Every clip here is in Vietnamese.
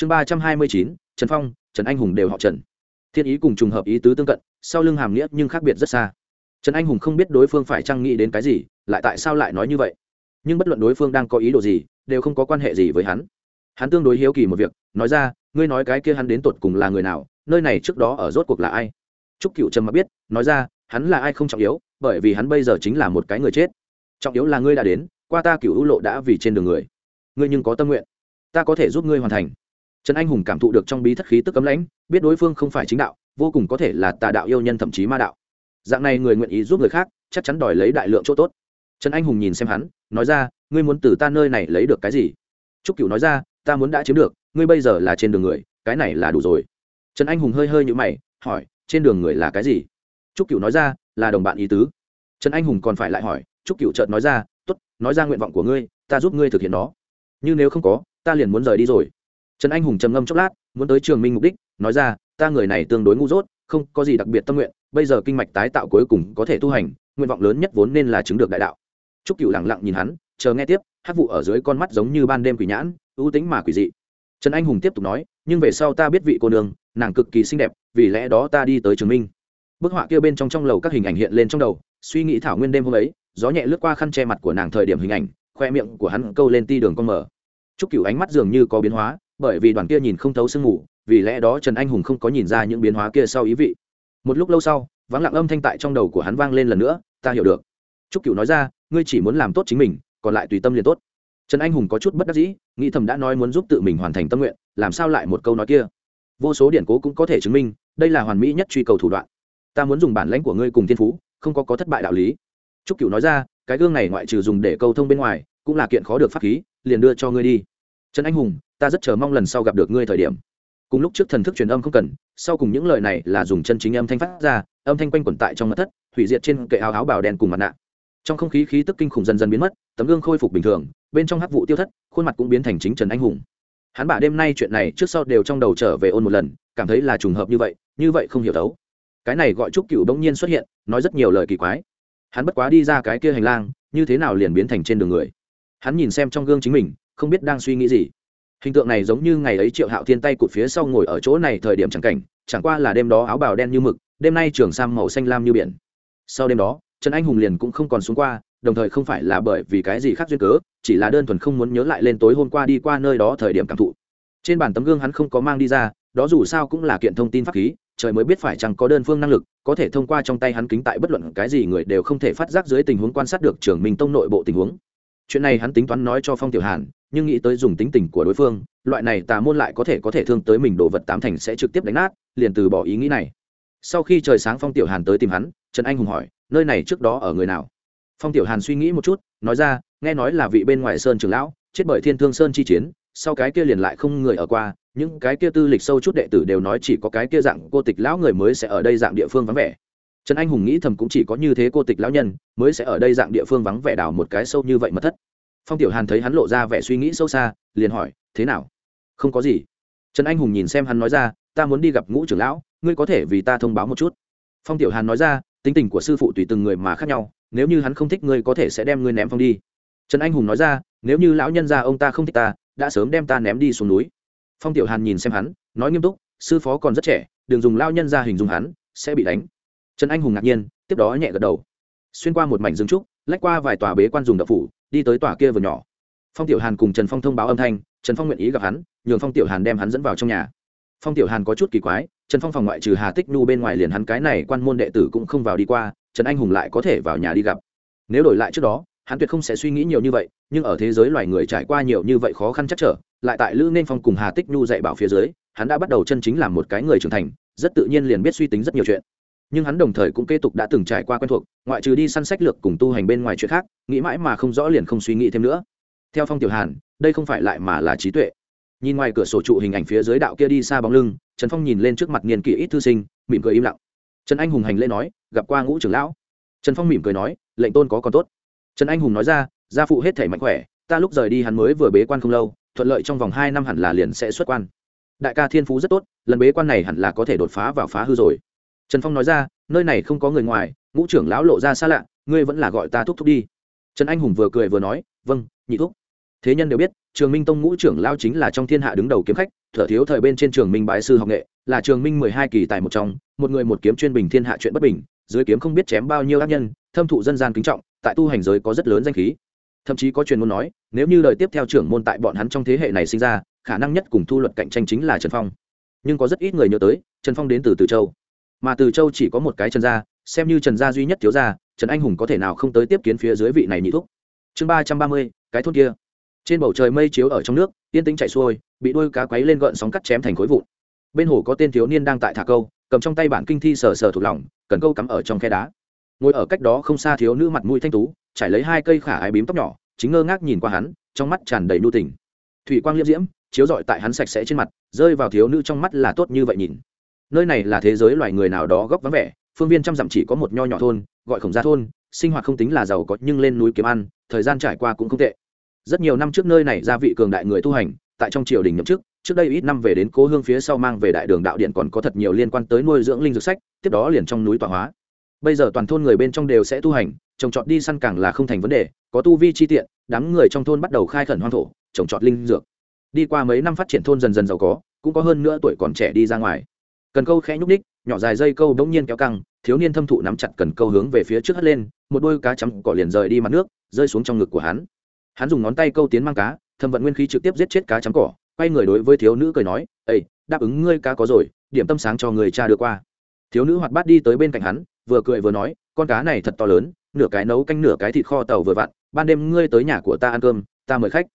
chương ba trăm hai mươi chín, trần phong, trần anh hùng đều họ trần. Thiên ý cùng trùng hợp ý tứ tương cận, sau lưng hàm nghĩa nhưng khác biệt rất xa. Trần anh hùng không biết đối phương phải trang nghĩ đến cái gì, lại tại sao lại nói như vậy? Nhưng bất luận đối phương đang có ý đồ gì, đều không có quan hệ gì với hắn. Hắn tương đối hiếu kỳ một việc, nói ra, ngươi nói cái kia hắn đến tột cùng là người nào, nơi này trước đó ở rốt cuộc là ai? Trúc cựu trầm mặc biết, nói ra, hắn là ai không trọng yếu, bởi vì hắn bây giờ chính là một cái người chết. Trọng yếu là ngươi đã đến, qua ta cựu hữu lộ đã vì trên đường người. Ngươi nhưng có tâm nguyện. Ta có thể giúp ngươi hoàn thành trần anh hùng cảm thụ được trong bí thất khí tức cấm lãnh, biết đối phương không phải chính đạo, vô cùng có thể là tà đạo yêu nhân thậm chí ma đạo. Dạng này người nguyện ý giúp người khác, chắc chắn đòi lấy đại lượng chỗ tốt. Trần anh hùng nhìn xem hắn, nói ra, ngươi muốn từ ta nơi này lấy được cái gì? Trúc cửu nói ra, ta muốn đã chiếm được, ngươi bây giờ là trên đường người, cái này là đủ rồi. Trần anh hùng hơi hơi nhũ mày, hỏi, trên đường người là cái gì? Trúc cửu nói ra, là đồng bạn ý tứ. Trần anh hùng còn phải lại hỏi, trúc cửu chợt nói ra t ố t nói ra nguyện vọng của ngươi, ta giúp ngươi thực hiện nó. Như nếu không có, ta liền muốn rời đi rồi trần anh hùng trầm ngâm chốc lát, muốn tới trường minh mục đích, nói ra, ta người này tương đối ngu dốt, không có gì đặc biệt tâm nguyện, bây giờ kinh mạch tái tạo cuối cùng có thể tu hành, nguyện vọng lớn nhất vốn nên là chứng được đại đạo. Trúc cựu lẳng lặng nhìn hắn, chờ nghe tiếp hát vụ ở dưới con mắt giống như ban đêm quỷ nhãn, ưu tính mà quỷ dị. Trần anh hùng tiếp tục nói, nhưng về sau ta biết vị cô nương, nàng cực kỳ xinh đẹp, vì lẽ đó ta đi tới trường minh. Bức họa kia bên trong trong lầu các hình ảnh hiện lên trong đầu, suy nghĩ thảo nguyên đêm hôm ấy, gió nhẹ lướt qua khăn che mặt của nàng thời điểm hình ảnh, khoe miệng của hắn câu lên ti đường con mở chúc cửu ánh mắt dường như có biến hóa bởi vì đoàn kia nhìn không thấu sương mù, vì lẽ đó trần anh hùng không có nhìn ra những biến hóa kia sau ý vị. Một lúc lâu sau, vắng lặng âm thanh tại trong đầu của hắn vang lên lần nữa, ta hiểu được. Trúc cửu nói ra, ngươi chỉ muốn làm tốt chính mình, còn lại tùy tâm liền tốt. Trần anh hùng có chút bất đắc dĩ, nghĩ thầm đã nói muốn giúp tự mình hoàn thành tâm nguyện, làm sao lại một câu nói kia? Vô số điển cố cũng có thể chứng minh, đây là hoàn mỹ nhất truy cầu thủ đoạn. Ta muốn dùng bản lãnh của ngươi cùng thiên phú, không có có thất bại đạo lý. Trúc cửu nói ra, cái gương này ngoại trừ dùng để câu thông bên ngoài, cũng là kiện khó được pháp khí, liền đưa cho ngươi đi. Trần anh hùng ta rất chờ mong lần sau gặp được ngươi thời điểm. Cùng lúc trước thần thức truyền âm không cần, sau cùng những lời này là dùng chân chính âm thanh phát ra, âm thanh quanh quẩn tại trong mặt thất, hủy diệt trên kệ áo áo bào đen cùng mặt nạ. Trong không khí khí tức kinh khủng dần dần biến mất, tấm gương khôi phục bình thường, bên trong hắc vụ tiêu thất, khuôn mặt cũng biến thành chính trần anh hùng. Hắn bả đêm nay chuyện này trước sau đều trong đầu trở về ôn một lần, cảm thấy là trùng hợp như vậy như vậy không hiểu thấu cái này gọi trúc cựu bỗng nhiên xuất hiện, nói rất nhiều lời kỳ quái. Hắn bất quá đi ra cái kia hành lang, như thế nào liền biến thành trên đường người. Hắn nhìn xem trong gương chính mình, không biết đang suy nghĩ gì hình tượng này giống như ngày ấy triệu hạo thiên tay cụt phía sau ngồi ở chỗ này thời điểm chẳng cảnh, chẳng qua là đêm đó áo bào đen như mực, đêm nay trường sam màu xanh lam như biển. Sau đêm đó, trần anh hùng liền cũng không còn xuống qua, đồng thời không phải là bởi vì cái gì khác duyên cớ, chỉ là đơn thuần không muốn nhớ lại lên tối hôm qua đi qua nơi đó thời điểm cảm thụ. Trên bản tấm gương hắn không có mang đi ra, đó dù sao cũng là kiện thông tin pháp khí, trời mới biết phải chăng có đơn phương năng lực, có thể thông qua trong tay hắn kính tại bất luận cái gì người đều không thể phát giác dưới tình huống quan sát được trưởng minh tông nội bộ tình huống. Chuyện này hắn tính toán nói cho phong tiểu hàn nhưng nghĩ tới dùng tính tình của đối phương, loại này tà môn lại có thể có thể thương tới mình, đồ vật tám thành sẽ trực tiếp đánh nát, liền từ bỏ ý nghĩ này. Sau khi trời sáng phong tiểu hàn tới tìm hắn, trần anh hùng hỏi, nơi này trước đó ở người nào? Phong tiểu hàn suy nghĩ một chút, nói ra, nghe nói là vị bên ngoài sơn trường lão, chết bởi thiên thương sơn chi chiến, sau cái kia liền lại không người ở qua, những cái kia tư lịch sâu chút đệ tử đều nói chỉ có cái kia dạng cô tịch lão người mới sẽ ở đây dạng địa phương vắng vẻ. Trần anh hùng nghĩ thầm cũng chỉ có như thế cô tịch lão nhân mới sẽ ở đây dạng địa phương vắng vẻ đào một cái sâu như vậy mà thất phong tiểu hàn thấy hắn lộ ra vẻ suy nghĩ sâu xa, liền hỏi, thế nào? Không có gì. Trần anh hùng nhìn xem hắn nói ra, ta muốn đi gặp ngũ trưởng lão, ngươi có thể vì ta thông báo một chút. Phong tiểu hàn nói ra, tính tình của sư phụ tùy từng người mà khác nhau, nếu như hắn không thích ngươi có thể sẽ đem ngươi ném phong đi. Trần anh hùng nói ra, nếu như lão nhân gia ông ta không thích ta, đã sớm đem ta ném đi xuống núi. Phong tiểu hàn nhìn xem hắn, nói nghiêm túc, sư phó còn rất trẻ, đừng dùng lao nhân ra hình dung hắn, sẽ bị đánh. Trần anh hùng ngạc nhiên, tiếp đó nhẹ gật đầu. Xuyên qua một mảnh rừng trúc, lách qua vài tòa bế quan dùng đập phủ đi tới tòa kia vừa nhỏ. Phong tiểu hàn cùng trần phong thông báo âm thanh, trần phong nguyện ý gặp hắn, nhường phong tiểu hàn đem hắn dẫn vào trong nhà. Phong tiểu hàn có chút kỳ quái, trần phong phòng ngoại trừ hà tích nhu bên ngoài liền hắn cái này quan môn đệ tử cũng không vào đi qua, trần anh hùng lại có thể vào nhà đi gặp. Nếu đổi lại trước đó, hắn tuyệt không sẽ suy nghĩ nhiều như vậy, nhưng ở thế giới loài người trải qua nhiều như vậy khó khăn chắc trở, lại tại lữ nên phong cùng hà tích nhu dạy bảo phía dưới, hắn đã bắt đầu chân chính làm một cái người trưởng thành, rất tự nhiên liền biết suy tính rất nhiều chuyện nhưng hắn đồng thời cũng kế tục đã từng trải qua quen thuộc, ngoại trừ đi săn sách lược cùng tu hành bên ngoài chuyện khác, nghĩ mãi mà không rõ liền không suy nghĩ thêm nữa. Theo phong tiểu hàn, đây không phải lại mà là trí tuệ. Nhìn ngoài cửa sổ trụ hình ảnh phía dưới đạo kia đi xa bóng lưng, trần phong nhìn lên trước mặt niên kỷ ít thư sinh, mỉm cười im lặng. Trần anh hùng hành lễ nói, gặp qua ngũ trưởng lão. Trần phong mỉm cười nói, lệnh tôn có còn tốt. Trần anh hùng nói ra, gia phụ hết thể mạnh khỏe, ta lúc rời đi hắn mới vừa bế quan không lâu, thuận lợi trong vòng hai năm hẳn là liền sẽ xuất quan. Đại ca thiên phú rất tốt, lần bế quan này hẳn là có thể đột phá vào phá hư rồi trần phong nói ra, nơi này không có người ngoài, ngũ trưởng lão lộ ra xa lạ, ngươi vẫn là gọi ta thúc thúc đi. Trần anh hùng vừa cười vừa nói vâng nhị thúc. Thế nhân đều biết, trường minh tông ngũ trưởng lão chính là trong thiên hạ đứng đầu kiếm khách, thở thiếu thời bên trên trường minh bái sư học nghệ, là trường minh mười hai kỳ tài một trong, một người một kiếm chuyên bình thiên hạ chuyện bất bình, dưới kiếm không biết chém bao nhiêu ác nhân, thâm thụ dân gian kính trọng, tại tu hành giới có rất lớn danh khí. Thậm chí có truyền môn nói, nếu như đời tiếp theo trưởng môn tại bọn hắn trong thế hệ này sinh ra, khả năng nhất cùng thu luật cạnh tranh chính là trần phong. Nhưng có rất ít người nhớ tới, trần phong đến từ từ châu mà từ châu chỉ có một cái trần gia, xem như trần gia duy nhất thiếu gia, trần anh hùng có thể nào không tới tiếp kiến phía dưới vị này nhị thúc. Chương ba trăm ba mươi, cái thôn kia. Trên bầu trời mây chiếu ở trong nước, yên tĩnh chạy xuôi, bị đuôi cá quấy lên gợn sóng cắt chém thành khối vụn. Bên hồ có tên thiếu niên đang tại thả câu, cầm trong tay bản kinh thi sờ sờ thuộc lòng, cần câu cắm ở trong khe đá. Ngồi ở cách đó không xa thiếu nữ mặt mũi thanh tú, trải lấy hai cây khả ái bím tóc nhỏ, chính ngơ ngác nhìn qua hắn, trong mắt tràn đầy nu tình. Thủy quang liễm diễm, chiếu rọi tại hắn sạch sẽ trên mặt, rơi vào thiếu nữ trong mắt là tốt như vậy nhìn nơi này là thế giới loài người nào đó góc vắng vẻ, phương viên trăm dặm chỉ có một nho nhỏ thôn, gọi khổng gia thôn, sinh hoạt không tính là giàu có nhưng lên núi kiếm ăn, thời gian trải qua cũng không tệ. Rất nhiều năm trước nơi này gia vị cường đại người tu hành, tại trong triều đình nhậm chức, trước đây ít năm về đến cố hương phía sau mang về đại đường đạo điện còn có thật nhiều liên quan tới nuôi dưỡng linh dược sách, tiếp đó liền trong núi tọa hóa. Bây giờ toàn thôn người bên trong đều sẽ tu hành, trồng trọt đi săn càng là không thành vấn đề, có tu vi chi tiện, đám người trong thôn bắt đầu khai khẩn hoang thổ, trồng trọt linh dược. Đi qua mấy năm phát triển thôn dần dần giàu có, cũng có hơn nữa tuổi còn trẻ đi ra ngoài cần câu khẽ nhúc ních nhỏ dài dây câu bỗng nhiên kéo căng, thiếu niên thâm thụ nắm chặt cần câu hướng về phía trước hất lên, một đôi cá chấm cỏ liền rời đi mặt nước, rơi xuống trong ngực của hắn. Hắn dùng ngón tay câu tiến mang cá thâm vận nguyên khí trực tiếp giết chết cá chấm cỏ, quay người đối với thiếu nữ cười nói ây đáp ứng ngươi cá có rồi, điểm tâm sáng cho người cha đưa qua. Thiếu nữ hoạt bát đi tới bên cạnh hắn, vừa cười vừa nói, con cá này thật to lớn, nửa cái nấu canh nửa cái thịt kho tàu vừa vặn, ban đêm ngươi tới nhà của ta ăn cơm, ta mời khách.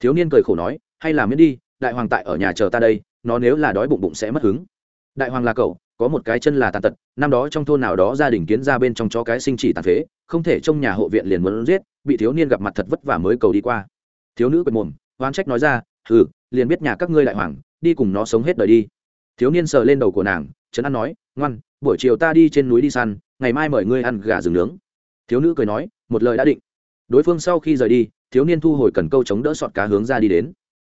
Thiếu niên cười khổ nói, hay là miễn đi, đại hoàng tại ở nhà chờ ta đây, nó nếu là đói bụng bụng sẽ mất hứng đại hoàng là cậu, có một cái chân là tàn tật, năm đó trong thôn nào đó gia đình kiến ra bên trong chó cái sinh chỉ tàn phế, không thể trong nhà hộ viện liền muốn giết, bị thiếu niên gặp mặt thật vất vả mới cầu đi qua. Thiếu nữ quệt mồm oan trách nói ra ừ liền biết nhà các ngươi đại hoàng, đi cùng nó sống hết đời đi. Thiếu niên sờ lên đầu của nàng, trấn an nói, ngoan, buổi chiều ta đi trên núi đi săn, ngày mai mời ngươi ăn gà rừng nướng. Thiếu nữ cười nói, một lời đã định. Đối phương sau khi rời đi, thiếu niên thu hồi cần câu chống đỡ sọt cá hướng ra đi đến.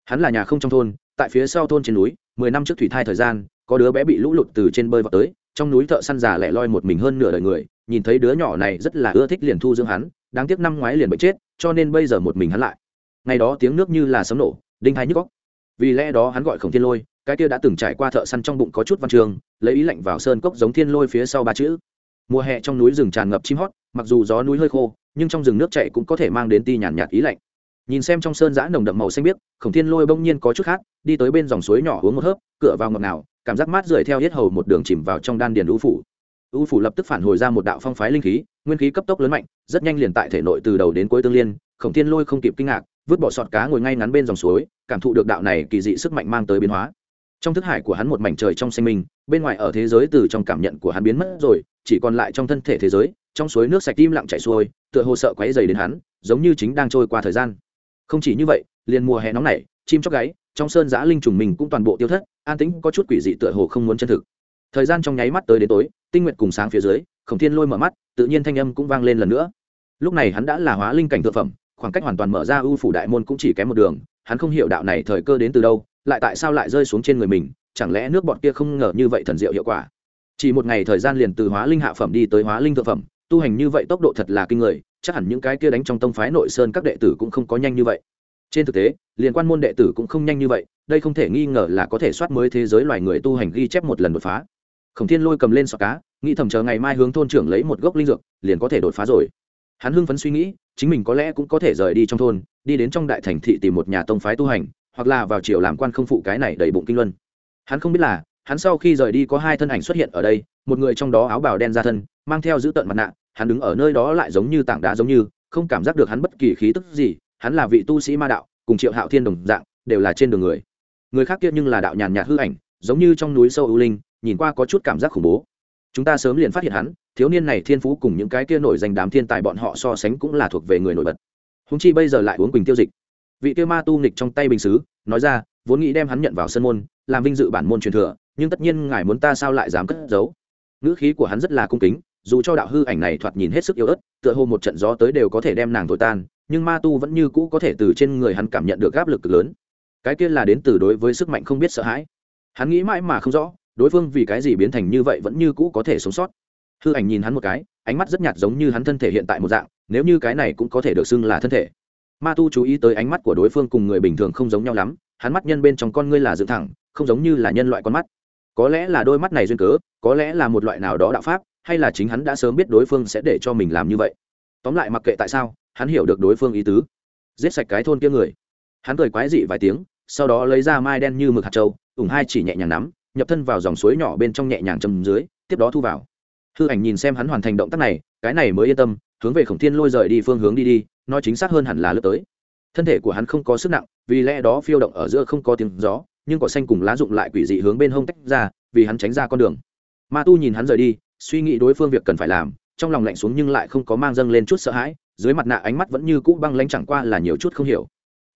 Hắn là nhà không trong thôn, tại phía sau thôn trên núi, mười năm trước thủy thai thời gian có đứa bé bị lũ lụt từ trên bơi vào tới trong núi thợ săn già lẻ loi một mình hơn nửa đời người nhìn thấy đứa nhỏ này rất là ưa thích liền thu dưỡng hắn đáng tiếc năm ngoái liền bệnh chết cho nên bây giờ một mình hắn lại. Ngày đó tiếng nước như là sấm nổ đinh hai nhức góc vì lẽ đó hắn gọi khổng thiên lôi cái kia đã từng trải qua thợ săn trong bụng có chút văn trường lấy ý lạnh vào sơn cốc giống thiên lôi phía sau ba chữ. Mùa hè trong núi rừng tràn ngập chim hót mặc dù gió núi hơi khô nhưng trong rừng nước chạy cũng có thể mang đến ti nhàn nhạt, nhạt ý lạnh. Nhìn xem trong sơn giã nồng đậm màu xanh biếc khổng thiên lôi bỗng nhiên có chút khác đi tới bên dòng suối nhỏ uống một hớp cửa vào ngọt nào cảm giác mát rượi theo hết hầu một đường chìm vào trong đan điền u phủ. U phủ lập tức phản hồi ra một đạo phong phái linh khí, nguyên khí cấp tốc lớn mạnh, rất nhanh liền tại thể nội từ đầu đến cuối tương liên, khổng thiên lôi không kịp kinh ngạc, vứt bỏ sọt cá ngồi ngay ngắn bên dòng suối, cảm thụ được đạo này kỳ dị sức mạnh mang tới biến hóa. Trong thức hải của hắn một mảnh trời trong sinh minh, bên ngoài ở thế giới từ trong cảm nhận của hắn biến mất rồi, chỉ còn lại trong thân thể thế giới, trong suối nước sạch im lặng chảy xuôi, tựa hồ sợ quấy dày đến hắn, giống như chính đang trôi qua thời gian. Không chỉ như vậy, liền mùa hè nóng này chim chóc gáy, trong sơn giã linh trùng mình cũng toàn bộ tiêu thất an tĩnh, có chút quỷ dị tựa hồ không muốn chân thực. Thời gian trong nháy mắt tới đến tối, tinh nguyện cùng sáng phía dưới, khổng thiên lôi mở mắt, tự nhiên thanh âm cũng vang lên lần nữa. Lúc này hắn đã là hóa linh cảnh thượng phẩm, khoảng cách hoàn toàn mở ra ưu phủ đại môn cũng chỉ kém một đường, hắn không hiểu đạo này thời cơ đến từ đâu, lại tại sao lại rơi xuống trên người mình, chẳng lẽ nước bọt kia không ngờ như vậy thần diệu hiệu quả. Chỉ một ngày thời gian liền từ hóa linh hạ phẩm đi tới hóa linh thượng phẩm, tu hành như vậy tốc độ thật là kinh người, chắc hẳn những cái kia đánh trong tông phái nội sơn các đệ tử cũng không có nhanh như vậy trên thực tế, liên quan môn đệ tử cũng không nhanh như vậy, đây không thể nghi ngờ là có thể soát mới thế giới loài người tu hành ghi chép một lần đột phá. Khổng thiên lôi cầm lên sọ cá, nghĩ thầm chờ ngày mai hướng thôn trưởng lấy một gốc linh dược, liền có thể đột phá rồi. Hắn hưng phấn suy nghĩ, chính mình có lẽ cũng có thể rời đi trong thôn, đi đến trong đại thành thị tìm một nhà tông phái tu hành, hoặc là vào triều làm quan không phụ cái này đầy bụng kinh luân. Hắn không biết là, hắn sau khi rời đi có hai thân ảnh xuất hiện ở đây, một người trong đó áo bào đen ra thân, mang theo giữ tận mặt nạ, hắn đứng ở nơi đó lại giống như tảng đá giống như, không cảm giác được hắn bất kỳ khí tức gì hắn là vị tu sĩ ma đạo, cùng triệu hạo thiên đồng dạng, đều là trên đường người. Người khác kia nhưng là đạo nhàn nhạt hư ảnh, giống như trong núi sâu ưu linh, nhìn qua có chút cảm giác khủng bố. Chúng ta sớm liền phát hiện hắn, thiếu niên này thiên phú cùng những cái kia nổi danh đám thiên tài bọn họ so sánh cũng là thuộc về người nổi bật. Húng chi bây giờ lại uống quỳnh tiêu dịch. Vị kia ma tu nghịch trong tay bình xứ nói ra, vốn nghĩ đem hắn nhận vào sân môn, làm vinh dự bản môn truyền thừa, nhưng tất nhiên ngài muốn ta sao lại dám cất giấu? Ngữ khí của hắn rất là cung kính, dù cho đạo hư ảnh này thoạt nhìn hết sức yếu ớt, tựa hồ một trận gió tới đều có thể đem nàng thổi tan nhưng ma tu vẫn như cũ có thể từ trên người hắn cảm nhận được áp lực lớn. Cái kia là đến từ đối với sức mạnh không biết sợ hãi. Hắn nghĩ mãi mà không rõ, đối phương vì cái gì biến thành như vậy vẫn như cũ có thể sống sót. Hư ảnh nhìn hắn một cái, ánh mắt rất nhạt giống như hắn thân thể hiện tại một dạng, nếu như cái này cũng có thể được xưng là thân thể. Ma tu chú ý tới ánh mắt của đối phương cùng người bình thường không giống nhau lắm, hắn mắt nhân bên trong con ngươi là dựng thẳng, không giống như là nhân loại con mắt. Có lẽ là đôi mắt này duyên cớ, có lẽ là một loại nào đó đạo pháp, hay là chính hắn đã sớm biết đối phương sẽ để cho mình làm như vậy. Tóm lại mặc kệ tại sao hắn hiểu được đối phương ý tứ. Giết sạch cái thôn kia người. Hắn cười quái dị vài tiếng, sau đó lấy ra mai đen như mực hạt trâu ủng hai chỉ nhẹ nhàng nắm, nhập thân vào dòng suối nhỏ bên trong nhẹ nhàng chầm dưới, tiếp đó thu vào. Hư ảnh nhìn xem hắn hoàn thành động tác này, cái này mới yên tâm, hướng về khổng thiên lôi rời đi phương hướng đi đi, nói chính xác hơn hẳn là lướt tới. Thân thể của hắn không có sức nặng, vì lẽ đó phiêu động ở giữa không có tiếng gió, nhưng cỏ xanh cùng lá rụng lại quỷ dị hướng bên hông tách ra, vì hắn tránh ra con đường. Ma tu nhìn hắn rời đi, suy nghĩ đối phương việc cần phải làm, trong lòng lạnh xuống nhưng lại không có mang dâng lên chút sợ hãi dưới mặt nạ ánh mắt vẫn như cũ băng lanh chẳng qua là nhiều chút không hiểu.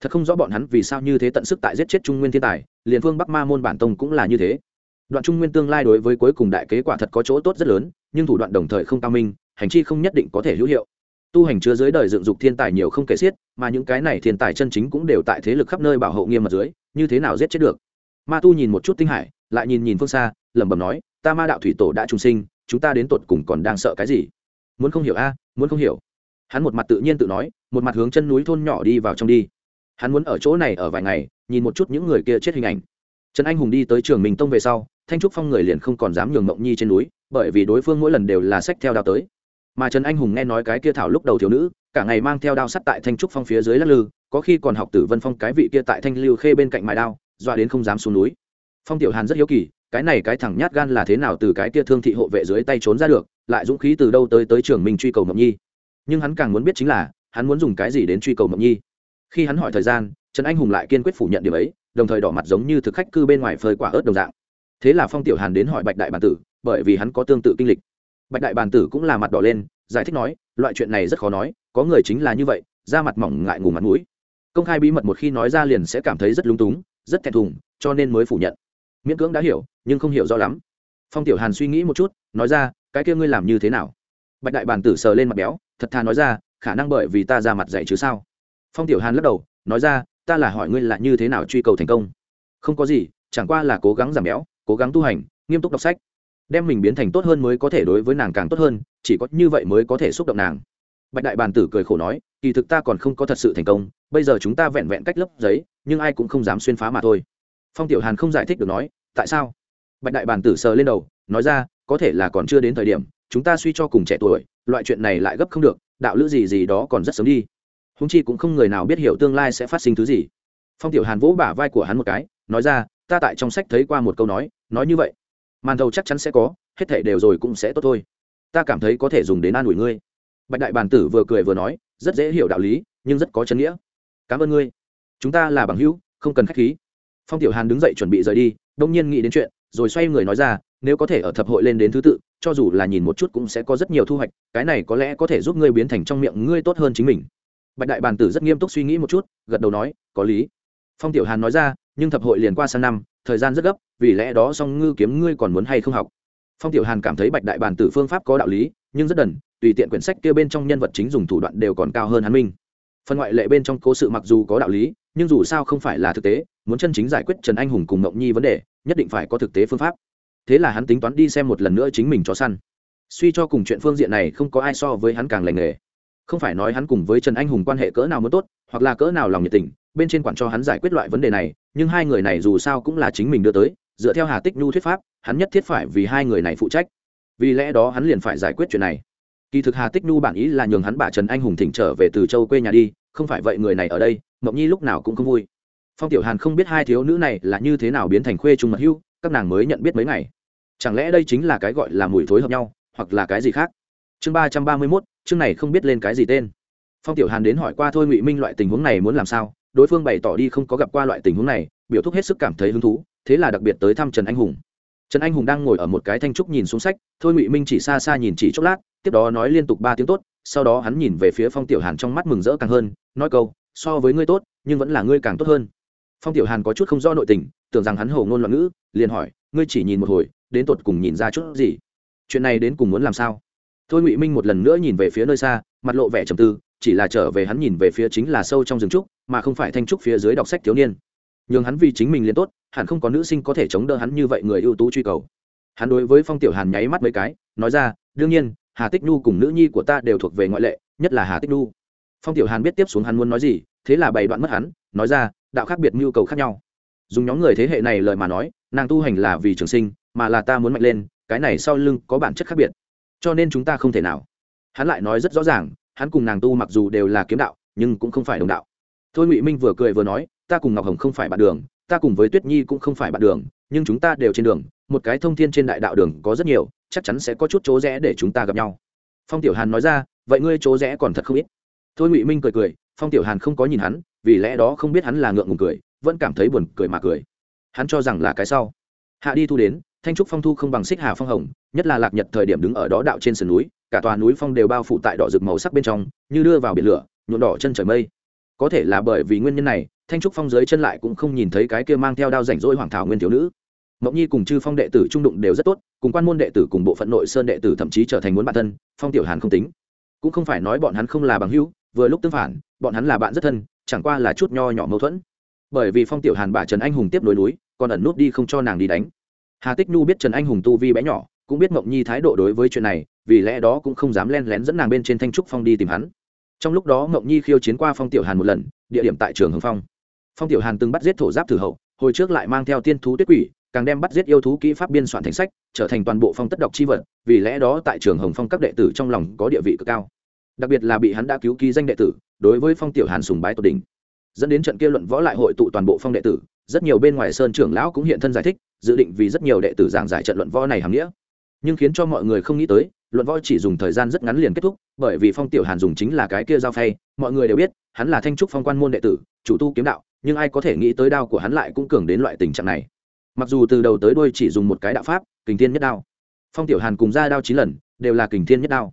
Thật không rõ bọn hắn vì sao như thế tận sức tại giết chết trung nguyên thiên tài, liền phương bắc ma môn bản tông cũng là như thế. Đoạn trung nguyên tương lai đối với cuối cùng đại kế quả thật có chỗ tốt rất lớn, nhưng thủ đoạn đồng thời không cao minh, hành chi không nhất định có thể hữu hiệu. Tu hành chứa dưới đời dựng dục thiên tài nhiều không kể xiết, mà những cái này thiên tài chân chính cũng đều tại thế lực khắp nơi bảo hộ nghiêm mật dưới, như thế nào giết chết được? Ma tu nhìn một chút tinh hải, lại nhìn nhìn phương xa, lẩm bẩm nói, ta ma đạo thủy tổ đã trung sinh, chúng ta đến tột cùng còn đang sợ cái gì? Muốn không hiểu a, muốn không hiểu hắn một mặt tự nhiên tự nói, một mặt hướng chân núi thôn nhỏ đi vào trong đi. Hắn muốn ở chỗ này ở vài ngày, nhìn một chút những người kia chết hình ảnh. Trần anh hùng đi tới trường mình tông về sau, thanh trúc phong người liền không còn dám nhường mộng nhi trên núi, bởi vì đối phương mỗi lần đều là sách theo đao tới. Mà trần anh hùng nghe nói cái kia thảo lúc đầu thiếu nữ, cả ngày mang theo đao sắt tại thanh trúc phong phía dưới lắc lư, có khi còn học tử vân phong cái vị kia tại thanh lưu khê bên cạnh mài đao, dọa đến không dám xuống núi. Phong tiểu hàn rất hiếu kỳ, cái này cái thẳng nhát gan là thế nào từ cái kia thương thị hộ vệ dưới tay trốn ra được, lại dũng khí từ đâu tới tới trường mình truy cầu mộng nhi nhưng hắn càng muốn biết chính là, hắn muốn dùng cái gì đến truy cầu mộng nhi. Khi hắn hỏi thời gian, trần anh hùng lại kiên quyết phủ nhận điều ấy, đồng thời đỏ mặt giống như thực khách cư bên ngoài phơi quả ớt đồng dạng. Thế là phong tiểu hàn đến hỏi bạch đại bản tử, bởi vì hắn có tương tự kinh lịch. Bạch đại bản tử cũng là mặt đỏ lên, giải thích nói, loại chuyện này rất khó nói, có người chính là như vậy, da mặt mỏng ngại ngùng mặt mũi. Công khai bí mật một khi nói ra liền sẽ cảm thấy rất lung túng, rất thẹn thùng, cho nên mới phủ nhận. Miễn cưỡng đã hiểu, nhưng không hiểu rõ lắm. Phong tiểu hàn suy nghĩ một chút, nói ra, cái kia ngươi làm như thế nào? Bạch đại bản tử sờ lên mặt béo, thật thà nói ra, khả năng bởi vì ta ra mặt dạy chứ sao? Phong tiểu hàn lắc đầu, nói ra, ta là hỏi ngươi là như thế nào truy cầu thành công? Không có gì, chẳng qua là cố gắng giảm béo, cố gắng tu hành, nghiêm túc đọc sách. Đem mình biến thành tốt hơn mới có thể đối với nàng càng tốt hơn, chỉ có như vậy mới có thể xúc động nàng. Bạch đại bàn tử cười khổ nói, kỳ thực ta còn không có thật sự thành công, bây giờ chúng ta vẹn vẹn cách lớp giấy, nhưng ai cũng không dám xuyên phá mà thôi. Phong tiểu hàn không giải thích được nói, tại sao? Bạch đại bàn tử sờ lên đầu, nói ra, có thể là còn chưa đến thời điểm chúng ta suy cho cùng trẻ tuổi, loại chuyện này lại gấp không được, đạo lữ gì gì đó còn rất sớm đi. Húng chi cũng không người nào biết hiểu tương lai sẽ phát sinh thứ gì. Phong tiểu hàn vỗ bả vai của hắn một cái, nói ra, ta tại trong sách thấy qua một câu nói nói như vậy, màn thầu chắc chắn sẽ có, hết thể đều rồi cũng sẽ tốt thôi. Ta cảm thấy có thể dùng đến an ủi ngươi. Bạch đại bàn tử vừa cười vừa nói, rất dễ hiểu đạo lý, nhưng rất có chân nghĩa. Cảm ơn ngươi. Chúng ta là bằng hữu, không cần k h á c h khí. Phong tiểu hàn đứng dậy chuẩn bị rời đi, đông nhiên nghĩ đến chuyện, rồi xoay người nói ra, nếu có thể ở thập hội lên đến thứ tự cho dù là nhìn một chút cũng sẽ có rất nhiều thu hoạch, cái này có lẽ có thể giúp ngươi biến thành trong miệng ngươi tốt hơn chính mình. Bạch đại bàn tử rất nghiêm túc suy nghĩ một chút, gật đầu nói, có lý. Phong tiểu hàn nói ra, nhưng thập hội liền qua sang năm, thời gian rất gấp, vì lẽ đó song ngư kiếm ngươi còn muốn hay không học? Phong tiểu hàn cảm thấy bạch đại bàn tử phương pháp có đạo lý, nhưng rất đần, tùy tiện quyển sách kia bên trong nhân vật chính dùng thủ đoạn đều còn cao hơn hắn minh phần ngoại lệ bên trong cố sự mặc dù có đạo lý, nhưng dù sao không phải là thực tế, muốn chân chính giải quyết trần anh hùng cùng mộng nhi vấn đề, nhất định phải có thực tế phương pháp thế là hắn tính toán đi xem một lần nữa chính mình cho săn. Suy cho cùng chuyện phương diện này không có ai so với hắn càng lành nghề. Không phải nói hắn cùng với trần anh hùng quan hệ cỡ nào muốn tốt, hoặc là cỡ nào lòng nhiệt tình, bên trên quản cho hắn giải quyết loại vấn đề này, nhưng hai người này dù sao cũng là chính mình đưa tới, dựa theo hà tích nhu thuyết pháp, hắn nhất thiết phải vì hai người này phụ trách. Vì lẽ đó hắn liền phải giải quyết chuyện này. Kỳ thực hà tích nhu bản ý là nhường hắn bà trần anh hùng thỉnh trở về từ châu quê nhà đi, không phải vậy người này ở đây, mộng nhi lúc nào cũng không vui. Phong tiểu hàn không biết hai thiếu nữ này là như thế nào biến thành khuê trung mật hưu các nàng mới nhận biết mấy ngày. Chẳng lẽ đây chính là cái gọi là mùi thối hợp nhau, hoặc là cái gì khác? Chương ba trăm ba mươi mốt, chương này không biết lên cái gì tên. Phong tiểu hàn đến hỏi qua thôi ngụy minh loại tình huống này muốn làm sao, đối phương bày tỏ đi không có gặp qua loại tình huống này, biểu thúc hết sức cảm thấy hứng thú, thế là đặc biệt tới thăm trần anh hùng. Trần anh hùng đang ngồi ở một cái thanh trúc nhìn xuống sách, thôi ngụy minh chỉ xa xa nhìn chỉ chốc lát, tiếp đó nói liên tục ba tiếng tốt, sau đó hắn nhìn về phía phong tiểu hàn trong mắt mừng rỡ càng hơn, nói câu, so với ngươi tốt, nhưng vẫn là ngươi càng tốt hơn phong tiểu hàn có chút không rõ nội tình, tưởng rằng hắn hồ ngôn loạn ngữ, liền hỏi, ngươi chỉ nhìn một hồi, đến tột cùng nhìn ra chút gì? Chuyện này đến cùng muốn làm sao? Thôi ngụy minh một lần nữa nhìn về phía nơi xa, mặt lộ vẻ trầm tư, chỉ là trở về hắn nhìn về phía chính là sâu trong rừng trúc, mà không phải thanh trúc phía dưới đọc sách thiếu niên. Nhường hắn vì chính mình liền tốt, hẳn không có nữ sinh có thể chống đỡ hắn như vậy người ưu tú truy cầu. Hắn đối với phong tiểu hàn nháy mắt mấy cái, nói ra, đương nhiên, hà tích nhu cùng nữ nhi của ta đều thuộc về ngoại lệ, nhất là hà tích nhu. Phong tiểu hàn biết tiếp xuống hắn muốn nói gì, thế là bày đoạn mất hắn, nói ra đạo khác biệt nhu cầu khác nhau. Dùng nhóm người thế hệ này lời mà nói, nàng tu hành là vì trường sinh, mà là ta muốn mạnh lên, cái này sau lưng có bản chất khác biệt. Cho nên chúng ta không thể nào. Hắn lại nói rất rõ ràng, hắn cùng nàng tu mặc dù đều là kiếm đạo, nhưng cũng không phải đồng đạo. Thôi ngụy minh vừa cười vừa nói, ta cùng ngọc hồng không phải bạn đường, ta cùng với tuyết nhi cũng không phải bạn đường, nhưng chúng ta đều trên đường, một cái thông thiên trên đại đạo đường có rất nhiều, chắc chắn sẽ có chút chỗ rẽ để chúng ta gặp nhau. Phong tiểu hàn nói ra, vậy ngươi chỗ rẽ còn thật không ít. Thôi ngụy minh cười cười, phong tiểu hàn không có nhìn hắn vì lẽ đó không biết hắn là ngượng ngùng cười, vẫn cảm thấy buồn cười mà cười. Hắn cho rằng là cái sau. Hạ đi thu đến, thanh trúc phong thu không bằng xích hà phong hồng, nhất là lạc nhật thời điểm đứng ở đó đạo trên sườn núi, cả tòa núi phong đều bao phủ tại đỏ rực màu sắc bên trong, như đưa vào biển lửa, nhuộm đỏ chân trời mây. Có thể là bởi vì nguyên nhân này, thanh trúc phong dưới chân lại cũng không nhìn thấy cái kia mang theo đao rảnh rỗi hoàng thảo nguyên thiếu nữ. Mộng nhi cùng chư phong đệ tử trung đụng đều rất tốt, cùng quan môn đệ tử cùng bộ phận nội sơn đệ tử thậm chí trở thành muốn bản thân, phong tiểu hàn không tính. Cũng không phải nói bọn hắn không là bằng hữu, vừa lúc tương phản, bọn hắn là bạn rất thân chẳng qua là chút nho nhỏ mâu thuẫn. Bởi vì phong tiểu hàn bà trần anh hùng tiếp nối núi, còn ẩn nút đi không cho nàng đi đánh. Hà tích nhu biết trần anh hùng tu vi bé nhỏ, cũng biết mộng nhi thái độ đối với chuyện này, vì lẽ đó cũng không dám len lén dẫn nàng bên trên thanh trúc phong đi tìm hắn. Trong lúc đó mộng nhi khiêu chiến qua phong tiểu hàn một lần, địa điểm tại trường hồng phong. Phong tiểu hàn từng bắt giết thổ giáp thử hậu, hồi trước lại mang theo tiên thú tuyết quỷ, càng đem bắt giết yêu thú kỹ pháp biên soạn thành sách, trở thành toàn bộ phong tất đọc chi vật, vì lẽ đó tại trường hồng phong các đệ tử trong lòng có địa vị cực cao. Đặc biệt là bị hắn đã cứu ký danh đệ tử đối với phong tiểu hàn sùng bái tột đỉnh. Dẫn đến trận kia luận võ lại hội tụ toàn bộ phong đệ tử, rất nhiều bên ngoài sơn trưởng lão cũng hiện thân giải thích, dự định vì rất nhiều đệ tử giảng giải trận luận võ này hàm nghĩa. Nhưng khiến cho mọi người không nghĩ tới, luận võ chỉ dùng thời gian rất ngắn liền kết thúc, bởi vì phong tiểu hàn dùng chính là cái kia giao phay, mọi người đều biết, hắn là thanh trúc phong quan môn đệ tử, chủ tu kiếm đạo, nhưng ai có thể nghĩ tới đao của hắn lại cũng cường đến loại tình trạng này. Mặc dù từ đầu tới đuôi chỉ dùng một cái đạo pháp, kình thiên nhất đao, phong tiểu hàn cùng ra đao chín lần, đều là kình thiên nhất đao.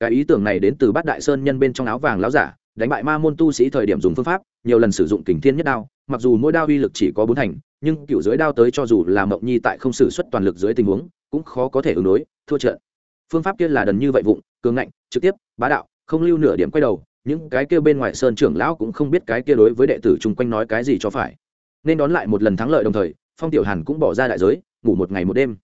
Cái ý tưởng này đến từ bát đại sơn nhân bên trong áo vàng láo giả đánh bại ma môn tu sĩ thời điểm dùng phương pháp, nhiều lần sử dụng kình thiên nhất đao, mặc dù mỗi đao uy lực chỉ có bốn thành, nhưng cựu dưới đao tới cho dù là mộng nhi tại không sử xuất toàn lực dưới tình huống, cũng khó có thể ứng đối, thua trận. Phương pháp kia là đần như vậy vụng, cường ngạnh, trực tiếp, bá đạo, không lưu nửa điểm quay đầu, những cái kia bên ngoài sơn trưởng lão cũng không biết cái kia đối với đệ tử chung quanh nói cái gì cho phải. Nên đón lại một lần thắng lợi đồng thời, phong tiểu hàn cũng bỏ ra đại giới, ngủ một ngày một đêm.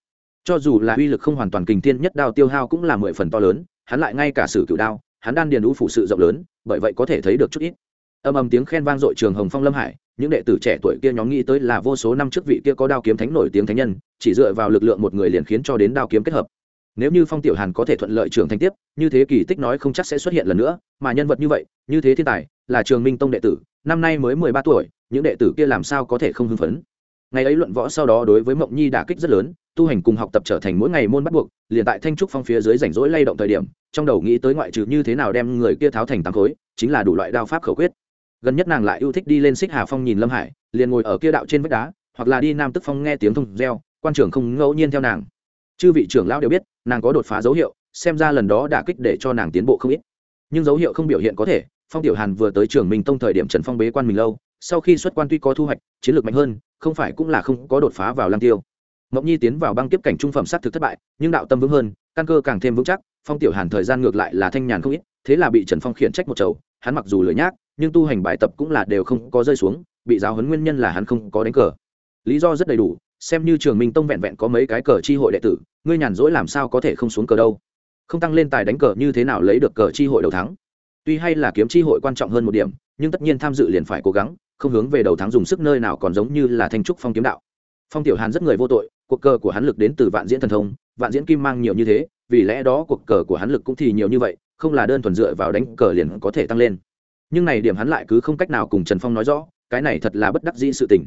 Cho dù là uy lực không hoàn toàn kình thiên nhất đao tiêu hao cũng là mười phần to lớn, hắn lại ngay cả sử cựu đao, hắn đan điền lũ phụ sự rộng lớn bởi vậy có thể thấy được chút ít. Âm âm tiếng khen vang dội trường hồng phong lâm hải, những đệ tử trẻ tuổi kia nhóm nghĩ tới là vô số năm trước vị kia có đao kiếm thánh nổi tiếng thánh nhân, chỉ dựa vào lực lượng một người liền khiến cho đến đao kiếm kết hợp. Nếu như phong tiểu hàn có thể thuận lợi trưởng thành tiếp, như thế kỳ tích nói không chắc sẽ xuất hiện lần nữa, mà nhân vật như vậy, như thế thiên tài, là trường minh tông đệ tử, năm nay mới mười ba tuổi, những đệ tử kia làm sao có thể không hưng phấn? Ngày ấy luận võ sau đó đối với mộng nhi đả kích rất lớn tu hành cùng học tập trở thành mỗi ngày môn bắt buộc, liền tại thanh trúc phong phía dưới rảnh rỗi lay động thời điểm, trong đầu nghĩ tới ngoại trừ như thế nào đem người kia tháo thành tám khối, chính là đủ loại đao pháp khẩu quyết. Gần nhất nàng lại yêu thích đi lên xích hà phong nhìn lâm hải, liền ngồi ở kia đạo trên vách đá, hoặc là đi nam tức phong nghe tiếng thông reo, quan trưởng không ngẫu nhiên theo nàng. Chư vị trưởng lão đều biết, nàng có đột phá dấu hiệu, xem ra lần đó đả kích để cho nàng tiến bộ không ít. Nhưng dấu hiệu không biểu hiện có thể, phong tiểu hàn vừa tới trường minh tông thời điểm trần phong bế quan mình lâu, sau khi xuất quan tuy có thu hoạch, chiến lược mạnh hơn, không phải cũng là không có đột phá vào lang tiêu. Mộc nhi tiến vào băng kiếp cảnh trung phẩm sát thực thất bại, nhưng đạo tâm vững hơn, căn cơ càng thêm vững chắc, phong tiểu hàn thời gian ngược lại là thanh nhàn không ít, thế là bị trần phong khiển trách một chầu, hắn mặc dù lười nhác, nhưng tu hành bài tập cũng là đều không có rơi xuống, bị giáo huấn nguyên nhân là hắn không có đánh cờ. Lý do rất đầy đủ, xem như trường minh tông vẹn vẹn có mấy cái cờ chi hội đệ tử, ngươi nhàn rỗi làm sao có thể không xuống cờ đâu? Không tăng lên tài đánh cờ như thế nào lấy được cờ chi hội đầu thắng? Tuy hay là kiếm chi hội quan trọng hơn một điểm, nhưng tất nhiên tham dự liền phải cố gắng, không hướng về đầu thắng dùng sức nơi nào còn giống như là thanh trúc phong kiếm đạo. Phong tiểu hàn rất người vô tội cuộc cờ của hắn lực đến từ vạn diễn thần thông, vạn diễn kim mang nhiều như thế, vì lẽ đó cuộc cờ của hắn lực cũng thì nhiều như vậy, không là đơn thuần dựa vào đánh cờ liền có thể tăng lên. Nhưng này điểm hắn lại cứ không cách nào cùng trần phong nói rõ, cái này thật là bất đắc dĩ sự tình.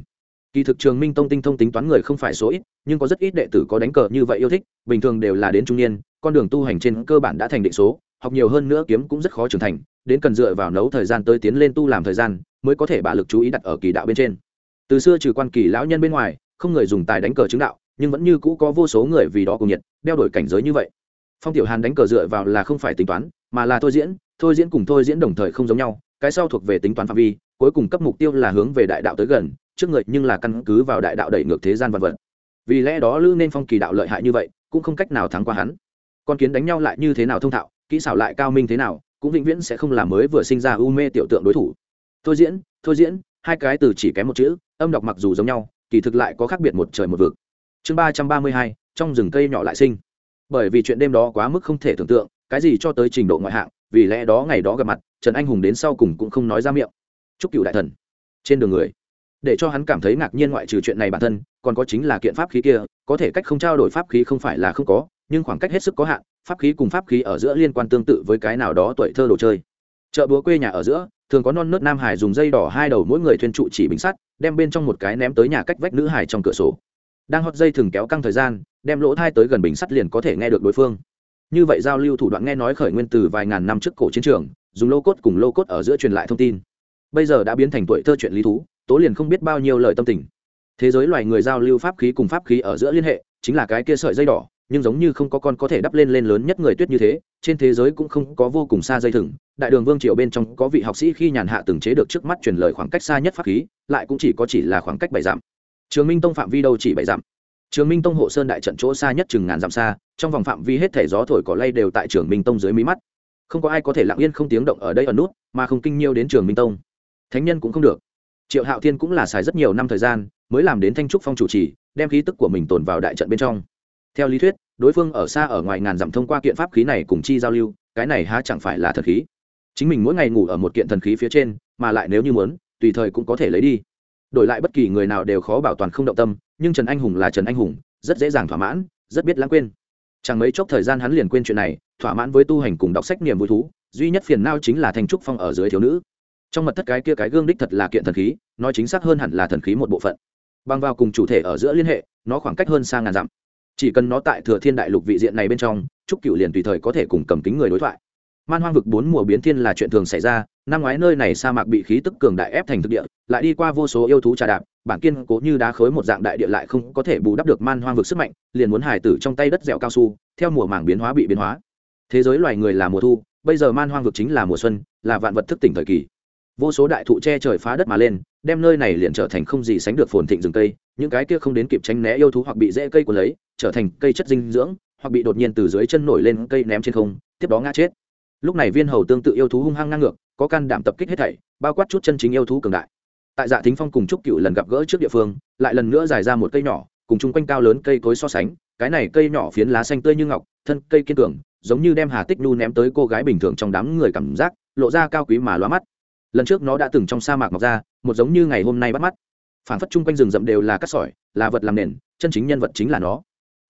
Kỳ thực trường minh tông tinh thông tính toán người không phải số ít, nhưng có rất ít đệ tử có đánh cờ như vậy yêu thích, bình thường đều là đến trung niên, con đường tu hành trên cơ bản đã thành định số, học nhiều hơn nữa kiếm cũng rất khó trưởng thành, đến cần dựa vào nấu thời gian tới tiến lên tu làm thời gian, mới có thể bả lực chú ý đặt ở kỳ đạo bên trên. Từ xưa trừ quan kỳ lão nhân bên ngoài, không người dùng tài đánh cờ chứng đạo nhưng vẫn như cũ có vô số người vì đó cùng nhiệt, đeo đổi cảnh giới như vậy. Phong tiểu hàn đánh cờ dựa vào là không phải tính toán, mà là thôi diễn thôi diễn cùng thôi diễn đồng thời không giống nhau, cái sau thuộc về tính toán phạm vi, cuối cùng cấp mục tiêu là hướng về đại đạo tới gần, trước người nhưng là căn cứ vào đại đạo đẩy ngược thế gian vật vật. Vì lẽ đó lữ nên phong kỳ đạo lợi hại như vậy, cũng không cách nào thắng qua hắn. Con kiến đánh nhau lại như thế nào thông thạo, kỹ xảo lại cao minh thế nào, cũng vĩnh viễn sẽ không làm mới vừa sinh ra u mê tiểu tượng đối thủ. Thôi diễn thôi diễn, hai cái từ chỉ kém một chữ, âm đọc mặc dù giống nhau, kỳ thực lại có khác biệt một trời một vực chương ba trăm ba mươi hai, trong rừng cây nhỏ lại sinh. Bởi vì chuyện đêm đó quá mức không thể tưởng tượng, cái gì cho tới trình độ ngoại hạng, vì lẽ đó ngày đó gặp mặt, trần anh hùng đến sau cùng cũng không nói ra miệng. Chúc cựu đại thần. Trên đường người. Để cho hắn cảm thấy ngạc nhiên ngoại trừ chuyện này bản thân, còn có chính là kiện pháp khí kia, có thể cách không trao đổi pháp khí không phải là không có, nhưng khoảng cách hết sức có hạn, pháp khí cùng pháp khí ở giữa liên quan tương tự với cái nào đó tuổi thơ đồ chơi. Chợ búa quê nhà ở giữa, thường có non nớt nam hải dùng dây đỏ hai đầu mỗi người thuyên trụ chỉ bình sắt, đem bên trong một cái ném tới nhà cách vách nữ hải trong cửa sổ đang hót dây thường kéo căng thời gian, đem lỗ thai tới gần bình sắt liền có thể nghe được đối phương. Như vậy giao lưu thủ đoạn nghe nói khởi nguyên từ vài ngàn năm trước cổ chiến trường, dùng lô cốt cùng lô cốt ở giữa truyền lại thông tin. Bây giờ đã biến thành tuổi thơ chuyện lý thú, tố liền không biết bao nhiêu lời tâm tình. Thế giới loài người giao lưu pháp khí cùng pháp khí ở giữa liên hệ, chính là cái kia sợi dây đỏ, nhưng giống như không có con có thể đắp lên lên lớn nhất người tuyết như thế, trên thế giới cũng không có vô cùng xa dây thừng. Đại đường vương triều bên trong có vị học sĩ khi nhàn hạ từng chế được trước mắt truyền lời khoảng cách xa nhất pháp khí, lại cũng chỉ có chỉ là khoảng cách bảy dặm trường minh tông phạm vi đâu chỉ bảy dặm. Trường minh tông hộ sơn đại trận chỗ xa nhất chừng ngàn dặm xa, trong vòng phạm vi hết thể gió thổi cỏ lay đều tại trường minh tông dưới mí mắt. Không có ai có thể lặng yên không tiếng động ở đây ở nút, mà không kinh nhiêu đến trường minh tông. Thánh nhân cũng không được. Triệu hạo thiên cũng là xài rất nhiều năm thời gian, mới làm đến thanh trúc phong chủ trì, đem khí tức của mình tồn vào đại trận bên trong. Theo lý thuyết, đối phương ở xa ở ngoài ngàn dặm thông qua kiện pháp khí này cùng chi giao lưu, cái này há chẳng phải là thần khí. Chính mình mỗi ngày ngủ ở một kiện thần khí phía trên, mà lại nếu như muốn, tùy thời cũng có thể lấy đi đổi lại bất kỳ người nào đều khó bảo toàn không động tâm, nhưng trần anh hùng là trần anh hùng, rất dễ dàng thỏa mãn, rất biết lãng quên. Chẳng mấy chốc thời gian hắn liền quên chuyện này, thỏa mãn với tu hành cùng đọc sách niềm vui thú, duy nhất phiền nao chính là thanh trúc phong ở dưới thiếu nữ. Trong mật thất cái kia cái gương đích thật là kiện thần khí, nói chính xác hơn hẳn là thần khí một bộ phận. Băng vào cùng chủ thể ở giữa liên hệ, nó khoảng cách hơn xa ngàn dặm. Chỉ cần nó tại thừa thiên đại lục vị diện này bên trong, trúc cựu liền tùy thời có thể cùng cầm kính người đối thoại. Man hoang vực bốn mùa biến thiên là chuyện thường xảy ra, năm ngoái nơi này sa mạc bị khí tức cường đại ép thành thực địa lại đi qua vô số yêu thú trà đạp, bản kiên cố như đá khối một dạng đại địa lại không có thể bù đắp được man hoang vực sức mạnh, liền muốn hài tử trong tay đất dẻo cao su, theo mùa mảng biến hóa bị biến hóa. Thế giới loài người là mùa thu, bây giờ man hoang vực chính là mùa xuân, là vạn vật thức tỉnh thời kỳ. Vô số đại thụ che trời phá đất mà lên, đem nơi này liền trở thành không gì sánh được phồn thịnh rừng cây, những cái kia không đến kịp tránh né yêu thú hoặc bị dễ cây của lấy, trở thành cây chất dinh dưỡng, hoặc bị đột nhiên từ dưới chân nổi lên cây ném trên không, tiếp đó ngã chết. Lúc này viên hầu tương tự yêu thú hung hăng ngang ngược, có can đảm tập kích hết thảy, bao quát chút chân chính yêu thú cường đại tại dạ thính phong cùng trúc cựu lần gặp gỡ trước địa phương, lại lần nữa dài ra một cây nhỏ, cùng chung quanh cao lớn cây cối so sánh, cái này cây nhỏ phiến lá xanh tươi như ngọc, thân cây kiên cường, giống như đem hà tích nhu ném tới cô gái bình thường trong đám người cảm giác, lộ ra cao quý mà loa mắt. Lần trước nó đã từng trong sa mạc mọc ra, một giống như ngày hôm nay bắt mắt. Phản phất chung quanh rừng rậm đều là cát sỏi, là vật làm nền, chân chính nhân vật chính là nó.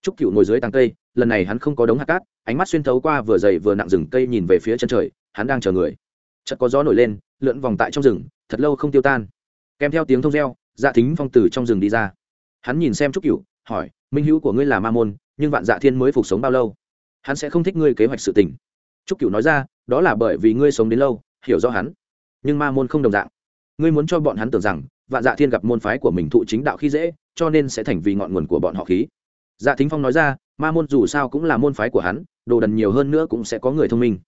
Trúc cựu ngồi dưới tàng cây, lần này hắn không có đống hạt cát, ánh mắt xuyên thấu qua vừa dày vừa nặng rừng cây nhìn về phía chân trời, hắn đang chờ người. Chợt có gió nổi lên, lượn vòng tại trong rừng, thật lâu không tiêu tan kèm theo tiếng thông reo dạ thính phong từ trong rừng đi ra. Hắn nhìn xem trúc cựu hỏi, minh hữu của ngươi là ma môn, nhưng vạn dạ thiên mới phục sống bao lâu? Hắn sẽ không thích ngươi kế hoạch sự tình. Trúc cựu nói ra, đó là bởi vì ngươi sống đến lâu, hiểu rõ hắn. Nhưng ma môn không đồng dạng. Ngươi muốn cho bọn hắn tưởng rằng, vạn dạ thiên gặp môn phái của mình thụ chính đạo khi dễ, cho nên sẽ thành vì ngọn nguồn của bọn họ khí. Dạ thính phong nói ra, ma môn dù sao cũng là môn phái của hắn, đồ đần nhiều hơn nữa cũng sẽ có người thông minh.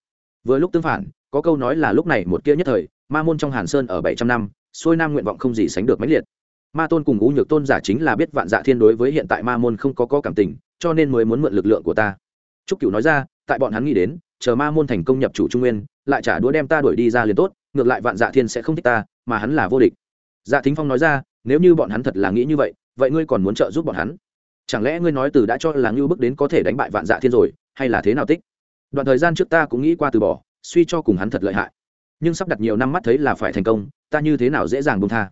Vừa lúc tương phản, có câu nói là lúc này một kia nhất thời, ma môn trong hàn sơn ở bảy trăm năm xuôi nam nguyện vọng không gì sánh được mãnh liệt. Ma tôn cùng u nhược tôn giả chính là biết vạn dạ thiên đối với hiện tại ma môn không có có cảm tình, cho nên mới muốn mượn lực lượng của ta. Trúc cửu nói ra, tại bọn hắn nghĩ đến, chờ ma môn thành công nhập chủ trung nguyên, lại trả đũa đem ta đuổi đi ra liền tốt, ngược lại vạn dạ thiên sẽ không thích ta, mà hắn là vô địch. Dạ thính phong nói ra, nếu như bọn hắn thật là nghĩ như vậy vậy ngươi còn muốn trợ giúp bọn hắn? Chẳng lẽ ngươi nói từ đã cho là ngưu bước đến có thể đánh bại vạn dạ thiên rồi, hay là thế nào tích? Đoạn thời gian trước ta cũng nghĩ qua từ bỏ, suy cho cùng hắn thật lợi hại nhưng sắp đặt nhiều năm mắt thấy là phải thành công, ta như thế nào dễ dàng bông tha?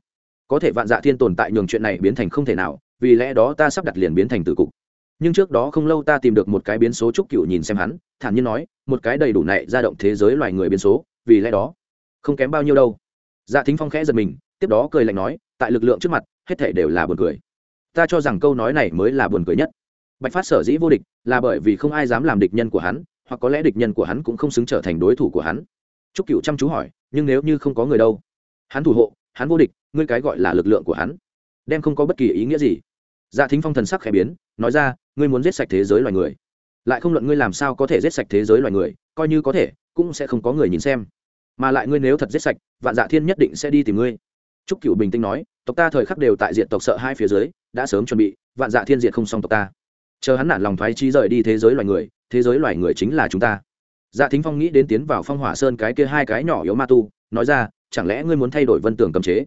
Có thể vạn dạ thiên tồn tại nhường chuyện này biến thành không thể nào, vì lẽ đó ta sắp đặt liền biến thành từ cục. Nhưng trước đó không lâu ta tìm được một cái biến số trúc cựu nhìn xem hắn, thản nhiên nói, một cái đầy đủ này ra động thế giới loài người biến số, vì lẽ đó, không kém bao nhiêu đâu. Dạ thính phong khẽ giật mình, tiếp đó cười lạnh nói, tại lực lượng trước mặt, hết thể đều là buồn cười. Ta cho rằng câu nói này mới là buồn cười nhất. Bạch phát sở dĩ vô địch, là bởi vì không ai dám làm địch nhân của hắn, hoặc có lẽ địch nhân của hắn cũng không xứng trở thành đối thủ của hắn trúc Cửu chăm chú hỏi, nhưng nếu như không có người đâu? Hắn thủ hộ, hắn vô địch, ngươi cái gọi là lực lượng của hắn, đem không có bất kỳ ý nghĩa gì. Dạ thính phong thần sắc khẽ biến, nói ra, ngươi muốn giết sạch thế giới loài người. Lại không luận ngươi làm sao có thể giết sạch thế giới loài người, coi như có thể, cũng sẽ không có người nhìn xem. Mà lại ngươi nếu thật giết sạch, vạn dạ thiên nhất định sẽ đi tìm ngươi. Trúc Cửu bình tĩnh nói, tộc ta thời khắc đều tại diện tộc sợ hai phía dưới, đã sớm chuẩn bị, vạn dạ thiên diệt không xong tộc ta. Chờ hắn nản lòng thoái trí rời đi thế giới loài người, thế giới loài người chính là chúng ta dạ thính phong nghĩ đến tiến vào phong hỏa sơn cái kia hai cái nhỏ yếu ma tu, nói ra, chẳng lẽ ngươi muốn thay đổi vân tường cầm chế?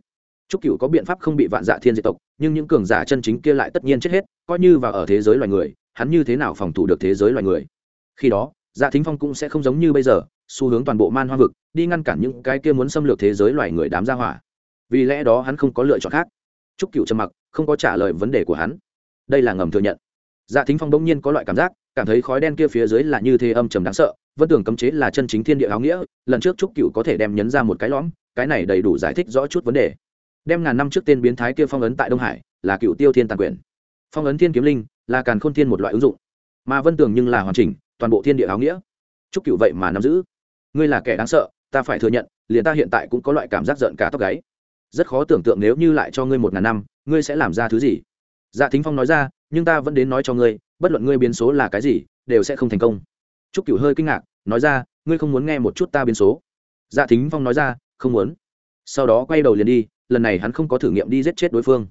Trúc Cửu có biện pháp không bị vạn dạ thiên diệt tộc, nhưng những cường giả chân chính kia lại tất nhiên chết hết, coi như vào ở thế giới loài người, hắn như thế nào phòng thủ được thế giới loài người? Khi đó dạ thính phong cũng sẽ không giống như bây giờ, xu hướng toàn bộ man hoa vực, đi ngăn cản những cái kia muốn xâm lược thế giới loài người đám gia hỏa. Vì lẽ đó hắn không có lựa chọn khác. Trúc Cửu trầm mặc, không có trả lời vấn đề của hắn. Đây là ngầm thừa nhận. Dạ thính phong bỗng nhiên có loại cảm giác, cảm thấy khói đen kia phía dưới là như thế âm trầm đáng sợ vân tưởng cấm chế là chân chính thiên địa áo nghĩa, lần trước trúc cựu có thể đem nhấn ra một cái lõm, cái này đầy đủ giải thích rõ chút vấn đề. Đem ngàn năm trước tên biến thái kia phong ấn tại đông hải, là cựu tiêu thiên tàn quyền. Phong ấn thiên kiếm linh, là càn khôn thiên một loại ứng dụng. Mà vân tường nhưng là hoàn chỉnh, toàn bộ thiên địa áo nghĩa. Chúc cựu vậy mà nắm giữ. Ngươi là kẻ đáng sợ, ta phải thừa nhận, liền ta hiện tại cũng có loại cảm giác giận cả tóc gáy. Rất khó tưởng tượng nếu như lại cho ngươi một ngàn năm, ngươi sẽ làm ra thứ gì. Dạ thính phong nói ra, nhưng ta vẫn đến nói cho ngươi, bất luận ngươi biến số là cái gì, đều sẽ không thành công trúc cửu hơi kinh ngạc, nói ra, ngươi không muốn nghe một chút ta biến số? Dạ thính phong nói ra, không muốn. Sau đó quay đầu liền đi, lần này hắn không có thử nghiệm đi giết chết đối phương.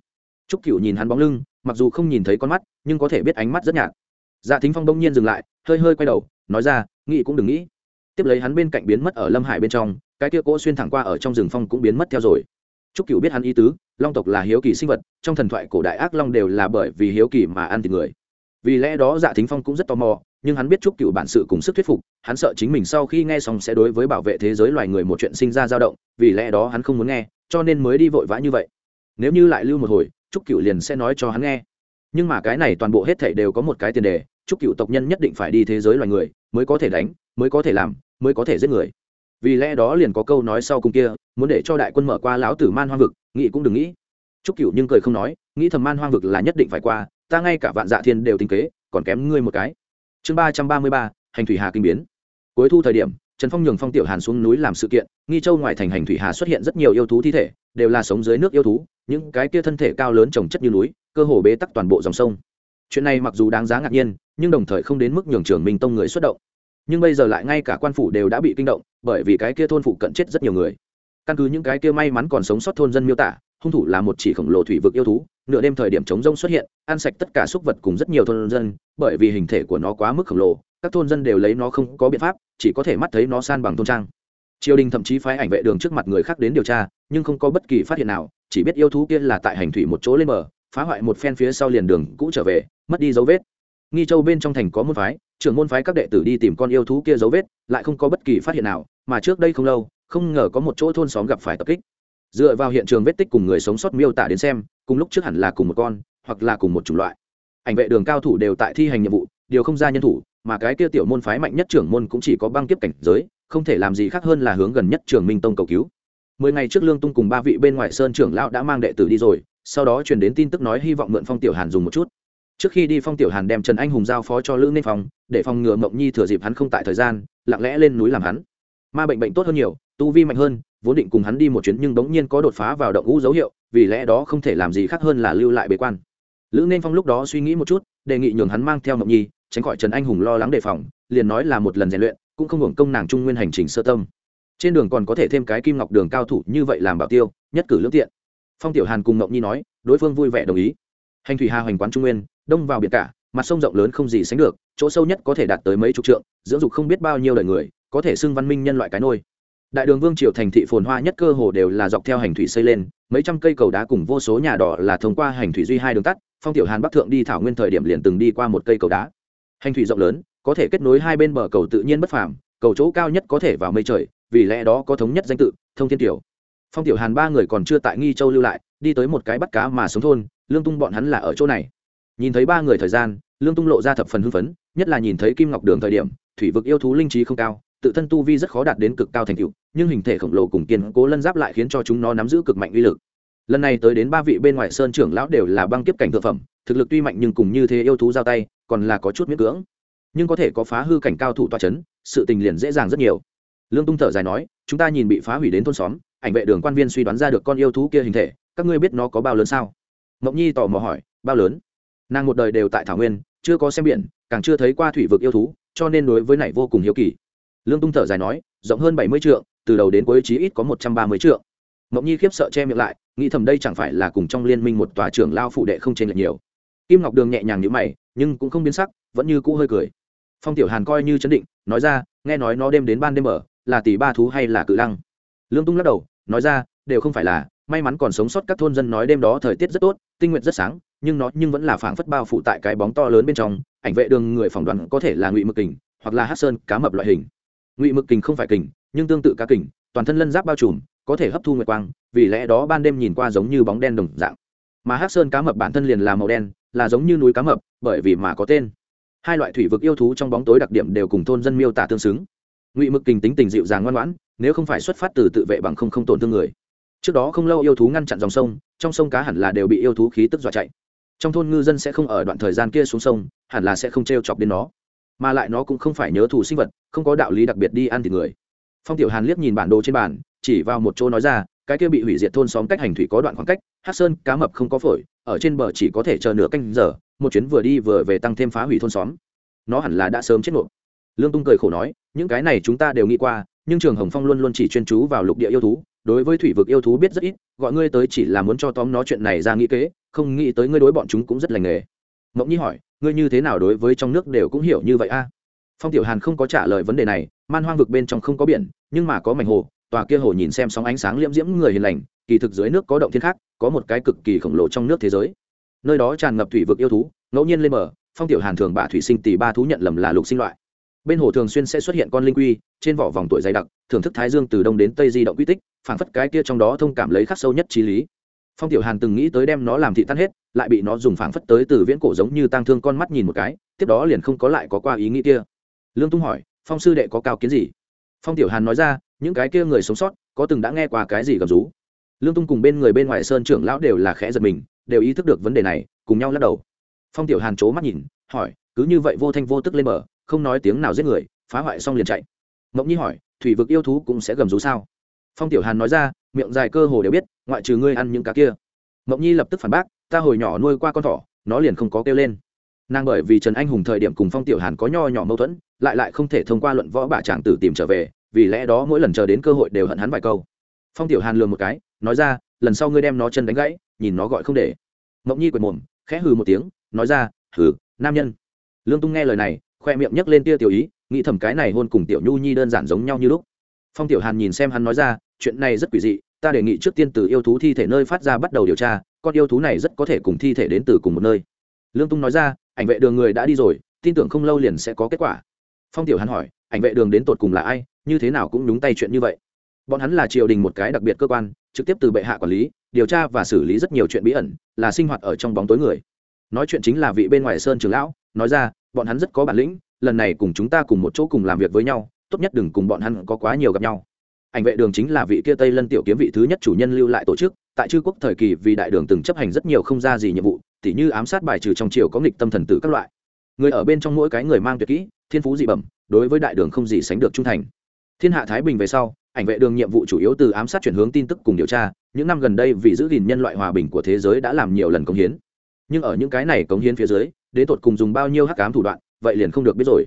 Trúc cửu nhìn hắn bóng lưng, mặc dù không nhìn thấy con mắt, nhưng có thể biết ánh mắt rất nhạt. Dạ thính phong đông nhiên dừng lại, hơi hơi quay đầu, nói ra, nghĩ cũng đừng nghĩ. Tiếp lấy hắn bên cạnh biến mất ở lâm hải bên trong, cái kia cỗ xuyên thẳng qua ở trong rừng phong cũng biến mất theo rồi. Trúc cửu biết hắn ý tứ, long tộc là hiếu kỳ sinh vật, trong thần thoại cổ đại ác long đều là bởi vì hiếu kỳ mà ăn thịt người vì lẽ đó dạ thính phong cũng rất tò mò, nhưng hắn biết trúc cửu bản sự cùng sức thuyết phục, hắn sợ chính mình sau khi nghe xong sẽ đối với bảo vệ thế giới loài người một chuyện sinh ra dao động, vì lẽ đó hắn không muốn nghe, cho nên mới đi vội vã như vậy. Nếu như lại lưu một hồi, trúc cửu liền sẽ nói cho hắn nghe. Nhưng mà cái này toàn bộ hết thảy đều có một cái tiền đề, trúc cửu tộc nhân nhất định phải đi thế giới loài người, mới có thể đánh, mới có thể làm, mới có thể giết người. Vì lẽ đó liền có câu nói sau cùng kia, muốn để cho đại quân mở qua lão tử man hoang vực, nghĩ cũng đừng nghĩ. Trúc cửu nhưng cười không nói, nghĩ thầm man hoang vực là nhất định phải qua ta ngay cả vạn dạ thiên đều tính kế, còn kém ngươi một cái. Chương ba trăm ba mươi ba, hành thủy hà kinh biến. Cuối thu thời điểm, trần phong nhường phong tiểu hàn xuống núi làm sự kiện, nghi châu ngoài thành hành thủy hà xuất hiện rất nhiều yêu thú thi thể, đều là sống dưới nước yêu thú, những cái kia thân thể cao lớn trồng chất như núi, cơ hồ bế tắc toàn bộ dòng sông. Chuyện này mặc dù đáng giá ngạc nhiên, nhưng đồng thời không đến mức nhường trường minh tông người xuất động. Nhưng bây giờ lại ngay cả quan phủ đều đã bị kinh động, bởi vì cái kia thôn phụ cận chết rất nhiều người. Căn cứ những cái kia may mắn còn sống sót thôn dân miêu tả hung thủ là một chỉ khổng lồ thủy vực yêu thú, nửa đêm thời điểm chống rông xuất hiện, ăn sạch tất cả súc vật cùng rất nhiều thôn dân, bởi vì hình thể của nó quá mức khổng lồ, các thôn dân đều lấy nó không có biện pháp, chỉ có thể mắt thấy nó san bằng thôn trang. Triều đình thậm chí phái ảnh vệ đường trước mặt người khác đến điều tra, nhưng không có bất kỳ phát hiện nào, chỉ biết yêu thú kia là tại hành thủy một chỗ lên bờ, phá hoại một phen phía sau liền đường cũ trở về, mất đi dấu vết. Nghi châu bên trong thành có môn phái, trưởng môn phái các đệ tử đi tìm con yêu thú kia dấu vết, lại không có bất kỳ phát hiện nào, mà trước đây không lâu, không ngờ có một chỗ thôn xóm gặp phải tập kích dựa vào hiện trường vết tích cùng người sống sót miêu tả đến xem, cùng lúc trước hẳn là cùng một con, hoặc là cùng một chủng loại. Ảnh vệ đường cao thủ đều tại thi hành nhiệm vụ, điều không ra nhân thủ, mà cái kia tiểu môn phái mạnh nhất trưởng môn cũng chỉ có băng kiếp cảnh giới, không thể làm gì khác hơn là hướng gần nhất trường minh tông cầu cứu. Mười ngày trước lương tung cùng ba vị bên ngoài sơn trưởng lão đã mang đệ tử đi rồi, sau đó truyền đến tin tức nói hy vọng mượn phong tiểu hàn dùng một chút. Trước khi đi phong tiểu hàn đem trần anh hùng giao phó cho lữ nên phong, để phòng ngừa mộng nhi thừa dịp hắn không tại thời gian, lặng lẽ lên núi làm hắn. Ma bệnh bệnh tốt hơn nhiều tu vi mạnh hơn, vốn định cùng hắn đi một chuyến nhưng bỗng nhiên có đột phá vào động ngũ dấu hiệu, vì lẽ đó không thể làm gì khác hơn là lưu lại bế quan. Lữ nên phong lúc đó suy nghĩ một chút, đề nghị nhường hắn mang theo mộng nhi, tránh khỏi trần anh hùng lo lắng đề phòng, liền nói là một lần rèn luyện, cũng không hưởng công nàng trung nguyên hành trình sơ tâm. Trên đường còn có thể thêm cái kim ngọc đường cao thủ như vậy làm bảo tiêu, nhất cử lưỡng tiện. Phong tiểu hàn cùng mộng nhi nói, đối phương vui vẻ đồng ý. Hành thủy hà hoành quán trung nguyên, đông vào biển cả, mặt sông rộng lớn không gì sánh được, chỗ sâu nhất có thể đạt tới mấy chục trượng, dưỡng dục không biết bao nhiêu đời người, có thể xưng văn minh nhân loại cái nôi đại đường vương triều thành thị phồn hoa nhất cơ hồ đều là dọc theo hành thủy xây lên, mấy trăm cây cầu đá cùng vô số nhà đỏ là thông qua hành thủy duy hai đường tắt, phong tiểu hàn bắc thượng đi thảo nguyên thời điểm liền từng đi qua một cây cầu đá. Hành thủy rộng lớn, có thể kết nối hai bên bờ cầu tự nhiên bất phàm, cầu chỗ cao nhất có thể vào mây trời, vì lẽ đó có thống nhất danh tự, thông thiên tiểu phong tiểu hàn ba người còn chưa tại nghi châu lưu lại, đi tới một cái bắt cá mà sống thôn, lương tung bọn hắn là ở chỗ này. Nhìn thấy ba người thời gian, lương tung lộ ra thập phần hưng phấn, nhất là nhìn thấy kim ngọc đường thời điểm, thủy vực yêu thú linh trí không cao tự thân tu vi rất khó đạt đến cực cao thành tựu, nhưng hình thể khổng lồ cùng kiên cố lân giáp lại khiến cho chúng nó nắm giữ cực mạnh uy lực. Lần này tới đến ba vị bên ngoài sơn trưởng lão đều là băng kiếp cảnh thượng phẩm, thực lực tuy mạnh nhưng cùng như thế yêu thú giao tay, còn là có chút miễn cưỡng. Nhưng có thể có phá hư cảnh cao thủ toa c h ấ n sự tình liền dễ dàng rất nhiều. Lương tung thở dài nói, chúng ta nhìn bị phá hủy đến thôn xóm, ảnh vệ đường quan viên suy đoán ra được con yêu thú kia hình thể, các ngươi biết nó có bao lớn sao? Mộng nhi tò mò hỏi, bao lớn? Nàng một đời đều tại thảo nguyên, chưa có xem biển, càng chưa thấy qua thủy vực yêu thú, cho nên đối với này vô cùng hiếu kỳ lương tung thở dài nói rộng hơn bảy mươi trượng, từ đầu đến cuối chí ít có một trăm ba mươi trượng. mộng nhi khiếp sợ che miệng lại nghĩ thầm đây chẳng phải là cùng trong liên minh một tòa trưởng lao phụ đệ không chênh lệch nhiều. Kim ngọc đường nhẹ nhàng như mày nhưng cũng không biến sắc vẫn như cũ hơi cười. Phong tiểu hàn coi như chấn định nói ra nghe nói nó đêm đến ban đêm ở là tỷ ba thú hay là cự lăng? Lương tung lắc đầu nói ra đều không phải là may mắn còn sống sót các thôn dân nói đêm đó thời tiết rất tốt tinh nguyện rất sáng nhưng nó nhưng vẫn là phảng phất bao phủ tại cái bóng to lớn bên trong ảnh vệ đường người phỏng đoán có thể là ngụy mực kình hoặc là hát sơn cá mập loại hình ngụy mực kình không phải kình, nhưng tương tự cá kình, toàn thân lân giáp bao trùm, có thể hấp thu nguyệt quang, vì lẽ đó ban đêm nhìn qua giống như bóng đen đồng dạng. Mà hắc sơn cá mập bản thân liền là màu đen, là giống như núi cá mập, bởi vì mà có tên. Hai loại thủy vực yêu thú trong bóng tối đặc điểm đều cùng thôn dân miêu tả tương xứng. Ngụy mực kình tính tình dịu dàng ngoan ngoãn, nếu không phải xuất phát từ tự vệ bằng không không tổn thương người. Trước đó không lâu yêu thú ngăn chặn dòng sông, trong sông cá hẳn là đều bị yêu thú khí tức dọa chạy. Trong thôn ngư dân sẽ không ở đoạn thời gian kia xuống sông, hẳn là sẽ không t r e o chọc đến nó mà lại nó cũng không phải nhớ thù sinh vật, không có đạo lý đặc biệt đi ăn thịt người. Phong tiểu hàn liếc nhìn bản đồ trên bàn, chỉ vào một chỗ nói ra, cái kia bị hủy diệt thôn xóm cách hành thủy có đoạn khoảng cách hát sơn, cá mập không có phổi, ở trên bờ chỉ có thể chờ nửa canh giờ, một chuyến vừa đi vừa về tăng thêm phá hủy thôn xóm. Nó hẳn là đã sớm chết nộp lương tung cười khổ nói, những cái này chúng ta đều nghĩ qua, nhưng trường hồng phong luôn luôn chỉ chuyên chú vào lục địa yêu thú, đối với thủy vực yêu thú biết rất ít, gọi ngươi tới chỉ là muốn cho tóm nó chuyện này ra nghĩ kế, không nghĩ tới ngươi đối bọn chúng cũng rất lành nghề. Mộng nhi hỏi ngươi như thế nào đối với trong nước đều cũng hiểu như vậy a? Phong tiểu hàn không có trả lời vấn đề này, man hoang vực bên trong không có biển, nhưng mà có mảnh hồ, tòa kia hồ nhìn xem sóng ánh sáng liễm diễm người hiền lành, kỳ thực dưới nước có động thiên khác, có một cái cực kỳ khổng lồ trong nước thế giới. Nơi đó tràn ngập thủy vực yêu thú, ngẫu nhiên lên bờ, phong tiểu hàn thường bạ thủy sinh tỷ ba thú nhận lầm là lục sinh loại. Bên hồ thường xuyên sẽ xuất hiện con linh quy, trên vỏ vòng tuổi dày đặc, thưởng thức thái dương từ đông đến tây di động quy tích phản phất cái kia trong đó thông cảm lấy khắc sâu nhất trí lý phong tiểu hàn từng nghĩ tới đem nó làm thị tan hết, lại bị nó dùng phảng phất tới từ viễn cổ giống như tang thương con mắt nhìn một cái, tiếp đó liền không có lại có qua ý nghĩ kia. Lương tung hỏi, phong sư đệ có cao kiến gì? Phong tiểu hàn nói ra, những cái kia người sống sót, có từng đã nghe qua cái gì gầm rú? Lương tung cùng bên người bên ngoài sơn trưởng lão đều là khẽ giật mình, đều ý thức được vấn đề này, cùng nhau lắc đầu. Phong tiểu hàn c mắt nhìn, hỏi, cứ như vậy vô thanh vô tức lên bờ, không nói tiếng nào giết người, phá hoại xong liền chạy. Mộng nhi hỏi, thủy vực yêu thú cũng sẽ gầm rú sao? Phong tiểu hàn nói ra miệng dài cơ hồ đều biết, ngoại trừ ngươi ăn những cá kia. Mộng nhi lập tức phản bác, ta hồi nhỏ nuôi qua con thỏ, nó liền không có kêu lên. Nàng bởi vì trần anh hùng thời điểm cùng phong tiểu hàn có nho nhỏ mâu thuẫn, lại lại không thể thông qua luận võ bà tràng tử tìm trở về, vì lẽ đó mỗi lần chờ đến cơ hội đều hận hắn vài câu. Phong tiểu hàn lường một cái, nói ra, lần sau ngươi đem nó chân đánh gãy, nhìn nó gọi không để. Mộng nhi quệt mồm, khẽ hừ một tiếng, nói ra, hừ, nam nhân. Lương tung nghe lời này, khoe miệng nhấc lên tia tiểu ý, nghĩ thầm cái này hôn cùng tiểu nhu nhi đơn giản giống nhau như lúc. Phong tiểu hàn nhìn xem hắn nói ra, chuyện này rất quỷ dị ta đề nghị trước tiên từ yêu thú thi thể nơi phát ra bắt đầu điều tra, con yêu thú này rất có thể cùng thi thể đến từ cùng một nơi. Lương tung nói ra, ảnh vệ đường người đã đi rồi, tin tưởng không lâu liền sẽ có kết quả. Phong tiểu hắn hỏi, ảnh vệ đường đến tột cùng là ai, như thế nào cũng nhúng tay chuyện như vậy. Bọn hắn là triều đình một cái đặc biệt cơ quan, trực tiếp từ bệ hạ quản lý, điều tra và xử lý rất nhiều chuyện bí ẩn, là sinh hoạt ở trong bóng tối người. Nói chuyện chính là vị bên ngoài sơn trường lão, nói ra, bọn hắn rất có bản lĩnh, lần này cùng chúng ta cùng một chỗ cùng làm việc với nhau, tốt nhất đừng cùng bọn hắn có quá nhiều gặp nhau ảnh vệ đường chính là vị kia tây lân tiểu kiếm vị thứ nhất chủ nhân lưu lại tổ chức, tại chư quốc thời kỳ vì đại đường từng chấp hành rất nhiều không ra gì nhiệm vụ, tỉ như ám sát bài trừ trong triều có nghịch tâm thần tử các loại. Người ở bên trong mỗi cái người mang tuyệt kỹ, thiên phú dị bẩm, đối với đại đường không gì sánh được trung thành. Thiên hạ thái bình về sau, ảnh vệ đường nhiệm vụ chủ yếu từ ám sát chuyển hướng tin tức cùng điều tra, những năm gần đây vì giữ gìn nhân loại hòa bình của thế giới đã làm nhiều lần công hiến. Nhưng ở những cái này cống hiến phía dưới, đến tột cùng dùng bao nhiêu hắc ám thủ đoạn, vậy liền không được biết rồi.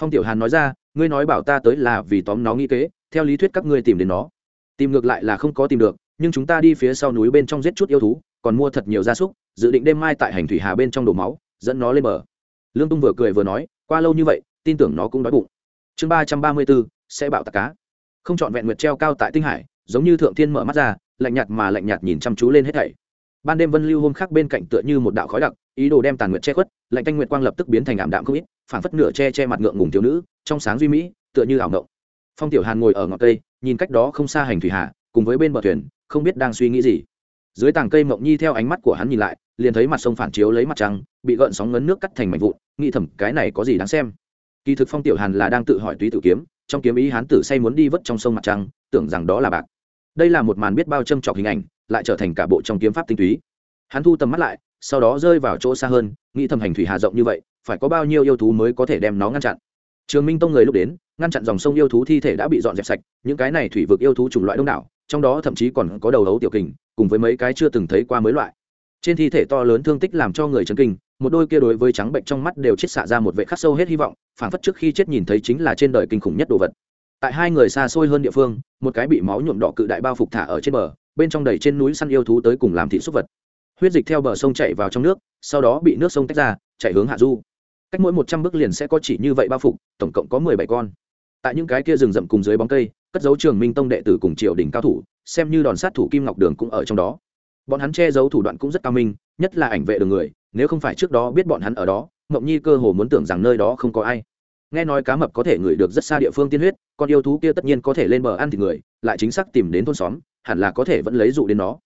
Phong tiểu hàn nói ra, ngươi nói bảo ta tới là vì tóm nó nghĩ kế theo lý thuyết các ngươi tìm đến nó. Tìm ngược lại là không có tìm được, nhưng chúng ta đi phía sau núi bên trong giết chút yêu thú, còn mua thật nhiều gia súc, dự định đêm mai tại hành thủy hà bên trong đổ máu, dẫn nó lên bờ. Lương tung vừa cười vừa nói, qua lâu như vậy, tin tưởng nó cũng đói bụng. Chương ba trăm ba mươi bốn, sẽ bạo tạc cá. Không chọn vẹn nguyệt treo cao tại tinh hải, giống như thượng thiên mở mắt ra, lạnh nhạt mà lạnh nhạt nhìn chăm chú lên hết thảy. Ban đêm vân lưu hôm khác bên cạnh tựa như một đạo khói đặc, ý đồ đem tàn nguyệt che khuất, lạnh canh nguyệt quang lập tức biến thành ảm đạm không ít phản phất nửa che che mặt ngượng ngùng thiếu nữ, trong sáng duy mỹ, tựa như ảo ngộng phong tiểu hàn ngồi ở ngọn cây, nhìn cách đó không xa hành thủy hạ, cùng với bên bờ thuyền, không biết đang suy nghĩ gì. Dưới tàng cây mộng nhi theo ánh mắt của hắn nhìn lại, liền thấy mặt sông phản chiếu lấy mặt trăng, bị gợn sóng ngấn nước cắt thành mảnh vụn, nghĩ thầm cái này có gì đáng xem. Kỳ thực phong tiểu hàn là đang tự hỏi túy tử kiếm, trong kiếm ý hắn tử say muốn đi vớt trong sông mặt trăng, tưởng rằng đó là bạc. Đây là một màn biết bao châm trọc hình ảnh, lại trở thành cả bộ trong kiếm pháp tinh túy. Hắn thu tầm mắt lại, sau đó rơi vào chỗ xa hơn, nghĩ thầm hành thủy hà rộng như vậy, phải có bao nhiêu yêu thú mới có thể đem nó ngăn chặn trường minh tông người lúc đến, ngăn chặn dòng sông yêu thú thi thể đã bị dọn dẹp sạch, những cái này thủy vực yêu thú chủng loại đông đảo, trong đó thậm chí còn có đầu hấu tiểu kình, cùng với mấy cái chưa từng thấy qua mới loại. Trên thi thể to lớn thương tích làm cho người chấn kinh, một đôi kia đối với trắng bệnh trong mắt đều chết xạ ra một vệ khắc sâu hết hy vọng phản phất trước khi chết nhìn thấy chính là trên đời kinh khủng nhất đồ vật. Tại hai người xa xôi hơn địa phương, một cái bị máu nhuộm đỏ cự đại bao phục thả ở trên bờ, bên trong đầy trên núi săn yêu thú tới cùng làm thị súc vật. Huyết dịch theo bờ sông chạy vào trong nước, sau đó bị nước sông tách ra, chạy hướng hạ du cách mỗi một trăm bước liền sẽ có chỉ như vậy bao phục, tổng cộng có mười bảy con. Tại những cái kia rừng rậm cùng dưới bóng cây, cất dấu trường minh tông đệ tử cùng triều đình cao thủ, xem như đòn sát thủ kim ngọc đường cũng ở trong đó. Bọn hắn che giấu thủ đoạn cũng rất cao minh, nhất là ảnh vệ đường người, nếu không phải trước đó biết bọn hắn ở đó ngậm nhi cơ hồ muốn tưởng rằng nơi đó không có ai. Nghe nói cá mập có thể ngửi được rất xa địa phương tiên huyết, con yêu thú kia tất nhiên có thể lên bờ ăn thịt người, lại chính xác tìm đến thôn xóm, hẳn là có thể vẫn lấy dụ đến nó.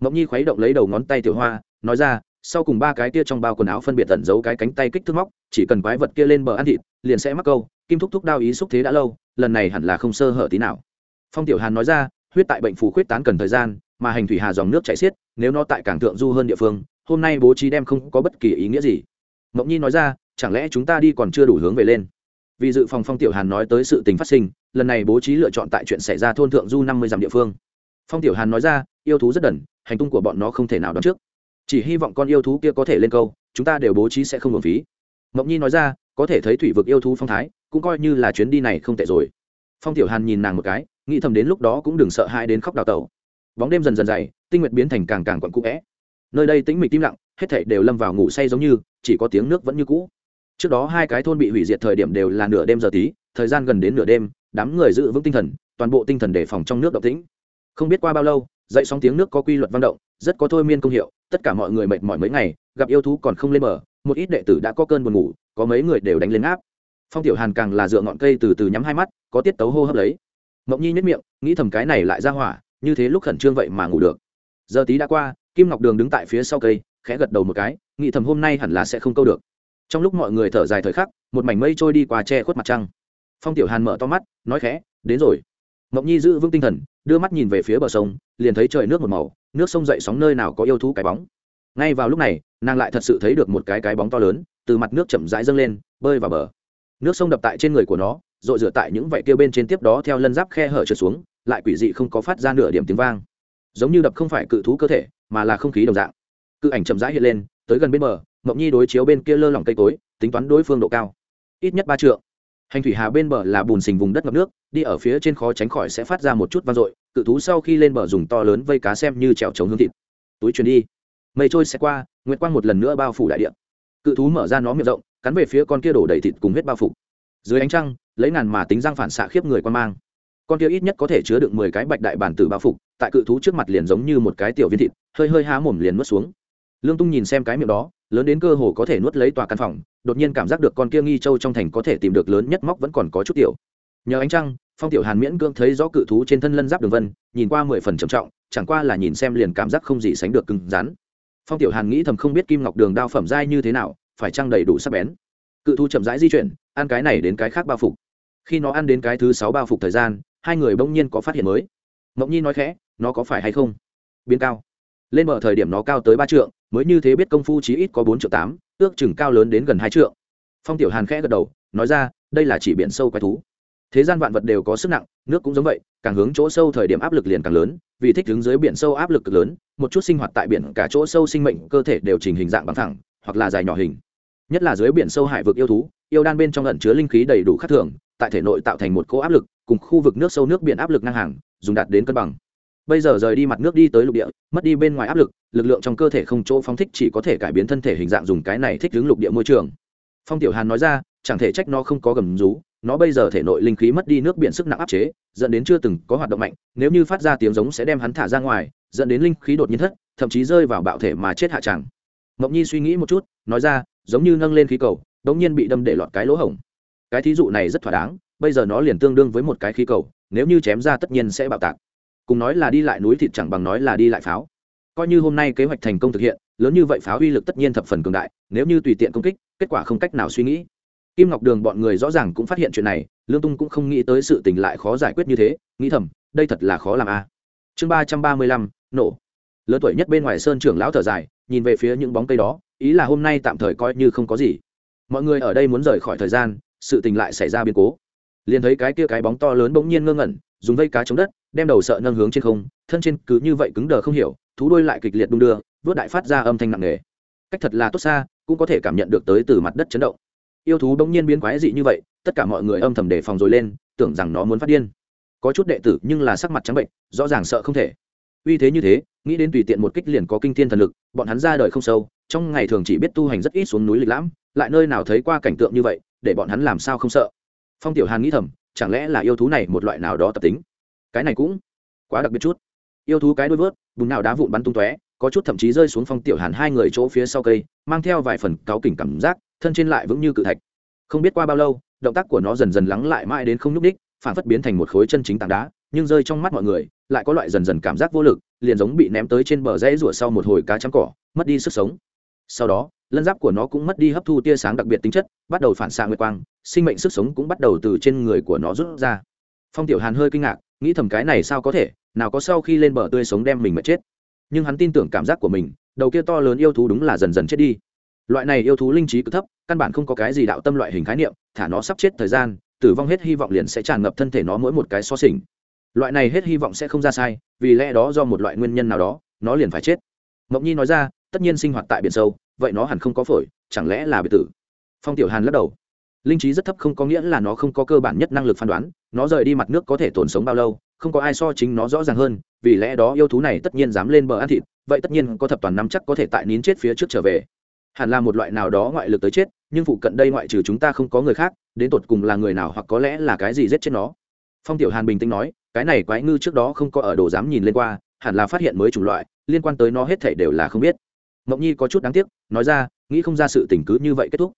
Ngậm nhi khuấy động lấy đầu ngón tay tiểu hoa, nói ra sau cùng ba cái kia trong bao quần áo phân biệt tẩn giấu cái cánh tay kích thước móc, chỉ cần quái vật kia lên bờ ăn thịt, liền sẽ mắc câu, kim thúc thúc đao ý xúc thế đã lâu, lần này hẳn là không sơ hở tí nào. Phong tiểu hàn nói ra, huyết tại bệnh phù khuyết tán cần thời gian, mà hành thủy hà dòng nước chảy xiết, nếu nó tại cảng thượng du hơn địa phương, hôm nay bố trí đem không có bất kỳ ý nghĩa gì. Mộng nhi nói ra, chẳng lẽ chúng ta đi còn chưa đủ hướng về lên? Vì dự phòng phong tiểu hàn nói tới sự tình phát sinh, lần này bố trí lựa chọn tại chuyện xảy ra thôn thượng du năm mươi dặm địa phương. Phong tiểu hàn nói ra, yêu thú rất đần, hành tung của bọn nó không thể nào đoán trước chỉ hy vọng con yêu thú kia có thể lên câu, chúng ta đều bố trí sẽ không hưởng phí. Mộng nhi nói ra, có thể thấy thủy vực yêu thú phong thái, cũng coi như là chuyến đi này không tệ rồi. Phong tiểu hàn nhìn nàng một cái, nghĩ thầm đến lúc đó cũng đừng sợ hãi đến khóc đào tẩu. Bóng đêm dần dần dày, tinh nguyệt biến thành càng càng quặn cũ vẽ nơi đây tĩnh mịch tim lặng, hết thảy đều lâm vào ngủ say giống như, chỉ có tiếng nước vẫn như cũ. Trước đó hai cái thôn bị hủy diệt thời điểm đều là nửa đêm giờ tí, thời gian gần đến nửa đêm, đám người giữ vững tinh thần, toàn bộ tinh thần đề phòng trong nước động tĩnh. Không biết qua bao lâu, dậy sóng tiếng nước có quy luật văn động, rất có thôi miên công hiệu tất cả mọi người mệt mỏi mấy ngày, gặp yêu thú còn không lên mở một ít đệ tử đã có cơn buồn ngủ, có mấy người đều đánh lên áp. Phong tiểu hàn càng là dựa ngọn cây từ từ nhắm hai mắt, có tiết tấu hô hấp lấy. Mộng nhi nhất miệng, nghĩ thầm cái này lại ra hỏa, như thế lúc khẩn trương vậy mà ngủ được. Giờ tí đã qua, kim ngọc đường đứng tại phía sau cây, khẽ gật đầu một cái, nghĩ thầm hôm nay hẳn là sẽ không câu được. Trong lúc mọi người thở dài thời khắc, một mảnh mây trôi đi qua che khuất mặt trăng. Phong tiểu hàn mở to mắt, nói khẽ, đến rồi mộng nhi giữ vững tinh thần, đưa mắt nhìn về phía bờ sông, liền thấy trời nước một màu, nước sông dậy sóng nơi nào có yêu thú cái bóng. Ngay vào lúc này, nàng lại thật sự thấy được một cái cái bóng to lớn, từ mặt nước chậm rãi dâng lên, bơi vào bờ. Nước sông đập tại trên người của nó rồi rửa tại những vảy kia bên trên tiếp đó theo lân giáp khe hở trượt xuống, lại quỷ dị không có phát ra nửa điểm tiếng vang. Giống như đập không phải cự thú cơ thể, mà là không khí đồng dạng. Cự ảnh chậm rãi hiện lên, tới gần bên bờ mộng nhi đối chiếu bên kia lơ lỏng cây cối, tính toán đối phương độ cao. Ít nhất ba trượng hành thủy hà bên bờ là bùn xình vùng đất ngập nước, đi ở phía trên khó tránh khỏi sẽ phát ra một chút vang dội, cự thú sau khi lên bờ dùng to lớn vây cá xem như trèo trống hương thịt. Túi chuyển đi. Mây trôi xe qua, nguyệt quang một lần nữa bao phủ đại địa. Cự thú mở ra nó miệng rộng, cắn về phía con kia đổ đầy thịt cùng huyết bao phủ. Dưới ánh trăng, lấy ngàn mà tính răng phản xạ khiếp người quan mang. Con kia ít nhất có thể chứa được mười cái bạch đại bản tử bao phục tại cự thú trước mặt liền giống như một cái tiểu viên thịt, hơi hơi há mồm liền nuốt xuống. Lương tung nhìn xem cái miệng đó lớn đến cơ hồ có thể nuốt lấy tòa căn phòng, đột nhiên cảm giác được con kia nghi châu trong thành có thể tìm được lớn nhất móc vẫn còn có chút tiểu. Nhờ ánh trăng, phong tiểu hàn miễn cưỡng thấy rõ cự thú trên thân lân giáp đường vân, nhìn qua mười phần trầm trọng, chẳng qua là nhìn xem liền cảm giác không gì sánh được cứng rắn. Phong tiểu hàn nghĩ thầm không biết kim ngọc đường đao phẩm dai như thế nào, phải trang đầy đủ sắc bén. Cự thú chậm rãi di chuyển, ăn cái này đến cái khác bao phục. Khi nó ăn đến cái thứ sáu bao phục thời gian, hai người bỗng nhiên có phát hiện mới. Mộng nhi nói khẽ, nó có phải hay không? Biến cao. Lên mở thời điểm nó cao tới ba trượng mới như thế biết công phu chí ít có bốn triệu tám, ước chừng cao lớn đến gần hai trượng phong tiểu hàn khẽ gật đầu, nói ra, đây là chỉ biển sâu quái thú. Thế gian vạn vật đều có sức nặng, nước cũng giống vậy, càng hướng chỗ sâu thời điểm áp lực liền càng lớn, vì thích đứng dưới biển sâu áp lực cực lớn, một chút sinh hoạt tại biển cả chỗ sâu sinh mệnh cơ thể đều trình hình dạng bằng thẳng, hoặc là dài nhỏ hình. Nhất là dưới biển sâu hải vực yêu thú, yêu đan bên trong ẩn chứa linh khí đầy đủ khắc thường, tại thể nội tạo thành một cỗ áp lực, cùng khu vực nước sâu nước biển áp lực ngang hàng, dùng đạt đến cân bằng bây giờ rời đi mặt nước đi tới lục địa, mất đi bên ngoài áp lực lực lượng trong cơ thể không chỗ phóng thích chỉ có thể cải biến thân thể hình dạng dùng cái này thích ứng lục địa môi trường. Phong tiểu hàn nói ra, chẳng thể trách nó không có gầm rú, nó bây giờ thể nội linh khí mất đi nước biển sức nặng áp chế, dẫn đến chưa từng có hoạt động mạnh, nếu như phát ra tiếng giống sẽ đem hắn thả ra ngoài, dẫn đến linh khí đột nhiên thất, thậm chí rơi vào bạo thể mà chết hạ tràng mộng nhi suy nghĩ một chút, nói ra, giống như nâng lên khí cầu, đống nhiên bị đâm để lọt cái lỗ hổng. Cái thí dụ này rất thỏa đáng, bây giờ nó liền tương đương với một cái khí cầu, nếu như chém ra tất nhiên sẽ bạo tạc cùng nói là đi lại núi thịt chẳng bằng nói là đi lại pháo. Coi như hôm nay kế hoạch thành công thực hiện, lớn như vậy pháo uy lực tất nhiên thập phần cường đại, nếu như tùy tiện công kích, kết quả không cách nào suy nghĩ. Kim ngọc đường bọn người rõ ràng cũng phát hiện chuyện này, lương tung cũng không nghĩ tới sự tình lại khó giải quyết như thế, nghĩ thầm, đây thật là khó làm a. À. chương ba trăm ba mươi lăm, nổ. Lớn tuổi nhất bên ngoài sơn trưởng lão thở dài, nhìn về phía những bóng cây đó, ý là hôm nay tạm thời coi như không có gì. Mọi người ở đây muốn rời khỏi thời gian, sự tình lại xảy ra biến cố. Liền thấy cái kia cái bóng to lớn bỗng nhiên ngơ ngẩn, dùng vây cá chống đất đem đầu sợ nâng hướng trên không, thân trên cứ như vậy cứng đờ không hiểu, thú đôi lại kịch liệt đung đưa, vớt đại phát ra âm thanh nặng nề. Cách thật là tốt xa, cũng có thể cảm nhận được tới từ mặt đất chấn động. Yêu thú bỗng nhiên biến quái dị như vậy, tất cả mọi người âm thầm đề phòng rồi lên, tưởng rằng nó muốn phát điên. Có chút đệ tử nhưng là sắc mặt trắng bệnh, rõ ràng sợ không thể. Uy thế như thế, nghĩ đến tùy tiện một kích liền có kinh thiên thần lực, bọn hắn ra đời không sâu, trong ngày thường chỉ biết tu hành rất ít xuống núi lịch lãm, lại nơi nào thấy qua cảnh tượng như vậy, để bọn hắn làm sao không sợ. Phong tiểu hàn nghĩ thầm, chẳng lẽ là yêu thú này một loại nào đó tập tính? Cái này cũng quá đặc biệt chút. Yêu thú cái đuôi vớt, bùn nào đá vụn bắn tung tóe, có chút thậm chí rơi xuống phong tiểu hàn hai người chỗ phía sau cây, mang theo vài phần cáo kỉnh cảm giác, thân trên lại vững như cự thạch. Không biết qua bao lâu, động tác của nó dần dần lắng lại mãi đến không nhúc đích phản phất biến thành một khối chân chính tảng đá, nhưng rơi trong mắt mọi người, lại có loại dần dần cảm giác vô lực, liền giống bị ném tới trên bờ rẽ rủa sau một hồi cá trắng cỏ, mất đi sức sống. Sau đó, lân giáp của nó cũng mất đi hấp thu tia sáng đặc biệt tính chất, bắt đầu phản xạ nguyệt quang, sinh mệnh sức sống cũng bắt đầu từ trên người của nó rút ra. Phong tiểu hàn hơi kinh ngạc nghĩ thầm cái này sao có thể, nào có sau khi lên bờ tươi sống đem mình mà chết. Nhưng hắn tin tưởng cảm giác của mình, đầu kia to lớn yêu thú đúng là dần dần chết đi. Loại này yêu thú linh trí cực thấp, căn bản không có cái gì đạo tâm loại hình khái niệm, thả nó sắp chết thời gian, tử vong hết hy vọng liền sẽ tràn ngập thân thể nó mỗi một cái so sình loại này hết hy vọng sẽ không ra sai, vì lẽ đó do một loại nguyên nhân nào đó, nó liền phải chết. Mộng nhi nói ra, tất nhiên sinh hoạt tại biển sâu, vậy nó hẳn không có phổi, chẳng lẽ là biệt tử? Phong tiểu hàn lắc đầu linh trí rất thấp không có nghĩa là nó không có cơ bản nhất năng lực phán đoán, nó rời đi mặt nước có thể tồn sống bao lâu, không có ai so chính nó rõ ràng hơn, vì lẽ đó yêu thú này tất nhiên dám lên bờ ăn thịt, vậy tất nhiên có thập toàn năm chắc có thể tại nín chết phía trước trở về. Hẳn là một loại nào đó ngoại lực tới chết, nhưng phụ cận đây ngoại trừ chúng ta không có người khác, đến tột cùng là người nào hoặc có lẽ là cái gì giết chết nó? Phong tiểu hàn bình tĩnh nói, cái này quái ngư trước đó không có ở đồ dám nhìn lên qua, hẳn là phát hiện mới chủng loại, liên quan tới nó hết thảy đều là không biết. Mộng nhi có chút đáng tiếc, nói ra, nghĩ không ra sự tình cứ như vậy kết thúc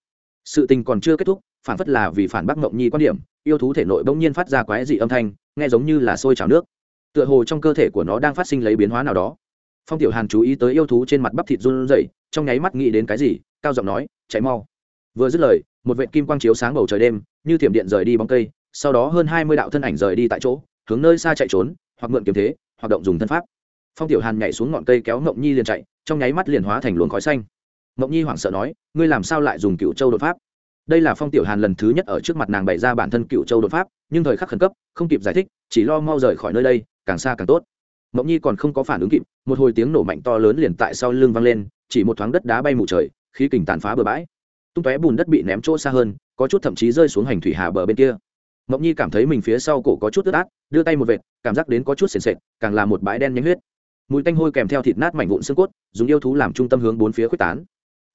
sự tình còn chưa kết thúc, phản phất là vì phản bác mộng nhi quan điểm, yêu thú thể nội bỗng nhiên phát ra quái dị âm thanh, nghe giống như là sôi trào nước. Tựa hồ trong cơ thể của nó đang phát sinh lấy biến hóa nào đó. Phong tiểu hàn chú ý tới yêu thú trên mặt bắp thịt run rẩy, trong nháy mắt nghĩ đến cái gì, cao giọng nói, chạy mau. Vừa dứt lời, một vệ kim quang chiếu sáng bầu trời đêm, như thiểm điện rời đi bóng cây, sau đó hơn hai mươi đạo thân ảnh rời đi tại chỗ, hướng nơi xa chạy trốn, hoặc mượn kiếm thế hoạt động dùng thân pháp. Phong tiểu hàn nhảy xuống ngọn cây kéo ngộng nhi liền chạy, trong nháy mắt liền hóa thành luồng khói xanh. Mộng nhi hoảng sợ nói, ngươi làm sao lại dùng cựu châu đột pháp? Đây là phong tiểu hàn lần thứ nhất ở trước mặt nàng bày ra bản thân cựu châu đột pháp, nhưng thời khắc khẩn cấp, không kịp giải thích, chỉ lo mau rời khỏi nơi đây, càng xa càng tốt. Mộng nhi còn không có phản ứng kịp, một hồi tiếng nổ mạnh to lớn liền tại sau lưng vang lên, chỉ một thoáng đất đá bay mù trời, khí kình tàn phá bờ bãi. Tung tóe bùn đất bị ném chỗ xa hơn, có chút thậm chí rơi xuống hành thủy hà bờ bên kia. Mộng nhi cảm thấy mình phía sau cổ có chút ướt át, đưa tay một vệt, cảm giác đến có chút sền sệt, càng là một bãi đen nhánh huyết. Mùi tanh hôi kèm theo thịt nát mảnh vụn xương cốt, dùng yêu thú làm trung tâm hướng bốn phía khuếch tán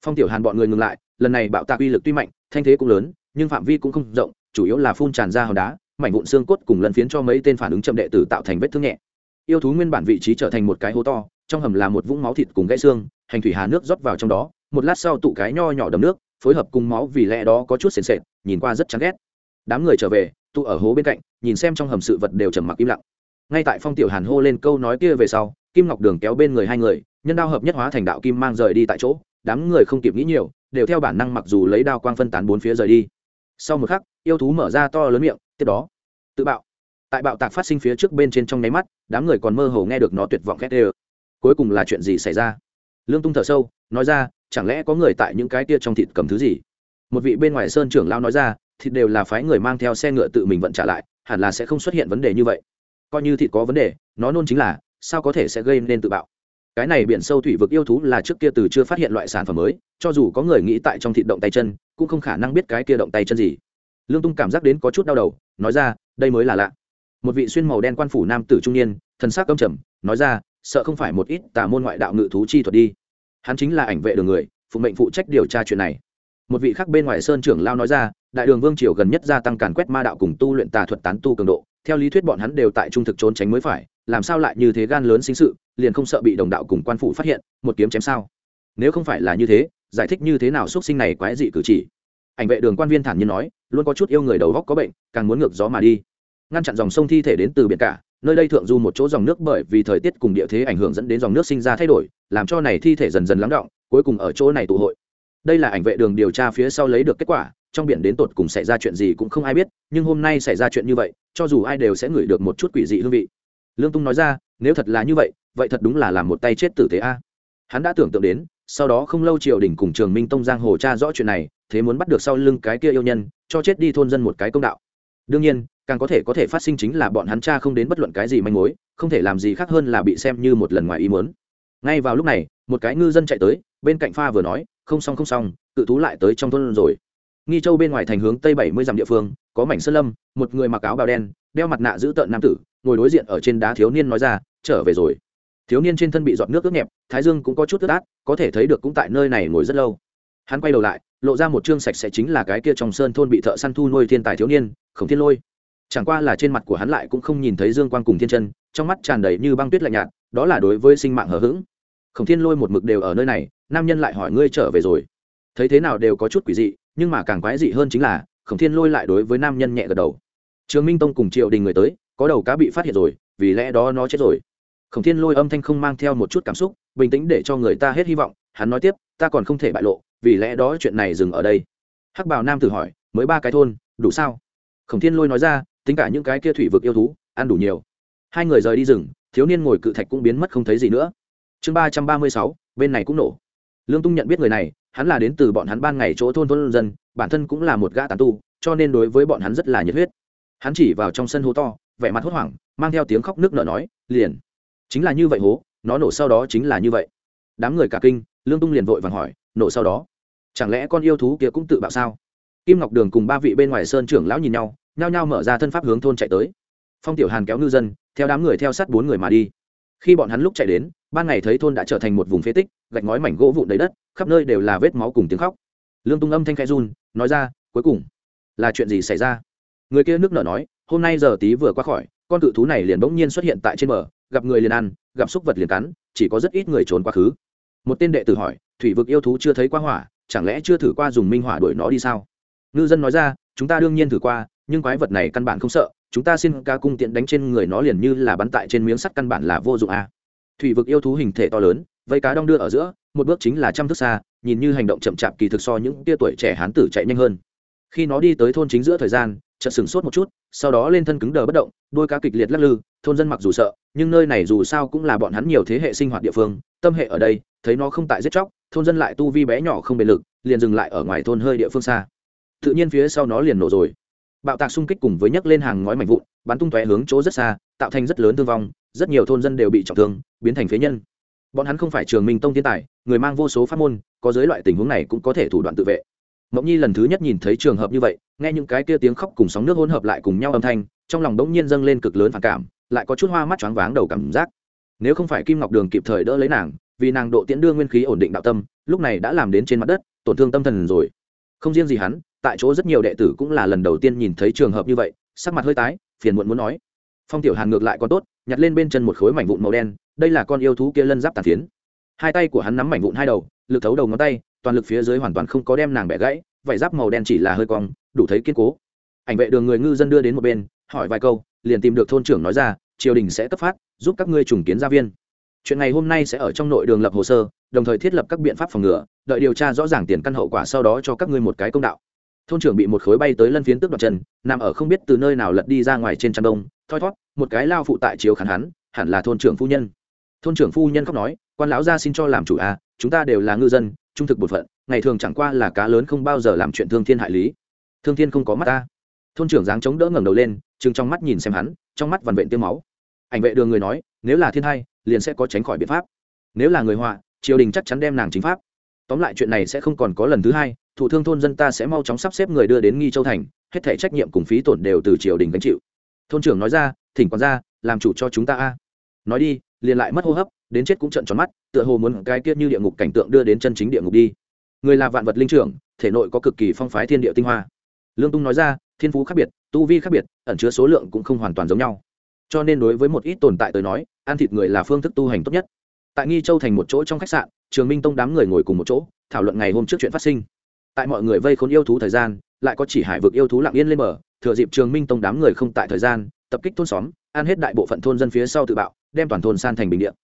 phong tiểu hàn bọn người ngừng lại, lần này bạo tạc uy lực tuy mạnh, thanh thế cũng lớn, nhưng phạm vi cũng không rộng, chủ yếu là phun tràn ra hòn đá, mảnh vụn xương cốt cùng lần phiến cho mấy tên phản ứng chậm đệ tử tạo thành vết thương nhẹ. Yêu thú nguyên bản vị trí trở thành một cái hố to, trong hầm là một vũng máu thịt cùng gãy xương, hành thủy hà nước rót vào trong đó, một lát sau tụ cái nho nhỏ đầm nước, phối hợp cùng máu vì lẽ đó có chút sền sệt, nhìn qua rất chán ghét. Đám người trở về, tụ ở hố bên cạnh, nhìn xem trong hầm sự vật đều trầm mặc im lặng. Ngay tại phong tiểu hàn hô lên câu nói kia về sau, kim ngọc đường kéo bên người hai người, nhân đao hợp nhất hóa thành đạo kim mang rời đi tại chỗ đám người không kịp nghĩ nhiều, đều theo bản năng mặc dù lấy đao quang phân tán bốn phía rời đi. Sau một khắc, yêu thú mở ra to lớn miệng, tiếp đó, tự bạo. Tại bạo tạc phát sinh phía trước bên trên trong nháy mắt, đám người còn mơ hồ nghe được nó tuyệt vọng khét ê cuối cùng là chuyện gì xảy ra? Lương tung thở sâu, nói ra, chẳng lẽ có người tại những cái kia trong thịt cầm thứ gì? Một vị bên ngoài sơn trưởng lao nói ra, thịt đều là phái người mang theo xe ngựa tự mình vận trả lại, hẳn là sẽ không xuất hiện vấn đề như vậy. Coi như thịt có vấn đề, nó nôn chính là, sao có thể sẽ gây nên tự bạo? Cái này biển sâu thủy vực yêu thú là trước kia từ chưa phát hiện loại sản phẩm mới, cho dù có người nghĩ tại trong thịt động tay chân, cũng không khả năng biết cái kia động tay chân gì. Lương tung cảm giác đến có chút đau đầu, nói ra, đây mới là lạ. Một vị xuyên màu đen quan phủ nam tử trung niên, thần sắc âm trầm, nói ra, sợ không phải một ít tà môn ngoại đạo ngự thú chi thuật đi. Hắn chính là ảnh vệ đường người, phụ mệnh phụ trách điều tra chuyện này. Một vị khác bên ngoài sơn trưởng lao nói ra, đại đường vương triều gần nhất gia tăng càn quét ma đạo cùng tu luyện tà thuật tán tu cường độ theo lý thuyết bọn hắn đều tại trung thực trốn tránh mới phải, làm sao lại như thế gan lớn sinh sự, liền không sợ bị đồng đạo cùng quan phụ phát hiện, một kiếm chém sao? Nếu không phải là như thế, giải thích như thế nào x sinh này quái dị cử chỉ? Ảnh vệ đường quan viên thản nhiên nói, luôn có chút yêu người đầu góc có bệnh, càng muốn ngược gió mà đi. Ngăn chặn dòng sông thi thể đến từ biển cả, nơi đây thượng du một chỗ dòng nước bởi vì thời tiết cùng địa thế ảnh hưởng dẫn đến dòng nước sinh ra thay đổi, làm cho này thi thể dần dần lắng động cuối cùng ở chỗ này tụ hội. Đây là ảnh vệ đường điều tra phía sau lấy được kết quả trong biển đến tột cùng xảy ra chuyện gì cũng không ai biết, nhưng hôm nay xảy ra chuyện như vậy, cho dù ai đều sẽ ngửi được một chút quỷ dị hương vị. Lương tung nói ra, nếu thật là như vậy vậy thật đúng là làm một tay chết tử tế a. Hắn đã tưởng tượng đến, sau đó không lâu triều đình cùng trường minh tông giang hồ tra rõ chuyện này, thế muốn bắt được sau lưng cái kia yêu nhân, cho chết đi thôn dân một cái công đạo. Đương nhiên, càng có thể có thể phát sinh chính là bọn hắn cha không đến bất luận cái gì manh mối, không thể làm gì khác hơn là bị xem như một lần ngoài ý muốn. Ngay vào lúc này, một cái ngư dân chạy tới, bên cạnh pha vừa nói, không xong không xong, cự thú lại tới trong thôn rồi nghi châu bên ngoài thành hướng tây bảy mươi dặm địa phương, có mảnh sơn lâm, một người mặc áo bào đen, đeo mặt nạ giữ tợn nam tử, ngồi đối diện ở trên đá thiếu niên nói ra, trở về rồi. Thiếu niên trên thân bị giọt nước ướt nhẹp, thái dương cũng có chút ướt át, có thể thấy được cũng tại nơi này ngồi rất lâu. Hắn quay đầu lại, lộ ra một chương sạch sẽ chính là cái kia trong sơn thôn bị thợ săn thu nuôi thiên tài thiếu niên, khổng thiên lôi. Chẳng qua là trên mặt của hắn lại cũng không nhìn thấy dương quang cùng thiên chân, trong mắt tràn đầy như băng tuyết lạnh nhạt, đó là đối với sinh mạng hờ hững. Khổng thiên lôi một mực đều ở nơi này, nam nhân lại hỏi ngươi trở về rồi. Thấy thế nào đều có chút quỷ dị nhưng mà càng quái dị hơn chính là, khổng thiên lôi lại đối với nam nhân nhẹ gật đầu. Trường minh tông cùng triệu đình người tới, có đầu cá bị phát hiện rồi, vì lẽ đó nó chết rồi. Khổng thiên lôi âm thanh không mang theo một chút cảm xúc, bình tĩnh để cho người ta hết hy vọng, hắn nói tiếp, ta còn không thể bại lộ, vì lẽ đó chuyện này dừng ở đây. Hắc bảo nam thử hỏi, mới ba cái thôn, đủ sao? Khổng thiên lôi nói ra, tính cả những cái kia thủy vực yêu thú, ăn đủ nhiều. Hai người rời đi rừng, thiếu niên ngồi cự thạch cũng biến mất không thấy gì nữa. Chương ba trăm ba mươi sáu, bên này cũng nổ. Lương tung nhận biết người này hắn là đến từ bọn hắn ban ngày chỗ thôn thôn dân, bản thân cũng là một gã tàn tu, cho nên đối với bọn hắn rất là nhiệt huyết. Hắn chỉ vào trong sân hố to, vẻ mặt hốt hoảng, mang theo tiếng khóc nước nở nói, liền, chính là như vậy hố, nó nổ sau đó chính là như vậy. Đám người cả kinh, lương tung liền vội vàng hỏi, nổ sau đó, chẳng lẽ con yêu thú kia cũng tự bạo sao? Kim ngọc đường cùng ba vị bên ngoài sơn trưởng lão nhìn nhau, nhao nhao mở ra thân pháp hướng thôn chạy tới. Phong tiểu hàn kéo ngư dân, theo đám người theo sát bốn người mà đi khi bọn hắn lúc chạy đến, ban ngày thấy thôn đã trở thành một vùng phế tích, gạch ngói mảnh gỗ vụn đầy đất, khắp nơi đều là vết máu cùng tiếng khóc. Lương tung âm thanh khai run, nói ra, cuối cùng là chuyện gì xảy ra? Người kia nước nở nói, hôm nay giờ tí vừa qua khỏi, con cự thú này liền bỗng nhiên xuất hiện tại trên bờ, gặp người liền ăn, gặp súc vật liền cắn, chỉ có rất ít người trốn quá khứ. Một tên đệ tử hỏi, thủy vực yêu thú chưa thấy qua hỏa, chẳng lẽ chưa thử qua dùng minh hỏa đuổi nó đi sao? Ngư dân nói ra, chúng ta đương nhiên thử qua nhưng quái vật này căn bản không sợ, chúng ta xin ca cung tiện đánh trên người nó liền như là bắn tại trên miếng sắt căn bản là vô dụng a à. thủy vực yêu thú hình thể to lớn, vây cá đong đưa ở giữa, một bước chính là trăm thước xa, nhìn như hành động chậm chạp kỳ thực so những tia tuổi trẻ hán tử chạy nhanh hơn. Khi nó đi tới thôn chính giữa thời gian, chợt sừng sốt một chút, sau đó lên thân cứng đờ bất động, đôi cá kịch liệt lắc lư, thôn dân mặc dù sợ, nhưng nơi này dù sao cũng là bọn hắn nhiều thế hệ sinh hoạt địa phương, tâm hệ ở đây, thấy nó không tại giết chóc, thôn dân lại tu vi bé nhỏ không bền lực, liền dừng lại ở ngoài thôn hơi địa phương xa. Tự nhiên phía sau nó liền nổ rồi bạo tạc xung kích cùng với nhấc lên hàng ngói mảnh vụn, bắn tung tóe hướng chỗ rất xa, tạo thành rất lớn thương vong, rất nhiều thôn dân đều bị trọng thương, biến thành phế nhân. Bọn hắn không phải trường minh tông thiên tài, người mang vô số pháp môn, có giới loại tình huống này cũng có thể thủ đoạn tự vệ. Mộng nhi lần thứ nhất nhìn thấy trường hợp như vậy, nghe những cái kia tiếng khóc cùng sóng nước hỗn hợp lại cùng nhau âm thanh, trong lòng đống nhiên dâng lên cực lớn phản cảm, lại có chút hoa mắt choáng váng đầu cảm giác. Nếu không phải kim ngọc đường kịp thời đỡ lấy nàng, vì nàng độ tiễn đưa nguyên khí ổn định đạo tâm, lúc này đã làm đến trên mặt đất, tổn thương tâm thần rồi. Không riêng gì hắn tại chỗ rất nhiều đệ tử cũng là lần đầu tiên nhìn thấy trường hợp như vậy, sắc mặt hơi tái, phiền muộn muốn nói. Phong tiểu hàn ngược lại còn tốt, nhặt lên bên chân một khối mảnh vụn màu đen, đây là con yêu thú kia lân giáp tàn phiến. Hai tay của hắn nắm mảnh vụn hai đầu, lực thấu đầu ngón tay, toàn lực phía dưới hoàn toàn không có đem nàng bẻ gãy vải giáp màu đen chỉ là hơi cong, đủ thấy kiên cố. Ảnh vệ đường người ngư dân đưa đến một bên, hỏi vài câu, liền tìm được thôn trưởng nói ra, triều đình sẽ cấp phát, giúp các ngươi trùng kiến gia viên. Chuyện này hôm nay sẽ ở trong nội đường lập hồ sơ, đồng thời thiết lập các biện pháp phòng ngừa, đợi điều tra rõ ràng tiền căn hậu quả sau đó cho các ngươi một cái công đạo thôn trưởng bị một khối bay tới lân phiến tước đoạt chân, nằm ở không biết từ nơi nào lật đi ra ngoài trên tràn đông, thoi thót, một cái lao phụ tại chiếu khán hắn, hẳn là thôn trưởng phu nhân. Thôn trưởng phu nhân khóc nói, quan lão gia xin cho làm chủ à chúng ta đều là ngư dân, trung thực bột phận, ngày thường chẳng qua là cá lớn không bao giờ làm chuyện thương thiên hại lý. Thương thiên không có mắt ta. Thôn trưởng dáng chống đỡ ngẩng đầu lên chừng trong mắt nhìn xem hắn, trong mắt vằn vện tiêu máu. Ảnh vệ đường người nói, nếu là thiên hai, liền sẽ có tránh khỏi biện pháp. Nếu là người họa, triều đình chắc chắn đem nàng chính pháp. Tóm lại chuyện này sẽ không còn có lần thứ hai thủ thương thôn dân ta sẽ mau chóng sắp xếp người đưa đến nghi châu thành, hết thể trách nhiệm cùng phí tổn đều từ triều đình gánh chịu. Thôn trưởng nói ra, thỉnh còn ra làm chủ cho chúng ta a. Nói đi, liền lại mất hô hấp, đến chết cũng trận tròn mắt, tựa hồ muốn cái kia như địa ngục cảnh tượng đưa đến chân chính địa ngục đi. Người là vạn vật linh trưởng, thể nội có cực kỳ phong phái thiên địa tinh hoa. Lương tung nói ra, thiên phú khác biệt, tu vi khác biệt, ẩn chứa số lượng cũng không hoàn toàn giống nhau. Cho nên đối với một ít tồn tại tới nói, ăn thịt người là phương thức tu hành tốt nhất. Tại nghi châu thành một chỗ trong khách sạn, trường minh tông đám người ngồi cùng một chỗ, thảo luận ngày hôm trước chuyện phát sinh tại mọi người vây khốn yêu thú thời gian, lại có chỉ hải vực yêu thú lặng yên lên bờ, thừa dịp trường minh tông đám người không tại thời gian, tập kích thôn xóm, ăn hết đại bộ phận thôn dân phía sau tự bạo, đem toàn thôn san thành bình điện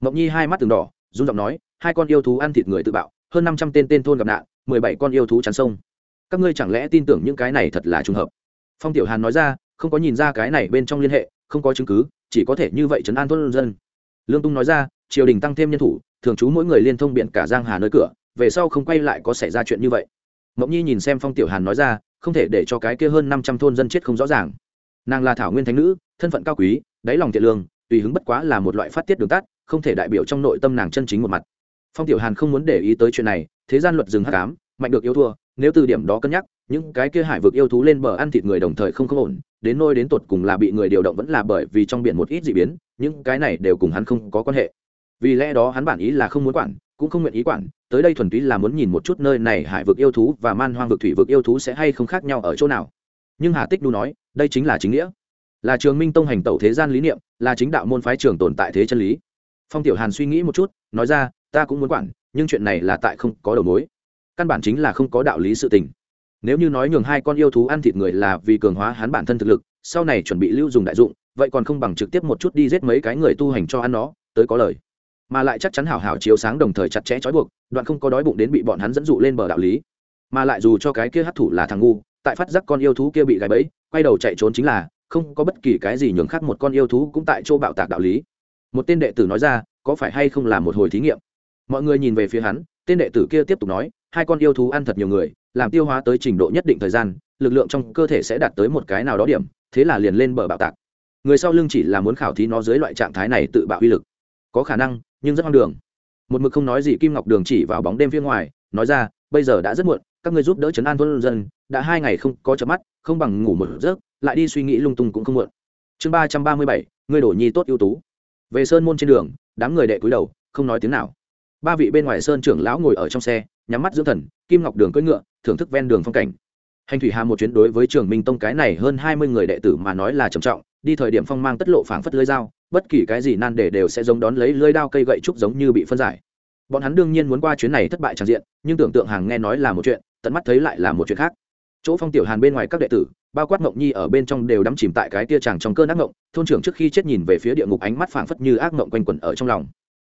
mộng nhi hai mắt từng đỏ, run giọng nói, hai con yêu thú ăn thịt người tự bạo, hơn năm trăm tên tên thôn gặp nạn, mười bảy con yêu thú chắn sông. Các ngươi chẳng lẽ tin tưởng những cái này thật là trùng hợp? Phong tiểu hàn nói ra, không có nhìn ra cái này bên trong liên hệ, không có chứng cứ, chỉ có thể như vậy chấn an thôn dân. Lương tung nói ra, triều đình tăng thêm nhân thủ, thường trú mỗi người liên thông biện cả giang hà nơi cửa, về sau không quay lại có xảy ra chuyện như vậy mộng nhi nhìn xem phong tiểu hàn nói ra, không thể để cho cái kia hơn năm trăm thôn dân chết không rõ ràng. Nàng là thảo nguyên thánh nữ, thân phận cao quý, đáy lòng thiện lương, tùy hứng bất quá là một loại phát tiết đường tắt, không thể đại biểu trong nội tâm nàng chân chính một mặt. Phong tiểu hàn không muốn để ý tới chuyện này, thế gian luật dừng hát cám mạnh được yêu thua, nếu từ điểm đó cân nhắc, những cái kia hải vực yêu thú lên bờ ăn thịt người đồng thời không không ổn, đến nôi đến tột cùng là bị người điều động vẫn là bởi vì trong biển một ít d ị biến, những cái này đều cùng hắn không có quan hệ. Vì lẽ đó hắn bản ý là không muốn quản cũng không nguyện ý quản, tới đây thuần túy là muốn nhìn một chút nơi này hải vực yêu thú và man hoang vực thủy vực yêu thú sẽ hay không khác nhau ở chỗ nào. Nhưng hà tích đu nói, đây chính là chính nghĩa. Là trường minh tông hành tẩu thế gian lý niệm, là chính đạo môn phái trường tồn tại thế chân lý. Phong tiểu hàn suy nghĩ một chút, nói ra, ta cũng muốn quản, nhưng chuyện này là tại không có đầu mối. Căn bản chính là không có đạo lý sự tình. Nếu như nói nhường hai con yêu thú ăn thịt người là vì cường hóa hắn bản thân thực lực, sau này chuẩn bị lưu dùng đại dụng, vậy còn không bằng trực tiếp một chút đi giết mấy cái người tu hành cho ăn nó, tới có lời mà lại chắc chắn hảo hảo chiếu sáng đồng thời chặt chẽ trói buộc, đoạn không có đói bụng đến bị bọn hắn dẫn dụ lên bờ đạo lý. Mà lại dù cho cái kia hấp thủ là thằng ngu, tại phát giác con yêu thú kia bị gáy bẫy, quay đầu chạy trốn chính là, không có bất kỳ cái gì nhường khác một con yêu thú cũng tại chỗ bạo tạc đạo lý. Một tên đệ tử nói ra, có phải hay không là một hồi thí nghiệm? Mọi người nhìn về phía hắn, tên đệ tử kia tiếp tục nói, hai con yêu thú ăn thật nhiều người, làm tiêu hóa tới trình độ nhất định thời gian, lực lượng trong cơ thể sẽ đạt tới một cái nào đó điểm, thế là liền lên bờ bạo tạc. Người sau lưng chỉ là muốn khảo thí nó dưới loại trạng thái này tự bạo uy lực có khả năng, nhưng rất hoang đường. Một mực không nói gì kim ngọc đường chỉ vào bóng đêm phía ngoài, nói ra, bây giờ đã rất muộn, các ngươi giúp đỡ chấn an thôn dân, đã hai ngày không có chợp mắt, không bằng ngủ một giấc, lại đi suy nghĩ lung tung cũng không muộn. Chương ba trăm ba mươi bảy, ngươi đổ nhi tốt ưu tú. Về sơn môn trên đường, đám người đệ cúi đầu, không nói tiếng nào. Ba vị bên ngoài sơn trưởng lão ngồi ở trong xe, nhắm mắt dưỡng thần, kim ngọc đường cưỡi ngựa, thưởng thức ven đường phong cảnh. Hành thủy hà một chuyến đối với trường minh tông cái này hơn hai mươi người đệ tử mà nói là trầm trọng đi thời điểm phong mang tất lộ phảng phất lưới dao, bất kỳ cái gì nan để đều sẽ giống đón lấy lưới đao cây gậy trúc giống như bị phân giải. Bọn hắn đương nhiên muốn qua chuyến này thất bại tràn diện, nhưng tưởng tượng hàng nghe nói là một chuyện, tận mắt thấy lại là một chuyện khác. Chỗ phong tiểu hàn bên ngoài các đệ tử, bao quát mộng nhi ở bên trong đều đắm chìm tại cái tia chàng trong cơn ác mộng, thôn trưởng trước khi chết nhìn về phía địa ngục ánh mắt phảng phất như ác mộng quanh quẩn ở trong lòng.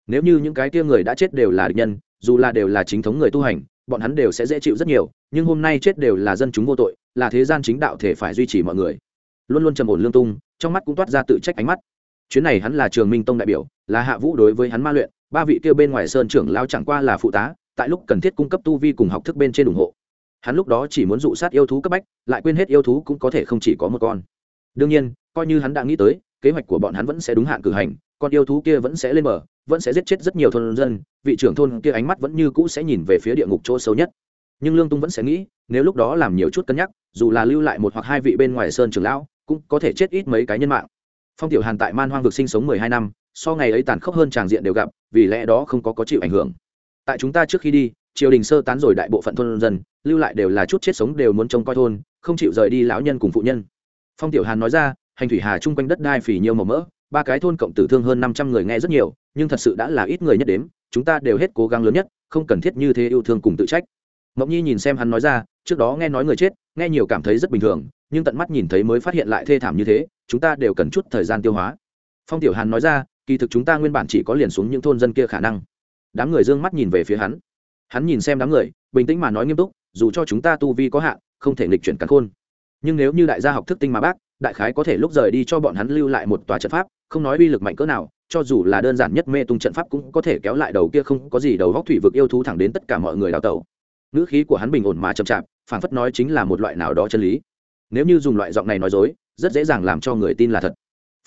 Nếu như những cái tia người đã chết đều là địch nhân, dù là đều là chính thống người tu hành, bọn hắn đều sẽ dễ chịu rất nhiều, nhưng hôm nay chết đều là dân chúng vô tội, là thế gian chính đạo thể phải duy trì mọi người. Luôn luôn trầm ổn lương tung trong mắt cũng toát ra tự trách ánh mắt. Chuyến này hắn là trường minh tông đại biểu, là hạ vũ đối với hắn ma luyện, ba vị kêu bên ngoài sơn trưởng lao chẳng qua là phụ tá, tại lúc cần thiết cung cấp tu vi cùng học thức bên trên ủng hộ. Hắn lúc đó chỉ muốn dụ sát yêu thú cấp bách, lại quên hết yêu thú cũng có thể không chỉ có một con. Đương nhiên, coi như hắn đã nghĩ tới, kế hoạch của bọn hắn vẫn sẽ đúng hạn cử hành, con yêu thú kia vẫn sẽ lên bờ, vẫn sẽ giết chết rất nhiều thôn dân, vị trưởng thôn kia ánh mắt vẫn như cũ sẽ nhìn về phía địa ngục chỗ sâu nhất. Nhưng lương tung vẫn sẽ nghĩ, nếu lúc đó làm nhiều chút cân nhắc, dù là lưu lại một hoặc hai vị bên ngoài sơn trường lão cũng có thể chết ít mấy cái nhân mạng. Phong tiểu hàn tại man hoang vực sinh sống mười hai năm, so ngày ấy tàn khốc hơn tràng diện đều gặp, vì lẽ đó không có có chịu ảnh hưởng. Tại chúng ta trước khi đi, triều đình sơ tán rồi đại bộ phận thôn dân, lưu lại đều là chút chết sống đều muốn trông coi thôn, không chịu rời đi lão nhân cùng phụ nhân. Phong tiểu hàn nói ra, hành thủy hà chung quanh đất đai phì nhiều màu mỡ, ba cái thôn cộng tử thương hơn năm trăm người nghe rất nhiều, nhưng thật sự đã là ít người nhất đếm, chúng ta đều hết cố gắng lớn nhất, không cần thiết như thế yêu thương cùng tự trách. Mộng nhi nhìn xem hắn nói ra, trước đó nghe nói người chết, nghe nhiều cảm thấy rất bình thường nhưng tận mắt nhìn thấy mới phát hiện lại thê thảm như thế, chúng ta đều cần chút thời gian tiêu hóa. Phong tiểu hàn nói ra, kỳ thực chúng ta nguyên bản chỉ có liền xuống những thôn dân kia khả năng. Đám người d ư ơ n g mắt nhìn về phía hắn. Hắn nhìn xem đám người, bình tĩnh mà nói nghiêm túc, dù cho chúng ta tu vi có hạn, không thể nghịch chuyển cắn khôn. Nhưng nếu như đại gia học thức tinh mà bác, đại khái có thể lúc rời đi cho bọn hắn lưu lại một tòa trận pháp, không nói uy lực mạnh cỡ nào, cho dù là đơn giản nhất mê tung trận pháp cũng có thể kéo lại đầu kia không có gì đầu góc thủy vực yêu thú thẳng đến tất cả mọi người đào tẩu. Ngữ khí của hắn bình ổn mà chậm chạp, phảng phất nói chính là một loại nào đó chân lý nếu như dùng loại giọng này nói dối, rất dễ dàng làm cho người tin là thật.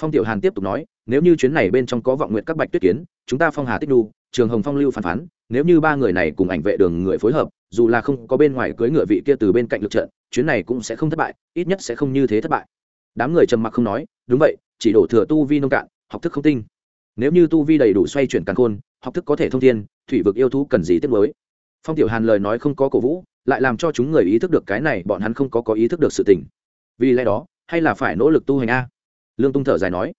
Phong tiểu hàn tiếp tục nói, nếu như chuyến này bên trong có vọng nguyện các bạch tuyết kiến, chúng ta phong hà tích đu, trường hồng phong lưu phản phán, nếu như ba người này cùng ảnh vệ đường người phối hợp, dù là không có bên ngoài cưới ngựa vị kia từ bên cạnh lực trận, chuyến này cũng sẽ không thất bại, ít nhất sẽ không như thế thất bại. Đám người trầm mặc không nói, đúng vậy, chỉ đổ thừa tu vi nông cạn, học thức không tinh. Nếu như tu vi đầy đủ xoay chuyển càn khôn, học thức có thể thông thiên, thủy vực yêu thú cần gì tiếp mới phong tiểu hàn lời nói không có cổ vũ, lại làm cho chúng người ý thức được cái này, bọn hắn không có có ý thức được sự tình. Vì lẽ đó, hay là phải nỗ lực tu hành a? Lương tung thở dài nói.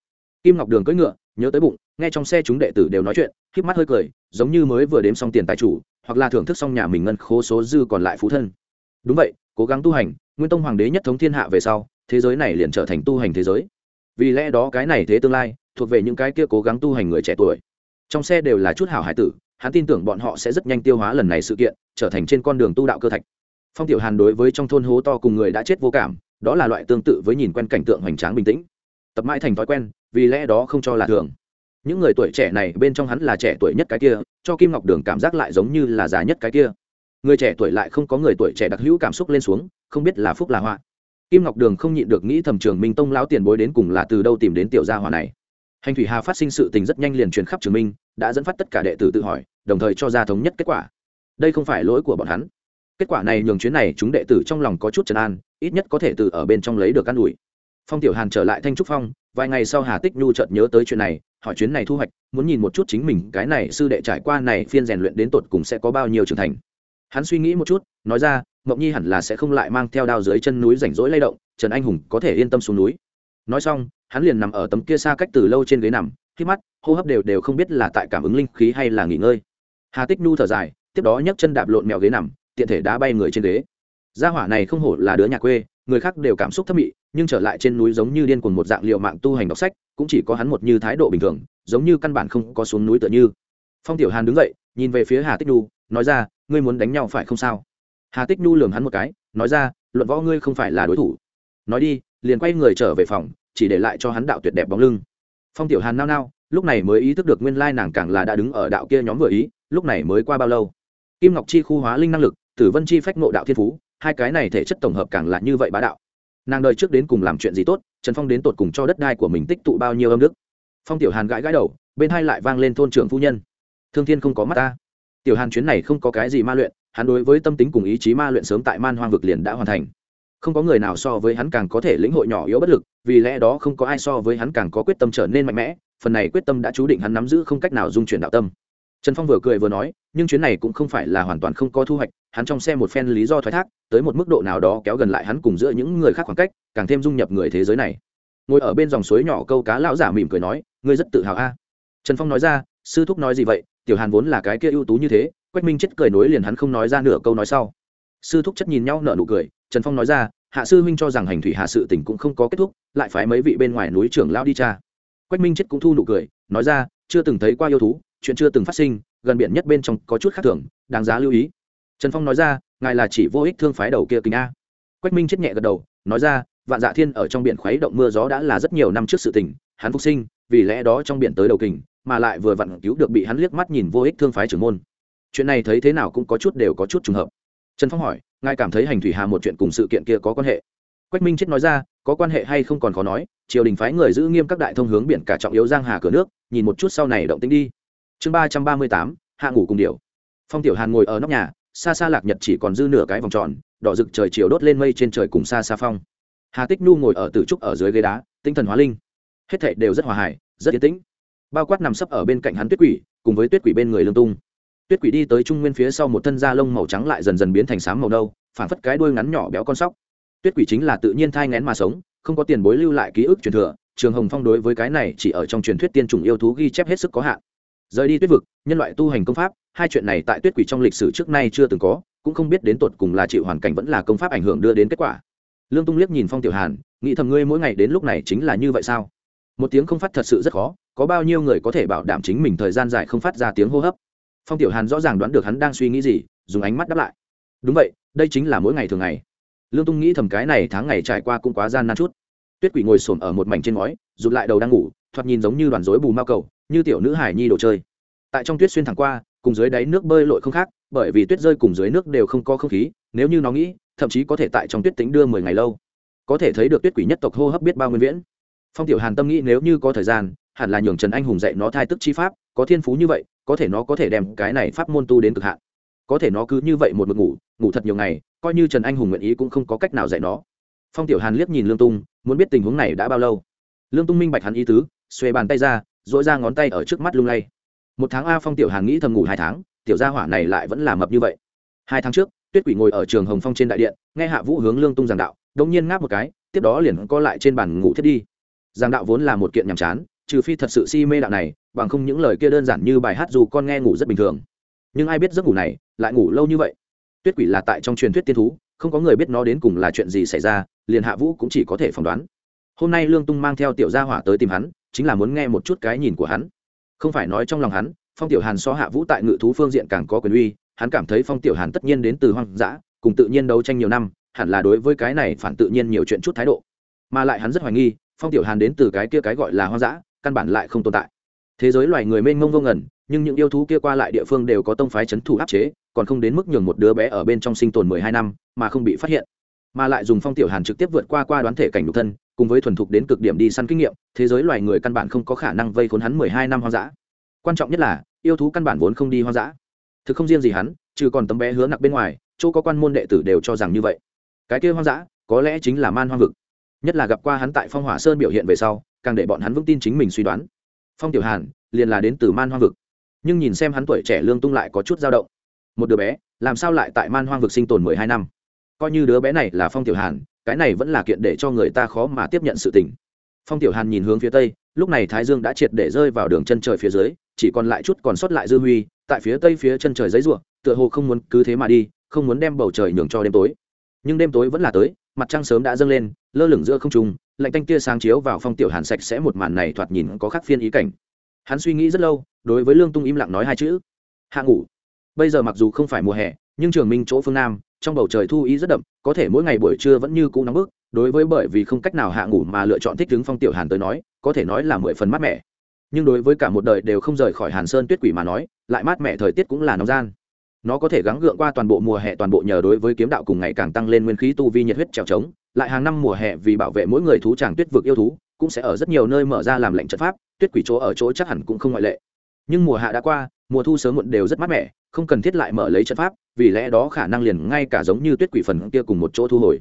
Kim ngọc đường cưỡi ngựa, nhớ tới bụng, nghe trong xe chúng đệ tử đều nói chuyện k mắt hơi cười, giống như mới vừa đếm xong tiền tài chủ, hoặc là thưởng thức xong nhà mình ngân khố số dư còn lại phú thân. Đúng vậy, cố gắng tu hành, nguyên tông hoàng đế nhất thống thiên hạ về sau, thế giới này liền trở thành tu hành thế giới. Vì lẽ đó cái này thế tương lai, thuộc về những cái kia cố gắng tu hành người trẻ tuổi. Trong xe đều là chút hảo hải tử hắn tin tưởng bọn họ sẽ rất nhanh tiêu hóa lần này sự kiện, trở thành trên con đường tu đạo cơ thạch. Phong tiểu hàn đối với trong thôn hố to cùng người đã chết vô cảm, đó là loại tương tự với nhìn quen cảnh tượng hoành tráng bình tĩnh. Tập mãi thành thói quen, vì lẽ đó không cho là thường. Những người tuổi trẻ này bên trong hắn là trẻ tuổi nhất cái kia, cho kim ngọc đường cảm giác lại giống như là già nhất cái kia. Người trẻ tuổi lại không có người tuổi trẻ đặc hữu cảm xúc lên xuống, không biết là phúc là họa. Kim ngọc đường không nhịn được nghĩ thầm trường minh tông lão tiền bối đến cùng là từ đâu tìm đến tiểu gia hỏa này hành thủy hà phát sinh sự tình rất nhanh liền truyền khắp trường minh, đã dẫn phát tất cả đệ tử tự hỏi, đồng thời cho ra thống nhất kết quả. Đây không phải lỗi của bọn hắn. Kết quả này nhường chuyến này chúng đệ tử trong lòng có chút trấn an, ít nhất có thể từ ở bên trong lấy được căn ủi. Phong tiểu hàn trở lại thanh trúc phong, vài ngày sau hà tích nhu chợt nhớ tới chuyện này, hỏi chuyến này thu hoạch, muốn nhìn một chút chính mình, cái này sư đệ trải qua này phiên rèn luyện đến tột cùng sẽ có bao nhiêu trưởng thành. Hắn suy nghĩ một chút, nói ra, mộng nhi hẳn là sẽ không lại mang theo đao dưới chân núi rảnh rỗi lay động, trần anh hùng có thể yên tâm xuống núi. Nói xong hắn liền nằm ở tấm kia xa cách từ lâu trên ghế nằm, khi mắt, hô hấp đều đều không biết là tại cảm ứng linh khí hay là nghỉ ngơi. Hà tích nhu thở dài, tiếp đó nhấc chân đạp lộn mèo ghế nằm, tiện thể đá bay người trên ghế. Gia hỏa này không hổ là đứa nhà quê, người khác đều cảm xúc thấp mị, nhưng trở lại trên núi giống như điên cuồng một dạng liệu mạng tu hành đọc sách, cũng chỉ có hắn một như thái độ bình thường, giống như căn bản không có xuống núi tựa như. Phong tiểu hàn đứng dậy, nhìn về phía hà tích nhu nói ra, ngươi muốn đánh nhau phải không sao? Hà tích nhu lường hắn một cái, nói ra, luận võ ngươi không phải là đối thủ. Nói đi, liền quay người trở về phòng chỉ để lại cho hắn đạo tuyệt đẹp bóng lưng. Phong tiểu hàn nao nao, lúc này mới ý thức được nguyên lai nàng càng là đã đứng ở đạo kia nhóm vừa ý, lúc này mới qua bao lâu? Kim ngọc chi khu hóa linh năng lực, tử vân chi phách nộ đạo thiên phú, hai cái này thể chất tổng hợp càng là như vậy bá đạo. Nàng đời trước đến cùng làm chuyện gì tốt, trần phong đến tột cùng cho đất đai của mình tích tụ bao nhiêu âm đức? Phong tiểu hàn gãi gãi đầu, bên hai lại vang lên thôn trưởng phu nhân. Thương thiên không có mắt ta. Tiểu hàn chuyến này không có cái gì ma luyện, hắn đối với tâm tính cùng ý chí ma luyện sớm tại man hoang vực liền đã hoàn thành không có người nào so với hắn càng có thể lĩnh hội nhỏ yếu bất lực, vì lẽ đó không có ai so với hắn càng có quyết tâm trở nên mạnh mẽ, phần này quyết tâm đã chú định hắn nắm giữ không cách nào dung chuyển đạo tâm. Trần phong vừa cười vừa nói, nhưng chuyến này cũng không phải là hoàn toàn không có thu hoạch, hắn trong xe một phen lý do thoái thác, tới một mức độ nào đó kéo gần lại hắn cùng giữa những người khác khoảng cách, càng thêm dung nhập người thế giới này. Ngồi ở bên dòng suối nhỏ câu cá lão giả mỉm cười nói, ngươi rất tự hào a. Trần phong nói ra, sư thúc nói gì vậy? Tiểu hàn vốn là cái kia ưu tú như thế, quách minh chết cười nối liền hắn không nói ra nửa câu nói sau. Sư thúc chất nhìn nhau nở nụ cười trần phong nói ra, hạ sư huynh cho rằng hành thủy hạ sự tỉnh cũng không có kết thúc, lại phải mấy vị bên ngoài núi trưởng lao đi cha quách minh chết cũng thu nụ cười, nói ra, chưa từng thấy qua yêu thú, chuyện chưa từng phát sinh, gần biển nhất bên trong có chút khác thường, đáng giá lưu ý. Trần phong nói ra, ngài là chỉ vô ích thương phái đầu kia kính a. Quách minh chết nhẹ gật đầu, nói ra, vạn dạ thiên ở trong biển khuấy động mưa gió đã là rất nhiều năm trước sự tình, hắn phục sinh, vì lẽ đó trong biển tới đầu kình, mà lại vừa vặn cứu được bị hắn liếc mắt nhìn vô ích thương phái trưởng môn. Chuyện này thấy thế nào cũng có chút đều có chút trùng hợp. Trần phong hỏi ngài cảm thấy hành thủy hà một chuyện cùng sự kiện kia có quan hệ? Quách minh chết nói ra, có quan hệ hay không còn khó nói, triều đình phái người giữ nghiêm các đại thông hướng biển cả trọng yếu giang hà cửa nước, nhìn một chút sau này động tính đi. Chương ba trăm ba mươi tám, hạ ngủ cùng điều. phong tiểu hàn ngồi ở nóc nhà, xa xa lạc nhật chỉ còn dư nửa cái vòng tròn, đỏ rực trời chiều đốt lên mây trên trời cùng xa xa phong. Hà tích nu ngồi ở tử trúc ở dưới ghế đá, tinh thần hóa linh. Hết thảy đều rất hòa hải rất yên tĩnh. Bao quát nằm sấp ở bên cạnh hắn tuyết quỷ, cùng với tuyết quỷ bên người lương tung tuyết quỷ đi tới trung nguyên phía sau một thân da lông màu trắng lại dần dần biến thành sáng màu nâu phản phất cái đuôi ngắn nhỏ béo con sóc. Tuyết quỷ chính là tự nhiên thai ngén mà sống, không có tiền bối lưu lại ký ức truyền thừa, trường hồng phong đối với cái này chỉ ở trong truyền thuyết tiên chủng yêu thú ghi chép hết sức có hạn. Rời đi tuyết vực, nhân loại tu hành công pháp, hai chuyện này tại tuyết quỷ trong lịch sử trước nay chưa từng có, cũng không biết đến tột cùng là chịu hoàn cảnh vẫn là công pháp ảnh hưởng đưa đến kết quả. Lương tung liếc nhìn phong tiểu hàn, nghĩ thầm ngươi mỗi ngày đến lúc này chính là như vậy sao? Một tiếng không phát thật sự rất khó, có bao nhiêu người có thể bảo đảm chính mình thời gian dài không phát ra tiếng hô hấp? Phong tiểu hàn rõ ràng đoán được hắn đang suy nghĩ gì, dùng ánh mắt đáp lại. Đúng vậy, đây chính là mỗi ngày thường ngày. Lương tung nghĩ thầm cái này tháng ngày trải qua cũng quá gian nan chút. Tuyết quỷ ngồi xổm ở một mảnh trên ngói, rụt lại đầu đang ngủ, thoạt nhìn giống như đoàn rối bù mao cầu, như tiểu nữ hải nhi đồ chơi. Tại trong tuyết xuyên thẳng qua, cùng dưới đáy nước bơi lội không khác, bởi vì tuyết rơi cùng dưới nước đều không có không khí, nếu như nó nghĩ, thậm chí có thể tại trong tuyết tính đưa mười ngày lâu. Có thể thấy được tuyết quỷ nhất tộc hô hấp biết bao nguyên viễn. Phong tiểu hàn tâm nghĩ nếu như có thời gian, hẳn là nhường trần anh hùng dạy nó thai tức chi pháp, có thiên phú như vậy có thể nó có thể đem cái này pháp môn tu đến cực hạn. Có thể nó cứ như vậy một mực ngủ ngủ thật nhiều ngày, coi như trần anh hùng nguyện ý cũng không có cách nào dạy nó. Phong tiểu hàn liếc nhìn lương tung, muốn biết tình huống này đã bao lâu. Lương tung minh bạch hắn ý tứ xuê bàn tay ra dỗi ra ngón tay ở trước mắt lung lay. Một tháng a phong tiểu hàn nghĩ thầm ngủ hai tháng, tiểu gia hỏa này lại vẫn là mập như vậy. Hai tháng trước, tuyết quỷ ngồi ở trường hồng phong trên đại điện, nghe hạ vũ hướng lương tung giảng đạo đống nhiên ngáp một cái, tiếp đó liền co lại trên bàn ngủ thiết đi. Giảng đạo vốn là một kiện nhàm chán trừ phi thật sự si mê đạo này, bằng không những lời kia đơn giản như bài hát dù con nghe ngủ rất bình thường. Nhưng ai biết giấc ngủ này lại ngủ lâu như vậy? Tuyết quỷ là tại trong truyền thuyết tiên thú, không có người biết nó đến cùng là chuyện gì xảy ra, liền hạ vũ cũng chỉ có thể phỏng đoán. Hôm nay lương tung mang theo tiểu gia hỏa tới tìm hắn, chính là muốn nghe một chút cái nhìn của hắn. Không phải nói trong lòng hắn, phong tiểu hàn so hạ vũ tại ngự thú phương diện càng có quyền uy, hắn cảm thấy phong tiểu hàn tất nhiên đến từ hoang dã, cùng tự nhiên đấu tranh nhiều năm, hẳn là đối với cái này phản tự nhiên nhiều chuyện chút thái độ. Mà lại hắn rất hoài nghi, phong tiểu hàn đến từ cái kia cái gọi là hoang dã căn bản lại không tồn tại. Thế giới loài người mênh mông vô ngần, nhưng những yêu thú kia qua lại địa phương đều có tông phái c h ấ n thủ áp chế, còn không đến mức nhường một đứa bé ở bên trong sinh tồn mười hai năm, mà không bị phát hiện. Mà lại dùng phong tiểu hàn trực tiếp vượt qua qua đoán thể cảnh nhục thân, cùng với thuần thục đến cực điểm đi săn kinh nghiệm, thế giới loài người căn bản không có khả năng vây khốn hắn mười hai năm hoang dã. Quan trọng nhất là, yêu thú căn bản vốn không đi hoang dã. Thực không riêng gì hắn, trừ còn tấm bé hứa nặc bên ngoài, chỗ có quan môn đệ tử đều cho rằng như vậy. Cái kia hoang dã, có lẽ chính là man hoang vực. Nhất là gặp qua hắn tại phong hỏa sơn biểu hiện về sau càng để bọn hắn vững tin chính mình suy đoán. Phong tiểu hàn liền là đến từ man hoang vực. Nhưng nhìn xem hắn tuổi trẻ lương tung lại có chút dao động. Một đứa bé, làm sao lại tại man hoang vực sinh tồn mười hai năm? Coi như đứa bé này là phong tiểu hàn, cái này vẫn là kiện để cho người ta khó mà tiếp nhận sự tình. Phong tiểu hàn nhìn hướng phía tây, lúc này thái dương đã triệt để rơi vào đường chân trời phía dưới, chỉ còn lại chút còn sót lại dư huy, tại phía tây phía chân trời giấy ruộng tựa hồ không muốn cứ thế mà đi, không muốn đem bầu trời nhường cho đêm tối. Nhưng đêm tối vẫn là tới, mặt trăng sớm đã dâng lên, lơ lửng giữa không trung lạnh tanh tia sáng chiếu vào phong tiểu hàn sạch sẽ một màn này thoạt nhìn có khác phiên ý cảnh. Hắn suy nghĩ rất lâu, đối với lương tung im lặng nói hai chữ. Hạ ngủ. Bây giờ mặc dù không phải mùa hè, nhưng trường minh chỗ phương nam, trong bầu trời thu ý rất đậm, có thể mỗi ngày buổi trưa vẫn như cũ nóng bức, đối với bởi vì không cách nào hạ ngủ mà lựa chọn thích đứng phong tiểu hàn tới nói, có thể nói là mười phần mát mẻ. Nhưng đối với cả một đời đều không rời khỏi hàn sơn tuyết quỷ mà nói, lại mát mẻ thời tiết cũng là nóng gian. Nó có thể gắng gượng qua toàn bộ mùa hè, toàn bộ nhờ đối với kiếm đạo cùng ngày càng tăng lên nguyên khí tu vi nhiệt huyết trèo trống lại hàng năm mùa hè vì bảo vệ mỗi người thú tràng tuyết vực yêu thú, cũng sẽ ở rất nhiều nơi mở ra làm lệnh trận pháp, tuyết quỷ chỗ ở chỗ chắc hẳn cũng không ngoại lệ. Nhưng mùa hạ đã qua, mùa thu sớm muộn đều rất mát mẻ, không cần thiết lại mở lấy trận pháp, vì lẽ đó khả năng liền ngay cả giống như tuyết quỷ phần kia cùng một chỗ thu hồi.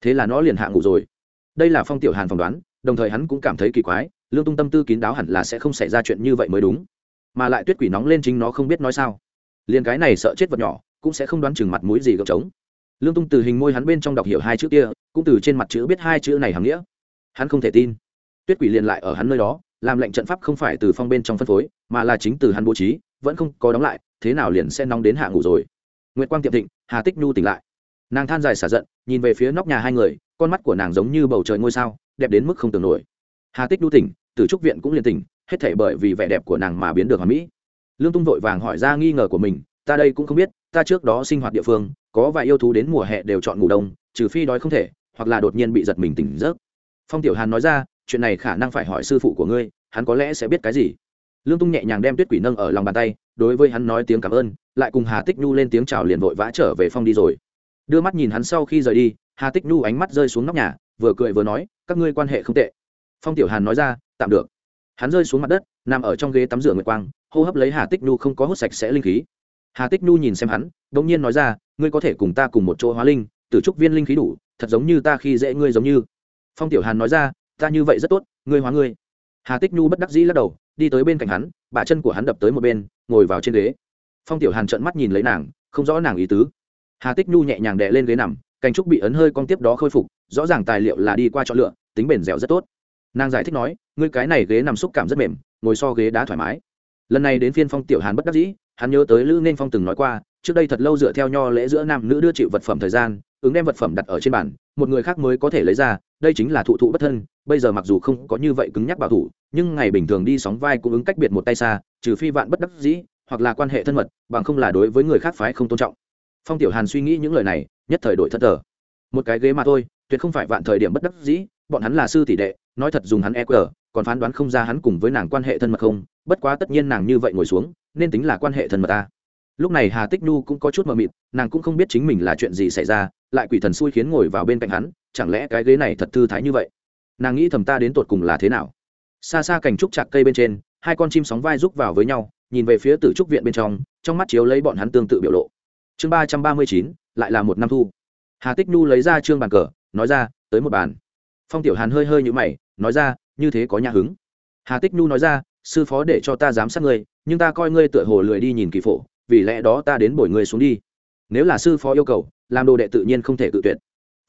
Thế là nó liền hạ ngủ rồi. Đây là phong tiểu hàn phỏng đoán, đồng thời hắn cũng cảm thấy kỳ quái, lương tung tâm tư kín đáo hẳn là sẽ không xảy ra chuyện như vậy mới đúng. Mà lại tuyết quỷ nóng lên chính nó không biết nói sao. Liền cái này sợ chết vật nhỏ, cũng sẽ không đoán chừng mặt mũi gì gợp trống lương tung từ hình môi hắn bên trong đọc hiểu hai chữ kia, cũng từ trên mặt chữ biết hai chữ này hàm nghĩa. Hắn không thể tin. Tuyết quỷ liền lại ở hắn nơi đó, làm lệnh trận pháp không phải từ phong bên trong phân phối, mà là chính từ hắn bố trí, vẫn không có đóng lại, thế nào liền sẽ nóng đến hạ ngủ rồi. Nguyệt quang tiệm thịnh, hà tích nhu tỉnh lại. Nàng than dài xả giận, nhìn về phía nóc nhà hai người, con mắt của nàng giống như bầu trời ngôi sao, đẹp đến mức không tưởng nổi. Hà tích nhu tỉnh từ trúc viện cũng liền tỉnh, hết thể bởi vì vẻ đẹp của nàng mà biến được hà mỹ. Lương tung vội vàng hỏi ra nghi ngờ của mình, ta đây cũng không biết, ta trước đó sinh hoạt địa phương có vài yêu thú đến mùa hè đều chọn ngủ đông, trừ phi đói không thể, hoặc là đột nhiên bị giật mình tỉnh giấc. Phong tiểu hàn nói ra, chuyện này khả năng phải hỏi sư phụ của ngươi, hắn có lẽ sẽ biết cái gì. Lương tung nhẹ nhàng đem tuyết quỷ nâng ở lòng bàn tay, đối với hắn nói tiếng cảm ơn, lại cùng hà tích nhu lên tiếng chào liền vội vã trở về phong đi rồi. Đưa mắt nhìn hắn sau khi rời đi, hà tích nhu ánh mắt rơi xuống nóc nhà, vừa cười vừa nói, các ngươi quan hệ không tệ. Phong tiểu hàn nói ra, tạm được. Hắn rơi xuống mặt đất, nằm ở trong ghế tắm rửa nguyệt quang, hô hấp lấy hà tích nhu không có hút sạch sẽ linh khí hà tích nhu nhìn xem hắn đ ỗ n g nhiên nói ra, ngươi có thể cùng ta cùng một chỗ hóa linh, tử trúc viên linh khí đủ, thật giống như ta khi dễ ngươi giống như. Phong tiểu hàn nói ra, ta như vậy rất tốt, ngươi hóa ngươi. Hà tích nhu bất đắc dĩ lắc đầu, đi tới bên cạnh hắn bả chân của hắn đập tới một bên, ngồi vào trên ghế. Phong tiểu hàn trợn mắt nhìn lấy nàng, không rõ nàng ý tứ. Hà tích nhu nhẹ nhàng đè lên ghế nằm, cành trúc bị ấn hơi con tiếp đó khôi phục, rõ ràng tài liệu là đi qua chọn lựa, tính bền dẻo rất tốt. Nàng giải thích nói, ngươi cái này ghế nằm xúc cảm rất mềm, ngồi so ghế đá thoải mái. Lần này đến phiên phong tiểu hàn bất đắc dĩ hắn nhớ tới lữ nên phong từng nói qua, trước đây thật lâu dựa theo nho lễ giữa nam nữ đưa chịu vật phẩm thời gian, ứng đem vật phẩm đặt ở trên bàn, một người khác mới có thể lấy ra, đây chính là thụ thụ bất thân, bây giờ mặc dù không có như vậy cứng nhắc bảo thủ, nhưng ngày bình thường đi sóng vai cũng ứng cách biệt một tay xa, trừ phi vạn bất đắc dĩ, hoặc là quan hệ thân mật, bằng không là đối với người khác phái không tôn trọng. Phong tiểu hàn suy nghĩ những lời này, nhất thời đổi thất thờ một cái ghế mà thôi, tuyệt không phải vạn thời điểm bất đắc dĩ, bọn hắn là sư tỷ đệ nói thật dùng hắn e qr còn phán đoán không ra hắn cùng với nàng quan hệ thân mật không, bất quá tất nhiên nàng như vậy ngồi xuống, nên tính là quan hệ thân mật ta. Lúc này hà tích nhu cũng có chút mờ mịt, nàng cũng không biết chính mình là chuyện gì xảy ra, lại quỷ thần xui khiến ngồi vào bên cạnh hắn, chẳng lẽ cái ghế này thật thư thái như vậy? Nàng nghĩ thầm ta đến tột cùng là thế nào? Xa xa cành trúc chạc cây bên trên, hai con chim sóng vai rúc vào với nhau, nhìn về phía tử trúc viện bên trong trong mắt chiếu lấy bọn hắn tương tự biểu lộ. Chương ba trăm ba mươi chín, lại là một năm thu. Hà tích nhu lấy ra trương bàn cờ, nói ra, tới một bàn phong tiểu hàn hơi hơi như mày, nói ra, như thế có nhà hứng. Hà tích nhu nói ra, sư phó để cho ta giám sát ngươi, nhưng ta coi ngươi tựa hồ lười đi nhìn kỳ phổ, vì lẽ đó ta đến bồi ngươi xuống đi. Nếu là sư phó yêu cầu, làm đồ đệ tự nhiên không thể tự tuyệt.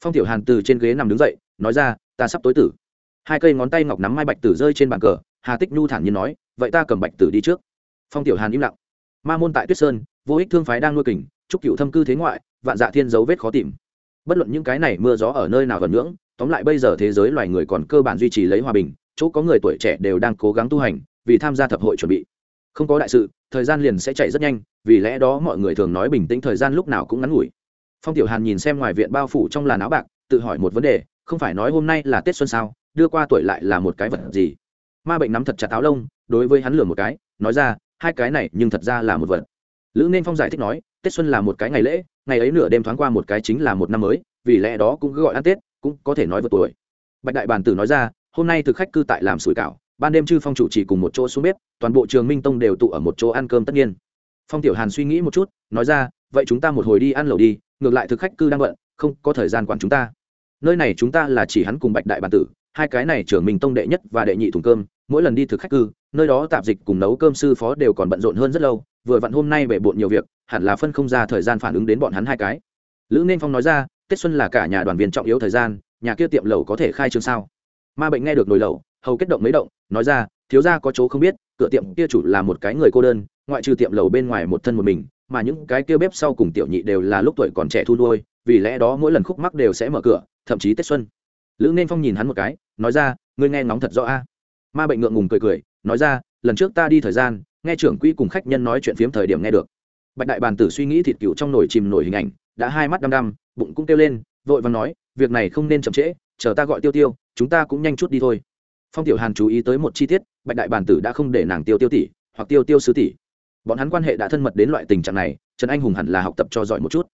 Phong tiểu hàn từ trên ghế nằm đứng dậy, nói ra, ta sắp tối tử. Hai cây ngón tay ngọc nắm mai bạch tử rơi trên bàn cờ, hà tích nhu thản nhiên nói, vậy ta cầm bạch tử đi trước. Phong tiểu hàn im lặng. Ma môn tại tuyết sơn, vô ích thương phái đang nuôi kình trúc cựu thâm cư thế ngoại, vạn dạ thiên dấu vết khó tìm. Bất luận những cái này mưa gió ở nơi nào gần ngưỡng tóm lại bây giờ thế giới loài người còn cơ bản duy trì lấy hòa bình, chỗ có người tuổi trẻ đều đang cố gắng tu hành, vì tham gia thập hội chuẩn bị. Không có đại sự, thời gian liền sẽ chạy rất nhanh, vì lẽ đó mọi người thường nói bình tĩnh thời gian lúc nào cũng ngắn ngủi. Phong tiểu hàn nhìn xem ngoài viện bao phủ trong làn áo bạc, tự hỏi một vấn đề, không phải nói hôm nay là tết xuân sao, đưa qua tuổi lại là một cái vật gì? Ma bệnh nắm thật chặt áo lông, đối với hắn lừa một cái, nói ra, hai cái này nhưng thật ra là một vật. Lữ nên phong giải thích nói, tết xuân là một cái ngày lễ, ngày ấy nửa đêm thoáng qua một cái chính là một năm mới, vì lẽ đó cũng gọi ăn tết cũng có thể nói vượt tuổi. Bạch đại bản tử nói ra, hôm nay thực khách cư tại làm sủi cảo, ban đêm chư phong chủ chỉ cùng một chỗ xuống bếp, toàn bộ trường minh tông đều tụ ở một chỗ ăn cơm tất nhiên. Phong tiểu hàn suy nghĩ một chút, nói ra, vậy chúng ta một hồi đi ăn lẩu đi, ngược lại thực khách cư đang bận, không có thời gian quản chúng ta. Nơi này chúng ta là chỉ hắn cùng bạch đại bản tử, hai cái này trường minh tông đệ nhất và đệ nhị thùng cơm, mỗi lần đi thực khách cư, nơi đó tạp dịch cùng nấu cơm sư phó đều còn bận rộn hơn rất lâu, vừa vặn hôm nay bể bộn nhiều việc, hẳn là phân không ra thời gian phản ứng đến bọn hắn hai cái. Lữ nên phong nói ra tết xuân là cả nhà đoàn viên trọng yếu thời gian, nhà kia tiệm lầu có thể khai trương sao? Ma bệnh nghe được nồi lầu hầu kết động mấy động, nói ra, thiếu gia có chỗ không biết, cửa tiệm kia chủ là một cái người cô đơn, ngoại trừ tiệm lầu bên ngoài một thân một mình, mà những cái kia bếp sau cùng tiểu nhị đều là lúc tuổi còn trẻ thu nuôi, vì lẽ đó mỗi lần khúc mắc đều sẽ mở cửa, thậm chí tết xuân. Lữ nên phong nhìn hắn một cái, nói ra, ngươi nghe ngóng thật rõ a. Ma bệnh ngượng ngùng cười cười, nói ra, lần trước ta đi thời gian, nghe trưởng quỹ cùng khách nhân nói chuyện phiếm thời điểm nghe được. Bạch đại bàn tử suy nghĩ thịt cựu trong nồi chìm nổi hình ảnh đã hai mắt đăm đăm, bụng cũng kêu lên, vội và nói, việc này không nên chậm trễ, chờ ta gọi tiêu tiêu, chúng ta cũng nhanh chút đi thôi. Phong tiểu hàn chú ý tới một chi tiết, bạch đại bản tử đã không để nàng tiêu tiêu tỷ, hoặc tiêu tiêu sứ tỷ. Bọn hắn quan hệ đã thân mật đến loại tình trạng này, trần anh hùng hẳn là học tập cho giỏi một chút.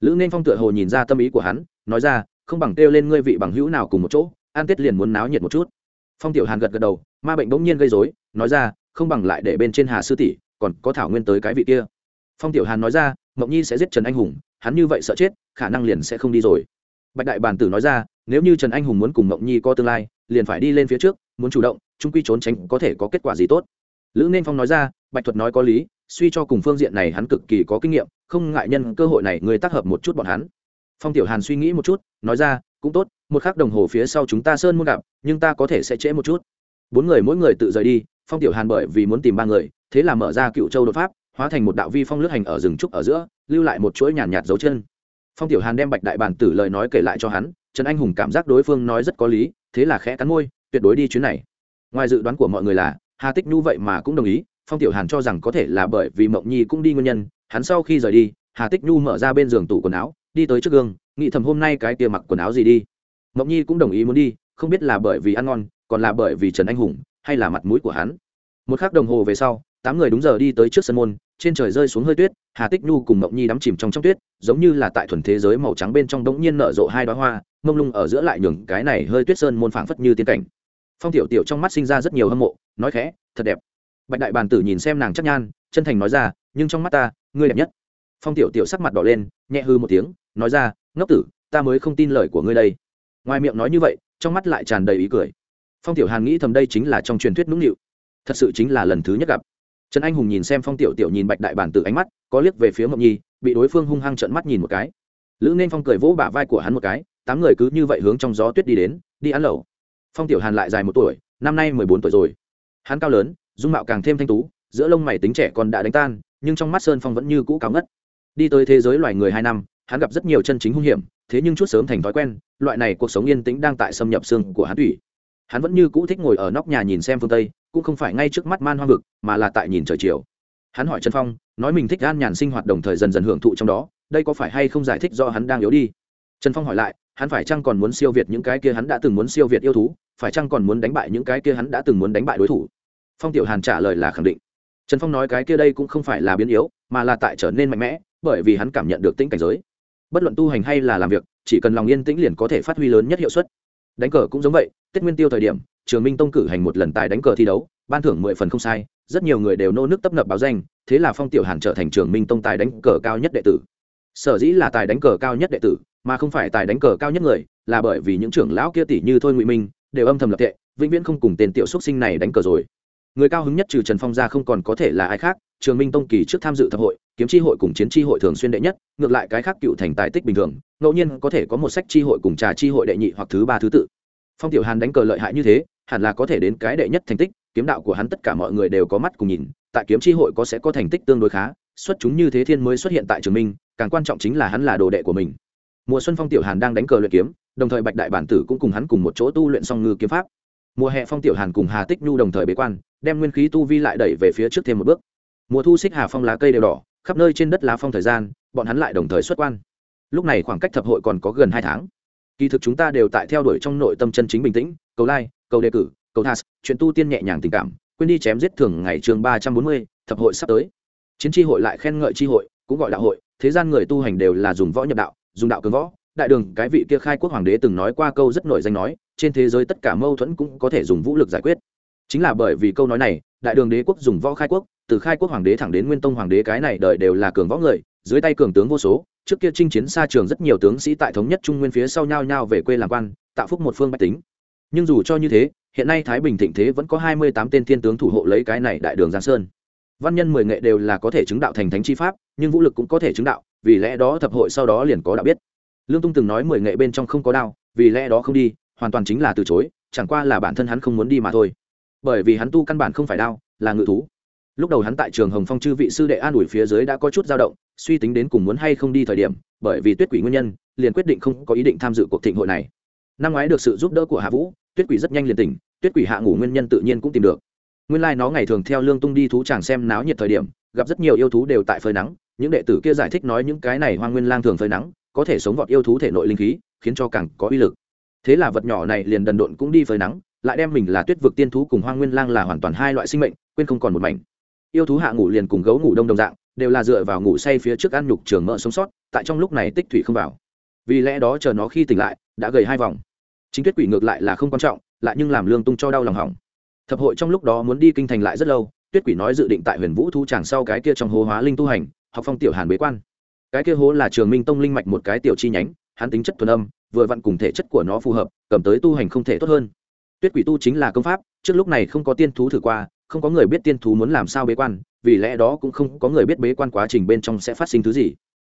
Lữ nên phong tựa hồ nhìn ra tâm ý của hắn, nói ra, không bằng kêu lên ngươi vị bằng hữu nào cùng một chỗ, an tết liền muốn náo nhiệt một chút. Phong tiểu hàn gật gật đầu, ma bệnh bỗng nhiên gây dối nói ra, không bằng lại để bên trên hà sư tỷ, còn có thảo nguyên tới cái vị kia. Phong tiểu hàn nói ra, mộng nhi sẽ giết trần anh hùng hắn như vậy sợ chết, khả năng liền sẽ không đi rồi. Bạch đại bản tử nói ra, nếu như trần anh hùng muốn cùng mộng nhi có tương lai, liền phải đi lên phía trước, muốn chủ động, trung quy trốn tránh có thể có kết quả gì tốt. Lữ nên phong nói ra, bạch thuật nói có lý, suy cho cùng phương diện này hắn cực kỳ có kinh nghiệm, không ngại nhân cơ hội này người tác hợp một chút bọn hắn. Phong tiểu hàn suy nghĩ một chút, nói ra, cũng tốt, một khắc đồng hồ phía sau chúng ta sơn muốn gặp, nhưng ta có thể sẽ trễ một chút. Bốn người mỗi người tự rời đi, phong tiểu hàn bởi vì muốn tìm ba người, thế là mở ra cựu châu đột pháp hóa thành một đạo vi phong lướt hành ở rừng trúc ở giữa lưu lại một chuỗi nhàn nhạt, nhạt dấu chân. Phong tiểu hàn đem bạch đại bản tử lời nói kể lại cho hắn trần anh hùng cảm giác đối phương nói rất có lý thế là khẽ cắn môi tuyệt đối đi chuyến này. Ngoài dự đoán của mọi người là hà tích nhu vậy mà cũng đồng ý phong tiểu hàn cho rằng có thể là bởi vì mộng nhi cũng đi nguyên nhân hắn sau khi rời đi hà tích nhu mở ra bên giường tủ quần áo đi tới trước gương nghĩ thầm hôm nay cái kia mặc quần áo gì đi. Mộng nhi cũng đồng ý muốn đi không biết là bởi vì ăn ngon còn là bởi vì trần anh hùng hay là mặt mũi của hắn. Một k h ắ c đồng hồ về sau tám người đúng giờ đi tới trước sân môn trên trời rơi xuống hơi tuyết, hà tích nhu cùng mộng nhi đắm chìm trong trong tuyết, giống như là tại thuần thế giới màu trắng bên trong đống nhiên nở rộ hai đoá hoa, mông lung ở giữa lại nhường cái này hơi tuyết sơn môn phảng phất như tiên cảnh. Phong tiểu tiểu trong mắt sinh ra rất nhiều hâm mộ, nói khẽ, thật đẹp. Bạch đại bàn tử nhìn xem nàng chắc nhan, chân thành nói ra, nhưng trong mắt ta, ngươi đẹp nhất. Phong tiểu tiểu sắc mặt đỏ lên, nhẹ hư một tiếng, nói ra, ngốc tử, ta mới không tin lời của ngươi đây. Ngoài miệng nói như vậy, trong mắt lại tràn đầy ý cười. Phong tiểu hàn nghĩ thầm đây chính là trong truyền thuyết nũng nịu. Thật sự chính là lần thứ nhất gặp trần anh hùng nhìn xem phong tiểu tiểu nhìn bạch đại bản từ ánh mắt, có liếc về phía mộng nhi, bị đối phương hung hăng trợn mắt nhìn một cái. Lữ nên phong cười vỗ bả vai của hắn một cái, tám người cứ như vậy hướng trong gió tuyết đi đến, đi ăn lẩu. Phong tiểu hàn lại dài một tuổi, năm nay mười bốn tuổi rồi. Hắn cao lớn, dung mạo càng thêm thanh tú, giữa lông mày tính trẻ còn đã đánh tan, nhưng trong mắt sơn phong vẫn như cũ cao ngất. Đi tới thế giới loài người hai năm, hắn gặp rất nhiều chân chính hung hiểm, thế nhưng chút sớm thành thói quen, loại này cuộc sống yên tĩnh đang tại xâm nhập xương của hắn tủy hắn vẫn như cũ thích ngồi ở nóc nhà nhìn xem phương tây, cũng không phải ngay trước mắt man hoang vực, mà là tại nhìn trời chiều. Hắn hỏi trần phong, nói mình thích gan nhàn sinh hoạt đồng thời dần dần hưởng thụ trong đó, đây có phải hay không giải thích do hắn đang yếu đi? Trần phong hỏi lại, hắn phải chăng còn muốn siêu việt những cái kia hắn đã từng muốn siêu việt yêu thú, phải chăng còn muốn đánh bại những cái kia hắn đã từng muốn đánh bại đối thủ? Phong tiểu hàn trả lời là khẳng định. Trần phong nói cái kia đây cũng không phải là biến yếu, mà là tại trở nên mạnh mẽ, bởi vì hắn cảm nhận được tĩnh cảnh giới. Bất luận tu hành hay là làm việc, chỉ cần lòng yên tĩnh liền có thể phát huy lớn nhất hiệu suất đánh cờ cũng giống vậy, tết nguyên tiêu thời điểm, trường minh tông cử hành một lần tài đánh cờ thi đấu, ban thưởng mười phần không sai, rất nhiều người đều nô nước tấp nập báo danh, thế là phong tiểu hàn trở thành trường minh tông tài đánh cờ cao nhất đệ tử. Sở dĩ là tài đánh cờ cao nhất đệ tử, mà không phải tài đánh cờ cao nhất người, là bởi vì những trưởng lão kia tỷ như thôi ngụy minh, đều âm thầm lập tệ vĩnh viễn không cùng tên tiểu xuất sinh này đánh cờ rồi người cao hứng nhất trừ trần phong ra không còn có thể là ai khác, trường minh tông kỳ trước tham dự thập hội, kiếm tri hội cùng chiến tri hội thường xuyên đệ nhất, ngược lại cái khác cựu thành tài tích bình thường, ngẫu nhiên có thể có một sách tri hội cùng trà tri hội đệ nhị hoặc thứ ba thứ tự. Phong tiểu hàn đánh cờ lợi hại như thế, hẳn là có thể đến cái đệ nhất thành tích, kiếm đạo của hắn tất cả mọi người đều có mắt cùng nhìn, tại kiếm tri hội có sẽ có thành tích tương đối khá, xuất chúng như thế thiên mới xuất hiện tại trường minh, càng quan trọng chính là hắn là đồ đệ của mình. Mùa xuân phong tiểu hàn đang đánh cờ luyện kiếm, đồng thời bạch đại bản tử cũng cùng hắn cùng một chỗ tu luyện song ngư kiếm pháp. Mùa hè phong tiểu hàn cùng hà tích nhu đồng thời bế quan đem nguyên khí tu vi lại đẩy về phía trước thêm một bước. Mùa thu xích hà phong lá cây đều đỏ, khắp nơi trên đất lá phong thời gian, bọn hắn lại đồng thời xuất quan. Lúc này khoảng cách thập hội còn có gần hai tháng. Kỳ thực chúng ta đều tại theo đuổi trong nội tâm chân chính bình tĩnh, cầu lai, cầu đề cử, cầu thas chuyện tu tiên nhẹ nhàng tình cảm, quên đi chém giết thường ngày chương ba trăm bốn mươi, thập hội sắp tới. Chiến tri hội lại khen ngợi tri hội, cũng gọi đạo hội, thế gian người tu hành đều là dùng võ nhập đạo, dùng đạo cường võ. Đại đường, cái vị kia khai quốc hoàng đế từng nói qua câu rất nổi danh nói, trên thế giới tất cả mâu thuẫn cũng có thể dùng vũ lực giải quyết chính là bởi vì câu nói này, đại đường đế quốc dùng võ khai quốc, từ khai quốc hoàng đế thẳng đến nguyên tông hoàng đế cái này đời đều là cường võ người, dưới tay cường tướng vô số, trước kia chinh chiến xa trường rất nhiều tướng sĩ tại thống nhất trung nguyên phía sau nhau nhau về quê làm quan, tạo phúc một phương bách tính. Nhưng dù cho như thế, hiện nay thái bình thịnh thế vẫn có hai mươi tám tên thiên tướng thủ hộ lấy cái này đại đường giang sơn. Văn nhân mười nghệ đều là có thể chứng đạo thành thánh chi pháp, nhưng vũ lực cũng có thể chứng đạo, vì lẽ đó thập hội sau đó liền có đạo biết. Lương tung từng nói mười nghệ bên trong không có đao, vì lẽ đó không đi, hoàn toàn chính là từ chối, chẳng qua là bản thân hắn không muốn đi mà thôi bởi vì hắn tu căn bản không phải đao, là ngự thú. Lúc đầu hắn tại trường hồng phong chư vị sư đệ an ủi phía dưới đã có chút dao động, suy tính đến cùng muốn hay không đi thời điểm, bởi vì tuyết quỷ nguyên nhân, liền quyết định không có ý định tham dự cuộc thịnh hội này. Năm ngoái được sự giúp đỡ của hạ vũ, tuyết quỷ rất nhanh liền tỉnh, tuyết quỷ hạ ngủ nguyên nhân tự nhiên cũng tìm được. Nguyên lai、like、nó ngày thường theo lương tung đi thú chàng xem náo nhiệt thời điểm, gặp rất nhiều yêu thú đều tại phơi nắng, những đệ tử kia giải thích nói những cái này hoa nguyên lang thường phơi nắng, có thể sống vọt yêu thú thể nội linh khí, khiến cho càng có uy lực. Thế là vật nhỏ này liền đần độn cũng đi phơi nắng lại đem mình là tuyết vực tiên thú cùng hoa nguyên lang là hoàn toàn hai loại sinh mệnh, quên không còn một mảnh. Yêu thú hạ ngủ liền cùng gấu ngủ đông đồng dạng, đều là dựa vào ngủ say phía trước ăn nhục trường mỡ sống sót, tại trong lúc này tích thủy không vào. Vì lẽ đó chờ nó khi tỉnh lại, đã gầy hai vòng. Chính tuyết quỷ ngược lại là không quan trọng, lại nhưng làm lương tung cho đau lòng hỏng. Thập hội trong lúc đó muốn đi kinh thành lại rất lâu, tuyết quỷ nói dự định tại huyền vũ thu tràng sau cái kia trong hố hóa linh tu hành, học phong tiểu hàn bế quan. Cái kia hố là trường minh tông linh mạch một cái tiểu chi nhánh, hắn tính chất thuần âm, vừa vặn cùng thể chất của nó phù hợp, cầm tới tu hành không thể tốt hơn tuyết quỷ tu chính là công pháp, trước lúc này không có tiên thú thử qua, không có người biết tiên thú muốn làm sao bế quan, vì lẽ đó cũng không có người biết bế quan quá trình bên trong sẽ phát sinh thứ gì.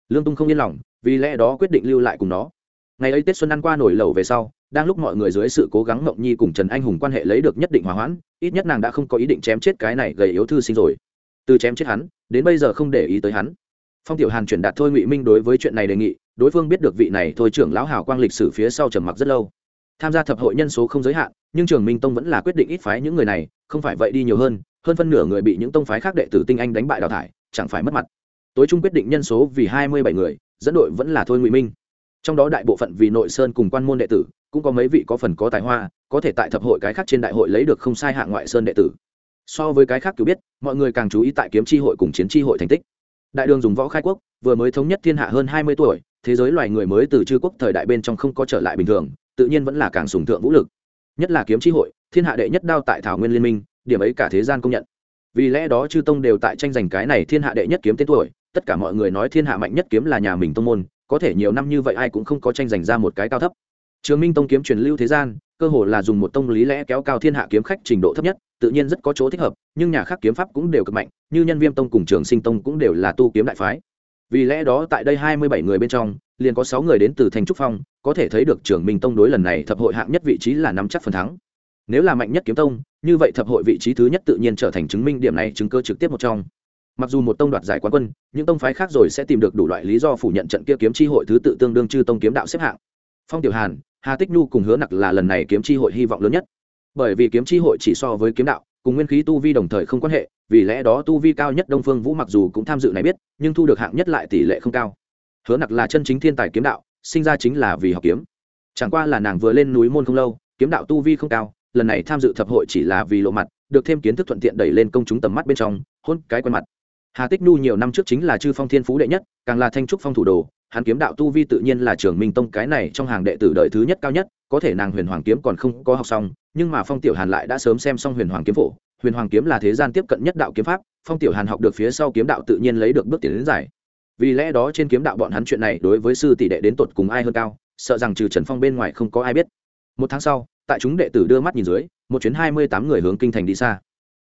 Lương tung không yên lòng, vì lẽ đó quyết định lưu lại cùng nó. Ngày ấy tết xuân ăn qua nổi lẩu về sau, đang lúc mọi người dưới sự cố gắng mộng nhi cùng trần anh hùng quan hệ lấy được nhất định hòa hoãn, ít nhất nàng đã không có ý định chém chết cái này gầy yếu thư sinh rồi. Từ chém chết hắn, đến bây giờ không để ý tới hắn. Phong tiểu hàn chuyển đạt thôi ngụy minh đối với chuyện này đề nghị, đối phương biết được vị này thôi trưởng lão hào quang lịch sử phía sau trầm mặc rất lâu tham gia thập hội nhân số không giới hạn, nhưng trường minh tông vẫn là quyết định ít phái những người này, không phải vậy đi nhiều hơn hơn phân nửa người bị những tông phái khác đệ tử tinh anh đánh bại đào thải, chẳng phải mất mặt. Tối trung quyết định nhân số vì hai mươi bảy người, dẫn đội vẫn là thôi ngụy minh. Trong đó đại bộ phận vì nội sơn cùng quan môn đệ tử, cũng có mấy vị có phần có tài hoa, có thể tại thập hội cái khác trên đại hội lấy được không sai hạng ngoại sơn đệ tử. So với cái khác cứ biết, mọi người càng chú ý tại kiếm tri hội cùng chiến tri hội thành tích. Đại đường dùng võ khai quốc, vừa mới thống nhất thiên hạ hơn hai mươi tuổi, thế giới loài người mới từ chư quốc thời đại bên trong không có trở lại bình thường tự nhiên vẫn là càng sùng thượng vũ lực. Nhất là kiếm tri hội, thiên hạ đệ nhất đao tại thảo nguyên liên minh, điểm ấy cả thế gian công nhận. Vì lẽ đó chư tông đều tại tranh giành cái này thiên hạ đệ nhất kiếm tên tuổi, tất cả mọi người nói thiên hạ mạnh nhất kiếm là nhà mình tông môn, có thể nhiều năm như vậy ai cũng không có tranh giành ra một cái cao thấp. Trường minh tông kiếm truyền lưu thế gian, cơ hồ là dùng một tông lý lẽ kéo cao thiên hạ kiếm khách trình độ thấp nhất, tự nhiên rất có chỗ thích hợp, nhưng nhà khác kiếm pháp cũng đều cực mạnh, như nhân viêm tông cùng trường sinh tông cũng đều là tu kiếm đại phái vì lẽ đó tại đây hai mươi bảy người bên trong, liền có sáu người đến từ thành trúc phong, có thể thấy được trường minh tông đối lần này thập hội hạng nhất vị trí là nắm chắc phần thắng. Nếu là mạnh nhất kiếm tông, như vậy thập hội vị trí thứ nhất tự nhiên trở thành chứng minh điểm này chứng cơ trực tiếp một trong. Mặc dù một tông đoạt giải quán quân, những tông phái khác rồi sẽ tìm được đủ loại lý do phủ nhận trận kia kiếm chi hội thứ tự tương đương chư tông kiếm đạo xếp hạng. Phong tiểu hàn, hà tích nhu cùng hứa nặc là lần này kiếm chi hội hy vọng lớn nhất. Bởi vì kiếm chi hội chỉ so với kiếm đạo cùng nguyên khí tu vi đồng thời không quan hệ, vì lẽ đó tu vi cao nhất đông phương vũ mặc dù cũng tham dự này biết, nhưng thu được hạng nhất lại tỷ lệ không cao. Hứa nặc là chân chính thiên tài kiếm đạo, sinh ra chính là vì học kiếm. Chẳng qua là nàng vừa lên núi môn không lâu, kiếm đạo tu vi không cao, lần này tham dự thập hội chỉ là vì lộ mặt, được thêm kiến thức thuận tiện đẩy lên công chúng tầm mắt bên trong, hôn cái quen mặt. Hà tích nhu nhiều năm trước chính là chư phong thiên phú đệ nhất, càng là thanh trúc phong thủ đồ, hắn kiếm đạo tu vi tự nhiên là trường minh tông cái này trong hàng đệ tử đời thứ nhất cao nhất, có thể nàng huyền hoàng kiếm còn không có học xong nhưng mà phong tiểu hàn lại đã sớm xem xong huyền hoàng kiếm phổ. Huyền hoàng kiếm là thế gian tiếp cận nhất đạo kiếm pháp, phong tiểu hàn học được phía sau kiếm đạo tự nhiên lấy được bước tiến đến giải. Vì lẽ đó trên kiếm đạo bọn hắn chuyện này đối với sư tỷ đệ đến tột cùng ai hơn cao, sợ rằng trừ trần phong bên ngoài không có ai biết. Một tháng sau, tại chúng đệ tử đưa mắt nhìn dưới, một chuyến hai mươi tám người hướng kinh thành đi xa.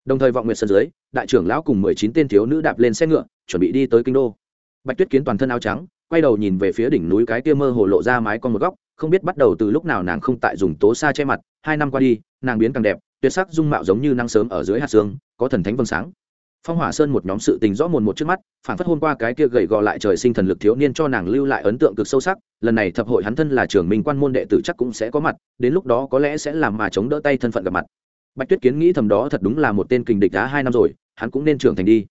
Đồng thời vọng nguyệt sân dưới, đại trưởng lão cùng mười chín tên thiếu nữ đạp lên xe ngựa, chuẩn bị đi tới kinh đô. Bạch tuyết kiến toàn thân áo trắng, quay đầu nhìn về phía đỉnh núi cái kia mơ hồ lộ ra mái con một góc, không biết bắt đầu từ lúc nào nàng không tại dùng tố xa che mặt hai năm qua đi, nàng biến càng đẹp, tuyệt sắc dung mạo giống như nắng sớm ở dưới hạt xương có thần thánh vầng sáng. Phong hỏa sơn một nhóm sự tình rõ mồn một trước mắt phản phất hôm qua cái kia gầy gò lại trời sinh thần lực thiếu niên cho nàng lưu lại ấn tượng cực sâu sắc, lần này thập hội hắn thân là trưởng minh quan môn đệ tử chắc cũng sẽ có mặt, đến lúc đó có lẽ sẽ làm mà chống đỡ tay thân phận gặp mặt. Bạch tuyết kiến nghĩ thầm đó thật đúng là một tên kình địch đá hai năm rồi, hắn cũng nên trưởng thành đi.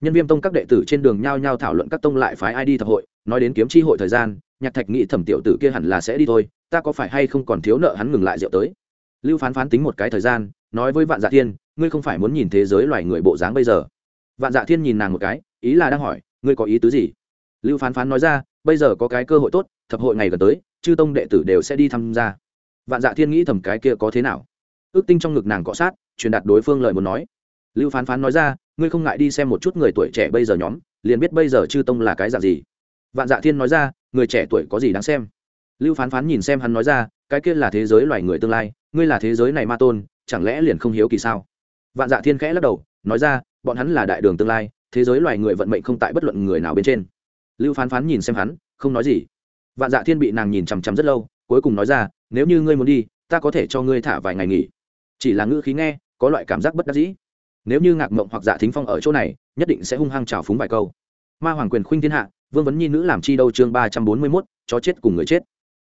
Nhân viêm tông các đệ tử trên đường nhao nhao thảo luận các tông lại phái ai đi thập hội, nói đến kiếm chi hội thời gian, nhạc thạch nghĩ thẩm tiểu tử kia hẳn là sẽ đi thôi, ta có phải hay không còn thiếu nợ hắn ngừng lại rượu tới lưu phán phán tính một cái thời gian, nói với vạn dạ thiên, ngươi không phải muốn nhìn thế giới loài người bộ dáng bây giờ? Vạn dạ thiên nhìn nàng một cái, ý là đang hỏi, ngươi có ý tứ gì? Lưu phán phán nói ra, bây giờ có cái cơ hội tốt, thập hội ngày gần tới, chư tông đệ tử đều sẽ đi tham gia. Vạn dạ thiên nghĩ thầm cái kia có thế nào. Ước tinh trong ngực nàng cọ sát, truyền đạt đối phương lời muốn nói. Lưu phán phán nói ra, ngươi không ngại đi xem một chút người tuổi trẻ bây giờ nhóm, liền biết bây giờ chư tông là cái dạng gì. Vạn dạ thiên nói ra, người trẻ tuổi có gì đáng xem? Lưu phán phán nhìn xem hắn nói ra, cái kia là thế giới loài người tương lai ngươi là thế giới này ma tôn, chẳng lẽ liền không hiếu kỳ sao? Vạn dạ thiên khẽ lắc đầu, nói ra, bọn hắn là đại đường tương lai, thế giới loài người vận mệnh không tại bất luận người nào bên trên. Lưu phán phán nhìn xem hắn, không nói gì. Vạn dạ thiên bị nàng nhìn chằm chằm rất lâu, cuối cùng nói ra, nếu như ngươi muốn đi, ta có thể cho ngươi thả vài ngày nghỉ. Chỉ là ngữ khí nghe, có loại cảm giác bất đắc dĩ. Nếu như ngạc mộng hoặc dạ thính phong ở chỗ này, nhất định sẽ hung hăng trào phúng vài câu. Ma hoàng quyền khuynh thiên hạ, vương vấn nhi nữ làm chi đâu chương ba trăm bốn mươi mốt, chó chết cùng người chết.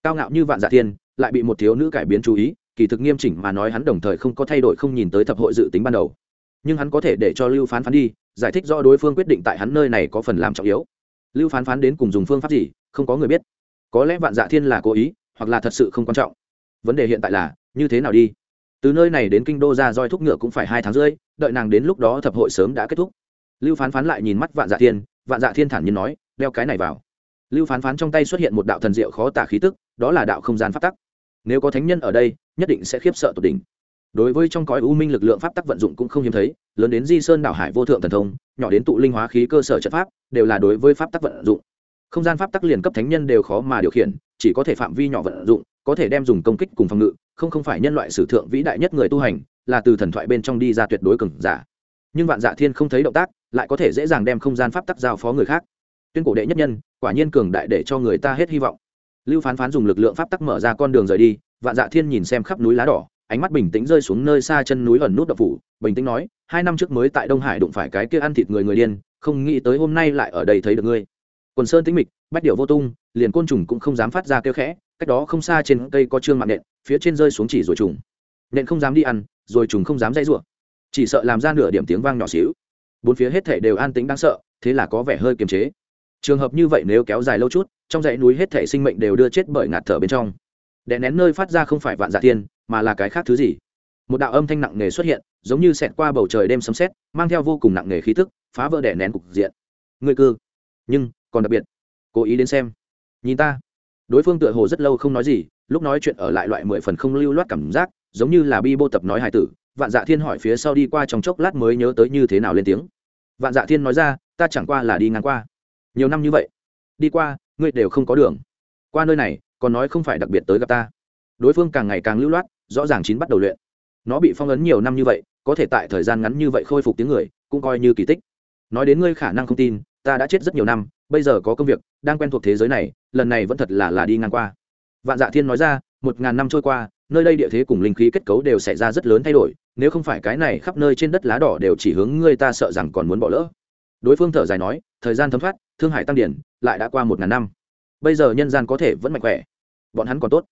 Cao ngạo như vạn dạ thiên, lại bị một thiếu nữ cải biến chú ý kỳ thực nghiêm chỉnh mà nói hắn đồng thời không có thay đổi không nhìn tới thập hội dự tính ban đầu. Nhưng hắn có thể để cho lưu phán phán đi, giải thích do đối phương quyết định tại hắn nơi này có phần làm trọng yếu. Lưu phán phán đến cùng dùng phương pháp gì, không có người biết. Có lẽ vạn dạ thiên là cố ý, hoặc là thật sự không quan trọng. Vấn đề hiện tại là, như thế nào đi? Từ nơi này đến kinh đô ra roi thúc ngựa cũng phải hai tháng rưỡi, đợi nàng đến lúc đó thập hội sớm đã kết thúc. Lưu phán phán lại nhìn mắt vạn dạ thiên, vạn dạ thiên thản nhiên nói, đeo cái này vào. Lưu phán phán trong tay xuất hiện một đạo thần diệu khó tả khí tức, đó là đạo không gian pháp tắc nếu có thánh nhân ở đây, nhất định sẽ khiếp sợ tột đỉnh. Đối với trong cõi u minh lực lượng pháp tắc vận dụng cũng không hiếm thấy, lớn đến di sơn đảo hải vô thượng thần thông, nhỏ đến tụ linh hóa khí cơ sở trận pháp, đều là đối với pháp tắc vận dụng. Không gian pháp tắc liền cấp thánh nhân đều khó mà điều khiển, chỉ có thể phạm vi nhỏ vận dụng, có thể đem dùng công kích cùng phòng ngự, không không phải nhân loại sử thượng vĩ đại nhất người tu hành, là từ thần thoại bên trong đi ra tuyệt đối cường giả. Nhưng vạn dạ thiên không thấy động tác, lại có thể dễ dàng đem không gian pháp tắc giao phó người khác. Tuyên cổ đệ nhất nhân, quả nhiên cường đại để cho người ta hết hy vọng lưu phán phán dùng lực lượng pháp tắc mở ra con đường rời đi, vạn dạ thiên nhìn xem khắp núi lá đỏ, ánh mắt bình tĩnh rơi xuống nơi xa chân núi ẩn nút đập phủ, bình tĩnh nói, hai năm trước mới tại đông hải đụng phải cái kia ăn thịt người người điên, không nghĩ tới hôm nay lại ở đây thấy được ngươi. Quần sơn tĩnh mịch, bách điệu vô tung, liền côn trùng cũng không dám phát ra kêu khẽ, cách đó không xa trên cây có trương mạng nện, phía trên rơi xuống chỉ rồi trùng. Nện không dám đi ăn rồi trùng không dám dây rủa. Chỉ sợ làm ra nửa điểm tiếng vang nhỏ xíu. Bốn phía hết thể đều an tĩnh đáng sợ, thế là có vẻ hơi kiềm chế trường hợp như vậy nếu kéo dài lâu chút, trong dãy núi hết thể sinh mệnh đều đưa chết bởi ngạt thở bên trong. Đè nén nơi phát ra không phải vạn dạ tiên mà là cái khác thứ gì? Một đạo âm thanh nặng nề xuất hiện, giống như xẹt qua bầu trời đêm sấm sét, mang theo vô cùng nặng nề khí tức, phá vỡ đè nén cục diện. Người cư. Nhưng, còn đặc biệt. Cố ý đến xem. Nhìn ta. Đối phương tựa hồ rất lâu không nói gì, lúc nói chuyện ở lại loại mười phần không lưu loát cảm giác, giống như là bi bô tập nói hài tử. Vạn dạ thiên hỏi phía sau đi qua trong chốc lát mới nhớ tới như thế nào lên tiếng. Vạn dạ thiên nói ra, ta chẳng qua là đi ngang qua nhiều năm như vậy, đi qua, ngươi đều không có đường. Qua nơi này, còn nói không phải đặc biệt tới gặp ta. Đối phương càng ngày càng lưu loát, rõ ràng chín bắt đầu luyện. Nó bị phong ấn nhiều năm như vậy, có thể tại thời gian ngắn như vậy khôi phục tiếng người, cũng coi như kỳ tích. Nói đến ngươi khả năng không tin, ta đã chết rất nhiều năm, bây giờ có công việc, đang quen thuộc thế giới này, lần này vẫn thật là là đi ngang qua. Vạn dạ thiên nói ra, một ngàn năm trôi qua, nơi đây địa thế cùng linh khí kết cấu đều xảy ra rất lớn thay đổi, nếu không phải cái này khắp nơi trên đất lá đỏ đều chỉ hướng ngươi, ta sợ rằng còn muốn bỏ lỡ đối phương thở dài nói thời gian thấm thoát thương hải tăng điển lại đã qua một ngàn năm. Bây giờ nhân gian có thể vẫn mạnh khỏe. Bọn hắn còn tốt.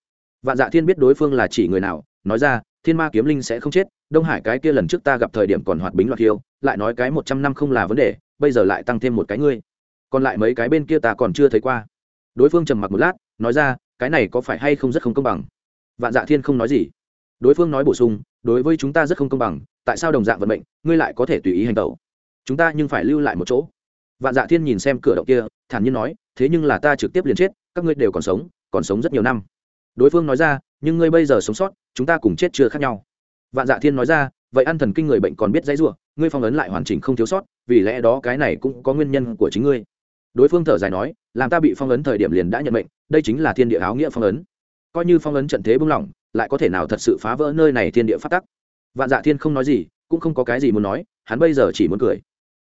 Vạn dạ thiên biết đối phương là chỉ người nào nói ra thiên ma kiếm linh sẽ không chết đông hải cái kia lần trước ta gặp thời điểm còn hoạt bính loạt hiêu, lại nói cái một trăm năm không là vấn đề bây giờ lại tăng thêm một cái ngươi. Còn lại mấy cái bên kia ta còn chưa thấy qua. Đối phương trầm mặc một lát nói ra cái này có phải hay không rất không công bằng? Vạn dạ thiên không nói gì. Đối phương nói bổ sung đối với chúng ta rất không công bằng tại sao đồng dạng vận mệnh ngươi lại có thể tùy ý hành tẩu? Chúng ta nhưng phải lưu lại một chỗ. Vạn dạ thiên nhìn xem cửa động kia, thản nhiên nói, thế nhưng là ta trực tiếp liền chết, các ngươi đều còn sống còn sống rất nhiều năm. Đối phương nói ra, nhưng ngươi bây giờ sống sót, chúng ta cùng chết chưa khác nhau. Vạn dạ thiên nói ra, vậy ăn thần kinh người bệnh còn biết dãy ruộng ngươi phong ấn lại hoàn chỉnh không thiếu sót, vì lẽ đó cái này cũng có nguyên nhân của chính ngươi. Đối phương thở dài nói, làm ta bị phong ấn thời điểm liền đã nhận mệnh, đây chính là thiên địa áo nghĩa phong ấn. Coi như phong ấn trận thế bung lỏng, lại có thể nào thật sự phá vỡ nơi này thiên địa phát tắc? Vạn dạ thiên không nói gì, cũng không có cái gì muốn nói, hắn bây giờ chỉ muốn cười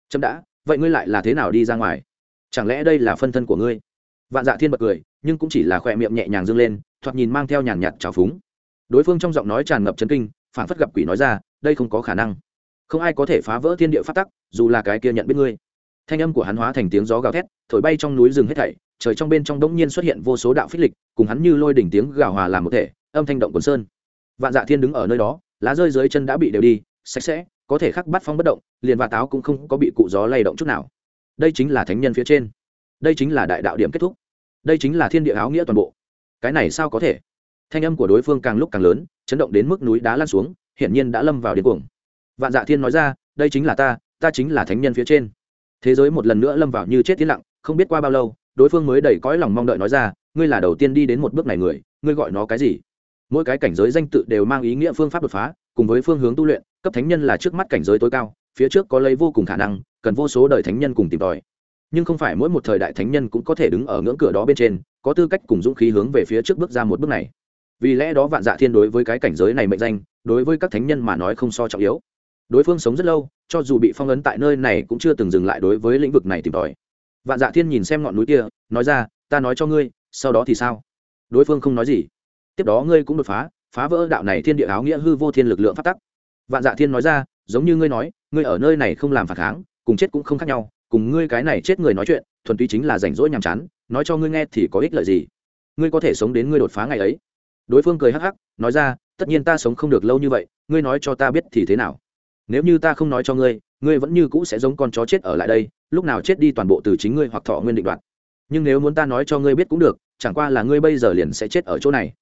chậm đã, vậy ngươi lại là thế nào đi ra ngoài? Chẳng lẽ đây là phân thân của ngươi? Vạn dạ thiên bật cười, nhưng cũng chỉ là khỏe miệng nhẹ nhàng dâng lên, thoạt nhìn mang theo nhàn nhạt trào phúng. Đối phương trong giọng nói tràn ngập chấn kinh phản phất gặp quỷ nói ra, đây không có khả năng. Không ai có thể phá vỡ thiên địa phát tắc, dù là cái kia nhận biết ngươi. Thanh âm của hắn hóa thành tiếng gió gào thét, thổi bay trong núi rừng hết thảy, trời trong bên trong đống nhiên xuất hiện vô số đạo phích lịch, cùng hắn như lôi đỉnh tiếng gào hòa làm một thể, âm thanh động quần sơn. Vạn dạ thiên đứng ở nơi đó, lá rơi dưới chân đã bị đều đi, sạch sẽ có thể khắc bắt phong bất động, liền và táo cũng không có bị cụ gió lay động chút nào. Đây chính là thánh nhân phía trên. Đây chính là đại đạo điểm kết thúc. Đây chính là thiên địa áo nghĩa toàn bộ. Cái này sao có thể? Thanh âm của đối phương càng lúc càng lớn, chấn động đến mức núi đá lan xuống, hiển nhiên đã lâm vào điên cuồng. Vạn dạ thiên nói ra, đây chính là ta ta chính là thánh nhân phía trên. Thế giới một lần nữa lâm vào như chết tiến lặng, không biết qua bao lâu, đối phương mới đầy cõi lòng mong đợi nói ra, ngươi là đầu tiên đi đến một bước này người, ngươi gọi nó cái gì? Mỗi cái cảnh giới danh tự đều mang ý nghĩa phương pháp đột phá cùng với phương hướng tu luyện, cấp thánh nhân là trước mắt cảnh giới tối cao, phía trước có lấy vô cùng khả năng, cần vô số đời thánh nhân cùng tìm tòi. Nhưng không phải mỗi một thời đại thánh nhân cũng có thể đứng ở ngưỡng cửa đó bên trên, có tư cách cùng dũng khí hướng về phía trước bước ra một bước này. Vì lẽ đó vạn dạ thiên đối với cái cảnh giới này mệnh danh, đối với các thánh nhân mà nói không so trọng yếu. Đối phương sống rất lâu, cho dù bị phong ấn tại nơi này cũng chưa từng dừng lại đối với lĩnh vực này tìm tòi. Vạn dạ thiên nhìn xem ngọn núi kia, nói ra, ta nói cho ngươi, sau đó thì sao? Đối phương không nói gì. Tiếp đó ngươi cũng đột phá phá vỡ đạo này thiên địa áo nghĩa hư vô thiên lực lượng phát tắc. Vạn dạ thiên nói ra, giống như ngươi nói, ngươi ở nơi này không làm phản kháng, cùng chết cũng không khác nhau, cùng ngươi cái này chết người nói chuyện, thuần túy chính là rảnh rỗi nhàm chán, nói cho ngươi nghe thì có ích lợi gì. Ngươi có thể sống đến ngươi đột phá ngày ấy. Đối phương cười hắc hắc, nói ra, tất nhiên ta sống không được lâu như vậy, ngươi nói cho ta biết thì thế nào. Nếu như ta không nói cho ngươi ngươi vẫn như cũ sẽ giống con chó chết ở lại đây, lúc nào chết đi toàn bộ từ chính ngươi hoặc thọ nguyên định đoạt. Nhưng nếu muốn ta nói cho ngươi biết cũng được, chẳng qua là ngươi bây giờ liền sẽ chết ở chỗ này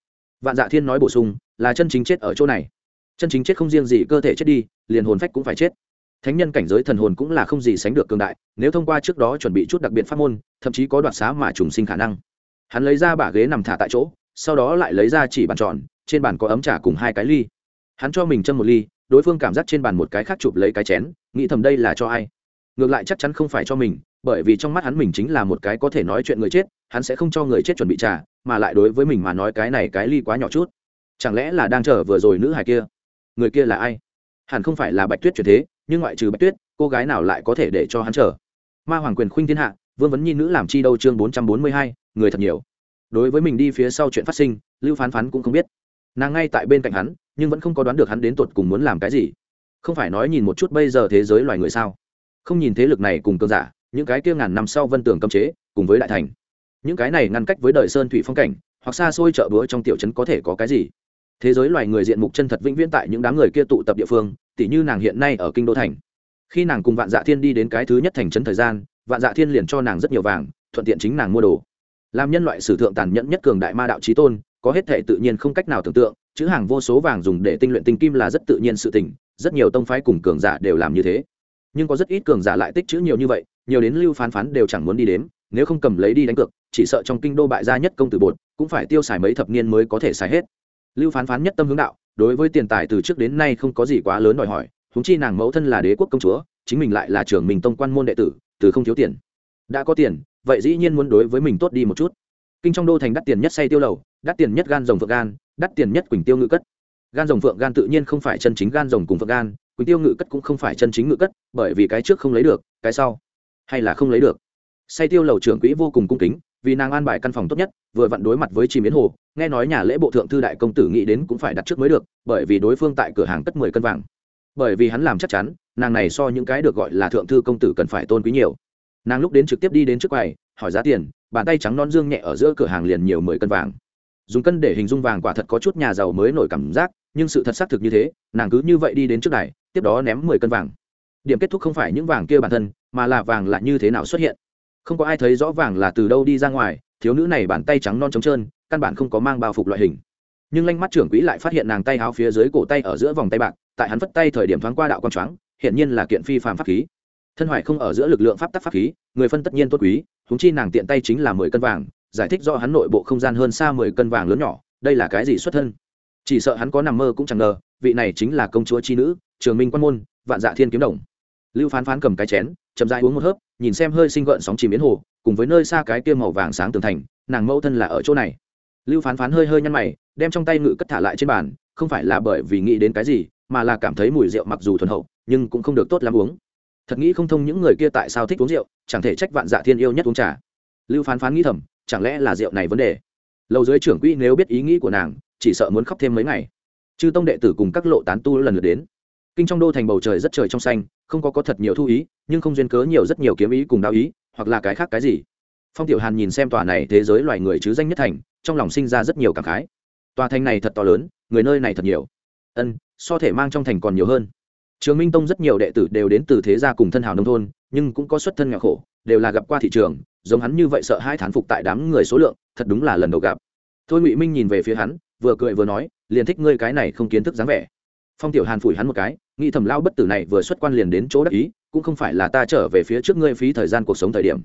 vạn dạ thiên nói bổ sung, là chân chính chết ở chỗ này. Chân chính chết không riêng gì cơ thể chết đi, liền hồn phách cũng phải chết. Thánh nhân cảnh giới thần hồn cũng là không gì sánh được cường đại, nếu thông qua trước đó chuẩn bị chút đặc biệt pháp môn, thậm chí có đoạt xá mà trùng sinh khả năng. Hắn lấy ra bả ghế nằm thả tại chỗ, sau đó lại lấy ra chỉ bàn tròn, trên bàn có ấm trà cùng hai cái ly. Hắn cho mình châm một ly, đối phương cảm giác trên bàn một cái khác chụp lấy cái chén, nghĩ thầm đây là cho ai ngược lại chắc chắn không phải cho mình, bởi vì trong mắt hắn mình chính là một cái có thể nói chuyện người chết, hắn sẽ không cho người chết chuẩn bị trà, mà lại đối với mình mà nói cái này cái ly quá nhỏ chút. Chẳng lẽ là đang chờ vừa rồi nữ hài kia? Người kia là ai? Hẳn không phải là bạch tuyết chuyển thế, nhưng ngoại trừ bạch tuyết, cô gái nào lại có thể để cho hắn chờ? Ma hoàng quyền khuynh thiên hạ, vương vấn nhi nữ làm chi đâu chương bốn trăm bốn mươi hai, người thật nhiều. Đối với mình đi phía sau chuyện phát sinh, lưu phán phán cũng không biết. Nàng ngay tại bên cạnh hắn, nhưng vẫn không có đoán được hắn đến tột cùng muốn làm cái gì. Không phải nói nhìn một chút bây giờ thế giới loài người sao? Không nhìn thế lực này cùng cơn giả, những cái kia ngàn năm sau vân tường cấm chế, cùng với đại thành. Những cái này ngăn cách với đời sơn thủy phong cảnh, hoặc xa xôi chợ búa trong tiểu trấn có thể có cái gì? Thế giới loài người diện mục chân thật vĩnh viễn tại những đám người kia tụ tập địa phương, tỉ như nàng hiện nay ở kinh đô thành. Khi nàng cùng vạn dạ thiên đi đến cái thứ nhất thành trấn thời gian, vạn dạ thiên liền cho nàng rất nhiều vàng, thuận tiện chính nàng mua đồ. Làm nhân loại sử thượng tàn nhẫn nhất cường đại ma đạo trí tôn, có hết thể tự nhiên không cách nào tưởng tượng, chữ hàng vô số vàng dùng để tinh luyện tinh kim là rất tự nhiên sự tình, rất nhiều tông phái cùng cường giả đều làm như thế nhưng có rất ít cường giả lại tích chữ nhiều như vậy, nhiều đến lưu phán phán đều chẳng muốn đi đến nếu không cầm lấy đi đánh cược, chỉ sợ trong kinh đô bại gia nhất công tử bột, cũng phải tiêu xài mấy thập niên mới có thể xài hết. Lưu phán phán nhất tâm hướng đạo, đối với tiền tài từ trước đến nay không có gì quá lớn đòi hỏi húng chi nàng mẫu thân là đế quốc công chúa, chính mình lại là trưởng mình tông quan môn đệ tử, từ không thiếu tiền. Đã có tiền, vậy dĩ nhiên muốn đối với mình tốt đi một chút. Kinh trong đô thành đắt tiền nhất say tiêu lầu, đắt tiền nhất gan rồng phượng gan, đắt tiền nhất quỳnh tiêu ngự cất. Gan rồng phượng gan tự nhiên không phải chân chính gan rồng cùng phượng gan quỳnh tiêu ngự cất cũng không phải chân chính ngự cất, bởi vì cái trước không lấy được, cái sau hay là không lấy được. Say tiêu lầu trưởng quỹ vô cùng cung kính, vì nàng an bài căn phòng tốt nhất, vừa vặn đối mặt với chim yến hồ, nghe nói nhà lễ bộ thượng thư đại công tử nghĩ đến cũng phải đặt trước mới được, bởi vì đối phương tại cửa hàng cất mười cân vàng. Bởi vì hắn làm chắc chắn, nàng này so những cái được gọi là thượng thư công tử cần phải tôn quý nhiều. Nàng lúc đến trực tiếp đi đến trước quầy, hỏi giá tiền, bàn tay trắng non dương nhẹ ở giữa cửa hàng liền nhiều mười cân vàng. Dùng cân để hình dung vàng quả thật có chút nhà giàu mới nổi cảm giác nhưng sự thật xác thực như thế, nàng cứ như vậy đi đến trước đài, tiếp đó ném mười cân vàng. Điểm kết thúc không phải những vàng kia bản thân, mà là vàng là như thế nào xuất hiện. Không có ai thấy rõ vàng là từ đâu đi ra ngoài, thiếu nữ này bàn tay trắng non trống trơn, căn bản không có mang bao phục loại hình. Nhưng lanh mắt trưởng quỹ lại phát hiện nàng tay háo phía dưới cổ tay ở giữa vòng tay bạc, tại hắn vất tay thời điểm thoáng qua đạo con choáng, hiển nhiên là kiện phi phàm pháp khí. Thân hoài không ở giữa lực lượng pháp tắc pháp khí, người phân tất nhiên tốt quý húng chi nàng tiện tay chính là mười cân vàng, giải thích do hắn nội bộ không gian hơn xa mười cân vàng lớn nhỏ, đây là cái gì xuất thân chỉ sợ hắn có nằm mơ cũng chẳng ngờ, vị này chính là công chúa tri nữ, trường minh quan môn, vạn dạ thiên kiếm đồng. Lưu phán phán cầm cái chén, chậm dãi uống một hớp, nhìn xem hơi sinh gợn sóng chìm biến hồ, cùng với nơi xa cái kia màu vàng sáng tường thành, nàng mẫu thân là ở chỗ này. Lưu phán phán hơi hơi nhăn mày, đem trong tay ngự cất thả lại trên bàn, không phải là bởi vì nghĩ đến cái gì, mà là cảm thấy mùi rượu mặc dù thuần hậu, nhưng cũng không được tốt lắm uống. Thật nghĩ không thông những người kia tại sao thích uống rượu, chẳng thể trách vạn dạ thiên yêu nhất uống trà. Lưu phán phán nghĩ thầm, chẳng lẽ là rượu này vấn đề? Lầu dưới trưởng quỹ nếu biết ý nghĩ của nàng chỉ sợ muốn khóc thêm mấy ngày. Chư tông đệ tử cùng các lộ tán tu lần lượt đến. Kinh trong đô thành bầu trời rất trời trong xanh, không có có thật nhiều thu ý, nhưng không duyên cớ nhiều rất nhiều kiếm ý cùng đạo ý, hoặc là cái khác cái gì. Phong tiểu hàn nhìn xem tòa này thế giới loài người chứ danh nhất thành, trong lòng sinh ra rất nhiều cảm khái. Tòa thành này thật to lớn, người nơi này thật nhiều. Ân, so thể mang trong thành còn nhiều hơn. Trường minh tông rất nhiều đệ tử đều đến từ thế gia cùng thân hào nông thôn, nhưng cũng có xuất thân nghèo khổ, đều là gặp qua thị trường, giống hắn như vậy sợ hai thán phục tại đám người số lượng, thật đúng là lần đầu gặp. Thôi ngụy minh nhìn về phía hắn vừa cười vừa nói, liền thích ngươi cái này không kiến thức dáng vẻ. Phong tiểu hàn phủi hắn một cái, nghĩ thầm lao bất tử này vừa xuất quan liền đến chỗ đắc ý, cũng không phải là ta trở về phía trước ngươi phí thời gian cuộc sống thời điểm.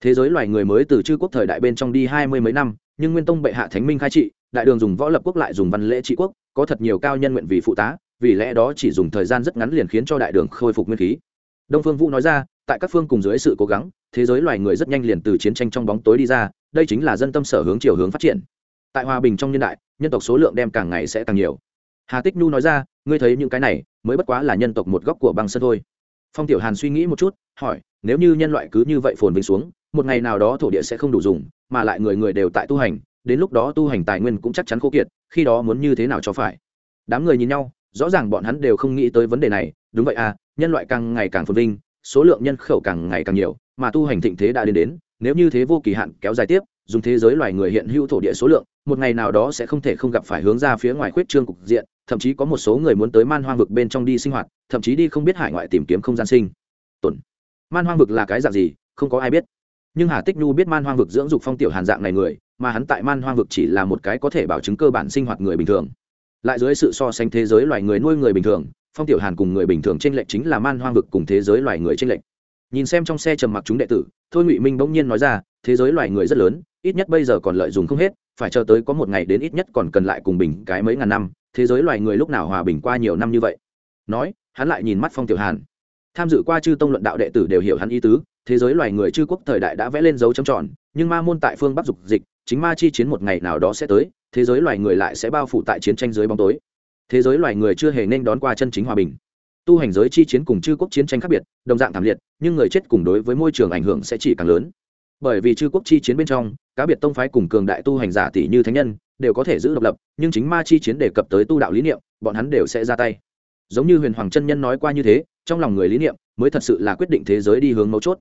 Thế giới loài người mới từ chư quốc thời đại bên trong đi hai mươi mấy năm, nhưng nguyên tông bệ hạ thánh minh khai trị, đại đường dùng võ lập quốc lại dùng văn lễ trị quốc, có thật nhiều cao nhân nguyện vì phụ tá, vì lẽ đó chỉ dùng thời gian rất ngắn liền khiến cho đại đường khôi phục nguyên khí. Đông phương vũ nói ra, tại các phương cùng dưới sự cố gắng, thế giới loài người rất nhanh liền từ chiến tranh trong bóng tối đi ra, đây chính là dân tâm sở hướng chiều hướng phát triển tại hòa bình trong nhân đại, nhân tộc số lượng đem càng ngày sẽ càng nhiều. Hà tích nhu nói ra, ngươi thấy những cái này, mới bất quá là nhân tộc một góc của băng sơn thôi. Phong tiểu hàn suy nghĩ một chút, hỏi, nếu như nhân loại cứ như vậy phồn vinh xuống, một ngày nào đó thổ địa sẽ không đủ dùng, mà lại người người đều tại tu hành, đến lúc đó tu hành tài nguyên cũng chắc chắn khô kiệt, khi đó muốn như thế nào cho phải? Đám người nhìn nhau, rõ ràng bọn hắn đều không nghĩ tới vấn đề này, đúng vậy à nhân loại càng ngày càng phồn vinh, số lượng nhân khẩu càng ngày càng nhiều, mà tu hành thịnh thế đã đến đến, nếu như thế vô kỳ hạn kéo dài tiếp dùng thế giới loài người hiện hữu thổ địa số lượng, một ngày nào đó sẽ không thể không gặp phải hướng ra phía ngoài khuyết trương cục diện, thậm chí có một số người muốn tới man hoang vực bên trong đi sinh hoạt, thậm chí đi không biết hải ngoại tìm kiếm không gian sinh tồn. Man hoang vực là cái dạng gì, không có ai biết. Nhưng hà tích nhu biết man hoang vực dưỡng dục phong tiểu hàn dạng này người, mà hắn tại man hoang vực chỉ là một cái có thể bảo chứng cơ bản sinh hoạt người bình thường. Lại dưới sự so sánh thế giới loài người nuôi người bình thường, phong tiểu hàn cùng người bình thường trên lệnh chính là man hoang vực cùng thế giới loài người trên lệnh nhìn xem trong xe trầm mặc chúng đệ tử, thôi ngụy minh bỗng nhiên nói ra, thế giới loài người rất lớn ít nhất bây giờ còn lợi dụng không hết, phải chờ tới có một ngày đến ít nhất còn cần lại cùng bình cái mấy ngàn năm, thế giới loài người lúc nào hòa bình qua nhiều năm như vậy? Nói, hắn lại nhìn mắt phong tiểu hàn. Tham dự qua chư tông luận đạo đệ tử đều hiểu hắn ý tứ, thế giới loài người chư quốc thời đại đã vẽ lên dấu chấm tròn, nhưng ma môn tại phương bắc dục dịch, chính ma chi chiến một ngày nào đó sẽ tới, thế giới loài người lại sẽ bao phủ tại chiến tranh dưới bóng tối. Thế giới loài người chưa hề nên đón qua chân chính hòa bình. Tu hành giới chi chiến cùng chư quốc chiến tranh khác biệt, đồng dạng thảm liệt, nhưng người chết cùng đối với môi trường ảnh hưởng sẽ chỉ càng lớn bởi vì chư quốc chi chiến bên trong, cá biệt tông phái cùng cường đại tu hành giả tỷ như thánh nhân, đều có thể giữ độc lập, nhưng chính ma chi chiến đề cập tới tu đạo lý niệm, bọn hắn đều sẽ ra tay. Giống như huyền hoàng chân nhân nói qua như thế, trong lòng người lý niệm mới thật sự là quyết định thế giới đi hướng mấu chốt.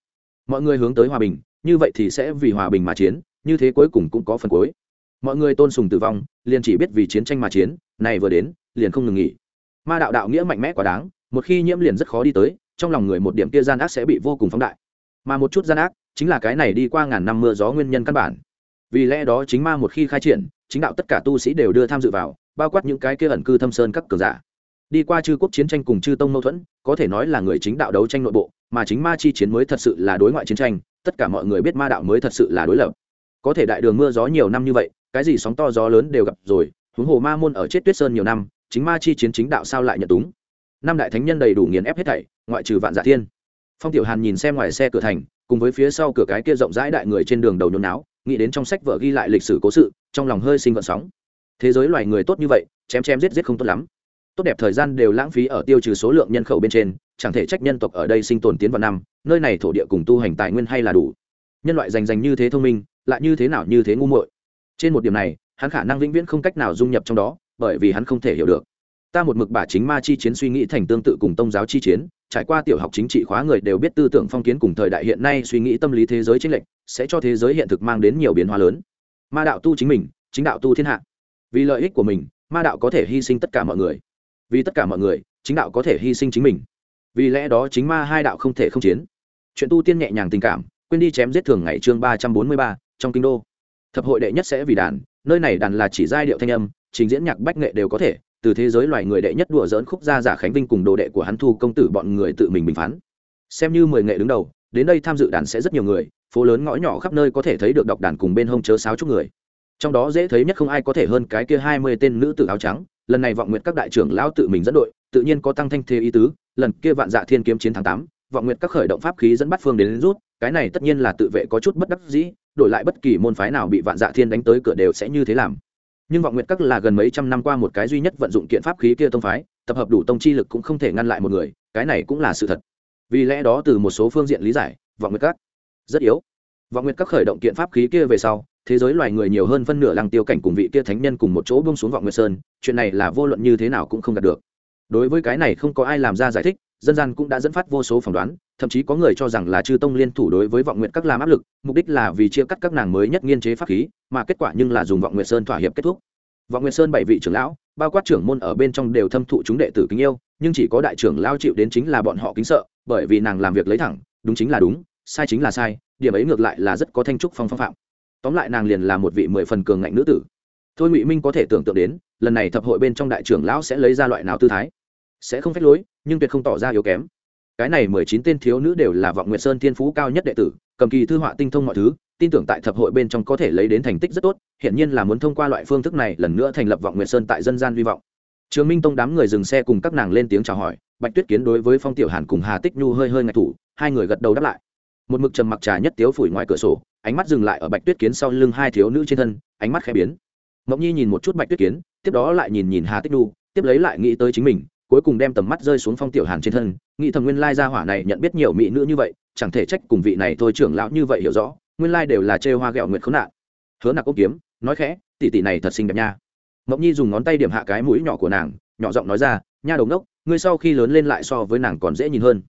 Mọi người hướng tới hòa bình, như vậy thì sẽ vì hòa bình mà chiến, như thế cuối cùng cũng có phần cuối. Mọi người tôn sùng tử vong, liền chỉ biết vì chiến tranh mà chiến, này vừa đến, liền không ngừng nghỉ. Ma đạo đạo nghĩa mạnh mẽ quá đáng, một khi nhiễm liền rất khó đi tới, trong lòng người một điểm kia gian ác sẽ bị vô cùng phóng đại. Mà một chút gian ác chính là cái này đi qua ngàn năm mưa gió nguyên nhân căn bản. Vì lẽ đó chính ma một khi khai triển, chính đạo tất cả tu sĩ đều đưa tham dự vào, bao quát những cái kia ẩn cư thâm sơn các cường giả. Đi qua chư quốc chiến tranh cùng chư tông mâu thuẫn, có thể nói là người chính đạo đấu tranh nội bộ, mà chính ma chi chiến mới thật sự là đối ngoại chiến tranh, tất cả mọi người biết ma đạo mới thật sự là đối lập. Có thể đại đường mưa gió nhiều năm như vậy, cái gì sóng to gió lớn đều gặp rồi, huống hồ ma môn ở chết tuyết sơn nhiều năm, chính ma chi chiến chính đạo sao lại nhận túng? Năm đại thánh nhân đầy đủ nghiền ép hết thảy, ngoại trừ vạn dạ thiên. Phong tiểu hàn nhìn xem ngoài xe cửa thành cùng với phía sau cửa cái kia rộng rãi đại người trên đường đầu nhốn náo, nghĩ đến trong sách vợ ghi lại lịch sử cố sự, trong lòng hơi sinh vận sóng. Thế giới loài người tốt như vậy, chém chém giết giết không tốt lắm. Tốt đẹp thời gian đều lãng phí ở tiêu trừ số lượng nhân khẩu bên trên, chẳng thể trách nhân tộc ở đây sinh tồn tiến vào năm, nơi này thổ địa cùng tu hành tài nguyên hay là đủ. Nhân loại dành dành như thế thông minh, lại như thế nào như thế ngu muội. Trên một điểm này, hắn khả năng vĩnh viễn không cách nào dung nhập trong đó, bởi vì hắn không thể hiểu được. Ta một mực bả chính ma chi chiến suy nghĩ thành tương tự cùng tông giáo chi chiến trải qua tiểu học chính trị khóa người đều biết tư tưởng phong kiến cùng thời đại hiện nay suy nghĩ tâm lý thế giới chính lệnh sẽ cho thế giới hiện thực mang đến nhiều biến hóa lớn. Ma đạo tu chính mình, chính đạo tu thiên hạ. Vì lợi ích của mình, ma đạo có thể hy sinh tất cả mọi người. Vì tất cả mọi người, chính đạo có thể hy sinh chính mình. Vì lẽ đó chính ma hai đạo không thể không chiến. Chuyện tu tiên nhẹ nhàng tình cảm, quên đi chém giết thường ngày chương ba trăm bốn mươi ba, trong kinh đô. Thập hội đệ nhất sẽ vì đàn, nơi này đàn là chỉ giai điệu thanh âm, trình diễn nhạc bách nghệ đều có thể từ thế giới loài người đệ nhất đùa dỡn khúc gia giả khánh vinh cùng đồ đệ của hắn thu công tử bọn người tự mình bình phán. Xem như mười nghệ đứng đầu đến đây tham dự đàn sẽ rất nhiều người phố lớn ngõ nhỏ khắp nơi có thể thấy được đọc đàn cùng bên hông chớ sáo chúc người. Trong đó dễ thấy nhất không ai có thể hơn cái kia hai mươi tên nữ tử áo trắng lần này vọng nguyện các đại trưởng lão tự mình dẫn đội tự nhiên có tăng thanh thế ý tứ lần kia vạn dạ thiên kiếm chiến tháng tám vọng nguyện các khởi động pháp khí dẫn bắt phương đến, đến rút cái này tất nhiên là tự vệ có chút bất đắc dĩ đổi lại bất kỳ môn phái nào bị vạn dạ thiên đánh tới cửa đều sẽ như thế làm nhưng vọng nguyện các là gần mấy trăm năm qua một cái duy nhất vận dụng kiện pháp khí kia tông phái, tập hợp đủ tông chi lực cũng không thể ngăn lại một người, cái này cũng là sự thật. Vì lẽ đó từ một số phương diện lý giải, vọng nguyện các rất yếu. Vọng nguyện các khởi động kiện pháp khí kia về sau, thế giới loài người nhiều hơn phân nửa lăng tiêu cảnh cùng vị kia thánh nhân cùng một chỗ bông xuống vọng nguyệt sơn, chuyện này là vô luận như thế nào cũng không đạt được. Đối với cái này không có ai làm ra giải thích, dân gian cũng đã dẫn phát vô số phỏng đoán thậm chí có người cho rằng là chư tông liên thủ đối với vọng nguyện các làm áp lực, mục đích là vì chia cắt các nàng mới nhất nghiên chế pháp khí, mà kết quả nhưng là dùng vọng nguyệt sơn thỏa hiệp kết thúc. Vọng nguyệt sơn bảy vị trưởng lão, bao quát trưởng môn ở bên trong đều thâm thụ chúng đệ tử kính yêu, nhưng chỉ có đại trưởng lao chịu đến chính là bọn họ kính sợ, bởi vì nàng làm việc lấy thẳng, đúng chính là đúng, sai chính là sai, điểm ấy ngược lại là rất có thanh trúc phong phong phạm. Tóm lại nàng liền là một vị mười phần cường ngạnh nữ tử. Thôi ngụy minh có thể tưởng tượng đến, lần này thập hội bên trong đại trưởng lão sẽ lấy ra loại nào tư thái? Sẽ không phép lối, nhưng tuyệt không tỏ ra yếu kém cái này mười chín tên thiếu nữ đều là vọng nguyệt sơn thiên phú cao nhất đệ tử, cầm kỳ thư họa tinh thông mọi thứ, tin tưởng tại thập hội bên trong có thể lấy đến thành tích rất tốt hiện nhiên là muốn thông qua loại phương thức này lần nữa thành lập vọng nguyệt sơn tại dân gian hy vọng. Trường minh tông đám người dừng xe cùng các nàng lên tiếng chào hỏi, bạch tuyết kiến đối với phong tiểu hàn cùng hà tích nhu hơi hơi ngạch thủ, hai người gật đầu đáp lại. Một mực trầm mặc trà nhất tiếu phủi ngoài cửa sổ, ánh mắt dừng lại ở bạch tuyết kiến sau lưng hai thiếu nữ trên thân, ánh mắt khẽ biến. Mộng nhi nhìn một chút bạch tuyết kiến, tiếp đó lại nhìn nhìn hà tích nhu, tiếp lấy lại nghĩ tới chính mình cuối cùng đem tầm mắt rơi xuống phong tiểu hàn trên thân, nghĩ thầm nguyên lai gia hỏa này nhận biết nhiều mỹ nữ như vậy, chẳng thể trách cùng vị này thôi trưởng lão như vậy hiểu rõ, nguyên lai đều là chê hoa ghẹo nguyệt khốn nạn. Hứa nặc ôm kiếm, nói khẽ, tỷ tỷ này thật xinh đẹp nha. Mộng nhi dùng ngón tay điểm hạ cái mũi nhỏ của nàng, nhỏ giọng nói ra, nha đồng đốc ngươi sau khi lớn lên lại so với nàng còn dễ nhìn hơn.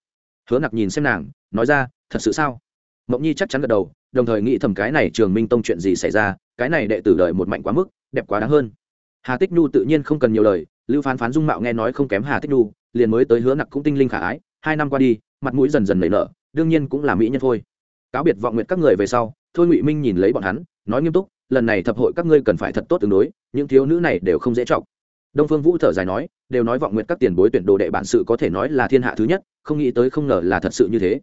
Hứa nặc nhìn xem nàng, nói ra, thật sự sao? Mộng nhi chắc chắn gật đầu, đồng thời nghĩ thầm cái này trường minh tông chuyện gì xảy ra, cái này đệ tử đợi một mạnh quá mức, đẹp quá đáng hơn. Hà tích nhu tự nhiên không cần nhiều lời lưu phán phán dung mạo nghe nói không kém hà tích nhu liền mới tới hứa nặc cũng tinh linh khả ái, hai năm qua đi, mặt mũi dần dần nảy nở, đương nhiên cũng là mỹ nhân thôi. Cáo biệt vọng nguyện các người về sau, thôi ngụy minh nhìn lấy bọn hắn, nói nghiêm túc, lần này thập hội các ngươi cần phải thật tốt tương đối, những thiếu nữ này đều không dễ trọng đông phương vũ thở dài nói, đều nói vọng nguyện các tiền bối tuyển đồ đệ bản sự có thể nói là thiên hạ thứ nhất, không nghĩ tới không ngờ là thật sự như thế.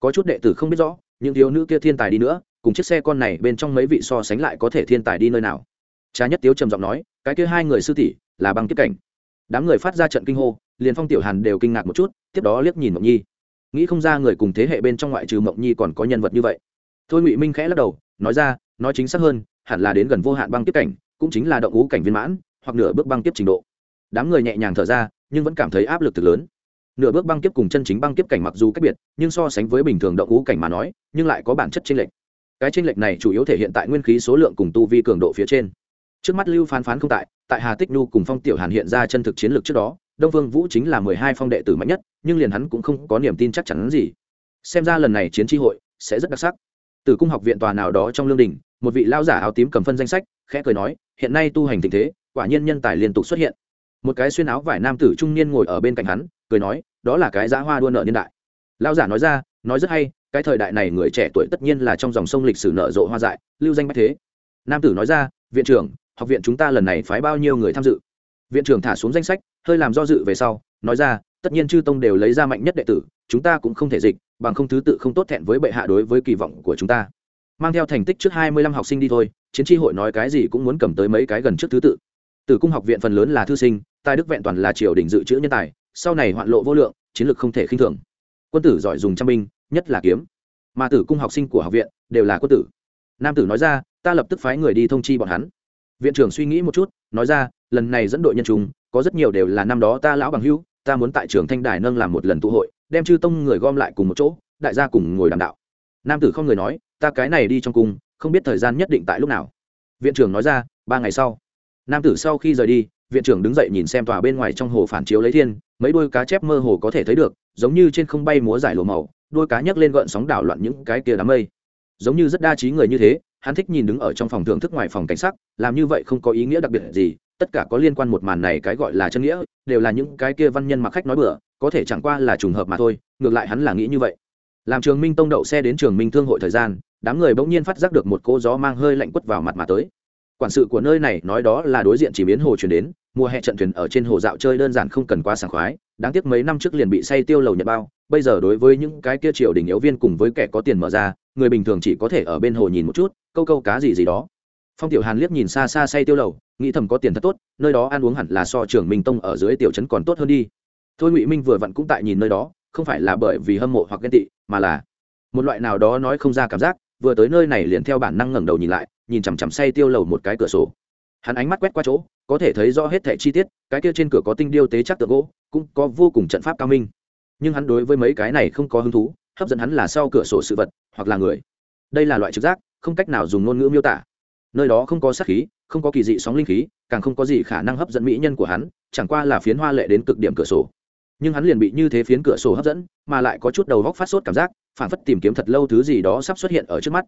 Có chút đệ tử không biết rõ, những thiếu nữ kia thiên tài đi nữa, cùng chiếc xe con này bên trong mấy vị so sánh lại có thể thiên tài đi nơi nào. Trá nhất tiếu trầm giọng nói, cái kia hai người sư tỷ là băng kiếp cảnh. Đám người phát ra trận kinh hô, liền phong tiểu hàn đều kinh ngạc một chút, tiếp đó liếc nhìn mộng nhi. Nghĩ không ra người cùng thế hệ bên trong ngoại trừ mộng nhi còn có nhân vật như vậy. Thôi ngụy minh khẽ lắc đầu, nói ra, nói chính xác hơn, hẳn là đến gần vô hạn băng kiếp cảnh, cũng chính là động ngũ cảnh viên mãn, hoặc nửa bước băng kiếp trình độ. Đám người nhẹ nhàng thở ra, nhưng vẫn cảm thấy áp lực thực lớn. Nửa bước băng kiếp cùng chân chính băng kiếp cảnh mặc dù cách biệt, nhưng so sánh với bình thường động ngũ cảnh mà nói, nhưng lại có bản chất chênh lệch. Cái chênh lệch này chủ yếu thể hiện tại nguyên khí số lượng cùng tu vi cường độ phía trên trước mắt lưu phán phán không tại tại hà tích nhu cùng phong tiểu hàn hiện ra chân thực chiến lược trước đó, đông vương vũ chính là mười hai phong đệ tử mạnh nhất, nhưng liền hắn cũng không có niềm tin chắc chắn gì. Xem ra lần này chiến tri hội sẽ rất đặc sắc. Từ cung học viện tòa nào đó trong lương đình, một vị lao giả áo tím cầm phân danh sách, khẽ cười nói, hiện nay tu hành tình thế, quả nhiên nhân tài liên tục xuất hiện. Một cái xuyên áo vải nam tử trung niên ngồi ở bên cạnh hắn, cười nói, đó là cái giá hoa đua nợ niên đại. Lao giả nói ra, nói rất hay, cái thời đại này người trẻ tuổi tất nhiên là trong dòng sông lịch sử nợ rộ hoa dại, lưu danh bách thế. Nam tử nói ra, viện trưởng học viện chúng ta lần này phái bao nhiêu người tham dự? Viện trưởng thả xuống danh sách, hơi làm do dự về sau, nói ra, tất nhiên chư tông đều lấy ra mạnh nhất đệ tử, chúng ta cũng không thể dịch, bằng không thứ tự không tốt thẹn với bệ hạ đối với kỳ vọng của chúng ta. Mang theo thành tích trước hai mươi lăm học sinh đi thôi, chiến tri hội nói cái gì cũng muốn cầm tới mấy cái gần trước thứ tự. Từ cung học viện phần lớn là thư sinh, tài đức vẹn toàn là triều đình dự trữ nhân tài, sau này hoạn lộ vô lượng, chiến lược không thể khinh thường. Quân tử giỏi dùng trăm binh, nhất là kiếm. Mà tử cung học sinh của học viện đều là quân tử. Nam tử nói ra, ta lập tức phái người đi thông chi bọn hắn viện trưởng suy nghĩ một chút, nói ra, lần này dẫn đội nhân chúng có rất nhiều đều là năm đó ta lão bằng hữu, ta muốn tại trường thanh đài nâng làm một lần tụ hội, đem chư tông người gom lại cùng một chỗ, đại gia cùng ngồi đàm đạo. Nam tử không người nói, ta cái này đi trong cung, không biết thời gian nhất định tại lúc nào. Viện trưởng nói ra, ba ngày sau. Nam tử sau khi rời đi, viện trưởng đứng dậy nhìn xem tòa bên ngoài trong hồ phản chiếu lấy thiên, mấy đôi cá chép mơ hồ có thể thấy được, giống như trên không bay múa giải lồ màu, đôi cá nhấc lên gợn sóng đảo loạn những cái kia đám mây. Giống như rất đa trí người như thế hắn thích nhìn đứng ở trong phòng thưởng thức ngoài phòng cảnh sắc, làm như vậy không có ý nghĩa đặc biệt gì, tất cả có liên quan một màn này cái gọi là chân nghĩa, đều là những cái kia văn nhân mặc khách nói bừa, có thể chẳng qua là trùng hợp mà thôi, ngược lại hắn là nghĩ như vậy. Làm trường minh tông đậu xe đến trường minh thương hội thời gian, đám người bỗng nhiên phát giác được một cô gió mang hơi lạnh quất vào mặt mà tới quản sự của nơi này nói đó là đối diện chỉ biến hồ chuyển đến, mùa hè trận thuyền ở trên hồ dạo chơi đơn giản không cần quá sảng khoái, đáng tiếc mấy năm trước liền bị say tiêu lầu nhật bao, bây giờ đối với những cái kia triều đình yếu viên cùng với kẻ có tiền mở ra, người bình thường chỉ có thể ở bên hồ nhìn một chút, câu câu cá gì gì đó. Phong tiểu hàn liếc nhìn xa xa say tiêu lầu, nghĩ thầm có tiền thật tốt, nơi đó ăn uống hẳn là so trường minh tông ở dưới tiểu trấn còn tốt hơn đi. Thôi ngụy minh vừa vặn cũng tại nhìn nơi đó, không phải là bởi vì hâm mộ hoặc ghen tị, mà là một loại nào đó nói không ra cảm giác, vừa tới nơi này liền theo bản năng ngẩng đầu nhìn lại nhìn chằm chằm say tiêu lầu một cái cửa sổ. Hắn ánh mắt quét qua chỗ, có thể thấy rõ hết thẻ chi tiết, cái kia trên cửa có tinh điêu tế chắc tượng gỗ, cũng có vô cùng trận pháp cao minh. Nhưng hắn đối với mấy cái này không có hứng thú, hấp dẫn hắn là sau cửa sổ sự vật, hoặc là người. Đây là loại trực giác, không cách nào dùng ngôn ngữ miêu tả. Nơi đó không có sát khí, không có kỳ dị sóng linh khí, càng không có gì khả năng hấp dẫn mỹ nhân của hắn, chẳng qua là phiến hoa lệ đến cực điểm cửa sổ. Nhưng hắn liền bị như thế phiến cửa sổ hấp dẫn, mà lại có chút đầu góc phát sốt cảm giác phản phất tìm kiếm thật lâu thứ gì đó sắp xuất hiện ở trước mắt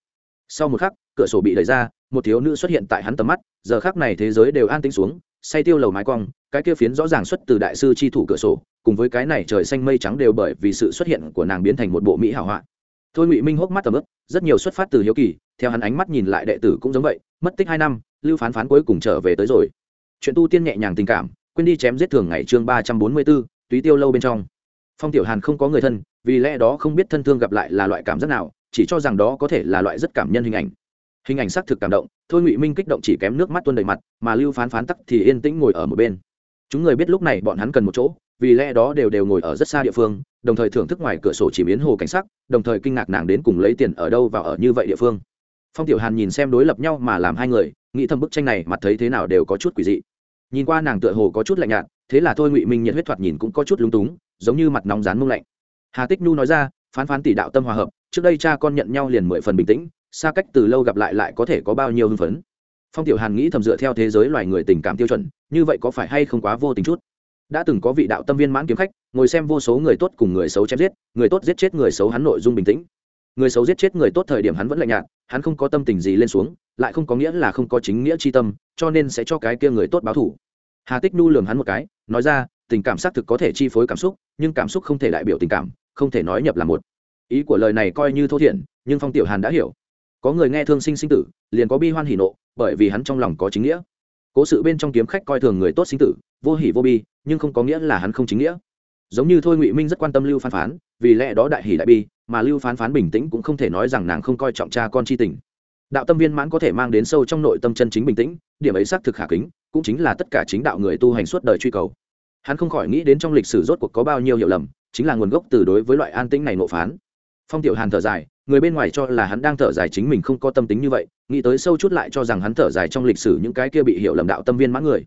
sau một khắc, cửa sổ bị đẩy ra, một thiếu nữ xuất hiện tại hắn tầm mắt, giờ khắc này thế giới đều an tĩnh xuống, say tiêu lầu mái cong, cái kia phiến rõ ràng xuất từ đại sư chi thủ cửa sổ, cùng với cái này trời xanh mây trắng đều bởi vì sự xuất hiện của nàng biến thành một bộ mỹ hảo họa. Thôi ngụy minh hốc mắt tầm ướp rất nhiều xuất phát từ hiếu kỳ, theo hắn ánh mắt nhìn lại đệ tử cũng giống vậy, mất tích hai năm, lưu phán phán cuối cùng trở về tới rồi. Chuyện tu tiên nhẹ nhàng tình cảm, quên đi chém giết thường ngày chương ba trăm bốn mươi b túy tiêu lâu bên trong. Phong tiểu hàn không có người thân, vì lẽ đó không biết thân thương gặp lại là loại cảm giác nào chỉ cho rằng đó có thể là loại rất cảm nhân hình ảnh. Hình ảnh xác thực cảm động, thôi ngụy minh kích động chỉ kém nước mắt tuôn đầy mặt, mà lưu phán phán tắc thì yên tĩnh ngồi ở một bên. Chúng người biết lúc này bọn hắn cần một chỗ, vì lẽ đó đều đều ngồi ở rất xa địa phương, đồng thời thưởng thức ngoài cửa sổ chỉ biến hồ cảnh sắc, đồng thời kinh ngạc nàng đến cùng lấy tiền ở đâu và ở như vậy địa phương. Phong tiểu hàn nhìn xem đối lập nhau mà làm hai người, nghĩ thầm bức tranh này mặt thấy thế nào đều có chút quỷ dị. Nhìn qua nàng tựa hồ có chút lạnh nhạt, thế là thôi ngụy minh nhiệt huyết thoạt nhìn cũng có chút lúng túng, giống như mặt nóng rán mông lạnh. Hà tích nhu nói ra, phán phán tỷ đạo tâm hòa hợp trước đây cha con nhận nhau liền mười phần bình tĩnh, xa cách từ lâu gặp lại lại có thể có bao nhiêu hưng phấn. Phong tiểu hàn nghĩ thầm dựa theo thế giới loài người tình cảm tiêu chuẩn, như vậy có phải hay không quá vô tình chút? Đã từng có vị đạo tâm viên mãn kiếm khách, ngồi xem vô số người tốt cùng người xấu chém giết, người tốt giết chết người xấu hắn nội dung bình tĩnh. Người xấu giết chết người tốt thời điểm hắn vẫn lạnh nhạt, hắn không có tâm tình gì lên xuống, lại không có nghĩa là không có chính nghĩa c h i tâm, cho nên sẽ cho cái kia người tốt báo thủ hà tích nu lường hắn một cái, nói ra, tình cảm xác thực có thể chi phối cảm xúc, nhưng cảm xúc không thể đại biểu tình cảm, không thể nói nhập là một ý của lời này coi như thô thiển, nhưng phong tiểu hàn đã hiểu. Có người nghe thương sinh sinh tử, liền có bi hoan hỉ nộ, bởi vì hắn trong lòng có chính nghĩa. Cố sự bên trong kiếm khách coi thường người tốt sinh tử, vô hỉ vô bi, nhưng không có nghĩa là hắn không chính nghĩa. Giống như thôi ngụy minh rất quan tâm lưu phán phán, vì lẽ đó đại hỉ đại bi, mà lưu phán phán bình tĩnh cũng không thể nói rằng nàng không coi trọng cha con c h i tình. Đạo tâm viên mãn có thể mang đến sâu trong nội tâm chân chính bình tĩnh, điểm ấy xác thực khả kính, cũng chính là tất cả chính đạo người tu hành suốt đời truy cầu. Hắn không khỏi nghĩ đến trong lịch sử rốt cuộc có bao nhiêu hiểu lầm, chính là nguồn gốc từ đối với loại an tĩnh này nộ phán phong tiểu hàn thở dài, người bên ngoài cho là hắn đang thở dài chính mình không có tâm tính như vậy, nghĩ tới sâu chút lại cho rằng hắn thở dài trong lịch sử những cái kia bị hiểu lầm đạo tâm viên mãn người.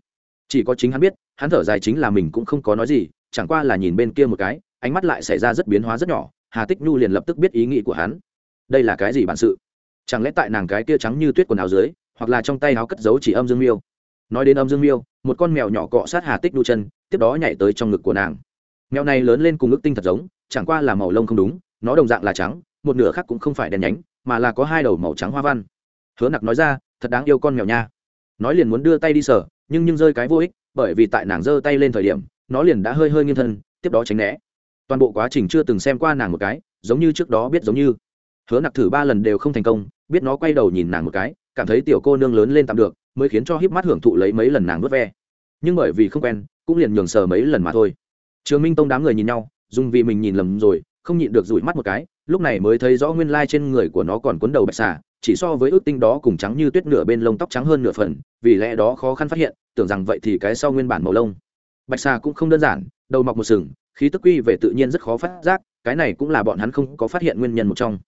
Chỉ có chính hắn biết, hắn thở dài chính là mình cũng không có nói gì, chẳng qua là nhìn bên kia một cái, ánh mắt lại xảy ra rất biến hóa rất nhỏ, hà tích nhu liền lập tức biết ý nghĩ của hắn. Đây là cái gì bản sự? Chẳng lẽ tại nàng cái kia trắng như tuyết quần áo dưới, hoặc là trong tay áo cất giấu chỉ âm dương miêu? Nói đến âm dương miêu, một con mèo nhỏ cọ sát hà tích nhu chân, tiếp đó nhảy tới trong ngực của nàng. Mèo này lớn lên cùng ước tinh thật giống, chẳng qua là màu lông không đúng nó đồng dạng là trắng, một nửa khác cũng không phải đèn nhánh, mà là có hai đầu màu trắng hoa văn. Hứa nặc nói ra, thật đáng yêu con mèo nha. Nói liền muốn đưa tay đi sờ, nhưng nhưng rơi cái vô ích, bởi vì tại nàng giơ tay lên thời điểm, nó liền đã hơi hơi nghiêng thân, tiếp đó tránh né. Toàn bộ quá trình chưa từng xem qua nàng một cái, giống như trước đó biết giống như. Hứa nặc thử ba lần đều không thành công, biết nó quay đầu nhìn nàng một cái, cảm thấy tiểu cô nương lớn lên tạm được, mới khiến cho híp mắt hưởng thụ lấy mấy lần nàng vớt ve. Nhưng bởi vì không quen, cũng liền nhường sờ mấy lần mà thôi. Trường minh tông đám người nhìn nhau, dùng vì mình nhìn lầm rồi không nhịn được rủi mắt một cái, lúc này mới thấy rõ nguyên lai trên người của nó còn cuốn đầu bạch xà, chỉ so với ước tinh đó cùng trắng như tuyết nửa bên lông tóc trắng hơn nửa phần, vì lẽ đó khó khăn phát hiện, tưởng rằng vậy thì cái sau nguyên bản màu lông. Bạch xà cũng không đơn giản, đầu mọc một sừng, khí tức quy về tự nhiên rất khó phát giác, cái này cũng là bọn hắn không có phát hiện nguyên nhân một trong.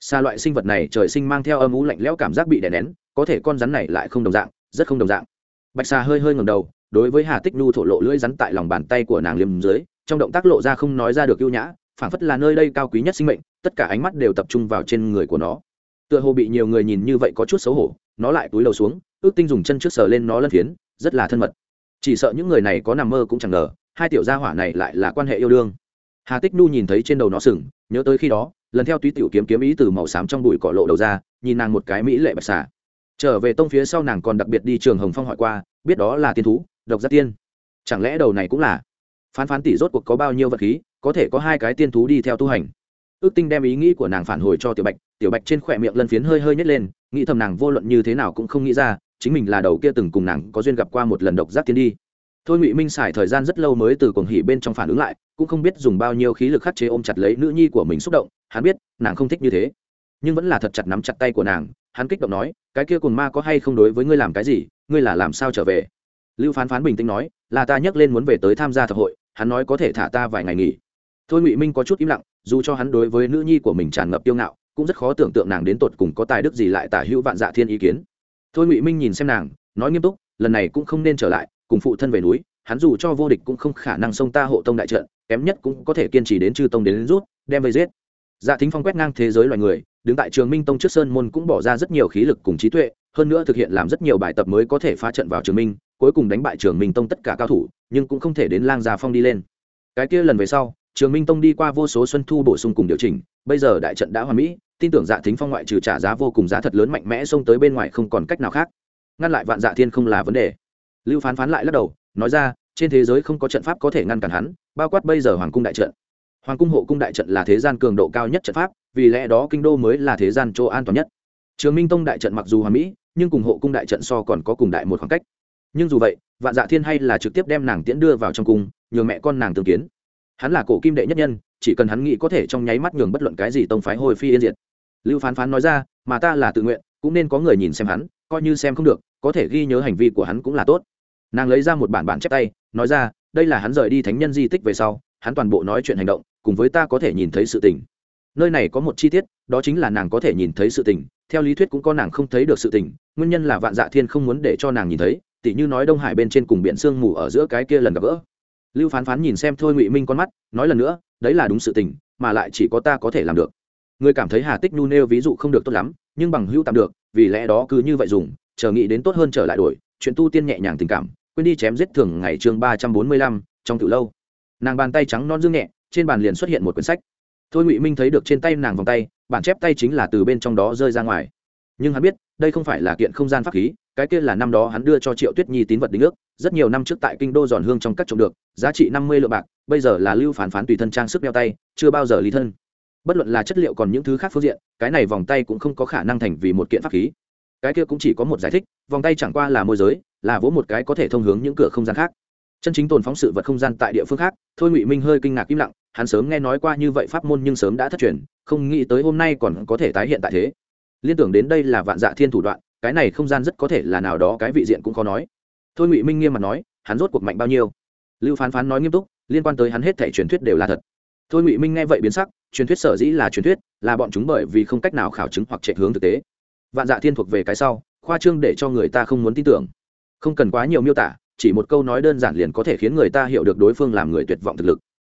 Xa loại sinh vật này trời sinh mang theo âm ú lạnh lẽo cảm giác bị đè nén, có thể con rắn này lại không đồng dạng, rất không đồng dạng. Bạch xà hơi hơi ngầm đầu, đối với hà tích nhu thổ lộ lưỡi rắn tại lòng bàn tay của nàng liêm dưới, trong động tác lộ ra không nói ra được ưu nhã phảng phất là nơi đây cao quý nhất sinh mệnh, tất cả ánh mắt đều tập trung vào trên người của nó. Tựa hồ bị nhiều người nhìn như vậy có chút xấu hổ, nó lại túi đầu xuống, ước tinh dùng chân trước sờ lên nó lân phiến, rất là thân mật. Chỉ sợ những người này có nằm mơ cũng chẳng ngờ, hai tiểu gia hỏa này lại là quan hệ yêu đương. Hà tích nu nhìn thấy trên đầu nó sừng, nhớ tới khi đó, lần theo túy tiểu kiếm kiếm ý từ màu xám trong bụi cỏ lộ đầu ra, nhìn nàng một cái mỹ lệ bạch xả trở về tông phía sau nàng còn đặc biệt đi trường hồng phong hỏi qua, biết đó là tiên thú, độc giác tiên. Chẳng lẽ đầu này cũng là phán phán tỷ rốt cuộc có bao nhiêu vật khí, có thể có hai cái tiên thú đi theo tu hành. Ước tinh đem ý nghĩ của nàng phản hồi cho tiểu bạch tiểu bạch trên khỏe miệng lân phiến hơi hơi nhét lên, nghĩ thầm nàng vô luận như thế nào cũng không nghĩ ra, chính mình là đầu kia từng cùng nàng có duyên gặp qua một lần độc giác tiến đi. Thôi ngụy minh xài thời gian rất lâu mới từ cuồng hỉ bên trong phản ứng lại, cũng không biết dùng bao nhiêu khí lực khắc chế ôm chặt lấy nữ nhi của mình xúc động, hắn biết, nàng không thích như thế. Nhưng vẫn là thật chặt nắm chặt tay của nàng, hắn kích động nói, cái kia cùng ma có hay không đối với ngươi làm cái gì? Ngươi là làm sao trở về? Lưu phán phán bình tĩnh nói, là ta nhắc lên muốn về tới tham gia thập hội hắn nói có thể thả ta vài ngày nghỉ. Thôi ngụy minh có chút im lặng dù cho hắn đối với nữ nhi của mình tràn ngập tiêu ngạo cũng rất khó tưởng tượng nàng đến tột cùng có tài đức gì lại tả hữu vạn dạ thiên ý kiến. Thôi ngụy minh nhìn xem nàng nói nghiêm túc lần này cũng không nên trở lại cùng phụ thân về núi hắn dù cho vô địch cũng không khả năng xông ta hộ tông đại trận kém nhất cũng có thể kiên trì đến chư tông đến, đến rút đem về giết. Dạ thính phong quét ngang thế giới loài người đứng tại trường minh tông trước sơn môn cũng bỏ ra rất nhiều khí lực cùng trí tuệ hơn nữa thực hiện làm rất nhiều bài tập mới có thể phá trận vào trường minh cuối cùng đánh bại trường minh tông tất cả cao thủ, nhưng cũng không thể đến lang gia phong đi lên. Cái kia lần về sau, trường minh tông đi qua vô số xuân thu bổ sung cùng điều chỉnh, bây giờ đại trận đã hoàn mỹ, tin tưởng dạ thính phong ngoại trừ trả giá vô cùng giá thật lớn mạnh mẽ xông tới bên ngoài không còn cách nào khác. Ngăn lại vạn dạ thiên không là vấn đề. Lưu phán phán lại lắc đầu, nói ra, trên thế giới không có trận pháp có thể ngăn cản hắn, bao quát bây giờ hoàng cung đại trận. Hoàng cung hộ cung đại trận là thế gian cường độ cao nhất trận pháp, vì lẽ đó kinh đô mới là thế gian chỗ an toàn nhất. Trường minh tông đại trận mặc dù hoàn mỹ, nhưng cùng hộ cung đại trận so còn có cùng đại một khoảng cách nhưng dù vậy, vạn dạ thiên hay là trực tiếp đem nàng tiễn đưa vào trong cung, nhường mẹ con nàng tương kiến. Hắn là cổ kim đệ nhất nhân, chỉ cần hắn nghĩ có thể trong nháy mắt nhường bất luận cái gì tông phái hồi phi yên diệt. Lưu phán phán nói ra, mà ta là tự nguyện, cũng nên có người nhìn xem hắn, coi như xem không được, có thể ghi nhớ hành vi của hắn cũng là tốt. Nàng lấy ra một bản bản chép tay, nói ra, đây là hắn rời đi thánh nhân di tích về sau, hắn toàn bộ nói chuyện hành động, cùng với ta có thể nhìn thấy sự tình. Nơi này có một chi tiết, đó chính là nàng có thể nhìn thấy sự tình, theo lý thuyết cũng có nàng không thấy được sự tình, nguyên nhân là vạn dạ thiên không muốn để cho nàng nhìn thấy tỉ như nói đông hải bên trên cùng biển sương mù ở giữa cái kia lần gặp gỡ. Lưu phán phán nhìn xem thôi ngụy minh con mắt, nói lần nữa, đấy là đúng sự tình, mà lại chỉ có ta có thể làm được. Người cảm thấy hà tích nhu nêu ví dụ không được tốt lắm, nhưng bằng hữu tạm được, vì lẽ đó cứ như vậy dùng, chờ nghĩ đến tốt hơn trở lại đổi, chuyện tu tiên nhẹ nhàng tình cảm, quên đi chém giết thường ngày chương ba trăm bốn mươi lăm, trong từ lâu. Nàng bàn tay trắng non dương nhẹ, trên bàn liền xuất hiện một quyển sách. Thôi ngụy minh thấy được trên tay nàng vòng tay, bản chép tay chính là từ bên trong đó rơi ra ngoài. Nhưng hắn biết, đây không phải là kiện không gian pháp khí cái kia là năm đó hắn đưa cho triệu tuyết nhi tín vật đính ước, rất nhiều năm trước tại kinh đô giòn hương trong các trộm được, giá trị năm mươi lượng bạc, bây giờ là lưu phán phán tùy thân trang sức đeo tay, chưa bao giờ ly thân. Bất luận là chất liệu còn những thứ khác phương diện, cái này vòng tay cũng không có khả năng thành vì một kiện pháp khí. Cái kia cũng chỉ có một giải thích, vòng tay chẳng qua là môi giới, là vỗ một cái có thể thông hướng những cửa không gian khác. Chân chính tồn phóng sự vật không gian tại địa phương khác, thôi ngụy minh hơi kinh ngạc im lặng, hắn sớm nghe nói qua như vậy pháp môn nhưng sớm đã thất truyền, không nghĩ tới hôm nay còn có thể tái hiện tại thế. Liên tưởng đến đây là vạn dạ thiên thủ đoạn cái này không gian rất có thể là nào đó cái vị diện cũng khó nói. Thôi ngụy minh nghiêm mặt nói, hắn rốt cuộc mạnh bao nhiêu? Lưu phán phán nói nghiêm túc, liên quan tới hắn hết thể truyền thuyết đều là thật. Thôi ngụy minh nghe vậy biến sắc, truyền thuyết sở dĩ là truyền thuyết, là bọn chúng bởi vì không cách nào khảo chứng hoặc chạy hướng thực tế. Vạn dạ thiên thuộc về cái sau, khoa trương để cho người ta không muốn tin tưởng. Không cần quá nhiều miêu tả, chỉ một câu nói đơn giản liền có thể khiến người ta hiểu được đối phương làm người tuyệt vọng thực lực.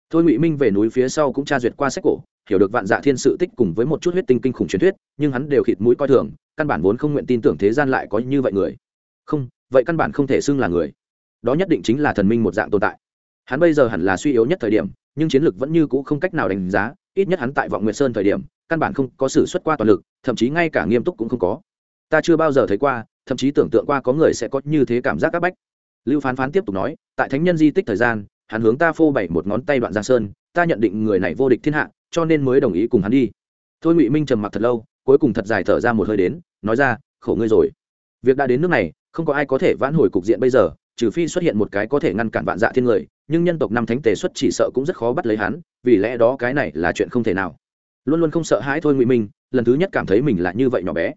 Thôi ngụy minh về núi phía sau cũng tra duyệt qua sách cổ, hiểu được vạn dạ thiên sự tích cùng với một chút huyết tinh kinh khủng truyền thuyết, nhưng hắn đều khịt mũi coi thường căn bản vốn không nguyện tin tưởng thế gian lại có như vậy người. Không, vậy căn bản không thể xưng là người. Đó nhất định chính là thần minh một dạng tồn tại. Hắn bây giờ hẳn là suy yếu nhất thời điểm, nhưng chiến lược vẫn như cũ không cách nào đánh giá, ít nhất hắn tại vọng nguyệt sơn thời điểm, căn bản không có sự xuất qua toàn lực, thậm chí ngay cả nghiêm túc cũng không có. Ta chưa bao giờ thấy qua, thậm chí tưởng tượng qua có người sẽ có như thế cảm giác áp bách. Lưu phán phán tiếp tục nói, tại thánh nhân di tích thời gian, hắn hướng ta phô bày một ngón tay đoạn giang sơn, ta nhận định người này vô địch thiên hạ, cho nên mới đồng ý cùng hắn đi. Thôi ngụy minh trầm mặc thật lâu cuối cùng thật dài thở ra một hơi đến, nói ra, khổ ngươi rồi. Việc đã đến nước này, không có ai có thể vãn hồi cục diện bây giờ, trừ phi xuất hiện một cái có thể ngăn cản vạn dạ thiên người, nhưng nhân tộc năm thánh tề xuất chỉ sợ cũng rất khó bắt lấy hắn, vì lẽ đó cái này là chuyện không thể nào. Luôn luôn không sợ hãi thôi ngụy minh, lần thứ nhất cảm thấy mình là như vậy nhỏ bé.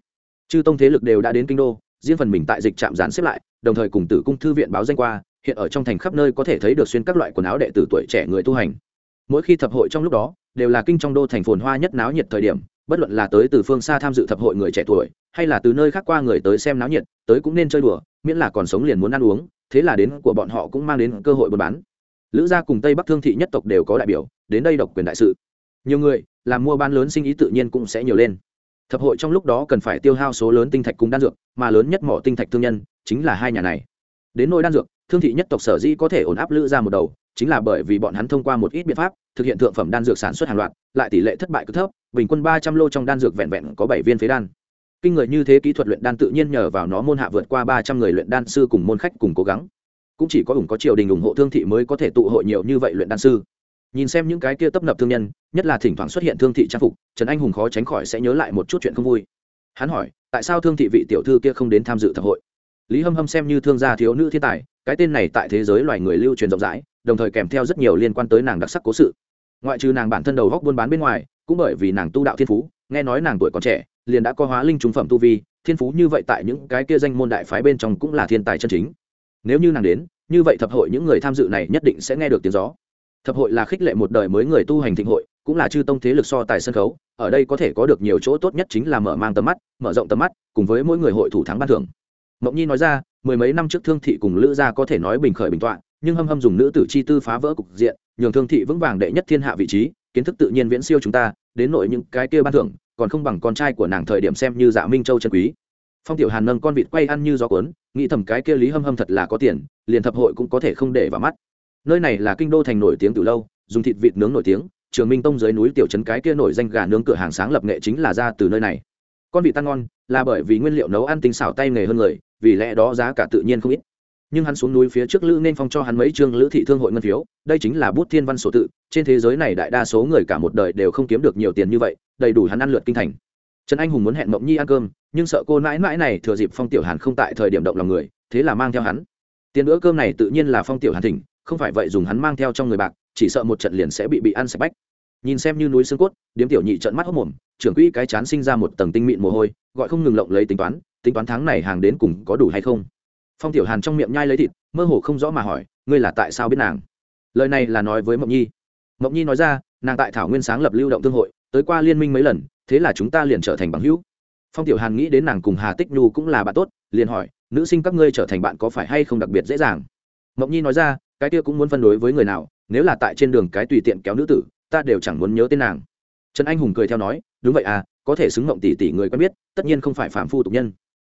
Chư tông thế lực đều đã đến kinh đô, riêng phần mình tại dịch trạm dán xếp lại, đồng thời cùng tử cung thư viện báo danh qua, hiện ở trong thành khắp nơi có thể thấy được xuyên các loại quần áo đệ tử tuổi trẻ người tu hành. Mỗi khi thập hội trong lúc đó, đều là kinh trong đô thành phồn hoa nhất náo nhiệt thời điểm bất luận là tới từ phương xa tham dự thập hội người trẻ tuổi, hay là từ nơi khác qua người tới xem náo nhiệt, tới cũng nên chơi đùa, miễn là còn sống liền muốn ăn uống, thế là đến của bọn họ cũng mang đến cơ hội buôn bán. Lữ gia cùng tây bắc thương thị nhất tộc đều có đại biểu, đến đây độc quyền đại sự. Nhiều người, làm mua bán lớn sinh ý tự nhiên cũng sẽ nhiều lên. Thập hội trong lúc đó cần phải tiêu hao số lớn tinh thạch cùng đan dược, mà lớn nhất mỏ tinh thạch thương nhân chính là hai nhà này. Đến nỗi đan dược, thương thị nhất tộc sở dĩ có thể ổn áp lữ ra một đầu, chính là bởi vì bọn hắn thông qua một ít biện pháp thực hiện thượng phẩm đan dược sản xuất hàng loạt, lại tỷ lệ thất bại cứ thấp bình quân ba trăm lô trong đan dược vẹn vẹn có bảy viên phế đan. Kinh người như thế kỹ thuật luyện đan tự nhiên nhờ vào nó môn hạ vượt qua ba trăm người luyện đan sư cùng môn khách cùng cố gắng. Cũng chỉ có ủng có triều đình ủng hộ thương thị mới có thể tụ hội nhiều như vậy luyện đan sư. Nhìn xem những cái kia tấp nập thương nhân, nhất là thỉnh thoảng xuất hiện thương thị trang phục, trần anh hùng khó tránh khỏi sẽ nhớ lại một chút chuyện không vui. Hắn hỏi, tại sao thương thị vị tiểu thư kia không đến tham dự thập hội? Lý hâm hâm xem như thương gia thiếu nữ thiên tài, cái tên này tại thế giới loài người lưu truyền rộng rãi, đồng thời kèm theo rất nhiều liên quan tới nàng đặc sắc cố sự ngoại trừ nàng bản thân đầu góc buôn bán bên ngoài, cũng bởi vì nàng tu đạo thiên phú, nghe nói nàng tuổi còn trẻ, liền đã có hóa linh trung phẩm tu vi, thiên phú như vậy tại những cái kia danh môn đại phái bên trong cũng là thiên tài chân chính. Nếu như nàng đến, như vậy thập hội những người tham dự này nhất định sẽ nghe được tiếng gió. Thập hội là khích lệ một đời mới người tu hành thịnh hội, cũng là chư tông thế lực so tài sân khấu, ở đây có thể có được nhiều chỗ tốt nhất chính là mở mang tầm mắt, mở rộng tầm mắt, cùng với mỗi người hội thủ thắng ban thưởng. Mộng nhi nói ra, mười mấy năm trước thương thị cùng lữ gia có thể nói bình khởi bình tọa nhưng hâm hâm dùng nữ tử chi tư phá vỡ cục diện, nhường thương thị vững vàng đệ nhất thiên hạ vị trí, kiến thức tự nhiên viễn siêu chúng ta, đến nội những cái kia ban thưởng, còn không bằng con trai của nàng thời điểm xem như dạ minh châu chân quý. Phong tiểu hàn nâng con vịt quay ăn như gió cuốn, nghĩ thầm cái kia lý hâm hâm thật là có tiền, liền thập hội cũng có thể không để vào mắt. Nơi này là kinh đô thành nổi tiếng từ lâu, dùng thịt vịt nướng nổi tiếng, trường minh tông dưới núi tiểu trấn cái kia nổi danh gà nướng cửa hàng sáng lập nghệ chính là ra từ nơi này. Con vịt tăng ngon, là bởi vì nguyên liệu nấu ăn tinh xảo tay nghề hơn người, vì lẽ đó giá cả tự nhiên không ít nhưng hắn xuống núi phía trước lữ nên phong cho hắn mấy chương lữ thị thương hội ngân phiếu, đây chính là bút thiên văn sổ tự, trên thế giới này đại đa số người cả một đời đều không kiếm được nhiều tiền như vậy, đầy đủ hắn ăn lượt kinh thành. Trần anh hùng muốn hẹn mộng nhi ăn cơm, nhưng sợ cô mãi mãi này thừa dịp phong tiểu hàn không tại thời điểm động lòng người, thế là mang theo hắn. Tiền bữa cơm này tự nhiên là phong tiểu hàn thỉnh, không phải vậy dùng hắn mang theo trong người bạc, chỉ sợ một trận liền sẽ bị bị ăn sạch bách. Nhìn xem như núi xương cốt, điếm tiểu nhị trận mắt hốc mồm, trưởng quỹ cái chán sinh ra một tầng tinh mịn mồ hôi, gọi không ngừng lộng lấy tính toán tính toán tháng này hàng đến cùng có đủ hay không phong tiểu hàn trong miệng nhai lấy thịt, mơ hồ không rõ mà hỏi, ngươi là tại sao biết nàng? Lời này là nói với mộng nhi. Mộng nhi nói ra, nàng tại thảo nguyên sáng lập lưu động thương hội, tới qua liên minh mấy lần, thế là chúng ta liền trở thành bằng hữu. Phong tiểu hàn nghĩ đến nàng cùng hà tích nhu cũng là bạn tốt, liền hỏi, nữ sinh các ngươi trở thành bạn có phải hay không đặc biệt dễ dàng? Mộng nhi nói ra, cái kia cũng muốn phân đối với người nào, nếu là tại trên đường cái tùy tiện kéo nữ tử, ta đều chẳng muốn nhớ tên nàng. Trần anh hùng cười theo nói, đúng vậy à có thể xứng mộng tỷ tỷ người quen biết, tất nhiên không phải phạm phu tục nhân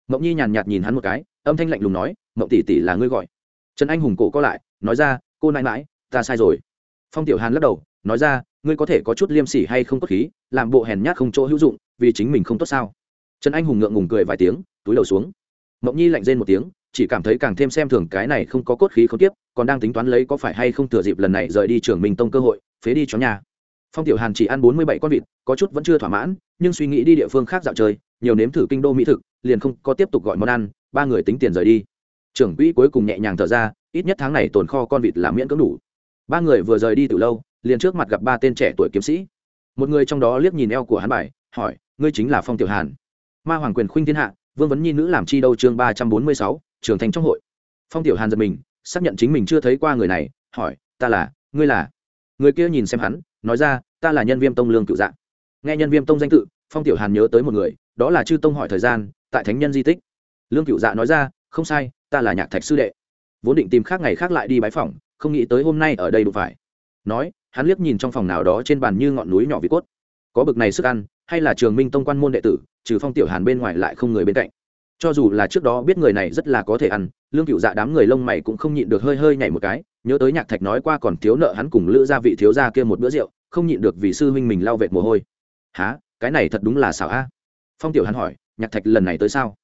mộng nhi nhàn nhạt nhìn hắn một cái, âm thanh lạnh lùng nói, mộng tỷ tỷ là ngươi gọi. Trần anh hùng cổ co lại, nói ra, cô nãi mãi ta sai rồi. Phong tiểu hàn lắc đầu, nói ra, ngươi có thể có chút liêm sỉ hay không có khí, làm bộ hèn nhát không chỗ hữu dụng, vì chính mình không tốt sao? Trần anh hùng ngượng ngùng cười vài tiếng, túi đầu xuống. Mộng nhi lạnh rên một tiếng, chỉ cảm thấy càng thêm xem thường cái này không có cốt khí không tiếp, còn đang tính toán lấy có phải hay không thừa dịp lần này rời đi trường minh tông cơ hội, phế đi chó nhà. Phong tiểu hàn chỉ ăn bốn mươi bảy con vịt, có chút vẫn chưa thỏa mãn, nhưng suy nghĩ đi địa phương khác dạo chơi nhiều nếm thử kinh đô mỹ thực, liền không có tiếp tục gọi món ăn, ba người tính tiền rời đi. Trưởng quỹ cuối cùng nhẹ nhàng thở ra, ít nhất tháng này tồn kho con vịt là miễn cưỡng đủ. Ba người vừa rời đi từ lâu, liền trước mặt gặp ba tên trẻ tuổi kiếm sĩ. Một người trong đó liếc nhìn eo của hắn bài, hỏi, ngươi chính là phong tiểu hàn? Ma hoàng quyền khuynh thiên hạ, vương vấn nhi nữ làm chi đâu chương ba trăm bốn mươi sáu, trưởng thành trong hội. Phong tiểu hàn giật mình, xác nhận chính mình chưa thấy qua người này, hỏi, ta là, ngươi là? Người kia nhìn xem hắn, nói ra, ta là nhân viêm tông lương cựu dạng. Nghe nhân viêm tông danh tự, phong tiểu hàn nhớ tới một người đó là chư tông hỏi thời gian, tại thánh nhân di tích. Lương cựu dạ nói ra, không sai, ta là nhạc thạch sư đệ. Vốn định tìm khác ngày khác lại đi bái phỏng, không nghĩ tới hôm nay ở đây đủ phải. Nói, hắn liếc nhìn trong phòng nào đó trên bàn như ngọn núi nhỏ vị cốt. Có bực này sức ăn, hay là trường minh tông quan môn đệ tử, trừ phong tiểu hàn bên ngoài lại không người bên cạnh. Cho dù là trước đó biết người này rất là có thể ăn, lương cựu dạ đám người lông mày cũng không nhịn được hơi hơi nhảy một cái, nhớ tới nhạc thạch nói qua còn thiếu nợ hắn cùng lữ gia vị thiếu gia kia một bữa rượu, không nhịn được vì sư huynh mình lau vệt mồ hôi. Há cái này thật đúng là xảo a phong tiểu hàn hỏi, nhạc thạch lần này tới sao?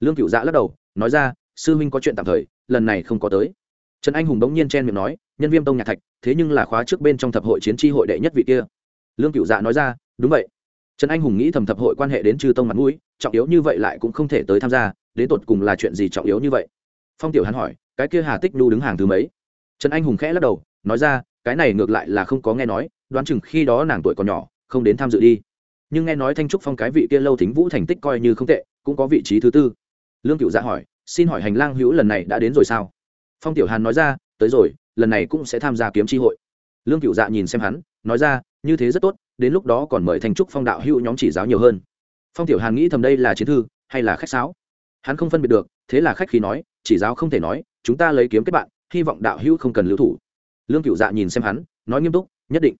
Lương cựu dạ lắc đầu, nói ra, sư huynh có chuyện tạm thời, lần này không có tới. Trần anh hùng bỗng nhiên chen miệng nói, nhân viêm tông nhạc thạch, thế nhưng là khóa trước bên trong thập hội chiến tri hội đệ nhất vị kia. Lương cựu dạ nói ra, đúng vậy. Trần anh hùng nghĩ thầm thập hội quan hệ đến chư tông mặt mũi, trọng yếu như vậy lại cũng không thể tới tham gia, đến tột cùng là chuyện gì trọng yếu như vậy? Phong tiểu hàn hỏi, cái kia hà tích nhu đứng hàng thứ mấy? Trần anh hùng khẽ lắc đầu, nói ra, cái này ngược lại là không có nghe nói, đoán chừng khi đó nàng tuổi còn nhỏ, không đến tham dự đi nhưng nghe nói thanh trúc phong cái vị kia lâu thính vũ thành tích coi như không tệ, cũng có vị trí thứ tư. Lương cựu dạ hỏi, xin hỏi hành lang hữu lần này đã đến rồi sao? Phong tiểu hàn nói ra, tới rồi, lần này cũng sẽ tham gia kiếm tri hội. Lương cựu dạ nhìn xem hắn, nói ra, như thế rất tốt, đến lúc đó còn mời thanh trúc phong đạo hữu nhóm chỉ giáo nhiều hơn. Phong tiểu hàn nghĩ thầm đây là chiến thư, hay là khách sáo? Hắn không phân biệt được, thế là khách khi nói, chỉ giáo không thể nói, chúng ta lấy kiếm kết bạn, hy vọng đạo hữu không cần lưu thủ. Lương cựu dạ nhìn xem hắn, nói nghiêm túc, nhất định.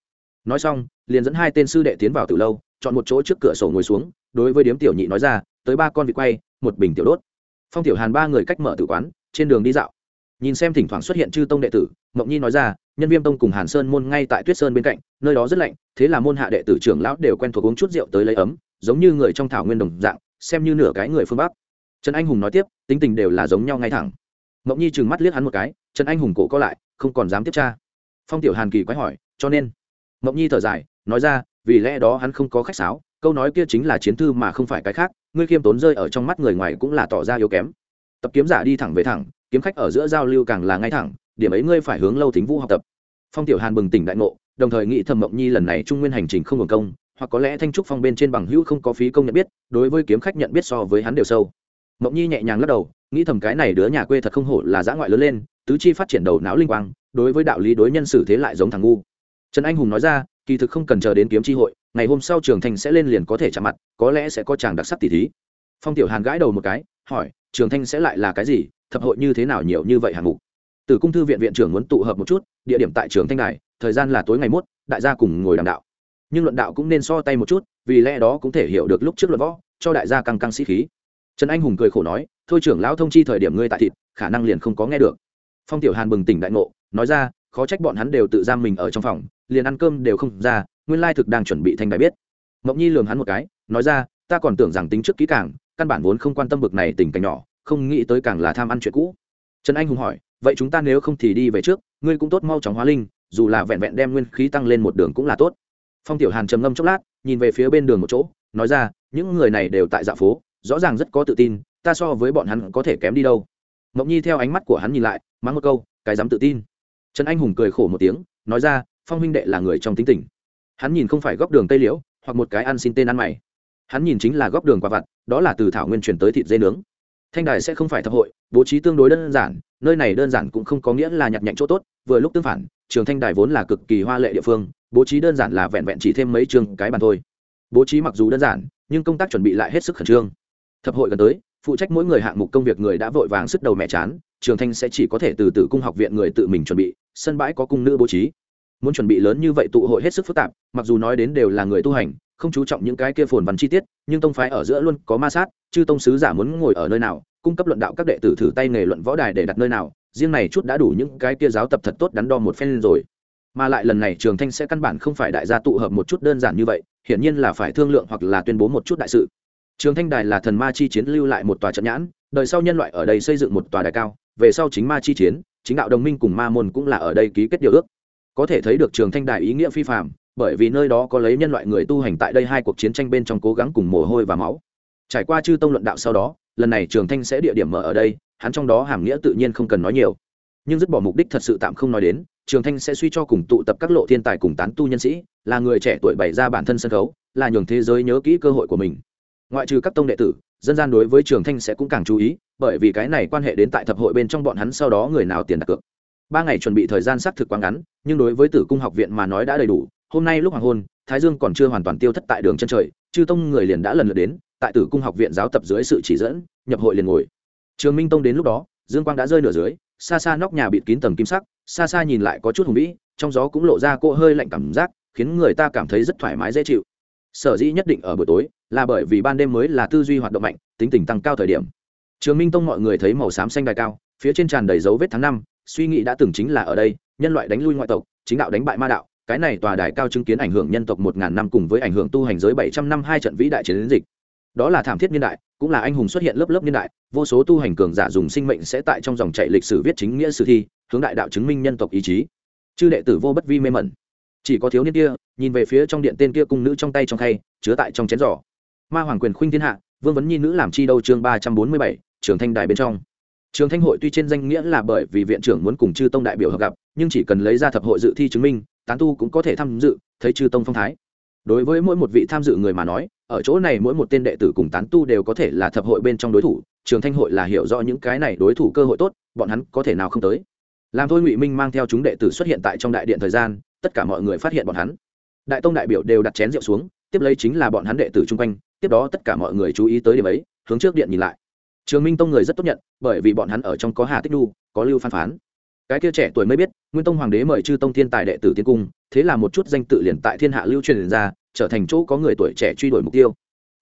Nói xong, liền dẫn hai tên sư đệ tiến vào từ lâu chọn một chỗ trước cửa sổ ngồi xuống, đối với điếm tiểu nhị nói ra, tới ba con vịt quay, một bình tiểu đốt. Phong tiểu hàn ba người cách mở tử quán, trên đường đi dạo. Nhìn xem thỉnh thoảng xuất hiện chư tông đệ tử, mộng nhi nói ra, nhân viêm tông cùng hàn sơn môn ngay tại tuyết sơn bên cạnh, nơi đó rất lạnh, thế là môn hạ đệ tử trưởng lão đều quen thuộc uống chút rượu tới lấy ấm, giống như người trong thảo nguyên đồng dạng, xem như nửa cái người phương bắc. Trần anh hùng nói tiếp, tính tình đều là giống nhau ngay thẳng. Mộng nhi trừng mắt liếc hắn một cái, trần anh hùng cổ có lại, không còn dám tiếp tra. Phong tiểu hàn kỳ quái hỏi, cho nên? Mộng nhi thở dài, nói ra vì lẽ đó hắn không có khách sáo, câu nói kia chính là chiến thư mà không phải cái khác, ngươi khiêm tốn rơi ở trong mắt người ngoài cũng là tỏ ra yếu kém. Tập kiếm giả đi thẳng về thẳng, kiếm khách ở giữa giao lưu càng là ngay thẳng, điểm ấy ngươi phải hướng lâu thính vũ học tập. Phong tiểu hàn bừng tỉnh đại ngộ, đồng thời nghĩ thầm mộng nhi lần này trung nguyên hành trình không hưởng công, hoặc có lẽ thanh trúc phong bên trên bằng hữu không có phí công nhận biết, đối với kiếm khách nhận biết so với hắn đều sâu. Mộng nhi nhẹ nhàng lắc đầu, nghĩ thầm cái này đứa nhà quê thật không hổ là giã ngoại lớn lên, tứ chi phát triển đầu não linh quang, đối với đạo lý đối nhân xử thế lại giống thằng ngu. Trần anh hùng nói ra kỳ thực không cần chờ đến kiếm chi hội, ngày hôm sau trường thanh sẽ lên liền có thể chạm mặt, có lẽ sẽ có chàng đặc sắc tỷ thí. Phong tiểu hàn gãi đầu một cái, hỏi, trường thanh sẽ lại là cái gì? Thập hội như thế nào nhiều như vậy hạng mục? Từ cung thư viện viện trưởng muốn tụ hợp một chút, địa điểm tại trường thanh này thời gian là tối ngày mốt, đại gia cùng ngồi đàm đạo. Nhưng luận đạo cũng nên so tay một chút, vì lẽ đó cũng thể hiểu được lúc trước luận võ, cho đại gia căng căng sĩ khí. Trần anh hùng cười khổ nói, thôi trưởng lão thông chi thời điểm ngươi tại thịt, khả năng liền không có nghe được. Phong tiểu hàn bừng tỉnh đại ngộ, nói ra khó trách bọn hắn đều tự giam mình ở trong phòng, liền ăn cơm đều không ra, nguyên lai thực đang chuẩn bị thanh bài biết. Mộng nhi lường hắn một cái, nói ra, ta còn tưởng rằng tính trước kỹ càng, căn bản vốn không quan tâm bực này tình cảnh nhỏ, không nghĩ tới càng là tham ăn chuyện cũ. Trần anh hùng hỏi, vậy chúng ta nếu không thì đi về trước, ngươi cũng tốt mau chóng hóa linh, dù là vẹn vẹn đem nguyên khí tăng lên một đường cũng là tốt. Phong tiểu hàn trầm ngâm chốc lát, nhìn về phía bên đường một chỗ, nói ra, những người này đều tại dạ phố, rõ ràng rất có tự tin, ta so với bọn hắn có thể kém đi đâu. Mộng nhi theo ánh mắt của hắn nhìn lại, mắng một câu, cái dám tự tin trần anh hùng cười khổ một tiếng, nói ra, phong huynh đệ là người trong tính tình. Hắn nhìn không phải góc đường tây liễu, hoặc một cái ăn xin tên ăn mày. Hắn nhìn chính là góc đường quả vặt, đó là từ thảo nguyên chuyển tới thịt dê nướng. Thanh đài sẽ không phải thập hội, bố trí tương đối đơn giản, nơi này đơn giản cũng không có nghĩa là nhặt nhạnh chỗ tốt, vừa lúc tương phản, trường thanh đài vốn là cực kỳ hoa lệ địa phương, bố trí đơn giản là vẹn vẹn chỉ thêm mấy trường cái bàn thôi. Bố trí mặc dù đơn giản, nhưng công tác chuẩn bị lại hết sức khẩn trương. Thập hội gần tới, phụ trách mỗi người hạng mục công việc người đã vội vàng sức đầu mẹ chán trường thanh sẽ chỉ có thể từ từ cung học viện người tự mình chuẩn bị, sân bãi có cung nữ bố trí. Muốn chuẩn bị lớn như vậy tụ hội hết sức phức tạp, mặc dù nói đến đều là người tu hành, không chú trọng những cái kia phồn văn chi tiết, nhưng tông phái ở giữa luôn có ma sát, chư tông sứ giả muốn ngồi ở nơi nào, cung cấp luận đạo các đệ tử thử tay nghề luận võ đài để đặt nơi nào, riêng này chút đã đủ những cái kia giáo tập thật tốt đắn đo một phen rồi. Mà lại lần này trường thanh sẽ căn bản không phải đại gia tụ hợp một chút đơn giản như vậy, hiển nhiên là phải thương lượng hoặc là tuyên bố một chút đại sự. Trường thanh đài là thần ma chi chiến lưu lại một tòa trận nhãn, đời sau nhân loại ở đây xây dựng một tòa đài cao về sau chính ma chi chiến, chính đạo đồng minh cùng ma môn cũng là ở đây ký kết điều ước. Có thể thấy được trường thanh đại ý nghĩa phi phạm bởi vì nơi đó có lấy nhân loại người tu hành tại đây hai cuộc chiến tranh bên trong cố gắng cùng mồ hôi và máu. Trải qua chư tông luận đạo sau đó, lần này trường thanh sẽ địa điểm mở ở đây, hắn trong đó hàm nghĩa tự nhiên không cần nói nhiều. Nhưng dứt bỏ mục đích thật sự tạm không nói đến, trường thanh sẽ suy cho cùng tụ tập các lộ thiên tài cùng tán tu nhân sĩ, là người trẻ tuổi bày ra bản thân sân khấu, là nhường thế giới nhớ kỹ cơ hội của mình. Ngoại trừ các tông đệ tử, dân gian đối với trường thanh sẽ cũng càng chú ý bởi vì cái này quan hệ đến tại thập hội bên trong bọn hắn sau đó người nào tiền đặt cược. Ba ngày chuẩn bị thời gian xác thực quá ngắn, nhưng đối với tử cung học viện mà nói đã đầy đủ, hôm nay lúc hoàng hôn, thái dương còn chưa hoàn toàn tiêu thất tại đường chân trời, chư tông người liền đã lần lượt đến, tại tử cung học viện giáo tập dưới sự chỉ dẫn, nhập hội liền ngồi. Trường minh tông đến lúc đó, dương quang đã rơi nửa dưới, xa xa nóc nhà bịt kín tầng kim sắc, xa xa nhìn lại có chút hùng vĩ, trong gió cũng lộ ra cỗ hơi lạnh cảm giác, khiến người ta cảm thấy rất thoải mái dễ chịu. Sở dĩ nhất định ở buổi tối, là bởi vì ban đêm mới là tư duy hoạt động mạnh, tính tình tăng cao thời điểm trường minh tông mọi người thấy màu xám xanh đài cao, phía trên tràn đầy dấu vết tháng năm, suy nghĩ đã từng chính là ở đây, nhân loại đánh lui ngoại tộc, chính đạo đánh bại ma đạo, cái này tòa đài cao chứng kiến ảnh hưởng nhân tộc một ngàn năm cùng với ảnh hưởng tu hành giới bảy trăm năm hai trận vĩ đại chiến dịch. Đó là thảm thiết niên đại, cũng là anh hùng xuất hiện lớp lớp niên đại, vô số tu hành cường giả dùng sinh mệnh sẽ tại trong dòng chạy lịch sử viết chính nghĩa sử thi, hướng đại đạo chứng minh nhân tộc ý chí. Chư đệ tử vô bất vi mê mẩn. Chỉ có thiếu niên kia, nhìn về phía trong điện tên kia cung nữ trong tay trong khay, chứa tại trong chén giỏ ma hoàng quyền khuynh thiên hạ, vương vấn nhi nữ làm chi đâu chương ba trăm bốn mươi bảy trường thanh đài bên trong. Trường thanh hội tuy trên danh nghĩa là bởi vì viện trưởng muốn cùng chư tông đại biểu hợp gặp, nhưng chỉ cần lấy ra thập hội dự thi chứng minh, tán tu cũng có thể tham dự, thấy chư tông phong thái. Đối với mỗi một vị tham dự người mà nói, ở chỗ này mỗi một tên đệ tử cùng tán tu đều có thể là thập hội bên trong đối thủ, trường thanh hội là hiểu rõ những cái này đối thủ cơ hội tốt, bọn hắn có thể nào không tới. Làm thôi ngụy minh mang theo chúng đệ tử xuất hiện tại trong đại điện thời gian, tất cả mọi người phát hiện bọn hắn. Đại tông đại biểu đều đặt chén rượu xuống, tiếp lấy chính là bọn hắn đệ tử chung quanh, tiếp đó tất cả mọi người chú ý tới điểm ấy, hướng trước điện nhìn lại trường minh tông người rất tốt nhận, bởi vì bọn hắn ở trong có hà tích đu, có lưu phan phán. Cái kia trẻ tuổi mới biết, nguyên tông hoàng đế mời chư tông thiên tài đệ tử tiến cung, thế là một chút danh tự liền tại thiên hạ lưu truyền ra, trở thành chỗ có người tuổi trẻ truy đuổi mục tiêu.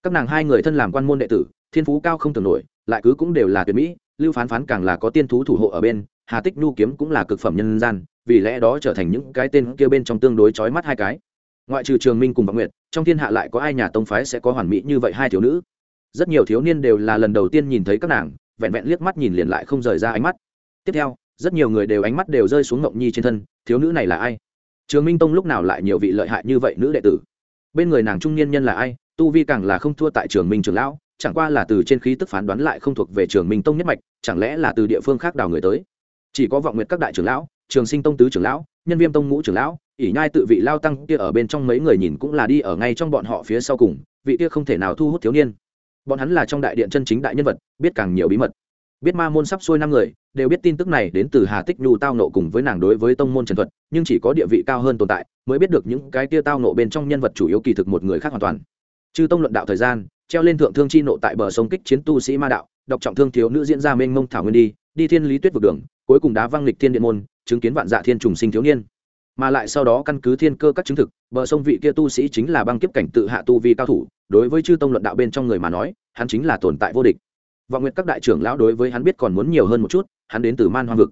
Các nàng hai người thân làm quan môn đệ tử, thiên phú cao không tưởng nổi, lại cứ cũng đều là tuyệt mỹ, lưu phán phán càng là có tiên thú thủ hộ ở bên, hà tích nhu kiếm cũng là cực phẩm nhân gian, vì lẽ đó trở thành những cái tên kia bên trong tương đối chói mắt hai cái. Ngoại trừ trường minh cùng vọng nguyệt, trong thiên hạ lại có ai nhà tông phái sẽ có hoàn mỹ như vậy hai thiếu nữ? Rất nhiều thiếu niên đều là lần đầu tiên nhìn thấy các nàng, vẹn vẹn liếc mắt nhìn liền lại không rời ra ánh mắt. Tiếp theo, rất nhiều người đều ánh mắt đều rơi xuống ngộng nhi trên thân, thiếu nữ này là ai? Trường minh tông lúc nào lại nhiều vị lợi hại như vậy nữ đệ tử? Bên người nàng trung niên nhân là ai? Tu vi càng là không thua tại trường minh trường lão, chẳng qua là từ trên khí tức phán đoán lại không thuộc về trường minh tông nhất mạch, chẳng lẽ là từ địa phương khác đào người tới? Chỉ có vọng nguyệt các đại trưởng lão, trường sinh tông tứ trưởng lão, nhân viêm tông ngũ trưởng lão, ỷ nhai tự vị lao tăng kia ở bên trong mấy người nhìn cũng là đi ở ngay trong bọn họ phía sau cùng, vị kia không thể nào thu hút thiếu niên bọn hắn là trong đại điện chân chính đại nhân vật, biết càng nhiều bí mật. Biết ma môn sắp xuôi năm người, đều biết tin tức này đến từ hà tích nhu tao nộ cùng với nàng đối với tông môn trần thuật, nhưng chỉ có địa vị cao hơn tồn tại, mới biết được những cái kia tao nộ bên trong nhân vật chủ yếu kỳ thực một người khác hoàn toàn. Chư tông luận đạo thời gian, treo lên thượng thương chi nộ tại bờ sông kích chiến tu sĩ ma đạo, đọc trọng thương thiếu nữ diễn ra mênh mông thảo nguyên đi đi thiên lý tuyết vực đường, cuối cùng đá văng lịch thiên điện môn, chứng kiến vạn dạ thiên trùng sinh thiếu niên mà lại sau đó căn cứ thiên cơ các chứng thực, bờ sông vị kia tu sĩ chính là băng kiếp cảnh tự hạ tu vi cao thủ, đối với chư tông luận đạo bên trong người mà nói, hắn chính là tồn tại vô địch. Vọng nguyện các đại trưởng lão đối với hắn biết còn muốn nhiều hơn một chút, hắn đến từ man hoang vực.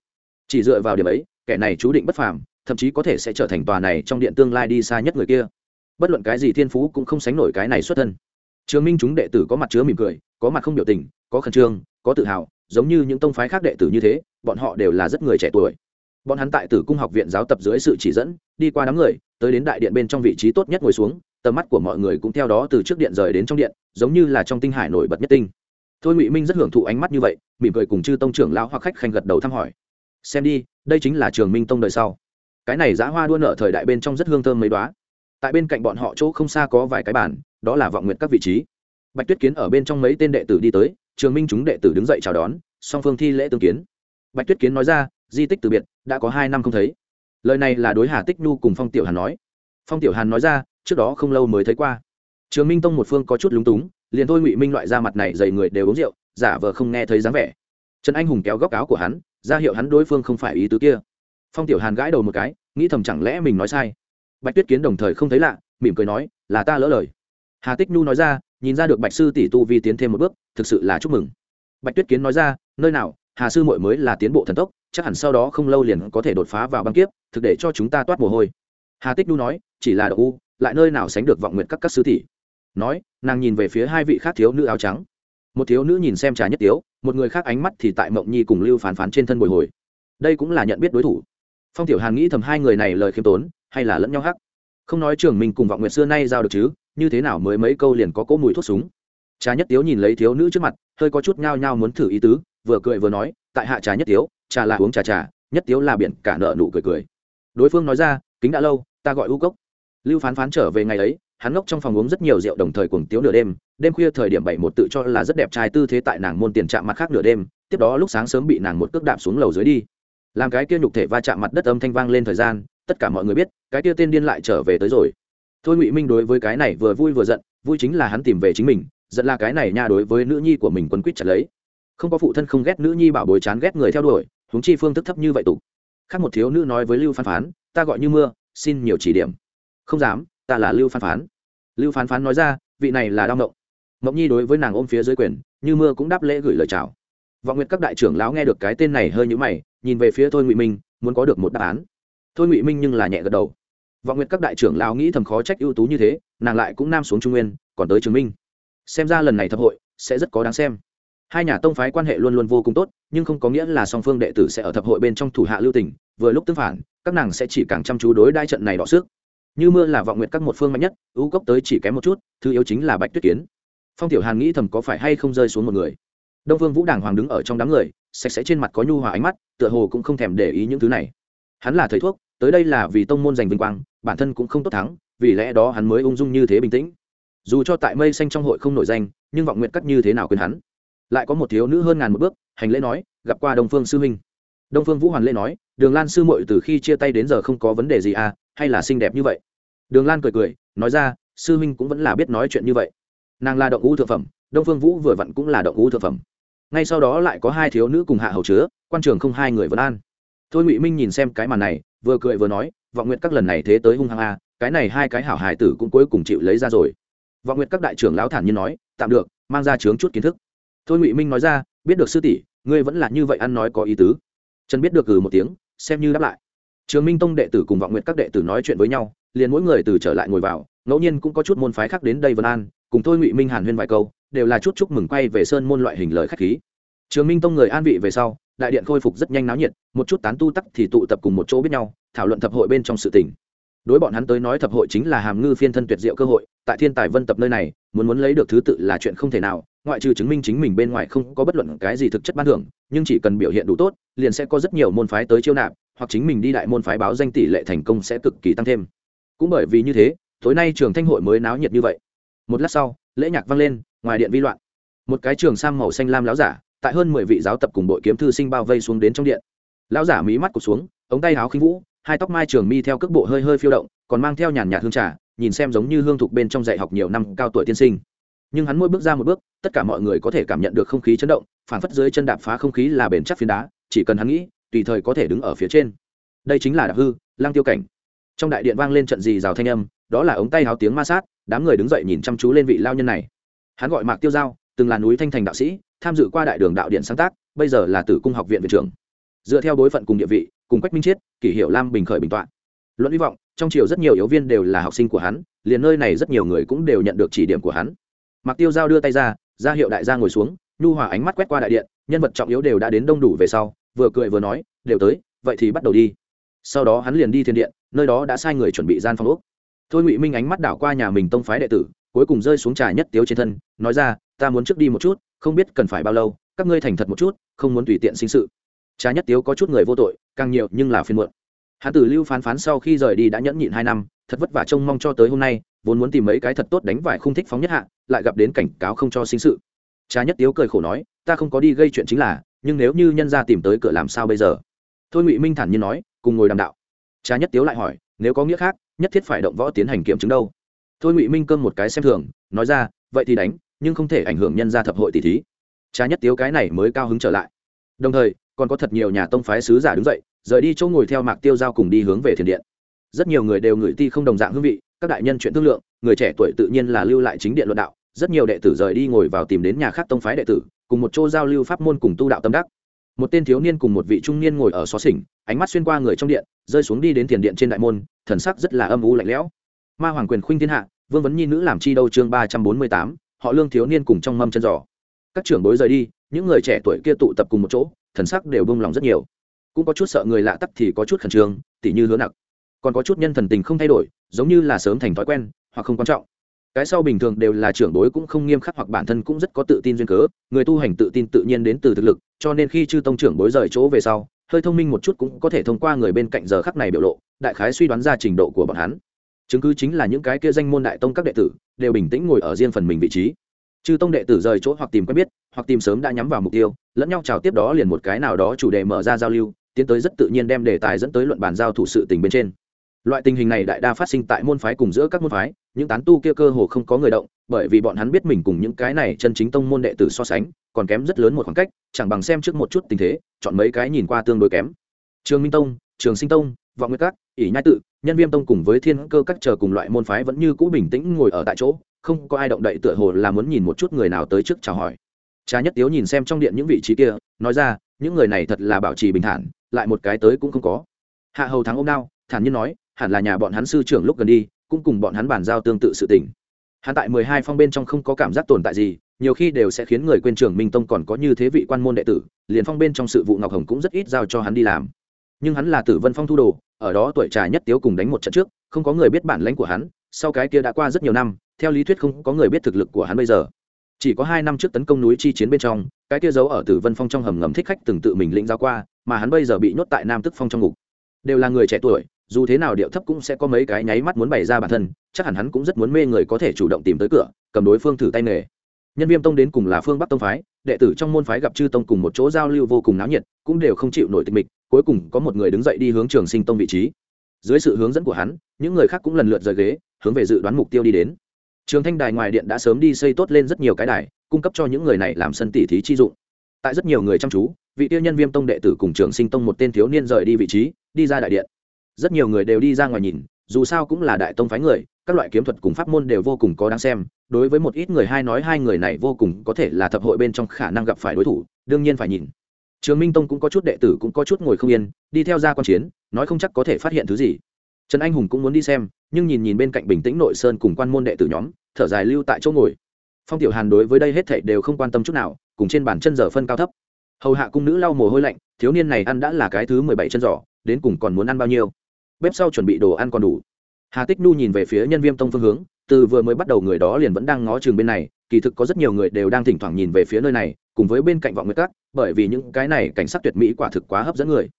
Chỉ dựa vào điểm ấy, kẻ này chú định bất phàm, thậm chí có thể sẽ trở thành tòa này trong điện tương lai đi xa nhất người kia. Bất luận cái gì thiên phú cũng không sánh nổi cái này xuất thân. Trường minh chúng đệ tử có mặt chứa mỉm cười, có mặt không biểu tình, có khẩn trương, có tự hào, giống như những tông phái khác đệ tử như thế, bọn họ đều là rất người trẻ tuổi bọn hắn tại tử cung học viện giáo tập dưới sự chỉ dẫn, đi qua đám người, tới đến đại điện bên trong vị trí tốt nhất ngồi xuống, tầm mắt của mọi người cũng theo đó từ trước điện rời đến trong điện, giống như là trong tinh hải nổi bật nhất tinh. Thôi ngụy minh rất hưởng thụ ánh mắt như vậy, mỉm cười cùng chư tông trưởng lão hoặc khách khanh gật đầu thăm hỏi. Xem đi, đây chính là trường minh tông đời sau. Cái này giã hoa đua nợ thời đại bên trong rất hương thơm mấy đoá tại bên cạnh bọn họ chỗ không xa có vài cái bản đó là vọng nguyện các vị trí. Bạch tuyết kiến ở bên trong mấy tên đệ tử đi tới, trường minh chúng đệ tử đứng dậy chào đón, song phương thi lễ tương kiến. Bạch tuyết kiến nói ra di tích từ biệt, đã có hai năm không thấy. Lời này là đối hà tích nhu cùng phong tiểu hàn nói. Phong tiểu hàn nói ra, trước đó không lâu mới thấy qua. Trường minh tông một phương có chút lúng túng, liền thôi ngụy minh loại ra mặt này dày người đều uống rượu, giả vờ không nghe thấy dáng vẻ. Trần anh hùng kéo góc áo của hắn, ra hiệu hắn đối phương không phải ý tứ kia. Phong tiểu hàn gãi đầu một cái, nghĩ thầm chẳng lẽ mình nói sai. Bạch tuyết kiến đồng thời không thấy lạ, mỉm cười nói, là ta lỡ lời. Hà tích nhu nói ra, nhìn ra được bạch sư tỷ tu vi tiến thêm một bước, thực sự là chúc mừng. Bạch tuyết kiến nói ra, nơi nào hà sư muội mới là tiến bộ thần tốc, chắc hẳn sau đó không lâu liền có thể đột phá vào băng kiếp, thực để cho chúng ta toát mồ hôi. Hà tích đu nói, chỉ là đậu u, lại nơi nào sánh được vọng nguyện các các sứ thị nói, nàng nhìn về phía hai vị khác thiếu nữ áo trắng. Một thiếu nữ nhìn xem trà nhất tiếu, một người khác ánh mắt thì tại mộng nhi cùng lưu phán phán trên thân bồi hồi. Đây cũng là nhận biết đối thủ. Phong tiểu hàn nghĩ thầm hai người này lời khiêm tốn, hay là lẫn nhau hắc. Không nói trường mình cùng vọng nguyện xưa nay giao được chứ, như thế nào mới mấy câu liền có cỗ mùi thuốc súng. Trà nhất tiếu nhìn lấy thiếu nữ trước mặt, hơi có chút nhao nhao muốn thử ý tứ vừa cười vừa nói, tại hạ trà nhất tiếu, trà là uống trà trà, nhất tiếu là biển. Cả nợ nụ cười cười. Đối phương nói ra, kính đã lâu, ta gọi u cốc. Lưu phán phán trở về ngày ấy, hắn ngốc trong phòng uống rất nhiều rượu đồng thời cuồng tiếu nửa đêm đêm khuya thời điểm bảy một tự cho là rất đẹp trai tư thế tại nàng môn tiền chạm mặt khác nửa đêm, tiếp đó lúc sáng sớm bị nàng một cước đạp xuống lầu dưới đi. Làm cái kia nhục thể va chạm mặt đất âm thanh vang lên thời gian, tất cả mọi người biết, cái kia tên điên lại trở về tới rồi. Thôi ngụy minh đối với cái này vừa vui vừa giận, vui chính là hắn tìm về chính mình, giận là cái này nha đối với nữ nhi của mình quân quýt chặt lấy không có phụ thân không ghét nữ nhi bảo bối chán ghét người theo đuổi, huống chi phương thức thấp như vậy tục khác một thiếu nữ nói với lưu phán phán, ta gọi như mưa, xin nhiều chỉ điểm. Không dám, ta là lưu phán phán. Lưu phán phán nói ra, vị này là đao mộng ngộng nhi đối với nàng ôm phía dưới quyền, như mưa cũng đáp lễ gửi lời chào. Vọng nguyệt các đại trưởng lão nghe được cái tên này hơi nhũ mày, nhìn về phía thôi ngụy minh, muốn có được một đáp án. Thôi ngụy minh nhưng là nhẹ gật đầu. Vọng nguyệt các đại trưởng lão nghĩ thầm khó trách ưu tú như thế, nàng lại cũng nam xuống trung nguyên, còn tới chứng minh. Xem ra lần này thập hội sẽ rất có đáng xem hai nhà tông phái quan hệ luôn luôn vô cùng tốt, nhưng không có nghĩa là song phương đệ tử sẽ ở thập hội bên trong thủ hạ lưu tỉnh vừa lúc tương phản, các nàng sẽ chỉ càng chăm chú đối đai trận này đọ sức. Như mưa là vọng nguyện các một phương mạnh nhất, ưu cốc tới chỉ kém một chút, thứ yếu chính là bạch tuyết kiến. Phong tiểu hàn nghĩ thầm có phải hay không rơi xuống một người. Đông vương vũ đàng hoàng đứng ở trong đám người, sạch sẽ trên mặt có nhu hòa ánh mắt, tựa hồ cũng không thèm để ý những thứ này. Hắn là thầy thuốc, tới đây là vì tông môn giành vinh quang, bản thân cũng không tốt thắng, vì lẽ đó hắn mới ung dung như thế bình tĩnh. Dù cho tại mây xanh trong hội không nổi danh, nhưng vọng nguyện cắt như thế nào quên hắn? Lại có một thiếu nữ hơn ngàn một bước, hành lễ nói, gặp qua đông phương sư huynh đông phương vũ hoàn lễ nói, đường lan sư muội từ khi chia tay đến giờ không có vấn đề gì à hay là xinh đẹp như vậy? Đường lan cười cười, nói ra, sư huynh cũng vẫn là biết nói chuyện như vậy. Nàng là động ngũ thượng phẩm, đông phương vũ vừa vặn cũng là động ngũ thượng phẩm. Ngay sau đó lại có hai thiếu nữ cùng hạ hầu chứa, quan trường không hai người vẫn an. Thôi ngụy minh nhìn xem cái màn này, vừa cười vừa nói, vọng nguyện các lần này thế tới hung hăng a cái này hai cái hảo hài tử cũng cuối cùng chịu lấy ra rồi. Vọng nguyện các đại trưởng lão thản nhiên nói, tạm được, mang ra chướng chút kiến thức thôi ngụy minh nói ra biết được sư tỷ ngươi vẫn là như vậy ăn nói có ý tứ trần biết được gừ một tiếng xem như đáp lại trường minh tông đệ tử cùng vọng nguyện các đệ tử nói chuyện với nhau liền mỗi người từ trở lại ngồi vào ngẫu nhiên cũng có chút môn phái khác đến đây vân an cùng thôi ngụy minh hàn huyên vài câu đều là chút chúc mừng quay về sơn môn loại hình lời khách khí trường minh tông người an vị về sau đại điện khôi phục rất nhanh náo nhiệt một chút tán tu tắc thì tụ tập cùng một chỗ biết nhau thảo luận thập hội bên trong sự tình đối bọn hắn tới nói thập hội chính là hàm ngư phiên thân tuyệt diệu cơ hội tại thiên tài vân tập nơi này muốn muốn lấy được thứ tự là chuyện không thể nào ngoại trừ chứng minh chính mình bên ngoài không có bất luận cái gì thực chất ban thưởng, nhưng chỉ cần biểu hiện đủ tốt, liền sẽ có rất nhiều môn phái tới chiêu nạp, hoặc chính mình đi đại môn phái báo danh tỷ lệ thành công sẽ cực kỳ tăng thêm. Cũng bởi vì như thế, tối nay trường thanh hội mới náo nhiệt như vậy. Một lát sau, lễ nhạc vang lên, ngoài điện vi loạn. Một cái trường sang màu xanh lam láo giả, tại hơn mười vị giáo tập cùng đội kiếm thư sinh bao vây xuống đến trong điện. Lão giả mí mắt cụt xuống, ống tay áo khinh vũ, hai tóc mai trường mi theo cước bộ hơi hơi phiêu động, còn mang theo nhàn nhạt hương trà, nhìn xem giống như hương thục bên trong dạy học nhiều năm cao tuổi tiên sinh nhưng hắn mỗi bước ra một bước, tất cả mọi người có thể cảm nhận được không khí chấn động phản phất dưới chân đạp phá không khí là bền chắc phiến đá, chỉ cần hắn nghĩ, tùy thời có thể đứng ở phía trên. Đây chính là đạp hư lang tiêu cảnh. Trong đại điện vang lên trận gì rào thanh âm, đó là ống tay háo tiếng ma sát, đám người đứng dậy nhìn chăm chú lên vị lao nhân này. Hắn gọi mạc tiêu giao, từng là núi thanh thành đạo sĩ, tham dự qua đại đường đạo điện sáng tác, bây giờ là tử cung học viện viện trưởng. Dựa theo đối phận cùng địa vị, cùng quách minh chiết, kỷ hiệu lam bình khởi bình tọa. Luận hy vọng, trong triều rất nhiều yếu viên đều là học sinh của hắn, liền nơi này rất nhiều người cũng đều nhận được chỉ điểm của hắn mạc tiêu giao đưa tay ra ra hiệu đại gia ngồi xuống, nhu hòa ánh mắt quét qua đại điện, nhân vật trọng yếu đều đã đến đông đủ về sau, vừa cười vừa nói, đều tới, vậy thì bắt đầu đi. Sau đó hắn liền đi thiên điện, nơi đó đã sai người chuẩn bị gian phòng úc thôi ngụy minh ánh mắt đảo qua nhà mình tông phái đệ tử, cuối cùng rơi xuống trà nhất tiếu trên thân, nói ra, ta muốn trước đi một chút, không biết cần phải bao lâu, các ngươi thành thật một chút, không muốn tùy tiện sinh sự. Trà nhất tiếu có chút người vô tội, càng nhiều nhưng là phiên muộn. Hắn tử lưu phán phán sau khi rời đi đã nhẫn nhịn hai năm, thật vất vả trông mong cho tới hôm nay vốn muốn tìm mấy cái thật tốt đánh vải không thích phóng nhất hạ, lại gặp đến cảnh cáo không cho sinh sự. Cha nhất tiếu cười khổ nói, ta không có đi gây chuyện chính là, nhưng nếu như nhân ra tìm tới cửa làm sao bây giờ? Thôi ngụy minh thản nhiên nói, cùng ngồi đàm đạo. Cha nhất tiếu lại hỏi, nếu có nghĩa khác, nhất thiết phải động võ tiến hành kiểm chứng đâu? Thôi ngụy minh cơm một cái xem thường, nói ra, vậy thì đánh, nhưng không thể ảnh hưởng nhân gia thập hội tỷ thí. Cha nhất tiếu cái này mới cao hứng trở lại. Đồng thời, còn có thật nhiều nhà tông phái sứ giả đứng dậy, rời đi chỗ ngồi theo mạc tiêu giao cùng đi hướng về thiền điện. Rất nhiều người đều ngửi ti không đồng dạng hương vị các đại nhân chuyện thương lượng, người trẻ tuổi tự nhiên là lưu lại chính điện luận đạo, rất nhiều đệ tử rời đi ngồi vào tìm đến nhà khác tông phái đệ tử, cùng một chỗ giao lưu pháp môn cùng tu đạo tâm đắc. Một tên thiếu niên cùng một vị trung niên ngồi ở xó xỉnh, ánh mắt xuyên qua người trong điện, rơi xuống đi đến tiền điện trên đại môn, thần sắc rất là âm u lạnh lẽo. Ma hoàng quyền khuynh thiên hạ, vương vấn nhi nữ làm chi đâu chương ba trăm bốn mươi tám, họ lương thiếu niên cùng trong mâm chân giò. Các trưởng bối rời đi, những người trẻ tuổi kia tụ tập cùng một chỗ, thần sắc đều bông lòng rất nhiều. Cũng có chút sợ người lạ tắc thì có chút khẩn trương, tỉ như hứa nặc. Còn có chút nhân thần tình không thay đổi giống như là sớm thành thói quen, hoặc không quan trọng. Cái sau bình thường đều là trưởng đối cũng không nghiêm khắc hoặc bản thân cũng rất có tự tin duyên cớ, người tu hành tự tin tự nhiên đến từ thực lực, cho nên khi chư tông trưởng bối rời chỗ về sau, hơi thông minh một chút cũng có thể thông qua người bên cạnh giờ khắc này biểu lộ, đại khái suy đoán ra trình độ của bọn hắn. Chứng cứ chính là những cái kia danh môn đại tông các đệ tử đều bình tĩnh ngồi ở riêng phần mình vị trí. Chư tông đệ tử rời chỗ hoặc tìm quen biết, hoặc tìm sớm đã nhắm vào mục tiêu, lẫn nhau chào tiếp đó liền một cái nào đó chủ đề mở ra giao lưu, tiến tới rất tự nhiên đem đề tài dẫn tới luận bàn giao thủ sự tình bên trên loại tình hình này đại đa phát sinh tại môn phái cùng giữa các môn phái, những tán tu kia cơ hồ không có người động, bởi vì bọn hắn biết mình cùng những cái này chân chính tông môn đệ tử so sánh, còn kém rất lớn một khoảng cách, chẳng bằng xem trước một chút tình thế, chọn mấy cái nhìn qua tương đối kém. Trường minh tông, trường sinh tông, vọng nguyệt các, ỷ nhai tự, nhân viêm tông cùng với thiên cơ các chờ cùng loại môn phái vẫn như cũ bình tĩnh ngồi ở tại chỗ, không có ai động đậy tựa hồ là muốn nhìn một chút người nào tới trước chào hỏi. Cha nhất tiếu nhìn xem trong điện những vị trí kia, nói ra, những người này thật là bảo trì bình thản, lại một cái tới cũng không có. Hạ hầu thắng ôm đao, thản nhiên nói hẳn là nhà bọn hắn sư trưởng lúc gần đi, cũng cùng bọn hắn bàn giao tương tự sự tình. Hắn tại mười hai phong bên trong không có cảm giác tồn tại gì, nhiều khi đều sẽ khiến người quên trưởng minh tông còn có như thế vị quan môn đệ tử, liền phong bên trong sự vụ ngọc hồng cũng rất ít giao cho hắn đi làm. Nhưng hắn là tử vân phong thu đồ, ở đó tuổi trà nhất tiếu cùng đánh một trận trước, không có người biết bản lãnh của hắn, sau cái kia đã qua rất nhiều năm, theo lý thuyết không có người biết thực lực của hắn bây giờ. Chỉ có hai năm trước tấn công núi chi chiến bên trong, cái kia giấu ở tử vân phong trong hầm ngầm thích khách từng tự mình lĩnh giao qua, mà hắn bây giờ bị nhốt tại nam tức phong trong ngục. Đều là người trẻ tuổi dù thế nào điệu thấp cũng sẽ có mấy cái nháy mắt muốn bày ra bản thân, chắc hẳn hắn cũng rất muốn mê người có thể chủ động tìm tới cửa, cầm đối phương thử tay nghề. Nhân viêm tông đến cùng là phương bắc tông phái, đệ tử trong môn phái gặp chư tông cùng một chỗ giao lưu vô cùng náo nhiệt, cũng đều không chịu nổi tịch mịch, cuối cùng có một người đứng dậy đi hướng trường sinh tông vị trí. Dưới sự hướng dẫn của hắn, những người khác cũng lần lượt rời ghế, hướng về dự đoán mục tiêu đi đến. Trường thanh đài ngoài điện đã sớm đi xây tốt lên rất nhiều cái đài, cung cấp cho những người này làm sân tỉ thí chi dụng. Tại rất nhiều người chăm chú, vị tiêu nhân viêm tông đệ tử cùng trường sinh tông một tên thiếu niên rời đi vị trí, đi ra đại điện rất nhiều người đều đi ra ngoài nhìn, dù sao cũng là đại tông phái người, các loại kiếm thuật cùng pháp môn đều vô cùng có đáng xem, đối với một ít người hai nói hai người này vô cùng có thể là thập hội bên trong khả năng gặp phải đối thủ, đương nhiên phải nhìn. Trường minh tông cũng có chút đệ tử cũng có chút ngồi không yên, đi theo ra q u a n chiến, nói không chắc có thể phát hiện thứ gì. Trần anh hùng cũng muốn đi xem, nhưng nhìn nhìn bên cạnh bình tĩnh nội sơn cùng quan môn đệ tử nhóm, thở dài lưu tại chỗ ngồi. Phong tiểu hàn đối với đây hết thệ đều không quan tâm chút nào, cùng trên bàn chân giờ phân cao thấp. Hầu hạ cung nữ lau mồ hôi lạnh, thiếu niên này ăn đã là cái thứ mười bảy chân giỏ đến cùng còn muốn ăn bao nhiêu? Bếp sau chuẩn bị đồ ăn còn đủ. Hà tích nu nhìn về phía nhân viêm tông phương hướng từ vừa mới bắt đầu người đó liền vẫn đang ngó chừng bên này kỳ thực có rất nhiều người đều đang thỉnh thoảng nhìn về phía nơi này cùng với bên cạnh vọng nguyệt cắt, bởi vì những cái này cảnh sắc tuyệt mỹ quả thực quá hấp dẫn người.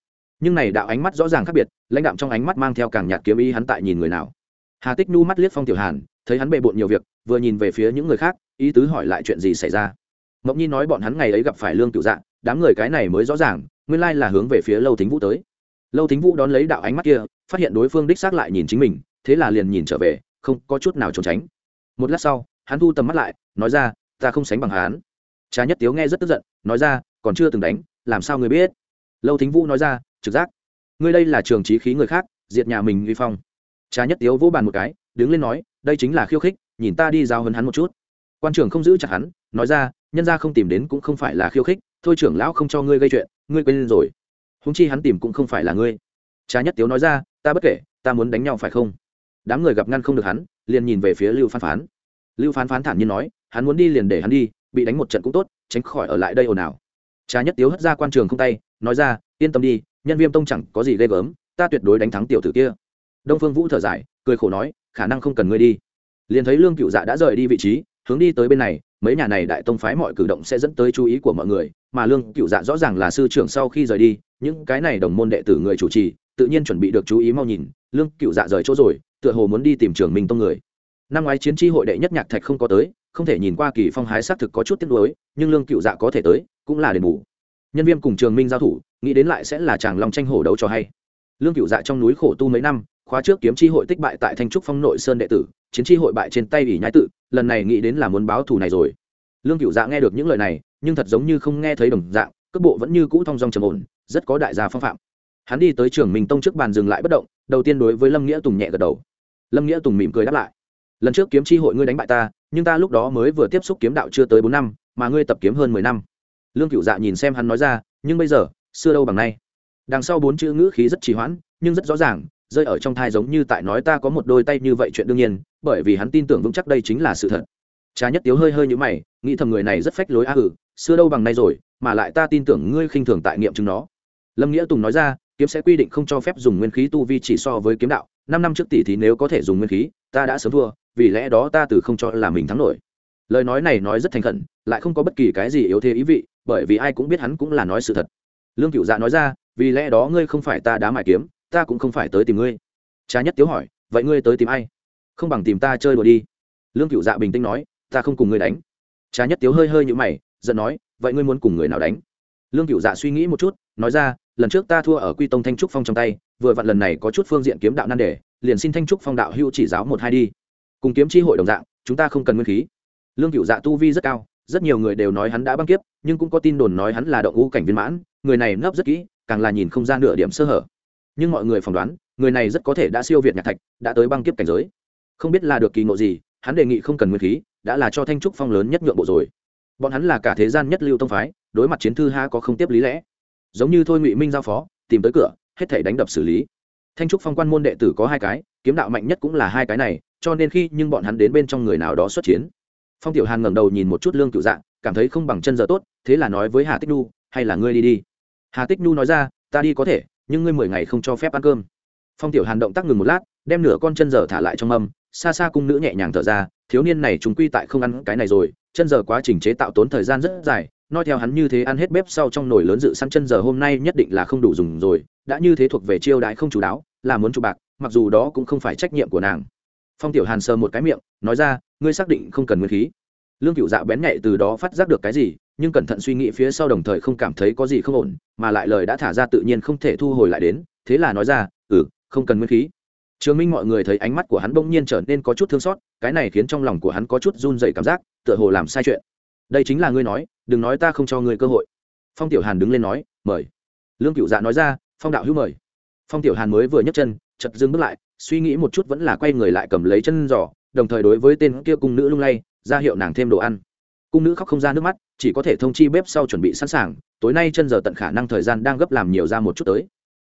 Nhưng này đạo ánh mắt rõ ràng khác biệt lãnh đạm trong ánh mắt mang theo càng nhạt kiếm ý hắn tại nhìn người nào. Hà tích nu mắt liếc phong tiểu hàn thấy hắn bề bộn nhiều việc vừa nhìn về phía những người khác ý tứ hỏi lại chuyện gì xảy ra. Mộng nhi nói bọn hắn ngày ấy gặp phải lương cựu dạng đám người cái này mới rõ ràng nguyên lai là hướng về phía lâu thính vũ tới lâu thính vũ đón lấy đạo ánh mắt kia, phát hiện đối phương đích xác lại nhìn chính mình, thế là liền nhìn trở về, không có chút nào trốn tránh. Một lát sau, hắn thu tầm mắt lại, nói ra, ta không sánh bằng hắn. Cha nhất tiếu nghe rất tức giận, nói ra, còn chưa từng đánh, làm sao người biết? Lâu thính vũ nói ra, trực giác. Ngươi đây là trường trí khí người khác, diệt nhà mình uy phong. Cha nhất tiếu vỗ bàn một cái, đứng lên nói, đây chính là khiêu khích, nhìn ta đi giao hấn hắn một chút. Quan trưởng không giữ chặt hắn, nói ra, nhân ra không tìm đến cũng không phải là khiêu khích, thôi trưởng lão không cho ngươi gây chuyện, ngươi quên rồi húng chi hắn tìm cũng không phải là ngươi. Trá nhất tiếu nói ra, ta bất kể, ta muốn đánh nhau phải không? Đám người gặp ngăn không được hắn, liền nhìn về phía lưu phán phán. Lưu phán phán thản nhiên nói, hắn muốn đi liền để hắn đi, bị đánh một trận cũng tốt, tránh khỏi ở lại đây ồn ào. Trá nhất tiếu hất ra quan trường không tay, nói ra, yên tâm đi, nhân viêm tông chẳng có gì ghê gớm, ta tuyệt đối đánh thắng tiểu tử kia. Đông phương vũ thở dài, cười khổ nói, khả năng không cần ngươi đi. Liền thấy lương cựu dạ đã rời đi vị trí, hướng đi tới bên này, mấy nhà này đại tông phái mọi cử động sẽ dẫn tới chú ý của mọi người, mà lương cựu dạ rõ ràng là sư trưởng sau khi rời đi những cái này đồng môn đệ tử người chủ trì, tự nhiên chuẩn bị được chú ý mau nhìn, lương cựu dạ rời chỗ rồi, tựa hồ muốn đi tìm trường minh tông người. Năm ngoái chiến tri hội đệ nhất nhạc thạch không có tới, không thể nhìn qua kỳ phong hái xác thực có chút tiếc nuối, nhưng lương cựu dạ có thể tới, cũng là đền bù. Nhân viên cùng trường minh giao thủ, nghĩ đến lại sẽ là chàng lòng tranh hổ đấu cho hay. Lương cựu dạ trong núi khổ tu mấy năm, khóa trước kiếm tri hội tích bại tại thanh trúc phong nội sơn đệ tử, chiến tri hội bại trên tay ủy nhái tự, lần này nghĩ đến là muốn báo thù này rồi. Lương cựu dạ nghe được những lời này, nhưng thật giống như không nghe thấy đồng dạng, cước bộ vẫn như cũ thong dong trầm ổn rất có đại gia phong phạm. Hắn đi tới trường minh tông trước bàn dừng lại bất động, đầu tiên đối với lâm nghĩa tùng nhẹ gật đầu. Lâm nghĩa tùng mỉm cười đáp lại. Lần trước kiếm tri hội ngươi đánh bại ta, nhưng ta lúc đó mới vừa tiếp xúc kiếm đạo chưa tới bốn năm, mà ngươi tập kiếm hơn mười năm. Lương cựu dạ nhìn xem hắn nói ra, nhưng bây giờ, xưa đâu bằng nay. Đằng sau bốn chữ ngữ khí rất trì hoãn, nhưng rất rõ ràng, rơi ở trong thai giống như tại nói ta có một đôi tay như vậy chuyện đương nhiên, bởi vì hắn tin tưởng vững chắc đây chính là sự thật. Cha nhất tiếu hơi hơi như mày, nghĩ thầm người này rất phách lối a hử, xưa đâu bằng nay rồi, mà lại ta tin tưởng ngươi khinh thường tại nghiệm chứng nó lâm nghĩa tùng nói ra, kiếm sẽ quy định không cho phép dùng nguyên khí tu vi chỉ so với kiếm đạo. Năm năm trước tỷ thì nếu có thể dùng nguyên khí, ta đã sớm thua, vì lẽ đó ta từ không cho là mình thắng nổi. Lời nói này nói rất thành khẩn, lại không có bất kỳ cái gì yếu thế ý vị, bởi vì ai cũng biết hắn cũng là nói sự thật. Lương cựu dạ nói ra, vì lẽ đó ngươi không phải ta đá mải kiếm, ta cũng không phải tới tìm ngươi. Cha nhất tiếu hỏi, vậy ngươi tới tìm ai? Không bằng tìm ta chơi đùa đi. Lương cựu dạ bình tĩnh nói, ta không cùng ngươi đánh. Cha nhất tiếu hơi hơi như mày, giận nói, vậy ngươi muốn cùng người nào đánh? Lương cựu dạ suy nghĩ một chút, nói ra lần trước ta thua ở quy tông thanh trúc phong trong tay, vừa vặn lần này có chút phương diện kiếm đạo nan đề, liền xin thanh trúc phong đạo hưu chỉ giáo một hai đi. Cùng kiếm chi hội đồng dạng, chúng ta không cần nguyên khí. Lương cựu dạ tu vi rất cao, rất nhiều người đều nói hắn đã băng kiếp, nhưng cũng có tin đồn nói hắn là động u cảnh viên mãn, người này nấp rất kỹ, càng là nhìn không ra nửa điểm sơ hở. Nhưng mọi người phỏng đoán, người này rất có thể đã siêu việt nhạc thạch, đã tới băng kiếp cảnh giới. Không biết là được kỳ ngộ gì, hắn đề nghị không cần nguyên khí, đã là cho thanh trúc phong lớn nhất nhượng bộ rồi. Bọn hắn là cả thế gian nhất lưu tông phái, đối mặt chiến thư ha có không tiếp lý lẽ giống như thôi ngụy minh giao phó, tìm tới cửa, hết thể đánh đập xử lý. Thanh trúc phong quan môn đệ tử có hai cái, kiếm đạo mạnh nhất cũng là hai cái này, cho nên khi nhưng bọn hắn đến bên trong người nào đó xuất chiến. Phong tiểu hàn ngẩng đầu nhìn một chút lương cựu dạng, cảm thấy không bằng chân giờ tốt, thế là nói với hà tích nhu, hay là ngươi đi đi. Hà tích nhu nói ra, ta đi có thể, nhưng ngươi mười ngày không cho phép ăn cơm. Phong tiểu hàn động tác ngừng một lát, đem nửa con chân giờ thả lại trong mâm, xa xa cung nữ nhẹ nhàng thở ra, thiếu niên này chúng quy tại không ăn cái này rồi, chân giờ quá trình chế tạo tốn thời gian rất dài nói theo hắn như thế ăn hết bếp sau trong nồi lớn dự săn chân giờ hôm nay nhất định là không đủ dùng rồi, đã như thế thuộc về chiêu đãi không chủ đáo, là muốn chụp bạc, mặc dù đó cũng không phải trách nhiệm của nàng. Phong tiểu hàn sờ một cái miệng, nói ra, ngươi xác định không cần nguyên khí. Lương cựu dạ bén nhạy từ đó phát giác được cái gì, nhưng cẩn thận suy nghĩ phía sau đồng thời không cảm thấy có gì không ổn, mà lại lời đã thả ra tự nhiên không thể thu hồi lại đến, thế là nói ra ừ không cần nguyên khí. Trường minh mọi người thấy ánh mắt của hắn bỗng nhiên trở nên có chút thương xót, cái này khiến trong lòng của hắn có chút run dậy cảm giác, tựa hồ làm sai chuyện đây chính là ngươi nói, đừng nói ta không cho ngươi cơ hội. Phong tiểu hàn đứng lên nói, mời. Lương cựu dạ nói ra, phong đạo hữu mời. Phong tiểu hàn mới vừa nhấc chân chật dưng bước lại, suy nghĩ một chút vẫn là quay người lại cầm lấy chân giỏ đồng thời đối với tên kia cung nữ lung lay, ra hiệu nàng thêm đồ ăn. Cung nữ khóc không ra nước mắt, chỉ có thể thông chi bếp sau chuẩn bị sẵn sàng, tối nay chân giờ tận khả năng thời gian đang gấp làm nhiều ra một chút tới.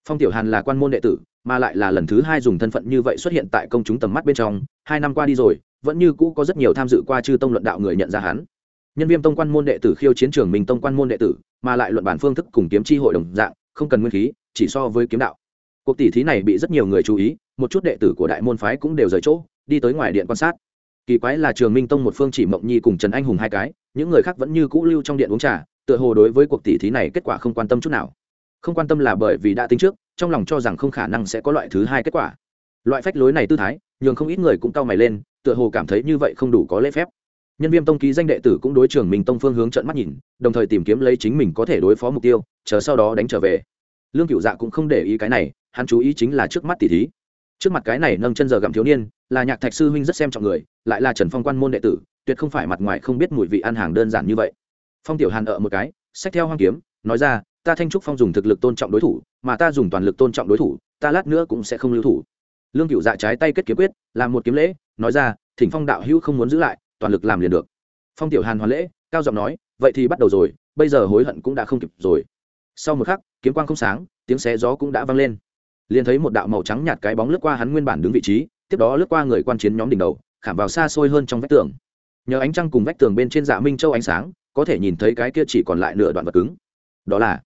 Phong tiểu hàn là quan môn đệ tử, mà lại là lần thứ hai dùng thân phận như vậy xuất hiện tại công chúng tầm mắt bên trong, hai năm qua đi rồi, vẫn như cũ có rất nhiều tham dự qua chư tông luận đạo người nhận ra hắn nhân viên tông quan môn đệ tử khiêu chiến trường mình tông quan môn đệ tử, mà lại luận bản phương thức cùng kiếm chi hội đồng dạng, không cần nguyên khí, chỉ so với kiếm đạo. Cuộc tỷ thí này bị rất nhiều người chú ý, một chút đệ tử của đại môn phái cũng đều rời chỗ, đi tới ngoài điện quan sát. Kỳ quái là trường minh tông một phương chỉ mộng nhi cùng trần anh hùng hai cái, những người khác vẫn như cũ lưu trong điện uống trà, tựa hồ đối với cuộc tỷ thí này kết quả không quan tâm chút nào. Không quan tâm là bởi vì đã tính trước, trong lòng cho rằng không khả năng sẽ có loại thứ hai kết quả. Loại phách lối này tư thái, nhường không ít người cũng cau mày lên, tựa hồ cảm thấy như vậy không đủ có lễ phép nhân viên tông ký danh đệ tử cũng đối trường mình tông phương hướng trận mắt nhìn, đồng thời tìm kiếm lấy chính mình có thể đối phó mục tiêu, chờ sau đó đánh trở về. Lương cựu dạ cũng không để ý cái này, hắn chú ý chính là trước mắt tỷ thí. Trước mặt cái này nâng chân giờ gặm thiếu niên, là nhạc thạch sư huynh rất xem trọng người, lại là trần phong quan môn đệ tử, tuyệt không phải mặt ngoài không biết mùi vị ăn hàng đơn giản như vậy. Phong tiểu hàn ở một cái, xách theo hoang kiếm, nói ra, ta thanh trúc phong dùng thực lực tôn trọng đối thủ, mà ta dùng toàn lực tôn trọng đối thủ, ta lát nữa cũng sẽ không lưu thủ. Lương cựu dạ trái tay kết kiếm quyết, làm một kiếm lễ, nói ra, thỉnh phong đạo hữu không muốn giữ lại toàn lực làm liền được. Phong tiểu hàn hoàn lễ, cao giọng nói, vậy thì bắt đầu rồi, bây giờ hối hận cũng đã không kịp rồi. Sau một khắc, kiếm quang không sáng, tiếng xé gió cũng đã vang lên. Liền thấy một đạo màu trắng nhạt cái bóng lướt qua hắn nguyên bản đứng vị trí, tiếp đó lướt qua người quan chiến nhóm đỉnh đầu, khảm vào xa xôi hơn trong vách tường. Nhờ ánh trăng cùng vách tường bên trên dạ minh châu ánh sáng, có thể nhìn thấy cái kia chỉ còn lại nửa đoạn vật cứng. Đó là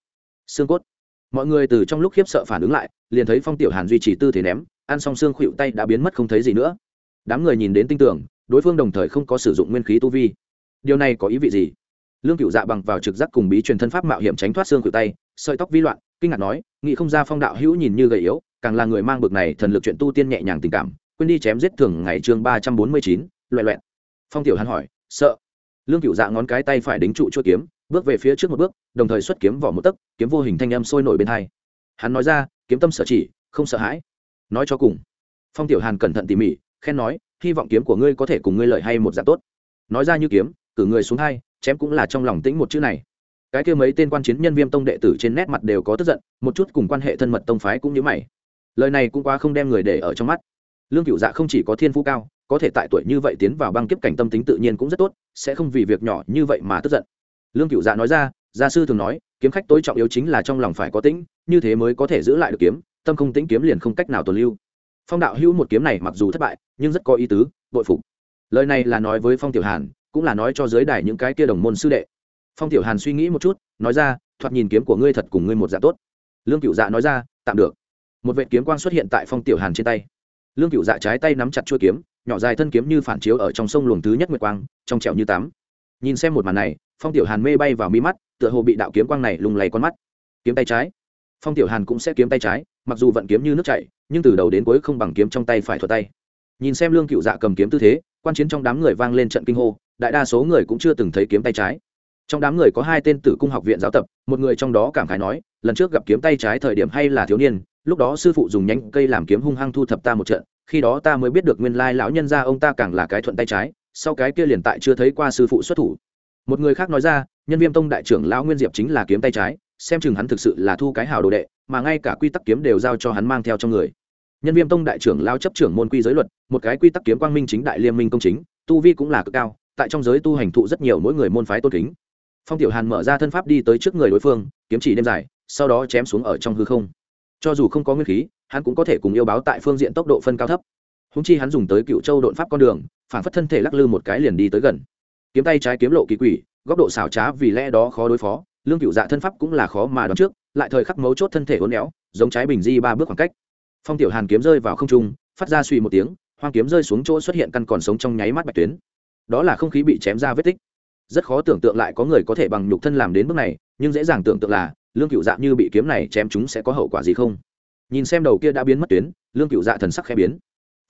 xương cốt. Mọi người từ trong lúc khiếp sợ phản ứng lại, liền thấy phong tiểu hàn duy trì tư thế ném, ăn xong xương khuỵu tay đã biến mất không thấy gì nữa. Đám người nhìn đến tinh tường đối phương đồng thời không có sử dụng nguyên khí tu vi. Điều này có ý vị gì? Lương cựu dạ bằng vào trực giác cùng bí truyền thân pháp mạo hiểm tránh thoát xương cựu tay, sợi tóc vi loạn, kinh ngạc nói, nghị không ra phong đạo hữu nhìn như gầy yếu, càng là người mang bực này thần lực chuyện tu tiên nhẹ nhàng tình cảm, quên đi chém giết thường ngày chương ba trăm bốn mươi chín loẹ loẹn phong tiểu hắn hỏi, sợ? Lương cựu dạ ngón cái tay phải đính trụ chuỗi kiếm, bước về phía trước một bước, đồng thời xuất kiếm vỏ một tấc, kiếm vô hình thanh âm sôi nổi bên hai. Hắn nói ra, kiếm tâm sở chỉ, không sợ hãi. Nói cho cùng, phong tiểu hàn cẩn thận tỉ mỉ, khen nói hy vọng kiếm của ngươi có thể cùng ngươi lợi hay một dạng tốt. Nói ra như kiếm, cử người xuống hai chém cũng là trong lòng tĩnh một chữ này. Cái kia mấy tên quan chiến nhân viên tông đệ tử trên nét mặt đều có tức giận, một chút cùng quan hệ thân mật tông phái cũng như mày. Lời này cũng quá không đem người để ở trong mắt. Lương cựu dạ không chỉ có thiên phú cao, có thể tại tuổi như vậy tiến vào băng kiếp cảnh tâm tính tự nhiên cũng rất tốt, sẽ không vì việc nhỏ như vậy mà tức giận. Lương cựu dạ nói ra, gia sư thường nói, kiếm khách tối trọng yếu chính là trong lòng phải có tĩnh, như thế mới có thể giữ lại được kiếm, tâm không tĩnh kiếm liền không cách nào tồn lưu phong đạo hữu một kiếm này mặc dù thất bại, nhưng rất có ý tứ, bội phục. Lời này là nói với phong tiểu hàn, cũng là nói cho giới đài những cái kia đồng môn sư đệ. Phong tiểu hàn suy nghĩ một chút, nói ra, thoạt nhìn kiếm của ngươi thật cùng ngươi một dạng tốt. Lương cựu dạ nói ra, tạm được. Một vệ kiếm quang xuất hiện tại phong tiểu hàn trên tay. Lương cựu dạ trái tay nắm chặt chuôi kiếm, nhỏ dài thân kiếm như phản chiếu ở trong sông luồng thứ nhất nguyệt quang, trong trẻo như tắm. Nhìn xem một màn này, phong tiểu hàn mê bay vào mi mắt, tựa hồ bị đạo kiếm quang này lùng lầy con mắt. Kiếm tay trái. Phong tiểu hàn cũng sẽ kiếm tay trái, mặc dù vận kiếm như nước chảy nhưng từ đầu đến cuối không bằng kiếm trong tay phải thuật tay. Nhìn xem lương cựu dạ cầm kiếm tư thế, quan chiến trong đám người vang lên trận kinh hô, đại đa số người cũng chưa từng thấy kiếm tay trái. Trong đám người có hai tên tử cung học viện giáo tập, một người trong đó cảm khái nói, lần trước gặp kiếm tay trái thời điểm hay là thiếu niên, lúc đó sư phụ dùng nhánh cây làm kiếm hung hăng thu thập ta một trận, khi đó ta mới biết được nguyên lai lão nhân gia ông ta càng là cái thuận tay trái, sau cái kia liền tại chưa thấy qua sư phụ xuất thủ. Một người khác nói ra, nhân viên tông đại trưởng lão nguyên diệp chính là kiếm tay trái, xem chừng hắn thực sự là thu cái hào đồ đệ, mà ngay cả quy tắc kiếm đều giao cho hắn mang theo trong người nhân viên tông đại trưởng lao chấp trưởng môn quy giới luật, một cái quy tắc kiếm quang minh chính đại liên minh công chính, tu vi cũng là cực cao, tại trong giới tu hành thụ rất nhiều mỗi người môn phái tôn kính. Phong tiểu hàn mở ra thân pháp đi tới trước người đối phương, kiếm chỉ đêm dài, sau đó chém xuống ở trong hư không. Cho dù không có nguyên khí, hắn cũng có thể cùng yêu báo tại phương diện tốc độ phân cao thấp. Húng chi hắn dùng tới cựu châu đột pháp con đường, phản phất thân thể lắc lư một cái liền đi tới gần. Kiếm tay trái kiếm lộ kỳ quỷ, góc độ xảo trá vì lẽ đó khó đối phó, lương cựu dạ thân pháp cũng là khó mà đoán trước, lại thời khắc mấu chốt thân thể uốn éo, giống trái bình di ba bước khoảng cách phong tiểu hàn kiếm rơi vào không trung, phát ra suy một tiếng, hoang kiếm rơi xuống chỗ xuất hiện căn còn sống trong nháy mắt bạch tuyến. Đó là không khí bị chém ra vết tích. Rất khó tưởng tượng lại có người có thể bằng nhục thân làm đến bước này, nhưng dễ dàng tưởng tượng là, lương cựu dạ như bị kiếm này chém chúng sẽ có hậu quả gì không? Nhìn xem đầu kia đã biến mất tuyến, lương cựu dạ thần sắc khẽ biến.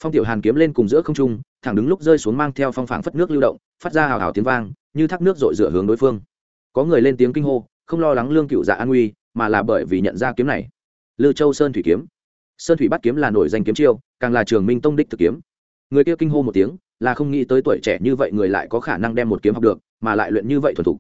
Phong tiểu hàn kiếm lên cùng giữa không trung, thẳng đứng lúc rơi xuống mang theo phong phảng phất nước lưu động, phát ra hào hào tiếng vang, như thác nước dội dựa hướng đối phương. Có người lên tiếng kinh hô, không lo lắng lương cựu dạ an nguy, mà là bởi vì nhận ra kiếm này. Lư châu sơn thủy kiếm sơn thủy bắt kiếm là nổi danh kiếm chiêu, càng là trường minh tông đích thực kiếm. Người kia kinh hô một tiếng, là không nghĩ tới tuổi trẻ như vậy người lại có khả năng đem một kiếm học được, mà lại luyện như vậy thuần thục.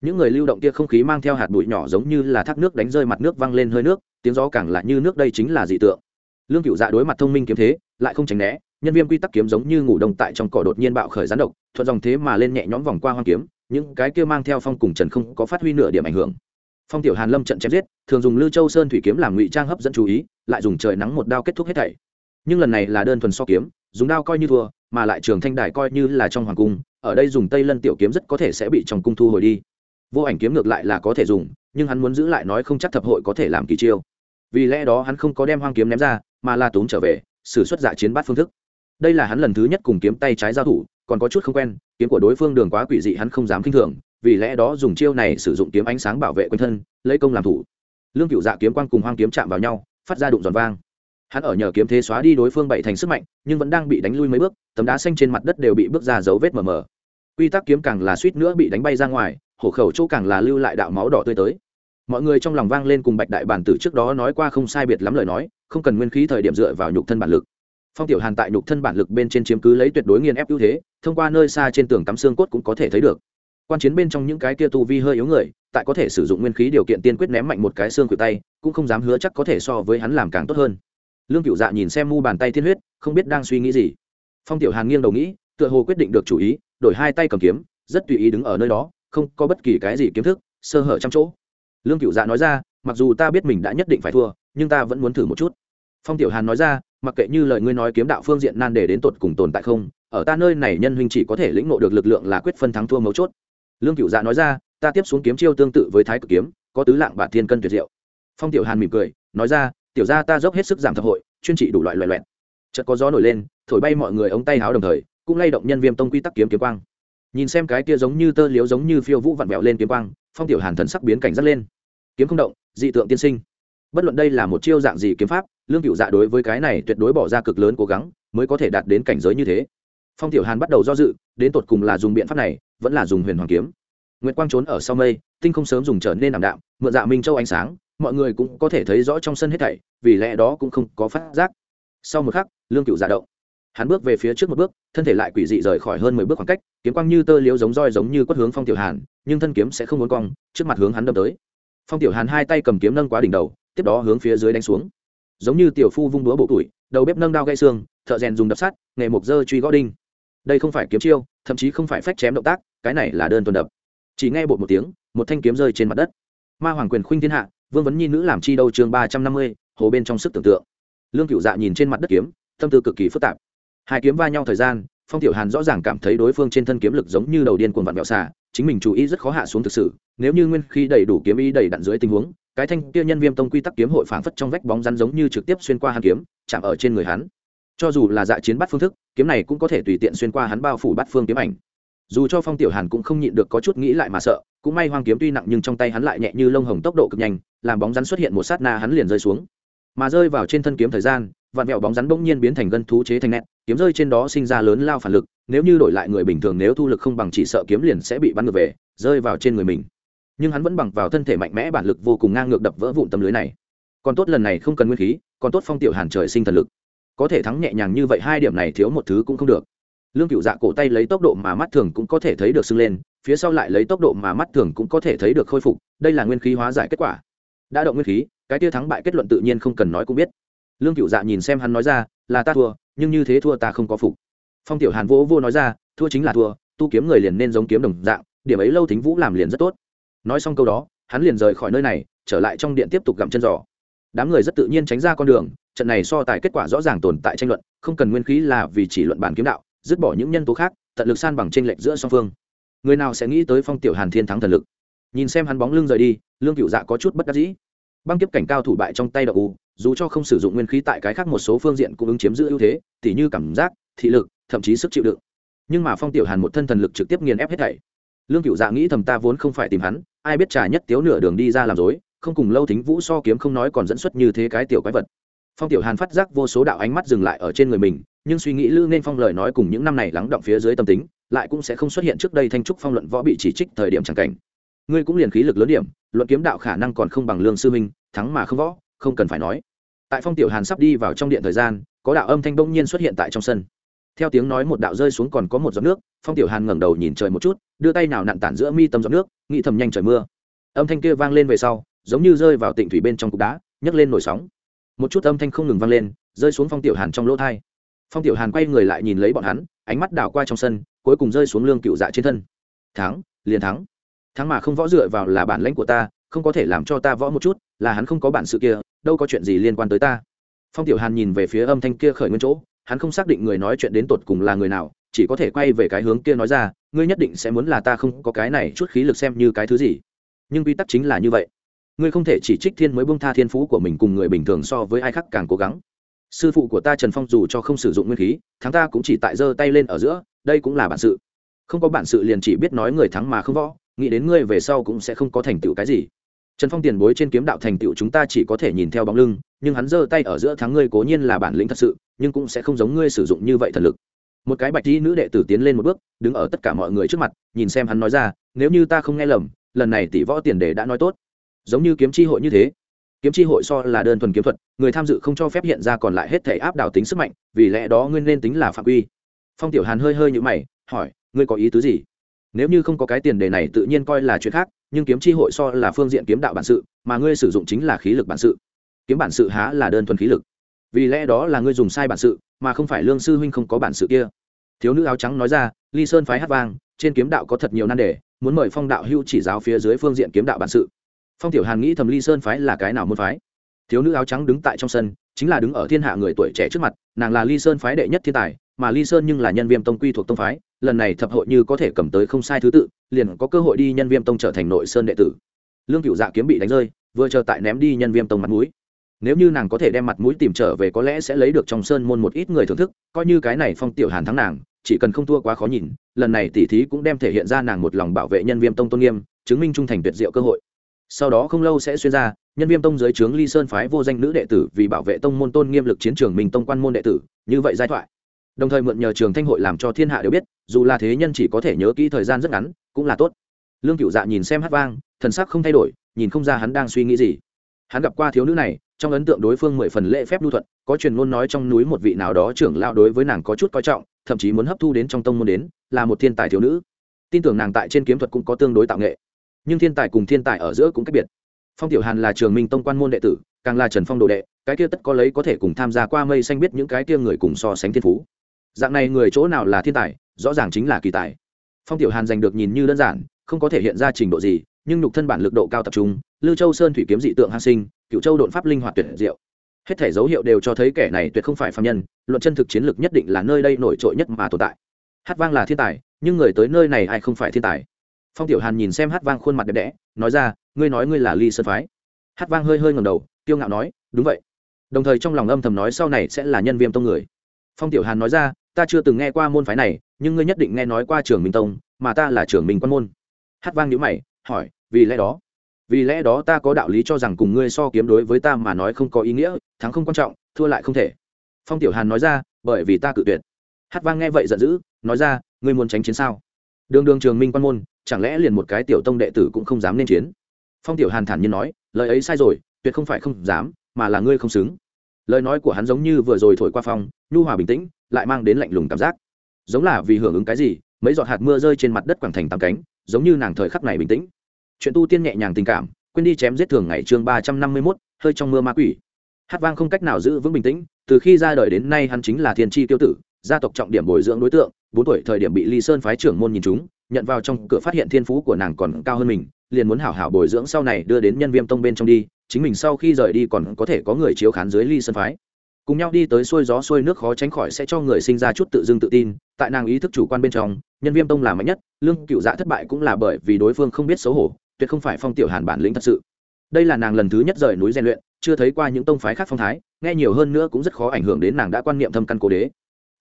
Những người lưu động kia không khí mang theo hạt bụi nhỏ giống như là thác nước đánh rơi mặt nước văng lên hơi nước, tiếng gió càng là như nước đây chính là dị tượng. Lương cựu dạ đối mặt thông minh kiếm thế, lại không tránh né, nhân viên quy tắc kiếm giống như ngủ đông tại trong cỏ đột nhiên bạo khởi gián độc, thuận dòng thế mà lên nhẹ nhõm vòng qua hoang kiếm, những cái kia mang theo phong cùng trần không có phát huy nửa điểm ảnh hưởng phong tiểu hàn lâm trận chém giết, thường dùng lưu châu sơn thủy kiếm làm ngụy trang hấp dẫn chú ý, lại dùng trời nắng một đao kết thúc hết thảy. Nhưng lần này là đơn thuần so kiếm, dùng đao coi như thua, mà lại trường thanh đài coi như là trong hoàng cung, ở đây dùng tây lân tiểu kiếm rất có thể sẽ bị trong cung thu hồi đi. Vô ảnh kiếm ngược lại là có thể dùng, nhưng hắn muốn giữ lại nói không chắc thập hội có thể làm kỳ chiêu. Vì lẽ đó hắn không có đem hoang kiếm ném ra, mà là tốn trở về, sử xuất giả chiến bát phương thức. Đây là hắn lần thứ nhất cùng kiếm tay trái giao thủ, còn có chút không quen, kiếm của đối phương đường quá quỷ dị hắn không dám k i n h thường vì lẽ đó dùng chiêu này sử dụng kiếm ánh sáng bảo vệ quanh thân, lấy công làm thủ. Lương cựu dạ kiếm quang cùng hoang kiếm chạm vào nhau, phát ra đụng giòn vang. Hắn ở nhờ kiếm thế xóa đi đối phương bảy thành sức mạnh, nhưng vẫn đang bị đánh lui mấy bước, tấm đá xanh trên mặt đất đều bị bước ra dấu vết mờ mờ. Quy tắc kiếm càng là suýt nữa bị đánh bay ra ngoài, hổ khẩu chỗ càng là lưu lại đạo máu đỏ tươi tới. Mọi người trong lòng vang lên cùng bạch đại bản tử trước đó nói qua không sai biệt lắm lời nói, không cần nguyên khí thời điểm dựa vào nhục thân bản lực. Phong tiểu hàn tại nhục thân bản lực bên trên chiếm cứ lấy tuyệt đối nghiền ép ưu thế, thông qua nơi xa trên tường cắm xương cốt cũng có thể thấy được quan chiến bên trong những cái kia tu vi hơi yếu người, tại có thể sử dụng nguyên khí điều kiện tiên quyết ném mạnh một cái xương cự tay, cũng không dám hứa chắc có thể so với hắn làm càng tốt hơn. Lương cựu dạ nhìn xem mu bàn tay thiên huyết, không biết đang suy nghĩ gì. Phong tiểu hàn nghiêng đầu nghĩ, tựa hồ quyết định được chủ ý, đổi hai tay cầm kiếm, rất tùy ý đứng ở nơi đó, không có bất kỳ cái gì kiếm thức, sơ hở trong chỗ. Lương cựu dạ nói ra, mặc dù ta biết mình đã nhất định phải thua, nhưng ta vẫn muốn thử một chút. Phong tiểu hàn nói ra, mặc kệ như lời ngươi nói kiếm đạo phương diện nan để đến tột cùng tồn tại không, ở ta nơi này nhân huynh chỉ có thể lĩnh ngộ được lực lượng là quyết phân thắng thua mấu chốt lương cựu dạ nói ra, ta tiếp xuống kiếm chiêu tương tự với thái cực kiếm, có tứ lạng bản thiên cân tuyệt diệu. Phong tiểu hàn mỉm cười, nói ra, tiểu ra ta dốc hết sức giảm thập hội, chuyên trị đủ loại loại loẹn chợt có gió nổi lên, thổi bay mọi người ống tay háo đồng thời, cũng lay động nhân viêm tông quy tắc kiếm kiếm quang. Nhìn xem cái kia giống như tơ liếu giống như phiêu vũ vặn vẹo lên kiếm quang, phong tiểu hàn thần sắc biến cảnh dắt lên. Kiếm không động, dị tượng tiên sinh. Bất luận đây là một chiêu dạng gì kiếm pháp, lương cựu dạ đối với cái này tuyệt đối bỏ ra cực lớn cố gắng, mới có thể đạt đến cảnh giới như thế. Phong tiểu hàn bắt đầu do dự, đến tột cùng là dùng biện pháp này vẫn là dùng huyền hoàng kiếm. Nguyệt quang trốn ở sau mây, tinh không sớm dùng trở nên ảm đạm, mượn dạ minh châu ánh sáng, mọi người cũng có thể thấy rõ trong sân hết thảy, vì lẽ đó cũng không có phát giác. Sau một khắc, lương cựu giả dạ động. Hắn bước về phía trước một bước, thân thể lại quỷ dị rời khỏi hơn mười bước khoảng cách, kiếm quang như tơ liếu giống roi giống như quất hướng phong tiểu hàn, nhưng thân kiếm sẽ không muốn cong, trước mặt hướng hắn đâm tới. Phong tiểu hàn hai tay cầm kiếm nâng quá đỉnh đầu, tiếp đó hướng phía dưới đánh xuống. Giống như tiểu phu vung búa bộ tuổi đầu bếp nâng đao gãy xương, thợ rèn dùng đập sắt, nghề mộc dơ truy gõ đinh đây không phải kiếm chiêu, thậm chí không phải phách chém động tác, cái này là đơn tuần đập. Chỉ nghe bột một tiếng, một thanh kiếm rơi trên mặt đất. Ma hoàng quyền khuynh thiên hạ, vương vấn nhi nữ làm chi đâu chương ba trăm năm mươi, hồ bên trong sức tưởng tượng. Lương cựu dạ nhìn trên mặt đất kiếm, tâm tư cực kỳ phức tạp. Hai kiếm va nhau thời gian, phong tiểu hàn rõ ràng cảm thấy đối phương trên thân kiếm lực giống như đầu điên cuồng vặn vẹo xả chính mình chú ý rất khó hạ xuống thực sự, nếu như nguyên khi đầy đủ kiếm ý đầy đặn dưới tình huống, cái thanh kia nhân viêm tông quy tắc kiếm hội phảng phất trong vách bóng rắn giống như trực tiếp xuyên qua hàn kiếm, chạm ở trên người hắn cho dù là dạ chiến bắt phương thức, kiếm này cũng có thể tùy tiện xuyên qua hắn bao phủ bắt phương kiếm ảnh. Dù cho phong tiểu hàn cũng không nhịn được có chút nghĩ lại mà sợ, cũng may hoang kiếm tuy nặng nhưng trong tay hắn lại nhẹ như lông hồng tốc độ cực nhanh, làm bóng rắn xuất hiện một sát na hắn liền rơi xuống. Mà rơi vào trên thân kiếm thời gian, vạn vẹo bóng rắn bỗng nhiên biến thành gân thú chế thành nét, kiếm rơi trên đó sinh ra lớn lao phản lực, nếu như đổi lại người bình thường nếu thu lực không bằng chỉ sợ kiếm liền sẽ bị bắn ngược về, rơi vào trên người mình. Nhưng hắn vẫn bằng vào thân thể mạnh mẽ bản lực vô cùng ngang ngược đập vỡ vụn tấm lưới này. Còn tốt lần này không cần nguyên khí, còn tốt phong tiểu hàn trời sinh thần lực có thể thắng nhẹ nhàng như vậy hai điểm này thiếu một thứ cũng không được. Lương cựu dạ cổ tay lấy tốc độ mà mắt thường cũng có thể thấy được sưng lên, phía sau lại lấy tốc độ mà mắt thường cũng có thể thấy được khôi phục, đây là nguyên khí hóa giải kết quả. Đã động nguyên khí, cái tia thắng bại kết luận tự nhiên không cần nói cũng biết. Lương cựu dạ nhìn xem hắn nói ra, là ta thua, nhưng như thế thua ta không có phục. Phong tiểu hàn vỗ vô nói ra, thua chính là thua, tu kiếm người liền nên giống kiếm đồng dạng, điểm ấy lâu thính vũ làm liền rất tốt. Nói xong câu đó, hắn liền rời khỏi nơi này, trở lại trong điện tiếp tục gặm chân giò. Đám người rất tự nhiên tránh ra con đường trận này so tài kết quả rõ ràng tồn tại tranh luận, không cần nguyên khí là vì chỉ luận bản kiếm đạo, dứt bỏ những nhân tố khác, tận lực san bằng tranh lệch giữa song phương. Người nào sẽ nghĩ tới phong tiểu hàn thiên thắng thần lực? Nhìn xem hắn bóng lưng rời đi, lương cựu dạ có chút bất đắc dĩ. Băng kiếp cảnh cao thủ bại trong tay đậu u, dù cho không sử dụng nguyên khí tại cái khác một số phương diện cũng ứng chiếm giữ ưu thế, tỉ như cảm giác, thị lực, thậm chí sức chịu đựng. Nhưng mà phong tiểu hàn một thân thần lực trực tiếp nghiền ép hết thảy. Lương cựu dạ nghĩ thầm ta vốn không phải tìm hắn, ai biết trà nhất tiếu nửa đường đi ra làm dối không cùng lâu thính vũ so kiếm không nói còn dẫn xuất như thế cái tiểu quái vật phong tiểu hàn phát giác vô số đạo ánh mắt dừng lại ở trên người mình, nhưng suy nghĩ lư nên phong lời nói cùng những năm này lắng động phía dưới tâm tính, lại cũng sẽ không xuất hiện trước đây thanh trúc phong luận võ bị chỉ trích thời điểm chẳng cảnh. Ngươi cũng liền khí lực lớn điểm, luận kiếm đạo khả năng còn không bằng lương sư minh, thắng mà không võ, không cần phải nói. Tại phong tiểu hàn sắp đi vào trong điện thời gian, có đạo âm thanh bỗng nhiên xuất hiện tại trong sân. Theo tiếng nói một đạo rơi xuống còn có một giọt nước, phong tiểu hàn ngẩng đầu nhìn trời một chút, đưa tay nào nặn tản giữa mi tâm giọt nước, nghĩ thầm nhanh trời mưa. Âm thanh kia vang lên về sau, giống như rơi vào tịnh thủy bên trong cục đá, nhấc lên nổi sóng một chút âm thanh không ngừng vang lên, rơi xuống phong tiểu hàn trong lỗ thai. Phong tiểu hàn quay người lại nhìn lấy bọn hắn, ánh mắt đảo qua trong sân, cuối cùng rơi xuống lương cựu dạ trên thân. Thắng, liền thắng. Thắng mà không võ dựa vào là bản lãnh của ta, không có thể làm cho ta võ một chút, là hắn không có bản sự kia, đâu có chuyện gì liên quan tới ta. Phong tiểu hàn nhìn về phía âm thanh kia khởi nguyên chỗ, hắn không xác định người nói chuyện đến tột cùng là người nào, chỉ có thể quay về cái hướng kia nói ra, ngươi nhất định sẽ muốn là ta không có cái này chút khí lực xem như cái thứ gì. Nhưng quy tắc chính là như vậy ngươi không thể chỉ trích thiên mới bông tha thiên phú của mình cùng người bình thường so với ai khác càng cố gắng. Sư phụ của ta trần phong dù cho không sử dụng nguyên khí, thắng ta cũng chỉ tại giơ tay lên ở giữa, đây cũng là bản sự. Không có bản sự liền chỉ biết nói người thắng mà không võ, nghĩ đến ngươi về sau cũng sẽ không có thành tựu cái gì. Trần phong tiền bối trên kiếm đạo thành tựu chúng ta chỉ có thể nhìn theo bóng lưng, nhưng hắn giơ tay ở giữa thắng ngươi cố nhiên là bản lĩnh thật sự, nhưng cũng sẽ không giống ngươi sử dụng như vậy thần lực. Một cái bạch y nữ đệ tử tiến lên một bước, đứng ở tất cả mọi người trước mặt, nhìn xem hắn nói ra, nếu như ta không nghe lầm, lần này tỷ võ tiền đề đã nói tốt giống như kiếm chi hội như thế. Kiếm chi hội so là đơn thuần kiếm thuật, người tham dự không cho phép hiện ra còn lại hết thể áp đảo tính sức mạnh, vì lẽ đó ngươi nên tính là phạm quy. Phong tiểu hàn hơi hơi như mày, hỏi, ngươi có ý tứ gì? Nếu như không có cái tiền đề này tự nhiên coi là chuyện khác, nhưng kiếm chi hội so là phương diện kiếm đạo bản sự, mà ngươi sử dụng chính là khí lực bản sự. Kiếm bản sự há là đơn thuần khí lực. Vì lẽ đó là ngươi dùng sai bản sự, mà không phải lương sư huynh không có bản sự kia. Thiếu nữ áo trắng nói ra, ly sơn phái hát vang, trên kiếm đạo có thật nhiều nan đề, muốn mời phong đạo hưu chỉ giáo phía dưới phương diện kiếm đạo bản sự phong tiểu hàn nghĩ thầm ly sơn phái là cái nào môn phái? Thiếu nữ áo trắng đứng tại trong sân, chính là đứng ở thiên hạ người tuổi trẻ trước mặt, nàng là ly sơn phái đệ nhất thiên tài, mà ly sơn nhưng là nhân viêm tông quy thuộc tông phái, lần này thập hội như có thể cầm tới không sai thứ tự, liền có cơ hội đi nhân viêm tông trở thành nội sơn đệ tử. Lương cựu dạ kiếm bị đánh rơi, vừa chờ tại ném đi nhân viêm tông mặt mũi. Nếu như nàng có thể đem mặt mũi tìm trở về có lẽ sẽ lấy được trong sơn môn một ít người thưởng thức, coi như cái này phong tiểu hàn thắng nàng, chỉ cần không thua quá khó nhìn, lần này tỉ thí cũng đem thể hiện ra nàng một lòng bảo vệ nhân viêm tông tôn nghiêm, chứng minh trung thành tuyệt diệu cơ hội sau đó không lâu sẽ xuyên ra, nhân viêm tông dưới trướng ly sơn phái vô danh nữ đệ tử vì bảo vệ tông môn tôn nghiêm lực chiến trường mình tông quan môn đệ tử, như vậy giai thoại. Đồng thời mượn nhờ trường thanh hội làm cho thiên hạ đều biết, dù là thế nhân chỉ có thể nhớ kỹ thời gian rất ngắn, cũng là tốt. Lương cựu dạ nhìn xem hát vang, thần sắc không thay đổi, nhìn không ra hắn đang suy nghĩ gì. Hắn gặp qua thiếu nữ này, trong ấn tượng đối phương mười phần lễ phép lưu thuận, có truyền ngôn nói trong núi một vị nào đó trưởng lao đối với nàng có chút coi trọng, thậm chí muốn hấp thu đến trong tông môn đến, là một thiên tài thiếu nữ. Tin tưởng nàng tại trên kiếm thuật cũng có tương đối tạo nghệ nhưng thiên tài cùng thiên tài ở giữa cũng cách biệt. Phong tiểu hàn là trường minh tông quan môn đệ tử, càng là trần phong đồ đệ, cái kia tất có lấy có thể cùng tham gia qua mây xanh biết những cái kia người cùng so sánh thiên phú. Dạng này người chỗ nào là thiên tài, rõ ràng chính là kỳ tài. Phong tiểu hàn giành được nhìn như đơn giản, không có thể hiện ra trình độ gì, nhưng nhục thân bản lực độ cao tập trung, lưu châu sơn thủy kiếm dị tượng hạ sinh cựu châu đột pháp linh hoạt tuyệt diệu. Hết thể dấu hiệu đều cho thấy kẻ này tuyệt không phải phạm nhân, luận chân thực chiến lược nhất định là nơi đây nổi trội nhất mà tồn tại. Hát vang là thiên tài, nhưng người tới nơi này ai không phải thiên tài? Phong tiểu hàn nhìn xem hát vang khuôn mặt đẹp đẽ, nói ra, ngươi nói ngươi là ly sơn phái. Hát vang hơi hơi ngầm đầu, kiêu ngạo nói, đúng vậy. Đồng thời trong lòng âm thầm nói sau này sẽ là nhân viêm tông người. Phong tiểu hàn nói ra, ta chưa từng nghe qua môn phái này, nhưng ngươi nhất định nghe nói qua trường minh tông, mà ta là trưởng minh quan môn. Hát vang nhữ mày, hỏi, vì lẽ đó? Vì lẽ đó ta có đạo lý cho rằng cùng ngươi so kiếm đối với ta mà nói không có ý nghĩa, thắng không quan trọng, thua lại không thể. Phong tiểu hàn nói ra, bởi vì ta cự tuyệt. Hát vang nghe vậy giận dữ, nói ra, ngươi muốn tránh chiến sao? Đường đường trường minh quan môn chẳng lẽ liền một cái tiểu tông đệ tử cũng không dám nên chiến? Phong tiểu hàn thản nhiên nói, lời ấy sai rồi, tuyệt không phải không dám, mà là ngươi không xứng. Lời nói của hắn giống như vừa rồi thổi qua phong, nhu hòa bình tĩnh, lại mang đến lạnh lùng cảm giác. Giống là vì hưởng ứng cái gì, mấy giọt hạt mưa rơi trên mặt đất quảng thành tám cánh, giống như nàng thời khắc này bình tĩnh. Chuyện tu tiên nhẹ nhàng tình cảm, quên đi chém giết thường ngày chương ba trăm năm mươi mốt, hơi trong mưa ma quỷ. Hát vang không cách nào giữ vững bình tĩnh, từ khi ra đời đến nay hắn chính là thiên tri tiêu tử, gia tộc trọng điểm bồi dưỡng đối tượng, bốn tuổi thời điểm bị ly sơn phái trưởng môn nhìn chúng nhận vào trong cửa phát hiện thiên phú của nàng còn cao hơn mình, liền muốn hảo hảo bồi dưỡng sau này đưa đến nhân viêm tông bên trong đi, chính mình sau khi rời đi còn có thể có người chiếu khán dưới ly sân phái. Cùng nhau đi tới xuôi gió xuôi nước khó tránh khỏi sẽ cho người sinh ra chút tự dưng tự tin, tại nàng ý thức chủ quan bên trong, nhân viêm tông là mạnh nhất, lương cựu dạ thất bại cũng là bởi vì đối phương không biết xấu hổ, tuyệt không phải phong tiểu hàn bản lĩnh thật sự. Đây là nàng lần thứ nhất rời núi rèn luyện, chưa thấy qua những tông phái khác phong thái, nghe nhiều hơn nữa cũng rất khó ảnh hưởng đến nàng đã quan niệm thâm căn cố đế.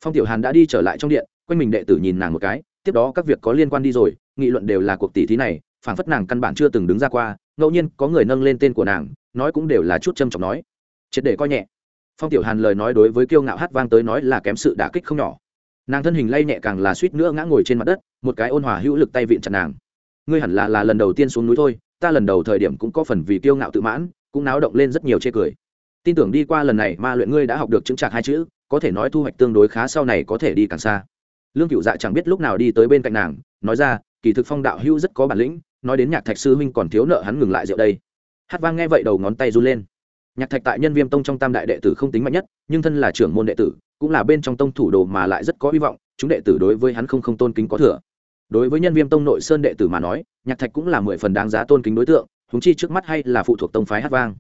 Phong tiểu hàn đã đi trở lại trong điện, quanh mình đệ tử nhìn nàng một cái tiếp đó các việc có liên quan đi rồi, nghị luận đều là cuộc tỷ thí này, phảng phất nàng căn bản chưa từng đứng ra qua, ngẫu nhiên có người nâng lên tên của nàng, nói cũng đều là chút châm trọng nói. Triệt để coi nhẹ. Phong tiểu hàn lời nói đối với kiêu ngạo hát vang tới nói là kém sự đả kích không nhỏ. Nàng thân hình lay nhẹ càng là suýt nữa ngã ngồi trên mặt đất, một cái ôn hòa hữu lực tay vịn chặt nàng. Ngươi hẳn là là lần đầu tiên xuống núi thôi, ta lần đầu thời điểm cũng có phần vì kiêu ngạo tự mãn, cũng náo động lên rất nhiều chê cười. Tin tưởng đi qua lần này, ma luyện ngươi đã học được chứng trạc hai chữ, có thể nói thu hoạch tương đối khá sau này có thể đi càng xa lương cựu dạ chẳng biết lúc nào đi tới bên cạnh nàng, nói ra, kỳ thực phong đạo hữu rất có bản lĩnh, nói đến nhạc thạch sư huynh còn thiếu nợ hắn ngừng lại rượu đây. Hát vang nghe vậy đầu ngón tay run lên. Nhạc thạch tại nhân viêm tông trong tam đại đệ tử không tính mạnh nhất, nhưng thân là trưởng môn đệ tử, cũng là bên trong tông thủ đồ mà lại rất có hy vọng, chúng đệ tử đối với hắn không không tôn kính có thừa. Đối với nhân viêm tông nội sơn đệ tử mà nói, nhạc thạch cũng là mười phần đáng giá tôn kính đối tượng húng chi trước mắt hay là phụ thuộc tông phái hát vang.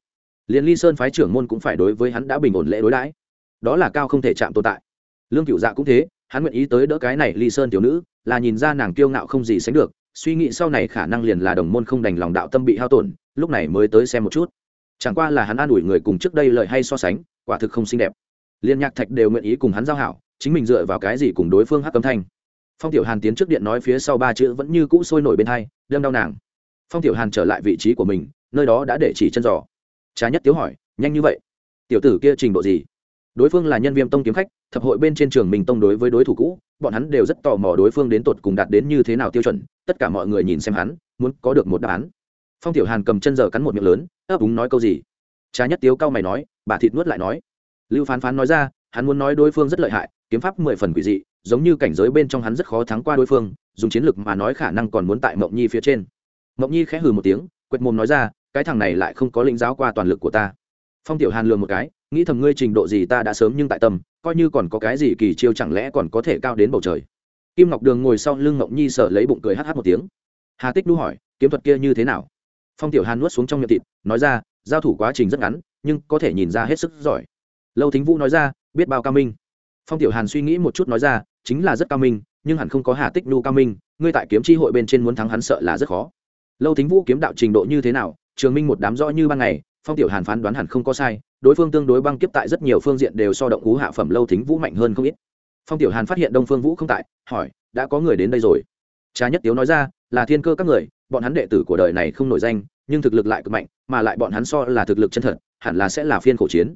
Liền ly sơn phái trưởng môn cũng phải đối với hắn đã bình ổn lễ đối đãi. Đó là cao không thể chạm tồn tại. Lương cựu dạ cũng thế hắn nguyện ý tới đỡ cái này ly sơn tiểu nữ, là nhìn ra nàng kiêu ngạo không gì sánh được, suy nghĩ sau này khả năng liền là đồng môn không đành lòng đạo tâm bị hao tổn, lúc này mới tới xem một chút. Chẳng qua là hắn an ủi người cùng trước đây lợi hay so sánh, quả thực không xinh đẹp. Liên nhạc thạch đều nguyện ý cùng hắn giao hảo, chính mình dựa vào cái gì cùng đối phương hắc cấm thanh. Phong tiểu hàn tiến trước điện nói phía sau ba chữ vẫn như cũ sôi nổi bên hai, đâm đau nàng. Phong tiểu hàn trở lại vị trí của mình, nơi đó đã để chỉ chân giò. Trá nhất tiếu hỏi, nhanh như vậy? Tiểu tử kia trình độ gì? Đối phương là nhân viên tông kiếm khách, thập hội bên trên trường mình tông đối với đối thủ cũ, bọn hắn đều rất tò mò đối phương đến tột cùng đạt đến như thế nào tiêu chuẩn, tất cả mọi người nhìn xem hắn, muốn có được một đáp án. Phong tiểu hàn cầm chân giờ cắn một miệng lớn, ấp úng nói câu gì? Trá nhất tiếu cao mày nói, bà thịt nuốt lại nói. Lưu phán phán nói ra, hắn muốn nói đối phương rất lợi hại, kiếm pháp mười phần quỷ dị, giống như cảnh giới bên trong hắn rất khó thắng qua đối phương, dùng chiến lược mà nói khả năng còn muốn tại mộng nhi phía trên. Mộng nhi khẽ hừ một tiếng, quệt mồm nói ra, cái thằng này lại không có lĩnh giáo qua toàn lực của ta. Phong tiểu hàn lừa một cái nghĩ thầm ngươi trình độ gì ta đã sớm nhưng tại tâm, coi như còn có cái gì kỳ chiêu chẳng lẽ còn có thể cao đến bầu trời. Kim ngọc đường ngồi sau lưng Ngọc nhi sợ lấy bụng cười hh một tiếng. Hà tích đu hỏi, kiếm thuật kia như thế nào? Phong tiểu hàn nuốt xuống trong miệng thịt, nói ra, giao thủ quá trình rất ngắn, nhưng có thể nhìn ra hết sức giỏi. Lâu thính vũ nói ra, biết bao cao minh. Phong tiểu hàn suy nghĩ một chút nói ra, chính là rất cao minh, nhưng hẳn không có hà tích đu cao minh, ngươi tại kiếm tri hội bên trên muốn thắng hắn sợ là rất khó. Lâu thính vũ kiếm đạo trình độ như thế nào, trường minh một đám rõ như ban ngày, phong tiểu hàn phán đoán hẳn không có sai đối phương tương đối băng kiếp tại rất nhiều phương diện đều so động cú hạ phẩm lâu thính vũ mạnh hơn không ít. Phong tiểu hàn phát hiện đông phương vũ không tại, hỏi, đã có người đến đây rồi? Cha nhất tiếu nói ra, là thiên cơ các người, bọn hắn đệ tử của đời này không nổi danh, nhưng thực lực lại cực mạnh, mà lại bọn hắn so là thực lực chân thật, hẳn là sẽ là phiên khổ chiến.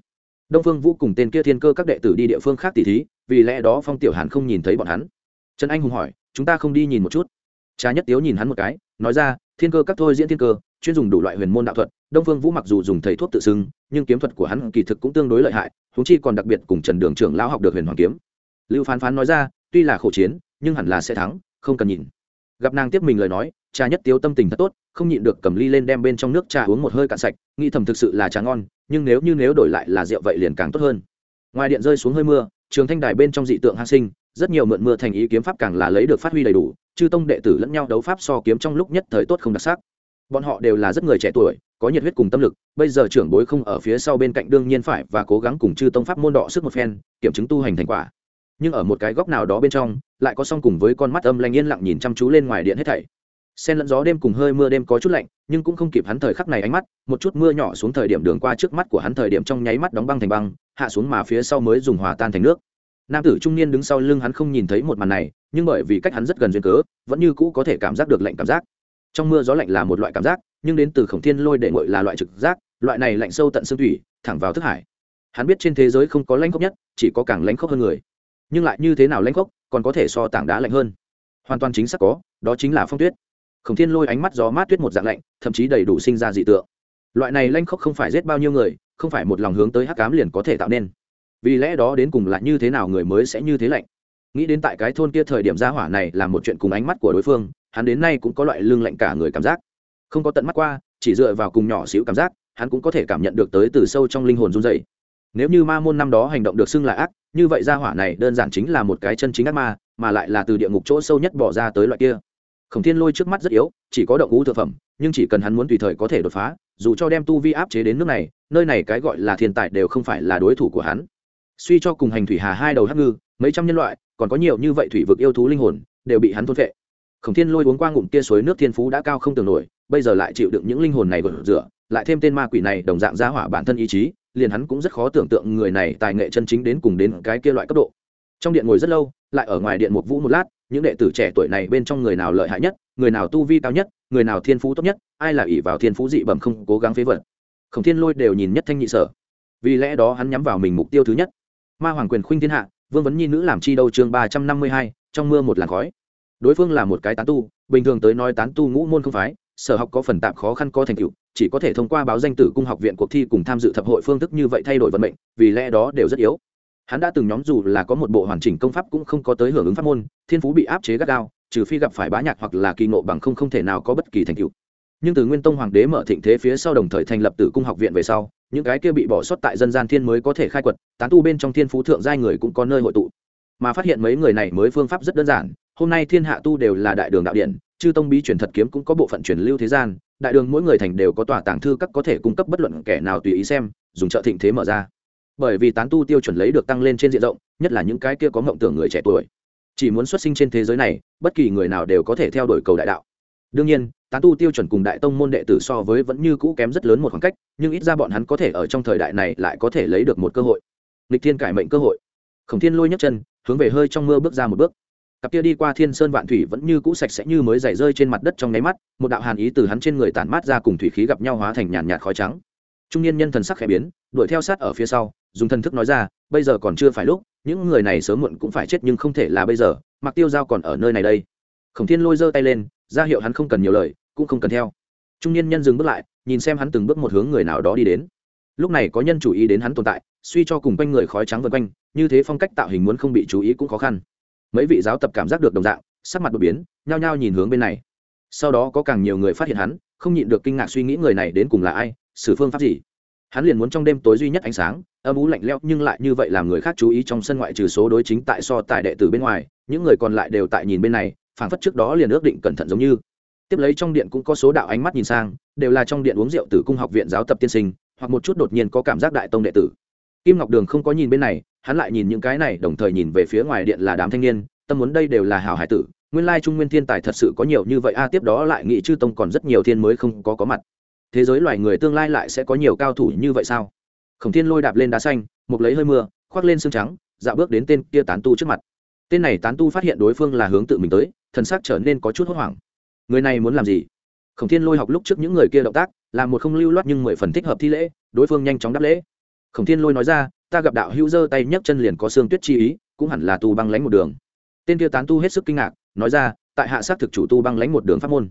Đông phương vũ cùng tên kia thiên cơ các đệ tử đi địa phương khác tỉ thí, vì lẽ đó phong tiểu hàn không nhìn thấy bọn hắn. Trần anh hùng hỏi, chúng ta không đi nhìn một chút? Cha nhất tiếu nhìn hắn một cái, nói ra, thiên cơ các thôi diễn thiên cơ, chuyên dùng đủ loại huyền môn đạo thuật đông phương vũ mặc dù dùng thầy thuốc tự xưng, nhưng kiếm thuật của hắn kỳ thực cũng tương đối lợi hại húng chi còn đặc biệt cùng trần đường trưởng lão học được huyền hoàng kiếm. Lưu phán phán nói ra, tuy là khổ chiến, nhưng hẳn là sẽ thắng, không cần nhìn. Gặp nàng tiếp mình lời nói, trà nhất tiếu tâm tình thật tốt, không nhịn được cầm ly lên đem bên trong nước trà uống một hơi cạn sạch, nghĩ thầm thực sự là trà ngon, nhưng nếu như nếu đổi lại là rượu vậy liền càng tốt hơn. Ngoài điện rơi xuống hơi mưa, trường thanh đài bên trong dị tượng hạ sinh, rất nhiều mượn mưa thành ý kiếm pháp càng là lấy được phát huy đầy đủ, chư tông đệ tử lẫn nhau đấu pháp so kiếm trong lúc nhất thời tốt không đặc sắc bọn họ đều là rất người trẻ tuổi, có nhiệt huyết cùng tâm lực, bây giờ trưởng bối không ở phía sau bên cạnh đương nhiên phải và cố gắng cùng chư tông pháp môn đọ sức một phen, kiểm chứng tu hành thành quả. Nhưng ở một cái góc nào đó bên trong, lại có song cùng với con mắt âm lanh yên lặng nhìn chăm chú lên ngoài điện hết thảy. Sen lẫn gió đêm cùng hơi mưa đêm có chút lạnh, nhưng cũng không kịp hắn thời khắc này ánh mắt, một chút mưa nhỏ xuống thời điểm đường qua trước mắt của hắn thời điểm trong nháy mắt đóng băng thành băng, hạ xuống mà phía sau mới dùng hòa tan thành nước. Nam tử trung niên đứng sau lưng hắn không nhìn thấy một màn này, nhưng bởi vì cách hắn rất gần duyên cớ, vẫn như cũ có thể cảm giác được lạnh cảm giác trong mưa gió lạnh là một loại cảm giác, nhưng đến từ khổng thiên lôi để ngội là loại trực giác, loại này lạnh sâu tận xương thủy, thẳng vào thức hải. Hắn biết trên thế giới không có lãnh khốc nhất, chỉ có càng lãnh khốc hơn người. Nhưng lại như thế nào lãnh khốc, còn có thể so tảng đá lạnh hơn. Hoàn toàn chính xác có, đó chính là phong tuyết. Khổng thiên lôi ánh mắt gió mát tuyết một dạng lạnh, thậm chí đầy đủ sinh ra dị tượng. Loại này lanh khốc không phải giết bao nhiêu người, không phải một lòng hướng tới hắc cám liền có thể tạo nên. Vì lẽ đó đến cùng là như thế nào người mới sẽ như thế lạnh? Nghĩ đến tại cái thôn kia thời điểm gia hỏa này là một chuyện cùng ánh mắt của đối phương hắn đến nay cũng có loại lương lạnh cả người cảm giác. Không có tận mắt qua, chỉ dựa vào cùng nhỏ xíu cảm giác, hắn cũng có thể cảm nhận được tới từ sâu trong linh hồn run dày nếu như ma môn năm đó hành động được xưng là ác, như vậy gia hỏa này đơn giản chính là một cái chân chính ác ma, mà lại là từ địa ngục chỗ sâu nhất bỏ ra tới loại kia. Khổng thiên lôi trước mắt rất yếu, chỉ có động ngũ thực phẩm, nhưng chỉ cần hắn muốn tùy thời có thể đột phá, dù cho đem tu vi áp chế đến nước này, nơi này cái gọi là thiên tài đều không phải là đối thủ của hắn. Suy cho cùng hành thủy hà hai đầu hắc ngư, mấy trăm nhân loại, còn có nhiều như vậy thủy vực yêu thú linh hồn, đều bị hắn thôn vệ khổng thiên lôi uống qua ngụm tia suối nước thiên phú đã cao không tưởng nổi, bây giờ lại chịu đựng những linh hồn này gột rửa, lại thêm tên ma quỷ này đồng dạng ra hỏa bản thân ý chí, liền hắn cũng rất khó tưởng tượng người này tài nghệ chân chính đến cùng đến cái kia loại cấp độ. Trong điện ngồi rất lâu, lại ở ngoài điện một vũ một lát, những đệ tử trẻ tuổi này bên trong người nào lợi hại nhất, người nào tu vi cao nhất, người nào thiên phú tốt nhất, ai là ỷ vào thiên phú dị bẩm không cố gắng phế vật. Khổng thiên lôi đều nhìn nhất thanh nhị sở. Vì lẽ đó hắn nhắm vào mình mục tiêu thứ nhất. Ma hoàng quyền khuynh thiên hạ, vương vấn nhi nữ làm chi đâu chương ba trăm năm mươi hai, trong mưa một làn khói đối phương là một cái tán tu, bình thường tới nói tán tu ngũ môn không phái, sở học có phần tạm khó khăn có thành tựu, chỉ có thể thông qua báo danh tử cung học viện cuộc thi cùng tham dự thập hội phương thức như vậy thay đổi vận mệnh, vì lẽ đó đều rất yếu. Hắn đã từng nhóm dù là có một bộ hoàn chỉnh công pháp cũng không có tới hưởng ứng pháp môn, thiên phú bị áp chế gắt gao, trừ phi gặp phải bá nhạc hoặc là kỳ ngộ bằng không không thể nào có bất kỳ thành tựu. Nhưng từ nguyên tông hoàng đế mở thịnh thế phía sau đồng thời thành lập tử cung học viện về sau, những cái kia bị bỏ sót tại dân gian thiên mới có thể khai quật, tán tu bên trong thiên phú thượng giai người cũng có nơi hội tụ. Mà phát hiện mấy người này mới phương pháp rất đơn giản hôm nay thiên hạ tu đều là đại đường đạo điện chư tông bí truyền thật kiếm cũng có bộ phận truyền lưu thế gian, đại đường mỗi người thành đều có tòa tàng thư các có thể cung cấp bất luận kẻ nào tùy ý xem, dùng trợ thịnh thế mở ra. Bởi vì tán tu tiêu chuẩn lấy được tăng lên trên diện rộng, nhất là những cái kia có mộng tưởng người trẻ tuổi. Chỉ muốn xuất sinh trên thế giới này, bất kỳ người nào đều có thể theo đuổi cầu đại đạo. Đương nhiên, tán tu tiêu chuẩn cùng đại tông môn đệ tử so với vẫn như cũ kém rất lớn một khoảng cách, nhưng ít ra bọn hắn có thể ở trong thời đại này lại có thể lấy được một cơ hội. Lịch thiên cải mệnh cơ hội. Khổng thiên lôi nhấc chân, hướng về hơi trong mưa bước ra một bước cặp kia đi qua thiên sơn vạn thủy vẫn như cũ sạch sẽ như mới dày rơi trên mặt đất trong nháy mắt, một đạo hàn ý từ hắn trên người tản mát ra cùng thủy khí gặp nhau hóa thành nhàn nhạt khói trắng. Trung niên nhân thần sắc khẽ biến, đuổi theo sát ở phía sau, dùng thần thức nói ra, bây giờ còn chưa phải lúc, những người này sớm muộn cũng phải chết nhưng không thể là bây giờ mặc tiêu giao còn ở nơi này đây. Khổng thiên lôi giơ tay lên, ra hiệu hắn không cần nhiều lời, cũng không cần theo. Trung niên nhân dừng bước lại, nhìn xem hắn từng bước một hướng người nào đó đi đến. Lúc này có nhân chủ ý đến hắn tồn tại, suy cho cùng quanh người khói trắng vân quanh, như thế phong cách tạo hình muốn không bị chú ý cũng khó khăn mấy vị giáo tập cảm giác được đồng dạng, sắc mặt đột biến, nhao nhao nhìn hướng bên này. Sau đó có càng nhiều người phát hiện hắn, không nhịn được kinh ngạc suy nghĩ người này đến cùng là ai, xử phương pháp gì. Hắn liền muốn trong đêm tối duy nhất ánh sáng, âm ú lạnh lẽo nhưng lại như vậy làm người khác chú ý trong sân ngoại trừ số đối chính tại so tài đệ tử bên ngoài, những người còn lại đều tại nhìn bên này, phảng phất trước đó liền ước định cẩn thận giống như. Tiếp lấy trong điện cũng có số đạo ánh mắt nhìn sang, đều là trong điện uống rượu từ cung học viện giáo tập tiên sinh, hoặc một chút đột nhiên có cảm giác đại tông đệ tử. Kim ngọc đường không có nhìn bên này hắn lại nhìn những cái này, đồng thời nhìn về phía ngoài điện là đám thanh niên, tâm muốn đây đều là hảo hải tử, nguyên lai trung nguyên thiên tài thật sự có nhiều như vậy, a, tiếp đó lại nghị chư tông còn rất nhiều thiên mới không có có mặt. Thế giới loài người tương lai lại sẽ có nhiều cao thủ như vậy sao? Khổng thiên lôi đạp lên đá xanh, mục lấy hơi mưa, khoác lên xương trắng, dạo bước đến tên kia tán tu trước mặt. Tên này tán tu phát hiện đối phương là hướng tự mình tới, thần sắc trở nên có chút hốt hoảng. Người này muốn làm gì? Khổng thiên lôi học lúc trước những người kia động tác, là một không lưu loát nhưng mười phần thích hợp thi lễ, đối phương nhanh chóng đáp lễ. Khổng thiên lôi nói ra ta gặp đạo hữu giơ tay nhấc chân liền có xương tuyết chi ý, cũng hẳn là tu băng lánh một đường. Tên kia tán tu hết sức kinh ngạc, nói ra, tại hạ xác thực chủ tu băng lánh một đường pháp môn.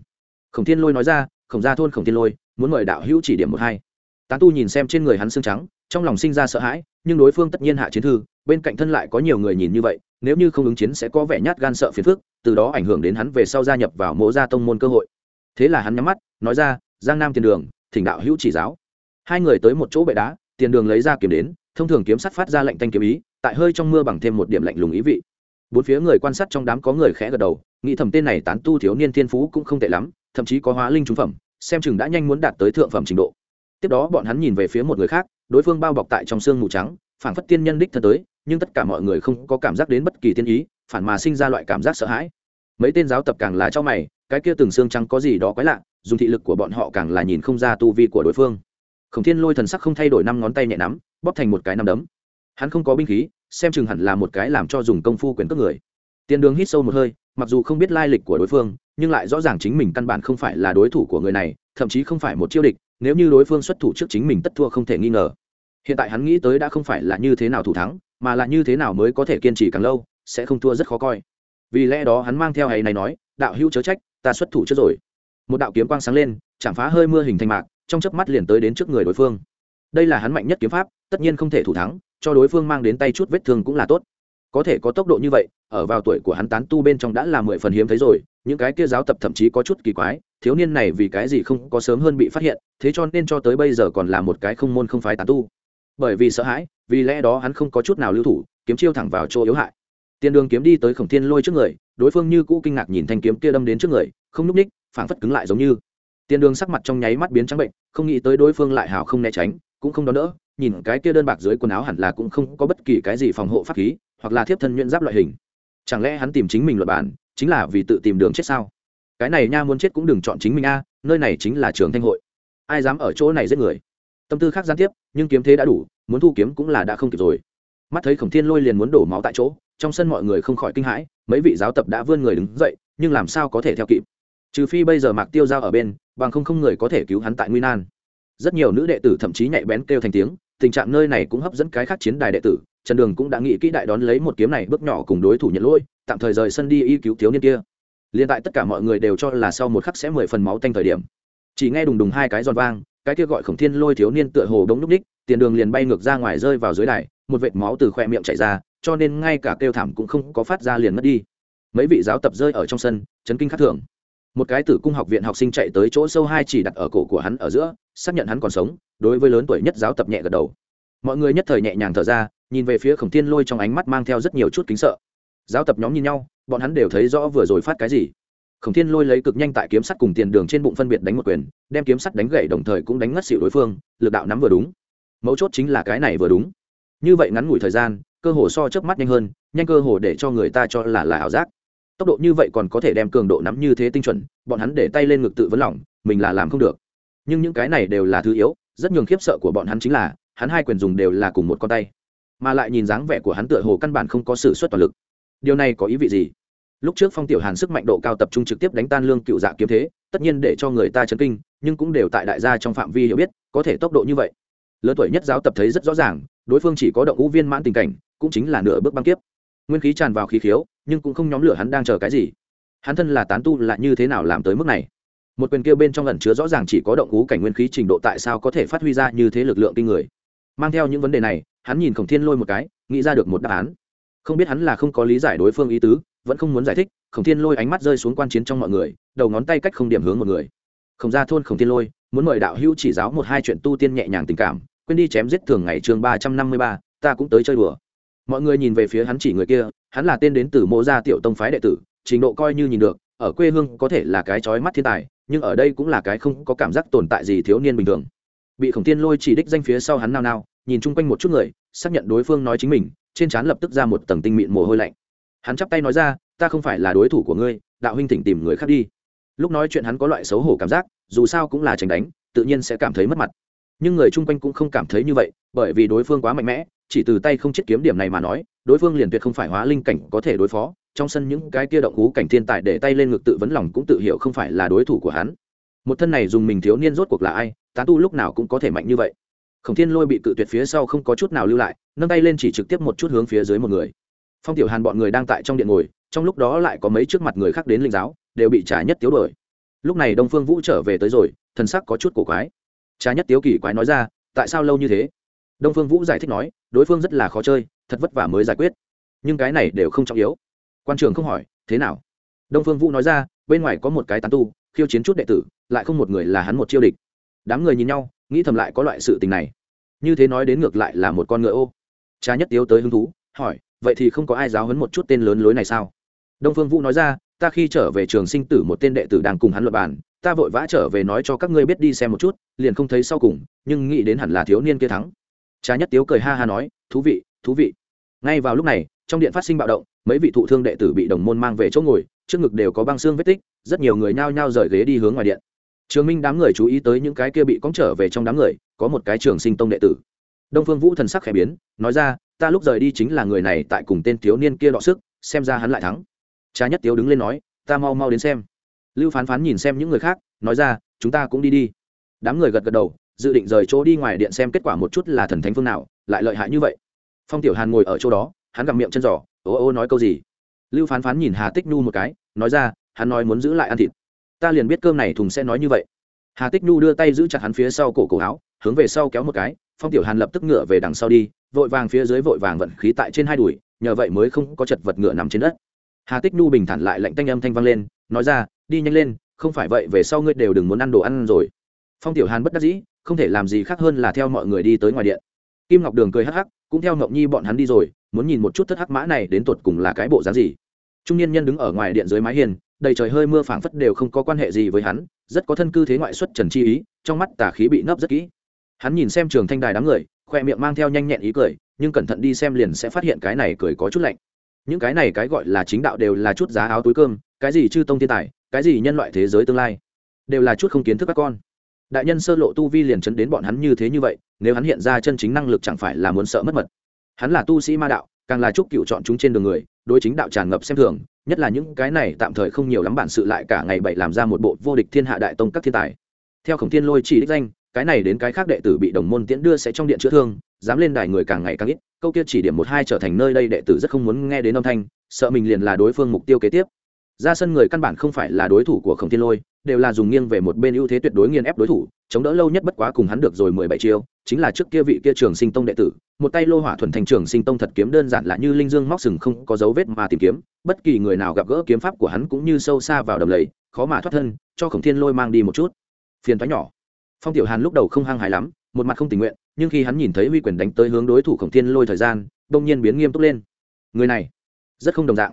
Khổng thiên lôi nói ra, khổng gia thôn khổng thiên lôi, muốn mời đạo hữu chỉ điểm một hai. Tán tu nhìn xem trên người hắn xương trắng, trong lòng sinh ra sợ hãi, nhưng đối phương tất nhiên hạ chiến thư, bên cạnh thân lại có nhiều người nhìn như vậy, nếu như không ứng chiến sẽ có vẻ nhát gan sợ phiền phức, từ đó ảnh hưởng đến hắn về sau gia nhập vào mộ gia tông môn cơ hội. Thế là hắn nhắm mắt, nói ra, giang nam tiền đường, thỉnh đạo hữu chỉ giáo. Hai người tới một chỗ bệ đá, tiền đường lấy ra kiếm đến thông thường kiếm sắt phát ra lệnh tanh kiếm ý, tại hơi trong mưa bằng thêm một điểm lạnh lùng ý vị. Bốn phía người quan sát trong đám có người khẽ gật đầu, nghĩ thầm tên này tán tu thiếu niên thiên phú cũng không tệ lắm, thậm chí có hóa linh trúng phẩm, xem chừng đã nhanh muốn đạt tới thượng phẩm trình độ. Tiếp đó bọn hắn nhìn về phía một người khác, đối phương bao bọc tại trong xương mù trắng phản phất tiên nhân đích thân tới, nhưng tất cả mọi người không có cảm giác đến bất kỳ tiên ý, phản mà sinh ra loại cảm giác sợ hãi. Mấy tên giáo tập càng là cho mày, cái kia từng xương trắng có gì đó quái lạ, dùng thị lực của bọn họ càng là nhìn không ra tu vi của đối phương khổng thiên lôi thần sắc không thay đổi năm ngón tay nhẹ nắm, bóp thành một cái nắm đấm. Hắn không có binh khí, xem chừng hẳn là một cái làm cho dùng công phu quyền cước người. Tiền đường hít sâu một hơi, mặc dù không biết lai lịch của đối phương, nhưng lại rõ ràng chính mình căn bản không phải là đối thủ của người này, thậm chí không phải một chiêu địch, nếu như đối phương xuất thủ trước chính mình tất thua không thể nghi ngờ. Hiện tại hắn nghĩ tới đã không phải là như thế nào thủ thắng, mà là như thế nào mới có thể kiên trì càng lâu, sẽ không thua rất khó coi. Vì lẽ đó hắn mang theo hay này nói, đạo hữu chớ trách, ta xuất thủ trước rồi. Một đạo kiếm quang sáng lên, chạm phá hơi mưa hình thành mạc trong chớp mắt liền tới đến trước người đối phương. Đây là hắn mạnh nhất kiếm pháp, tất nhiên không thể thủ thắng, cho đối phương mang đến tay chút vết thương cũng là tốt. Có thể có tốc độ như vậy, ở vào tuổi của hắn tán tu bên trong đã là mười phần hiếm thấy rồi, những cái kia giáo tập thậm chí có chút kỳ quái, thiếu niên này vì cái gì không có sớm hơn bị phát hiện, thế cho nên cho tới bây giờ còn là một cái không môn không phái tán tu. Bởi vì sợ hãi, vì lẽ đó hắn không có chút nào lưu thủ, kiếm chiêu thẳng vào chỗ yếu hại. Tiền đường kiếm đi tới khổng thiên lôi trước người, đối phương như cũ kinh ngạc nhìn thanh kiếm kia đâm đến trước người, không n ú c ních, phảng phất cứng lại giống như tiền đường sắc mặt trong nháy mắt biến trắng bệnh, không nghĩ tới đối phương lại hào không né tránh, cũng không đón đỡ, nhìn cái kia đơn bạc dưới quần áo hẳn là cũng không có bất kỳ cái gì phòng hộ pháp khí, hoặc là thiếp thân nhuyễn giáp loại hình. Chẳng lẽ hắn tìm chính mình luật bản chính là vì tự tìm đường chết sao? Cái này nha muốn chết cũng đừng chọn chính mình a, nơi này chính là trường thanh hội. Ai dám ở chỗ này giết người? Tâm tư khác gián tiếp, nhưng kiếm thế đã đủ, muốn thu kiếm cũng là đã không kịp rồi. Mắt thấy khổng thiên lôi liền muốn đổ máu tại chỗ, trong sân mọi người không khỏi kinh hãi, mấy vị giáo tập đã vươn người đứng dậy, nhưng làm sao có thể theo kịp? Trừ phi bây giờ mạc tiêu giao ở bên bằng không không người có thể cứu hắn tại nguy nan. Rất nhiều nữ đệ tử thậm chí nhạy bén kêu thành tiếng, tình trạng nơi này cũng hấp dẫn cái khác chiến đài đệ tử. Trần đường cũng đã nghĩ kỹ đại đón lấy một kiếm này bước nhỏ cùng đối thủ nhận lỗi, tạm thời rời sân đi y cứu thiếu niên kia. Liền tại tất cả mọi người đều cho là sau một khắc sẽ mười phần máu tanh thời điểm, chỉ nghe đùng đùng hai cái giòn vang, cái kia gọi khổng thiên lôi thiếu niên tựa hồ đống núp ních, tiền đường liền bay ngược ra ngoài rơi vào dưới đài, một vệt máu từ khoe miệng chảy ra, cho nên ngay cả kêu thảm cũng không có phát ra liền mất đi. Mấy vị giáo tập rơi ở trong sân, chấn kinh khắc thường một cái tử cung học viện học sinh chạy tới chỗ sâu hai chỉ đặt ở cổ của hắn ở giữa, xác nhận hắn còn sống, đối với lớn tuổi nhất giáo tập nhẹ gật đầu. Mọi người nhất thời nhẹ nhàng thở ra, nhìn về phía khổng thiên lôi trong ánh mắt mang theo rất nhiều chút kính sợ. Giáo tập nhóm nhìn nhau, bọn hắn đều thấy rõ vừa rồi phát cái gì. Khổng thiên lôi lấy cực nhanh tại kiếm sắt cùng tiền đường trên bụng phân biệt đánh một quyền, đem kiếm sắt đánh gậy đồng thời cũng đánh ngất xịu đối phương, lực đạo nắm vừa đúng. Mấu chốt chính là cái này vừa đúng. Như vậy ngắn ngủi thời gian, cơ hồ so chớp mắt nhanh hơn, nhanh cơ hồ để cho người ta cho là là ảo giác tốc độ như vậy còn có thể đem cường độ nắm như thế tinh chuẩn bọn hắn để tay lên ngực tự vấn lỏng, mình là làm không được. Nhưng những cái này đều là thứ yếu rất nhường khiếp sợ của bọn hắn chính là hắn hai quyền dùng đều là cùng một con tay. Mà lại nhìn dáng vẻ của hắn tựa hồ căn bản không có sự xuất toàn lực. Điều này có ý vị gì? Lúc trước phong tiểu hàn sức mạnh độ cao tập trung trực tiếp đánh tan lương cựu dạ kiếm thế tất nhiên để cho người ta chấn kinh nhưng cũng đều tại đại gia trong phạm vi hiểu biết có thể tốc độ như vậy. Lớn tuổi nhất giáo tập thấy rất rõ ràng đối phương chỉ có động ngũ viên mãn tình cảnh cũng chính là nửa bước băng kiếp. Nguyên khí tràn vào khí khiếu nhưng cũng không nhóm lửa hắn đang chờ cái gì. Hắn thân là tán tu là như thế nào làm tới mức này? Một quyền kia bên trong lần chứa rõ ràng chỉ có động cú cảnh nguyên khí trình độ tại sao có thể phát huy ra như thế lực lượng kinh người? Mang theo những vấn đề này, hắn nhìn khổng thiên lôi một cái, nghĩ ra được một đáp án. Không biết hắn là không có lý giải đối phương ý tứ, vẫn không muốn giải thích, khổng thiên lôi ánh mắt rơi xuống quan chiến trong mọi người, đầu ngón tay cách không điểm hướng một người. Khổng ra thôn khổng thiên lôi, muốn mời đạo hữu chỉ giáo một hai chuyện tu tiên nhẹ nhàng tình cảm, quên đi chém giết thường ngày chương ba trăm năm mươi ba, ta cũng tới chơi đùa. Mọi người nhìn về phía hắn chỉ người kia hắn là tên đến từ mộ gia tiểu tông phái đệ tử, trình độ coi như nhìn được, ở quê hương có thể là cái trói mắt thiên tài, nhưng ở đây cũng là cái không có cảm giác tồn tại gì thiếu niên bình thường. Bị khổng tiên lôi chỉ đích danh phía sau hắn nao nao, nhìn chung quanh một chút người, xác nhận đối phương nói chính mình, trên trán lập tức ra một tầng tinh mịn mồ hôi lạnh. Hắn chắp tay nói ra, ta không phải là đối thủ của ngươi, đạo huynh thỉnh tìm người khác đi. Lúc nói chuyện hắn có loại xấu hổ cảm giác, dù sao cũng là tránh đánh, tự nhiên sẽ cảm thấy mất mặt. Nhưng người chung quanh cũng không cảm thấy như vậy, bởi vì đối phương quá mạnh mẽ, chỉ từ tay không chết kiếm điểm này mà nói đối phương liền tuyệt không phải hóa linh cảnh có thể đối phó, trong sân những cái kia động hú cảnh thiên tài để tay lên ngực tự vấn lòng cũng tự hiểu không phải là đối thủ của hắn. Một thân này dùng mình thiếu niên rốt cuộc là ai, tán tu lúc nào cũng có thể mạnh như vậy. Khổng thiên lôi bị cự tuyệt phía sau không có chút nào lưu lại, nâng tay lên chỉ trực tiếp một chút hướng phía dưới một người. Phong tiểu hàn bọn người đang tại trong điện ngồi, trong lúc đó lại có mấy trước mặt người khác đến linh giáo, đều bị trả nhất tiếu đổi lúc này đông phương vũ trở về tới rồi, thần sắc có chút cổ quái. Trà nhất tiếu kỳ quái nói ra, tại sao lâu như thế? Đông phương vũ giải thích nói, đối phương rất là khó chơi thật vất vả mới giải quyết. Nhưng cái này đều không trọng yếu. Quan trường không hỏi, thế nào? Đông phương vũ nói ra, bên ngoài có một cái tán tu, khiêu chiến chút đệ tử, lại không một người là hắn một chiêu địch. Đám người nhìn nhau, nghĩ thầm lại có loại sự tình này. Như thế nói đến ngược lại là một con ngựa ô. Cha nhất tiếu tới hứng thú, hỏi, vậy thì không có ai giáo hấn một chút tên lớn lối này sao? Đông phương vũ nói ra, ta khi trở về trường sinh tử một tên đệ tử đang cùng hắn luật bàn, ta vội vã trở về nói cho các ngươi biết đi xem một chút, liền không thấy sau cùng, nhưng nghĩ đến hẳn là thiếu niên kia thắng trà nhất tiếu cười ha ha nói, thú vị thú vị. Ngay vào lúc này, trong điện phát sinh bạo động, mấy vị thụ thương đệ tử bị đồng môn mang về chỗ ngồi, trước ngực đều có băng xương vết tích, rất nhiều người nhao nhao rời ghế đi hướng ngoài điện. Trường minh đám người chú ý tới những cái kia bị cóng trở về trong đám người, có một cái trường sinh tông đệ tử. Đông phương vũ thần sắc khẽ biến, nói ra, ta lúc rời đi chính là người này tại cùng tên thiếu niên kia đọ sức, xem ra hắn lại thắng. Cha nhất tiếu đứng lên nói, ta mau mau đến xem. Lưu phán phán nhìn xem những người khác, nói ra, chúng ta cũng đi đi. Đám người gật gật đầu dự định rời chỗ đi ngoài điện xem kết quả một chút là thần thánh phương nào, lại lợi hại như vậy. Phong tiểu hàn ngồi ở chỗ đó, hắn gặm miệng chân giỏ ô ô, nói câu gì? Lưu phán phán nhìn hà tích nhu một cái, nói ra, hắn nói muốn giữ lại ăn thịt. Ta liền biết cơm này thùng sẽ nói như vậy. Hà tích nhu đưa tay giữ chặt hắn phía sau cổ cổ áo, hướng về sau kéo một cái, phong tiểu hàn lập tức ngựa về đằng sau đi, vội vàng phía dưới vội vàng vận khí tại trên hai đùi, nhờ vậy mới không có chật vật ngựa nằm trên đất. Hà tích nhu bình thản lại lạnh tanh âm thanh vang lên, nói ra, đi nhanh lên, không phải vậy về sau ngươi đều đừng muốn ăn đồ ăn rồi. Phong tiểu hàn bất đắc dĩ không thể làm gì khác hơn là theo mọi người đi tới ngoài điện. Kim ngọc đường cười hắc hắc, cũng theo ngọc nhi bọn hắn đi rồi, muốn nhìn một chút thất hắc mã này đến tột cùng là cái bộ dáng gì. Trung niên nhân đứng ở ngoài điện dưới mái hiền đầy trời hơi mưa phảng phất đều không có quan hệ gì với hắn, rất có thân cư thế ngoại xuất trần chi ý, trong mắt tà khí bị nấp rất kỹ. Hắn nhìn xem trường thanh đài đám người, khoe miệng mang theo nhanh nhẹn ý cười, nhưng cẩn thận đi xem liền sẽ phát hiện cái này cười có chút lạnh. Những cái này cái gọi là chính đạo đều là chút giá áo túi cơm, cái gì chư tông thiên tài, cái gì nhân loại thế giới tương lai, đều là chút không kiến thức các con đại nhân sơ lộ tu vi liền chấn đến bọn hắn như thế như vậy, nếu hắn hiện ra chân chính năng lực chẳng phải là muốn sợ mất mật. Hắn là tu sĩ ma đạo, càng là chúc cựu chọn chúng trên đường người, đối chính đạo tràn ngập xem thường, nhất là những cái này tạm thời không nhiều lắm bản sự lại cả ngày bảy làm ra một bộ vô địch thiên hạ đại tông các thiên tài. Theo khổng thiên lôi chỉ đích danh, cái này đến cái khác đệ tử bị đồng môn tiễn đưa sẽ trong điện chữa thương, dám lên đài người càng ngày càng ít, câu kia chỉ điểm một hai trở thành nơi đây đệ tử rất không muốn nghe đến âm thanh, sợ mình liền là đối phương mục tiêu kế tiếp. Ra sân người căn bản không phải là đối thủ của khổng thiên lôi đều là dùng nghiêng về một bên ưu thế tuyệt đối nghiền ép đối thủ, chống đỡ lâu nhất bất quá cùng hắn được rồi mười bảy chiêu, chính là trước kia vị kia trường sinh tông đệ tử, một tay lô hỏa thuần thành trường sinh tông thật kiếm đơn giản là như linh dương móc sừng không có dấu vết mà tìm kiếm, bất kỳ người nào gặp gỡ kiếm pháp của hắn cũng như sâu xa vào đầm lầy, khó mà thoát thân, cho khổng thiên lôi mang đi một chút. Phiền thoái nhỏ. Phong tiểu hàn lúc đầu không hăng hài lắm, một mặt không tình nguyện, nhưng khi hắn nhìn thấy huy quyền đánh tới hướng đối thủ khổng thiên lôi thời gian đông nhiên biến nghiêm túc lên. Người này, rất không đồng dạng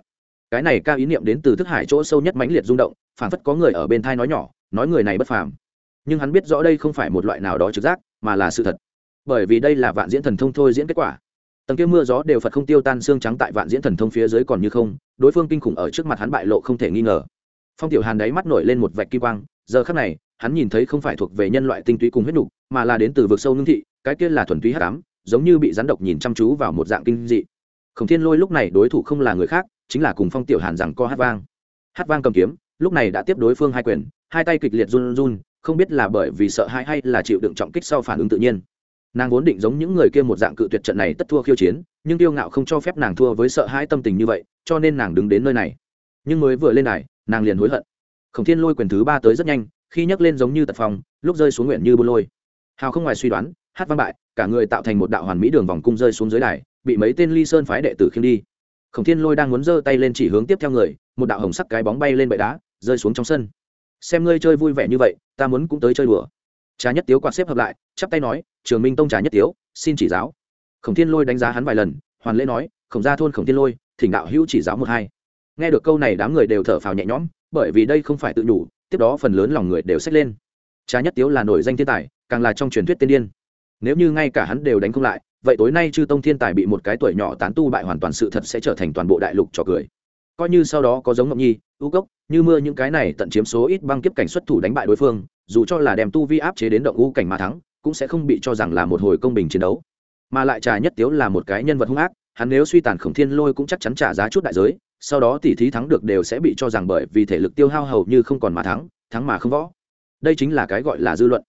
cái này ca ý niệm đến từ thức hải chỗ sâu nhất mãnh liệt rung động phản phất có người ở bên thai nói nhỏ, nói người này bất phàm. Nhưng hắn biết rõ đây không phải một loại nào đó trực giác, mà là sự thật. Bởi vì đây là vạn diễn thần thông thôi diễn kết quả. Tầng kia mưa gió đều phật không tiêu tan xương trắng tại vạn diễn thần thông phía dưới còn như không, đối phương kinh khủng ở trước mặt hắn bại lộ không thể nghi ngờ. Phong tiểu hàn đáy mắt nổi lên một vạch kim quang, giờ khắc này, hắn nhìn thấy không phải thuộc về nhân loại tinh túy cùng huyết nục, mà là đến từ vực sâu ngưng thị, cái kia là thuần túy hắc ám, giống như bị rắn độc nhìn chăm chú vào một dạng kinh dị khổng thiên lôi lúc này đối thủ không là người khác, chính là cùng phong tiểu hàn rằng co hát vang. Hát vang cầm kiếm, lúc này đã tiếp đối phương hai quyền, hai tay kịch liệt run run không biết là bởi vì sợ hãi hay là chịu đựng trọng kích sau phản ứng tự nhiên. Nàng vốn định giống những người kia một dạng cự tuyệt trận này tất thua khiêu chiến, nhưng tiêu ngạo không cho phép nàng thua với sợ hãi tâm tình như vậy, cho nên nàng đứng đến nơi này. Nhưng mới vừa lên này nàng liền hối hận. Khổng thiên lôi quyền thứ ba tới rất nhanh, khi nhấc lên giống như tật phòng lúc rơi xuống nguyện như buôn lôi. Hào không ngoài suy đoán, hát văn bại, cả người tạo thành một đạo hoàn mỹ đường vòng cung rơi xuống dưới đài bị mấy tên ly sơn phái đệ tử khiêng đi. Khổng thiên lôi đang muốn giơ tay lên chỉ hướng tiếp theo người, một đạo hồng sắc cái bóng bay lên bệ đá, rơi xuống trong sân. Xem ngươi chơi vui vẻ như vậy, ta muốn cũng tới chơi đùa. Trà nhất tiếu quạt xếp hợp lại, chắp tay nói, trường minh tông trà nhất tiếu, xin chỉ giáo. Khổng thiên lôi đánh giá hắn vài lần, hoàn lễ nói, khổng gia thôn khổng thiên lôi, thỉnh đạo hữu chỉ giáo một hai. Nghe được câu này, đám người đều thở phào nhẹ nhõm, bởi vì đây không phải tự nhủ, tiếp đó phần lớn lòng người đều xách lên. Trà nhất tiếu là nổi danh thiên tài, càng là trong truyền thuyết tiên điên. Nếu như ngay cả hắn đều đánh không lại vậy tối nay chư tông thiên tài bị một cái tuổi nhỏ tán tu bại hoàn toàn sự thật sẽ trở thành toàn bộ đại lục trò cười. Coi như sau đó có giống ngọc nhi ưu cốc, như mưa những cái này tận chiếm số ít băng kiếp cảnh xuất thủ đánh bại đối phương, dù cho là đem tu vi áp chế đến động u cảnh mà thắng, cũng sẽ không bị cho rằng là một hồi công bình chiến đấu. Mà lại trà nhất tiếu là một cái nhân vật hung ác, hắn nếu suy tàn khổng thiên lôi cũng chắc chắn trả giá chút đại giới, sau đó tỉ thí thắng được đều sẽ bị cho rằng bởi vì thể lực tiêu hao hầu như không còn mà thắng thắng mà không võ. Đây chính là cái gọi là dư luận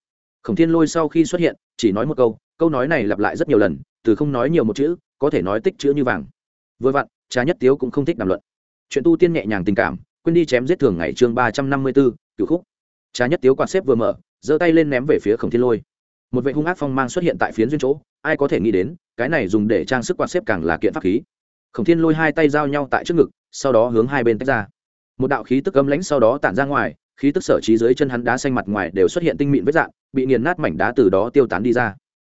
khổng thiên lôi sau khi xuất hiện, chỉ nói một câu câu nói này lặp lại rất nhiều lần, từ không nói nhiều một chữ, có thể nói tích chữ như vàng. Vừa vặn Cha nhất tiếu cũng không thích đàm luận. Chuyện tu tiên nhẹ nhàng tình cảm, quên đi chém giết thường ngày chương ba trăm năm mươi b ố cựu khúc. Cha nhất tiếu quạt xếp vừa mở, giơ tay lên ném về phía khổng thiên lôi. Một vệ hung ác phong mang xuất hiện tại phiến duyên chỗ, ai có thể nghĩ đến, cái này dùng để trang sức quạt xếp càng là kiện pháp khí. Khổng thiên lôi hai tay giao nhau tại trước ngực, sau đó hướng hai bên tách ra. Một đạo khí tức cấm lãnh sau đó tản ra ngoài, khí tức sở trí dưới chân hắn đá xanh mặt ngoài đều xuất hiện tinh mịn vết dạng bị nghiền nát mảnh đá từ đó tiêu tán đi ra.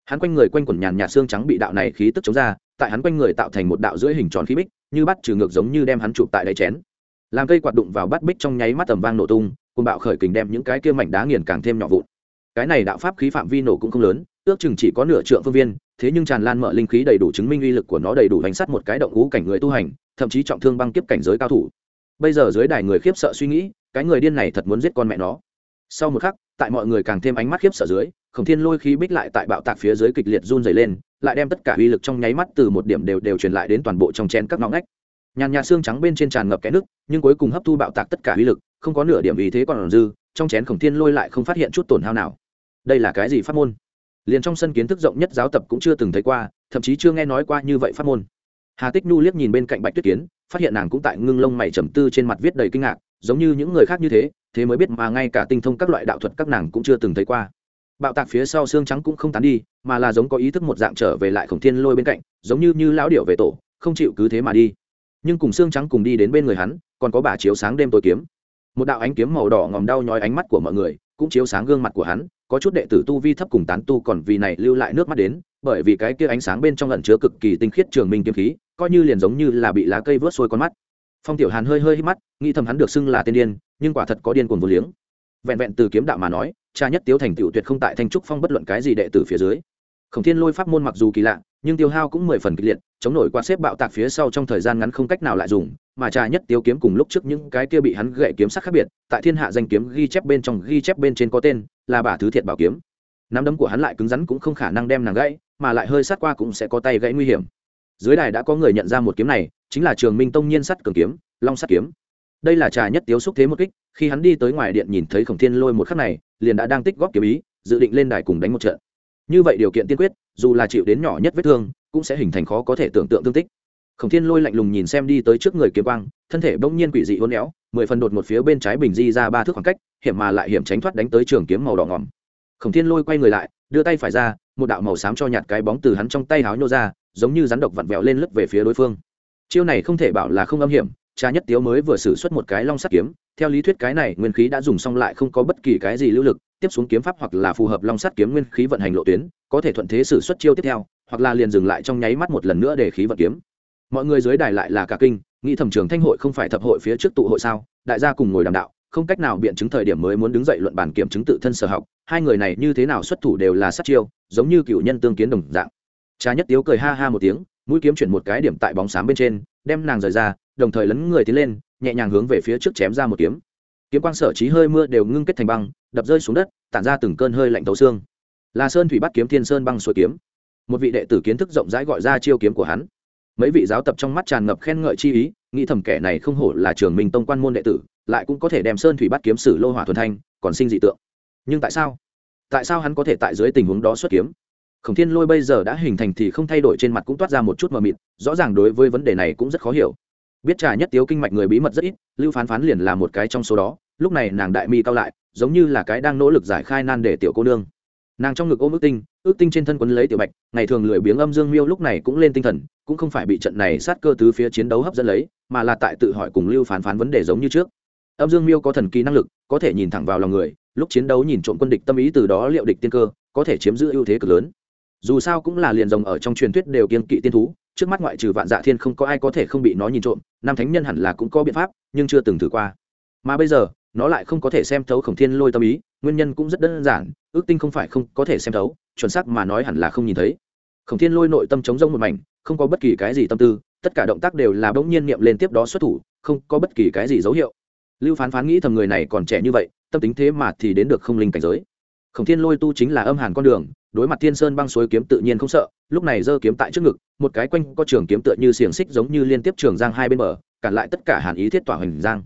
Hắn quanh người quanh quần nhàn nhạt xương trắng bị đạo này khí tức chống ra, tại hắn quanh người tạo thành một đạo rưỡi hình tròn khí bích, như bắt trừ ngược giống như đem hắn chụp tại đáy chén. Làm cây quạt đụng vào bắt bích trong nháy mắt tầm vang nổ tung côn bạo khởi kình đem những cái kia mảnh đá nghiền càng thêm nhỏ vụn. Cái này đạo pháp khí phạm vi nổ cũng không lớn, ước chừng chỉ có nửa trượng phương viên, thế nhưng tràn lan mở linh khí đầy đủ chứng minh uy lực của nó đầy đủ đánh sắt một cái động ngũ cảnh người tu hành, thậm chí trọng thương băng kiếp cảnh giới cao thủ. Bây giờ dưới đài người khiếp sợ suy nghĩ, cái người điên này thật muốn giết con mẹ nó. Sau một khắc tại mọi người càng thêm ánh mắt khiếp sợ dưới, khổng thiên lôi khí bích lại tại bạo tạc phía dưới kịch liệt run dày lên, lại đem tất cả uy lực trong nháy mắt từ một điểm đều đều truyền lại đến toàn bộ trong chén các ngõ ngách. Nhàn nhạt xương trắng bên trên tràn ngập kẽ nước, nhưng cuối cùng hấp thu bạo tạc tất cả uy lực, không có nửa điểm ý thế còn dư, trong chén khổng thiên lôi lại không phát hiện chút tổn hao nào. Đây là cái gì phát môn? Liền trong sân kiến thức rộng nhất giáo tập cũng chưa từng thấy qua, thậm chí chưa nghe nói qua như vậy phát môn. Hà tích nhu liếc nhìn bên cạnh bạch tuyết kiến phát hiện nàng cũng tại ngưng lông mày trầm tư trên mặt viết đầy kinh ngạc, giống như những người khác như thế thế mới biết mà ngay cả tinh thông các loại đạo thuật các nàng cũng chưa từng thấy qua. Bạo tạc phía sau xương trắng cũng không tán đi, mà là giống có ý thức một dạng trở về lại khổng thiên lôi bên cạnh, giống như như lão điệu về tổ, không chịu cứ thế mà đi. Nhưng cùng xương trắng cùng đi đến bên người hắn, còn có bà chiếu sáng đêm tối kiếm. Một đạo ánh kiếm màu đỏ ngòm đau nhói ánh mắt của mọi người, cũng chiếu sáng gương mặt của hắn, có chút đệ tử tu vi thấp cùng tán tu còn vì này lưu lại nước mắt đến, bởi vì cái kia ánh sáng bên trong ẩn chứa cực kỳ tinh khiết trường minh kiếm khí coi như liền giống như là bị lá cây vớt xuôi con mắt. Phong tiểu hàn hơi hơi hít mắt, nghĩ thầm hắn được xưng là tên điên, nhưng quả thật có điên cuồng vô liếng. Vẹn vẹn từ kiếm đạo mà nói, cha nhất tiếu thành tựu tuyệt không tại thanh trúc phong bất luận cái gì đệ tử phía dưới. Khổng thiên lôi pháp môn mặc dù kỳ lạ, nhưng tiêu hao cũng mười phần kịch liệt, chống nổi qua xếp bạo tạc phía sau trong thời gian ngắn không cách nào lại dùng, mà trà nhất tiêu kiếm cùng lúc trước những cái kia bị hắn gậy kiếm sắc khác biệt, tại thiên hạ danh kiếm ghi chép bên trong ghi chép bên trên có tên, là bả thứ thiệt bảo kiếm. Nắm đấm của hắn lại cứng rắn cũng không khả năng đem nàng gãy, mà lại hơi sát qua cũng sẽ có tay gãy nguy hiểm dưới đài đã có người nhận ra một kiếm này, chính là trường minh tông nhiên sắt cường kiếm, long sắt kiếm. Đây là trà nhất tiếu xúc thế một kích, khi hắn đi tới ngoài điện nhìn thấy khổng thiên lôi một khắc này, liền đã đang tích góp kiếm ý, dự định lên đài cùng đánh một trận. Như vậy điều kiện tiên quyết, dù là chịu đến nhỏ nhất vết thương, cũng sẽ hình thành khó có thể tưởng tượng tương tích. Khổng thiên lôi lạnh lùng nhìn xem đi tới trước người kiếm quang, thân thể bỗng nhiên quỷ dị hôn éo, mười phần đột một phía bên trái bình di ra ba thước khoảng cách, hiểm mà lại hiểm tránh thoát đánh tới trường kiếm màu đỏ ngỏm. Khổng thiên lôi quay người lại, đưa tay phải ra, một đạo màu xám cho nhạt cái bóng từ hắn trong tay háo nhô ra giống như rắn độc vặn vẹo lên lướt về phía đối phương. Chiêu này không thể bảo là không âm hiểm, cha nhất tiếu mới vừa xử suất một cái long sắt kiếm, theo lý thuyết cái này nguyên khí đã dùng xong lại không có bất kỳ cái gì lưu lực, tiếp xuống kiếm pháp hoặc là phù hợp long sắt kiếm nguyên khí vận hành lộ tuyến, có thể thuận thế xử suất chiêu tiếp theo, hoặc là liền dừng lại trong nháy mắt một lần nữa để khí vận kiếm. Mọi người dưới đài lại là cả kinh, nghĩ thẩm trường thanh hội không phải thập hội phía trước tụ hội sao, đại gia cùng ngồi đàm đạo, không cách nào biện chứng thời điểm mới muốn đứng dậy luận bản kiểm chứng tự thân sở học, hai người này như thế nào xuất thủ đều là sát chiêu, giống như cựu nhân tương kiến đồng dạng trà nhất tiếu cười ha ha một tiếng, mũi kiếm chuyển một cái điểm tại bóng xám bên trên, đem nàng rời ra, đồng thời lấn người tiến lên, nhẹ nhàng hướng về phía trước chém ra một kiếm. Kiếm quang sở trí hơi mưa đều ngưng kết thành băng, đập rơi xuống đất, tản ra từng cơn hơi lạnh tấu xương. Là sơn thủy bắt kiếm thiên sơn băng suối kiếm. Một vị đệ tử kiến thức rộng rãi gọi ra chiêu kiếm của hắn. Mấy vị giáo tập trong mắt tràn ngập khen ngợi chi ý, nghĩ thầm kẻ này không hổ là trường minh tông quan môn đệ tử, lại cũng có thể đem sơn thủy bắt kiếm sử lô hỏa thuần thanh, còn sinh dị tượng. Nhưng tại sao? Tại sao hắn có thể tại dưới tình huống đó xuất kiếm? Khổng thiên lôi bây giờ đã hình thành thì không thay đổi trên mặt cũng toát ra một chút mờ mịt, rõ ràng đối với vấn đề này cũng rất khó hiểu. Biết trà nhất tiếu kinh mạch người bí mật rất ít, lưu phán phán liền là một cái trong số đó, lúc này nàng đại mi cao lại, giống như là cái đang nỗ lực giải khai nan để tiểu cô nương. Nàng trong ngực ôm ước tinh ước tinh trên thân quấn lấy tiểu bạch, ngày thường lười biếng âm dương miêu lúc này cũng lên tinh thần, cũng không phải bị trận này sát cơ tứ phía chiến đấu hấp dẫn lấy, mà là tại tự hỏi cùng lưu phán phán vấn đề giống như trước. Âm dương miêu có thần kỳ năng lực, có thể nhìn thẳng vào lòng người, lúc chiến đấu nhìn trộm quân địch tâm ý từ đó liệu địch tiên cơ, có thể chiếm giữ ưu thế cực lớn dù sao cũng là liền rồng ở trong truyền thuyết đều kiên kỵ tiên thú, trước mắt ngoại trừ vạn dạ thiên không có ai có thể không bị nó nhìn trộm, nam thánh nhân hẳn là cũng có biện pháp, nhưng chưa từng thử qua. Mà bây giờ, nó lại không có thể xem thấu khổng thiên lôi tâm ý, nguyên nhân cũng rất đơn giản, ước tinh không phải không có thể xem thấu, chuẩn xác mà nói hẳn là không nhìn thấy. Khổng thiên lôi nội tâm chống rông một mảnh, không có bất kỳ cái gì tâm tư, tất cả động tác đều là bỗng nhiên niệm lên tiếp đó xuất thủ, không có bất kỳ cái gì dấu hiệu. Lưu phán phán nghĩ thầm người này còn trẻ như vậy, tâm tính thế mà thì đến được không linh cảnh giới khổng thiên lôi tu chính là âm hàn con đường, đối mặt thiên sơn băng suối kiếm tự nhiên không sợ, lúc này giơ kiếm tại trước ngực, một cái quanh có trường kiếm tựa như xiềng xích giống như liên tiếp trường giang hai bên bờ, cản lại tất cả hàn ý thiết tỏa hoành giang.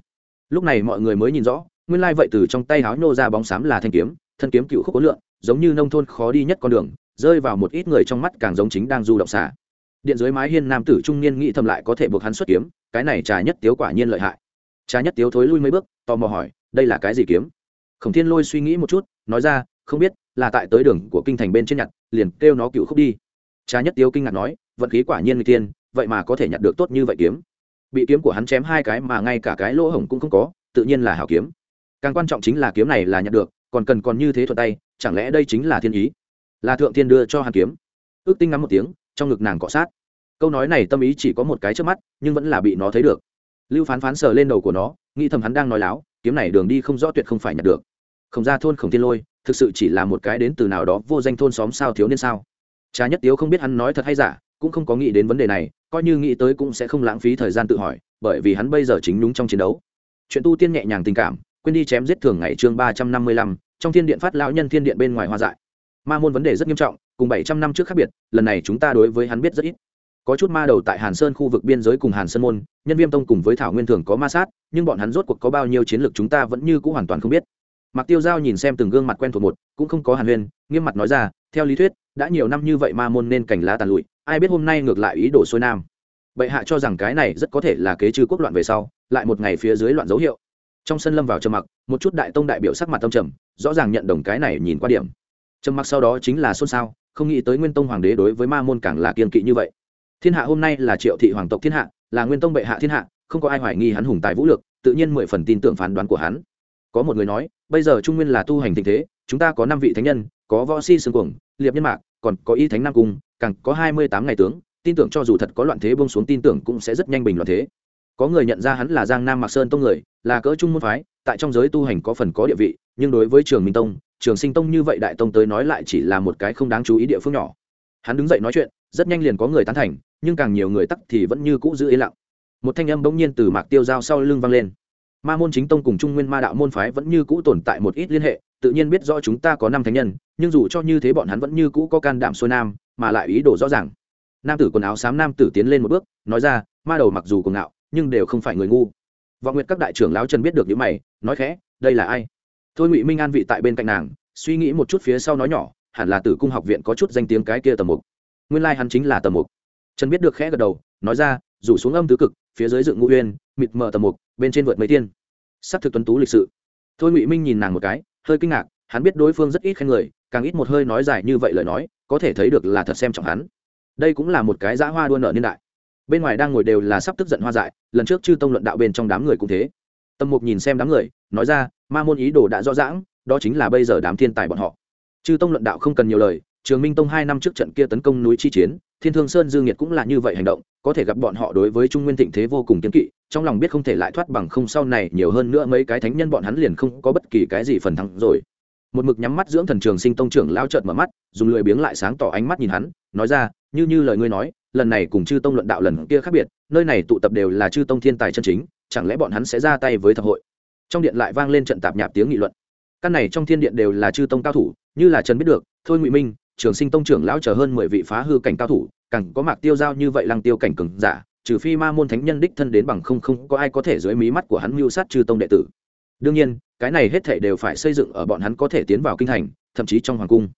Lúc này mọi người mới nhìn rõ, nguyên lai vậy từ trong tay háo nhô ra bóng xám là thanh kiếm, thân kiếm cựu khúc ối lượng, giống như nông thôn khó đi nhất con đường, rơi vào một ít người trong mắt càng giống chính đang du động xả điện dưới mái hiên nam tử trung niên nghĩ thầm lại có thể buộc hắn xuất kiếm, cái này trà nhất tiếu quả nhiên lợi hại. Trà nhất tiếu thối lui mấy bước, tò mò hỏi, đây là cái gì kiếm? Khổng thiên lôi suy nghĩ một chút, nói ra không biết, là tại tới đường của kinh thành bên trên nhặt, liền kêu nó cựu khúc đi. Trà nhất tiêu kinh ngạc nói, vận khí quả nhiên người tiên, vậy mà có thể nhặt được tốt như vậy kiếm. Bị kiếm của hắn chém hai cái mà ngay cả cái lỗ hổng cũng không có, tự nhiên là hảo kiếm. Càng quan trọng chính là kiếm này là nhặt được, còn cần còn như thế thuật tay, chẳng lẽ đây chính là thiên ý? Là thượng thiên đưa cho hàn kiếm. Ước tinh ngắm một tiếng, trong ngực nàng cọ sát. Câu nói này tâm ý chỉ có một cái trước mắt, nhưng vẫn là bị nó thấy được. Lưu phán phán sờ lên đầu của nó, nghĩ thầm hắn đang nói láo, kiếm này đường đi không rõ tuyệt không phải nhặt được. Không ra thôn khổng tiên lôi thực sự chỉ là một cái đến từ nào đó vô danh thôn xóm sao thiếu niên sao? Cha nhất tiếu không biết hắn nói thật hay giả, cũng không có nghĩ đến vấn đề này, coi như nghĩ tới cũng sẽ không lãng phí thời gian tự hỏi, bởi vì hắn bây giờ chính đúng trong chiến đấu. Chuyện tu tiên nhẹ nhàng tình cảm, quên đi chém giết thường ngày chương ba trăm năm mươi lăm, trong thiên điện phát lão nhân thiên điện bên ngoài hoa dại. Ma môn vấn đề rất nghiêm trọng, cùng bảy trăm năm trước khác biệt, lần này chúng ta đối với hắn biết rất ít. Có chút ma đầu tại hàn sơn khu vực biên giới cùng hàn sơn môn, nhân viêm tông cùng với thảo nguyên thường có ma sát, nhưng bọn hắn rốt cuộc có bao nhiêu chiến lược chúng ta vẫn như c ũ hoàn toàn không biết mặc tiêu giao nhìn xem từng gương mặt quen thuộc một, cũng không có hàn huyên, nghiêm mặt nói ra, theo lý thuyết, đã nhiều năm như vậy ma môn nên cảnh lá tàn lụi, ai biết hôm nay ngược lại ý đồ xuôi nam. Bệ hạ cho rằng cái này rất có thể là kế trừ quốc loạn về sau, lại một ngày phía dưới loạn dấu hiệu. Trong sân lâm vào trầm mặc, một chút đại tông đại biểu sắc mặt tâm trầm, rõ ràng nhận đồng cái này nhìn qua điểm. Trầm mặc sau đó chính là xôn xao, không nghĩ tới nguyên tông hoàng đế đối với ma môn càng là kiên kỵ như vậy. Thiên hạ hôm nay là triệu thị hoàng tộc thiên hạ, là nguyên tông bệ hạ thiên hạ, không có ai hoài nghi hắn hùng tài vũ lực, tự nhiên mười phần tin tưởng phán đoán của hắn có một người nói, bây giờ trung nguyên là tu hành tình thế, chúng ta có năm vị thánh nhân, có võ si sương cuồng, liệp nhân mạc, còn có y thánh nam cung, càng có hai mươi tám ngày tướng. Tin tưởng cho dù thật có loạn thế bông xuống, tin tưởng cũng sẽ rất nhanh bình loạn thế. Có người nhận ra hắn là giang nam mạc sơn tông người, là cỡ trung môn phái, tại trong giới tu hành có phần có địa vị, nhưng đối với trường minh tông, trường sinh tông như vậy đại tông tới nói lại chỉ là một cái không đáng chú ý địa phương nhỏ. Hắn đứng dậy nói chuyện, rất nhanh liền có người tán thành, nhưng càng nhiều người tắc thì vẫn như cũ giữ ý lặng. Một thanh âm bỗng nhiên từ mạc tiêu dao sau lưng vang lên ma môn chính tông cùng trung nguyên ma đạo môn phái vẫn như cũ tồn tại một ít liên hệ, tự nhiên biết rõ chúng ta có năm thánh nhân, nhưng dù cho như thế bọn hắn vẫn như cũ có can đảm xuôi nam, mà lại ý đồ rõ ràng. Nam tử quần áo xám nam tử tiến lên một bước, nói ra, ma đầu mặc dù cùng ngạo, nhưng đều không phải người ngu. Vọng nguyệt các đại trưởng lão trần biết được những mày, nói khẽ, đây là ai? Thôi ngụy minh an vị tại bên cạnh nàng, suy nghĩ một chút phía sau nói nhỏ, hẳn là tử cung học viện có chút danh tiếng cái kia tầm mục. Nguyên lai hắn chính là tầm mục. Trần biết được khẽ gật đầu, nói ra rủ xuống âm tứ cực, phía dưới dựng ngũ uyên, mịt mờ tầm mục, bên trên vượt mấy tiên. S ắ c thực tuấn tú lịch sự. Thôi ngụy minh nhìn nàng một cái, hơi kinh ngạc, hắn biết đối phương rất ít khen người, càng ít một hơi nói dài như vậy lời nói, có thể thấy được là thật xem trọng hắn. Đây cũng là một cái giã hoa đua nợ niên đại. Bên ngoài đang ngồi đều là sắp tức giận hoa dại, lần trước chư tông luận đạo bên trong đám người cũng thế. Tâm mục nhìn xem đám người, nói ra, ma môn ý đồ đã rõ rãng đó chính là bây giờ đám thiên tài bọn họ. Chư tông luận đạo không cần nhiều lời trường minh tông hai năm trước trận kia tấn công núi chi chiến, thiên thương sơn dương nhiệt cũng là như vậy hành động, có thể gặp bọn họ đối với trung nguyên thịnh thế vô cùng kiên kỵ, trong lòng biết không thể lại thoát bằng không sau này nhiều hơn nữa mấy cái thánh nhân bọn hắn liền không có bất kỳ cái gì phần thắng rồi. Một mực nhắm mắt dưỡng thần trường sinh tông trưởng lao trợn mở mắt, dùng lười biếng lại sáng tỏ ánh mắt nhìn hắn, nói ra, như như lời ngươi nói, lần này cùng chư tông luận đạo lần kia khác biệt, nơi này tụ tập đều là chư tông thiên tài chân chính, chẳng lẽ bọn hắn sẽ ra tay với thập hội? Trong điện lại vang lên trận tạp nhạp tiếng nghị luận. Căn này trong thiên điện đều là chư tông cao thủ, như là trần biết được, thôi ngụy minh trường sinh tông trưởng lão chờ hơn mười vị phá hư cảnh cao thủ, càng có mạc tiêu giao như vậy lăng tiêu cảnh cường giả, trừ phi ma môn thánh nhân đích thân đến bằng không không có ai có thể dưới mí mắt của hắn mưu sát chư tông đệ tử. Đương nhiên, cái này hết thể đều phải xây dựng ở bọn hắn có thể tiến vào kinh thành, thậm chí trong hoàng cung.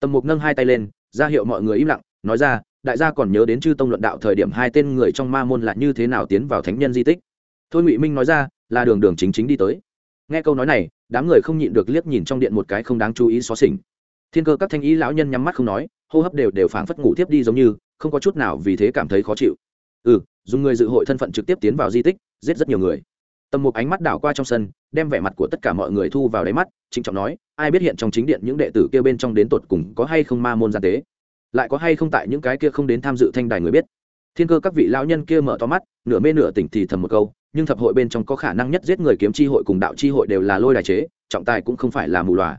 Tầm mục nâng hai tay lên, ra hiệu mọi người im lặng, nói ra, đại gia còn nhớ đến chư tông luận đạo thời điểm hai tên người trong ma môn là như thế nào tiến vào thánh nhân di tích? Thôi ngụy minh nói ra, là đường đường chính chính đi tới. Nghe câu nói này, đám người không nhịn được liếc nhìn trong điện một cái không đáng chú ý xó xỉnh thiên cơ các thanh ý lão nhân nhắm mắt không nói, hô hấp đều đều phảng phất ngủ tiếp đi giống như, không có chút nào vì thế cảm thấy khó chịu. Ừ dùng người dự hội thân phận trực tiếp tiến vào di tích, giết rất nhiều người. Tầm một ánh mắt đảo qua trong sân, đem vẻ mặt của tất cả mọi người thu vào đáy mắt, trịnh trọng nói, ai biết hiện trong chính điện những đệ tử kia bên trong đến tột cùng có hay không ma môn gian tế? Lại có hay không tại những cái kia không đến tham dự thanh đài người biết? Thiên cơ các vị lão nhân kia mở to mắt, nửa mê nửa tỉnh thì thầm một câu, nhưng thập hội bên trong có khả năng nhất giết người kiếm chi hội cùng đạo chi hội đều là lôi đài chế, trọng tài cũng không phải là mù loà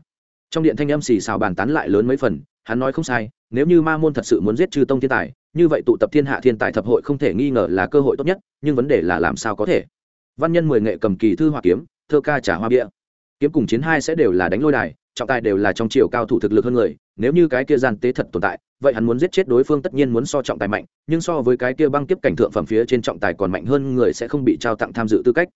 trong điện thanh âm xì xào bàn tán lại lớn mấy phần, hắn nói không sai, nếu như ma môn thật sự muốn giết trừ tông thiên tài, như vậy tụ tập thiên hạ thiên tài thập hội không thể nghi ngờ là cơ hội tốt nhất, nhưng vấn đề là làm sao có thể. Văn nhân mười nghệ cầm kỳ thư hoa kiếm, thơ ca trả hoa bia. Kiếm cùng chiến hai sẽ đều là đánh lôi đài, trọng tài đều là trong chiều cao thủ thực lực hơn người, nếu như cái kia gian tế thật tồn tại, vậy hắn muốn giết chết đối phương tất nhiên muốn so trọng tài mạnh, nhưng so với cái kia băng kiếp cảnh thượng phẩm phía trên trọng tài còn mạnh hơn người sẽ không bị trao tặng tham dự tư cách.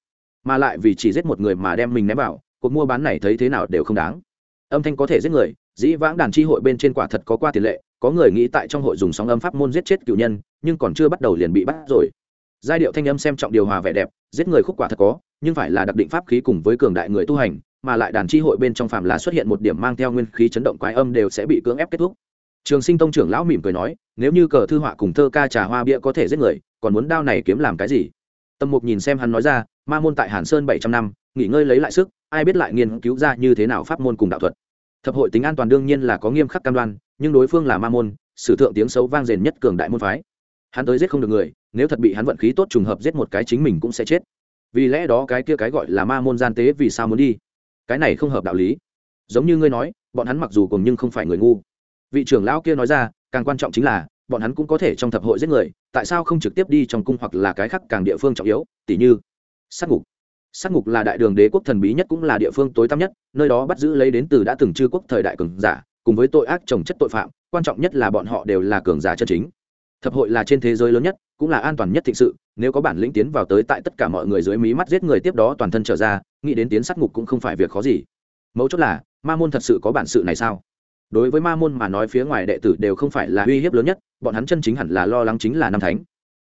Mà lại vì chỉ giết một người mà đem mình ném vào, cuộc mua bán này thấy thế nào đều không đáng âm thanh có thể giết người, dĩ vãng đàn chi hội bên trên quả thật có qua tiền lệ, có người nghĩ tại trong hội dùng sóng âm pháp môn giết chết cựu nhân, nhưng còn chưa bắt đầu liền bị bắt rồi. Giai điệu thanh âm xem trọng điều hòa vẻ đẹp, giết người khúc quả thật có, nhưng phải là đặc định pháp khí cùng với cường đại người tu hành, mà lại đàn chi hội bên trong phạm là xuất hiện một điểm mang theo nguyên khí chấn động quái âm đều sẽ bị cưỡng ép kết thúc. Trường sinh tông trưởng lão mỉm cười nói, nếu như cờ thư họa cùng thơ ca trà hoa bia có thể giết người, còn muốn đao này kiếm làm cái gì? Tâm mục nhìn xem hắn nói ra ma môn tại hàn sơn bảy trăm năm, nghỉ ngơi lấy lại sức, ai biết lại nghiên cứu ra như thế nào pháp môn cùng đạo thuật. Thập hội tính an toàn đương nhiên là có nghiêm khắc cam đoan, nhưng đối phương là ma môn, sử thượng tiếng xấu vang rền nhất cường đại môn phái. Hắn tới giết không được người, nếu thật bị hắn vận khí tốt trùng hợp giết một cái chính mình cũng sẽ chết. Vì lẽ đó cái kia cái gọi là ma môn gian tế vì sao muốn đi? Cái này không hợp đạo lý. Giống như ngươi nói, bọn hắn mặc dù cùng nhưng không phải người ngu. Vị trưởng lão kia nói ra, càng quan trọng chính là, bọn hắn cũng có thể trong thập hội giết người, tại sao không trực tiếp đi trong cung hoặc là cái khác càng địa phương trọng yếu? Tỉ như sát ngục. Sát ngục là đại đường đế quốc thần bí nhất cũng là địa phương tối tăm nhất, nơi đó bắt giữ lấy đến từ đã từng chư quốc thời đại cường giả, cùng với tội ác trồng chất tội phạm, quan trọng nhất là bọn họ đều là cường giả chân chính. Thập hội là trên thế giới lớn nhất, cũng là an toàn nhất thịnh sự, nếu có bản lĩnh tiến vào tới tại tất cả mọi người dưới mí mắt giết người tiếp đó toàn thân trở ra, nghĩ đến tiến sát ngục cũng không phải việc khó gì. Mấu chốt là, ma môn thật sự có bản sự này sao? Đối với ma môn mà nói phía ngoài đệ tử đều không phải là uy hiếp lớn nhất, bọn hắn chân chính hẳn là lo lắng chính là Nam thánh.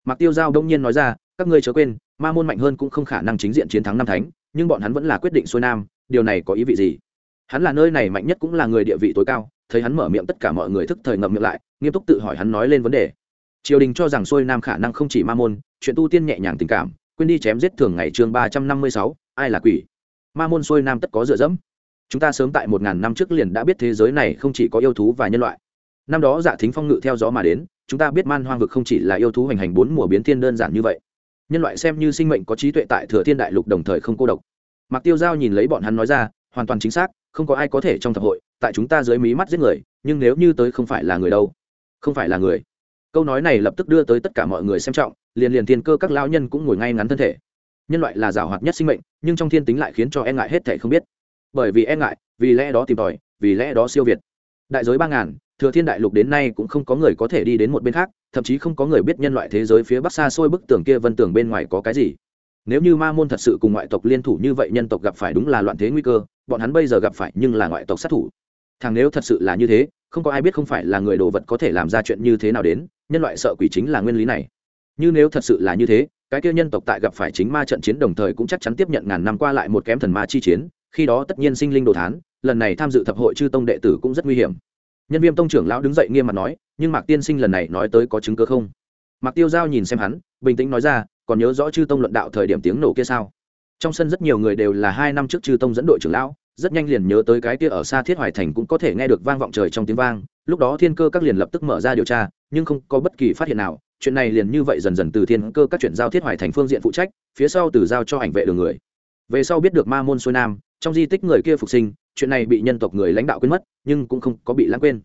Mạc tiêu giao đông nhiên nói ra, các ngươi chớ quên ma môn mạnh hơn cũng không khả năng chính diện chiến thắng Nam thánh, nhưng bọn hắn vẫn là quyết định xuôi nam, điều này có ý vị gì? Hắn là nơi này mạnh nhất cũng là người địa vị tối cao, thấy hắn mở miệng tất cả mọi người thức thời ngậm miệng lại, nghiêm túc tự hỏi hắn nói lên vấn đề. Triều đình cho rằng xuôi nam khả năng không chỉ ma môn, chuyện tu tiên nhẹ nhàng tình cảm, quên đi chém giết thường ngày chương ba trăm năm mươi sáu, ai là quỷ? Ma môn xuôi nam tất có dựa dẫm. Chúng ta sớm tại một ngàn năm trước liền đã biết thế giới này không chỉ có yêu thú và nhân loại. Năm đó dạ thính phong ngự theo gió mà đến, chúng ta biết man hoang vực không chỉ là yêu thú hành hành bốn mùa biến thiên đơn giản như vậy nhân loại xem như sinh mệnh có trí tuệ tại thừa thiên đại lục đồng thời không cô độc. Mặc tiêu giao nhìn lấy bọn hắn nói ra, hoàn toàn chính xác, không có ai có thể trong thập hội, tại chúng ta dưới mí mắt giết người, nhưng nếu như tới không phải là người đâu. Không phải là người. Câu nói này lập tức đưa tới tất cả mọi người xem trọng, liền liền thiên cơ các lao nhân cũng ngồi ngay ngắn thân thể. Nhân loại là giảo hoạt nhất sinh mệnh, nhưng trong thiên tính lại khiến cho e ngại hết thể không biết. Bởi vì e ngại, vì lẽ đó tìm tòi, vì lẽ đó siêu việt. Đại giới ba ngàn thừa thiên đại lục đến nay cũng không có người có thể đi đến một bên khác, thậm chí không có người biết nhân loại thế giới phía bắc xa xôi bức tường kia vân tường bên ngoài có cái gì. Nếu như ma môn thật sự cùng ngoại tộc liên thủ như vậy nhân tộc gặp phải đúng là loạn thế nguy cơ, bọn hắn bây giờ gặp phải nhưng là ngoại tộc sát thủ. Thằng nếu thật sự là như thế, không có ai biết không phải là người đồ vật có thể làm ra chuyện như thế nào đến, nhân loại sợ quỷ chính là nguyên lý này. Như nếu thật sự là như thế, cái kia nhân tộc tại gặp phải chính ma trận chiến đồng thời cũng chắc chắn tiếp nhận ngàn năm qua lại một kém thần ma chi chiến, khi đó tất nhiên sinh linh đồ thán, lần này tham dự thập hội chư tông đệ tử cũng rất nguy hiểm nhân viêm tông trưởng lão đứng dậy nghiêm mặt nói, nhưng mạc tiên sinh lần này nói tới có chứng cứ không? Mạc tiêu giao nhìn xem hắn, bình tĩnh nói ra, còn nhớ rõ chư tông luận đạo thời điểm tiếng nổ kia sao? Trong sân rất nhiều người đều là hai năm trước chư tông dẫn đội trưởng lão, rất nhanh liền nhớ tới cái kia ở xa thiết hoài thành cũng có thể nghe được vang vọng trời trong tiếng vang, lúc đó thiên cơ các liền lập tức mở ra điều tra, nhưng không có bất kỳ phát hiện nào, chuyện này liền như vậy dần dần từ thiên cơ các chuyện giao thiết hoài thành phương diện phụ trách, phía sau từ giao cho ảnh vệ đường người. Về sau biết được ma môn xuôi nam, trong di tích người kia phục sinh chuyện này bị nhân tộc người lãnh đạo quên mất, nhưng cũng không có bị lãng quên.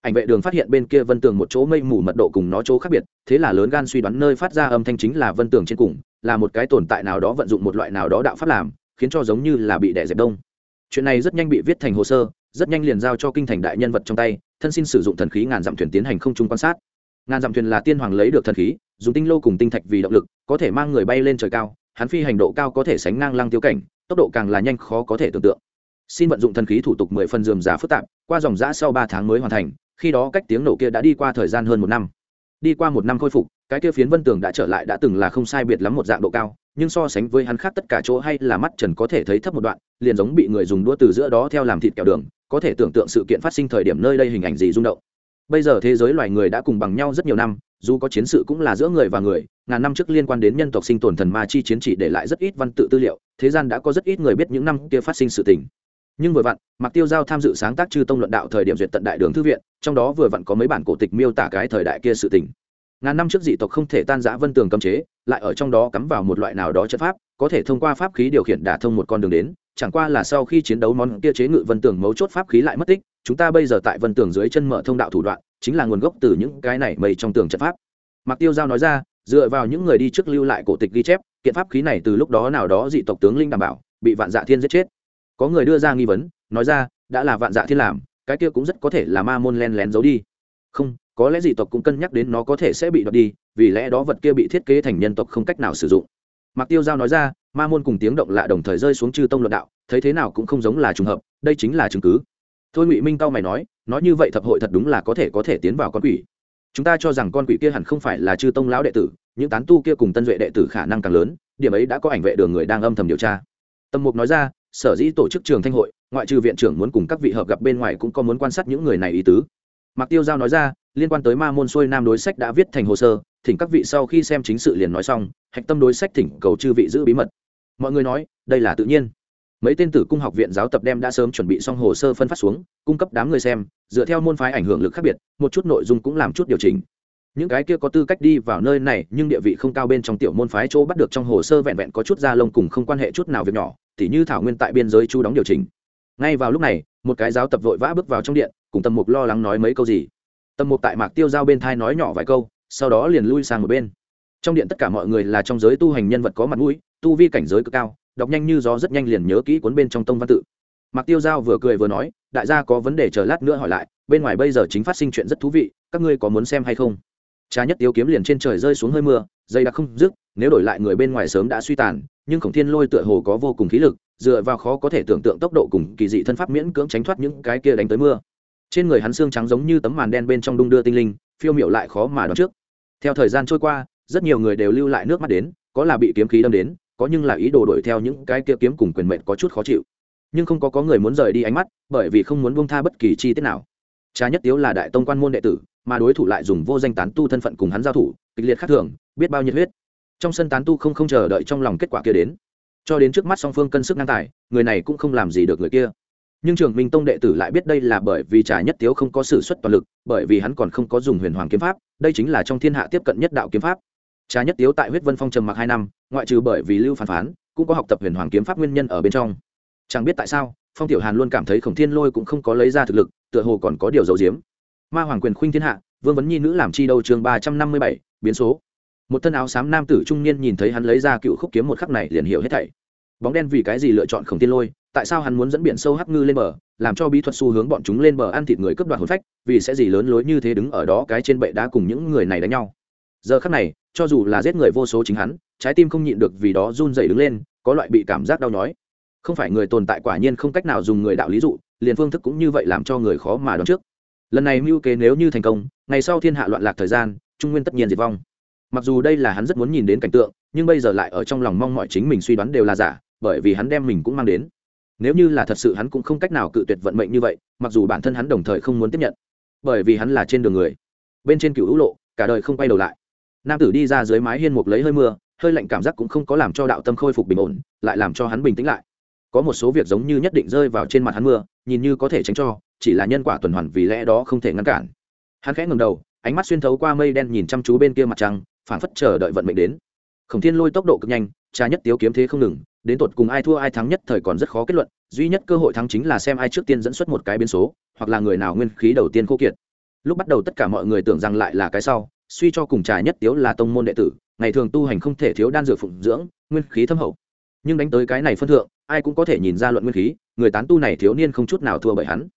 Ảnh vệ đường phát hiện bên kia vân tường một chỗ mây mù mật độ cùng nó chỗ khác biệt, thế là lớn gan suy đoán nơi phát ra âm thanh chính là vân tường trên cùng, là một cái tồn tại nào đó vận dụng một loại nào đó đạo pháp làm, khiến cho giống như là bị đẻ dẹp đông. Chuyện này rất nhanh bị viết thành hồ sơ, rất nhanh liền giao cho kinh thành đại nhân vật trong tay, thân xin sử dụng thần khí ngàn dặm thuyền tiến hành không trung quan sát. Ngàn dặm thuyền là tiên hoàng lấy được thần khí, dùng tinh lô cùng tinh thạch vì động lực, có thể mang người bay lên trời cao, hắn phi hành độ cao có thể sánh ngang lăng tiêu cảnh, tốc độ càng là nhanh khó có thể tưởng tượng xin vận dụng thần khí thủ tục mười phần dườm giá phức tạp, qua dòng giã sau ba tháng mới hoàn thành, khi đó cách tiếng nổ kia đã đi qua thời gian hơn một năm. Đi qua một năm khôi phục, cái kia phiến vân tường đã trở lại đã từng là không sai biệt lắm một dạng độ cao, nhưng so sánh với hắn khác tất cả chỗ hay là mắt trần có thể thấy thấp một đoạn, liền giống bị người dùng đũa từ giữa đó theo làm thịt kẹo đường, có thể tưởng tượng sự kiện phát sinh thời điểm nơi đây hình ảnh gì rung động. Bây giờ thế giới loài người đã cùng bằng nhau rất nhiều năm, dù có chiến sự cũng là giữa người và người, ngàn năm trước liên quan đến nhân tộc sinh tồn thần ma chi chiến chỉ để lại rất ít văn tự tư liệu, thế gian đã có rất ít người biết những năm kia phát sinh sự tình nhưng vừa vặn mặc tiêu giao tham dự sáng tác chư tông luận đạo thời điểm duyệt tận đại đường thư viện, trong đó vừa vặn có mấy bản cổ tịch miêu tả cái thời đại kia sự tình. Ngàn năm trước dị tộc không thể tan giã vân tường cấm chế, lại ở trong đó cắm vào một loại nào đó chất pháp, có thể thông qua pháp khí điều khiển đả thông một con đường đến, chẳng qua là sau khi chiến đấu món kia chế ngự vân tường mấu chốt pháp khí lại mất tích, chúng ta bây giờ tại vân tường dưới chân mở thông đạo thủ đoạn, chính là nguồn gốc từ những cái này mây trong tường trận pháp. Mặc tiêu giao nói ra, dựa vào những người đi trước lưu lại cổ tịch ghi chép, kiện pháp khí này từ lúc đó nào đó dị tộc tướng linh đảm bảo, bị vạn dạ thiên giết chết có người đưa ra nghi vấn nói ra đã là vạn dạ thiên làm cái kia cũng rất có thể là ma môn len lén giấu đi không có lẽ dị tộc cũng cân nhắc đến nó có thể sẽ bị đoạt đi vì lẽ đó vật kia bị thiết kế thành nhân tộc không cách nào sử dụng Mặc Tiêu Giao nói ra, ma môn cùng tiếng động lạ đồng thời rơi xuống chư tông luận đạo, thấy thế nào cũng không giống là trùng hợp, đây chính là chứng cứ. Thôi Ngụy Minh cao mày nói, nói như vậy thập hội thật đúng là có thể có thể tiến vào con quỷ. Chúng ta cho rằng con quỷ kia hẳn không phải là chư tông lão đệ tử, những tán tu kia cùng tân duệ đệ tử khả năng càng lớn, điểm ấy đã có ảnh vệ đường người đang âm thầm điều tra. Tâm Mục nói ra, sở dĩ tổ chức trường thanh hội, ngoại trừ viện trưởng muốn cùng các vị hợp gặp bên ngoài cũng có muốn quan sát những người này ý tứ. Mạc Tiêu Giao nói ra, liên quan tới Ma môn xuôi nam đối sách đã viết thành hồ sơ, thỉnh các vị sau khi xem chính sự liền nói xong hạch tâm đối sách thỉnh cầu chư vị giữ bí mật. Mọi người nói đây là tự nhiên. Mấy tên tử cung học viện giáo tập đem đã sớm chuẩn bị xong hồ sơ phân phát xuống cung cấp đám người xem dựa theo môn phái ảnh hưởng lực khác biệt một chút nội dung cũng làm chút điều chỉnh những cái kia có tư cách đi vào nơi này, nhưng địa vị không cao bên trong tiểu môn phái chỗ bắt được trong hồ sơ vẹn vẹn có chút da lông cùng không quan hệ chút nào việc nhỏ, tỉ như thảo nguyên tại biên giới chú đóng điều chỉnh. Ngay vào lúc này, một cái giáo tập vội vã bước vào trong điện, cùng tầm mục lo lắng nói mấy câu gì. Tầm mục tại mạc tiêu giao bên thai nói nhỏ vài câu, sau đó liền lui sang một bên. Trong điện tất cả mọi người là trong giới tu hành nhân vật có mặt mũi, tu vi cảnh giới cực cao, đọc nhanh như gió rất nhanh liền nhớ kỹ cuốn bên trong tông văn tự. Mạc tiêu giao vừa cười vừa nói, đại gia có vấn đề chờ lát nữa hỏi lại, bên ngoài bây giờ chính phát sinh chuyện rất thú vị, các ngươi có muốn xem hay không? Trà nhất tiêu kiếm liền trên trời rơi xuống hơi mưa, dây đặc không dứt, nếu đổi lại người bên ngoài sớm đã suy tàn, nhưng khổng thiên lôi tựa hồ có vô cùng khí lực, dựa vào khó có thể tưởng tượng tốc độ cùng kỳ dị thân pháp miễn cưỡng tránh thoát những cái kia đánh tới mưa. Trên người hắn xương trắng giống như tấm màn đen bên trong đung đưa tinh linh, phiêu miệu lại khó mà đoán trước. Theo thời gian trôi qua, rất nhiều người đều lưu lại nước mắt đến, có là bị kiếm khí đâm đến, có nhưng là ý đồ đuổi theo những cái kia kiếm cùng quyền mệnh có chút khó chịu. Nhưng không có có người muốn rời đi ánh mắt, bởi vì không muốn buông tha bất kỳ chi tiết nào. Trà nhất tiếu là đại tông quan môn đệ tử mà đối thủ lại dùng vô danh tán tu thân phận cùng hắn giao thủ, kịch liệt khác thường, biết bao nhiệt huyết. Trong sân tán tu không không chờ đợi trong lòng kết quả kia đến. Cho đến trước mắt song phương cân sức ngang tài, người này cũng không làm gì được người kia. Nhưng trường minh tông đệ tử lại biết đây là bởi vì trà nhất tiếu không có s ử suất toàn lực, bởi vì hắn còn không có dùng huyền hoàng kiếm pháp, đây chính là trong thiên hạ tiếp cận nhất đạo kiếm pháp. Trà nhất tiếu tại huyết vân phong trầm mặc hai năm, ngoại trừ bởi vì lưu phản phán, cũng có học tập huyền hoàng kiếm pháp nguyên nhân ở bên trong. Chẳng biết tại sao, phong tiểu hàn luôn cảm thấy khổng thiên lôi cũng không có lấy ra thực lực, tựa hồ còn có điều dấu diếm ma hoàng quyền khuynh thiên hạ, vương vấn nhi nữ làm chi đâu chương ba trăm năm mươi bảy, biến số. Một thân áo xám nam tử trung niên nhìn thấy hắn lấy ra cựu khúc kiếm một khắc này liền hiểu hết thảy. Bóng đen vì cái gì lựa chọn khổng tiên lôi, tại sao hắn muốn dẫn biển sâu hắc ngư lên bờ, làm cho bí thuật xu hướng bọn chúng lên bờ ăn thịt người cướp đoạt hồn phách, vì sẽ gì lớn lối như thế đứng ở đó cái trên bệ đá cùng những người này đánh nhau. Giờ khắc này, cho dù là giết người vô số chính hắn, trái tim không nhịn được vì đó run dày đứng lên, có loại bị cảm giác đau nhói. Không phải người tồn tại quả nhiên không cách nào dùng người đạo lý dụ, liền phương thức cũng như vậy làm cho người khó mà đoán trước lần này mưu kế nếu như thành công, ngày sau thiên hạ loạn lạc thời gian, trung nguyên tất nhiên diệt vong. Mặc dù đây là hắn rất muốn nhìn đến cảnh tượng, nhưng bây giờ lại ở trong lòng mong mọi chính mình suy đoán đều là giả, bởi vì hắn đem mình cũng mang đến. Nếu như là thật sự hắn cũng không cách nào cự tuyệt vận mệnh như vậy, mặc dù bản thân hắn đồng thời không muốn tiếp nhận, bởi vì hắn là trên đường người. Bên trên cựu hữu lộ, cả đời không quay đầu lại. Nam tử đi ra dưới mái hiên mục lấy hơi mưa, hơi lạnh cảm giác cũng không có làm cho đạo tâm khôi phục bình ổn, lại làm cho hắn bình tĩnh lại. Có một số việc giống như nhất định rơi vào trên mặt hắn mưa, nhìn như có thể tránh cho chỉ là nhân quả tuần hoàn vì lẽ đó không thể ngăn cản. Hắn khẽ ngẩng đầu, ánh mắt xuyên thấu qua mây đen nhìn chăm chú bên kia mặt trăng, phảng phất chờ đợi vận mệnh đến. Khổng thiên lôi tốc độ cực nhanh, cha nhất tiếu kiếm thế không ngừng, đến tột cùng ai thua ai thắng nhất thời còn rất khó kết luận, duy nhất cơ hội thắng chính là xem ai trước tiên dẫn xuất một cái biến số, hoặc là người nào nguyên khí đầu tiên khô kiệt. Lúc bắt đầu tất cả mọi người tưởng rằng lại là cái sau, suy cho cùng trà nhất tiếu là tông môn đệ tử, ngày thường tu hành không thể thiếu đan dược phụng dưỡng, nguyên khí thâm hậu. Nhưng đánh tới cái này phân thượng, ai cũng có thể nhìn ra luận nguyên khí, người tán tu này thiếu niên không chút nào thua bởi hắn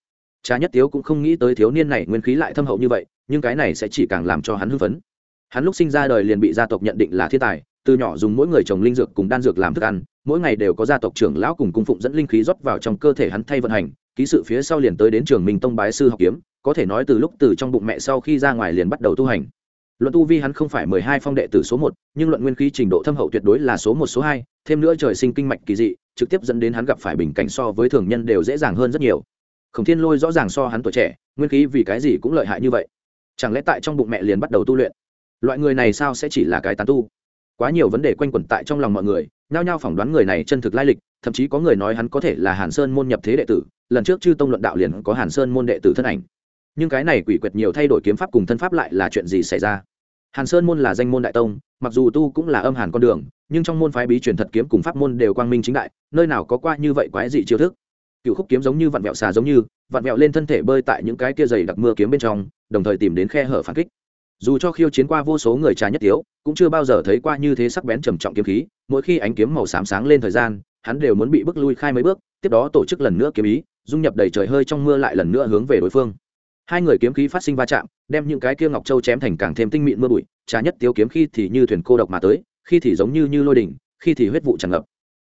trà nhất tiếu cũng không nghĩ tới thiếu niên này nguyên khí lại thâm hậu như vậy, nhưng cái này sẽ chỉ càng làm cho hắn hưng phấn. Hắn lúc sinh ra đời liền bị gia tộc nhận định là thiên tài, từ nhỏ dùng mỗi người trồng linh dược cùng đan dược làm thức ăn, mỗi ngày đều có gia tộc trưởng lão cùng cung phụng dẫn linh khí rót vào trong cơ thể hắn thay vận hành, ký sự phía sau liền tới đến trường minh tông bái sư học kiếm, có thể nói từ lúc từ trong bụng mẹ sau khi ra ngoài liền bắt đầu tu hành. Luận tu vi hắn không phải mười hai phong đệ tử số một, nhưng luận nguyên khí trình độ thâm hậu tuyệt đối là số một, số hai, thêm nữa trời sinh kinh mạch kỳ dị, trực tiếp dẫn đến hắn gặp phải bình cảnh so với thường nhân đều dễ dàng hơn rất nhiều khổng thiên lôi rõ ràng so hắn tuổi trẻ, nguyên khí vì cái gì cũng lợi hại như vậy. Chẳng lẽ tại trong bụng mẹ liền bắt đầu tu luyện? Loại người này sao sẽ chỉ là cái tán tu? Quá nhiều vấn đề quanh quẩn tại trong lòng mọi người, nhao nhao phỏng đoán người này chân thực lai lịch, thậm chí có người nói hắn có thể là hàn sơn môn nhập thế đệ tử, lần trước chư tông luận đạo liền có hàn sơn môn đệ tử thân ảnh. Nhưng cái này quỷ quyệt nhiều thay đổi kiếm pháp cùng thân pháp lại là chuyện gì xảy ra? Hàn sơn môn là danh môn đại tông, mặc dù tu cũng là âm hàn con đường, nhưng trong môn phái bí truyền thật kiếm cùng pháp môn đều quang minh chính đại, nơi nào có qua như vậy quái dị chiêu thức? Cựu khúc kiếm giống như vặn vẹo xà giống như, vặn vẹo lên thân thể bơi tại những cái kia dày đặc mưa kiếm bên trong, đồng thời tìm đến khe hở phản kích. Dù cho khiêu chiến qua vô số người trà nhất tiếu, cũng chưa bao giờ thấy qua như thế sắc bén trầm trọng kiếm khí, mỗi khi ánh kiếm màu xám sáng lên thời gian, hắn đều muốn bị bước lui khai mấy bước, tiếp đó tổ chức lần nữa kiếm ý, dung nhập đầy trời hơi trong mưa lại lần nữa hướng về đối phương. Hai người kiếm khí phát sinh va chạm, đem những cái kia ngọc châu chém thành càng thêm tinh mịn mưa bụi, trà nhất tiếu kiếm khi thì như thuyền cô độc mà tới, khi thì giống như như lôi đỉnh, khi thì huyết vụ tràn ngập.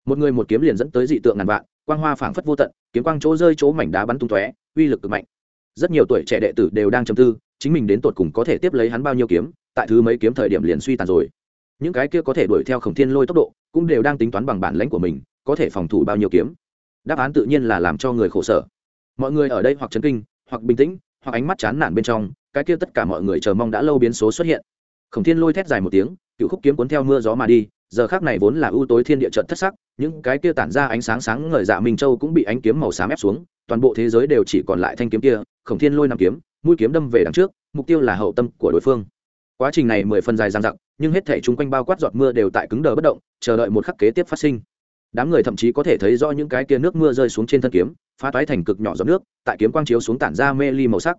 Một người một kiếm liền dẫn tới dị tượng ngàn vạn quang hoa phảng phất vô tận, kiếm quang chỗ rơi chỗ mảnh đá bắn tung tóe, uy lực cực mạnh. Rất nhiều tuổi trẻ đệ tử đều đang trầm tư, chính mình đến tột cùng có thể tiếp lấy hắn bao nhiêu kiếm, tại thứ mấy kiếm thời điểm liền suy tàn rồi. Những cái kia có thể đuổi theo khổng thiên lôi tốc độ, cũng đều đang tính toán bằng bản lãnh của mình, có thể phòng thủ bao nhiêu kiếm. Đáp án tự nhiên là làm cho người khổ sở. Mọi người ở đây hoặc chấn kinh, hoặc bình tĩnh, hoặc ánh mắt chán nản bên trong, cái kia tất cả mọi người chờ mong đã lâu biến số xuất hiện. Khổng thiên lôi thét dài một tiếng, cựu khúc kiếm cuốn theo mưa gió mà đi giờ khác này vốn là ưu tối thiên địa trận thất sắc, những cái kia tản ra ánh sáng sáng ngời dạ minh châu cũng bị ánh kiếm màu xám ép xuống, toàn bộ thế giới đều chỉ còn lại thanh kiếm kia, khổng thiên lôi năm kiếm, mũi kiếm đâm về đằng trước, mục tiêu là hậu tâm của đối phương. Quá trình này mười phần dài dằng dặc, nhưng hết thể chung quanh bao quát giọt mưa đều tại cứng đờ bất động, chờ đợi một khắc kế tiếp phát sinh. Đám người thậm chí có thể thấy rõ những cái kia nước mưa rơi xuống trên thân kiếm, phá toái thành cực nhỏ giọt nước, tại kiếm quang chiếu xuống tản ra mê ly màu sắc.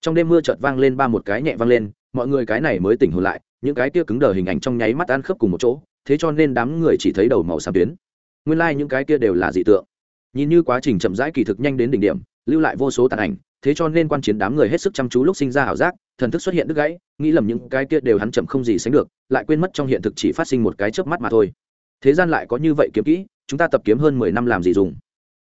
Trong đêm mưa chợt vang lên ba một cái nhẹ vang lên, mọi người cái này mới tỉnh hồn lại, những cái kia cứng đờ hình ảnh trong nháy mắt ăn khớp cùng một chỗ thế cho nên đám người chỉ thấy đầu màu xám tuyến. Nguyên lai、like、những cái kia đều là dị tượng. Nhìn như quá trình chậm rãi kỳ thực nhanh đến đỉnh điểm, lưu lại vô số tàn ảnh, thế cho nên quan chiến đám người hết sức chăm chú lúc sinh ra ảo giác, thần thức xuất hiện đứt gãy, nghĩ lầm những cái kia đều hắn chậm không gì sánh được, lại quên mất trong hiện thực chỉ phát sinh một cái chớp mắt mà thôi. Thế gian lại có như vậy kiếm kỹ, chúng ta tập kiếm hơn mười năm làm gì dùng?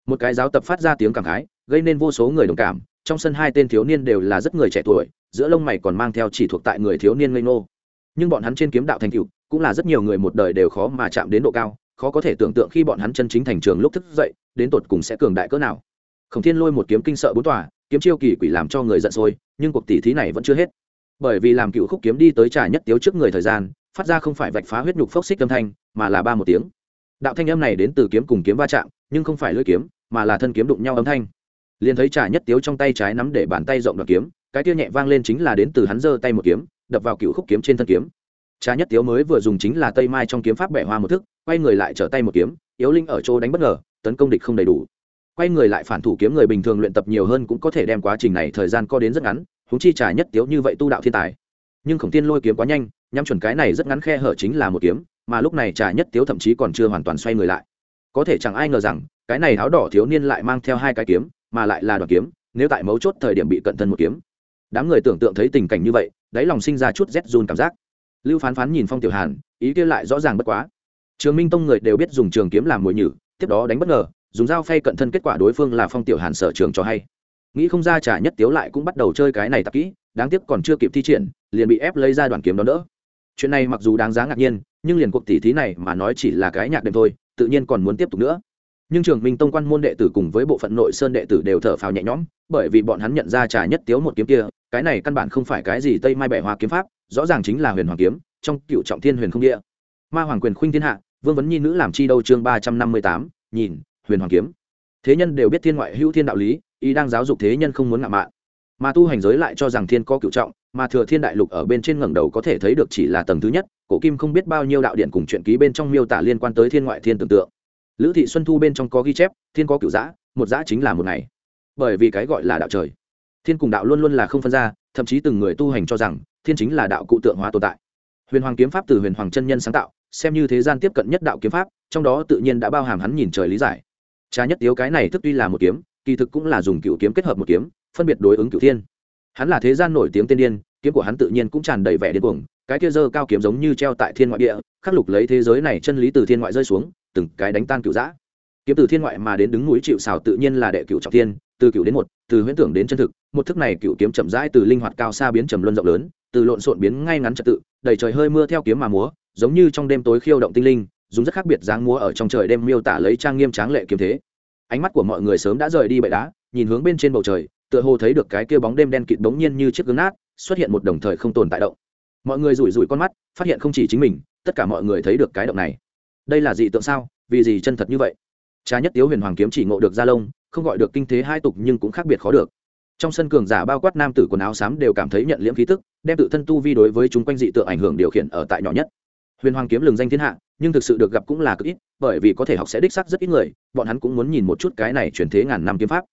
Một cái giáo tập phát ra tiếng cảm khái, gây nên vô số người đồng cảm, trong sân hai tên thiếu niên đều là rất người trẻ tuổi, giữa lông mày còn mang theo chỉ thuộc tại người thiếu niên ngây ngô nhưng bọn hắn trên kiếm đạo thành tựu, cũng là rất nhiều người một đời đều khó mà chạm đến độ cao, khó có thể tưởng tượng khi bọn hắn chân chính thành trường lúc thức dậy, đến tột cùng sẽ cường đại cỡ nào. Khổng thiên lôi một kiếm kinh sợ bốn tòa, kiếm chiêu kỳ quỷ làm cho người giận sôi, nhưng cuộc tỉ thí này vẫn chưa hết. Bởi vì làm cựu khúc kiếm đi tới trà nhất tiếu trước người thời gian, phát ra không phải vạch phá huyết nhục phốc xích âm thanh, mà là ba một tiếng. Đạo thanh âm này đến từ kiếm cùng kiếm va chạm, nhưng không phải lưỡi kiếm, mà là thân kiếm đụng nhau âm thanh. Liền thấy trà nhất tiếu trong tay trái nắm để bàn tay rộng đoạn kiếm, cái tia nhẹ vang lên chính là đến từ hắn giơ tay một kiếm đập vào cựu khúc kiếm trên thân kiếm. Trà nhất tiếu mới vừa dùng chính là tây mai trong kiếm pháp bẻ hoa một thức, quay người lại trở tay một kiếm yếu linh ở chỗ đánh bất ngờ, tấn công địch không đầy đủ. Quay người lại phản thủ kiếm người bình thường luyện tập nhiều hơn cũng có thể đem quá trình này thời gian co đến rất ngắn húng chi trà nhất tiếu như vậy tu đạo thiên tài. Nhưng khổng tiên lôi kiếm quá nhanh, nhắm chuẩn cái này rất ngắn khe hở chính là một kiếm, mà lúc này trà nhất tiếu thậm chí còn chưa hoàn toàn xoay người lại. Có thể chẳng ai ngờ rằng, cái này áo đỏ thiếu niên lại mang theo hai cái kiếm, mà lại là đoàn kiếm, nếu tại mấu chốt thời điểm bị cận thân một kiếm. Đám người tưởng tượng thấy tình cảnh như vậy đáy lòng sinh ra chút rét run cảm giác. Lưu phán phán nhìn phong tiểu hàn, ý kia lại rõ ràng bất quá. Trường minh tông người đều biết dùng trường kiếm làm mồi nhử, tiếp đó đánh bất ngờ, dùng dao phay cận thân kết quả đối phương là phong tiểu hàn sở trường cho hay. Nghĩ không ra trả nhất tiếu lại cũng bắt đầu chơi cái này tạp kỹ, đáng tiếc còn chưa kịp thi triển, liền bị ép lấy ra đoàn kiếm đó đỡ. Chuyện này mặc dù đáng giá ngạc nhiên, nhưng liền cuộc tỉ thí này mà nói chỉ là cái nhạc đệm thôi, tự nhiên còn muốn tiếp tục nữa nhưng trường minh tông quan môn đệ tử cùng với bộ phận nội sơn đệ tử đều thở phào nhẹ nhõm, bởi vì bọn hắn nhận ra trà nhất tiếu một kiếm kia, cái này căn bản không phải cái gì tây mai bẻ hoa kiếm pháp, rõ ràng chính là huyền hoàng kiếm, trong cựu trọng thiên huyền không địa. Ma hoàng quyền khuynh thiên hạ, vương vấn nhi nữ làm chi đâu chương ba trăm năm mươi tám, nhìn, huyền hoàng kiếm. Thế nhân đều biết thiên ngoại hữu thiên đạo lý, y đang giáo dục thế nhân không muốn ngạo mạn. Mà tu hành giới lại cho rằng thiên có cựu trọng, mà thừa thiên đại lục ở bên trên ngẩng đầu có thể thấy được chỉ là tầng thứ nhất, cổ kim không biết bao nhiêu đạo điện cùng chuyện ký bên trong miêu tả liên quan tới thiên ngoại thiên tưởng tượng lữ thị xuân thu bên trong có ghi chép, thiên có cựu giã, một giã chính là một ngày. Bởi vì cái gọi là đạo trời, thiên cùng đạo luôn luôn là không phân ra, thậm chí từng người tu hành cho rằng, thiên chính là đạo cụ tượng hóa tồn tại. Huyền hoàng kiếm pháp từ huyền hoàng chân nhân sáng tạo, xem như thế gian tiếp cận nhất đạo kiếm pháp, trong đó tự nhiên đã bao hàm hắn nhìn trời lý giải. Trà nhất yếu cái này thức tuy là một kiếm, kỳ thực cũng là dùng cựu kiếm kết hợp một kiếm, phân biệt đối ứng cựu thiên. Hắn là thế gian nổi tiếng tiên điên, kiếm của hắn tự nhiên cũng tràn đầy vẻ điên cuồng, cái kia dơ cao kiếm giống như treo tại thiên ngoại địa, khắc lục lấy thế giới này chân lý từ thiên ngoại rơi xuống từng cái đánh tan cựu giã. Kiếm từ thiên ngoại mà đến đứng núi chịu xào tự nhiên là đệ cựu trọng thiên, từ cựu đến một, từ huyễn tưởng đến chân thực. Một thức này cựu kiếm chậm rãi từ linh hoạt cao xa biến trầm luân rộng lớn, từ lộn xộn biến ngay ngắn trật tự, đầy trời hơi mưa theo kiếm mà múa, giống như trong đêm tối khiêu động tinh linh, dùng rất khác biệt dáng múa ở trong trời đêm miêu tả lấy trang nghiêm tráng lệ kiếm thế. Ánh mắt của mọi người sớm đã rời đi bậy đá, nhìn hướng bên trên bầu trời, tựa hồ thấy được cái kia bóng đêm đen kịt bỗng nhiên như chiếc gương nát, xuất hiện một đồng thời không tồn tại động. Mọi người rủi rủi con mắt, phát hiện không chỉ chính mình, tất cả mọi người thấy được cái động này đây là dị tượng sao? Vì gì chân thật như vậy? Trá nhất tiếu huyền hoàng kiếm chỉ ngộ được gia lông, không gọi được kinh thế hai tục nhưng cũng khác biệt khó được. Trong sân cường giả bao quát nam tử quần áo xám đều cảm thấy nhận liễm khí tức, đem tự thân tu vi đối với chúng quanh dị tượng ảnh hưởng điều khiển ở tại nhỏ nhất. Huyền hoàng kiếm lừng danh thiên hạ, nhưng thực sự được gặp cũng là cực ít, bởi vì có thể học sẽ đích sắc rất ít người, bọn hắn cũng muốn nhìn một chút cái này chuyển thế ngàn năm kiếm pháp.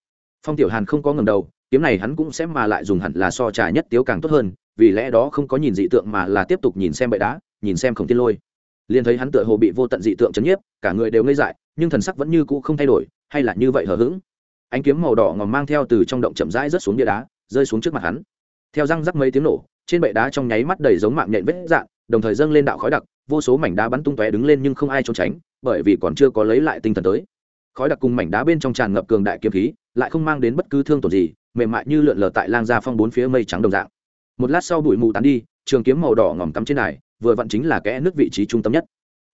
Phong tiểu hàn không có ngầm đầu, kiếm này hắn cũng sẽ mà lại dùng hẳn là so trà nhất tiếu càng tốt hơn, vì lẽ đó không có nhìn dị tượng mà là tiếp tục nhìn xem bậy đá, nhìn xem khổng tiên lôi liền thấy hắn tựa hồ bị vô tận dị tượng chấn nhiếp, cả người đều ngây dại, nhưng thần sắc vẫn như cũ không thay đổi, hay là như vậy hờ hững. Ánh kiếm màu đỏ ngòm mang theo từ trong động chậm rãi rớt xuống bia đá, rơi xuống trước mặt hắn. Theo răng rắc mấy tiếng nổ, trên bệ đá trong nháy mắt đầy giống mạng nhện vết dạn đồng thời dâng lên đạo khói đặc, vô số mảnh đá bắn tung tóe đứng lên nhưng không ai trốn tránh, bởi vì còn chưa có lấy lại tinh thần tới. Khói đặc cùng mảnh đá bên trong tràn ngập cường đại kiếm khí, lại không mang đến bất cứ thương tổn gì, mềm mại như lượn lờ tại lang gia phong bốn phía mây trắng đồng dạng. Một lát sau bụi mù tán đi, trường kiếm màu đỏ ngòm cắm trên này vừa vặn chính là kẽ nước vị trí trung tâm nhất.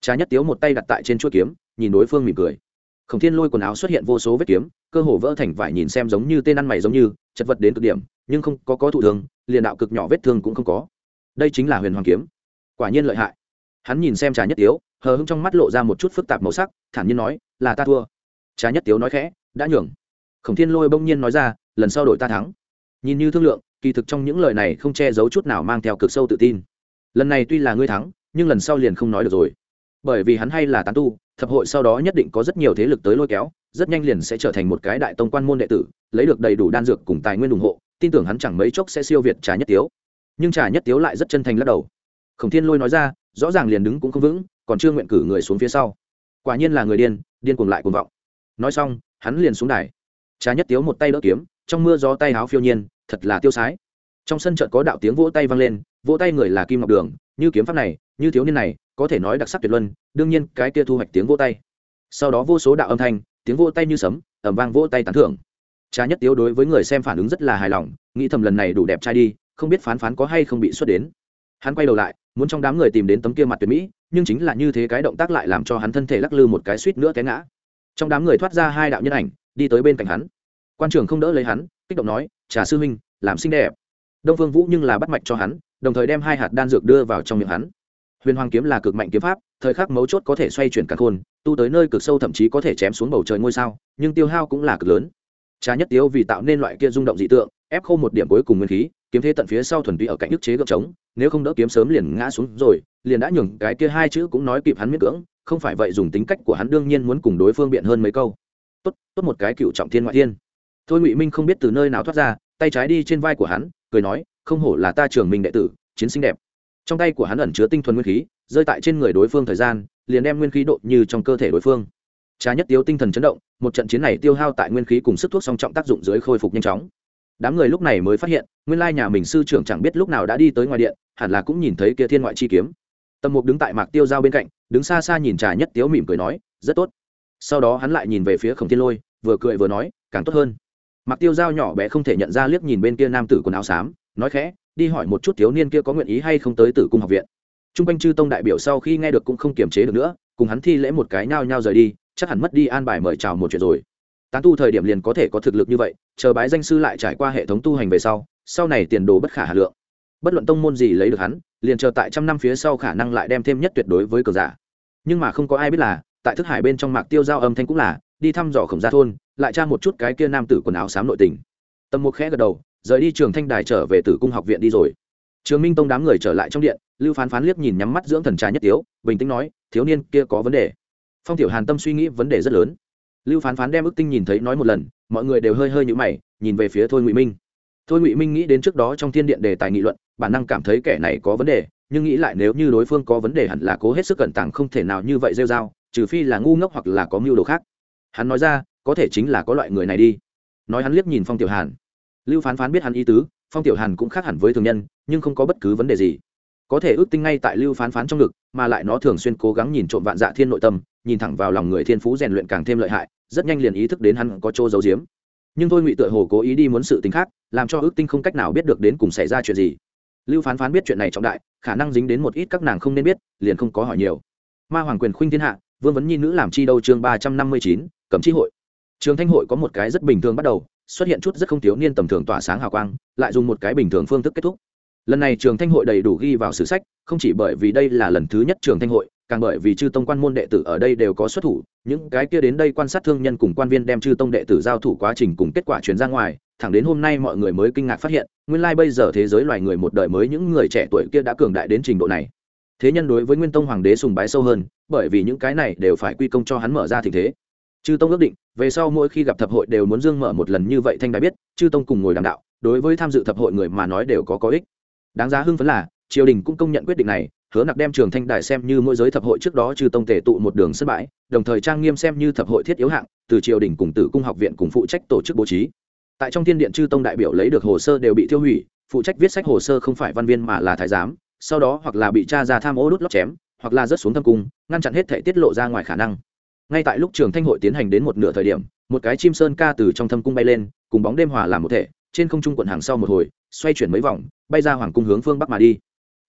Trà nhất tiếu một tay đặt tại trên chuỗi kiếm, nhìn đối phương mỉm cười. Khổng thiên lôi quần áo xuất hiện vô số vết kiếm, cơ hồ vỡ thành vải nhìn xem giống như tên ăn mày giống như, chật vật đến cực điểm, nhưng không có có thụ thương, liền đạo cực nhỏ vết thương cũng không có. Đây chính là huyền hoàng kiếm. Quả nhiên lợi hại. Hắn nhìn xem trà nhất tiếu, hờ hững trong mắt lộ ra một chút phức tạp màu sắc, thản nhiên nói, là ta thua. Trà nhất tiếu nói khẽ, đã nhường. Khổng thiên lôi bỗng nhiên nói ra, lần sau đổi ta thắng. Nhìn như thương lượng, kỳ thực trong những lời này không che giấu chút nào mang theo cực sâu tự tin lần này tuy là ngươi thắng, nhưng lần sau liền không nói được rồi. Bởi vì hắn hay là tán tu, thập hội sau đó nhất định có rất nhiều thế lực tới lôi kéo, rất nhanh liền sẽ trở thành một cái đại tông quan môn đệ tử, lấy được đầy đủ đan dược cùng tài nguyên ủng hộ, tin tưởng hắn chẳng mấy chốc sẽ siêu việt trà nhất tiếu. Nhưng trà nhất tiếu lại rất chân thành lắc đầu. Khổng thiên lôi nói ra, rõ ràng liền đứng cũng không vững, còn chưa nguyện cử người xuống phía sau. Quả nhiên là người điên điên cuồng lại cuồng vọng. Nói xong, hắn liền xuống đài. Trà nhất tiếu một tay đỡ kiếm, trong mưa gió tay háo phiêu nhiên, thật là tiêu sái. Trong sân chợt có đạo tiếng vỗ tay vang lên vỗ tay người là kim ngọc đường, như kiếm pháp này, như thiếu niên này, có thể nói đặc sắc tuyệt luân, đương nhiên cái kia thu hoạch tiếng vỗ tay. Sau đó vô số đạo âm thanh, tiếng vỗ tay như sấm ẩm vang vỗ tay tán thưởng. Cha nhất tiếu đối với người xem phản ứng rất là hài lòng, nghĩ thầm lần này đủ đẹp trai đi, không biết phán phán có hay không bị xuất đến. Hắn quay đầu lại, muốn trong đám người tìm đến tấm kia mặt tuyệt mỹ, nhưng chính là như thế cái động tác lại làm cho hắn thân thể lắc lư một cái suýt nữa té ngã. Trong đám người thoát ra hai đạo nhân ảnh, đi tới bên cạnh hắn. Quan trường không đỡ lấy hắn, kích động nói, trà sư huynh, làm xinh đẹp đông phương vũ nhưng là bắt mạch cho hắn, đồng thời đem hai hạt đan dược đưa vào trong miệng hắn. Huyền hoàng kiếm là cực mạnh kiếm pháp, thời khắc mấu chốt có thể xoay chuyển cả khôn, tu tới nơi cực sâu thậm chí có thể chém xuống bầu trời ngôi sao, nhưng tiêu hao cũng là cực lớn. Trà nhất tiếu vì tạo nên loại kia rung động dị tượng, ép khô một điểm cuối cùng nguyên khí, kiếm thế tận phía sau thuần túy ở cạnh ức chế gợp trống, nếu không đỡ kiếm sớm liền ngã xuống rồi, liền đã nhường cái kia hai chữ cũng nói kịp hắn miễn cưỡng, không phải vậy dùng tính cách của hắn đương nhiên muốn cùng đối phương biện hơn mấy câu. Tốt tốt một cái cựu trọng thiên ngoại thiên. Thôi ngụy minh không biết từ nơi nào thoát ra, tay trái đi trên vai của hắn cười nói, không hổ là ta trưởng minh đệ tử, chiến sinh đẹp. Trong tay của hắn ẩn chứa tinh thuần nguyên khí, rơi tại trên người đối phương thời gian, liền đem nguyên khí độ như trong cơ thể đối phương. Trà nhất tiêu tinh thần chấn động, một trận chiến này tiêu hao tại nguyên khí cùng sức thuốc song trọng tác dụng dưới khôi phục nhanh chóng. Đám người lúc này mới phát hiện, nguyên lai nhà mình sư trưởng chẳng biết lúc nào đã đi tới ngoài điện, hẳn là cũng nhìn thấy kia thiên ngoại chi kiếm. Tầm mục đứng tại mạc tiêu giao bên cạnh, đứng xa xa nhìn trà nhất tiếu mỉm cười nói, rất tốt. Sau đó hắn lại nhìn về phía khổng thiên lôi, vừa cười vừa nói, càng tốt hơn mạc tiêu giao nhỏ bé không thể nhận ra liếc nhìn bên kia nam tử quần áo xám, nói khẽ, đi hỏi một chút thiếu niên kia có nguyện ý hay không tới tử cung học viện. T r u n g quanh chư tông đại biểu sau khi nghe được cũng không kiềm chế được nữa, cùng hắn thi lễ một cái nhao nhao rời đi, chắc hẳn mất đi an bài mời chào một chuyện rồi. Tán tu thời điểm liền có thể có thực lực như vậy, chờ bái danh sư lại trải qua hệ thống tu hành về sau sau này tiền đồ bất khả hà lượng. Bất luận tông môn gì lấy được hắn, liền chờ tại trăm năm phía sau khả năng lại đem thêm nhất tuyệt đối với cờ giả. Nhưng mà không có ai biết là, tại thức hải bên trong mạc tiêu giao âm thanh cũng là, đi thăm dò khổng gia thôn lại tra một chút cái kia nam tử quần áo xám nội tình. Tầm một khẽ gật đầu, rời đi trường thanh đài trở về tử cung học viện đi rồi. Trường minh tông đám người trở lại trong điện, lưu phán phán liếc nhìn nhắm mắt dưỡng thần trà nhất tiếu, bình tĩnh nói, thiếu niên, kia có vấn đề. Phong tiểu hàn tâm suy nghĩ vấn đề rất lớn. Lưu phán phán đem ức tinh nhìn thấy nói một lần, mọi người đều hơi hơi nhũ mày, nhìn về phía thôi ngụy minh. Thôi ngụy minh nghĩ đến trước đó trong thiên điện đề tài nghị luận, bản năng cảm thấy kẻ này có vấn đề, nhưng nghĩ lại nếu như đối phương có vấn đề hẳn là cố hết sức cẩn tàng không thể nào như vậy rêu r a o trừ phi là ngu ngốc hoặc là có mưu đồ khác. Hắn nói ra có thể chính là có loại người này đi. Nói hắn liếc nhìn phong tiểu hàn. Lưu phán phán biết hắn ý tứ, phong tiểu hàn cũng khác hẳn với thường nhân, nhưng không có bất cứ vấn đề gì. Có thể ước tinh ngay tại lưu phán phán trong ngực, mà lại nó thường xuyên cố gắng nhìn trộm vạn dạ thiên nội tâm, nhìn thẳng vào lòng người thiên phú rèn luyện càng thêm lợi hại, rất nhanh liền ý thức đến hắn có chỗ giấu giếm. Nhưng thôi ngụy tựa hồ cố ý đi muốn sự tình khác, làm cho ước tinh không cách nào biết được đến cùng xảy ra chuyện gì. Lưu phán phán biết chuyện này trọng đại, khả năng dính đến một ít các nàng không nên biết, liền không có hỏi nhiều. Ma hoàng quyền khuynh thiên hạ, vương vấn nhi nữ làm chi đâu chương ba trăm năm mươi chín, cẩm chi hội trường thanh hội có một cái rất bình thường bắt đầu, xuất hiện chút rất không thiếu niên tầm thường tỏa sáng hào quang, lại dùng một cái bình thường phương thức kết thúc. Lần này trường thanh hội đầy đủ ghi vào sử sách, không chỉ bởi vì đây là lần thứ nhất trường thanh hội, càng bởi vì chư tông quan môn đệ tử ở đây đều có xuất thủ, những cái kia đến đây quan sát thương nhân cùng quan viên đem chư tông đệ tử giao thủ quá trình cùng kết quả truyền ra ngoài, thẳng đến hôm nay mọi người mới kinh ngạc phát hiện, nguyên lai bây giờ thế giới loài người một đời mới những người trẻ tuổi kia đã cường đại đến trình độ này. Thế nhân đối với nguyên tông hoàng đế sùng bái sâu hơn, bởi vì những cái này đều phải quy công cho hắn mở ra tình thế chư tông ước định, về sau mỗi khi gặp thập hội đều muốn dương mở một lần như vậy thanh đại biết, chư tông cùng ngồi đàm đạo, đối với tham dự thập hội người mà nói đều có có ích. Đáng giá hưng phấn là, triều đình cũng công nhận quyết định này, hứa nặc đem trường thanh đài xem như mỗi giới thập hội trước đó chư tông tề tụ một đường sân bãi, đồng thời trang nghiêm xem như thập hội thiết yếu hạng, từ triều đình cùng tử cung học viện cùng phụ trách tổ chức bố trí. Tại trong thiên điện chư tông đại biểu lấy được hồ sơ đều bị tiêu hủy, phụ trách viết sách hồ sơ không phải văn viên mà là thái giám, sau đó hoặc là bị cha ra tham ô đốt lót chém, hoặc là rớt xuống thâm cung, ngăn chặn hết thể tiết lộ ra ngoài khả năng ngay tại lúc trường thanh hội tiến hành đến một nửa thời điểm, một cái chim sơn ca từ trong thâm cung bay lên, cùng bóng đêm hòa làm một thể, trên không trung quận hàng sau một hồi, xoay chuyển mấy vòng, bay ra hoàng cung hướng phương bắc mà đi.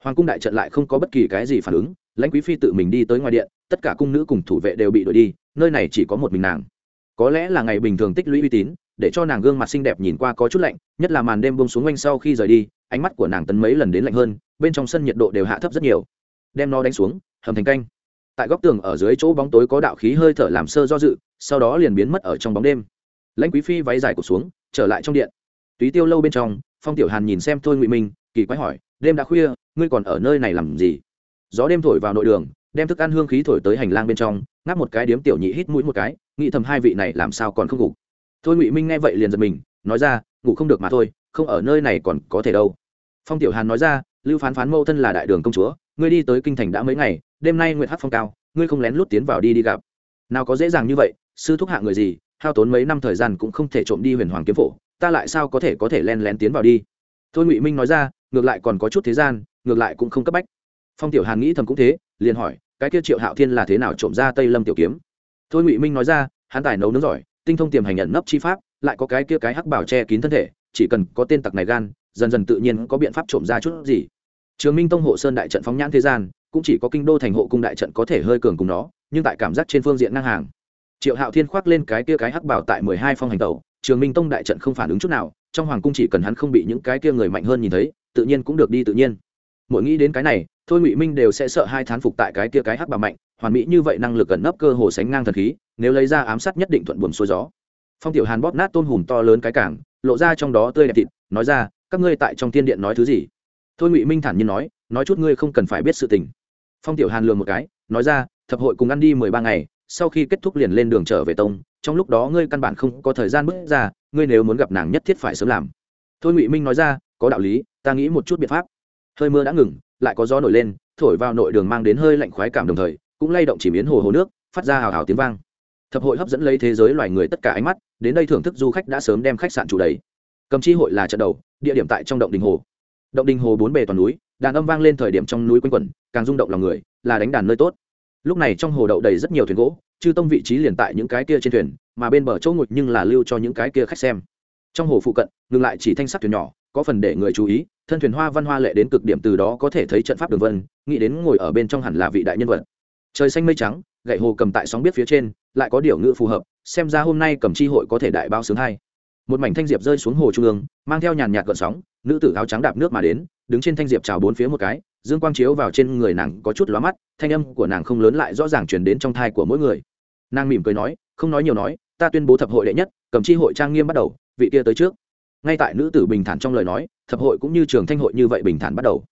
Hoàng cung đại trận lại không có bất kỳ cái gì phản ứng, lãnh quý phi tự mình đi tới ngoài điện, tất cả cung nữ cùng thủ vệ đều bị đuổi đi, nơi này chỉ có một mình nàng. Có lẽ là ngày bình thường tích lũy uy tín, để cho nàng gương mặt xinh đẹp nhìn qua có chút lạnh, nhất là màn đêm bông xuống quanh sau khi rời đi, ánh mắt của nàng tấn mấy lần đến lạnh hơn, bên trong sân nhiệt độ đều hạ thấp rất nhiều. Đem nó đánh xuống, hầm thành canh tại góc tường ở dưới chỗ bóng tối có đạo khí hơi thở làm sơ do dự, sau đó liền biến mất ở trong bóng đêm. Lãnh quý phi váy dài cột xuống, trở lại trong điện. Túy tiêu lâu bên trong, phong tiểu hàn nhìn xem thôi ngụy minh, kỳ quái hỏi, đêm đã khuya, ngươi còn ở nơi này làm gì? Gió đêm thổi vào nội đường, đem thức ăn hương khí thổi tới hành lang bên trong, ngáp một cái điếm tiểu nhị hít mũi một cái, nghĩ thầm hai vị này làm sao còn không ngủ. Thôi ngụy minh nghe vậy liền giật mình, nói ra, ngủ không được mà thôi, không ở nơi này còn có thể đâu. Phong tiểu hàn nói ra lưu phán phán mẫu thân là đại đường công chúa, ngươi đi tới kinh thành đã mấy ngày, đêm nay nguyện hát phong cao, ngươi không lén lút tiến vào đi đi gặp. Nào có dễ dàng như vậy, sư thúc hạ người gì, hao tốn mấy năm thời gian cũng không thể trộm đi huyền hoàng kiếm phổ, ta lại sao có thể có thể len lén tiến vào đi? Thôi ngụy minh nói ra, ngược lại còn có chút thế gian, ngược lại cũng không cấp bách. Phong tiểu hàn nghĩ thầm cũng thế, liền hỏi, cái kia triệu hạo thiên là thế nào trộm ra tây lâm tiểu kiếm? Thôi ngụy minh nói ra, hắn tài nấu nướng giỏi, tinh thông tiềm hành nhận nấp chi pháp, lại có cái kia cái hắc bảo che kín thân thể, chỉ cần có tên tặc này gan dần dần tự nhiên có biện pháp trộm ra chút gì. Trường minh tông hộ sơn đại trận phóng nhãn thế gian, cũng chỉ có kinh đô thành hộ cung đại trận có thể hơi cường cùng nó, nhưng tại cảm giác trên phương diện ngang hàng. Triệu hạo thiên khoác lên cái kia cái hắc bảo tại mười hai phong hành tẩu, trường minh tông đại trận không phản ứng chút nào, trong hoàng cung chỉ cần hắn không bị những cái kia người mạnh hơn nhìn thấy, tự nhiên cũng được đi tự nhiên. Mỗi nghĩ đến cái này, thôi ngụy minh đều sẽ sợ hai thán phục tại cái kia cái hắc bảo mạnh, hoàn mỹ như vậy năng lực ẩn nấp cơ hồ sánh ngang thần khí, nếu lấy ra ám sát nhất định thuận buồm xuôi gió. Phong tiểu hàn bóp nát tôn hùm to lớn cái cảng, lộ ra trong đó tươi đẹp thịt, nói ra các ngươi tại trong tiên điện nói thứ gì? Thôi ngụy minh thản nhiên nói nói chút ngươi không cần phải biết sự tình. Phong tiểu hàn lường một cái, nói ra, thập hội cùng ăn đi mười ba ngày, sau khi kết thúc liền lên đường trở về tông, trong lúc đó ngươi căn bản không có thời gian bước ra, ngươi nếu muốn gặp nàng nhất thiết phải sớm làm. Thôi ngụy minh nói ra, có đạo lý, ta nghĩ một chút biện pháp. Hơi mưa đã ngừng, lại có gió nổi lên, thổi vào nội đường mang đến hơi lạnh khoái cảm đồng thời, cũng lay động chỉ miến hồ hồ nước, phát ra hào hào tiếng vang. Thập hội hấp dẫn lấy thế giới loài người tất cả ánh mắt, đến đây thưởng thức du khách đã sớm đem khách sạn chủ đầy. Cầm chi hội là trận đầu địa điểm tại trong động đình hồ. Động đình hồ bốn bề toàn núi, đàn âm vang lên thời điểm trong núi quanh quẩn, càng rung động lòng người, là đánh đàn nơi tốt. Lúc này trong hồ đậu đầy rất nhiều thuyền gỗ, chư tông vị trí liền tại những cái kia trên thuyền, mà bên bờ chỗ ngồi nhưng là lưu cho những cái kia khách xem. Trong hồ phụ cận, ngừng lại chỉ thanh sắc thuyền nhỏ, có phần để người chú ý, thân thuyền hoa văn hoa lệ đến cực điểm từ đó có thể thấy trận pháp đường vân, nghĩ đến ngồi ở bên trong hẳn là vị đại nhân vật. Trời xanh mây trắng, gậy hồ cầm tại sóng biết phía trên, lại có điều ngữ phù hợp, xem ra hôm nay cầm chi hội có thể đại bao sướng hay một mảnh thanh diệp rơi xuống hồ trung ương, mang theo nhàn nhạt gợn sóng, nữ tử áo trắng đạp nước mà đến, đứng trên thanh diệp chào bốn phía một cái, dương quang chiếu vào trên người nàng có chút lóa mắt, thanh âm của nàng không lớn lại rõ ràng truyền đến trong thai của mỗi người. Nàng mỉm cười nói, không nói nhiều nói, ta tuyên bố thập hội đệ nhất, cầm chi hội trang nghiêm bắt đầu, vị kia tới trước. Ngay tại nữ tử bình thản trong lời nói, thập hội cũng như trường thanh hội như vậy bình thản bắt đầu.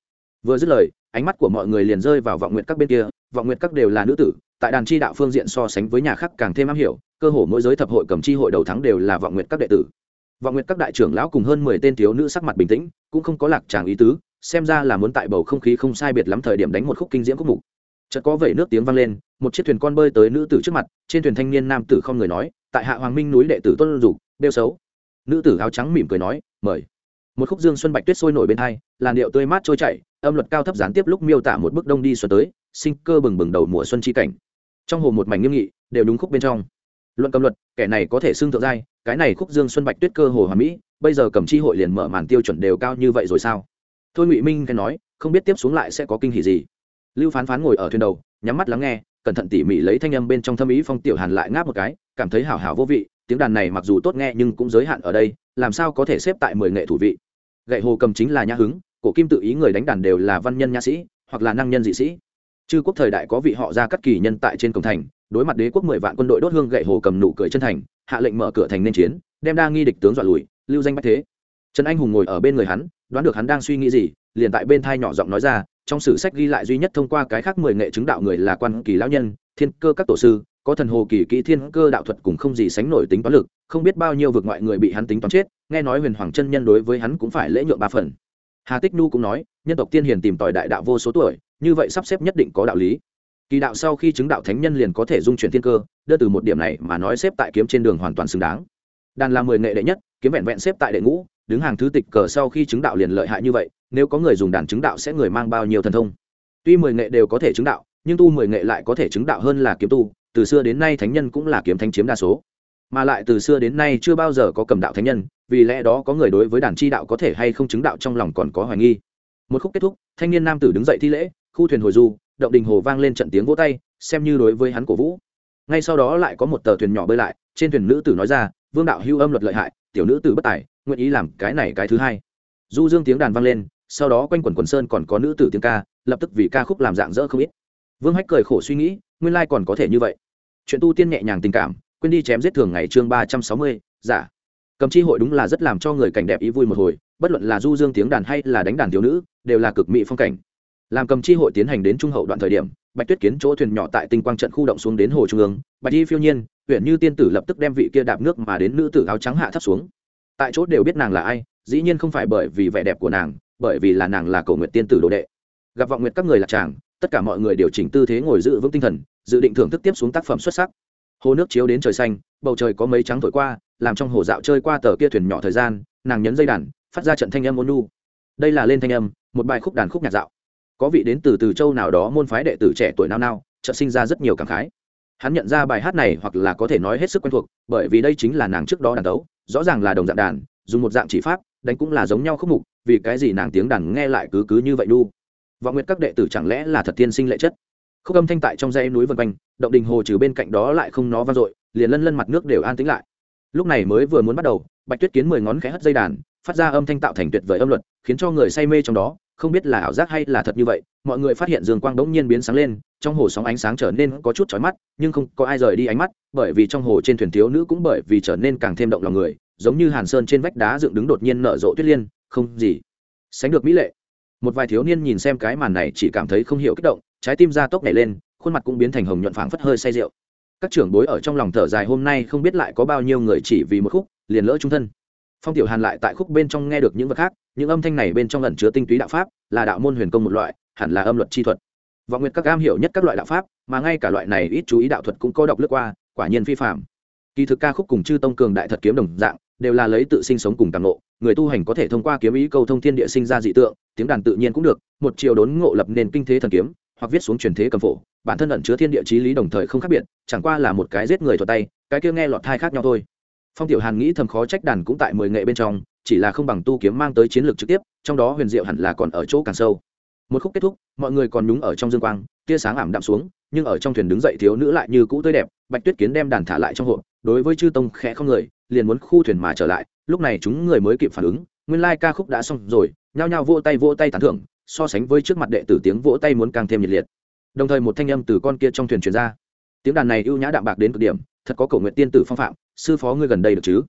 Vừa dứt lời, ánh mắt của mọi người liền rơi vào vọng nguyện các bên kia, vọng nguyện các đều là nữ tử, tại đàn chi đạo phương diện so sánh với nhà khác càng thêm am hiểu, cơ hồ mỗi giới thập hội cầm chi hội đầu thắng đều là vọng nguyện các đệ tử vọng nguyện các đại trưởng lão cùng hơn mười tên thiếu nữ sắc mặt bình tĩnh, cũng không có lạc tràng ý tứ, xem ra là muốn tại bầu không khí không sai biệt lắm thời điểm đánh một khúc kinh diễm khúc mục. Chợt có vẩy nước tiếng vang lên, một chiếc thuyền con bơi tới nữ tử trước mặt, trên thuyền thanh niên nam tử không người nói, tại hạ hoàng minh núi đệ tử tuân dục đeo xấu. Nữ tử áo trắng mỉm cười nói, mời. Một khúc dương xuân bạch tuyết sôi nổi bên hai, làn điệu tươi mát trôi chảy, âm luật cao thấp gián tiếp lúc miêu tả một bức đông đi xuân tới, sinh cơ bừng bừng đầu mùa xuân chi cảnh. Trong hồ một mảnh nghiêm nghị, đều đúng khúc bên trong. Luận cầm luật, kẻ này có thể xưng thượng giai cái này khúc dương xuân bạch tuyết cơ hồ hòa mỹ, bây giờ cầm chi hội liền mở màn tiêu chuẩn đều cao như vậy rồi sao? Thôi ngụy minh cái nói, không biết tiếp xuống lại sẽ có kinh hỉ gì. Lưu phán phán ngồi ở thuyền đầu, nhắm mắt lắng nghe, cẩn thận tỉ mỉ lấy thanh âm bên trong thâm ý phong tiểu hàn lại ngáp một cái, cảm thấy hảo hảo vô vị, tiếng đàn này mặc dù tốt nghe nhưng cũng giới hạn ở đây, làm sao có thể xếp tại mười nghệ thủ vị? Gậy hồ cầm chính là nhã hứng, cổ kim tự ý người đánh đàn đều là văn nhân nhã sĩ, hoặc là năng nhân dị sĩ. Chư quốc thời đại có vị họ ra cắt kỳ nhân tại trên cổng thành, đối mặt đế quốc mười vạn quân đội đốt hương gậy hồ cầm nụ cười chân thành hạ lệnh mở cửa thành nên chiến, đem đa nghi địch tướng dọa lùi, lưu danh bách thế. Trần anh hùng ngồi ở bên người hắn, đoán được hắn đang suy nghĩ gì, liền tại bên thai nhỏ giọng nói ra, trong sử sách ghi lại duy nhất thông qua cái khác mười nghệ chứng đạo người là quan kỳ lão nhân, thiên cơ các tổ sư, có thần hồ kỳ kỹ thiên cơ đạo thuật cùng không gì sánh nổi tính toán lực, không biết bao nhiêu vực ngoại người bị hắn tính toán chết, nghe nói huyền hoàng chân nhân đối với hắn cũng phải lễ nhượng ba phần. Hà tích nu cũng nói, nhân tộc tiên hiền tìm tòi đại đạo vô số tuổi, như vậy sắp xếp nhất định có đạo lý kỳ đạo sau khi chứng đạo thánh nhân liền có thể dung chuyển thiên cơ, đưa từ một điểm này mà nói xếp tại kiếm trên đường hoàn toàn xứng đáng. Đàn là mười nghệ đệ nhất, kiếm vẹn vẹn xếp tại đệ ngũ, đứng hàng thứ tịch cờ sau khi chứng đạo liền lợi hại như vậy, nếu có người dùng đàn chứng đạo sẽ người mang bao nhiêu thần thông? Tuy mười nghệ đều có thể chứng đạo, nhưng tu mười nghệ lại có thể chứng đạo hơn là kiếm tu, từ xưa đến nay thánh nhân cũng là kiếm thánh chiếm đa số. Mà lại từ xưa đến nay chưa bao giờ có cầm đạo thánh nhân, vì lẽ đó có người đối với đàn chi đạo có thể hay không chứng đạo trong lòng còn có hoài nghi. Một khúc kết thúc, thanh niên nam tử đứng dậy thi lễ, khu thuyền hồi du động đình hồ vang lên trận tiếng vỗ tay, xem như đối với hắn cổ vũ. Ngay sau đó lại có một tờ thuyền nhỏ bơi lại, trên thuyền nữ tử nói ra, vương đạo hưu âm luật lợi hại, tiểu nữ tử bất tài, nguyện ý làm cái này cái thứ hai. Du dương tiếng đàn vang lên, sau đó quanh quần quần sơn còn có nữ tử tiếng ca, lập tức vì ca khúc làm dạng dỡ không ít. Vương hách cười khổ suy nghĩ, nguyên lai còn có thể như vậy. Chuyện tu tiên nhẹ nhàng tình cảm, quên đi chém giết thường ngày chương ba trăm sáu mươi, giả. Cầm chi hội đúng là rất làm cho người cảnh đẹp ý vui một hồi, bất luận là du dương tiếng đàn hay là đánh đàn thiếu nữ, đều là cực mỹ phong cảnh làm cầm chi hội tiến hành đến trung hậu đoạn thời điểm, bạch tuyết kiến chỗ thuyền nhỏ tại tinh quang trận khu động xuống đến hồ trung ương. Bạch y phiêu nhiên, huyện như tiên tử lập tức đem vị kia đạp nước mà đến nữ tử áo trắng hạ thấp xuống. Tại chỗ đều biết nàng là ai, dĩ nhiên không phải bởi vì vẻ đẹp của nàng, bởi vì là nàng là cầu nguyện tiên tử đồ đệ. Gặp vọng nguyện các người là chàng, tất cả mọi người điều chỉnh tư thế ngồi giữ vững tinh thần, dự định thưởng thức tiếp xuống tác phẩm xuất sắc. Hồ nước chiếu đến trời xanh, bầu trời có mấy trắng thổi qua, làm trong hồ dạo chơi qua tờ kia thuyền nhỏ thời gian, nàng nhấn dây đàn, phát ra trận thanh âm ôn nu đây là lên thanh âm, một bài khúc đàn khúc nhạc dạo có vị đến từ từ châu nào đó môn phái đệ tử trẻ tuổi nao nao, chợt sinh ra rất nhiều cảm khái. Hắn nhận ra bài hát này hoặc là có thể nói hết sức quen thuộc, bởi vì đây chính là nàng trước đó đàn tấu rõ ràng là đồng dạng đàn, dùng một dạng chỉ pháp, đánh cũng là giống nhau khúc mục, vì cái gì nàng tiếng đàn nghe lại cứ cứ như vậy đu vọng nguyệt các đệ tử chẳng lẽ là thật tiên sinh lệ chất? Khúc âm thanh tại trong dãy núi vân quanh, động đình hồ trừ bên cạnh đó lại không nó vang dội, liền lân lân mặt nước đều an tĩnh lại. Lúc này mới vừa muốn bắt đầu, bạch tuyết kiến mười ngón khẽ hất dây đàn, phát ra âm thanh tạo thành tuyệt vời âm luật, khiến cho người say mê trong đó không biết là ảo giác hay là thật như vậy, mọi người phát hiện dương quang bỗng nhiên biến sáng lên, trong hồ sóng ánh sáng trở nên có chút chói mắt, nhưng không có ai rời đi ánh mắt, bởi vì trong hồ trên thuyền thiếu nữ cũng bởi vì trở nên càng thêm động lòng người, giống như hàn sơn trên vách đá dựng đứng đột nhiên nở rộ tuyết liên, không gì sánh được mỹ lệ. Một vài thiếu niên nhìn xem cái màn này chỉ cảm thấy không hiểu kích động, trái tim ra tốc nhảy lên, khuôn mặt cũng biến thành hồng nhuận phảng phất hơi say rượu. Các trưởng bối ở trong lòng thở dài hôm nay không biết lại có bao nhiêu người chỉ vì một khúc, liền lỡ trung thân phong tiểu hàn lại tại khúc bên trong nghe được những vật khác, những âm thanh này bên trong ẩn chứa tinh túy đạo pháp, là đạo môn huyền công một loại, hẳn là âm luật chi thuật. Vọng nguyệt các am hiểu nhất các loại đạo pháp, mà ngay cả loại này ít chú ý đạo thuật cũng có đọc lướt qua, quả nhiên phi phạm kỳ thực ca khúc cùng chư tông cường đại thật kiếm đồng dạng, đều là lấy tự sinh sống cùng càng ngộ, người tu hành có thể thông qua kiếm ý câu thông thiên địa sinh ra dị tượng, tiếng đàn tự nhiên cũng được, một chiều đốn ngộ lập nền kinh thế thần kiếm, hoặc viết xuống truyền thế cầm phổ, bản thân ẩn chứa thiên địa chí lý đồng thời không khác biệt, chẳng qua là một cái giết người thuật tay, cái kia nghe lọt thai khác nhau thôi phong tiểu hàn nghĩ thầm khó trách đàn cũng tại mười nghệ bên trong, chỉ là không bằng tu kiếm mang tới chiến lược trực tiếp, trong đó huyền diệu hẳn là còn ở chỗ càng sâu. Một khúc kết thúc, mọi người còn nhúng ở trong dương quang, tia sáng ảm đạm xuống, nhưng ở trong thuyền đứng dậy thiếu nữ lại như cũ tươi đẹp, bạch tuyết kiến đem đàn thả lại trong hộp, đối với chư tông khẽ không người, liền muốn khu thuyền mà trở lại, lúc này chúng người mới kịp phản ứng, nguyên lai ca khúc đã xong rồi, nhao nhao vỗ tay vỗ tay tán thưởng, so sánh với trước mặt đệ tử tiếng vỗ tay muốn càng thêm nhiệt liệt. Đồng thời một thanh âm từ con kia trong thuyền truyền ra. Tiếng đàn này ưu nhã đạm bạc đến cực điểm thật có cầu nguyện tiên tử phong phạm, sư phó ngươi gần đây được chứ?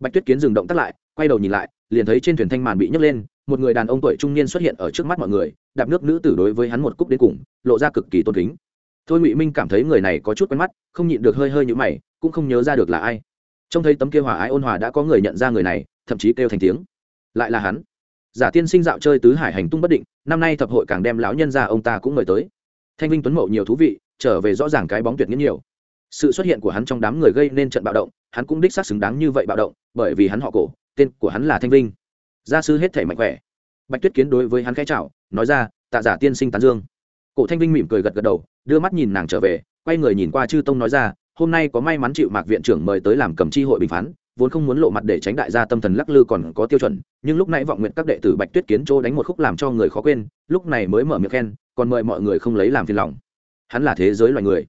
Bạch tuyết kiến dừng động tắt lại, quay đầu nhìn lại, liền thấy trên thuyền thanh màn bị nhấc lên, một người đàn ông tuổi trung niên xuất hiện ở trước mắt mọi người, đạp nước nữ tử đối với hắn một cúc đến cùng, lộ ra cực kỳ tôn kính. Thôi ngụy minh cảm thấy người này có chút quen mắt, không nhịn được hơi hơi như mày, cũng không nhớ ra được là ai. Trông thấy tấm kia hòa ái ôn hòa đã có người nhận ra người này, thậm chí kêu thành tiếng. Lại là hắn. Giả tiên sinh dạo chơi tứ hải hành tung bất định, năm nay thập hội càng đem lão nhân ra ông ta cũng mời tới. Thanh vinh tuấn mậu nhiều thú vị, trở về rõ ràng cái bóng tuyệt nghĩa nhiều sự xuất hiện của hắn trong đám người gây nên trận bạo động, hắn cũng đích xác xứng đáng như vậy bạo động, bởi vì hắn họ cổ, tên của hắn là thanh vinh. Gia sư hết thể mạnh khỏe. Bạch tuyết kiến đối với hắn khai chào, nói ra, tạ giả tiên sinh tán dương. Cổ thanh vinh mỉm cười gật gật đầu, đưa mắt nhìn nàng trở về, quay người nhìn qua chư tông nói ra, hôm nay có may mắn chịu mạc viện trưởng mời tới làm cầm chi hội bình phán, vốn không muốn lộ mặt để tránh đại gia tâm thần lắc lư còn có tiêu chuẩn, nhưng lúc nãy vọng nguyện các đệ tử bạch tuyết kiến chỗ đánh một khúc làm cho người khó quên, lúc này mới mở miệng khen, còn mời mọi người không lấy làm phiền lòng. Hắn là thế giới loài người.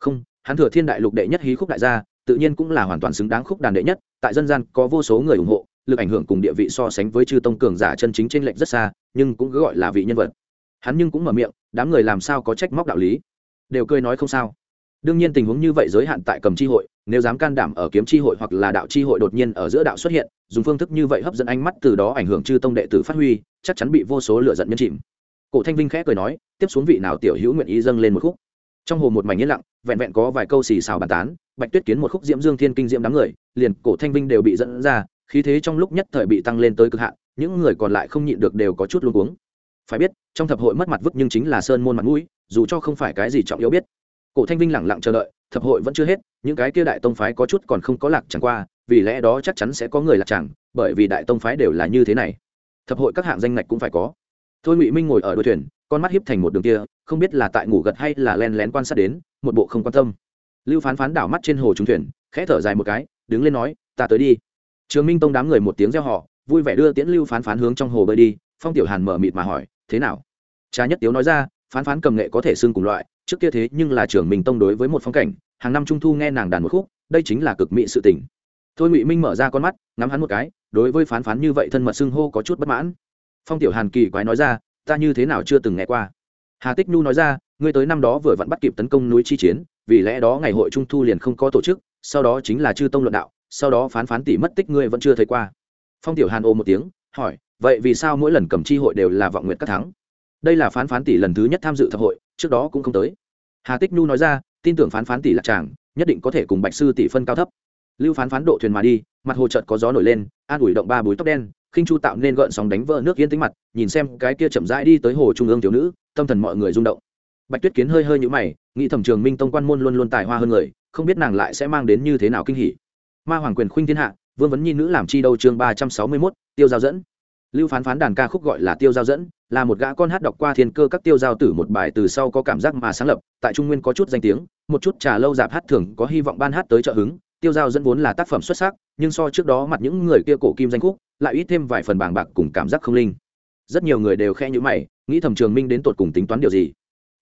Không hắn thừa thiên đại lục đệ nhất hí khúc đại gia, tự nhiên cũng là hoàn toàn xứng đáng khúc đàn đệ nhất, tại dân gian có vô số người ủng hộ, lực ảnh hưởng cùng địa vị so sánh với chư tông cường giả chân chính trên lệnh rất xa, nhưng cũng cứ gọi là vị nhân vật. Hắn nhưng cũng mở miệng, đám người làm sao có trách móc đạo lý? Đều cười nói không sao. Đương nhiên tình huống như vậy giới hạn tại cầm chi hội, nếu dám can đảm ở kiếm chi hội hoặc là đạo chi hội đột nhiên ở giữa đạo xuất hiện, dùng phương thức như vậy hấp dẫn ánh mắt từ đó ảnh hưởng chư tông đệ tử phát huy, chắc chắn bị vô số lựa giận nhân chìm. Cổ thanh vinh khẽ cười nói, tiếp xuống vị nào tiểu hữu nguyện ý dâng lên một khúc? Trong hồ một mảnh yên lặng, vẹn vẹn có vài câu xì xào bàn tán, bạch tuyết kiến một khúc diễm dương thiên kinh diễm đám người, liền cổ thanh vinh đều bị dẫn ra, khí thế trong lúc nhất thời bị tăng lên tới cực hạn, những người còn lại không nhịn được đều có chút luôn uống phải biết, trong thập hội mất mặt vứt nhưng chính là sơn môn mặt mũi, dù cho không phải cái gì trọng yếu biết. Cổ thanh vinh lẳng lặng chờ đợi, thập hội vẫn chưa hết, những cái kia đại tông phái có chút còn không có lạc chẳng qua, vì lẽ đó chắc chắn sẽ có người lạc chẳng, bởi vì đại tông phái đều là như thế này. Thập hội các hạng danh ngạch cũng phải có. Thôi ngụy minh ngồi ở đuôi thuyền con mắt hiếp thành một đường kia, không biết là tại ngủ gật hay là len lén quan sát đến, một bộ không quan tâm. Lưu phán phán đảo mắt trên hồ trúng thuyền, khẽ thở dài một cái, đứng lên nói, ta tới đi. Trường minh tông đám người một tiếng reo họ vui vẻ đưa tiễn lưu phán phán hướng trong hồ bơi đi, phong tiểu hàn mở mịt mà hỏi, thế nào? Cha nhất tiếu nói ra, phán phán cầm nghệ có thể xưng cùng loại, trước kia thế nhưng là trường minh tông đối với một phong cảnh, hàng năm trung thu nghe nàng đàn một khúc, đây chính là cực mỹ sự tình. Thôi ngụy minh mở ra con mắt, ngắm hắn một cái, đối với phán phán như vậy thân mật xưng hô có chút bất mãn. Phong tiểu hàn kỳ quái nói ra ta như thế nào chưa từng nghe qua. Hà tích nhu nói ra, ngươi tới năm đó vừa vặn bắt kịp tấn công núi chi chiến, vì lẽ đó ngày hội trung thu liền không có tổ chức, sau đó chính là chư tông luận đạo, sau đó phán phán tỷ mất tích ngươi vẫn chưa thấy qua. Phong tiểu hàn ô một tiếng, hỏi, vậy vì sao mỗi lần cầm chi hội đều là vọng nguyện các thắng? Đây là phán phán tỷ lần thứ nhất tham dự thập hội, trước đó cũng không tới. Hà tích nhu nói ra, tin tưởng phán phán tỷ là chàng nhất định có thể cùng bạch sư tỷ phân cao thấp. Lưu phán phán độ thuyền mà đi, mặt hồ chợt có gió nổi lên, an ủi động ba búi tóc đen khinh chu tạo nên gợn sóng đánh vỡ nước yên tĩnh mặt, nhìn xem cái kia chậm rãi đi tới hồ trung ương thiếu nữ, tâm thần mọi người rung động. Bạch tuyết kiến hơi hơi nhũ mày, nghĩ thẩm trường minh tông quan môn luôn luôn tài hoa hơn người, không biết nàng lại sẽ mang đến như thế nào kinh hỉ. Ma hoàng quyền khuynh thiên hạ, vương vấn nhi nữ làm chi đâu chương ba trăm sáu mươi mốt, tiêu giao dẫn. Lưu phán phán đàn ca khúc gọi là tiêu giao dẫn, là một gã con hát đọc qua thiên cơ các tiêu giao tử một bài từ sau có cảm giác mà sáng lập, tại trung nguyên có chút danh tiếng, một chút trà lâu dạp hát thường có hy vọng ban hát tới trợ hứng. Tiêu giao dẫn vốn là tác phẩm xuất sắc, nhưng so trước đó mặt những người kia cổ kim danh khúc lại ít thêm vài phần bàng bạc cùng cảm giác không linh. Rất nhiều người đều khe nhữ mày, nghĩ thầm trường minh đến tột cùng tính toán điều gì.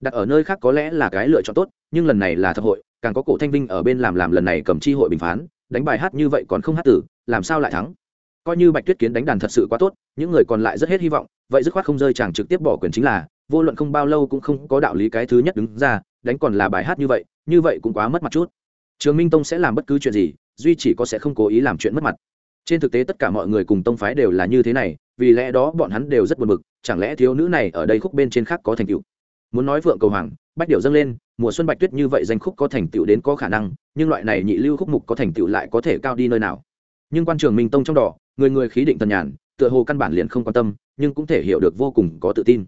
Đặt ở nơi khác có lẽ là cái lựa chọn tốt, nhưng lần này là thập hội, càng có cổ thanh vinh ở bên làm làm lần này cầm chi hội bình phán, đánh bài hát như vậy còn không hát tử, làm sao lại thắng? Coi như bạch tuyết kiến đánh đàn thật sự quá tốt, những người còn lại rất hết hy vọng, vậy dứt khoát không rơi chàng trực tiếp bỏ quyền chính là, vô luận không bao lâu cũng không có đạo lý cái thứ nhất đứng ra, đánh còn là bài hát như vậy như vậy cũng quá mất mặt chút. Trường minh tông sẽ làm bất cứ chuyện gì, duy chỉ có sẽ không cố ý làm chuyện mất mặt trên thực tế tất cả mọi người cùng tông phái đều là như thế này, vì lẽ đó bọn hắn đều rất buồn bực, chẳng lẽ thiếu nữ này ở đây khúc bên trên khác có thành tựu? Muốn nói vượng cầu hoàng, bách điệu dâng lên, mùa xuân bạch tuyết như vậy danh khúc có thành tựu đến có khả năng, nhưng loại này nhị lưu khúc mục có thành tựu lại có thể cao đi nơi nào? Nhưng quan trường minh tông trong đỏ, người người khí định thần nhàn, tựa hồ căn bản liền không quan tâm, nhưng cũng thể hiểu được vô cùng có tự tin.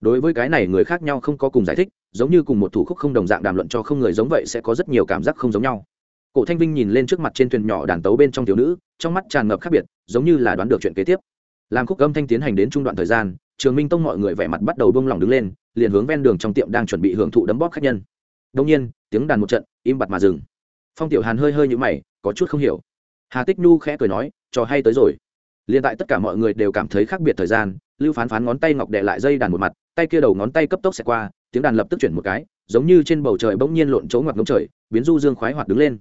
Đối với cái này người khác nhau không có cùng giải thích, giống như cùng một thủ khúc không đồng dạng đàm luận cho không người giống vậy sẽ có rất nhiều cảm giác không giống nhau. Cổ thanh vinh nhìn lên trước mặt trên thuyền nhỏ đàn tấu bên trong thiếu nữ trong mắt tràn ngập khác biệt, giống như là đoán được chuyện kế tiếp. Làm khúc âm thanh tiến hành đến trung đoạn thời gian, trường minh tông mọi người vẻ mặt bắt đầu bông lỏng đứng lên, liền hướng ven đường trong tiệm đang chuẩn bị hưởng thụ đấm bóp khách nhân. Đông nhiên, tiếng đàn một trận, im bặt mà dừng. Phong tiểu hàn hơi hơi như mày, có chút không hiểu. Hà tích nhu khẽ cười nói trò hay tới rồi. Liền tại tất cả mọi người đều cảm thấy khác biệt thời gian, lưu phán phán ngón tay ngọc đệ lại dây đàn một mặt, tay kia đầu ngón tay cấp tốc xẹt qua, tiếng đàn lập tức chuyển một cái, giống như trên bầu trời bỗng nhiên lộn trốn ngoặt ngống trời, biến du dương khoái hoạt đứng lên.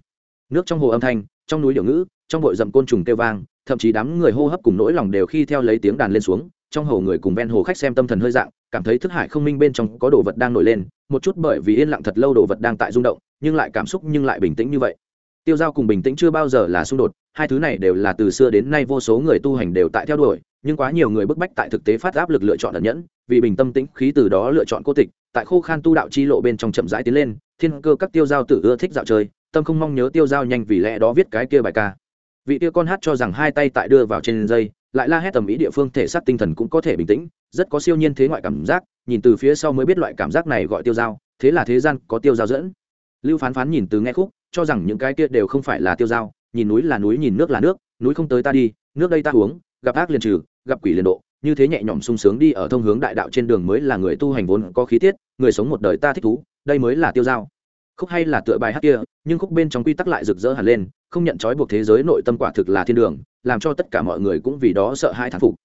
Nước trong hồ âm thanh, trong núi điệu ngữ trong bụi rậm côn trùng kêu vang, thậm chí đám người hô hấp cùng nỗi lòng đều khi theo lấy tiếng đàn lên xuống, trong hồ người cùng ven hồ khách xem tâm thần hơi dạng, cảm thấy thức hải không minh bên trong có đồ vật đang nổi lên, một chút bởi vì yên lặng thật lâu đồ vật đang tại rung động, nhưng lại cảm xúc nhưng lại bình tĩnh như vậy. Tiêu giao cùng bình tĩnh chưa bao giờ là xung đột, hai thứ này đều là từ xưa đến nay vô số người tu hành đều tại theo đuổi, nhưng quá nhiều người bức bách tại thực tế phát áp lực lựa chọn ẩn nhẫn, vì bình tâm tĩnh khí từ đó lựa chọn cô tịch, tại khô khan tu đạo chi lộ bên trong chậm rãi tiến lên, thiên cơ các tiêu giao tự ưa thích dạo chơi, tâm không mong nhớ tiêu giao nhanh vì lẽ đó viết cái kia bài ca vị tia con hát cho rằng hai tay tại đưa vào trên dây lại la hét tầm ý địa phương thể xác tinh thần cũng có thể bình tĩnh rất có siêu nhiên thế ngoại cảm giác nhìn từ phía sau mới biết loại cảm giác này gọi tiêu dao, thế là thế gian có tiêu dao dẫn lưu phán phán nhìn từ nghe khúc cho rằng những cái kia đều không phải là tiêu dao, nhìn núi là núi nhìn nước là nước núi không tới ta đi nước đây ta uống gặp ác liền trừ gặp quỷ liền độ như thế nhẹ nhõm sung sướng đi ở thông hướng đại đạo trên đường mới là người tu hành vốn có khí tiết người sống một đời ta thích thú đây mới là tiêu dao. khúc hay là tựa bài hát kia nhưng khúc bên trong quy tắc lại rực rỡ hẳn lên không nhận trói buộc thế giới nội tâm quả thực là thiên đường, làm cho tất cả mọi người cũng vì đó sợ hai thán phục.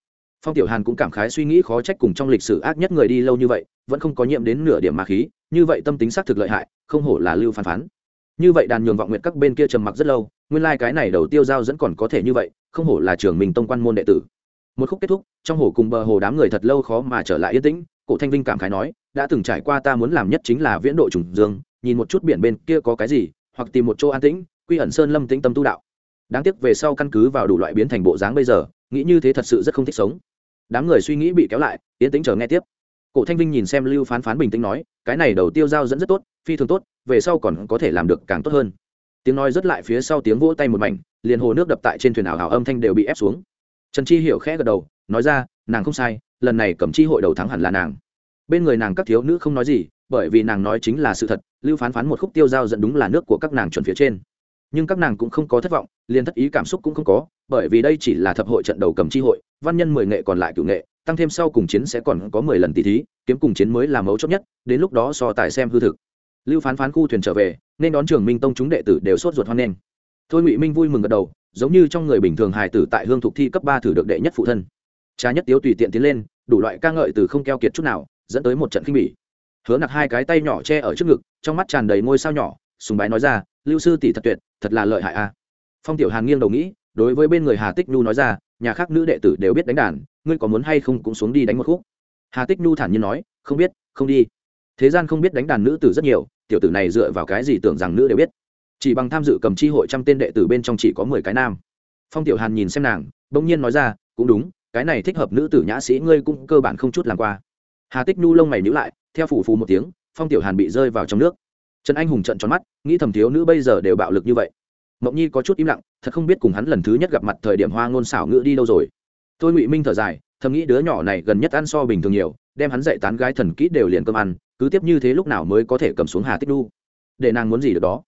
Phong tiểu hàn cũng cảm khái suy nghĩ khó trách cùng trong lịch sử ác nhất người đi lâu như vậy, vẫn không có nhiễm đến nửa điểm ma khí, như vậy tâm tính xác thực lợi hại, không hổ là lưu phán phán. Như vậy đàn nhường vọng nguyện các bên kia trầm mặc rất lâu, nguyên lai、like、cái này đầu tiêu giao dẫn còn có thể như vậy, không hổ là trường mình tông quan môn đệ tử. Một khúc kết thúc, trong hồ cùng bờ hồ đám người thật lâu khó mà trở lại yên tĩnh, cổ thanh vinh cảm khái nói, đã từng trải qua ta muốn làm nhất chính là viễn độ trùng dương, nhìn một chút biển bên kia có cái gì, hoặc tìm một chỗ an tĩnh quy ẩn sơn lâm tĩnh tâm tu đạo. Đáng tiếc về sau căn cứ vào đủ loại biến thành bộ dáng bây giờ, nghĩ như thế thật sự rất không thích sống. Đám người suy nghĩ bị kéo lại yên tĩnh chờ nghe tiếp. Cổ thanh vinh nhìn xem lưu phán phán bình tĩnh nói, cái này đầu tiêu giao dẫn rất tốt, phi thường tốt, về sau còn có thể làm được càng tốt hơn. Tiếng nói rất lại phía sau tiếng vỗ tay một mảnh, liền hồ nước đập tại trên thuyền ảo ảo âm thanh đều bị ép xuống. Trần chi hiểu khẽ gật đầu, nói ra, nàng không sai, lần này cầm chi hội đầu thắng hẳn là nàng. Bên người nàng các thiếu nữ không nói gì, bởi vì nàng nói chính là sự thật, lưu phán phán một khúc tiêu giao dẫn đúng là nước của các nàng chuẩn phía trên nhưng các nàng cũng không có thất vọng, liền thất ý cảm xúc cũng không có, bởi vì đây chỉ là thập hội trận đầu cầm tri hội, văn nhân mười nghệ còn lại cựu nghệ, tăng thêm sau cùng chiến sẽ còn có mười lần tỷ thí, kiếm cùng chiến mới là mấu chốt nhất, đến lúc đó so tài xem hư thực. Lưu phán phán khu thuyền trở về, nên đón trường minh tông chúng đệ tử đều sốt ruột hoan nghênh. Thôi ngụy minh vui mừng gật đầu, giống như trong người bình thường hài tử tại hương thục thi cấp ba thử được đệ nhất phụ thân. Cha nhất tiếu tùy tiện tiến lên, đủ loại ca ngợi từ không keo kiệt chút nào, dẫn tới một trận khinh bỉ. Hứa nặc hai cái tay nhỏ che ở trước ngực, trong mắt tràn đầy ngôi sao nhỏ, sùng bái nói ra, lưu sư tỷ thật tuyệt thật là lợi hại a phong tiểu hàn nghiêng đầu nghĩ, đối với bên người hà tích nhu nói ra, nhà khác nữ đệ tử đều biết đánh đàn, ngươi có muốn hay không cũng xuống đi đánh một khúc. Hà tích nhu thản nhiên nói, không biết, không đi. Thế gian không biết đánh đàn nữ tử rất nhiều, tiểu tử này dựa vào cái gì tưởng rằng nữ đều biết. Chỉ bằng tham dự cầm chi hội trăm tên đệ tử bên trong chỉ có mười cái nam. Phong tiểu hàn nhìn xem nàng, bỗng nhiên nói ra, cũng đúng, cái này thích hợp nữ tử nhã sĩ ngươi cũng cơ bản không chút làm qua. Hà tích nhu lông mày nhữ lại, theo phủ phù một tiếng, phong tiểu hàn bị rơi vào trong nước trần anh hùng trận tròn mắt, nghĩ thầm thiếu nữ bây giờ đều bạo lực như vậy. Mộng nhi có chút im lặng, thật không biết cùng hắn lần thứ nhất gặp mặt thời điểm hoa ngôn xảo ngữ đi đâu rồi. Tôi ngụy minh thở dài, thầm nghĩ đứa nhỏ này gần nhất ăn so bình thường nhiều, đem hắn dạy tán gái thần kỹ đều liền cơm ăn, cứ tiếp như thế lúc nào mới có thể cầm xuống hà tích đu. Để nàng muốn gì được đó?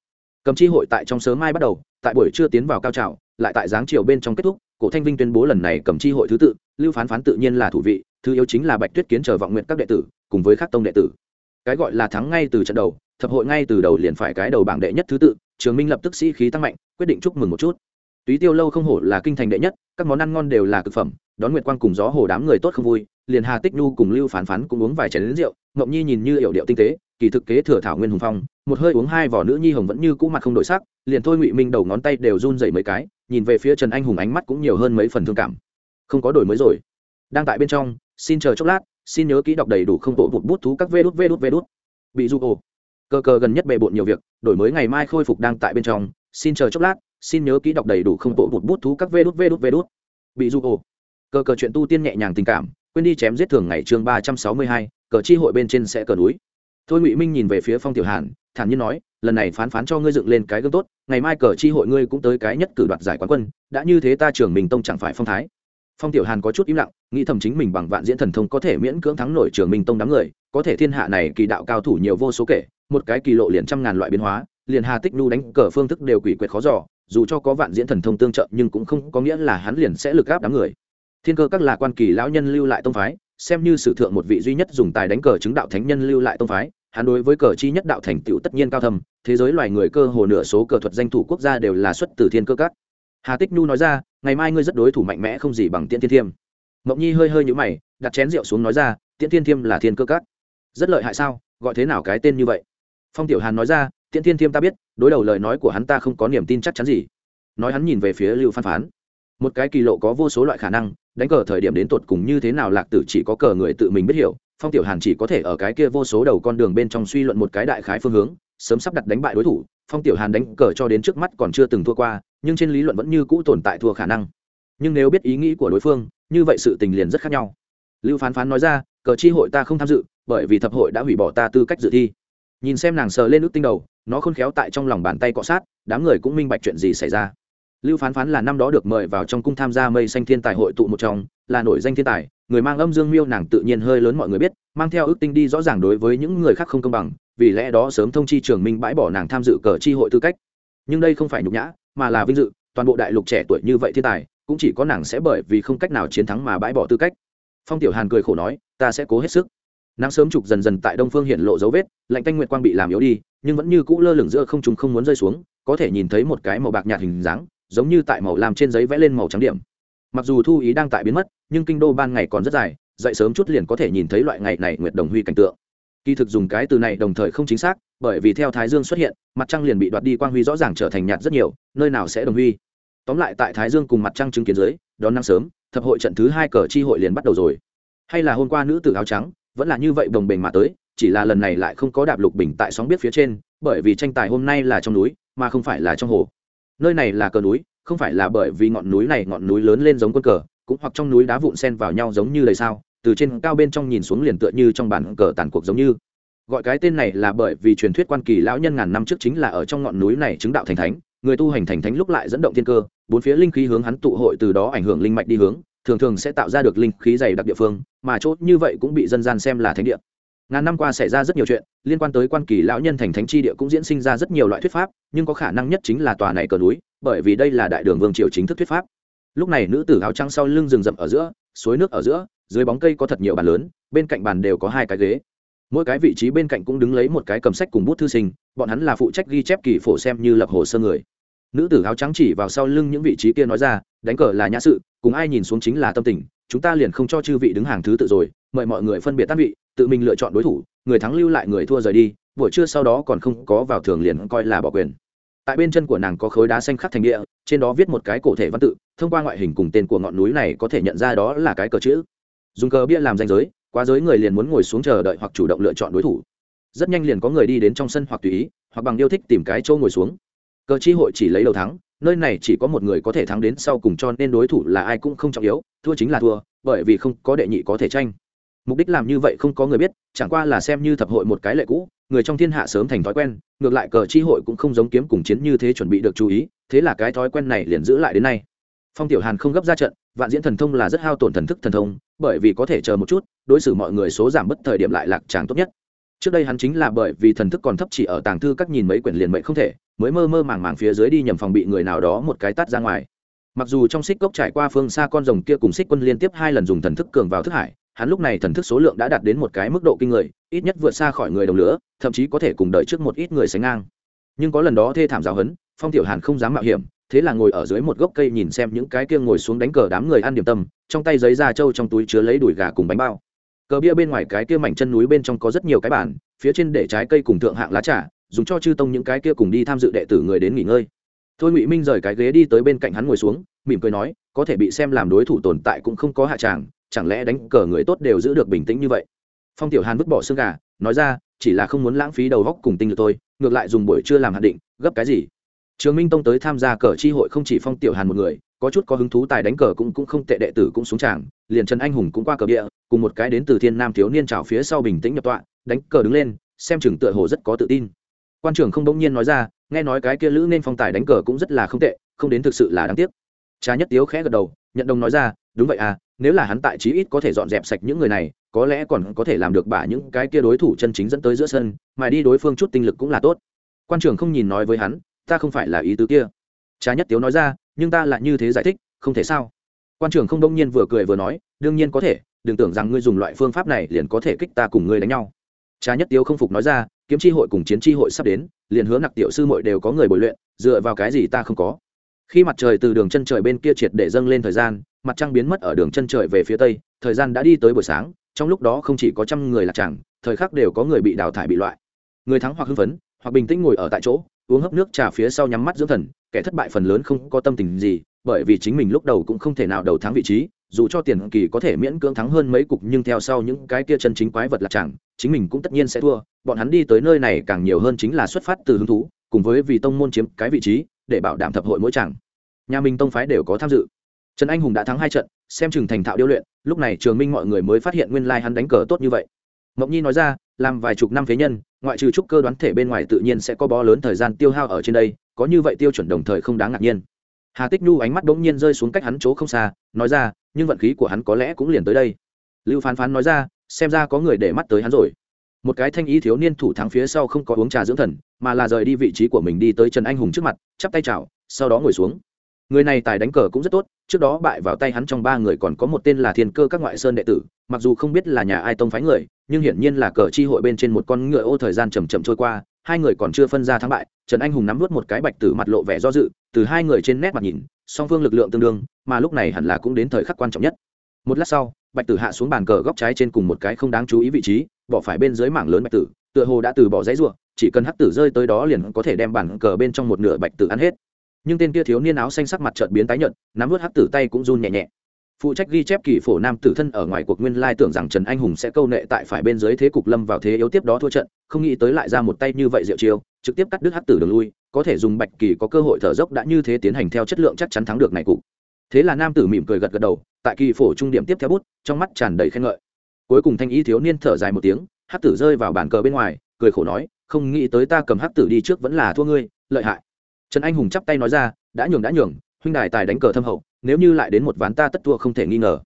Cầm chi hội tại trong sớm mai bắt đầu, tại buổi trưa tiến vào cao trào, lại tại giáng chiều bên trong kết thúc, cổ thanh vinh tuyên bố lần này cầm chi hội thứ tự, lưu phán phán tự nhiên là thủ vị, thứ yếu chính là bạch tuyết kiến chờ vọng nguyện các đệ tử, cùng với các tông đệ tử. Cái gọi là thắng ngay từ trận đầu thập hội ngay từ đầu liền phải cái đầu bảng đệ nhất thứ tự, trường minh lập tức sĩ khí tăng mạnh, quyết định chúc mừng một chút. Túy tiêu lâu không hổ là kinh thành đệ nhất, các món ăn ngon đều là cực phẩm, đón nguyệt quang cùng gió hồ đám người tốt không vui, liền hà tích nhu cùng lưu phán phán cũng uống vài chén lính rượu ngậm nhi nhìn như yểu điệu tinh tế, kỳ thực kế thừa thảo nguyên hùng phong, một hơi uống hai vỏ nữ nhi hồng vẫn như cũ mặt không đổi sắc, liền thôi ngụy minh đầu ngón tay đều run dậy mấy cái, nhìn về phía trần anh hùng ánh mắt cũng nhiều hơn mấy phần thương cảm. Không có đổi mới rồi. Đang tại bên trong, xin chờ chốc lát, xin nhớ kỹ đọc đầy đủ không tổ bụt bút thú các vê đút vê đút vê đút. Bị du ồ cơ cơ gần nhất bề bộn nhiều việc, đổi mới ngày mai khôi phục đang tại bên trong. Xin chờ chốc lát, xin nhớ kỹ đọc đầy đủ không bộ bụt bút thú các vê đút vê đút vê đút. Bị du ồ cơ cơ chuyện tu tiên nhẹ nhàng tình cảm, quên đi chém giết thường ngày chương ba trăm sáu mươi hai, cờ chi hội bên trên sẽ cờ núi. Thôi ngụy minh nhìn về phía phong tiểu hàn, thản nhiên nói, lần này phán phán cho ngươi dựng lên cái gương tốt, ngày mai cờ chi hội ngươi cũng tới cái nhất cử đoạt giải quán quân, đã như thế ta trưởng mình tông chẳng phải phong thái. Phong tiểu hàn có chút im lặng, nghĩ thầm chính mình bằng vạn diễn thần thông có thể miễn cưỡng thắng nổi trưởng minh tông đám người, có thể thiên hạ này kỳ đạo cao thủ nhiều vô số kể một cái kỳ lộ liền trăm ngàn loại biến hóa, liền hà tích nu đánh cờ phương thức đều quỷ quyệt khó giỏ dù cho có vạn diễn thần thông tương trợ nhưng cũng không có nghĩa là hắn liền sẽ lực gáp đám người. Thiên cơ các là quan kỳ lão nhân lưu lại tông phái, xem như sử thượng một vị duy nhất dùng tài đánh cờ chứng đạo thánh nhân lưu lại tông phái, hắn đối với cờ chi nhất đạo thành tựu tất nhiên cao thầm thế giới loài người cơ hồ nửa số cờ thuật danh thủ quốc gia đều là xuất từ thiên cơ các. Hà tích nhu nói ra, ngày mai ngươi rất đối thủ mạnh mẽ không gì bằng tiễn thiên thiêm. Mộng nhi hơi hơi nhũ mày, đặt chén rượu xuống nói ra, tiễn thiên thiêm là thiên cơ các. Rất lợi hại sao? Gọi thế nào cái tên như vậy? Phong tiểu hàn nói ra, tiễn thiên thiêm ta biết, đối đầu lời nói của hắn ta không có niềm tin chắc chắn gì. Nói hắn nhìn về phía lưu phan phán. Một cái kỳ lộ có vô số loại khả năng, đánh cờ thời điểm đến tột cùng như thế nào lạc tử chỉ có cờ người tự mình biết hiểu, phong tiểu hàn chỉ có thể ở cái kia vô số đầu con đường bên trong suy luận một cái đại khái phương hướng, sớm sắp đặt đánh bại đối thủ, phong tiểu hàn đánh cờ cho đến trước mắt còn chưa từng thua qua, nhưng trên lý luận vẫn như cũ tồn tại thua khả năng. Nhưng nếu biết ý nghĩ của đối phương, như vậy sự tình liền rất khác nhau. Lưu phán phán nói ra, cờ chi hội ta không tham dự, bởi vì thập hội đã hủy bỏ ta tư cách dự thi nhìn xem nàng sờ lên ước tinh đầu, nó khôn khéo tại trong lòng bàn tay cọ sát, đám người cũng minh bạch chuyện gì xảy ra. Lưu phán phán là năm đó được mời vào trong cung tham gia mây xanh thiên tài hội tụ một trong, là nổi danh thiên tài, người mang âm dương miêu nàng tự nhiên hơi lớn mọi người biết, mang theo ước tinh đi rõ ràng đối với những người khác không công bằng, vì lẽ đó sớm thông chi trường minh bãi bỏ nàng tham dự cờ chi hội tư cách. Nhưng đây không phải nhục nhã, mà là vinh dự, toàn bộ đại lục trẻ tuổi như vậy thiên tài, cũng chỉ có nàng sẽ bởi vì không cách nào chiến thắng mà bãi bỏ tư cách. Phong tiểu hàn cười khổ nói, ta sẽ cố hết sức nắng sớm trục dần dần tại đông phương hiện lộ dấu vết, lạnh tanh nguyệt quang bị làm yếu đi, nhưng vẫn như cũ lơ lửng giữa không trùng không muốn rơi xuống, có thể nhìn thấy một cái màu bạc nhạt hình dáng, giống như tại màu làm trên giấy vẽ lên màu trắng điểm. Mặc dù thu ý đang tại biến mất, nhưng kinh đô ban ngày còn rất dài, dậy sớm chút liền có thể nhìn thấy loại ngày này nguyệt đồng huy cảnh tượng. Kỳ thực dùng cái từ này đồng thời không chính xác, bởi vì theo thái dương xuất hiện, mặt trăng liền bị đoạt đi quang huy rõ ràng trở thành nhạt rất nhiều, nơi nào sẽ đồng huy. Tóm lại tại thái dương cùng mặt trăng chứng kiến dưới, đón nắng sớm, thập hội trận thứ hai cờ chi hội liền bắt đầu rồi. Hay là hôm qua nữ tử áo trắng vẫn là như vậy đồng bình mà tới, chỉ là lần này lại không có đạp lục bình tại sóng biết phía trên, bởi vì tranh tài hôm nay là trong núi, mà không phải là trong hồ. Nơi này là cờ núi, không phải là bởi vì ngọn núi này ngọn núi lớn lên giống quân cờ, cũng hoặc trong núi đá vụn sen vào nhau giống như lời sao, từ trên cao bên trong nhìn xuống liền tựa như trong bản cờ tàn cuộc giống như. Gọi cái tên này là bởi vì truyền thuyết quan kỳ lão nhân ngàn năm trước chính là ở trong ngọn núi này chứng đạo thành thánh, người tu hành thành thánh lúc lại dẫn động thiên cơ, bốn phía linh khí hướng hắn tụ hội từ đó ảnh hưởng linh mạch đi hướng thường thường sẽ tạo ra được linh khí dày đặc địa phương, mà chốt như vậy cũng bị dân gian xem là thánh địa. Ngàn năm qua xảy ra rất nhiều chuyện, liên quan tới quan kỳ lão nhân thành thánh chi địa cũng diễn sinh ra rất nhiều loại thuyết pháp, nhưng có khả năng nhất chính là tòa này cờ núi, bởi vì đây là đại đường vương triều chính thức thuyết pháp. Lúc này nữ tử áo trắng sau lưng rừng rậm ở giữa, suối nước ở giữa, dưới bóng cây có thật nhiều bàn lớn, bên cạnh bàn đều có hai cái ghế. Mỗi cái vị trí bên cạnh cũng đứng lấy một cái cầm sách cùng bút thư sinh, bọn hắn là phụ trách ghi chép kỳ phổ xem như lập hồ sơ người nữ tử áo trắng chỉ vào sau lưng những vị trí kia nói ra, đánh cờ là nhã sự, cùng ai nhìn xuống chính là tâm tình, chúng ta liền không cho chư vị đứng hàng thứ tự rồi, mời mọi người phân biệt tác vị, tự mình lựa chọn đối thủ, người thắng lưu lại người thua rời đi, buổi trưa sau đó còn không có vào thường liền coi là bỏ quyền. Tại bên chân của nàng có khối đá xanh khắc thành địa, trên đó viết một cái cổ thể văn tự, thông qua ngoại hình cùng tên của ngọn núi này có thể nhận ra đó là cái cờ chữ. Dùng cờ bia làm danh giới quá giới người liền muốn ngồi xuống chờ đợi hoặc chủ động lựa chọn đối thủ. Rất nhanh liền có người đi đến trong sân hoặc tùy ý, hoặc bằng yêu thích tìm cái chỗ ngồi xuống cờ chi hội chỉ lấy đầu thắng, nơi này chỉ có một người có thể thắng đến sau cùng cho nên đối thủ là ai cũng không trọng yếu, thua chính là thua, bởi vì không có đệ nhị có thể tranh. Mục đích làm như vậy không có người biết, chẳng qua là xem như thập hội một cái lệ cũ, người trong thiên hạ sớm thành thói quen, ngược lại cờ chi hội cũng không giống kiếm cùng chiến như thế chuẩn bị được chú ý, thế là cái thói quen này liền giữ lại đến nay. Phong tiểu hàn không gấp ra trận, vạn diễn thần thông là rất hao tổn thần thức thần thông, bởi vì có thể chờ một chút, đối xử mọi người số giảm bất thời điểm lại lạc tràng tốt nhất trước đây hắn chính là bởi vì thần thức còn thấp chỉ ở tàng thư các nhìn mấy quyển liền mệnh không thể, mới mơ mơ màng màng phía dưới đi nhầm phòng bị người nào đó một cái tát ra ngoài. Mặc dù trong xích cốc trải qua phương xa con rồng kia cùng xích quân liên tiếp hai lần dùng thần thức cường vào thức hải, hắn lúc này thần thức số lượng đã đạt đến một cái mức độ kinh người, ít nhất vượt xa khỏi người đồng lửa, thậm chí có thể cùng đợi trước một ít người sánh ngang. Nhưng có lần đó thê thảm giáo hấn phong tiểu hàn không dám mạo hiểm, thế là ngồi ở dưới một gốc cây nhìn xem những cái kia ngồi xuống đánh cờ đám người ăn điểm tâm, trong tay giấy da trâu trong túi chứa lấy đùi gà cùng bánh bao cờ bia bên ngoài cái kia mảnh chân núi bên trong có rất nhiều cái bản phía trên để trái cây cùng thượng hạng lá trà, dùng cho chư tông những cái kia cùng đi tham dự đệ tử người đến nghỉ ngơi. Thôi ngụy minh rời cái ghế đi tới bên cạnh hắn ngồi xuống, mỉm cười nói, có thể bị xem làm đối thủ tồn tại cũng không có hạ tràng, chẳng lẽ đánh cờ người tốt đều giữ được bình tĩnh như vậy? Phong tiểu hàn vứt bỏ xương gà, nói ra, chỉ là không muốn lãng phí đầu góc cùng tinh lực tôi ngược lại dùng buổi trưa làm hạn định, gấp cái gì? Trường minh tông tới tham gia cờ chi hội không chỉ phong tiểu hàn một người có chút có hứng thú tài đánh cờ cũng cũng không tệ, đệ tử cũng xuống tràng, liền trần anh hùng cũng qua cờ địa cùng một cái đến từ thiên nam thiếu niên trào phía sau bình tĩnh nhập tọa, đánh cờ đứng lên, xem chừng tựa hồ rất có tự tin. Quan trưởng không đông nhiên nói ra, nghe nói cái kia lữ nên phong tài đánh cờ cũng rất là không tệ, không đến thực sự là đáng tiếc. Trà nhất tiếu khẽ gật đầu, nhận đồng nói ra, đúng vậy à nếu là hắn tại chí ít có thể dọn dẹp sạch những người này, có lẽ còn có thể làm được bả những cái kia đối thủ chân chính dẫn tới giữa sân, mà đi đối phương chút tinh lực cũng là tốt. Quan trưởng không nhìn nói với hắn, ta không phải là ý tứ kia. Trà nhất tiếu nói ra nhưng ta lại như thế giải thích, không thể sao? Quan trưởng không đông nhiên vừa cười vừa nói, đương nhiên có thể, đừng tưởng rằng ngươi dùng loại phương pháp này liền có thể kích ta cùng ngươi đánh nhau. Trà nhất tiếu không phục nói ra, kiếm tri hội cùng chiến tri hội sắp đến, liền hứa nặc tiểu sư muội đều có người bồi luyện, dựa vào cái gì ta không có? Khi mặt trời từ đường chân trời bên kia triệt để dâng lên thời gian, mặt trăng biến mất ở đường chân trời về phía tây, thời gian đã đi tới buổi sáng, trong lúc đó không chỉ có trăm người lạc tràng thời khắc đều có người bị đào thải bị loại. Người thắng hoặc hưng phấn, hoặc bình tĩnh ngồi ở tại chỗ, uống hấp nước trà phía sau nhắm mắt dưỡng thần kẻ thất bại phần lớn không có tâm tình gì, bởi vì chính mình lúc đầu cũng không thể nào đầu thắng vị trí, dù cho tiền kỳ có thể miễn cưỡng thắng hơn mấy cục nhưng theo sau những cái kia chân chính quái vật lạc chẳng, chính mình cũng tất nhiên sẽ thua. Bọn hắn đi tới nơi này càng nhiều hơn chính là xuất phát từ hứng thú, cùng với vì tông môn chiếm cái vị trí, để bảo đảm thập hội mỗi chẳng. Nhà mình tông phái đều có tham dự. Trần anh hùng đã thắng hai trận, xem chừng thành thạo điêu luyện, lúc này trường minh mọi người mới phát hiện nguyên lai hắn đánh cờ tốt như vậy. Mộng nhi nói ra, làm vài chục năm phế nhân ngoại trừ trúc cơ đoán thể bên ngoài tự nhiên sẽ có bó lớn thời gian tiêu hao ở trên đây, có như vậy tiêu chuẩn đồng thời không đáng ngạc nhiên. Hà tích nhu ánh mắt bỗng nhiên rơi xuống cách hắn chỗ không xa, nói ra, nhưng vận khí của hắn có lẽ cũng liền tới đây. Lưu phán phán nói ra, xem ra có người để mắt tới hắn rồi. Một cái thanh ý thiếu niên thủ thắng phía sau không có uống trà dưỡng thần, mà là rời đi vị trí của mình đi tới trần anh hùng trước mặt, chắp tay chào, sau đó ngồi xuống. Người này tài đánh cờ cũng rất tốt, trước đó bại vào tay hắn trong ba người còn có một tên là thiên cơ các ngoại sơn đệ tử mặc dù không biết là nhà ai tông phái người, nhưng hiển nhiên là cờ chi hội bên trên một con ngựa ô thời gian chầm chậm trôi qua, hai người còn chưa phân ra thắng bại, trần anh hùng nắm vút một cái bạch tử mặt lộ vẻ do dự, từ hai người trên nét mặt nhìn, song phương lực lượng tương đương, mà lúc này hẳn là cũng đến thời khắc quan trọng nhất. Một lát sau, bạch tử hạ xuống bàn cờ góc trái trên cùng một cái không đáng chú ý vị trí, bỏ phải bên dưới mảng lớn bạch tử, tựa hồ đã từ bỏ giấy ruộng, chỉ cần hắc tử rơi tới đó liền có thể đem bàn cờ bên trong một nửa bạch tử ăn hết. Nhưng tên kia thiếu niên áo xanh sắc mặt chợt biến tái nhợt, nắm vút hắc tử tay cũng run nhẹ nhẹ phụ trách ghi chép kỳ phổ nam tử thân ở ngoài cuộc nguyên lai tưởng rằng trần anh hùng sẽ câu nệ tại phải bên dưới thế cục lâm vào thế yếu tiếp đó thua trận, không nghĩ tới lại ra một tay như vậy diệu chiêu, trực tiếp cắt đứt hắc tử đường lui, có thể dùng bạch kỳ có cơ hội thở dốc đã như thế tiến hành theo chất lượng chắc chắn thắng được này cục. Thế là nam tử mỉm cười gật gật đầu, tại kỳ phổ trung điểm tiếp theo bút, trong mắt tràn đầy khen ngợi. Cuối cùng thanh y thiếu niên thở dài một tiếng, hắc tử rơi vào bàn cờ bên ngoài, cười khổ nói, không nghĩ tới ta cầm hắc tử đi trước vẫn là thua ngươi, lợi hại. Trần anh hùng chắp tay nói ra, đã nhường đã nhường huynh đài tài đánh cờ thâm hậu, nếu như lại đến một ván ta tất thua không thể nghi ngờ.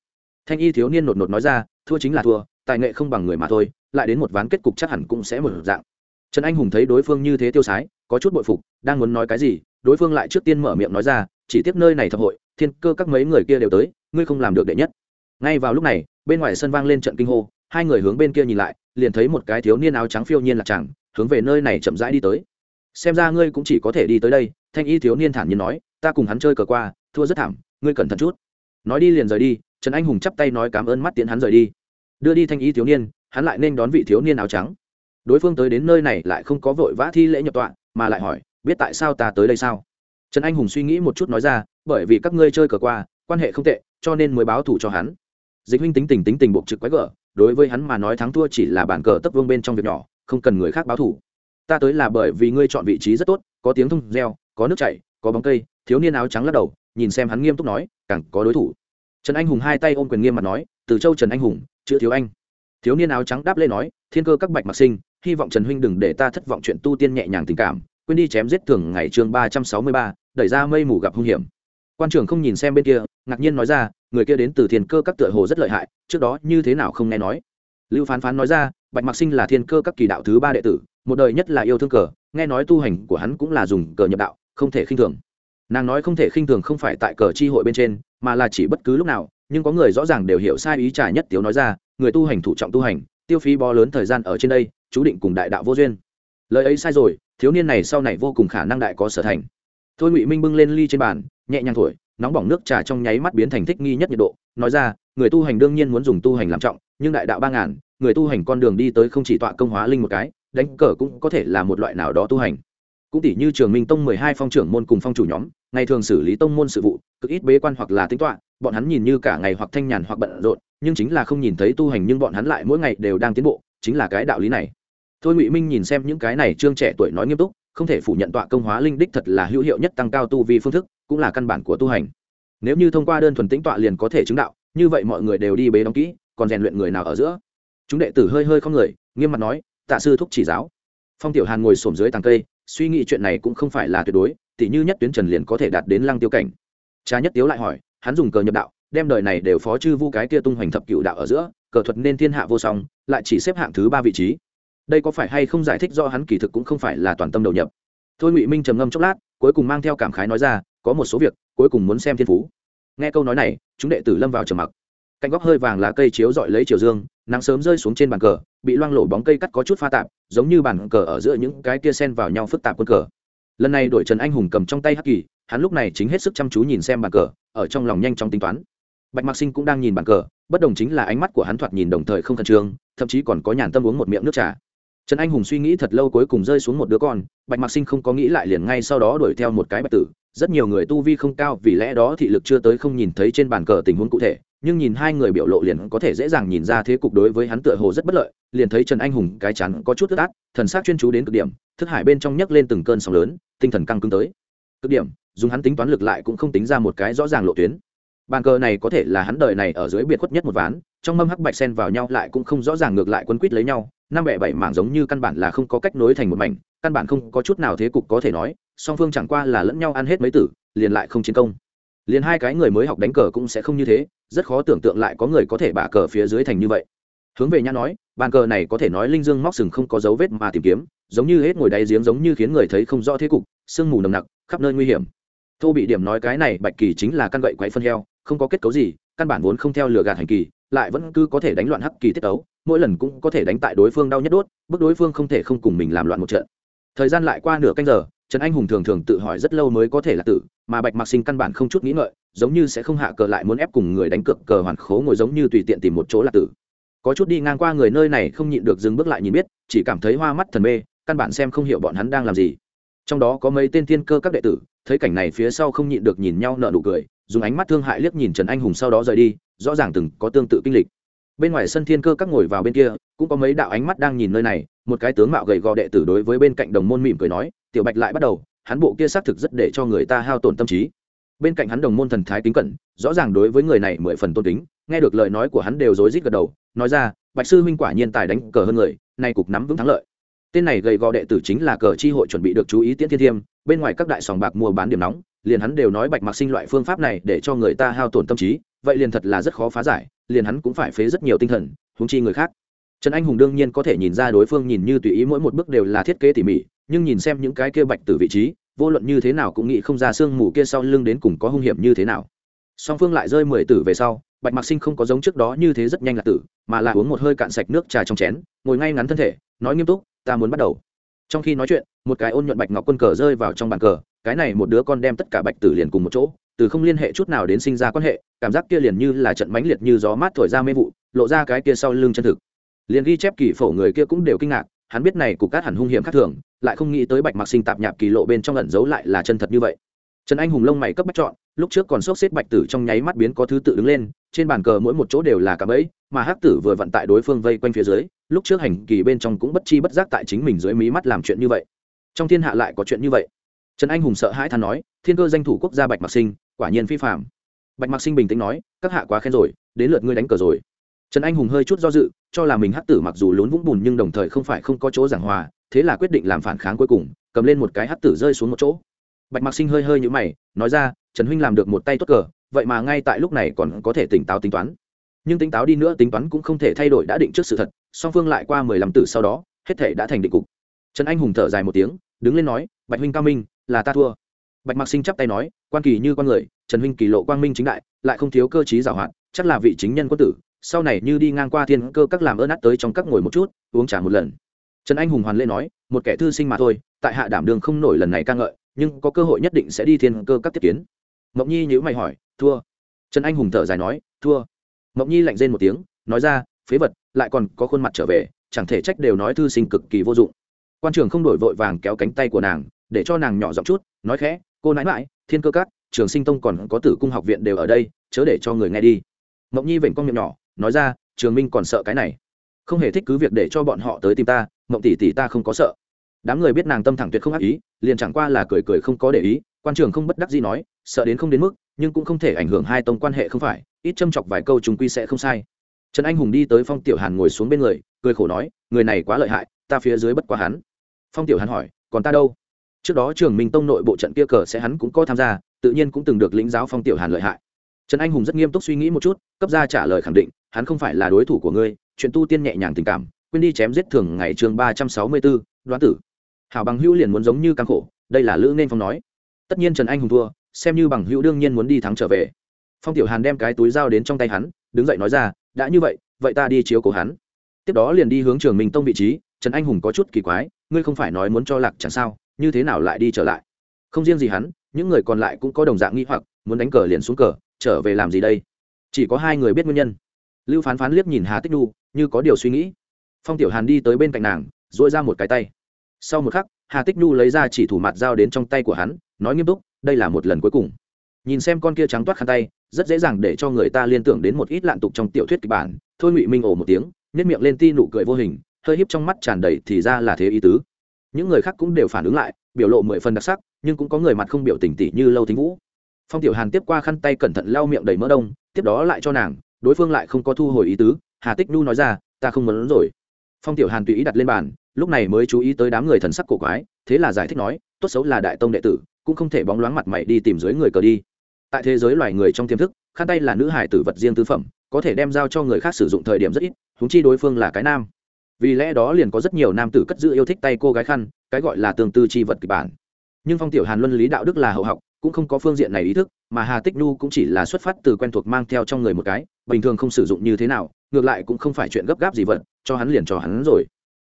Thanh y thiếu niên nột nột nói ra, thua chính là thua, tài nghệ không bằng người mà thôi, lại đến một ván kết cục chắc hẳn cũng sẽ một dạng. Trần anh hùng thấy đối phương như thế tiêu sái, có chút bội phục, đang muốn nói cái gì, đối phương lại trước tiên mở miệng nói ra, chỉ tiếp nơi này thập hội, thiên cơ các mấy người kia đều tới, ngươi không làm được đệ nhất. Ngay vào lúc này, bên ngoài sân vang lên trận kinh hô, hai người hướng bên kia nhìn lại, liền thấy một cái thiếu niên áo trắng phiêu nhiên lạc chẳng hướng về nơi này chậm rãi đi tới. Xem ra ngươi cũng chỉ có thể đi tới đây, thanh y thiếu niên thản nhiên nói ta cùng hắn chơi cờ qua, thua rất thảm, ngươi cẩn thận chút. Nói đi liền rời đi, trần anh hùng chắp tay nói cảm ơn mắt tiễn hắn rời đi. Đưa đi thanh ý thiếu niên, hắn lại nên đón vị thiếu niên áo trắng. Đối phương tới đến nơi này lại không có vội vã thi lễ nhập tọa, mà lại hỏi, biết tại sao ta tới đây sao? Trần anh hùng suy nghĩ một chút nói ra, bởi vì các ngươi chơi cờ qua, quan hệ không tệ, cho nên mới báo thủ cho hắn. Dịch huynh tính tình tính tình buộc trực quái gở, đối với hắn mà nói thắng thua chỉ là bản cờ tấp vương bên trong việc nhỏ, không cần người khác báo thủ ta tới là bởi vì ngươi chọn vị trí rất tốt, có tiếng thông reo, có nước chảy, có bóng cây thiếu niên áo trắng lắc đầu, nhìn xem hắn nghiêm túc nói, càng có đối thủ. Trần anh hùng hai tay ôm quyền nghiêm mặt nói, từ châu trần anh hùng, chữ thiếu anh. Thiếu niên áo trắng đáp lên nói, thiên cơ các bạch mặc sinh, hy vọng trần huynh đừng để ta thất vọng chuyện tu tiên nhẹ nhàng tình cảm, quên đi chém giết thường ngày chương ba trăm sáu mươi ba, đẩy ra mây mù gặp hung hiểm. Quan trưởng không nhìn xem bên kia, ngạc nhiên nói ra, người kia đến từ thiên cơ các tựa hồ rất lợi hại, trước đó như thế nào không nghe nói. Lưu phán phán nói ra, bạch mặc sinh là thiên cơ các kỳ đạo thứ ba đệ tử, một đời nhất là yêu thương cờ, nghe nói tu hành của hắn cũng là dùng cờ nhập đạo, không thể khinh thường nàng nói không thể khinh thường không phải tại cờ chi hội bên trên, mà là chỉ bất cứ lúc nào, nhưng có người rõ ràng đều hiểu sai ý trà nhất tiếu nói ra, người tu hành thủ trọng tu hành, tiêu phí bó lớn thời gian ở trên đây, chú định cùng đại đạo vô duyên. Lời ấy sai rồi, thiếu niên này sau này vô cùng khả năng đại có sở thành. Thôi ngụy minh bưng lên ly trên bàn, nhẹ nhàng thổi, nóng bỏng nước trà trong nháy mắt biến thành thích nghi nhất nhiệt độ, nói ra, người tu hành đương nhiên muốn dùng tu hành làm trọng, nhưng đại đạo ba ngàn, người tu hành con đường đi tới không chỉ tọa công hóa linh một cái, đánh cờ cũng có thể là một loại nào đó tu hành cũng tỷ như trường minh tông mười hai phong trưởng môn cùng phong chủ nhóm, ngày thường xử lý tông môn sự vụ, cực ít bế quan hoặc là tính toạ bọn hắn nhìn như cả ngày hoặc thanh nhàn hoặc bận rộn, nhưng chính là không nhìn thấy tu hành nhưng bọn hắn lại mỗi ngày đều đang tiến bộ, chính là cái đạo lý này. Thôi ngụy minh nhìn xem những cái này trương trẻ tuổi nói nghiêm túc, không thể phủ nhận tọa công hóa linh đích thật là hữu hiệu nhất tăng cao tu vi phương thức, cũng là căn bản của tu hành. Nếu như thông qua đơn thuần tính tọa liền có thể chứng đạo, như vậy mọi người đều đi bế đóng kỹ, còn rèn luyện người nào ở giữa? Chúng đệ tử hơi hơi không người, nghiêm mặt nói, tạ sư thúc chỉ giáo. Phong tiểu hàn ngồi xổm dưới tàng cây suy nghĩ chuyện này cũng không phải là tuyệt đối tỷ như nhất tuyến trần liền có thể đạt đến lăng tiêu cảnh. Cha nhất tiếu lại hỏi, hắn dùng cờ nhập đạo, đem đời này đều phó chư vu cái kia tung hoành thập cựu đạo ở giữa, cờ thuật nên thiên hạ vô song, lại chỉ xếp hạng thứ ba vị trí. Đây có phải hay không giải thích do hắn kỳ thực cũng không phải là toàn tâm đầu nhập. Thôi ngụy minh trầm ngâm chốc lát, cuối cùng mang theo cảm khái nói ra, có một số việc, cuối cùng muốn xem thiên phú. Nghe câu nói này, chúng đệ tử lâm vào trầm mặc. Cạnh góc hơi vàng lá cây chiếu dọi lấy chiều dương nắng sớm rơi xuống trên bàn cờ, bị loang lổ bóng cây cắt có chút pha tạp, giống như bàn cờ ở giữa những cái tia sen vào nhau phức tạp quân cờ. Lần này đội trần anh hùng cầm trong tay hắc kỳ, hắn lúc này chính hết sức chăm chú nhìn xem bàn cờ, ở trong lòng nhanh chóng tính toán. Bạch mạc sinh cũng đang nhìn bàn cờ, bất đồng chính là ánh mắt của hắn thoạt nhìn đồng thời không khẩn trương, thậm chí còn có nhàn tâm uống một miệng nước trà. Trần anh hùng suy nghĩ thật lâu cuối cùng rơi xuống một đứa con, bạch mạc sinh không có nghĩ lại liền ngay sau đó đuổi theo một cái bạch tử. Rất nhiều người tu vi không cao, vì lẽ đó thị lực chưa tới không nhìn thấy trên bàn cờ tình huống cụ thể nhưng nhìn hai người biểu lộ liền có thể dễ dàng nhìn ra thế cục đối với hắn tựa hồ rất bất lợi, liền thấy trần anh hùng cái chắn có chút tức át, thần sắc chuyên chú đến cực điểm, thức hải bên trong nhấc lên từng cơn sóng lớn, tinh thần căng cứng tới. Cực điểm, dùng hắn tính toán lực lại cũng không tính ra một cái rõ ràng lộ tuyến. Bàn cờ này có thể là hắn đời này ở dưới biệt khuất nhất một ván, trong mâm hắc bạch sen vào nhau lại cũng không rõ ràng ngược lại quân quýt lấy nhau, năm bẻ bảy mảng giống như căn bản là không có cách nối thành một mảnh, căn bản không có chút nào thế cục có thể nói, song phương chẳng qua là lẫn nhau ăn hết mấy tử, liền lại không chiến công liền hai cái người mới học đánh cờ cũng sẽ không như thế, rất khó tưởng tượng lại có người có thể bả cờ phía dưới thành như vậy. Hướng về nhã nói, bàn cờ này có thể nói linh dương móc sừng không có dấu vết mà tìm kiếm, giống như hết ngồi đáy giếng giống như khiến người thấy không rõ thế cục, sương mù nồng nặc, khắp nơi nguy hiểm. Thô bị điểm nói cái này bạch kỳ chính là căn gậy quậy phân heo, không có kết cấu gì, căn bản vốn không theo lừa gạt hành kỳ, lại vẫn cứ có thể đánh loạn hắc kỳ tiết tấu, mỗi lần cũng có thể đánh tại đối phương đau nhất đốt, bức đối phương không thể không cùng mình làm loạn một trận. Thời gian lại qua nửa canh giờ trần anh hùng thường thường tự hỏi rất lâu mới có thể là tử, mà bạch mạc sinh căn bản không chút nghĩ ngợi, giống như sẽ không hạ cờ lại muốn ép cùng người đánh cược cờ hoàn khố ngồi giống như tùy tiện tìm một chỗ là tử. Có chút đi ngang qua người nơi này không nhịn được dừng bước lại nhìn biết, chỉ cảm thấy hoa mắt thần mê, căn bản xem không hiểu bọn hắn đang làm gì. Trong đó có mấy tên thiên cơ các đệ tử, thấy cảnh này phía sau không nhịn được nhìn nhau nợ nụ cười, dùng ánh mắt thương hại liếc nhìn trần anh hùng sau đó rời đi, rõ ràng từng có tương tự kinh lịch bên ngoài sân thiên cơ các ngồi vào bên kia, cũng có mấy đạo ánh mắt đang nhìn nơi này, một cái tướng mạo gầy gò đệ tử đối với bên cạnh đồng môn mỉm cười nói, tiểu bạch lại bắt đầu, hắn bộ kia xác thực rất để cho người ta hao tổn tâm trí. Bên cạnh hắn đồng môn thần thái kính cẩn, rõ ràng đối với người này mười phần tôn kính, nghe được lời nói của hắn đều rối rít gật đầu, nói ra, bạch sư huynh quả nhiên tài đánh cờ hơn người, nay cục nắm vững thắng lợi. Tên này gầy gò đệ tử chính là cờ chi hội chuẩn bị được chú ý tiễn thiên thiêm, bên ngoài các đại sòng bạc mua bán điểm nóng, liền hắn đều nói bạch mặc sinh loại phương pháp này để cho người ta hao tổn tâm trí, vậy liền thật là rất khó phá giải liền hắn cũng phải phế rất nhiều tinh thần húng chi người khác. Trần anh hùng đương nhiên có thể nhìn ra đối phương nhìn như tùy ý mỗi một bước đều là thiết kế tỉ mỉ, nhưng nhìn xem những cái kia bạch từ vị trí, vô luận như thế nào cũng nghĩ không ra sương mù kia sau lưng đến cùng có hung hiểm như thế nào. Song phương lại rơi mười tử về sau, bạch mạc sinh không có giống trước đó như thế rất nhanh là tử, mà là uống một hơi cạn sạch nước trà trong chén, ngồi ngay ngắn thân thể, nói nghiêm túc, ta muốn bắt đầu. Trong khi nói chuyện, một cái ôn nhuận bạch ngọc quân cờ rơi vào trong bàn cờ, cái này một đứa con đem tất cả bạch tử liền cùng một chỗ từ không liên hệ chút nào đến sinh ra quan hệ, cảm giác kia liền như là trận mãnh liệt như gió mát thổi ra mê vụ, lộ ra cái kia sau lưng chân thực. Liền ghi chép kỳ phổ người kia cũng đều kinh ngạc, hắn biết này cục cát hẳn hung hiểm khác thường, lại không nghĩ tới bạch mặc sinh tạp nhạp kỳ lộ bên trong ẩn giấu lại là chân thật như vậy. Trần anh hùng lông mày cấp bách chọn, lúc trước còn sốc xếp bạch tử trong nháy mắt biến có thứ tự đứng lên, trên bàn cờ mỗi một chỗ đều là cả bẫy, mà hắc tử vừa vận tại đối phương vây quanh phía dưới, lúc trước hành kỳ bên trong cũng bất chi bất giác tại chính mình dưới mí mắt làm chuyện như vậy. Trong thiên hạ lại có chuyện như vậy. Trần anh hùng sợ hãi than nói, thiên cơ danh thủ quốc gia bạch mạc sinh quả nhiên phi phạm. Bạch mạc sinh bình tĩnh nói, các hạ quá khen rồi, đến lượt ngươi đánh cờ rồi. Trần anh hùng hơi chút do dự, cho là mình hắc tử mặc dù lún vũng bùn nhưng đồng thời không phải không có chỗ giảng hòa, thế là quyết định làm phản kháng cuối cùng, cầm lên một cái hắc tử rơi xuống một chỗ. Bạch mạc sinh hơi hơi nhũ mày, nói ra, trần huynh làm được một tay tốt cờ, vậy mà ngay tại lúc này còn có thể tỉnh táo tính toán. Nhưng tính táo đi nữa tính toán cũng không thể thay đổi đã định trước sự thật, song phương lại qua mười lăm tử sau đó, hết thể đã thành định cục. Trần anh hùng thở dài một tiếng, đứng lên nói, bạch huynh cao minh, là ta thua bạch mạc sinh chắp tay nói, quan kỳ như con người, trần huynh kỳ lộ quang minh chính đại, lại không thiếu cơ t r í hoạt, chắc là vị chính nhân quân tử, sau này như đi ngang qua thiên cơ các làm ơn át tới trong các ngồi một chút, uống trả một lần. Trần anh hùng hoàn lê nói, một kẻ thư sinh mà thôi, tại hạ đảm đường không nổi lần này ca ngợi, nhưng có cơ hội nhất định sẽ đi thiên cơ các tiếp kiến. Mộng nhi nhữ mày hỏi, thua? Trần anh hùng thở dài nói, thua. Mộng nhi lạnh rên một tiếng, nói ra, phế vật, lại còn có khuôn mặt trở về, chẳng thể trách đều nói thư sinh cực kỳ vô dụng. Quan trường không đổi vội vàng kéo cánh tay của nàng, để cho nàng nhỏ giọng chút, nói khẽ cô nãi mãi thiên cơ các, trường sinh tông còn có tử cung học viện đều ở đây, chớ để cho người nghe đi. Mộng nhi vểnh con miệng nhỏ, nói ra, trường minh còn sợ cái này. Không hề thích cứ việc để cho bọn họ tới tìm ta, mộng tỷ tỷ ta không có sợ. Đám người biết nàng tâm thẳng tuyệt không ác ý, liền chẳng qua là cười cười không có để ý, quan trường không bất đắc gì nói, sợ đến không đến mức, nhưng cũng không thể ảnh hưởng hai tông quan hệ không phải, ít châm chọc vài câu chúng quy sẽ không sai. Trần anh hùng đi tới phong tiểu hàn ngồi xuống bên người, cười khổ nói, người này quá lợi hại, ta phía dưới bất quá hắn. Phong tiểu hàn hỏi, còn ta đâu? Trước đó trường minh tông nội bộ trận kia cờ sẽ hắn cũng có tham gia, tự nhiên cũng từng được lĩnh giáo phong tiểu hàn lợi hại. Trần anh hùng rất nghiêm túc suy nghĩ một chút, cấp ra trả lời khẳng định, hắn không phải là đối thủ của ngươi, chuyện tu tiên nhẹ nhàng tình cảm, quên đi chém giết thường ngày chương ba trăm sáu mươi b ố đoán tử. Hảo bằng hữu liền muốn giống như căng khổ, đây là lữ nên phong nói. Tất nhiên trần anh hùng thua, xem như bằng hữu đương nhiên muốn đi thắng trở về. Phong tiểu hàn đem cái túi dao đến trong tay hắn, đứng dậy nói ra, đã như vậy vậy ta đi chiếu cố hắn. Tiếp đó liền đi hướng trường minh tông vị trí, trần anh hùng có chút kỳ quái, ngươi không phải nói muốn cho lạc chẳng sao? Như thế nào lại đi trở lại? Không riêng gì hắn, những người còn lại cũng có đồng dạng nghi hoặc, muốn đánh cờ liền xuống cờ, trở về làm gì đây? Chỉ có hai người biết nguyên nhân. Lưu phán phán liếc nhìn hà tích đu như có điều suy nghĩ. Phong tiểu hàn đi tới bên cạnh nàng dội ra một cái tay. Sau một khắc, hà tích nhu lấy ra chỉ thủ mặt dao đến trong tay của hắn, nói nghiêm túc, đây là một lần cuối cùng. Nhìn xem con kia trắng toát khăn tay, rất dễ dàng để cho người ta liên tưởng đến một ít lạn tục trong tiểu thuyết kịch bản. Thôi ngụy minh ồ một tiếng nếp miệng lên ti nụ cười vô hình, hơi híp trong mắt tràn đầy thì ra là thế ý tứ những người khác cũng đều phản ứng lại, biểu lộ mười phần đặc sắc, nhưng cũng có người mặt không biểu tình tỉ như lâu thính vũ. Phong tiểu hàn tiếp qua khăn tay cẩn thận lau miệng đầy mỡ đông, tiếp đó lại cho nàng, đối phương lại không có thu hồi ý tứ, hà tích nhu nói ra, ta không muốn rồi. Phong tiểu hàn tùy ý đặt lên bàn, lúc này mới chú ý tới đám người thần sắc cổ quái, thế là giải thích nói, tốt xấu là đại tông đệ tử, cũng không thể bóng loáng mặt mày đi tìm dưới người cờ đi. Tại thế giới loài người trong tiềm thức, khăn tay là nữ hải tử vật riêng tư phẩm, có thể đem giao cho người khác sử dụng thời điểm rất ít húng chi đối phương là cái nam vì lẽ đó liền có rất nhiều nam tử cất giữ yêu thích tay cô gái khăn, cái gọi là tương tư chi vật kịch bản. Nhưng phong tiểu hàn luân lý đạo đức là hậu học, cũng không có phương diện này ý thức, mà hà tích nhu cũng chỉ là xuất phát từ quen thuộc mang theo trong người một cái, bình thường không sử dụng như thế nào, ngược lại cũng không phải chuyện gấp gáp gì vật, cho hắn liền cho hắn rồi.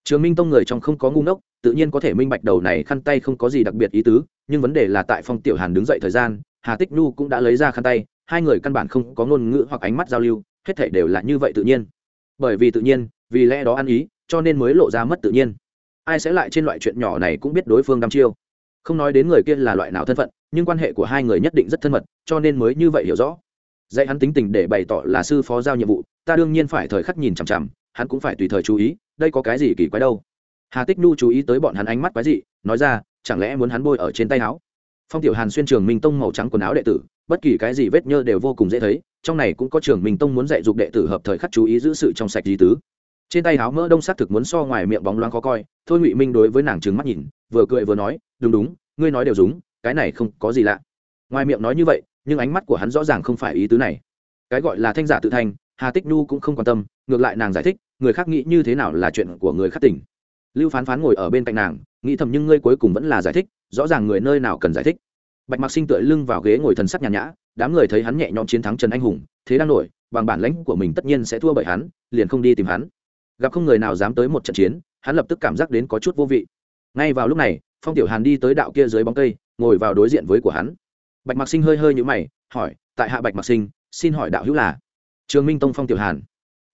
Trường minh tông người trong không có ngu ngốc, tự nhiên có thể minh bạch đầu này khăn tay không có gì đặc biệt ý tứ, nhưng vấn đề là tại phong tiểu hàn đứng dậy thời gian, hà tích nhu cũng đã lấy ra khăn tay, hai người căn bản không có ngôn ngữ hoặc ánh mắt giao lưu, hết thể đều là như vậy tự nhiên. Bởi vì tự nhiên, vì lẽ đó ăn ý cho nên mới lộ ra mất tự nhiên. Ai sẽ lại trên loại chuyện nhỏ này cũng biết đối phương đăm chiêu. Không nói đến người kia là loại nào thân phận, nhưng quan hệ của hai người nhất định rất thân mật, cho nên mới như vậy hiểu rõ. Dạy hắn tính tình để bày tỏ là sư phó giao nhiệm vụ, ta đương nhiên phải thời khắc nhìn chằm chằm, hắn cũng phải tùy thời chú ý, đây có cái gì kỳ quái đâu. Hà tích nhu chú ý tới bọn hắn ánh mắt quái dị, nói ra, chẳng lẽ muốn hắn bôi ở trên tay áo? Phong tiểu hàn xuyên trường minh tông màu trắng quần áo đệ tử, bất kỳ cái gì vết nhơ đều vô cùng dễ thấy, trong này cũng có trường minh tông muốn dạy dục đệ tử hợp thời khắc chú ý giữ sự trong sạch di tứ trên tay áo mỡ đông xác thực muốn so ngoài miệng bóng loáng khó coi, thôi ngụy minh đối với nàng trừng mắt nhìn, vừa cười vừa nói, đúng đúng, ngươi nói đều đúng, cái này không có gì lạ. Ngoài miệng nói như vậy, nhưng ánh mắt của hắn rõ ràng không phải ý tứ này. Cái gọi là thanh giả tự thành, hà tích nhu cũng không quan tâm, ngược lại nàng giải thích, người khác nghĩ như thế nào là chuyện của người khác tỉnh lưu phán phán ngồi ở bên cạnh nàng, nghĩ thầm nhưng ngươi cuối cùng vẫn là giải thích, rõ ràng người nơi nào cần giải thích. Bạch mặc sinh tựa lưng vào ghế ngồi thần sắc nhàn nhã, đám người thấy hắn nhẹ nhõm chiến thắng trần anh hùng, thế đang nổi, bằng bản lãnh của mình tất nhiên sẽ thua bởi hắn, liền không đi tìm hắn gặp không người nào dám tới một trận chiến, hắn lập tức cảm giác đến có chút vô vị. Ngay vào lúc này, phong tiểu hàn đi tới đạo kia dưới bóng cây, ngồi vào đối diện với của hắn. Bạch mặc sinh hơi hơi nhũ mày, hỏi, tại hạ bạch mặc sinh, xin hỏi đạo hữu là? Trường minh tông phong tiểu hàn.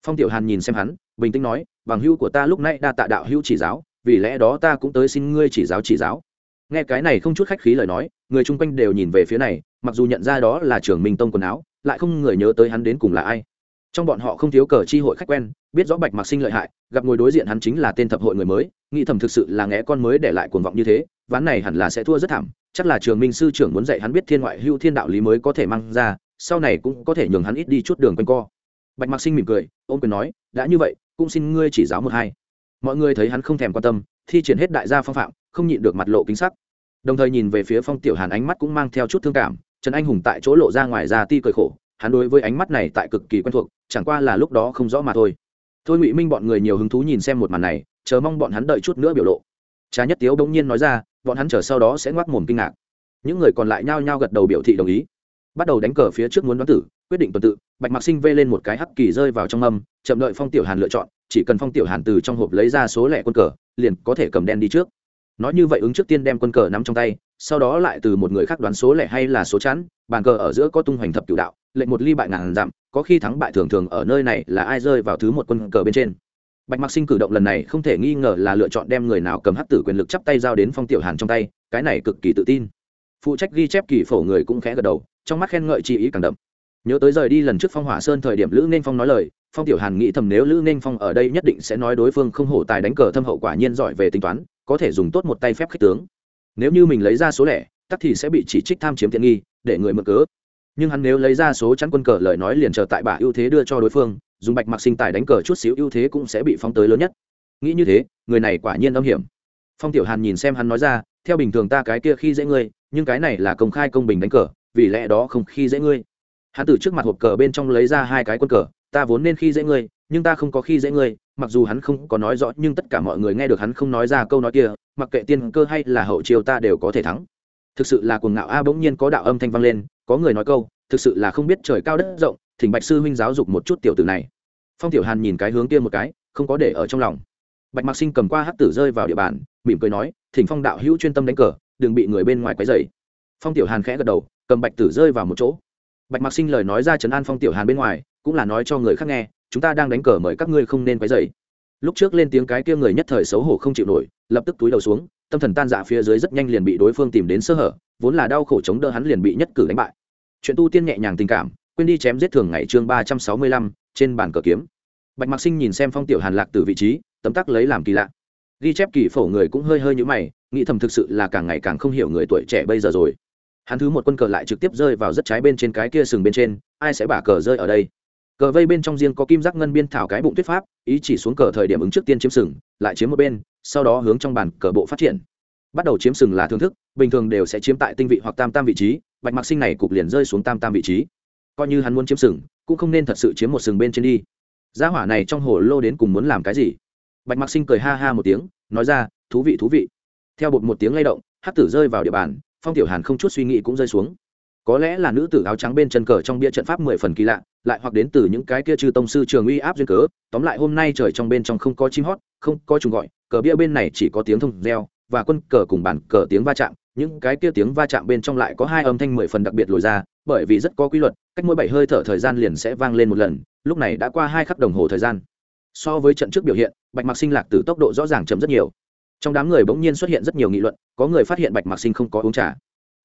Phong tiểu hàn nhìn xem hắn, bình tĩnh nói, bằng hữu của ta lúc nãy đa tạ đạo hữu chỉ giáo, vì lẽ đó ta cũng tới xin ngươi chỉ giáo chỉ giáo. Nghe cái này không chút khách khí lời nói, người chung quanh đều nhìn về phía này, mặc dù nhận ra đó là trường minh tông quần áo, lại không người nhớ tới hắn đến cùng là ai trong bọn họ không thiếu cờ chi hội khách quen, biết rõ bạch mặc sinh lợi hại, gặp ngồi đối diện hắn chính là tên thập hội người mới, nghĩ thầm thực sự là nghe con mới để lại cuồng vọng như thế, ván này hẳn là sẽ thua rất thảm, chắc là trường minh sư trưởng muốn dạy hắn biết thiên ngoại hưu thiên đạo lý mới có thể mang ra, sau này cũng có thể nhường hắn ít đi chút đường quanh co. Bạch mặc sinh mỉm cười, ôm quyền nói, đã như vậy, cũng xin ngươi chỉ giáo một hai. Mọi người thấy hắn không thèm quan tâm, thi triển hết đại gia phong phạm, không nhịn được mặt lộ kính sắc. Đồng thời nhìn về phía phong tiểu hàn ánh mắt cũng mang theo chút thương cảm, trần anh hùng tại chỗ lộ ra ngoài ra ti cười khổ hắn đối với ánh mắt này tại cực kỳ quen thuộc, chẳng qua là lúc đó không rõ mà thôi. Thôi ngụy minh bọn người nhiều hứng thú nhìn xem một màn này, chờ mong bọn hắn đợi chút nữa biểu lộ. Trà nhất tiếu bỗng nhiên nói ra, bọn hắn chờ sau đó sẽ ngoác mồm kinh ngạc. Những người còn lại nhao nhao gật đầu biểu thị đồng ý. Bắt đầu đánh cờ phía trước muốn đoán tử, quyết định tuần tự, bạch mạc sinh vê lên một cái hắc kỳ rơi vào trong âm, chậm đợi phong tiểu hàn lựa chọn, chỉ cần phong tiểu hàn từ trong hộp lấy ra số lẻ quân cờ, liền có thể cầm đen đi trước. Nói như vậy ứng trước tiên đem quân cờ nắm trong tay, sau đó lại từ một người khác đoán số lẻ hay là số chắn bàn cờ ở giữa có tung hoành thập cửu đạo lệnh một ly bại ngàn dặm, có khi thắng bại thường thường ở nơi này là ai rơi vào thứ một quân cờ bên trên. Bạch mạc sinh cử động lần này không thể nghi ngờ là lựa chọn đem người nào cầm hắc tử quyền lực chắp tay giao đến phong tiểu hàn trong tay, cái này cực kỳ tự tin. Phụ trách ghi chép kỳ phổ người cũng khẽ gật đầu, trong mắt khen ngợi chi ý càng đậm. Nhớ tới rời đi lần trước phong hỏa sơn thời điểm lữ nên phong nói lời, phong tiểu hàn nghĩ thầm nếu lữ nên phong ở đây nhất định sẽ nói đối phương không hổ tài đánh cờ thâm hậu quả nhiên giỏi về tính toán, có thể dùng tốt một tay phép khích tướng. Nếu như mình lấy ra số lẻ, tắc thì sẽ bị chỉ trích tham chiếm tiện nghi, để người mượn cớ nhưng hắn nếu lấy ra số chắn quân cờ lời nói liền chờ tại bả ưu thế đưa cho đối phương, dùng bạch mặc sinh tài đánh cờ chút xíu ưu thế cũng sẽ bị phong tới lớn nhất. Nghĩ như thế, người này quả nhiên âm hiểm. Phong tiểu hàn nhìn xem hắn nói ra, theo bình thường ta cái kia khi dễ ngươi, nhưng cái này là công khai công bình đánh cờ, vì lẽ đó không khi dễ ngươi. Hắn từ trước mặt hộp cờ bên trong lấy ra hai cái quân cờ, ta vốn nên khi dễ ngươi, nhưng ta không có khi dễ ngươi, mặc dù hắn không có nói rõ, nhưng tất cả mọi người nghe được hắn không nói ra câu nói kia, mặc kệ tiên cơ hay là hậu chiều ta đều có thể thắng. Thực sự là cuồng ngạo a, bỗng nhiên có đạo âm thanh vang lên có người nói câu, thực sự là không biết trời cao đất rộng, thỉnh bạch sư huynh giáo dục một chút tiểu tử này. Phong tiểu hàn nhìn cái hướng kia một cái, không có để ở trong lòng. Bạch mạc sinh cầm qua hắc tử rơi vào địa bàn, mỉm cười nói, thỉnh phong đạo hữu chuyên tâm đánh cờ, đừng bị người bên ngoài quấy dày phong tiểu hàn khẽ gật đầu, cầm bạch tử rơi vào một chỗ. Bạch mạc sinh lời nói ra chấn an phong tiểu hàn bên ngoài, cũng là nói cho người khác nghe, chúng ta đang đánh cờ mời các ngươi không nên quấy dày lúc trước lên tiếng cái kia người nhất thời xấu hổ không chịu nổi, lập tức túi đầu xuống tâm thần tan dạ phía dưới rất nhanh liền bị đối phương tìm đến sơ hở, vốn là đau khổ chống đỡ hắn liền bị nhất cử đánh bại. Chuyện tu tiên nhẹ nhàng tình cảm, quên đi chém giết thường ngày chương ba trăm sáu mươi lăm, trên bàn cờ kiếm. Bạch mạc sinh nhìn xem phong tiểu hàn lạc từ vị trí, tấm tắc lấy làm kỳ lạ. Ghi chép kỳ phổ người cũng hơi hơi như mày, nghĩ thầm thực sự là càng ngày càng không hiểu người tuổi trẻ bây giờ rồi. Hắn thứ một quân cờ lại trực tiếp rơi vào rất trái bên trên cái kia sừng bên trên, ai sẽ bả cờ rơi ở đây? Cờ vây bên trong riêng có kim giác ngân biên thảo cái bụng tuyết pháp, ý chỉ xuống cờ thời điểm ứng trước tiên chiếm sừng, lại chiếm một bên, sau đó hướng trong bàn cờ bộ phát triển. Bắt đầu chiếm sừng là thương thức, bình thường đều sẽ chiếm tại tinh vị hoặc tam tam vị trí, bạch mạc sinh này cục liền rơi xuống tam tam vị trí. Coi như hắn muốn chiếm sừng, cũng không nên thật sự chiếm một sừng bên trên đi. Gia hỏa này trong hồ lô đến cùng muốn làm cái gì? Bạch mạc sinh cười ha ha một tiếng, nói ra, thú vị thú vị. Theo bột một tiếng lay động hát tử rơi vào địa bàn, phong tiểu hàn không chút suy nghĩ cũng rơi xuống có lẽ là nữ tử áo trắng bên chân cờ trong bia trận pháp mười phần kỳ lạ, lại hoặc đến từ những cái kia chư tông sư trường uy áp duyên cớ, tóm lại hôm nay trời trong bên trong không có chim hót, không có trùng gọi, cờ bia bên này chỉ có tiếng thông reo, và quân cờ cùng bản cờ tiếng va chạm, những cái kia tiếng va chạm bên trong lại có hai âm thanh mười phần đặc biệt lồi ra, bởi vì rất có quy luật, cách mỗi bảy hơi thở thời gian liền sẽ vang lên một lần, lúc này đã qua hai khắc đồng hồ thời gian. So với trận trước biểu hiện, bạch mạc sinh lạc từ tốc độ rõ ràng chậm rất nhiều. Trong đám người bỗng nhiên xuất hiện rất nhiều nghị luận, có người phát hiện bạch mạc sinh không có uống trà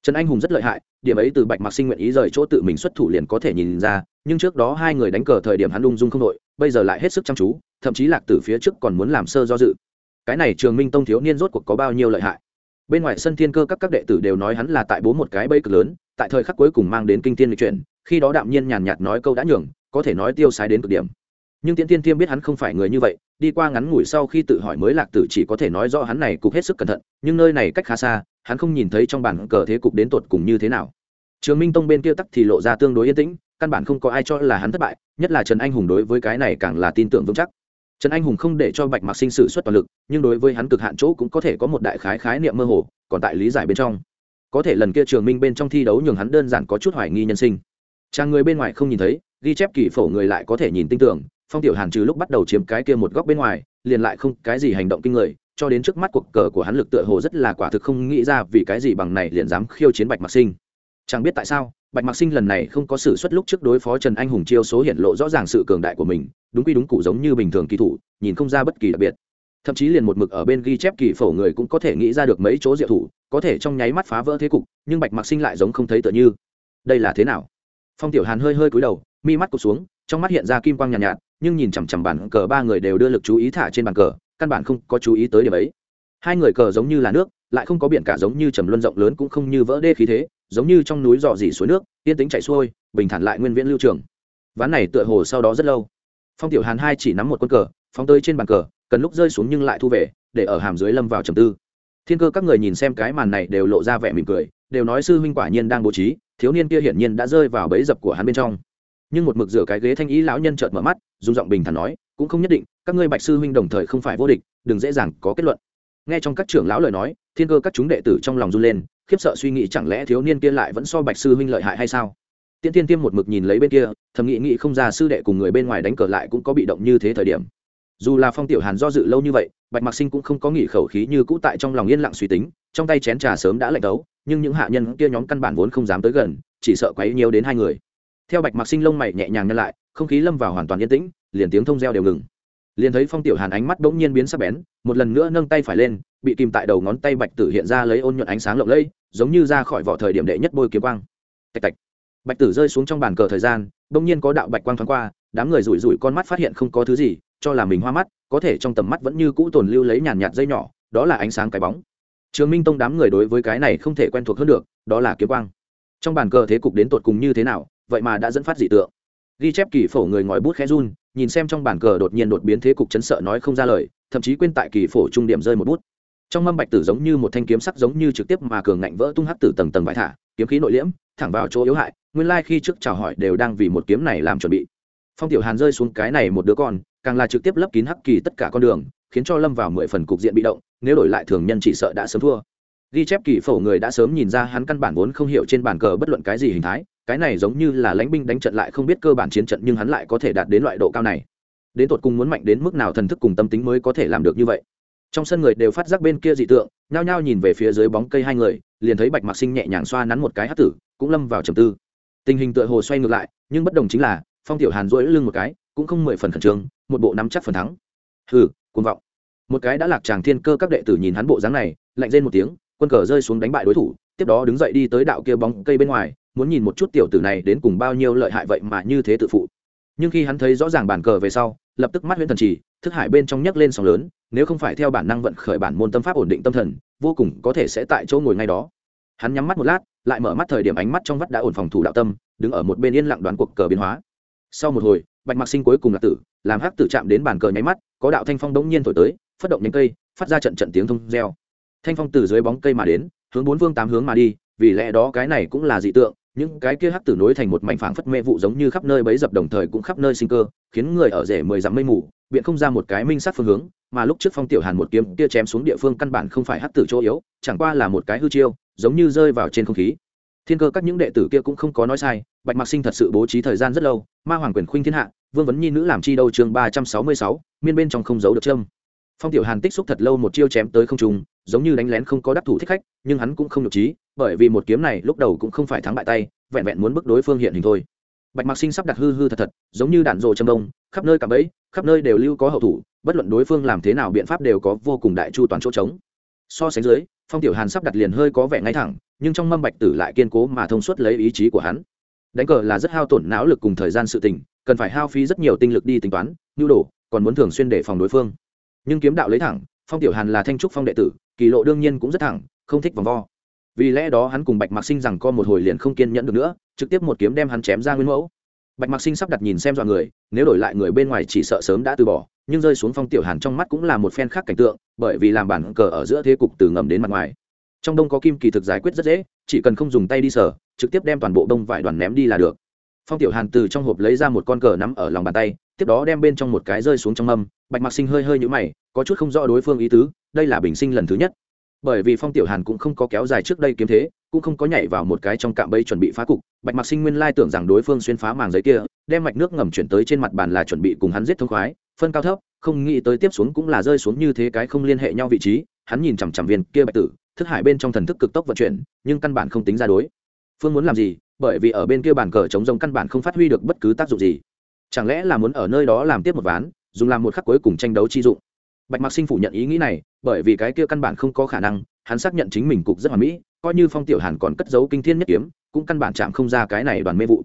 trần anh hùng rất lợi hại, điểm ấy từ bạch mạc sinh nguyện ý rời chỗ tự mình xuất thủ liền có thể nhìn ra, nhưng trước đó hai người đánh cờ thời điểm hắn ung dung không đội bây giờ lại hết sức chăm chú, thậm chí lạc từ phía trước còn muốn làm sơ do dự. Cái này trường minh tông thiếu niên rốt cuộc có bao nhiêu lợi hại? Bên ngoài sân thiên cơ các các đệ tử đều nói hắn là tại bố một cái bây cực lớn, tại thời khắc cuối cùng mang đến kinh tiên lịch chuyển, khi đó đạm nhiên nhàn nhạt nói câu đã nhường, có thể nói tiêu sái đến cực điểm. Nhưng tiễn tiên tiêm biết hắn không phải người như vậy, đi qua ngắn ngủi sau khi tự hỏi mới lạc tử chỉ có thể nói rõ hắn này cục hết sức cẩn thận, nhưng nơi này cách khá xa hắn không nhìn thấy trong bản cờ thế cục đến tột cùng như thế nào. Trường minh tông bên kia tắc thì lộ ra tương đối yên tĩnh, căn bản không có ai cho là hắn thất bại, nhất là trần anh hùng đối với cái này càng là tin tưởng vững chắc. Trần anh hùng không để cho bạch mạc sinh sử xuất toàn lực, nhưng đối với hắn cực hạn chỗ cũng có thể có một đại khái khái niệm mơ hồ, còn tại lý giải bên trong. Có thể lần kia trường minh bên trong thi đấu nhường hắn đơn giản có chút hoài nghi nhân sinh. Chàng người bên ngoài không nhìn thấy, ghi chép kỳ phổ người lại có thể nhìn tin tưởng, phong tiểu hàn trừ lúc bắt đầu chiếm cái kia một góc bên ngoài, liền lại không cái gì hành động kinh người cho đến trước mắt cuộc cờ của hắn lực tựa hồ rất là quả thực không nghĩ ra vì cái gì bằng này liền dám khiêu chiến bạch mạc sinh. Chẳng biết tại sao bạch mạc sinh lần này không có sự xuất lúc trước đối phó trần anh hùng chiêu số hiện lộ rõ ràng sự cường đại của mình đúng quy đúng cụ giống như bình thường kỳ thủ nhìn không ra bất kỳ đặc biệt. Thậm chí liền một mực ở bên ghi chép kỳ phổ người cũng có thể nghĩ ra được mấy chỗ diệu thủ có thể trong nháy mắt phá vỡ thế cục nhưng bạch mạc sinh lại giống không thấy tựa như. Đây là thế nào? Phong tiểu hàn hơi hơi cúi đầu mi mắt cụt xuống trong mắt hiện ra kim quang nhàn nhạt, nhạt nhưng nhìn chằm chằm bàn cờ ba người đều đưa lực chú ý thả trên bàn cờ căn bản không có chú ý tới điểm ấy. Hai người cờ giống như là nước, lại không có biển cả giống như trầm luân rộng lớn cũng không như vỡ đê khí thế, giống như trong núi dò dỉ suối nước, yên tĩnh chạy xuôi, bình thản lại nguyên viễn lưu trường. Ván này tựa hồ sau đó rất lâu. Phong tiểu hàn hai chỉ nắm một quân cờ, phóng tới trên bàn cờ, cần lúc rơi xuống nhưng lại thu về, để ở hàm dưới lâm vào trầm tư. Thiên cơ các người nhìn xem cái màn này đều lộ ra vẻ mỉm cười, đều nói sư huynh quả nhiên đang bố trí, thiếu niên kia hiển nhiên đã rơi vào bẫy dập của hắn bên trong. Nhưng một mực rửa cái ghế thanh ý lão nhân chợt mở mắt, dùng giọng bình thản nói, cũng không nhất định các ngươi bạch sư huynh đồng thời không phải vô địch, đừng dễ dàng có kết luận. Nghe trong các trưởng lão lời nói, thiên cơ các chúng đệ tử trong lòng run lên, khiếp sợ suy nghĩ chẳng lẽ thiếu niên kia lại vẫn so bạch sư huynh lợi hại hay sao? Tiên tiên tiêm một mực nhìn lấy bên kia, thầm nghĩ nghĩ không ra sư đệ cùng người bên ngoài đánh cờ lại cũng có bị động như thế thời điểm. Dù là phong tiểu hàn do dự lâu như vậy, bạch mạc sinh cũng không có nghỉ khẩu khí như cũ tại trong lòng yên lặng suy tính, trong tay chén trà sớm đã lạnh đấu nhưng những hạ nhân kia nhóm căn bản vốn không dám tới gần, chỉ sợ quấy nhiều đến hai người. Theo bạch mạc sinh lông mày nhẹ nhàng nhân lại, không khí lâm vào hoàn toàn yên tĩnh, liền tiếng thông reo đều ngừng liền thấy phong tiểu hàn ánh mắt bỗng nhiên biến sắc bén, một lần nữa nâng tay phải lên, bị kìm tại đầu ngón tay bạch tử hiện ra lấy ôn nhuận ánh sáng lộng lẫy, giống như ra khỏi vỏ thời điểm đệ nhất bôi kiếm quang. Tạch tạch. Bạch tử rơi xuống trong bàn cờ thời gian, bỗng nhiên có đạo bạch quang thoáng qua, đám người rủi rủi con mắt phát hiện không có thứ gì, cho là mình hoa mắt, có thể trong tầm mắt vẫn như cũ tồn lưu lấy nhàn nhạt dây nhỏ, đó là ánh sáng cái bóng. Trường minh tông đám người đối với cái này không thể quen thuộc hơn được, đó là kiếm quang. Trong bàn cờ thế cục đến tột cùng như thế nào, vậy mà đã dẫn phát dị tượng. Ghi chép kỳ phổ người ngòi bút khẽ run nhìn xem trong bản cờ đột nhiên đột biến thế cục chấn sợ nói không ra lời, thậm chí quên tại kỳ phổ trung điểm rơi một bút. Trong mâm bạch tử giống như một thanh kiếm sắc giống như trực tiếp mà cường ngạnh vỡ tung hắc tử tầng tầng vải thả, kiếm khí nội liễm, thẳng vào chỗ yếu hại, nguyên lai khi trước chào hỏi đều đang vì một kiếm này làm chuẩn bị. Phong tiểu hàn rơi xuống cái này một đứa con, càng là trực tiếp lấp kín hắc kỳ tất cả con đường, khiến cho lâm vào mười phần cục diện bị động, nếu đổi lại thường nhân chỉ sợ đã sớm thua. Ghi chép kỳ phổ người đã sớm nhìn ra hắn căn bản vốn không hiểu trên bàn cờ bất luận cái gì hình thái cái này giống như là lãnh binh đánh trận lại không biết cơ bản chiến trận nhưng hắn lại có thể đạt đến loại độ cao này. Đến tột cùng muốn mạnh đến mức nào thần thức cùng tâm tính mới có thể làm được như vậy. Trong sân người đều phát giác bên kia dị tượng, nhao nhao nhìn về phía dưới bóng cây hai người, liền thấy bạch mạc sinh nhẹ nhàng xoa nắn một cái hát tử, cũng lâm vào trầm tư. Tình hình tựa hồ xoay ngược lại, nhưng bất đồng chính là, phong tiểu hàn rỗi lưng một cái, cũng không mười phần khẩn trương, một bộ nắm chắc phần thắng. Hừ, cuồng vọng. Một cái đã lạc tràng thiên cơ các đệ tử nhìn hắn bộ dáng này, lạnh rên một tiếng, quân cờ rơi xuống đánh bại đối thủ, tiếp đó đứng dậy đi tới đạo kia bóng cây bên ngoài muốn nhìn một chút tiểu tử này đến cùng bao nhiêu lợi hại vậy mà như thế tự phụ. Nhưng khi hắn thấy rõ ràng bàn cờ về sau, lập tức mắt huyễn thần trì, thức hải bên trong nhấc lên sóng lớn, nếu không phải theo bản năng vận khởi bản môn tâm pháp ổn định tâm thần, vô cùng có thể sẽ tại chỗ ngồi ngay đó. Hắn nhắm mắt một lát, lại mở mắt thời điểm ánh mắt trong vắt đã ổn phòng thủ đạo tâm, đứng ở một bên yên lặng đoán cuộc cờ biến hóa. Sau một hồi, bạch mặc sinh cuối cùng là tử, làm hắc tử chạm đến bàn cờ nháy mắt, có đạo thanh phong đống nhiên thổi tới, phát động nhánh cây, phát ra trận trận tiếng thông reo. Thanh phong từ dưới bóng cây mà đến, hướng bốn phương tám hướng mà đi, vì lẽ đó cái này cũng là dị tượng những cái kia hắc tử nối thành một mảnh phảng phất mê vụ giống như khắp nơi bấy dập đồng thời cũng khắp nơi sinh cơ, khiến người ở rể mười dặm mây mù, biện không ra một cái minh sát phương hướng, mà lúc trước phong tiểu hàn một kiếm kia chém xuống địa phương căn bản không phải hắc tử chỗ yếu, chẳng qua là một cái hư chiêu, giống như rơi vào trên không khí. Thiên cơ các những đệ tử kia cũng không có nói sai, bạch mạc sinh thật sự bố trí thời gian rất lâu, ma hoàng quyền khuynh thiên hạ, vương vấn nhi nữ làm chi đâu chương ba trăm sáu mươi sáu, miên bên trong không giấu được trâm phong tiểu hàn tích xúc thật lâu một chiêu chém tới không trùng giống như đánh lén không có đắc thủ thích khách, nhưng hắn cũng không nhục trí bởi vì một kiếm này lúc đầu cũng không phải thắng bại tay, vẹn vẹn muốn bức đối phương hiện hình thôi. Bạch mạc sinh sắp đặt hư hư thật thật, giống như đạn rồ châm đông, khắp nơi cả bẫy, khắp nơi đều lưu có hậu thủ, bất luận đối phương làm thế nào biện pháp đều có vô cùng đại chu toàn chỗ trống. So sánh dưới, phong tiểu hàn sắp đặt liền hơi có vẻ ngay thẳng, nhưng trong mâm bạch tử lại kiên cố mà thông suốt lấy ý chí của hắn. Đánh cờ là rất hao tổn não lực cùng thời gian sự tình, cần phải hao phí rất nhiều tinh lực đi tính toán, nhu đồ, còn muốn thường xuyên đề phòng đối phương. Nhưng kiếm đạo lấy thẳng, phong tiểu hàn là thanh trúc phong đệ tử, kỳ lộ đương nhiên cũng rất thẳng, không thích vòng vo vì lẽ đó hắn cùng bạch mạc sinh rằng co một hồi liền không kiên nhẫn được nữa, trực tiếp một kiếm đem hắn chém ra nguyên mẫu. Bạch mạc sinh sắp đặt nhìn xem dọa người, nếu đổi lại người bên ngoài chỉ sợ sớm đã từ bỏ, nhưng rơi xuống phong tiểu hàn trong mắt cũng là một phen khác cảnh tượng, bởi vì làm bản cờ ở giữa thế cục từ ngầm đến mặt ngoài. Trong đông có kim kỳ thực giải quyết rất dễ, chỉ cần không dùng tay đi sở, trực tiếp đem toàn bộ đông vải đoàn ném đi là được. Phong tiểu hàn từ trong hộp lấy ra một con cờ nắm ở lòng bàn tay, tiếp đó đem bên trong một cái rơi xuống trong âm. bạch mạc sinh hơi hơi nhũ mày, có chút không rõ đối phương ý tứ, đây là bình sinh lần thứ nhất bởi vì phong tiểu hàn cũng không có kéo dài trước đây kiếm thế, cũng không có nhảy vào một cái trong cạm bẫy chuẩn bị phá cục. Bạch mạc sinh nguyên lai tưởng rằng đối phương xuyên phá màng giấy kia, đem mạch nước ngầm chuyển tới trên mặt bàn là chuẩn bị cùng hắn giết thông khoái, phân cao thấp, không nghĩ tới tiếp xuống cũng là rơi xuống như thế cái không liên hệ nhau vị trí. Hắn nhìn chằm chằm viên kia bạch tử, thức hải bên trong thần thức cực tốc vận chuyển, nhưng căn bản không tính ra đối. Phương muốn làm gì? Bởi vì ở bên kia bàn cờ chống rông căn bản không phát huy được bất cứ tác dụng gì. Chẳng lẽ là muốn ở nơi đó làm tiếp một ván, dùng làm một khắc cuối cùng tranh đấu chi dụng? Bạch mạc sinh phủ nhận ý nghĩ này, bởi vì cái kia căn bản không có khả năng, hắn xác nhận chính mình cục rất hoàn mỹ, coi như phong tiểu hàn còn cất giấu kinh thiên nhất kiếm, cũng căn bản chạm không ra cái này đoàn mê vụ.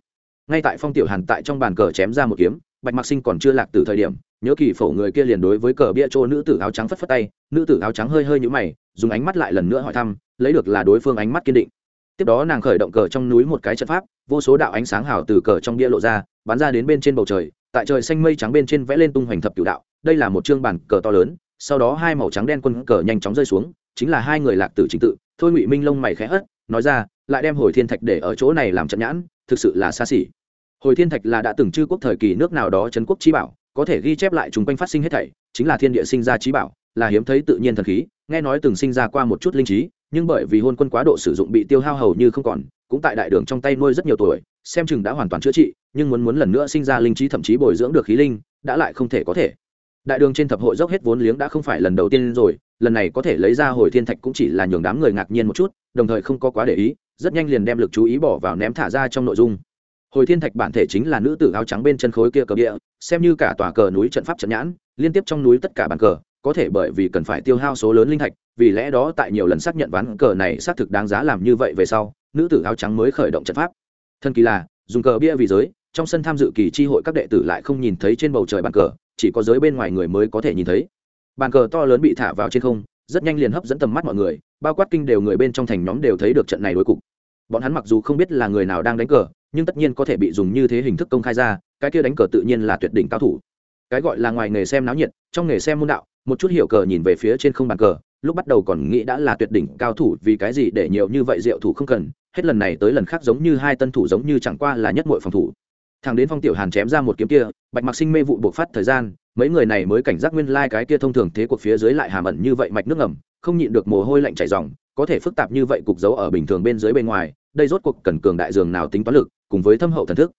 Ngay tại phong tiểu hàn tại trong bàn cờ chém ra một kiếm, bạch mạc sinh còn chưa lạc từ thời điểm, nhớ kỳ phổ người kia liền đối với cờ bia trô nữ tử áo trắng phất phất tay, nữ tử áo trắng hơi hơi nhũ mày, dùng ánh mắt lại lần nữa hỏi thăm, lấy được là đối phương ánh mắt kiên định. Tiếp đó nàng khởi động cờ trong núi một cái trận pháp, vô số đạo ánh sáng hào từ cờ trong bia lộ ra, bắn ra đến bên trên bầu trời, tại trời xanh mây trắng bên trên vẽ lên tung hoành thập cửu đạo đây là một chương bản cờ to lớn, sau đó hai màu trắng đen quân cờ nhanh chóng rơi xuống, chính là hai người lạc tử chính tự. Thôi ngụy minh lông mày khẽ hất, nói ra, lại đem hồi thiên thạch để ở chỗ này làm trận nhãn, thực sự là xa xỉ. Hồi thiên thạch là đã từng chư quốc thời kỳ nước nào đó trấn quốc trí bảo, có thể ghi chép lại chúng quanh phát sinh hết thảy, chính là thiên địa sinh ra trí bảo, là hiếm thấy tự nhiên thần khí, nghe nói từng sinh ra qua một chút linh trí, nhưng bởi vì hôn quân quá độ sử dụng bị tiêu hao hầu như không còn, cũng tại đại đường trong tay nuôi rất nhiều tuổi, xem chừng đã hoàn toàn chữa trị, nhưng muốn muốn lần nữa sinh ra linh trí thậm chí bồi dưỡng được khí linh, đã lại không thể có thể đại đường trên thập hội dốc hết vốn liếng đã không phải lần đầu tiên rồi, lần này có thể lấy ra hồi thiên thạch cũng chỉ là nhường đám người ngạc nhiên một chút, đồng thời không có quá để ý, rất nhanh liền đem lực chú ý bỏ vào ném thả ra trong nội dung. Hồi thiên thạch bản thể chính là nữ tử áo trắng bên chân khối kia cờ địa xem như cả tòa cờ núi trận pháp trận nhãn, liên tiếp trong núi tất cả bàn cờ, có thể bởi vì cần phải tiêu hao số lớn linh thạch, vì lẽ đó tại nhiều lần xác nhận ván cờ này xác thực đáng giá làm như vậy về sau, nữ tử áo trắng mới khởi động trận pháp. Thân kỳ là, dùng cờ bia vì giới, trong sân tham dự kỳ tri hội các đệ tử lại không nhìn thấy trên bầu trời bàn cờ chỉ có giới bên ngoài người mới có thể nhìn thấy. Bàn cờ to lớn bị thả vào trên không, rất nhanh liền hấp dẫn tầm mắt mọi người, bao quát kinh đều người bên trong thành nhóm đều thấy được trận này đối cục. Bọn hắn mặc dù không biết là người nào đang đánh cờ, nhưng tất nhiên có thể bị dùng như thế hình thức công khai ra, cái kia đánh cờ tự nhiên là tuyệt đỉnh cao thủ. Cái gọi là ngoài nghề xem náo nhiệt, trong nghề xem môn đạo, một chút hiểu cờ nhìn về phía trên không bàn cờ, lúc bắt đầu còn nghĩ đã là tuyệt đỉnh cao thủ vì cái gì để nhiều như vậy diệu thủ không cần, hết lần này tới lần khác giống như hai tân thủ giống như chẳng qua là nhất mội phòng thủ thằng đến phong tiểu hàn chém ra một kiếm kia, bạch mặc sinh mê vụ buộc phát thời gian, mấy người này mới cảnh giác nguyên lai、like、cái kia thông thường thế cuộc phía dưới lại hàm ẩn như vậy mạch nước ngầm, không nhịn được mồ hôi lạnh chảy dòng có thể phức tạp như vậy cục dấu ở bình thường bên dưới bên ngoài, đây rốt cuộc cần cường đại dường nào tính toán lực, cùng với thâm hậu thần thức.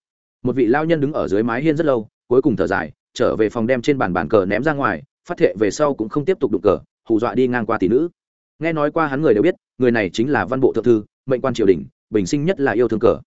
Một vị lao nhân đứng ở dưới mái hiên rất lâu, cuối cùng thở dài, trở về phòng đem trên bàn bàn cờ ném ra ngoài, phát thệ về sau cũng không tiếp tục đụng cờ, hù dọa đi ngang qua tỷ nữ. Nghe nói qua hắn người đều biết, người này chính là văn bộ thượng thư, mệnh quan triều đình, bình sinh nhất là yêu thương cờ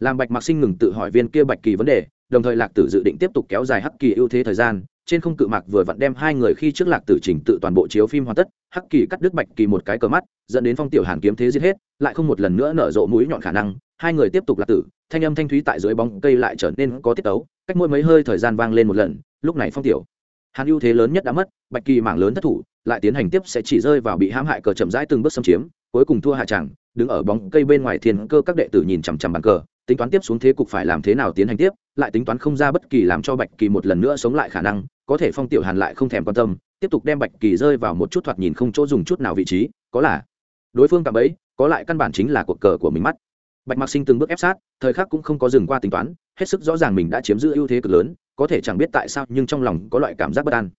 làm bạch mạc sinh ngừng tự hỏi viên kia bạch kỳ vấn đề, đồng thời lạc tử dự định tiếp tục kéo dài hắc kỳ ưu thế thời gian, trên không cự mạc vừa vặn đem hai người khi trước lạc tử trình tự toàn bộ chiếu phim hoàn tất, hắc kỳ cắt đứt bạch kỳ một cái cờ mắt, dẫn đến phong tiểu hàn kiếm thế giết hết, lại không một lần nữa nở rộ mũi nhọn khả năng, hai người tiếp tục lạc tử, thanh âm thanh thúy tại dưới bóng cây lại trở nên có tiết tấu, cách mỗi mấy hơi thời gian vang lên một lần, lúc này phong tiểu hàn ưu thế lớn nhất đã mất, bạch kỳ mảng lớn thất thủ, lại tiến hành tiếp sẽ chỉ rơi vào bị hãm hại cờ chậm rãi từng bước xâm chiếm, cuối cùng thua hạ chẳng. đứng ở bóng cây bên ngoài thiên cơ các đệ tử nhìn chằm chằm bàn cờ tính toán tiếp xuống thế cục phải làm thế nào tiến hành tiếp, lại tính toán không ra bất kỳ làm cho bạch kỳ một lần nữa sống lại khả năng, có thể phong tiểu hàn lại không thèm quan tâm, tiếp tục đem bạch kỳ rơi vào một chút thoạt nhìn không chỗ dùng chút nào vị trí, có là đối phương cạm ấy có lại căn bản chính là cuộc cờ của mình mắt. Bạch mạc sinh từng bước ép sát, thời khắc cũng không có dừng qua tính toán, hết sức rõ ràng mình đã chiếm giữ ưu thế cực lớn, có thể chẳng biết tại sao nhưng trong lòng có loại cảm giác bất an.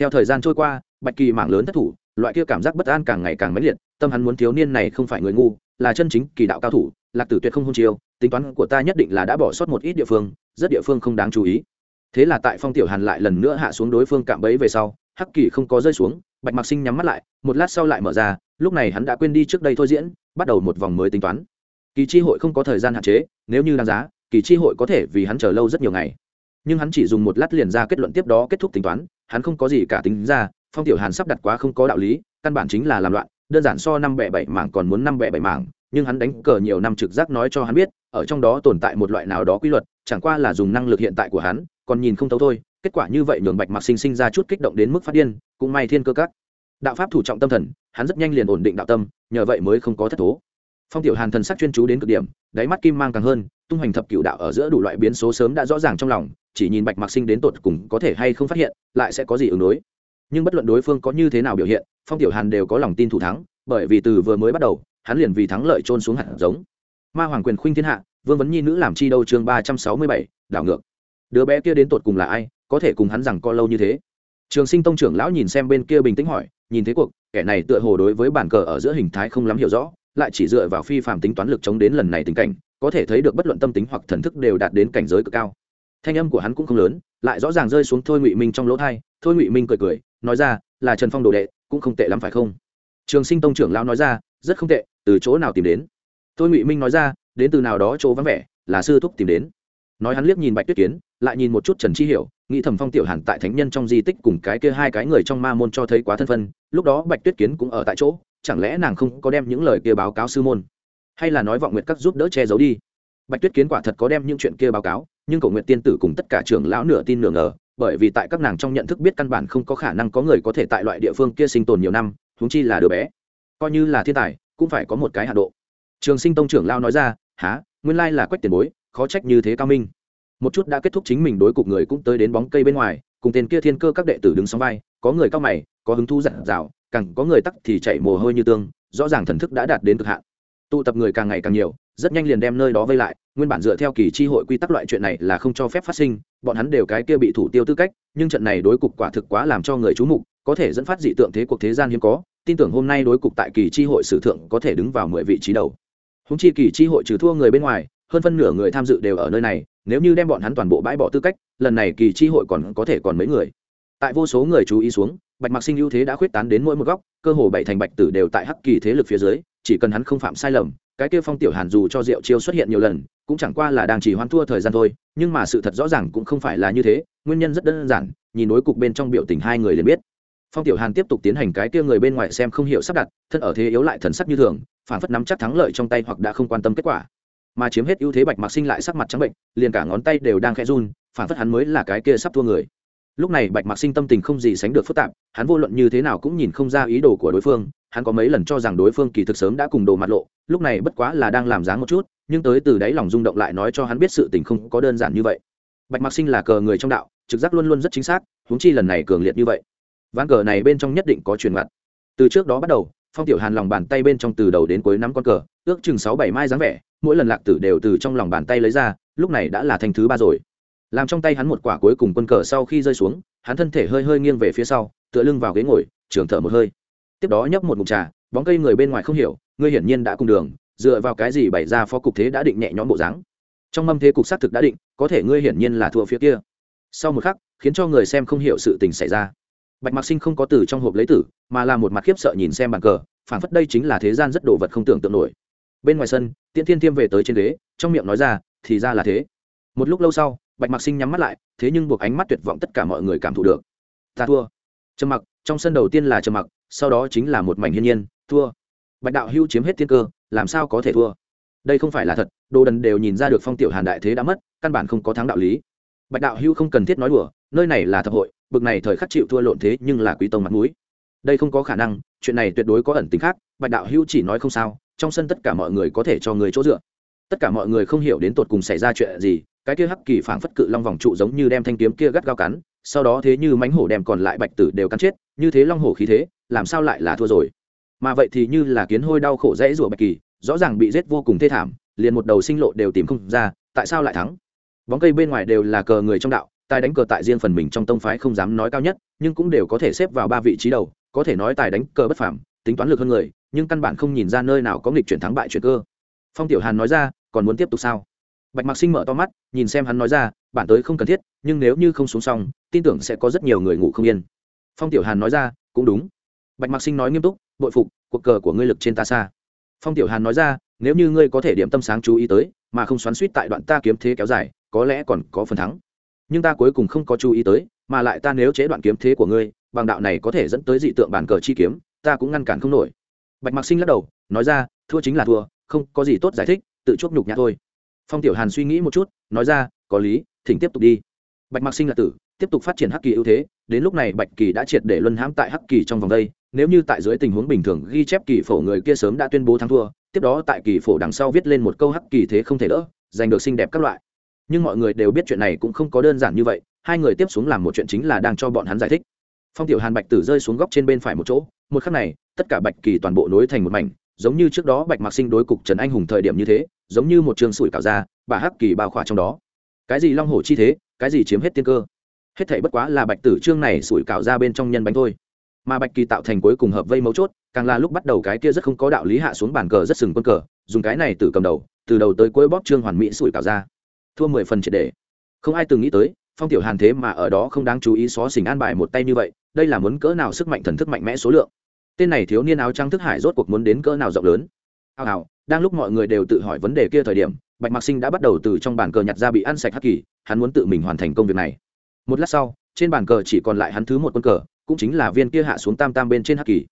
Theo thời gian trôi qua, bạch kỳ mảng lớn thất thủ, loại kia cảm giác bất an càng ngày càng mãnh liệt, tâm hắn muốn thiếu niên này không phải người ngu, là chân chính kỳ đạo cao thủ lạc tử tuyệt không hôn chiêu, tính toán của ta nhất định là đã bỏ sót một ít địa phương, rất địa phương không đáng chú ý. Thế là tại phong tiểu hàn lại lần nữa hạ xuống đối phương cạm bẫy về sau, hắc kỳ không có rơi xuống, bạch mặc sinh nhắm mắt lại, một lát sau lại mở ra, lúc này hắn đã quên đi trước đây thôi diễn, bắt đầu một vòng mới tính toán. Kỳ chi hội không có thời gian hạn chế, nếu như đáng giá, kỳ chi hội có thể vì hắn chờ lâu rất nhiều ngày. Nhưng hắn chỉ dùng một lát liền ra kết luận tiếp đó kết thúc tính toán, hắn không có gì cả tính ra, phong tiểu hàn sắp đặt quá không có đạo lý, căn bản chính là làm loạn, đơn giản so năm bẻ bảy mảng còn muốn năm bẻ bảy mảng nhưng hắn đánh cờ nhiều năm trực giác nói cho hắn biết, ở trong đó tồn tại một loại nào đó quy luật, chẳng qua là dùng năng lực hiện tại của hắn, còn nhìn không thấu thôi, kết quả như vậy nhường bạch mặc sinh sinh ra chút kích động đến mức phát điên, cũng may thiên cơ các đạo pháp thủ trọng tâm thần, hắn rất nhanh liền ổn định đạo tâm, nhờ vậy mới không có thất thố. Phong tiểu hàn thần sắc chuyên chú đến cực điểm, đáy mắt kim mang càng hơn, tung hoành thập cựu đạo ở giữa đủ loại biến số sớm đã rõ ràng trong lòng, chỉ nhìn bạch mặc sinh đến tột cùng có thể hay không phát hiện, lại sẽ có gì ứng đối. Nhưng bất luận đối phương có như thế nào biểu hiện, phong tiểu hàn đều có lòng tin thủ thắng, bởi vì từ vừa mới bắt đầu hắn liền vì thắng lợi trôn xuống hạt giống. Ma hoàng quyền khuynh thiên hạ, vương vấn nhi nữ làm chi đâu chương ba trăm sáu mươi bảy, đảo ngược. Đứa bé kia đến tột cùng là ai, có thể cùng hắn rằng co lâu như thế? Trường sinh tông trưởng lão nhìn xem bên kia bình tĩnh hỏi, nhìn thế cuộc, kẻ này tựa hồ đối với bản cờ ở giữa hình thái không lắm hiểu rõ, lại chỉ dựa vào phi phàm tính toán lực chống đến lần này tình cảnh, có thể thấy được bất luận tâm tính hoặc thần thức đều đạt đến cảnh giới cực cao. Thanh âm của hắn cũng không lớn, lại rõ ràng rơi xuống thôi ngụy minh trong lỗ thai thôi ngụy minh cười cười, nói ra, là trần phong đồ đệ, cũng không tệ lắm phải không? Trường sinh tông trưởng lão nói ra, rất không tệ, từ chỗ nào tìm đến? Tôi ngụy minh nói ra, đến từ nào đó chỗ vắng vẻ, là sư thúc tìm đến. Nói hắn liếc nhìn bạch tuyết kiến, lại nhìn một chút trần chi hiểu, nghĩ thầm phong tiểu hàn tại thánh nhân trong di tích cùng cái kia hai cái người trong ma môn cho thấy quá thân phân, lúc đó bạch tuyết kiến cũng ở tại chỗ, chẳng lẽ nàng không có đem những lời kia báo cáo sư môn? Hay là nói vọng nguyện các giúp đỡ che giấu đi? Bạch tuyết kiến quả thật có đem những chuyện kia báo cáo, nhưng cổ nguyện tiên tử cùng tất cả trưởng lão nửa tin nửa ngờ, bởi vì tại các nàng trong nhận thức biết căn bản không có khả năng có người có thể tại loại địa phương kia sinh tồn nhiều năm huống chi là đứa bé. Coi như là thiên tài, cũng phải có một cái hạ độ. Trường sinh tông trưởng lao nói ra há nguyên lai là quách tiền bối, khó trách như thế cao minh. Một chút đã kết thúc chính mình đối cục người cũng tới đến bóng cây bên ngoài, cùng tên kia thiên cơ các đệ tử đứng sóng vai, có người cao mày, có hứng thú dặn dào, càng có người tắc thì chạy mồ hôi như tương, rõ ràng thần thức đã đạt đến cực hạn. Tụ tập người càng ngày càng nhiều, rất nhanh liền đem nơi đó vây lại, nguyên bản dựa theo kỳ chi hội quy tắc loại chuyện này là không cho phép phát sinh, bọn hắn đều cái kia bị thủ tiêu tư cách, nhưng trận này đối cục quả thực quá làm cho người chú mục, có thể dẫn phát dị tượng thế cuộc thế gian hiếm có tin tưởng hôm nay đối cục tại kỳ chi hội sử thượng có thể đứng vào mười vị trí đầu. Húng chi kỳ chi hội trừ thua người bên ngoài, hơn phân nửa người tham dự đều ở nơi này, nếu như đem bọn hắn toàn bộ bãi bỏ tư cách, lần này kỳ chi hội còn có thể còn mấy người. Tại vô số người chú ý xuống, bạch mạc sinh ưu thế đã khuyết tán đến mỗi một góc, cơ hồ bảy thành bạch tử đều tại hắc kỳ thế lực phía dưới, chỉ cần hắn không phạm sai lầm, cái kia phong tiểu hàn dù cho diệu chiêu xuất hiện nhiều lần, cũng chẳng qua là đang chỉ hoan thua thời gian thôi, nhưng mà sự thật rõ ràng cũng không phải là như thế, nguyên nhân rất đơn giản, nhìn đối cục bên trong biểu tình hai người liền biết phong tiểu hàn tiếp tục tiến hành cái kia người bên ngoài xem không hiểu sắp đặt, thân ở thế yếu lại thần sắc như thường, phản phất nắm chắc thắng lợi trong tay hoặc đã không quan tâm kết quả. Mà chiếm hết ưu thế bạch mặc sinh lại sắc mặt trắng bệnh, liền cả ngón tay đều đang khẽ run, phản phất hắn mới là cái kia sắp thua người. Lúc này bạch mặc sinh tâm tình không gì sánh được phức tạp, hắn vô luận như thế nào cũng nhìn không ra ý đồ của đối phương, hắn có mấy lần cho rằng đối phương kỳ thực sớm đã cùng đồ mặt lộ, lúc này bất quá là đang làm dáng một chút, nhưng tới từ đáy lòng rung động lại nói cho hắn biết sự tình không có đơn giản như vậy. Bạch mặc sinh là cờ người trong đạo, trực giác luôn luôn rất chính xác, huống chi lần này cường liệt như vậy ván cờ này bên trong nhất định có truyền mặt. Từ trước đó bắt đầu, phong tiểu hàn lòng bàn tay bên trong từ đầu đến cuối năm con cờ, ước chừng sáu bảy mai dáng vẻ, mỗi lần lạc tử đều từ trong lòng bàn tay lấy ra, lúc này đã là thành thứ ba rồi. Làm trong tay hắn một quả cuối cùng quân cờ sau khi rơi xuống, hắn thân thể hơi hơi nghiêng về phía sau, tựa lưng vào ghế ngồi, trường thở một hơi. Tiếp đó nhấp một mục trà, bóng cây người bên ngoài không hiểu, ngươi hiển nhiên đã cùng đường, dựa vào cái gì bày ra phó cục thế đã định nhẹ nhõm bộ dáng. Trong mâm thế cục xác thực đã định, có thể ngươi hiển nhiên là thua phía kia. Sau một khắc, khiến cho người xem không hiểu sự tình xảy ra bạch mạc sinh không có từ trong hộp lấy tử, mà là một mặt khiếp sợ nhìn xem bàn cờ phản phất đây chính là thế gian rất đồ vật không tưởng tượng nổi. Bên ngoài sân, tiễn thiên thiêm về tới trên ghế, trong miệng nói ra, thì ra là thế. Một lúc lâu sau, bạch mạc sinh nhắm mắt lại, thế nhưng buộc ánh mắt tuyệt vọng tất cả mọi người cảm thụ được. Ta thua. Trầm mặc, trong sân đầu tiên là trầm mặc, sau đó chính là một mảnh hiên nhiên, thua. Bạch đạo hưu chiếm hết thiên cơ, làm sao có thể thua? Đây không phải là thật, đồ đần đều nhìn ra được phong tiểu hàn đại thế đã mất, căn bản không có thắng đạo lý. Bạch đạo hưu không cần thiết nói đùa, nơi này là thập hội bực này thời khắc chịu thua lộn thế nhưng là quý tông mặt mũi. Đây không có khả năng, chuyện này tuyệt đối có ẩn tính khác, bạch đạo hưu chỉ nói không sao, trong sân tất cả mọi người có thể cho người chỗ dựa. Tất cả mọi người không hiểu đến tột cùng xảy ra chuyện gì, cái kia hắc kỳ phảng phất cự long vòng trụ giống như đem thanh kiếm kia gắt gao cắn, sau đó thế như mánh hổ đem còn lại bạch tử đều cắn chết, như thế long hổ khí thế, làm sao lại là thua rồi? Mà vậy thì như là kiến hôi đau khổ dễ rủa bạch kỳ, rõ ràng bị giết vô cùng thê thảm, liền một đầu sinh lộ đều tìm không ra, tại sao lại thắng? Bóng cây bên ngoài đều là cờ người trong đạo tài đánh cờ tại riêng phần mình trong tông phái không dám nói cao nhất, nhưng cũng đều có thể xếp vào ba vị trí đầu, có thể nói tài đánh cờ bất phàm, tính toán lực hơn người, nhưng căn bản không nhìn ra nơi nào có nghịch chuyển thắng bại chuyển cơ. Phong tiểu hàn nói ra, còn muốn tiếp tục sao? Bạch mạc sinh mở to mắt, nhìn xem hắn nói ra, bản tới không cần thiết, nhưng nếu như không xuống xong, tin tưởng sẽ có rất nhiều người ngủ không yên. Phong tiểu hàn nói ra, cũng đúng. Bạch mạc sinh nói nghiêm túc, bội phục, cuộc cờ của ngươi lực trên ta xa. Phong tiểu hàn nói ra, nếu như ngươi có thể điểm tâm sáng chú ý tới, mà không xoắn suýt tại đoạn ta kiếm thế kéo dài, có lẽ còn có phần thắng nhưng ta cuối cùng không có chú ý tới, mà lại ta nếu chế đoạn kiếm thế của ngươi, bằng đạo này có thể dẫn tới dị tượng bản cờ chi kiếm, ta cũng ngăn cản không nổi. Bạch mạc sinh lắc đầu, nói ra, thua chính là thua, không có gì tốt giải thích, tự chuốc nhục nhã thôi. Phong tiểu hàn suy nghĩ một chút, nói ra, có lý, thỉnh tiếp tục đi. Bạch mạc sinh là tử, tiếp tục phát triển hắc kỳ ưu thế, đến lúc này bạch kỳ đã triệt để luân hãm tại hắc kỳ trong vòng đây, nếu như tại dưới tình huống bình thường ghi chép kỳ phổ người kia sớm đã tuyên bố thắng thua, tiếp đó tại kỳ phổ đằng sau viết lên một câu hắc kỳ thế không thể đỡ, giành được xinh đẹp các loại nhưng mọi người đều biết chuyện này cũng không có đơn giản như vậy, hai người tiếp xuống làm một chuyện chính là đang cho bọn hắn giải thích. Phong tiểu hàn bạch tử rơi xuống góc trên bên phải một chỗ, một khắc này, tất cả bạch kỳ toàn bộ nối thành một mảnh, giống như trước đó bạch mạc sinh đối cục trần anh hùng thời điểm như thế, giống như một trường sủi cảo ra, bà hắc kỳ bao khỏa trong đó. Cái gì long hổ chi thế, cái gì chiếm hết tiên cơ? Hết thảy bất quá là bạch tử trương này sủi cảo ra bên trong nhân bánh thôi. Mà bạch kỳ tạo thành cuối cùng hợp vây mấu chốt, càng là lúc bắt đầu cái kia rất không có đạo lý hạ xuống bàn cờ rất sừng quân cờ, dùng cái này từ cầm đầu, từ đầu tới cuối bóp trương hoàn mỹ sủi cảo ra thua mười phần triệt đề. Không ai từng nghĩ tới, phong tiểu hàn thế mà ở đó không đáng chú ý xó xỉnh an bài một tay như vậy, đây là muốn cỡ nào sức mạnh thần thức mạnh mẽ số lượng. Tên này thiếu niên áo trắng thức hải rốt cuộc muốn đến cỡ nào rộng lớn? Hào hào, đang lúc mọi người đều tự hỏi vấn đề kia thời điểm, bạch mạc sinh đã bắt đầu từ trong bàn cờ nhặt ra bị ăn sạch hắc kỳ, hắn muốn tự mình hoàn thành công việc này. Một lát sau, trên bàn cờ chỉ còn lại hắn thứ một quân cờ, cũng chính là viên kia hạ xuống tam tam bên trên hắc kỳ.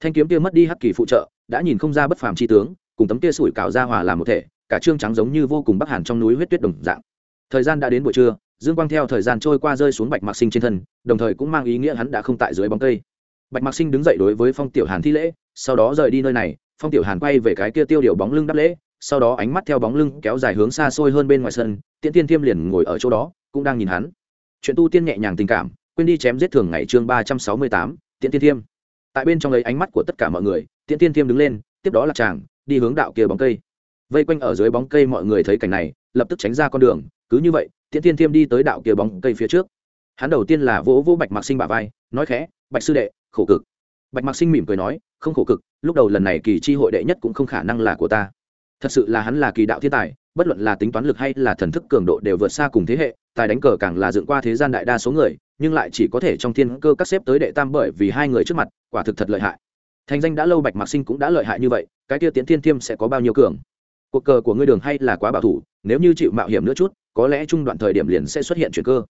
Thanh kiếm kia mất đi hắc kỳ phụ trợ, đã nhìn không ra bất phàm chi tướng, cùng tấm kia sủi cảo ra hòa làm một thể cả trương trắng giống như vô cùng bắc hàn trong núi huyết tuyết đồng dạng. Thời gian đã đến buổi trưa, dương quang theo thời gian trôi qua rơi xuống bạch mạc sinh trên thân, đồng thời cũng mang ý nghĩa hắn đã không tại dưới bóng cây. Bạch mạc sinh đứng dậy đối với phong tiểu hàn thi lễ, sau đó rời đi nơi này, phong tiểu hàn quay về cái kia tiêu điều bóng lưng đắp lễ, sau đó ánh mắt theo bóng lưng kéo dài hướng xa xôi hơn bên ngoài sân, tiễn tiên thiêm liền ngồi ở chỗ đó, cũng đang nhìn hắn. Chuyện tu tiên nhẹ nhàng tình cảm, quên đi chém giết thường ngày chương ba trăm sáu mươi tám, tiễn tiên thiêm. Tại bên trong lấy ánh mắt của tất cả mọi người, tiễn tiên thiêm đứng lên, tiếp đó là chàng, đi hướng đạo kia bóng cây vây quanh ở dưới bóng cây mọi người thấy cảnh này, lập tức tránh ra con đường, cứ như vậy, tiễn Thiên thiêm đi tới đạo kia bóng cây phía trước. Hắn đầu tiên là vỗ vỗ bạch mạc sinh bả vai, nói khẽ, bạch sư đệ, khổ cực. Bạch mạc sinh mỉm cười nói, không khổ cực, lúc đầu lần này kỳ chi hội đệ nhất cũng không khả năng là của ta. Thật sự là hắn là kỳ đạo thiên tài, bất luận là tính toán lực hay là thần thức cường độ đều vượt xa cùng thế hệ, tài đánh cờ càng là dựng qua thế gian đại đa số người, nhưng lại chỉ có thể trong thiên cơ các xếp tới đệ tam bởi vì hai người trước mặt, quả thực thật lợi hại. Thành danh đã lâu bạch mạc sinh cũng đã lợi hại như vậy, cái tiêu tiến thiên thiêm sẽ có bao nhiêu cường? Cuộc cờ của ngươi đường hay là quá bảo thủ nếu như chịu mạo hiểm nữa chút có lẽ trung đoạn thời điểm liền sẽ xuất hiện chuyện cơ.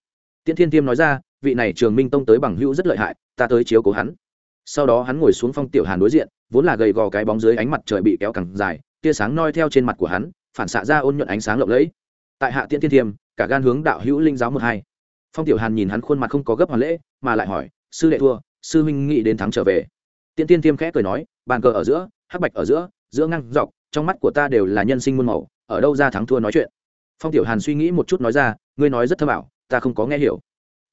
Tiễn thiên Tiêm nói ra vị này trường minh tông tới bằng hữu rất lợi hại ta tới chiếu cố hắn. Sau đó hắn ngồi xuống phong tiểu hàn đối diện vốn là gầy gò cái bóng dưới ánh mặt trời bị kéo càng dài tia sáng noi theo trên mặt của hắn phản xạ ra ôn nhuận ánh sáng lộng lẫy. Tại hạ tiễn thiên Tiêm, cả gan hướng đạo hữu linh giáo một hai. Phong tiểu hàn nhìn hắn khuôn mặt không có gấp hoàn lễ mà lại hỏi sư đệ thua sư huynh nghĩ đến thắng trở về? Tiễn thiên Tiêm khẽ cười nói bàn cờ ở giữa hắc bạch ở giữa giữa ngăn dọc trong mắt của ta đều là nhân sinh muôn màu, ở đâu ra thắng thua nói chuyện. Phong tiểu hàn suy nghĩ một chút nói ra, ngươi nói rất thơ bảo ta không có nghe hiểu.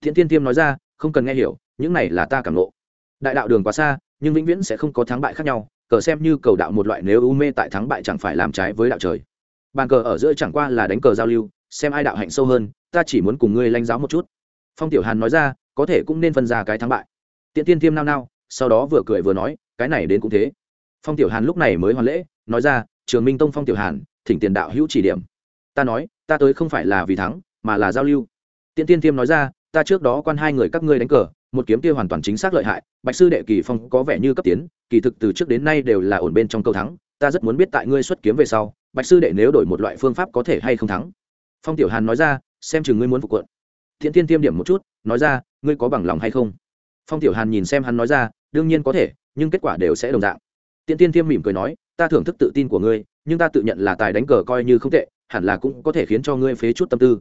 Thiện tiên tiêm nói ra, không cần nghe hiểu, những này là ta cảm lộ đại đạo đường quá xa, nhưng vĩnh viễn sẽ không có thắng bại khác nhau, cờ xem như cầu đạo một loại nếu u mê tại thắng bại chẳng phải làm trái với đạo trời. Bàn cờ ở giữa chẳng qua là đánh cờ giao lưu, xem ai đạo hạnh sâu hơn, ta chỉ muốn cùng ngươi lãnh giáo một chút. Phong tiểu hàn nói ra, có thể cũng nên phân ra cái thắng bại. Tiện tiên tiêm nao nao, sau đó vừa cười vừa nói, cái này đến cũng thế. Phong tiểu hàn lúc này mới hoàn lễ, nói ra trường minh tông phong tiểu hàn, thỉnh tiền đạo hữu chỉ điểm. Ta nói, ta tới không phải là vì thắng, mà là giao lưu. Tiễn tiên tiêm nói ra, ta trước đó quan hai người các ngươi đánh cờ, một kiếm kia hoàn toàn chính xác lợi hại, bạch sư đệ kỳ phong có vẻ như cấp tiến, kỳ thực từ trước đến nay đều là ổn bên trong câu thắng, ta rất muốn biết tại ngươi xuất kiếm về sau, bạch sư đệ nếu đổi một loại phương pháp có thể hay không thắng. Phong tiểu hàn nói ra, xem chừng ngươi muốn phục quận. Thiện tiên tiêm điểm một chút, nói ra, ngươi có bằng lòng hay không? Phong tiểu hàn nhìn xem hắn nói ra, đương nhiên có thể, nhưng kết quả đều sẽ đồng dạng. Tiện tiên tiêm mỉm cười nói ta thưởng thức tự tin của ngươi, nhưng ta tự nhận là tài đánh cờ coi như không tệ, hẳn là cũng có thể khiến cho ngươi phế chút tâm tư.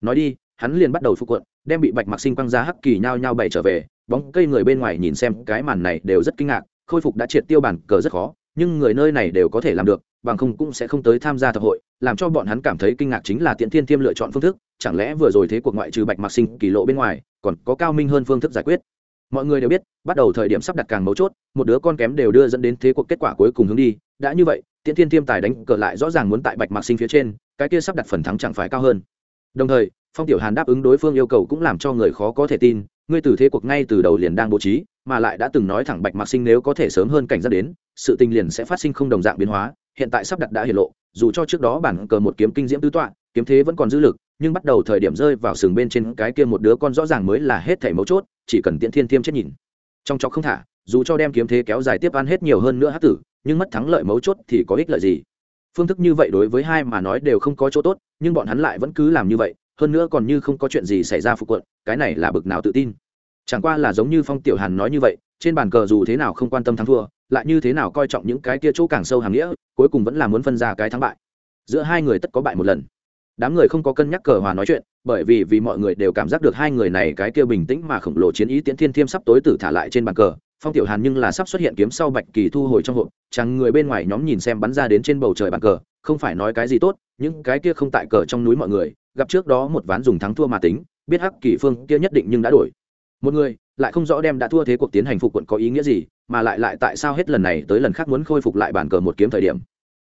Nói đi, hắn liền bắt đầu phục quận, đem bị bạch mặc sinh quăng ra hắc kỳ nhao nhao bày trở về, bóng cây người bên ngoài nhìn xem, cái màn này đều rất kinh ngạc, khôi phục đã triệt tiêu bản cờ rất khó, nhưng người nơi này đều có thể làm được, bằng không cũng sẽ không tới tham gia tập hội, làm cho bọn hắn cảm thấy kinh ngạc chính là tiện thiên tiêm lựa chọn phương thức, chẳng lẽ vừa rồi thế cuộc ngoại trừ bạch mặc sinh kỳ lộ bên ngoài, còn có cao minh hơn phương thức giải quyết? Mọi người đều biết, bắt đầu thời điểm sắp đặt càng mấu chốt, một đứa con kém đều đưa dẫn đến thế cuộc kết quả cuối cùng hướng đi. Đã như vậy, tiễn thiên tiêm tài đánh cờ lại rõ ràng muốn tại bạch mạc sinh phía trên, cái kia sắp đặt phần thắng chẳng phải cao hơn. Đồng thời, phong tiểu hàn đáp ứng đối phương yêu cầu cũng làm cho người khó có thể tin, ngươi từ thế cuộc ngay từ đầu liền đang bố trí, mà lại đã từng nói thẳng bạch mạc sinh nếu có thể sớm hơn cảnh giác đến, sự tình liền sẽ phát sinh không đồng dạng biến hóa, hiện tại sắp đặt đã hiện lộ, dù cho trước đó bản cờ một kiếm kinh diễm tứ tọa, kiếm thế vẫn còn dư lực nhưng bắt đầu thời điểm rơi vào sừng bên trên cái kia một đứa con rõ ràng mới là hết thảy mấu chốt, chỉ cần tiễn thiên thiêm chết nhìn. Trong chọc không thả, dù cho đem kiếm thế kéo dài tiếp ăn hết nhiều hơn nữa hát tử, nhưng mất thắng lợi mấu chốt thì có ích lợi gì? Phương thức như vậy đối với hai mà nói đều không có chỗ tốt, nhưng bọn hắn lại vẫn cứ làm như vậy, hơn nữa còn như không có chuyện gì xảy ra phục quận, cái này là bực nào tự tin. Chẳng qua là giống như phong tiểu hàn nói như vậy, trên bàn cờ dù thế nào không quan tâm thắng thua, lại như thế nào coi trọng những cái kia chỗ càng sâu hàm nghĩa, cuối cùng vẫn là muốn phân ra cái thắng bại. Giữa hai người tất có bại một lần đám người không có cân nhắc cờ hòa nói chuyện, bởi vì vì mọi người đều cảm giác được hai người này cái kia bình tĩnh mà khổng lồ chiến ý tiễn thiên thiêm sắp tối tử thả lại trên bàn cờ. Phong tiểu hàn nhưng là sắp xuất hiện kiếm sau bạch kỳ thu hồi trong hộp chẳng người bên ngoài nhóm nhìn xem bắn ra đến trên bầu trời bàn cờ, không phải nói cái gì tốt, những cái kia không tại cờ trong núi mọi người, gặp trước đó một ván dùng thắng thua mà tính, biết hắc kỳ phương kia nhất định nhưng đã đổi. Một người, lại không rõ đem đã thua thế cuộc tiến hành phục quận có ý nghĩa gì, mà lại lại tại sao hết lần này tới lần khác muốn khôi phục lại bàn cờ một kiếm thời điểm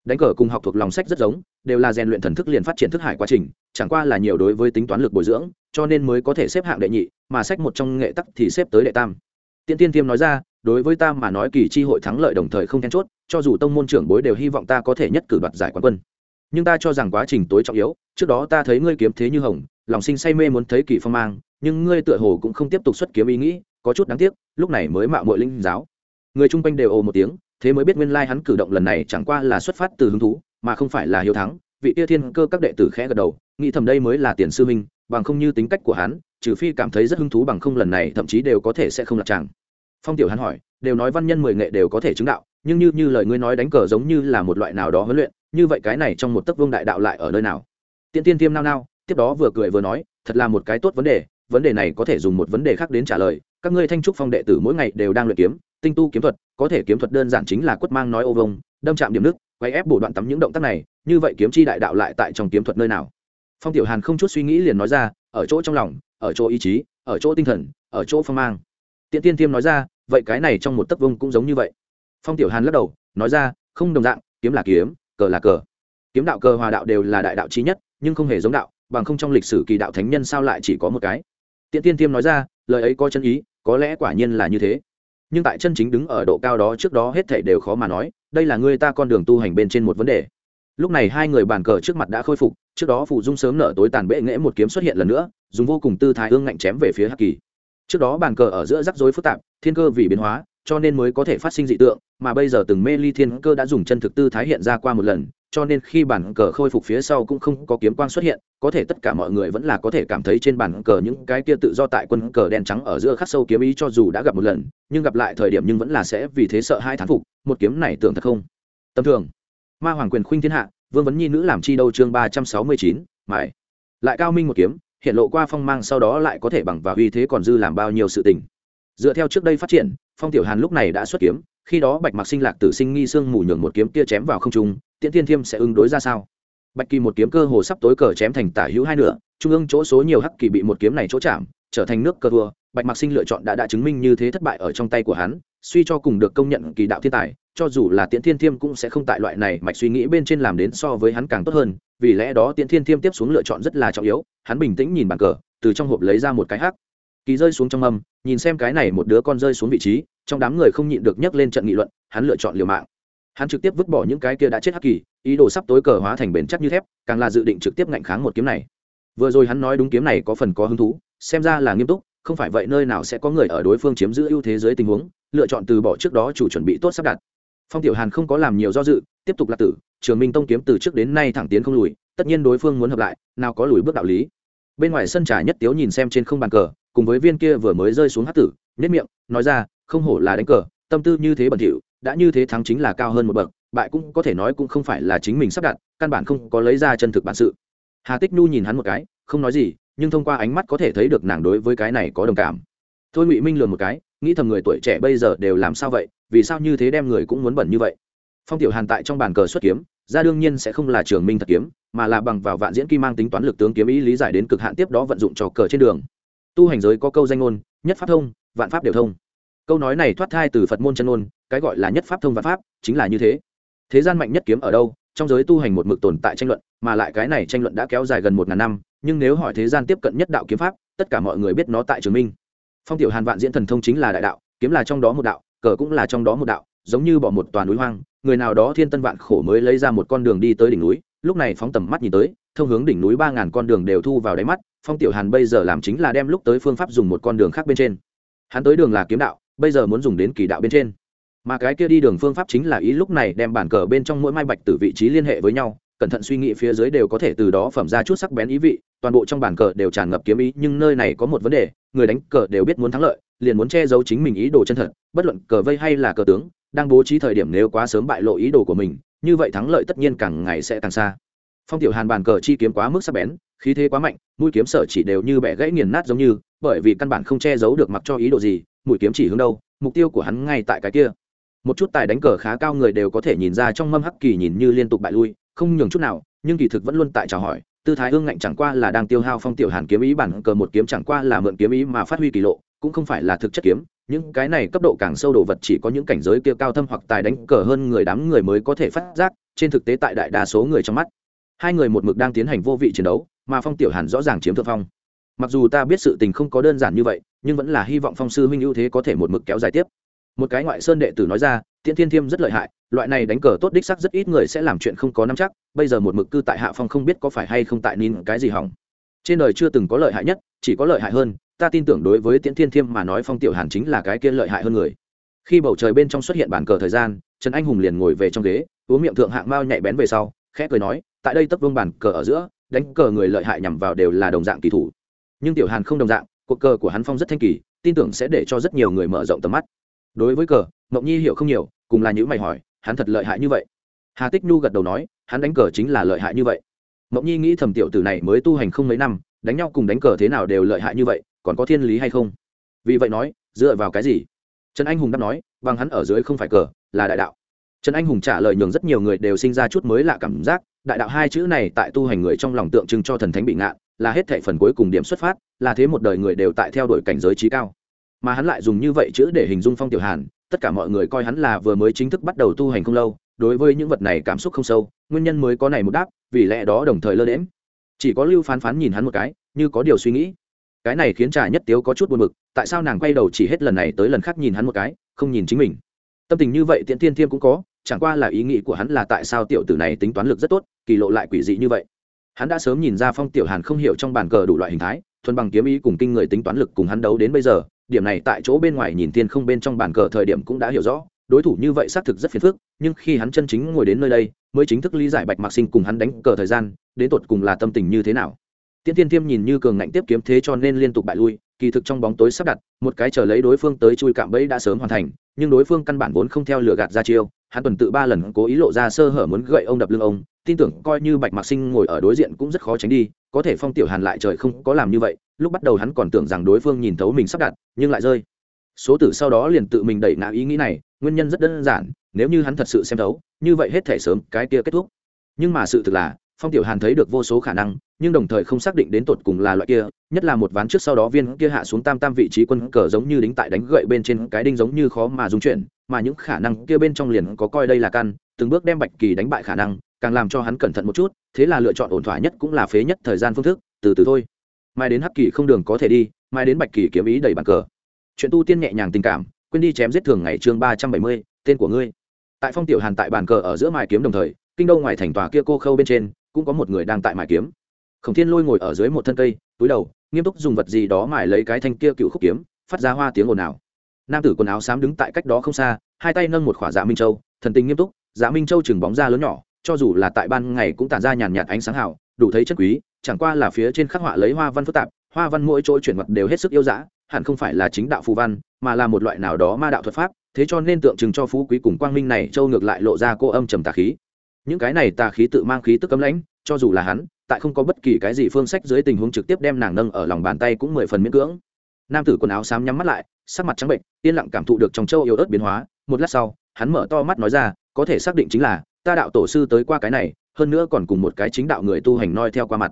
đánh cờ cùng học thuộc lòng sách rất giống, đều là rèn luyện thần thức liền phát triển thức hải quá trình, chẳng qua là nhiều đối với tính toán lực bồi dưỡng, cho nên mới có thể xếp hạng đệ nhị, mà sách một trong nghệ tắc thì xếp tới đệ tam. Tiên tiên tiêm nói ra, đối với ta mà nói kỳ chi hội thắng lợi đồng thời không then chốt, cho dù tông môn trưởng bối đều hy vọng ta có thể nhất cử đoạt giải quán quân. Nhưng ta cho rằng quá trình tối trọng yếu, trước đó ta thấy ngươi kiếm thế như hồng, lòng sinh say mê muốn thấy kỳ phong mang, nhưng ngươi tựa hồ cũng không tiếp tục xuất kiếm ý nghĩ, có chút đáng tiếc, lúc này mới mạo muội linh giáo. Người chung quanh đều ồ một tiếng thế mới biết nguyên lai hắn cử động lần này chẳng qua là xuất phát từ hứng thú, mà không phải là hiếu thắng. Vị tia thiên cơ các đệ tử khẽ gật đầu, nghĩ thầm đây mới là tiền sư minh bằng không như tính cách của hắn, trừ phi cảm thấy rất hứng thú bằng không lần này thậm chí đều có thể sẽ không lạc tràng. Phong tiểu hắn hỏi, đều nói văn nhân mười nghệ đều có thể chứng đạo, nhưng như như lời ngươi nói đánh cờ giống như là một loại nào đó huấn luyện, như vậy cái này trong một tấc vương đại đạo lại ở nơi nào? Tiên tiên tiêm nao nao, tiếp đó vừa cười vừa nói, thật là một cái tốt vấn đề vấn đề này có thể dùng một vấn đề khác đến trả lời, các ngươi thanh trúc phong đệ tử mỗi ngày đều đang luyện kiếm tinh tu kiếm thuật, có thể kiếm thuật đơn giản chính là quất mang nói ô vông, đâm chạm điểm nước, quay ép bổ đoạn tắm những động tác này, như vậy kiếm chi đại đạo lại tại trong kiếm thuật nơi nào? Phong tiểu hàn không chút suy nghĩ liền nói ra, ở chỗ trong lòng, ở chỗ ý chí, ở chỗ tinh thần, ở chỗ phong mang. Tiện tiên tiêm nói ra, vậy cái này trong một tấc vông cũng giống như vậy. Phong tiểu hàn lắc đầu, nói ra, không đồng dạng, kiếm là kiếm, cờ là cờ. Kiếm đạo cờ hòa đạo đều là đại đạo trí nhất, nhưng không hề giống đạo, bằng không trong lịch sử kỳ đạo thánh nhân sao lại chỉ có một cái? Tiện tiên tiêm nói ra, lời ấy có chân ý, có lẽ quả nhiên là như thế nhưng tại chân chính đứng ở độ cao đó trước đó hết thảy đều khó mà nói, đây là người ta con đường tu hành bên trên một vấn đề. Lúc này hai người bàn cờ trước mặt đã khôi phục, trước đó phụ dung sớm nở tối tàn bệ nghễ một kiếm xuất hiện lần nữa, dùng vô cùng tư thái ương ngạnh chém về phía hắc kỳ. Trước đó bàn cờ ở giữa rắc rối phức tạp, thiên cơ vì biến hóa, cho nên mới có thể phát sinh dị tượng, mà bây giờ từng mê ly thiên cơ đã dùng chân thực tư thái hiện ra qua một lần cho nên khi bản cờ khôi phục phía sau cũng không có kiếm quang xuất hiện, có thể tất cả mọi người vẫn là có thể cảm thấy trên bản cờ những cái kia tự do tại quân cờ đen trắng ở giữa khắc sâu kiếm ý cho dù đã gặp một lần, nhưng gặp lại thời điểm nhưng vẫn là sẽ vì thế sợ hai thán phục, một kiếm này tưởng thật không? Tầm thường. Ma hoàng quyền khuynh thiên hạ, vương vấn nhi nữ làm chi đâu chương ba trăm sáu mươi chín mãi lại cao minh một kiếm, hiện lộ qua phong mang sau đó lại có thể bằng và uy thế còn dư làm bao nhiêu sự tình. Dựa theo trước đây phát triển, phong tiểu hàn lúc này đã xuất kiếm, khi đó bạch mặc sinh lạc tử sinh nghi sương mù nhường một kiếm kia chém vào không trung tiễn thiên thiêm sẽ ứng đối ra sao? Bạch kỳ một kiếm cơ hồ sắp tối cờ chém thành tả hữu hai nửa, trung ương chỗ số nhiều hắc kỳ bị một kiếm này chỗ chạm, trở thành nước cơ thua. Bạch mặc sinh lựa chọn đã đã chứng minh như thế thất bại ở trong tay của hắn, suy cho cùng được công nhận kỳ đạo thiên tài, cho dù là tiễn thiên thiêm cũng sẽ không tại loại này mạch suy nghĩ bên trên làm đến so với hắn càng tốt hơn, vì lẽ đó tiễn thiên thiêm tiếp xuống lựa chọn rất là trọng yếu, hắn bình tĩnh nhìn bàn cờ, từ trong hộp lấy ra một cái hắc. Kỳ rơi xuống trong âm, nhìn xem cái này một đứa con rơi xuống vị trí, trong đám người không nhịn được nhấc lên trận nghị luận, hắn lựa chọn liều mạng hắn trực tiếp vứt bỏ những cái kia đã chết hắc kỳ, ý đồ sắp tối cờ hóa thành bền chắc như thép, càng là dự định trực tiếp ngạnh kháng một kiếm này. Vừa rồi hắn nói đúng kiếm này có phần có hứng thú, xem ra là nghiêm túc, không phải vậy nơi nào sẽ có người ở đối phương chiếm giữ ưu thế dưới tình huống, lựa chọn từ bỏ trước đó chủ chuẩn bị tốt sắp đặt. Phong tiểu hàn không có làm nhiều do dự, tiếp tục là tử, trường minh tông kiếm từ trước đến nay thẳng tiến không lùi, tất nhiên đối phương muốn hợp lại, nào có lùi bước đạo lý. Bên ngoài sân trà nhất tiếu nhìn xem trên không bàn cờ, cùng với viên kia vừa mới rơi xuống hát tử nhất miệng, nói ra, không hổ là đánh cờ, tâm tư như thế bẩn thỉu đã như thế thắng chính là cao hơn một bậc, bại cũng có thể nói cũng không phải là chính mình sắp đặt, căn bản không có lấy ra chân thực bản sự. Hà tích nhu nhìn hắn một cái, không nói gì, nhưng thông qua ánh mắt có thể thấy được nàng đối với cái này có đồng cảm. Thôi ngụy minh lừa một cái, nghĩ thầm người tuổi trẻ bây giờ đều làm sao vậy, vì sao như thế đem người cũng muốn bẩn như vậy? Phong tiểu hàn tại trong bàn cờ xuất kiếm, ra đương nhiên sẽ không là trường minh thật kiếm, mà là bằng vào vạn diễn kim mang tính toán lực tướng kiếm ý lý giải đến cực hạn tiếp đó vận dụng trò cờ trên đường. Tu hành giới có câu danh ngôn, nhất pháp thông, vạn pháp đều thông. Câu nói này thoát thai từ phật môn chân ngôn cái gọi là nhất pháp thông văn pháp, chính là như thế. Thế gian mạnh nhất kiếm ở đâu? Trong giới tu hành một mực tồn tại tranh luận, mà lại cái này tranh luận đã kéo dài gần một ngàn năm, nhưng nếu hỏi thế gian tiếp cận nhất đạo kiếm pháp, tất cả mọi người biết nó tại trường minh. Phong tiểu hàn vạn diễn thần thông chính là đại đạo, kiếm là trong đó một đạo, cờ cũng là trong đó một đạo, giống như bỏ một toàn núi hoang, người nào đó thiên tân vạn khổ mới lấy ra một con đường đi tới đỉnh núi, lúc này phóng tầm mắt nhìn tới, thông hướng đỉnh núi ba ngàn con đường đều thu vào đáy mắt, phong tiểu hàn bây giờ làm chính là đem lúc tới phương pháp dùng một con đường khác bên trên. Hắn tới đường là kiếm đạo, bây giờ muốn dùng đến kỳ đạo bên trên mà cái kia đi đường phương pháp chính là ý lúc này đem bản cờ bên trong mỗi mai bạch từ vị trí liên hệ với nhau, cẩn thận suy nghĩ phía dưới đều có thể từ đó phẩm ra chút sắc bén ý vị, toàn bộ trong bản cờ đều tràn ngập kiếm ý, nhưng nơi này có một vấn đề, người đánh cờ đều biết muốn thắng lợi, liền muốn che giấu chính mình ý đồ chân thật, bất luận cờ vây hay là cờ tướng, đang bố trí thời điểm nếu quá sớm bại lộ ý đồ của mình, như vậy thắng lợi tất nhiên càng ngày sẽ càng xa. Phong tiểu hàn bàn cờ chi kiếm quá mức sắc bén, khí thế quá mạnh, mũi kiếm sở chỉ đều như bẻ gãy nghiền nát giống như, bởi vì căn bản không che giấu được mặc cho ý đồ gì, mũi kiếm chỉ hướng đâu, mục tiêu của hắn ngay tại cái kia một chút tài đánh cờ khá cao người đều có thể nhìn ra trong mâm hắc kỳ nhìn như liên tục bại lui, không nhường chút nào, nhưng kỳ thực vẫn luôn tại chào hỏi, tư thái hương ngạnh chẳng qua là đang tiêu hao phong tiểu hàn kiếm ý bản cờ một kiếm chẳng qua là mượn kiếm ý mà phát huy kỳ lộ, cũng không phải là thực chất kiếm, những cái này cấp độ càng sâu đồ vật chỉ có những cảnh giới kia cao thâm hoặc tài đánh cờ hơn người đám người mới có thể phát giác, trên thực tế tại đại đa số người trong mắt, hai người một mực đang tiến hành vô vị chiến đấu, mà phong tiểu hàn rõ ràng chiếm thượng phong. Mặc dù ta biết sự tình không có đơn giản như vậy, nhưng vẫn là hy vọng phong sư huynh ưu thế có thể một mực kéo dài tiếp một cái ngoại sơn đệ tử nói ra, tiễn thiên thiêm rất lợi hại, loại này đánh cờ tốt đích sắc rất ít người sẽ làm chuyện không có nắm chắc, bây giờ một mực cư tại hạ phong không biết có phải hay không tại nín cái gì hỏng. Trên đời chưa từng có lợi hại nhất, chỉ có lợi hại hơn, ta tin tưởng đối với tiễn thiên thiêm mà nói phong tiểu hàn chính là cái kia lợi hại hơn người. Khi bầu trời bên trong xuất hiện bàn cờ thời gian, trần anh hùng liền ngồi về trong ghế, uống miệng thượng hạng mao nhạy bén về sau, khẽ cười nói, tại đây tấp vương bàn cờ ở giữa, đánh cờ người lợi hại nhằm vào đều là đồng dạng kỳ thủ. Nhưng tiểu hàn không đồng dạng, cuộc cờ của hắn phong rất thanh kỳ, tin tưởng sẽ để cho rất nhiều người mở rộng tầm mắt đối với cờ, mộng nhi hiểu không nhiều, cùng là những mày hỏi, hắn thật lợi hại như vậy. Hà tích nhu gật đầu nói, hắn đánh cờ chính là lợi hại như vậy. Mộng nhi nghĩ thầm tiểu tử này mới tu hành không mấy năm, đánh nhau cùng đánh cờ thế nào đều lợi hại như vậy, còn có thiên lý hay không? Vì vậy nói, dựa vào cái gì? Trần anh hùng đáp nói, bằng hắn ở dưới không phải cờ, là đại đạo. Trần anh hùng trả lời nhường rất nhiều người đều sinh ra chút mới lạ cảm giác, đại đạo hai chữ này tại tu hành người trong lòng tượng trưng cho thần thánh bị ngạn là hết thệ phần cuối cùng điểm xuất phát, là thế một đời người đều tại theo đuổi cảnh giới trí cao mà hắn lại dùng như vậy chữ để hình dung phong tiểu hàn, tất cả mọi người coi hắn là vừa mới chính thức bắt đầu tu hành không lâu, đối với những vật này cảm xúc không sâu, nguyên nhân mới có này một đáp, vì lẽ đó đồng thời lơ đễm chỉ có lưu phán phán nhìn hắn một cái, như có điều suy nghĩ. Cái này khiến trà nhất tiếu có chút buồn bực, tại sao nàng quay đầu chỉ hết lần này tới lần khác nhìn hắn một cái, không nhìn chính mình? Tâm tình như vậy tiện tiên thiêm cũng có, chẳng qua là ý nghĩ của hắn là tại sao tiểu tử này tính toán lực rất tốt, kỳ lộ lại quỷ dị như vậy. Hắn đã sớm nhìn ra phong tiểu hàn không hiểu trong bàn cờ đủ loại hình thái, thuần bằng kiếm ý cùng kinh người tính toán lực cùng hắn đấu đến bây giờ điểm này tại chỗ bên ngoài nhìn tiên không bên trong bàn cờ thời điểm cũng đã hiểu rõ, đối thủ như vậy xác thực rất phiền phức, nhưng khi hắn chân chính ngồi đến nơi đây, mới chính thức lý giải bạch mạc sinh cùng hắn đánh cờ thời gian, đến tột cùng là tâm tình như thế nào. Tiên tiên tiêm nhìn như cường ngạnh tiếp kiếm thế cho nên liên tục bại lui, kỳ thực trong bóng tối sắp đặt, một cái chờ lấy đối phương tới chui cạm bẫy đã sớm hoàn thành, nhưng đối phương căn bản vốn không theo lửa gạt ra chiêu hắn tuần tự ba lần cố ý lộ ra sơ hở muốn gậy ông đập lưng ông, tin tưởng coi như bạch mạc sinh ngồi ở đối diện cũng rất khó tránh đi, có thể phong tiểu hàn lại trời không có làm như vậy, lúc bắt đầu hắn còn tưởng rằng đối phương nhìn thấu mình sắp đặt, nhưng lại rơi. Số tử sau đó liền tự mình đẩy ngã ý nghĩ này, nguyên nhân rất đơn giản, nếu như hắn thật sự xem thấu, như vậy hết thể sớm, cái kia kết thúc. Nhưng mà sự thực là phong tiểu hàn thấy được vô số khả năng, nhưng đồng thời không xác định đến tột cùng là loại kia, nhất là một ván trước sau đó viên kia hạ xuống tam tam vị trí quân cờ giống như đính tại đánh gậy bên trên cái đinh giống như khó mà dung chuyển, mà những khả năng kia bên trong liền có coi đây là căn, từng bước đem bạch kỳ đánh bại khả năng, càng làm cho hắn cẩn thận một chút, thế là lựa chọn ổn thỏa nhất cũng là phế nhất thời gian phương thức, từ từ thôi. Mai đến hắc kỳ không đường có thể đi, mai đến bạch kỳ kiếm ý đầy bàn cờ. Chuyện tu tiên nhẹ nhàng tình cảm, quên đi chém giết thường ngày chương ba trăm bảy mươi, tên của ngươi. Tại phong tiểu hàn tại bàn cờ ở giữa mài kiếm đồng thời, kinh đô ngoài thành tòa kia cô khâu bên trên cũng có một người đang tại mài kiếm. Khổng thiên lôi ngồi ở dưới một thân cây, túi đầu, nghiêm túc dùng vật gì đó mài lấy cái thanh kia cựu khúc kiếm, phát ra hoa tiếng ồn ào. Nam tử quần áo xám đứng tại cách đó không xa, hai tay nâng một khỏa dạ minh châu, thần tình nghiêm túc dạ minh châu chừng bóng ra lớn nhỏ, cho dù là tại ban ngày cũng tản ra nhàn nhạt ánh sáng hào, đủ thấy chất quý, chẳng qua là phía trên khắc họa lấy hoa văn phức tạp, hoa văn mỗi chỗ chuyển mặt đều hết sức yêu dã, hẳn không phải là chính đạo phù văn, mà là một loại nào đó ma đạo thuật pháp, thế cho nên tượng trưng cho phú quý cùng quang minh này, châu ngược lại lộ ra cô âm trầm tà khí những cái này tà khí tự mang khí tức cấm lãnh, cho dù là hắn, tại không có bất kỳ cái gì phương sách dưới tình huống trực tiếp đem nàng nâng ở lòng bàn tay cũng mười phần miễn cưỡng. Nam tử quần áo xám nhắm mắt lại, sắc mặt trắng bệnh, yên lặng cảm thụ được trong châu yếu ớt biến hóa. Một lát sau, hắn mở to mắt nói ra, có thể xác định chính là, ta đạo tổ sư tới qua cái này, hơn nữa còn cùng một cái chính đạo người tu hành noi theo qua mặt.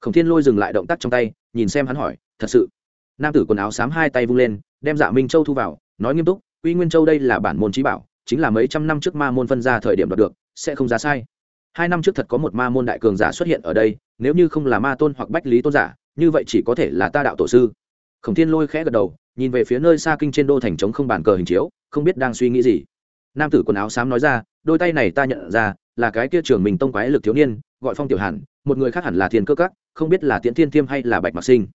Khổng thiên lôi dừng lại động tác trong tay, nhìn xem hắn hỏi, thật sự? Nam tử quần áo xám hai tay vung lên, đem dạ minh châu thu vào, nói nghiêm túc uy nguyên châu đây là bản môn trí bảo, chính là mấy trăm năm trước ma môn phân ra thời điểm đoạt được sẽ không ra sai. Hai năm trước thật có một ma môn đại cường giả xuất hiện ở đây, nếu như không là ma tôn hoặc bách lý tôn giả, như vậy chỉ có thể là ta đạo tổ sư. Khổng thiên lôi khẽ gật đầu, nhìn về phía nơi xa kinh trên đô thành trống không bàn cờ hình chiếu, không biết đang suy nghĩ gì. Nam tử quần áo xám nói ra, đôi tay này ta nhận ra, là cái kia trưởng mình tông quái lực thiếu niên, gọi phong tiểu hàn, một người khác hẳn là thiên cơ các, không biết là tiễn thiên thiêm hay là bạch mạc sinh.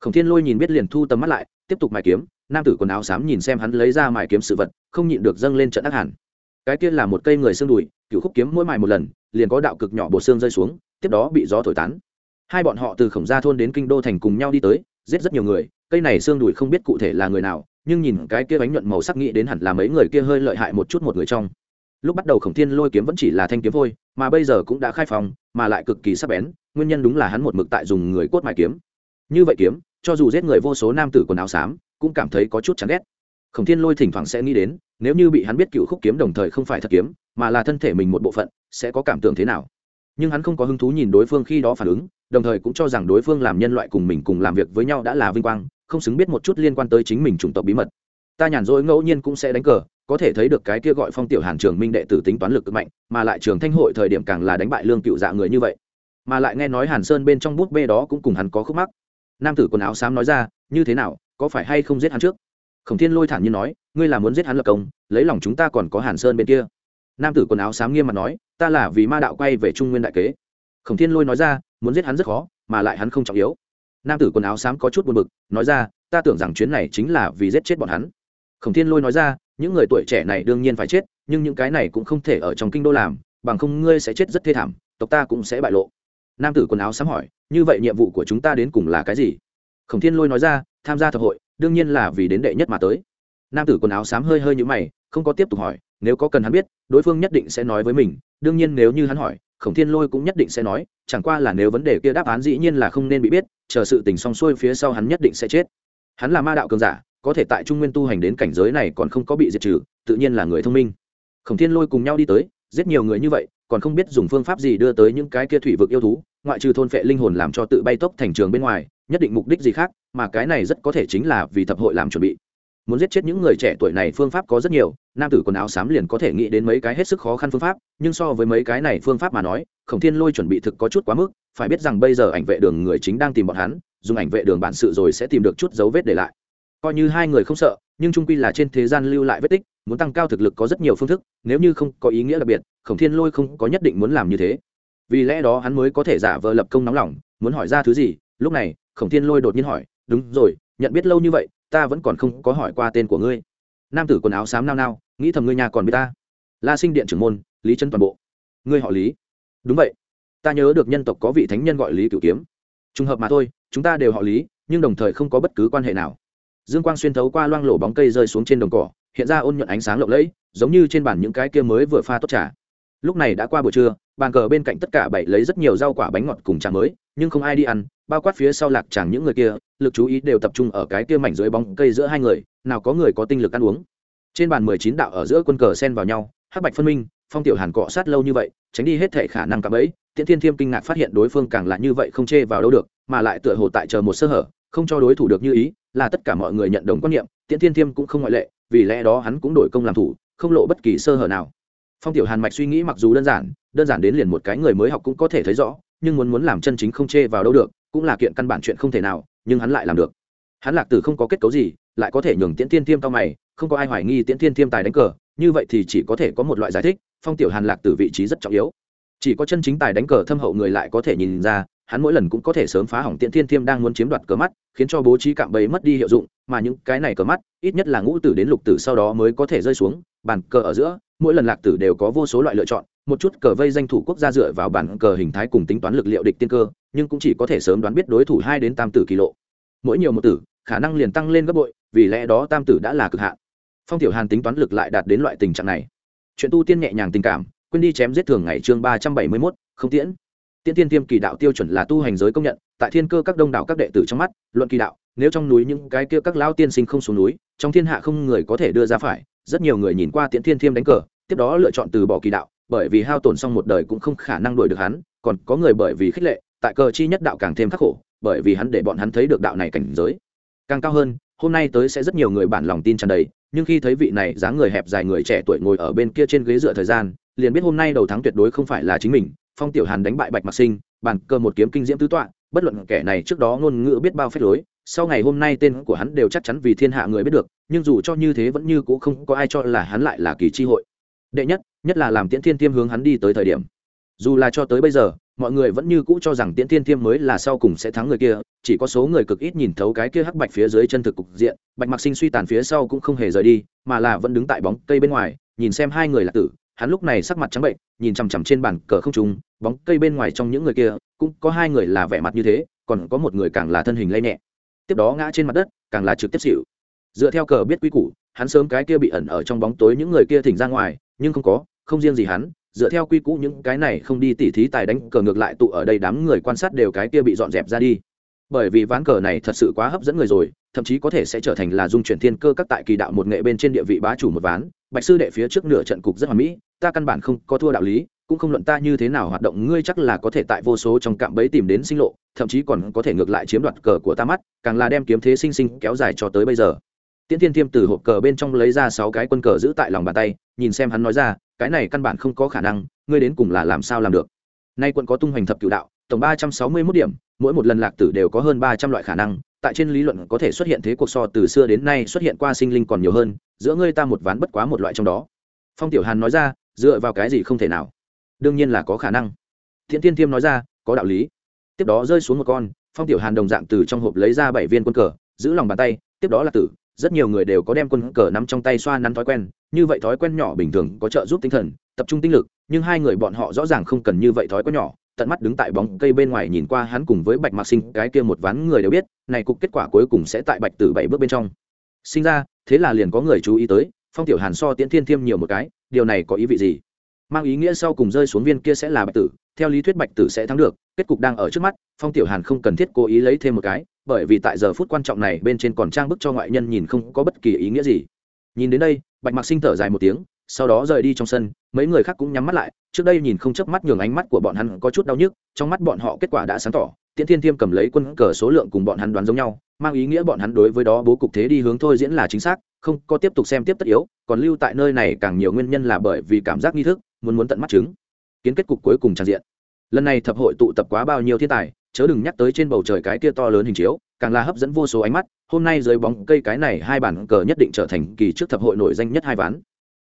Khổng thiên lôi nhìn biết liền thu tầm mắt lại, tiếp tục mài kiếm, nam tử quần áo xám nhìn xem hắn lấy ra mài kiếm sự vật, không nhịn được dâng lên trận ác hẳn cái kia là một cây người xương đùi cựu khúc kiếm mỗi mài một lần, liền có đạo cực nhỏ bột xương rơi xuống, tiếp đó bị gió thổi tán. Hai bọn họ từ khổng gia thôn đến kinh đô thành cùng nhau đi tới, giết rất nhiều người, cây này xương đùi không biết cụ thể là người nào, nhưng nhìn cái kia bánh nhuận màu sắc nghĩ đến hẳn là mấy người kia hơi lợi hại một chút một người trong. Lúc bắt đầu khổng thiên lôi kiếm vẫn chỉ là thanh kiếm thôi, mà bây giờ cũng đã khai phòng, mà lại cực kỳ sắc bén, nguyên nhân đúng là hắn một mực tại dùng người cốt mài kiếm. Như vậy kiếm, cho dù giết người vô số nam tử quần áo xám, cũng cảm thấy có chút chán ghét. Khổng thiên lôi thỉnh thoảng sẽ nghĩ đến nếu như bị hắn biết cựu khúc kiếm đồng thời không phải thật kiếm, mà là thân thể mình một bộ phận, sẽ có cảm tưởng thế nào? Nhưng hắn không có hứng thú nhìn đối phương khi đó phản ứng, đồng thời cũng cho rằng đối phương làm nhân loại cùng mình cùng làm việc với nhau đã là vinh quang, không xứng biết một chút liên quan tới chính mình chủng tộc bí mật. Ta nhàn rỗi ngẫu nhiên cũng sẽ đánh cờ, có thể thấy được cái kia gọi phong tiểu hàn trường minh đệ tử tính toán lực cực mạnh, mà lại trường thanh hội thời điểm càng là đánh bại lương cựu dạ người như vậy. Mà lại nghe nói hàn sơn bên trong bút bê đó cũng cùng hắn có khúc mắc. Nam tử quần áo xám nói ra, như thế nào, có phải hay không giết hắn trước? Khổng thiên lôi thản nhiên nói, ngươi là muốn giết hắn lập công, lấy lòng chúng ta còn có hàn sơn bên kia. Nam tử quần áo xám nghiêm mặt nói, ta là vì ma đạo quay về trung nguyên đại kế. Khổng thiên lôi nói ra, muốn giết hắn rất khó, mà lại hắn không trọng yếu. Nam tử quần áo xám có chút buồn bực, nói ra, ta tưởng rằng chuyến này chính là vì giết chết bọn hắn. Khổng thiên lôi nói ra, những người tuổi trẻ này đương nhiên phải chết, nhưng những cái này cũng không thể ở trong kinh đô làm, bằng không ngươi sẽ chết rất thê thảm, tộc ta cũng sẽ bại lộ. Nam tử quần áo sám hỏi, như vậy nhiệm vụ của chúng ta đến cùng là cái gì? Khổng thiên lôi nói ra tham gia thập hội, đương nhiên là vì đến đệ nhất mà tới. Nam tử quần áo xám hơi hơi như mày, không có tiếp tục hỏi, nếu có cần hắn biết, đối phương nhất định sẽ nói với mình, đương nhiên nếu như hắn hỏi, khổng thiên lôi cũng nhất định sẽ nói, chẳng qua là nếu vấn đề kia đáp án dĩ nhiên là không nên bị biết, chờ sự tình xong xuôi phía sau hắn nhất định sẽ chết. Hắn là ma đạo cường giả, có thể tại trung nguyên tu hành đến cảnh giới này còn không có bị diệt trừ, tự nhiên là người thông minh. Khổng thiên lôi cùng nhau đi tới, giết nhiều người như vậy, còn không biết dùng phương pháp gì đưa tới những cái kia thủy vực yêu thú ngoại trừ thôn phệ linh hồn làm cho tự bay tốc thành trường bên ngoài, nhất định mục đích gì khác, mà cái này rất có thể chính là vì thập hội làm chuẩn bị. Muốn giết chết những người trẻ tuổi này phương pháp có rất nhiều, nam tử quần áo xám liền có thể nghĩ đến mấy cái hết sức khó khăn phương pháp, nhưng so với mấy cái này phương pháp mà nói, khổng thiên lôi chuẩn bị thực có chút quá mức, phải biết rằng bây giờ ảnh vệ đường người chính đang tìm bọn hắn, dùng ảnh vệ đường bản sự rồi sẽ tìm được chút dấu vết để lại. Coi như hai người không sợ, nhưng trung quy là trên thế gian lưu lại vết tích, muốn tăng cao thực lực có rất nhiều phương thức, nếu như không có ý nghĩa đặc biệt, khổng thiên lôi không có nhất định muốn làm như thế vì lẽ đó hắn mới có thể giả vờ lập công nóng lòng, muốn hỏi ra thứ gì, lúc này, khổng thiên lôi đột nhiên hỏi, đúng rồi, nhận biết lâu như vậy, ta vẫn còn không có hỏi qua tên của ngươi. Nam tử quần áo xám nao nao, nghĩ thầm ngươi nhà còn biết ta. La sinh điện trưởng môn, lý chân toàn bộ. Ngươi họ lý. Đúng vậy. Ta nhớ được nhân tộc có vị thánh nhân gọi lý cửu kiếm. Trùng hợp mà thôi, chúng ta đều họ lý, nhưng đồng thời không có bất cứ quan hệ nào. Dương quang xuyên thấu qua loang lổ bóng cây rơi xuống trên đồng cỏ, hiện ra ôn nhuận ánh sáng lộng lẫy, giống như trên bàn những cái kia mới vừa pha tốt trà. Lúc này đã qua buổi trưa bàn cờ bên cạnh tất cả bảy lấy rất nhiều rau quả bánh ngọt cùng trà mới, nhưng không ai đi ăn, bao quát phía sau lạc chàng những người kia, lực chú ý đều tập trung ở cái kia mảnh dưới bóng cây giữa hai người, nào có người có tinh lực ăn uống. Trên bàn mười chín đạo ở giữa quân cờ xen vào nhau, hắc bạch phân minh, phong tiểu hàn cọ sát lâu như vậy, tránh đi hết thể khả năng cạm ấy tiễn thiên thiêm kinh ngạc phát hiện đối phương càng là như vậy không chê vào đâu được, mà lại tựa hồ tại chờ một sơ hở, không cho đối thủ được như ý, là tất cả mọi người nhận đồng quan niệm, tiễn thiên thiêm cũng không ngoại lệ, vì lẽ đó hắn cũng đổi công làm thủ, không lộ bất kỳ sơ hở nào phong tiểu hàn mạch suy nghĩ mặc dù đơn giản đơn giản đến liền một cái người mới học cũng có thể thấy rõ, nhưng muốn muốn làm chân chính không chê vào đâu được, cũng là kiện căn bản chuyện không thể nào, nhưng hắn lại làm được. Hắn lạc tử không có kết cấu gì, lại có thể nhường tiễn thiên thiêm cao mày, không có ai hoài nghi tiễn thiên thiêm tài đánh cờ, như vậy thì chỉ có thể có một loại giải thích, phong tiểu hàn lạc tử vị trí rất trọng yếu. Chỉ có chân chính tài đánh cờ thâm hậu người lại có thể nhìn ra, hắn mỗi lần cũng có thể sớm phá hỏng tiễn thiên thiêm đang muốn chiếm đoạt cờ mắt, khiến cho bố trí cạm bẫy mất đi hiệu dụng, mà những cái này cờ mắt, ít nhất là ngũ tử đến lục tử sau đó mới có thể rơi xuống, bàn cờ ở giữa mỗi lần lạc tử đều có vô số loại lựa chọn, một chút cờ vây danh thủ quốc gia dựa vào bản cờ hình thái cùng tính toán lực liệu địch tiên cơ, nhưng cũng chỉ có thể sớm đoán biết đối thủ hai đến tam tử kỳ lộ. Mỗi nhiều một tử, khả năng liền tăng lên gấp bội, vì lẽ đó tam tử đã là cực hạn. Phong tiểu hàn tính toán lực lại đạt đến loại tình trạng này. Chuyện tu tiên nhẹ nhàng tình cảm, quên đi chém giết thường ngày chương ba trăm bảy mươi mốt, không tiễn. Tiên tiên tiêm kỳ đạo tiêu chuẩn là tu hành giới công nhận, tại thiên cơ các đông đảo các đệ tử trong mắt, luận kỳ đạo, nếu trong núi những cái kia các lão tiên sinh không xuống núi, trong thiên hạ không người có thể đưa ra phải rất nhiều người nhìn qua tiễn thiên thiêm đánh cờ, tiếp đó lựa chọn từ bỏ kỳ đạo, bởi vì hao tổn xong một đời cũng không khả năng đuổi được hắn, còn có người bởi vì khích lệ, tại cờ chi nhất đạo càng thêm khắc khổ, bởi vì hắn để bọn hắn thấy được đạo này cảnh giới. Càng cao hơn, hôm nay tới sẽ rất nhiều người bản lòng tin tràn đầy, nhưng khi thấy vị này dáng người hẹp dài người trẻ tuổi ngồi ở bên kia trên ghế dựa thời gian, liền biết hôm nay đầu thắng tuyệt đối không phải là chính mình. Phong tiểu hàn đánh bại bạch mặc sinh, bàn cơ một kiếm kinh diễm tứ tọa, bất luận kẻ này trước đó ngôn ngữ biết bao phép lối sau ngày hôm nay tên của hắn đều chắc chắn vì thiên hạ người biết được, nhưng dù cho như thế vẫn như cũng không có ai cho là hắn lại là kỳ chi hội. Đệ nhất nhất là làm tiễn thiên tiêm hướng hắn đi tới thời điểm. Dù là cho tới bây giờ, mọi người vẫn như cũ cho rằng tiễn thiên tiêm mới là sau cùng sẽ thắng người kia, chỉ có số người cực ít nhìn thấu cái kia hắc bạch phía dưới chân thực cục diện, bạch mặc sinh suy tàn phía sau cũng không hề rời đi, mà là vẫn đứng tại bóng cây bên ngoài, nhìn xem hai người là tử, hắn lúc này sắc mặt trắng bệnh, nhìn chằm chằm trên bàn cờ không trùng bóng cây bên ngoài trong những người kia, cũng có hai người là vẻ mặt như thế, còn có một người càng là thân hình lây nhẹ tiếp đó ngã trên mặt đất, càng là trực tiếp xịu dựa theo cờ biết quy củ, hắn sớm cái kia bị ẩn ở trong bóng tối những người kia thỉnh ra ngoài, nhưng không có, không riêng gì hắn, dựa theo quy củ những cái này không đi tỉ thí tài đánh cờ ngược lại tụ ở đây đám người quan sát đều cái kia bị dọn dẹp ra đi. Bởi vì ván cờ này thật sự quá hấp dẫn người rồi, thậm chí có thể sẽ trở thành là dung chuyển thiên cơ các tại kỳ đạo một nghệ bên trên địa vị bá chủ một ván. Bạch sư đệ phía trước nửa trận cục rất hoàn mỹ, ta căn bản không có thua đạo lý cũng không luận ta như thế nào hoạt động, ngươi chắc là có thể tại vô số trong cạm bẫy tìm đến sinh lộ, thậm chí còn có thể ngược lại chiếm đoạt cờ của ta mắt, càng là đem kiếm thế sinh sinh kéo dài cho tới bây giờ. Tiễn thiên thiêm từ hộp cờ bên trong lấy ra sáu cái quân cờ giữ tại lòng bàn tay, nhìn xem hắn nói ra, cái này căn bản không có khả năng, ngươi đến cùng là làm sao làm được? Nay quân có tung hoành thập cựu đạo, tổng ba trăm sáu mươi mốt điểm, mỗi một lần lạc tử đều có hơn ba trăm loại khả năng, tại trên lý luận có thể xuất hiện thế cuộc so từ xưa đến nay xuất hiện qua sinh linh còn nhiều hơn, giữa ngươi ta một ván bất quá một loại trong đó. Phong tiểu hàn nói ra, dựa vào cái gì không thể nào? Đương nhiên là có khả năng. Thiện tiên thiêm nói ra, có đạo lý. Tiếp đó rơi xuống một con, phong tiểu hàn đồng dạng từ trong hộp lấy ra bảy viên quân cờ, giữ lòng bàn tay, tiếp đó là tử, rất nhiều người đều có đem quân cờ nắm trong tay xoa nắn thói quen, như vậy thói quen nhỏ bình thường có trợ giúp tinh thần, tập trung tinh lực, nhưng hai người bọn họ rõ ràng không cần như vậy thói quen nhỏ, tận mắt đứng tại bóng cây bên ngoài nhìn qua hắn cùng với bạch mạc sinh, cái kia một ván người đều biết, này cục kết quả cuối cùng sẽ tại bạch tử bảy bước bên trong. Sinh ra, thế là liền có người chú ý tới, phong tiểu hàn so tiễn thiên thiêm nhiều một cái, điều này có ý vị gì? Mang ý nghĩa sau cùng rơi xuống viên kia sẽ là bạch tử, theo lý thuyết bạch tử sẽ thắng được, kết cục đang ở trước mắt, phong tiểu hàn không cần thiết cố ý lấy thêm một cái, bởi vì tại giờ phút quan trọng này bên trên còn trang bức cho ngoại nhân nhìn không có bất kỳ ý nghĩa gì. Nhìn đến đây, bạch mạc sinh thở dài một tiếng, sau đó rời đi trong sân, mấy người khác cũng nhắm mắt lại, trước đây nhìn không chớp mắt nhường ánh mắt của bọn hắn có chút đau nhức, trong mắt bọn họ kết quả đã sáng tỏ, tiễn thiên thiêm cầm lấy quân cờ số lượng cùng bọn hắn đoán giống nhau, mang ý nghĩa bọn hắn đối với đó bố cục thế đi hướng thôi diễn là chính xác, không có tiếp tục xem tiếp tất yếu, còn lưu tại nơi này càng nhiều nguyên nhân là bởi vì cảm giác nghi thức muốn muốn tận mắt chứng. Kiến kết cục cuối cùng tràn diện. Lần này thập hội tụ tập quá bao nhiêu thiên tài, chớ đừng nhắc tới trên bầu trời cái kia to lớn hình chiếu, càng là hấp dẫn vô số ánh mắt, hôm nay dưới bóng cây cái này hai bản cờ nhất định trở thành kỳ trước thập hội nổi danh nhất hai ván.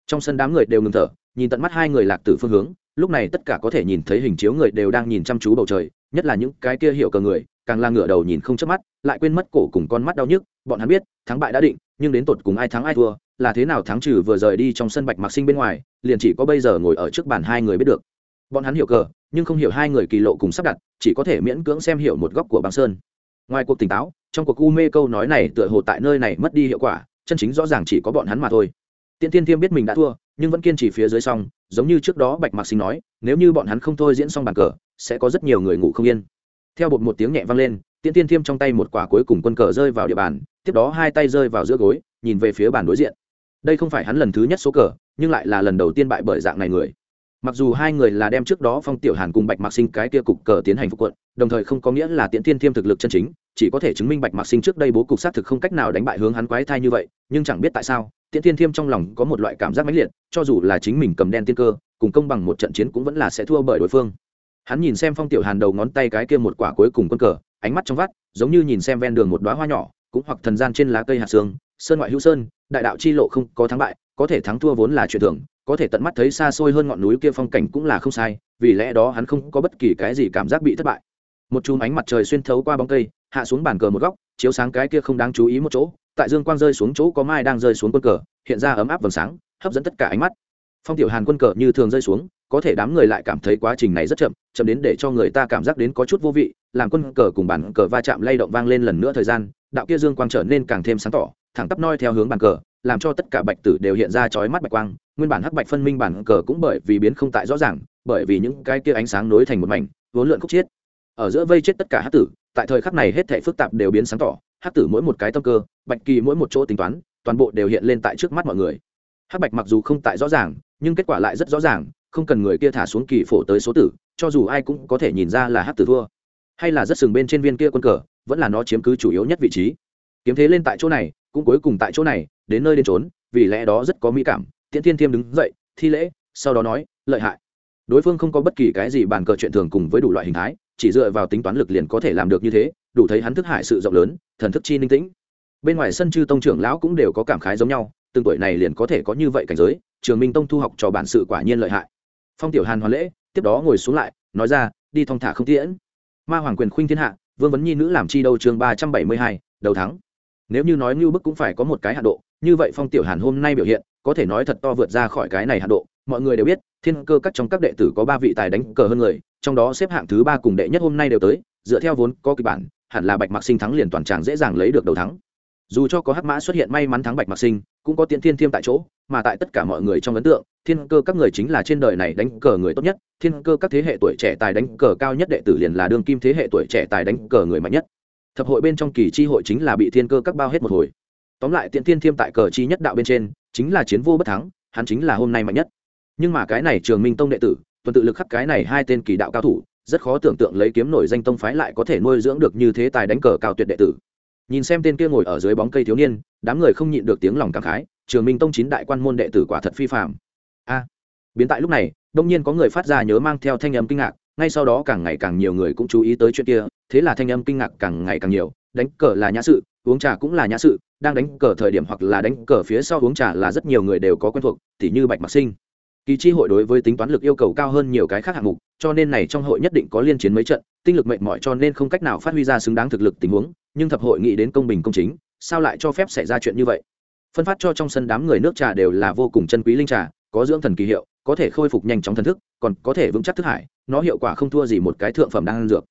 Trong sân đám người đều ngừng thở, nhìn tận mắt hai người lạc từ phương hướng, lúc này tất cả có thể nhìn thấy hình chiếu người đều đang nhìn chăm chú bầu trời, nhất là những cái kia hiểu cờ người, càng là ngửa đầu nhìn không chớp mắt, lại quên mất cổ cùng con mắt đau nhức, bọn hắn biết, thắng bại đã định, nhưng đến tột cùng ai thắng ai thua là thế nào thắng trừ vừa rời đi trong sân bạch mặc sinh bên ngoài, liền chỉ có bây giờ ngồi ở trước bàn hai người biết được. Bọn hắn hiểu cờ, nhưng không hiểu hai người kỳ lộ cùng sắp đặt, chỉ có thể miễn cưỡng xem hiểu một góc của băng sơn. Ngoài cuộc tỉnh táo, trong cuộc u mê câu nói này tựa hồ tại nơi này mất đi hiệu quả, chân chính rõ ràng chỉ có bọn hắn mà thôi. Tiên tiên thiêm biết mình đã thua, nhưng vẫn kiên trì phía dưới xong, giống như trước đó bạch mạc sinh nói, nếu như bọn hắn không thôi diễn xong bàn cờ, sẽ có rất nhiều người ngủ không yên. Theo bột một tiếng nhẹ vang lên tiên tiên thiêm trong tay một quả cuối cùng quân cờ rơi vào địa bàn, tiếp đó hai tay rơi vào giữa gối, nhìn về phía bàn đối diện đây không phải hắn lần thứ nhất số cờ, nhưng lại là lần đầu tiên bại bởi dạng này người. Mặc dù hai người là đem trước đó phong tiểu hàn cùng bạch mạc sinh cái kia cục cờ tiến hành phục quận, đồng thời không có nghĩa là tiễn Thiên thiêm thực lực chân chính, chỉ có thể chứng minh bạch mạc sinh trước đây bố cục xác thực không cách nào đánh bại hướng hắn quái thai như vậy, nhưng chẳng biết tại sao, tiễn Thiên thiêm trong lòng có một loại cảm giác mãnh liệt, cho dù là chính mình cầm đen tiên cơ, cùng công bằng một trận chiến cũng vẫn là sẽ thua bởi đối phương. Hắn nhìn xem phong tiểu hàn đầu ngón tay cái kia một quả cuối cùng quân cờ, ánh mắt trong vắt, giống như nhìn xem ven đường một đoá hoa nhỏ, cũng hoặc thần gian trên lá cây hạt xương sơn ngoại hữu sơn, đại đạo chi lộ không có thắng bại, có thể thắng thua vốn là chuyện thường, có thể tận mắt thấy xa xôi hơn ngọn núi kia phong cảnh cũng là không sai, vì lẽ đó hắn không có bất kỳ cái gì cảm giác bị thất bại. Một chùm ánh mặt trời xuyên thấu qua bóng cây, hạ xuống bàn cờ một góc, chiếu sáng cái kia không đáng chú ý một chỗ, tại dương quang rơi xuống chỗ có mai đang rơi xuống quân cờ, hiện ra ấm áp vầng sáng, hấp dẫn tất cả ánh mắt. Phong tiểu hàn quân cờ như thường rơi xuống, có thể đám người lại cảm thấy quá trình này rất chậm chậm đến để cho người ta cảm giác đến có chút vô vị, làm quân cờ cùng bản cờ va chạm lay động vang lên lần nữa thời gian, đạo kia dương quang trở nên càng thêm sáng tỏ thẳng tắp noi theo hướng bàn cờ, làm cho tất cả bạch tử đều hiện ra chói mắt bạch quang. Nguyên bản hắc bạch phân minh bản cờ cũng bởi vì biến không tại rõ ràng, bởi vì những cái kia ánh sáng nối thành một mảnh, vốn lượn khúc chiết. Ở giữa vây chết tất cả hắc tử, tại thời khắc này hết thảy phức tạp đều biến sáng tỏ. Hắc tử mỗi một cái tâm cơ, bạch kỳ mỗi một chỗ tính toán, toàn bộ đều hiện lên tại trước mắt mọi người. Hắc bạch mặc dù không tại rõ ràng, nhưng kết quả lại rất rõ ràng, không cần người kia thả xuống kỳ phổ tới số tử, cho dù ai cũng có thể nhìn ra là hắc tử thua. Hay là rất sừng bên trên viên kia quân cờ, vẫn là nó chiếm cứ chủ yếu nhất vị trí. Kiếm thế lên tại chỗ này cũng cuối cùng tại chỗ này, đến nơi đến trốn vì lẽ đó rất có mỹ cảm. Tiễn thiên thiêm đứng dậy, thi lễ, sau đó nói, lợi hại. Đối phương không có bất kỳ cái gì bàn cờ chuyện thường cùng với đủ loại hình thái, chỉ dựa vào tính toán lực liền có thể làm được như thế, đủ thấy hắn thức hại sự rộng lớn, thần thức chi ninh tĩnh. Bên ngoài sân chư tông trưởng lão cũng đều có cảm khái giống nhau, từng tuổi này liền có thể có như vậy cảnh giới, trường minh tông thu học cho bản sự quả nhiên lợi hại. Phong tiểu hàn hoàn lễ, tiếp đó ngồi xuống lại, nói ra, đi thong thả không tiễn. Ma hoàng quyền khuynh thiên hạ, vương vấn nhi nữ làm chi đâu chương ba trăm bảy mươi hai, đầu thắng nếu như nói ngưu bức cũng phải có một cái hạ độ, như vậy phong tiểu hàn hôm nay biểu hiện, có thể nói thật to vượt ra khỏi cái này hạ độ. Mọi người đều biết, thiên cơ các trong các đệ tử có ba vị tài đánh cờ hơn người, trong đó xếp hạng thứ ba cùng đệ nhất hôm nay đều tới, dựa theo vốn có kịch bản, hẳn là bạch mạc sinh thắng liền toàn tràng dễ dàng lấy được đầu thắng. Dù cho có hắc mã xuất hiện may mắn thắng bạch mạc sinh, cũng có tiễn thiên thiêm tại chỗ, mà tại tất cả mọi người trong ấn tượng, thiên cơ các người chính là trên đời này đánh cờ người tốt nhất, thiên cơ các thế hệ tuổi trẻ tài đánh cờ cao nhất đệ tử liền là đương kim thế hệ tuổi trẻ tài đánh cờ người mạnh nhất thập hội bên trong kỳ chi hội chính là bị thiên cơ các bao hết một hồi. Tóm lại tiện thiên thiêm tại cờ chi nhất đạo bên trên, chính là chiến vô bất thắng, hắn chính là hôm nay mạnh nhất. Nhưng mà cái này trường minh tông đệ tử, tuần tự lực khắc cái này hai tên kỳ đạo cao thủ, rất khó tưởng tượng lấy kiếm nổi danh tông phái lại có thể nuôi dưỡng được như thế tài đánh cờ cao tuyệt đệ tử. Nhìn xem tên kia ngồi ở dưới bóng cây thiếu niên, đám người không nhịn được tiếng lòng cảm khái, trường minh tông chín đại quan môn đệ tử quả thật phi phạm a. Biến tại lúc này, đông nhiên có người phát ra nhớ mang theo thanh âm kinh ngạc ngay sau đó càng ngày càng nhiều người cũng chú ý tới chuyện kia, thế là thanh âm kinh ngạc càng ngày càng nhiều, đánh cờ là nhã sự, uống trà cũng là nhã sự, đang đánh cờ thời điểm hoặc là đánh cờ phía sau uống trà là rất nhiều người đều có quen thuộc, tỉ như bạch mặc sinh. Kỳ chi hội đối với tính toán lực yêu cầu cao hơn nhiều cái khác hạng mục, cho nên này trong hội nhất định có liên chiến mấy trận, tinh lực mệnh mỏi cho nên không cách nào phát huy ra xứng đáng thực lực tình huống, nhưng thập hội nghĩ đến công bình công chính, sao lại cho phép xảy ra chuyện như vậy? Phân phát cho trong sân đám người nước trà đều là vô cùng chân quý linh trà, có dưỡng thần kỳ hiệu có thể khôi phục nhanh chóng thần thức, còn có thể vững chắc thức hải, nó hiệu quả không thua gì một cái thượng phẩm đang ăn dược.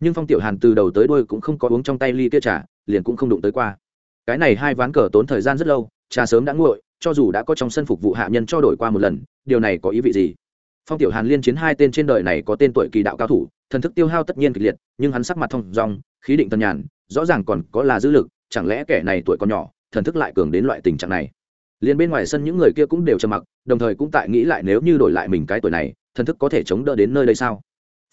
Nhưng phong tiểu hàn từ đầu tới đuôi cũng không có uống trong tay ly kia trà, liền cũng không đụng tới qua. Cái này hai ván cờ tốn thời gian rất lâu, trà sớm đã nguội, cho dù đã có trong sân phục vụ hạ nhân cho đổi qua một lần, điều này có ý vị gì? Phong tiểu hàn liên chiến hai tên trên đời này có tên tuổi kỳ đạo cao thủ, thần thức tiêu hao tất nhiên kịch liệt, nhưng hắn sắc mặt thông dong, khí định tân nhàn, rõ ràng còn có là dư lực, chẳng lẽ kẻ này tuổi còn nhỏ, thần thức lại cường đến loại tình trạng này? Liền bên ngoài sân những người kia cũng đều trầm mặc, đồng thời cũng tại nghĩ lại nếu như đổi lại mình cái tuổi này, thần thức có thể chống đỡ đến nơi đây sao?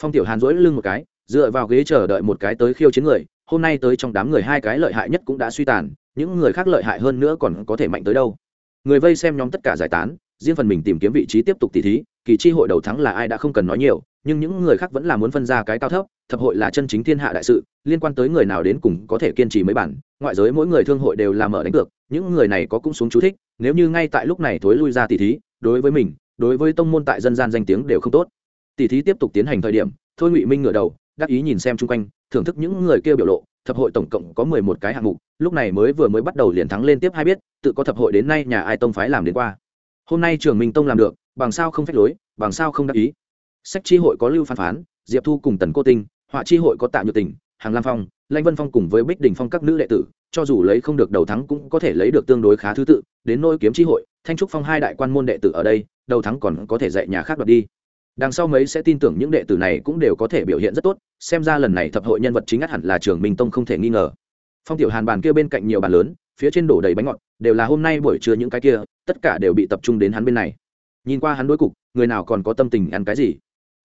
Phong tiểu hàn dỗi lưng một cái, dựa vào ghế chờ đợi một cái tới khiêu chiến người, hôm nay tới trong đám người hai cái lợi hại nhất cũng đã suy tàn, những người khác lợi hại hơn nữa còn có thể mạnh tới đâu? Người vây xem nhóm tất cả giải tán, riêng phần mình tìm kiếm vị trí tiếp tục tỉ thí, kỳ chi hội đầu thắng là ai đã không cần nói nhiều, nhưng những người khác vẫn là muốn phân ra cái cao thấp, thập hội là chân chính thiên hạ đại sự, liên quan tới người nào đến cùng có thể kiên trì mấy bản ngoại giới mỗi người thương hội đều làm mở đánh cược, những người này có cũng xuống chú thích, nếu như ngay tại lúc này thối lui ra tỷ thí, đối với mình, đối với tông môn tại dân gian danh tiếng đều không tốt. Tỷ thí tiếp tục tiến hành thời điểm, thôi ngụy minh ngửa đầu, đắc ý nhìn xem chung quanh, thưởng thức những người kia biểu lộ, thập hội tổng cộng có mười một cái hạng mục, lúc này mới vừa mới bắt đầu liền thắng lên tiếp hai biết, tự có thập hội đến nay nhà ai tông phái làm đến qua. Hôm nay trường minh tông làm được, bằng sao không phép lối, bằng sao không đắc ý? Sách chi hội có lưu phán phán, diệp thu cùng tần cô tinh, họa chi hội có tạ nhược tình, hàng lam phong lãnh vân phong cùng với bích đình phong các nữ đệ tử, cho dù lấy không được đầu thắng cũng có thể lấy được tương đối khá thứ tự, đến nôi kiếm tri hội, thanh trúc phong hai đại quan môn đệ tử ở đây, đầu thắng còn có thể dạy nhà khác đoạt đi. Đằng sau mấy sẽ tin tưởng những đệ tử này cũng đều có thể biểu hiện rất tốt, xem ra lần này thập hội nhân vật chính ắt hẳn là trường minh tông không thể nghi ngờ. Phong tiểu hàn bàn kia bên cạnh nhiều bàn lớn, phía trên đổ đầy bánh ngọt, đều là hôm nay buổi trưa những cái kia, tất cả đều bị tập trung đến hắn bên này. Nhìn qua hắn đối cục, người nào còn có tâm tình ăn cái gì?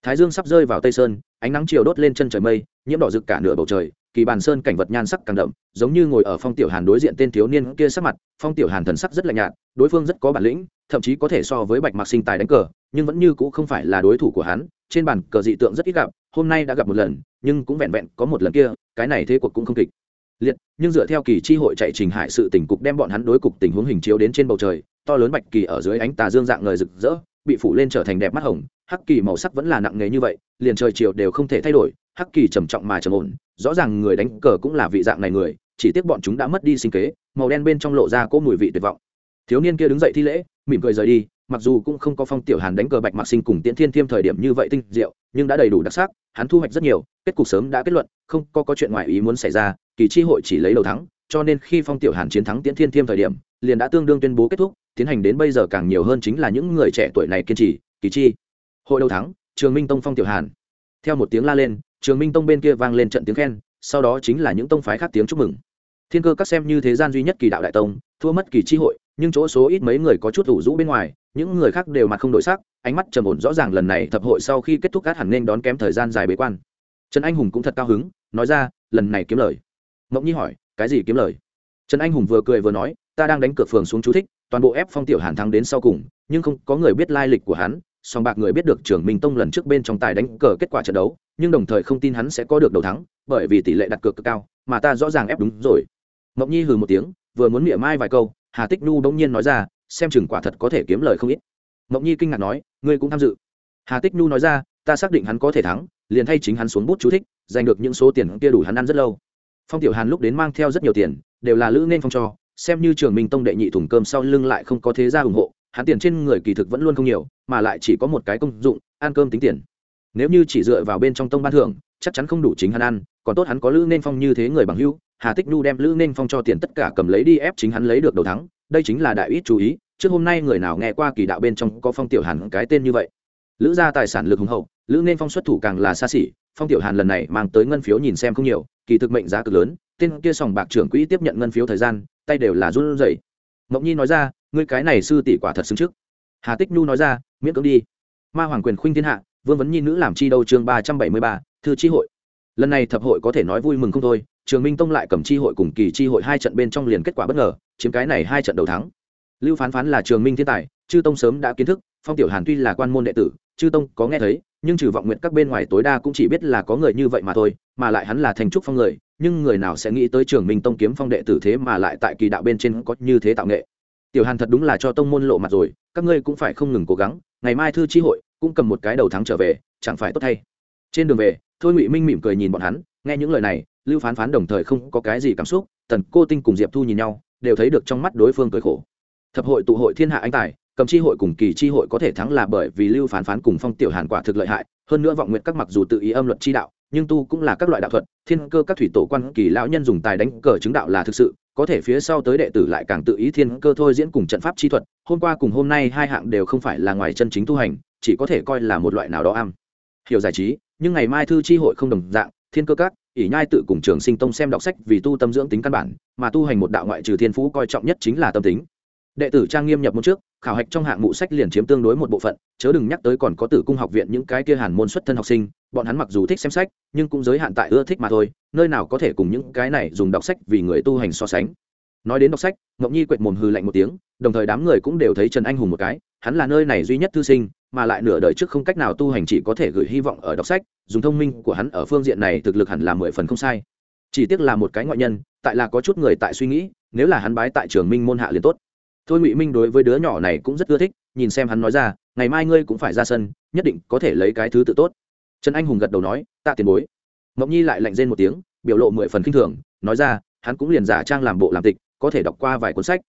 Thái dương sắp rơi vào tây sơn, ánh nắng chiều đốt lên chân trời mây, nhiễm đỏ rực cả nửa bầu trời kỳ bàn sơn cảnh vật nhan sắc càng đậm, giống như ngồi ở phong tiểu hàn đối diện tên thiếu niên kia sắc mặt, phong tiểu hàn thần sắc rất lạnh nhạt, đối phương rất có bản lĩnh, thậm chí có thể so với bạch mạc sinh tài đánh cờ, nhưng vẫn như cũ không phải là đối thủ của hắn, trên bàn cờ dị tượng rất ít gặp, hôm nay đã gặp một lần, nhưng cũng vẹn vẹn có một lần kia, cái này thế cuộc cũng không kịch. Liệt, nhưng dựa theo kỳ chi hội chạy trình hại sự tình cục đem bọn hắn đối cục tình huống hình chiếu đến trên bầu trời, to lớn bạch kỳ ở dưới ánh tà dương dạng ngời rực rỡ, bị phủ lên trở thành đẹp mắt hồng, hắc kỳ màu sắc vẫn là nặng nề như vậy, liền trời chiều đều không thể thay đổi, hắc kỳ trầm trọng mà trầm ổn rõ ràng người đánh cờ cũng là vị dạng này người, chỉ tiếc bọn chúng đã mất đi sinh kế, màu đen bên trong lộ ra cỗ mùi vị tuyệt vọng. Thiếu niên kia đứng dậy thi lễ, mỉm cười rời đi, mặc dù cũng không có phong tiểu hàn đánh cờ bạch mạc sinh cùng tiễn thiên thiêm thời điểm như vậy tinh diệu, nhưng đã đầy đủ đặc sắc, hắn thu hoạch rất nhiều, kết cục sớm đã kết luận, không có có chuyện ngoài ý muốn xảy ra, kỳ chi hội chỉ lấy đầu thắng, cho nên khi phong tiểu hàn chiến thắng tiễn thiên thiêm thời điểm, liền đã tương đương tuyên bố kết thúc, tiến hành đến bây giờ càng nhiều hơn chính là những người trẻ tuổi này kiên trì, kỳ chi, hội đầu thắng, trường minh tông phong tiểu hàn. Theo một tiếng la lên trường minh tông bên kia vang lên trận tiếng khen, sau đó chính là những tông phái khác tiếng chúc mừng. Thiên cơ các xem như thế gian duy nhất kỳ đạo đại tông, thua mất kỳ chi hội, nhưng chỗ số ít mấy người có chút ủ rũ bên ngoài, những người khác đều mặt không đổi sắc, ánh mắt trầm ổn rõ ràng lần này thập hội sau khi kết thúc cát hẳn nên đón kém thời gian dài bế quan. Trần anh hùng cũng thật cao hứng, nói ra, lần này kiếm lời. Mộng nhi hỏi, cái gì kiếm lời? Trần anh hùng vừa cười vừa nói, ta đang đánh cược phường xuống chú thích, toàn bộ ép phong tiểu hàn thắng đến sau cùng, nhưng không có người biết lai lịch của hắn, song bạc người biết được trưởng minh tông lần trước bên trong tài đánh cờ kết quả trận đấu nhưng đồng thời không tin hắn sẽ có được đầu thắng, bởi vì tỷ lệ đặt cược cực cao, mà ta rõ ràng ép đúng rồi. Mộng nhi hừ một tiếng, vừa muốn miệng mai vài câu, hà tích nhu bỗng nhiên nói ra, xem chừng quả thật có thể kiếm lời không ít. Mộng nhi kinh ngạc nói, ngươi cũng tham dự. Hà tích nhu nói ra, ta xác định hắn có thể thắng, liền thay chính hắn xuống bút chú thích, giành được những số tiền kia đủ hắn ăn rất lâu. Phong tiểu hàn lúc đến mang theo rất nhiều tiền, đều là lữ nên phong cho, xem như trường minh tông đệ nhị thùng cơm sau lưng lại không có thế gia ủng hộ, hắn tiền trên người kỳ thực vẫn luôn không nhiều, mà lại chỉ có một cái công dụng, ăn cơm tính tiền nếu như chỉ dựa vào bên trong tông ban thưởng, chắc chắn không đủ chính hắn ăn, còn tốt hắn có lữ nên phong như thế người bằng hữu, hà tích nhu đem lữ nên phong cho tiền tất cả cầm lấy đi ép chính hắn lấy được đầu thắng, đây chính là đại ít chú ý, trước hôm nay người nào nghe qua kỳ đạo bên trong có phong tiểu hàn cái tên như vậy. Lữ gia tài sản lực hùng hậu, lữ nên phong xuất thủ càng là xa xỉ, phong tiểu hàn lần này mang tới ngân phiếu nhìn xem không nhiều, kỳ thực mệnh giá cực lớn, tên kia sòng bạc trưởng quỹ tiếp nhận ngân phiếu thời gian, tay đều là run rẩy. Mộng nhi nói ra, ngươi cái này sư tỷ quả thật xứng trước. Hà tích nhu nói ra, miễn cưỡng đi. Ma hoàng quyền khuynh thiên hạ vương vấn nhi nữ làm chi đâu chương ba trăm bảy mươi ba, thư chi hội. Lần này thập hội có thể nói vui mừng không thôi, trường minh tông lại cầm chi hội cùng kỳ chi hội hai trận bên trong liền kết quả bất ngờ, chiếm cái này hai trận đầu thắng. Lưu phán phán là trường minh thiên tài, chư tông sớm đã kiến thức, phong tiểu hàn tuy là quan môn đệ tử, chư tông có nghe thấy, nhưng trừ vọng nguyện các bên ngoài tối đa cũng chỉ biết là có người như vậy mà thôi, mà lại hắn là thành trúc phong người, nhưng người nào sẽ nghĩ tới trường minh tông kiếm phong đệ tử thế mà lại tại kỳ đạo bên trên có như thế tạo nghệ. Tiểu hàn thật đúng là cho tông môn lộ mặt rồi, các ngươi cũng phải không ngừng cố gắng, ngày mai thư chi hội cũng cầm một cái đầu thắng trở về, chẳng phải tốt thay. Trên đường về, thôi ngụy minh mỉm cười nhìn bọn hắn, nghe những lời này, lưu phán phán đồng thời không có cái gì cảm xúc, tần cô tinh cùng diệp thu nhìn nhau, đều thấy được trong mắt đối phương cười khổ. Thập hội tụ hội thiên hạ anh tài, cầm chi hội cùng kỳ chi hội có thể thắng là bởi vì lưu phán phán cùng phong tiểu hàn quả thực lợi hại, hơn nữa vọng nguyện các mặc dù tự ý âm luật chi đạo, nhưng tu cũng là các loại đạo thuật, thiên cơ các thủy tổ quan kỳ lão nhân dùng tài đánh cờ chứng đạo là thực sự, có thể phía sau tới đệ tử lại càng tự ý thiên cơ thôi diễn cùng trận pháp chi thuật, hôm qua cùng hôm nay hai hạng đều không phải là ngoài chân chính tu hành chỉ có thể coi là một loại nào đó am. Hiểu giải trí, nhưng ngày mai thư tri hội không đồng dạng, thiên cơ các, ỷ nhai tự cùng trường sinh tông xem đọc sách vì tu tâm dưỡng tính căn bản, mà tu hành một đạo ngoại trừ thiên phú coi trọng nhất chính là tâm tính. Đệ tử trang nghiêm nhập môn trước, khảo hạch trong hạng mụ sách liền chiếm tương đối một bộ phận, chớ đừng nhắc tới còn có tử cung học viện những cái kia hàn môn xuất thân học sinh, bọn hắn mặc dù thích xem sách, nhưng cũng giới hạn tại ưa thích mà thôi, nơi nào có thể cùng những cái này dùng đọc sách vì người tu hành so sánh. Nói đến đọc sách, ngọc nhi quệt mồm hư lạnh một tiếng, đồng thời đám người cũng đều thấy trần anh hùng một cái, hắn là nơi này duy nhất thư sinh mà lại nửa đời trước không cách nào tu hành chỉ có thể gửi hy vọng ở đọc sách, dùng thông minh của hắn ở phương diện này thực lực hẳn là mười phần không sai. Chỉ tiếc là một cái ngoại nhân, tại là có chút người tại suy nghĩ, nếu là hắn bái tại trường minh môn hạ liền tốt. Thôi ngụy minh đối với đứa nhỏ này cũng rất ưa thích, nhìn xem hắn nói ra, ngày mai ngươi cũng phải ra sân, nhất định có thể lấy cái thứ tự tốt. Trần anh hùng gật đầu nói, tạ tiền bối. Mộng nhi lại lạnh rên một tiếng, biểu lộ mười phần k i n h thường, nói ra, hắn cũng liền giả trang làm bộ làm tịch, có thể đọc qua vài cuốn sách.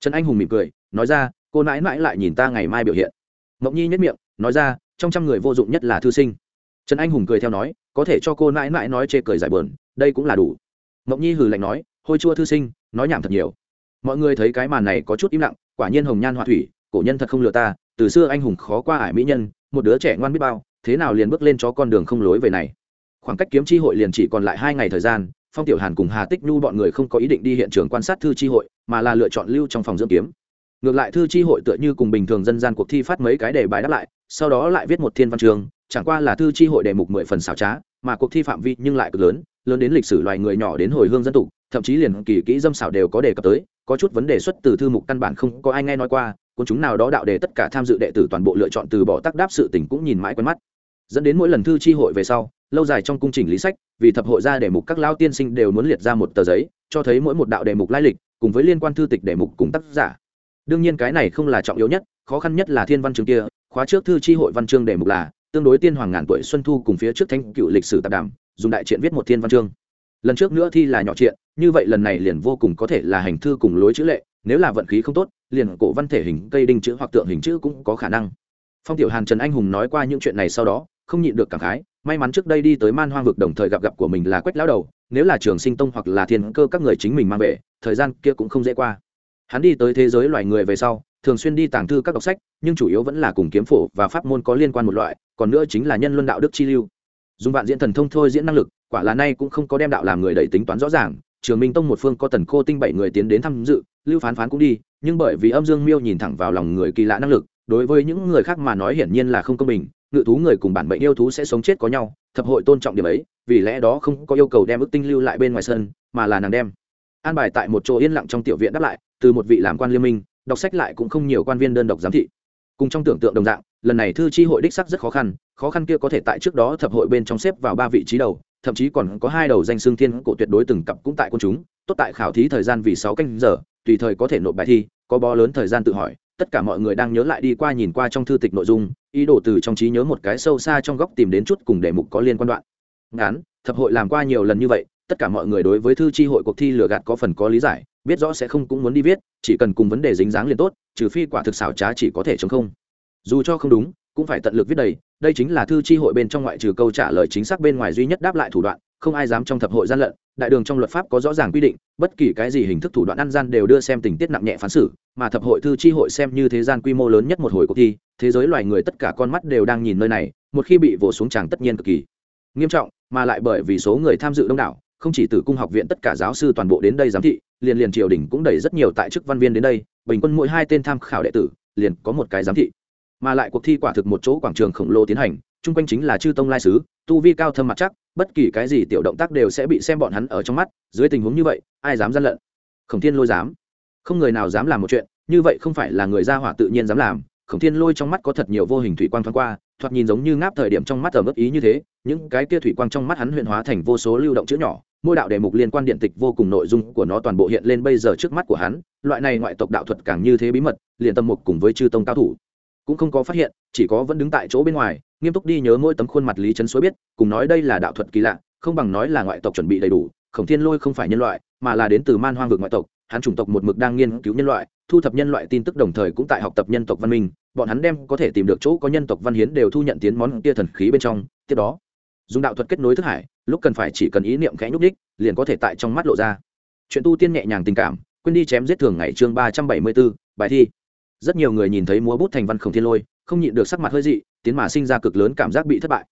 Trần anh hùng mỉm cười, nói ra, cô nãi mãi lại nhìn ta ngày mai biểu hiện mộng nhi nhất miệng, nói ra, trong trăm người vô dụng nhất là thư sinh. Trần anh hùng cười theo nói, có thể cho cô nãi mãi nói chê cười giải bờn đây cũng là đủ. Mộng nhi hừ lạnh nói, hôi chua thư sinh, nói nhảm thật nhiều. Mọi người thấy cái màn này có chút im lặng, quả nhiên hồng nhan họa thủy, cổ nhân thật không lừa ta, từ xưa anh hùng khó qua ải mỹ nhân, một đứa trẻ ngoan biết bao, thế nào liền bước lên cho con đường không lối về này. Khoảng cách kiếm chi hội liền chỉ còn lại hai ngày thời gian, phong tiểu hàn cùng hà tích nhu bọn người không có ý định đi hiện trường quan sát thư chi hội, mà là lựa chọn lưu trong phòng dưỡng kiếm ngược lại thư chi hội tựa như cùng bình thường dân gian cuộc thi phát mấy cái đề bài đáp lại, sau đó lại viết một thiên văn trường, chẳng qua là thư chi hội đề mục mười phần xảo trá, mà cuộc thi phạm vi nhưng lại cực lớn lớn đến lịch sử loài người nhỏ đến hồi hương dân tục, thậm chí liền kỳ kỹ dâm xảo đều có đề cập tới, có chút vấn đề xuất từ thư mục căn bản không có ai nghe nói qua, cuốn chúng nào đó đạo đề tất cả tham dự đệ tử toàn bộ lựa chọn từ bỏ tác đáp sự tình cũng nhìn mãi quen mắt. Dẫn đến mỗi lần thư chi hội về sau, lâu dài trong cung trình lý sách, vì thập hội ra đề mục các lao tiên sinh đều muốn liệt ra một tờ giấy, cho thấy mỗi một đạo đề mục lai lịch, cùng với liên quan thư tịch đề mục cùng tác giả đương nhiên cái này không là trọng yếu nhất, khó khăn nhất là thiên văn chương kia, khóa trước thư tri hội văn chương đề mục là, tương đối tiên hoàng ngàn tuổi xuân thu cùng phía trước thanh cựu lịch sử tạp đàm, dùng đại triện viết một thiên văn chương. Lần trước nữa thi là nhỏ triện, như vậy lần này liền vô cùng có thể là hành thư cùng lối chữ lệ, nếu là vận khí không tốt, liền cổ văn thể hình, cây đinh chữ hoặc tượng hình chữ cũng có khả năng. Phong tiểu hàn trần anh hùng nói qua những chuyện này sau đó, không nhịn được cảm khái, may mắn trước đây đi tới man hoang vực đồng thời gặp gặp của mình là quách lão đầu, nếu là trường sinh tông hoặc là thiên cơ các người chính mình mang về, thời gian kia cũng không dễ qua hắn đi tới thế giới loài người về sau, thường xuyên đi tàng thư các đọc sách, nhưng chủ yếu vẫn là cùng kiếm phổ và pháp môn có liên quan một loại, còn nữa chính là nhân luân đạo đức chi lưu. Dùng vạn diễn thần thông thôi diễn năng lực, quả là nay cũng không có đem đạo làm người đầy tính toán rõ ràng. Trường minh tông một phương có tần cô tinh bảy người tiến đến tham dự, lưu phán phán cũng đi, nhưng bởi vì âm dương miêu nhìn thẳng vào lòng người kỳ lạ năng lực, đối với những người khác mà nói hiển nhiên là không công bình, ngự thú người cùng bản bệnh yêu thú sẽ sống chết có nhau, thập hội tôn trọng điểm ấy, vì lẽ đó không có yêu cầu đem ức tinh lưu lại bên ngoài sân, mà là nàng đem. An bài tại một chỗ yên lặng trong tiểu viện đáp lại từ một vị làm quan liên minh, đọc sách lại cũng không nhiều quan viên đơn độc giám thị. Cùng trong tưởng tượng đồng dạng, lần này thư chi hội đích sắc rất khó khăn khó khăn kia có thể tại trước đó thập hội bên trong xếp vào ba vị trí đầu, thậm chí còn có hai đầu danh xương thiên cổ tuyệt đối từng cặp cũng tại quân chúng, tốt tại khảo thí thời gian vì sáu canh giờ, tùy thời có thể nộp bài thi, có bó lớn thời gian tự hỏi, tất cả mọi người đang nhớ lại đi qua nhìn qua trong thư tịch nội dung, ý đồ từ trong trí nhớ một cái sâu xa trong góc tìm đến chút cùng đề mục có liên quan đoạn. Ngắn, thập hội làm qua nhiều lần như vậy, tất cả mọi người đối với thư chi hội cuộc thi lừa gạt có phần có lý giải biết rõ sẽ không cũng muốn đi viết, chỉ cần cùng vấn đề dính dáng liền tốt, trừ phi quả thực xảo trá chỉ có thể chống không. Dù cho không đúng, cũng phải tận lực viết đầy, đây chính là thư tri hội bên trong ngoại trừ câu trả lời chính xác bên ngoài duy nhất đáp lại thủ đoạn, không ai dám trong thập hội gian lận, đại đường trong luật pháp có rõ ràng quy định, bất kỳ cái gì hình thức thủ đoạn ăn gian đều đưa xem tình tiết nặng nhẹ phán xử, mà thập hội thư tri hội xem như thế gian quy mô lớn nhất một hồi cuộc thi, thế giới loài người tất cả con mắt đều đang nhìn nơi này, một khi bị vỗ xuống tràng tất nhiên cực kỳ nghiêm trọng, mà lại bởi vì số người tham dự đông đảo, không chỉ từ cung học viện tất cả giáo sư toàn bộ đến đây giám thị liền liền triều đình cũng đẩy rất nhiều tại chức văn viên đến đây, bình quân mỗi hai tên tham khảo đệ tử, liền có một cái giám thị. Mà lại cuộc thi quả thực một chỗ quảng trường khổng lồ tiến hành, chung quanh chính là chư tông lai sứ, tu vi cao thâm mặt chắc, bất kỳ cái gì tiểu động tác đều sẽ bị xem bọn hắn ở trong mắt, dưới tình huống như vậy, ai dám gian lận? Khổng thiên lôi dám. Không người nào dám làm một chuyện, như vậy không phải là người gia hỏa tự nhiên dám làm, khổng thiên lôi trong mắt có thật nhiều vô hình thủy quang thoáng qua thoạt nhìn giống như ngáp thời điểm trong mắt ở mức ý như thế, những cái kia thủy quang trong mắt hắn huyện hóa thành vô số lưu động chữ nhỏ, mỗi đạo đề mục liên quan điện tịch vô cùng nội dung của nó toàn bộ hiện lên bây giờ trước mắt của hắn, loại này ngoại tộc đạo thuật càng như thế bí mật, liền tâm mục cùng với chư tông cao thủ cũng không có phát hiện, chỉ có vẫn đứng tại chỗ bên ngoài, nghiêm túc đi nhớ mỗi tấm khuôn mặt lý trấn suối biết, cùng nói đây là đạo thuật kỳ lạ, không bằng nói là ngoại tộc chuẩn bị đầy đủ, khổng thiên lôi không phải nhân loại, mà là đến từ man hoang vực ngoại tộc, hắn chủng tộc một mực đang nghiên cứu nhân loại thu thập nhân loại tin tức đồng thời cũng tại học tập nhân tộc văn minh, bọn hắn đem có thể tìm được chỗ có nhân tộc văn hiến đều thu nhận tiến món tia thần khí bên trong, tiếp đó, dùng đạo thuật kết nối thức hải, lúc cần phải chỉ cần ý niệm khẽ nhúc đích liền có thể tại trong mắt lộ ra. Chuyện tu tiên nhẹ nhàng tình cảm, quên đi chém giết thường ngày chương ba trăm bảy mươi b ố bài thi. Rất nhiều người nhìn thấy múa bút thành văn khổng thiên lôi, không nhịn được sắc mặt hơi dị, tiến mà sinh ra cực lớn cảm giác bị thất bại.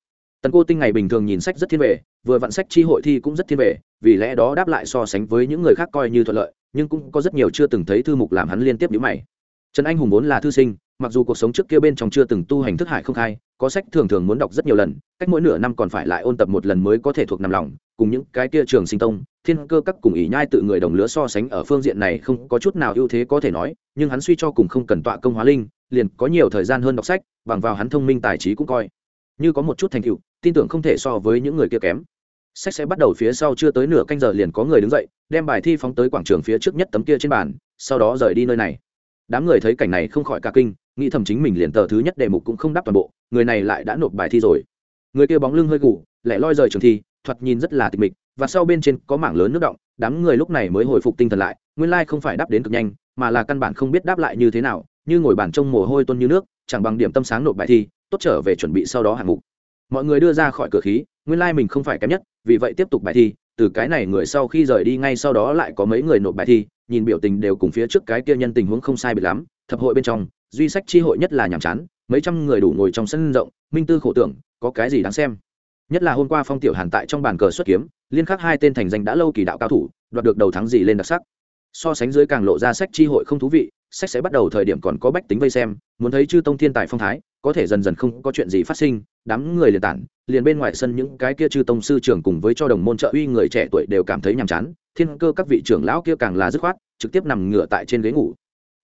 Tần cô tinh ngày bình thường nhìn sách rất thiên về, vừa vặn sách chi hội thi cũng rất thiên về, vì lẽ đó đáp lại so sánh với những người khác coi như thuận lợi nhưng cũng có rất nhiều chưa từng thấy thư mục làm hắn liên tiếp nhíu mày. Trần anh hùng vốn là thư sinh, mặc dù cuộc sống trước kia bên trong chưa từng tu hành thức hải không khai, có sách thường thường muốn đọc rất nhiều lần, cách mỗi nửa năm còn phải lại ôn tập một lần mới có thể thuộc nằm lòng, cùng những cái kia trường sinh tông, thiên cơ các cùng ý nhai tự người đồng lứa so sánh ở phương diện này không có chút nào ưu thế có thể nói, nhưng hắn suy cho cùng không cần tọa công hóa linh, liền có nhiều thời gian hơn đọc sách, bằng vào hắn thông minh tài trí cũng coi. Như có một chút thành tựu, tin tưởng không thể so với những người kia kém sách sẽ bắt đầu phía sau chưa tới nửa canh giờ liền có người đứng dậy, đem bài thi phóng tới quảng trường phía trước nhất tấm kia trên bàn, sau đó rời đi nơi này. Đám người thấy cảnh này không khỏi cả kinh, nghĩ thầm chính mình liền tờ thứ nhất đề mục cũng không đáp toàn bộ, người này lại đã nộp bài thi rồi. Người kia bóng lưng hơi gù, lẻ loi rời trường thi, thoạt nhìn rất là tịch mịch, và sau bên trên có mảng lớn nước động, đám người lúc này mới hồi phục tinh thần lại, nguyên lai không phải đáp đến cực nhanh, mà là căn bản không biết đáp lại như thế nào, như ngồi bàn trông mồ hôi tuôn như nước, chẳng bằng điểm tâm sáng nộp bài thi, tốt trở về chuẩn bị sau đó hạng mục. Mọi người đưa ra khỏi cửa khí, nguyên lai mình không phải kém nhất vì vậy tiếp tục bài thi, từ cái này người sau khi rời đi ngay sau đó lại có mấy người nộp bài thi, nhìn biểu tình đều cùng phía trước cái kia nhân tình huống không sai biệt lắm, thập hội bên trong, duy sách chi hội nhất là nhàm chán, mấy trăm người đủ ngồi trong sân rộng, minh tư khổ tưởng, có cái gì đáng xem. Nhất là hôm qua phong tiểu hàn tại trong bàn cờ xuất kiếm, liên khắc hai tên thành danh đã lâu kỳ đạo cao thủ, đoạt được đầu thắng gì lên đặc sắc. So sánh dưới càng lộ ra sách chi hội không thú vị, sách sẽ bắt đầu thời điểm còn có bách tính vây xem, muốn thấy chư tông thiên tài phong thái, có thể dần dần không có chuyện gì phát sinh, đám người liền tản liền bên ngoài sân những cái kia chư tông sư trưởng cùng với cho đồng môn trợ uy người trẻ tuổi đều cảm thấy nhàm chán, thiên cơ các vị trưởng lão kia càng là dứt khoát, trực tiếp nằm ngửa tại trên ghế ngủ.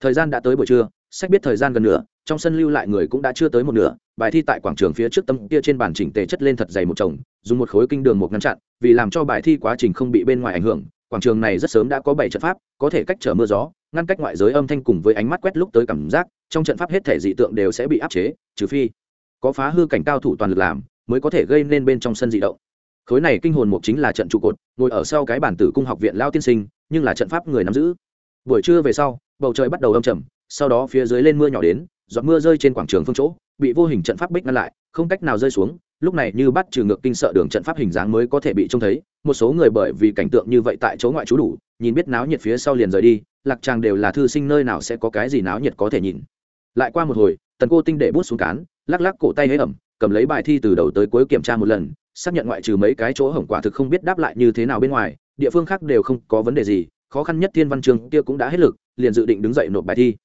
Thời gian đã tới buổi trưa, sách biết thời gian gần nửa, trong sân lưu lại người cũng đã chưa tới một nửa, bài thi tại quảng trường phía trước tâm kia trên bàn chỉnh tề chất lên thật dày một chồng, dùng một khối kinh đường một ngăn chặn, vì làm cho bài thi quá trình không bị bên ngoài ảnh hưởng, quảng trường này rất sớm đã có bảy trận pháp, có thể cách trở mưa gió, ngăn cách ngoại giới âm thanh cùng với ánh mắt quét lúc tới cảm giác, trong trận pháp hết thể dị tượng đều sẽ bị áp chế, trừ phi có phá hư cảnh cao thủ toàn lực làm mới có thể gây nên bên trong sân dị động. Khối này kinh hồn mục chính là trận trụ cột, ngồi ở sau cái bản tử cung học viện lao tiên sinh, nhưng là trận pháp người nắm giữ. Buổi trưa về sau, bầu trời bắt đầu âm trầm, sau đó phía dưới lên mưa nhỏ đến, giọt mưa rơi trên quảng trường phương chỗ, bị vô hình trận pháp bích ngăn lại, không cách nào rơi xuống, lúc này như bắt trừ ngược kinh sợ đường trận pháp hình dáng mới có thể bị trông thấy, một số người bởi vì cảnh tượng như vậy tại chỗ ngoại trú đủ, nhìn biết náo nhiệt phía sau liền rời đi, lạc tràng đều là thư sinh nơi nào sẽ có cái gì náo nhiệt có thể nhìn. Lại qua một hồi, tần cô tinh để bút xuống cán, lắc lắc cổ tay hế ẩm cầm lấy bài thi từ đầu tới cuối kiểm tra một lần, xác nhận ngoại trừ mấy cái chỗ hỏng quả thực không biết đáp lại như thế nào bên ngoài, địa phương khác đều không có vấn đề gì, khó khăn nhất thiên văn trường kia cũng đã hết lực, liền dự định đứng dậy nộp bài thi.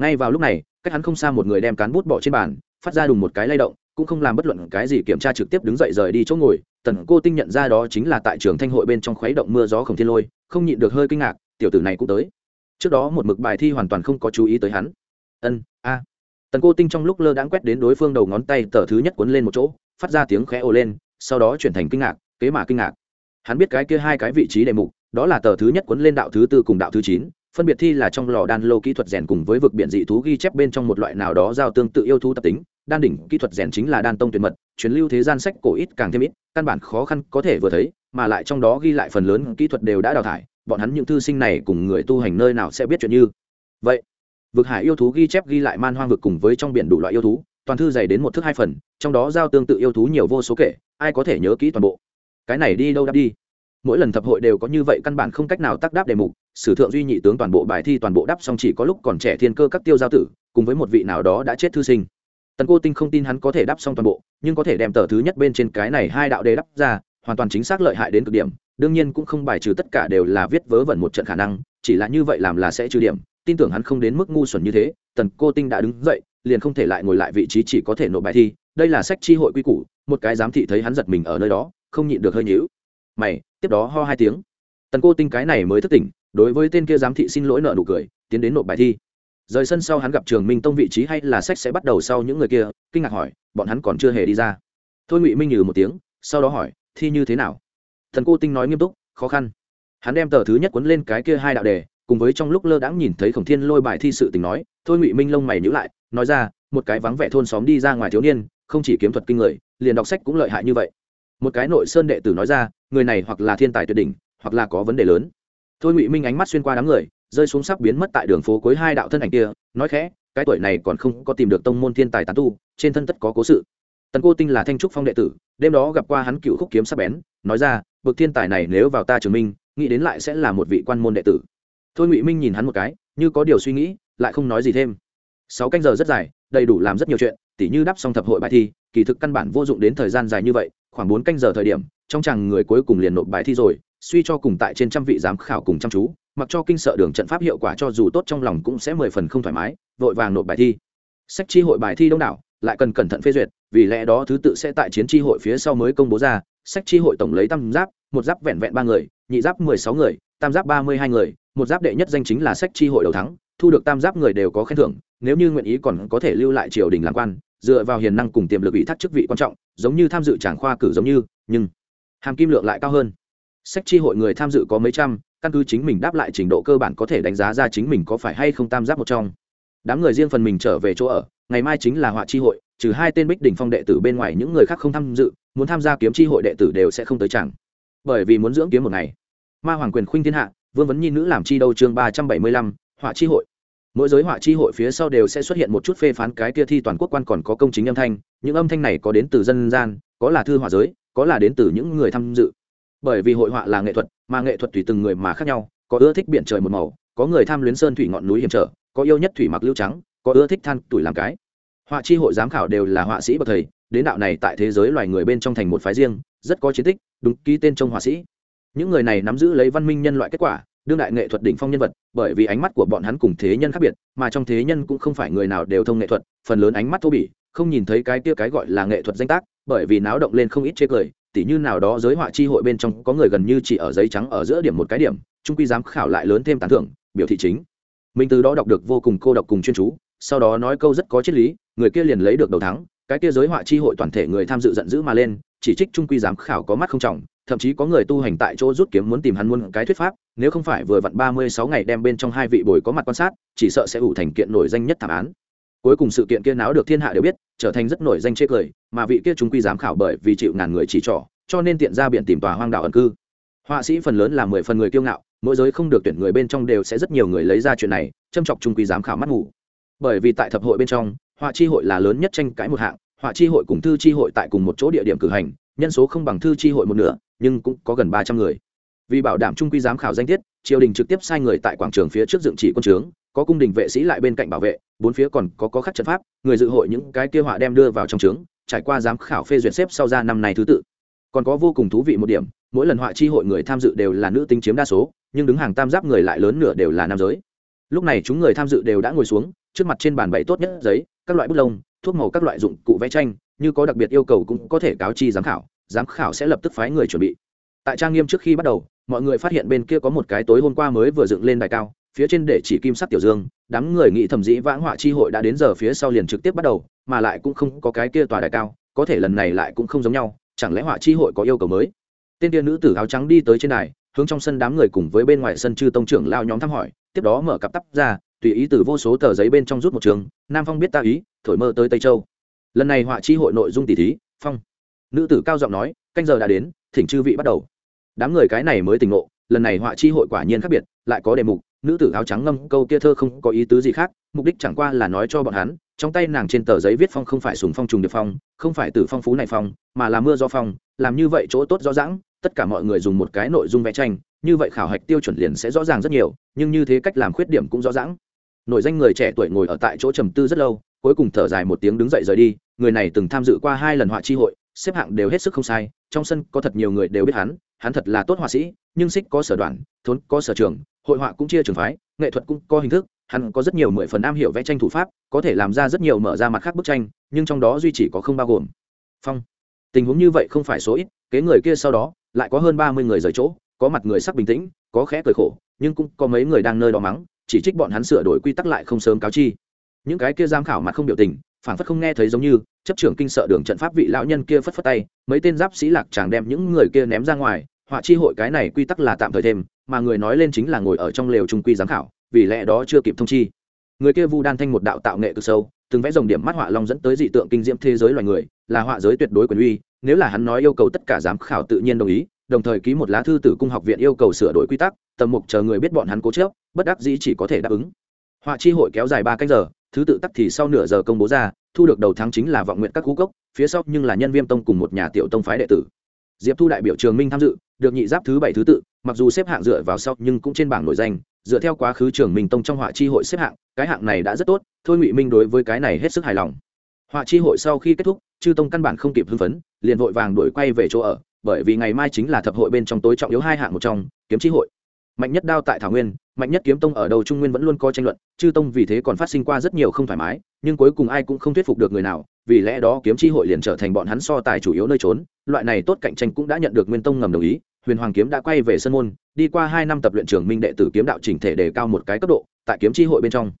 Ngay vào lúc này, cách hắn không xa một người đem cán bút bỏ trên bàn, phát ra đùng một cái lay động, cũng không làm bất luận cái gì kiểm tra trực tiếp đứng dậy rời đi chỗ ngồi. Tần cô tinh nhận ra đó chính là tại trường thanh hội bên trong khuấy động mưa gió khổng thiên lôi, không nhịn được hơi kinh ngạc, tiểu tử này cũng tới. Trước đó một mực bài thi hoàn toàn không có chú ý tới hắn. Ân tần cô tinh trong lúc lơ đãng quét đến đối phương đầu ngón tay tờ thứ nhất cuốn lên một chỗ, phát ra tiếng khẽ ồ lên, sau đó chuyển thành kinh ngạc, kế mà kinh ngạc. Hắn biết cái kia hai cái vị trí đề mục, đó là tờ thứ nhất cuốn lên đạo thứ tư cùng đạo thứ chín, phân biệt thi là trong lò đan lô kỹ thuật rèn cùng với vực biển dị thú ghi chép bên trong một loại nào đó giao tương tự yêu thú tập tính. Đan đỉnh kỹ thuật rèn chính là đan tông tuyệt mật, truyền lưu thế gian sách cổ ít càng thêm ít, căn bản khó khăn có thể vừa thấy, mà lại trong đó ghi lại phần lớn kỹ thuật đều đã đào thải, bọn hắn những thư sinh này cùng người tu hành nơi nào sẽ biết chuyện như vậy? Vực hải yêu thú ghi chép ghi lại man hoang vực cùng với trong biển đủ loại yêu thú, toàn thư dày đến một thước hai phần, trong đó giao tương tự yêu thú nhiều vô số kể, ai có thể nhớ kỹ toàn bộ? Cái này đi đâu đáp đi? Mỗi lần thập hội đều có như vậy căn bản không cách nào tác đáp đề mục, sử thượng duy nhị tướng toàn bộ bài thi toàn bộ đáp xong chỉ có lúc còn trẻ thiên cơ các tiêu giao tử, cùng với một vị nào đó đã chết thư sinh. Tần cô tinh không tin hắn có thể đáp xong toàn bộ, nhưng có thể đem tờ thứ nhất bên trên cái này hai đạo đề đáp ra, hoàn toàn chính xác lợi hại đến cực điểm, đương nhiên cũng không bài trừ tất cả đều là viết vớ vẩn một trận khả năng, chỉ là như vậy làm là sẽ trừ điểm tin tưởng hắn không đến mức ngu xuẩn như thế, tần cô tinh đã đứng dậy, liền không thể lại ngồi lại vị trí chỉ có thể nộp bài thi, đây là sách tri hội quy củ, một cái giám thị thấy hắn giật mình ở nơi đó, không nhịn được hơi nhíu. Mày, tiếp đó ho hai tiếng. Tần cô tinh cái này mới thức tỉnh, đối với tên kia giám thị xin lỗi nợ nụ cười, tiến đến nộp bài thi. Rời sân sau hắn gặp trường minh tông vị trí hay là sách sẽ bắt đầu sau những người kia, kinh ngạc hỏi, bọn hắn còn chưa hề đi ra. Thôi ngụy minh nhừ một tiếng, sau đó hỏi, thi như thế nào? Thần cô tinh nói nghiêm túc, khó khăn. Hắn đem tờ thứ nhất cuốn lên cái kia hai đạo đề cùng với trong lúc lơ đãng nhìn thấy khổng thiên lôi bài thi sự tình nói, thôi ngụy minh lông mày nhữ lại, nói ra, một cái vắng vẻ thôn xóm đi ra ngoài thiếu niên, không chỉ kiếm thuật kinh người, liền đọc sách cũng lợi hại như vậy. Một cái nội sơn đệ tử nói ra, người này hoặc là thiên tài tuyệt đỉnh, hoặc là có vấn đề lớn. Thôi ngụy minh ánh mắt xuyên qua đám người, rơi xuống sắc biến mất tại đường phố cuối hai đạo thân ảnh kia, nói khẽ, cái tuổi này còn không có tìm được tông môn thiên tài tán tu, trên thân tất có cố sự. Tần cô tinh là thanh trúc phong đệ tử, đêm đó gặp qua hắn cựu khúc kiếm sắc bén, nói ra bậc thiên tài này nếu vào ta trường minh, nghĩ đến lại sẽ là một vị quan môn đệ tử thôi ngụy minh nhìn hắn một cái, như có điều suy nghĩ, lại không nói gì thêm. Sáu canh giờ rất dài, đầy đủ làm rất nhiều chuyện, tỉ như đắp xong thập hội bài thi, kỳ thực căn bản vô dụng đến thời gian dài như vậy, khoảng bốn canh giờ thời điểm, trong chàng người cuối cùng liền nộp bài thi rồi, suy cho cùng tại trên trăm vị giám khảo cùng chăm chú, mặc cho kinh sợ đường trận pháp hiệu quả cho dù tốt trong lòng cũng sẽ mười phần không thoải mái, vội vàng nộp bài thi. Sách chi hội bài thi đông đảo, lại cần cẩn thận phê duyệt, vì lẽ đó thứ tự sẽ tại chiến tri hội phía sau mới công bố ra sách chi hội tổng lấy tam giáp, một giáp vẹn vẹn ba người, nhị giáp mười sáu người, tam giáp ba mươi hai người, một giáp đệ nhất danh chính là sách chi hội đầu thắng, thu được tam giáp người đều có khen thưởng, nếu như nguyện ý còn có thể lưu lại triều đình làm quan, dựa vào hiền năng cùng tiềm lực ủy thác chức vị quan trọng, giống như tham dự tràng khoa cử giống như, nhưng hàm kim lượng lại cao hơn. Sách chi hội người tham dự có mấy trăm, căn cứ chính mình đáp lại trình độ cơ bản có thể đánh giá ra chính mình có phải hay không tam giáp một trong. Đám người riêng phần mình trở về chỗ ở, ngày mai chính là họa chi hội trừ hai tên bích đỉnh phong đệ tử bên ngoài, những người khác không tham dự, muốn tham gia kiếm chi hội đệ tử đều sẽ không tới chẳng. Bởi vì muốn dưỡng kiếm một ngày. Ma hoàng quyền khuynh thiên hạ, vương vấn nhi nữ làm chi đâu chương ba trăm bảy mươi lăm, họa chi hội. Mỗi giới họa chi hội phía sau đều sẽ xuất hiện một chút phê phán cái kia thi toàn quốc quan còn có công chính âm thanh, những âm thanh này có đến từ dân gian, có là thư họa giới, có là đến từ những người tham dự. Bởi vì hội họa là nghệ thuật, mà nghệ thuật tùy từng người mà khác nhau, có ưa thích biển trời một màu, có người tham luyến sơn thủy ngọn núi hiểm trở, có yêu nhất thủy mặc lưu trắng, có ưa thích than tuổi làm cái họa chi hội giám khảo đều là họa sĩ bậc thầy, đến đạo này tại thế giới loài người bên trong thành một phái riêng, rất có chiến tích, đúng, ký tên trong họa sĩ. Những người này nắm giữ lấy văn minh nhân loại kết quả, đương đại nghệ thuật đỉnh phong nhân vật, bởi vì ánh mắt của bọn hắn cùng thế nhân khác biệt, mà trong thế nhân cũng không phải người nào đều thông nghệ thuật, phần lớn ánh mắt thô bỉ, không nhìn thấy cái kia cái gọi là nghệ thuật danh tác, bởi vì náo động lên không ít chê cười, tỉ như nào đó giới họa chi hội bên trong có người gần như chỉ ở giấy trắng ở giữa điểm một cái điểm, trung quy giám khảo lại lớn thêm tán thưởng, biểu thị chính. Mình từ đó đọc được vô cùng cô độc cùng chuyên chú, sau đó nói câu rất có triết lý người kia liền lấy được đầu thắng, cái kia giới họa chi hội toàn thể người tham dự giận dữ mà lên, chỉ trích trung quy giám khảo có mắt không trọng, thậm chí có người tu hành tại chỗ rút kiếm muốn tìm hắn muôn cái thuyết pháp, nếu không phải vừa vặn ba mươi sáu ngày đem bên trong hai vị bồi có mặt quan sát, chỉ sợ sẽ ủ thành kiện nổi danh nhất thảm án. Cuối cùng sự kiện kia náo được thiên hạ đều biết, trở thành rất nổi danh chê cười, mà vị kia trung quy giám khảo bởi vì chịu ngàn người chỉ trỏ, cho nên tiện ra biện tìm tòa hoang đảo ẩn cư. Họa sĩ phần lớn là mười phần người kiêu ngạo, mỗi giới không được tuyển người bên trong đều sẽ rất nhiều người lấy ra chuyện này, châm chọc trung quy giám khảo mắt ngủ bởi vì tại thập hội bên trong họa chi hội là lớn nhất tranh cãi một hạng, họa chi hội cùng thư chi hội tại cùng một chỗ địa điểm cử hành, nhân số không bằng thư chi hội một nửa, nhưng cũng có gần ba trăm người. Vì bảo đảm trung quy giám khảo danh tiết, triều đình trực tiếp sai người tại quảng trường phía trước dựng chỉ quân trướng, có cung đình vệ sĩ lại bên cạnh bảo vệ, bốn phía còn có có khắc trận pháp, người dự hội những cái kia họa đem đưa vào trong trướng, trải qua giám khảo phê duyệt xếp sau ra năm nay thứ tự. Còn có vô cùng thú vị một điểm, mỗi lần họa chi hội người tham dự đều là nữ tính chiếm đa số, nhưng đứng hàng tam giáp người lại lớn nửa đều là nam giới. Lúc này chúng người tham dự đều đã ngồi xuống trước mặt trên bàn bày tốt nhất giấy, các loại bút lông, thuốc màu các loại dụng cụ vẽ tranh, như có đặc biệt yêu cầu cũng có thể cáo chi giám khảo giám khảo sẽ lập tức phái người chuẩn bị. Tại trang nghiêm trước khi bắt đầu, mọi người phát hiện bên kia có một cái tối hôm qua mới vừa dựng lên đài cao, phía trên để chỉ kim sắc tiểu dương, đám người nghĩ thẩm dĩ vãng họa chi hội đã đến giờ phía sau liền trực tiếp bắt đầu, mà lại cũng không có cái kia tòa đài cao, có thể lần này lại cũng không giống nhau, chẳng lẽ họa chi hội có yêu cầu mới? Tên tiên nữ tử áo trắng đi tới trên đài, hướng trong sân đám người cùng với bên ngoài sân chư tông trưởng lao nhóm thăm hỏi, tiếp đó mở cặp tắp ra tùy ý từ vô số tờ giấy bên trong rút một trường, nam phong biết ta ý, thổi mơ tới tây châu. Lần này họa chi hội nội dung tỷ thí, phong. Nữ tử cao giọng nói, canh giờ đã đến, thỉnh chư vị bắt đầu. Đám người cái này mới tỉnh ngộ, lần này họa chi hội quả nhiên khác biệt, lại có đề mục, nữ tử áo trắng ngâm câu kia thơ không có ý tứ gì khác, mục đích chẳng qua là nói cho bọn hắn, trong tay nàng trên tờ giấy viết phong không phải sùng phong trùng điệp phong, không phải từ phong phú này phong, mà là mưa do phong, làm như vậy chỗ tốt rõ rãng tất cả mọi người dùng một cái nội dung vẽ tranh, như vậy khảo hạch tiêu chuẩn liền sẽ rõ ràng rất nhiều, nhưng như thế cách làm khuyết điểm cũng rõ ràng nội danh người trẻ tuổi ngồi ở tại chỗ trầm tư rất lâu, cuối cùng thở dài một tiếng đứng dậy rời đi. Người này từng tham dự qua hai lần họa tri hội, xếp hạng đều hết sức không sai. Trong sân có thật nhiều người đều biết hắn hắn thật là tốt họa sĩ, nhưng xích có sở đoàn, thốn có sở trường, hội họa cũng chia trường phái, nghệ thuật cũng có hình thức, hắn có rất nhiều mười phần am hiểu vẽ tranh thủ pháp, có thể làm ra rất nhiều mở ra mặt khác bức tranh, nhưng trong đó duy chỉ có không bao gồm. Phong. Tình huống như vậy không phải số ít, kế người kia sau đó, lại có hơn ba mươi người rời chỗ, có mặt người sắc bình tĩnh, có khẽ cười khổ, nhưng cũng có mấy người đang nơi đó mắng chỉ trích bọn hắn sửa đổi quy tắc lại không sớm cáo chi. Những cái kia giám khảo mặt không biểu tình phản phất không nghe thấy giống như, chấp trưởng kinh sợ đường trận pháp vị lão nhân kia phất phất tay, mấy tên giáp sĩ lạc chàng đem những người kia ném ra ngoài, họa chi hội cái này quy tắc là tạm thời thêm, mà người nói lên chính là ngồi ở trong lều trung quy giám khảo, vì lẽ đó chưa kịp thông chi. Người kia vu đan thanh một đạo tạo nghệ cực sâu, từng vẽ dòng điểm mắt họa long dẫn tới dị tượng kinh diễm thế giới loài người, là họa giới tuyệt đối quyền uy, nếu là hắn nói yêu cầu tất cả giám khảo tự nhiên đồng ý đồng thời ký một lá thư từ cung học viện yêu cầu sửa đổi quy tắc, tầm mục chờ người biết bọn hắn cố chớp bất đắc dĩ chỉ có thể đáp ứng. Họa chi hội kéo dài ba canh giờ, thứ tự tắc thì sau nửa giờ công bố ra, thu được đầu tháng chính là vọng nguyện các cú cốc, phía sau nhưng là nhân viêm tông cùng một nhà tiểu tông phái đệ tử. Diệp thu đại biểu trường minh tham dự, được nhị giáp thứ bảy thứ tự, mặc dù xếp hạng dựa vào sau nhưng cũng trên bảng nổi danh, dựa theo quá khứ trường minh tông trong họa chi hội xếp hạng, cái hạng này đã rất tốt, thôi ngụy minh đối với cái này hết sức hài lòng. Họa chi hội sau khi kết thúc, chư tông căn bản không kịp hưng phấn, liền vội vàng đổi quay về chỗ ở bởi vì ngày mai chính là thập hội bên trong tối trọng yếu hai hạng một trong, kiếm chi hội. Mạnh nhất đao tại thảo nguyên, mạnh nhất kiếm tông ở đầu trung nguyên vẫn luôn có tranh luận, chư tông vì thế còn phát sinh qua rất nhiều không thoải mái, nhưng cuối cùng ai cũng không thuyết phục được người nào, vì lẽ đó kiếm chi hội liền trở thành bọn hắn so tài chủ yếu nơi trốn. Loại này tốt cạnh tranh cũng đã nhận được nguyên tông ngầm đồng ý, huyền hoàng kiếm đã quay về sân môn, đi qua hai năm tập luyện trường minh đệ tử kiếm đạo chỉnh thể đề cao một cái cấp độ, tại kiếm chi hội bên trong.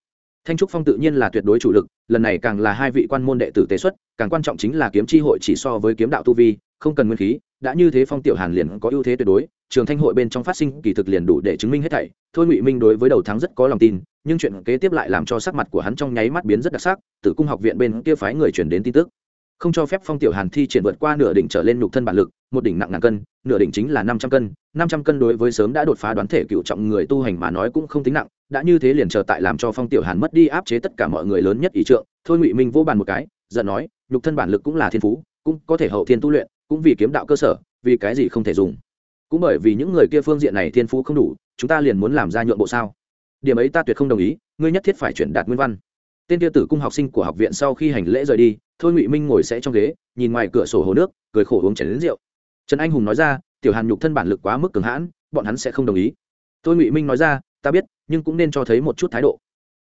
Thanh trúc phong tự nhiên là tuyệt đối chủ lực, lần này càng là hai vị quan môn đệ tử tế xuất, càng quan trọng chính là kiếm chi hội chỉ so với kiếm đạo tu vi không cần nguyên khí, đã như thế phong tiểu hàn liền có ưu thế tuyệt đối, trường thanh hội bên trong phát sinh kỳ thực liền đủ để chứng minh hết thảy. Thôi ngụy minh đối với đầu thắng rất có lòng tin, nhưng chuyện kế tiếp lại làm cho sắc mặt của hắn trong nháy mắt biến rất đặc sắc tử cung học viện bên kia phái người chuyển đến tin tức. Không cho phép phong tiểu hàn thi triển vượt qua nửa đỉnh trở lên nhục thân bản lực, một đỉnh nặng ngàn cân, nửa đỉnh chính là năm trăm cân. Năm trăm cân đối với sớm đã đột phá đoán thể cựu trọng người tu hành mà nói cũng không tính nặng, đã như thế liền chờ tại làm cho phong tiểu hàn mất đi áp chế tất cả mọi người lớn nhất ý trượng. Thôi ngụy minh vô bàn một cái, giận nói, nhục thân bản lực cũng là thiên phú, cũng có thể hậu thiên tu luyện cũng vì kiếm đạo cơ sở, vì cái gì không thể dùng? Cũng bởi vì những người kia phương diện này thiên phú không đủ, chúng ta liền muốn làm ra nhượng bộ sao? Điểm ấy ta tuyệt không đồng ý, ngươi nhất thiết phải chuyển đạt nguyên văn. Tên kia tử cung học sinh của học viện sau khi hành lễ rời đi, thôi ngụy minh ngồi sẽ trong ghế, nhìn ngoài cửa sổ hồ nước, cười khổ uống chảy đến rượu. Trần anh hùng nói ra, tiểu hàn nhục thân bản lực quá mức cường hãn, bọn hắn sẽ không đồng ý. Thôi ngụy minh nói ra, ta biết, nhưng cũng nên cho thấy một chút thái độ.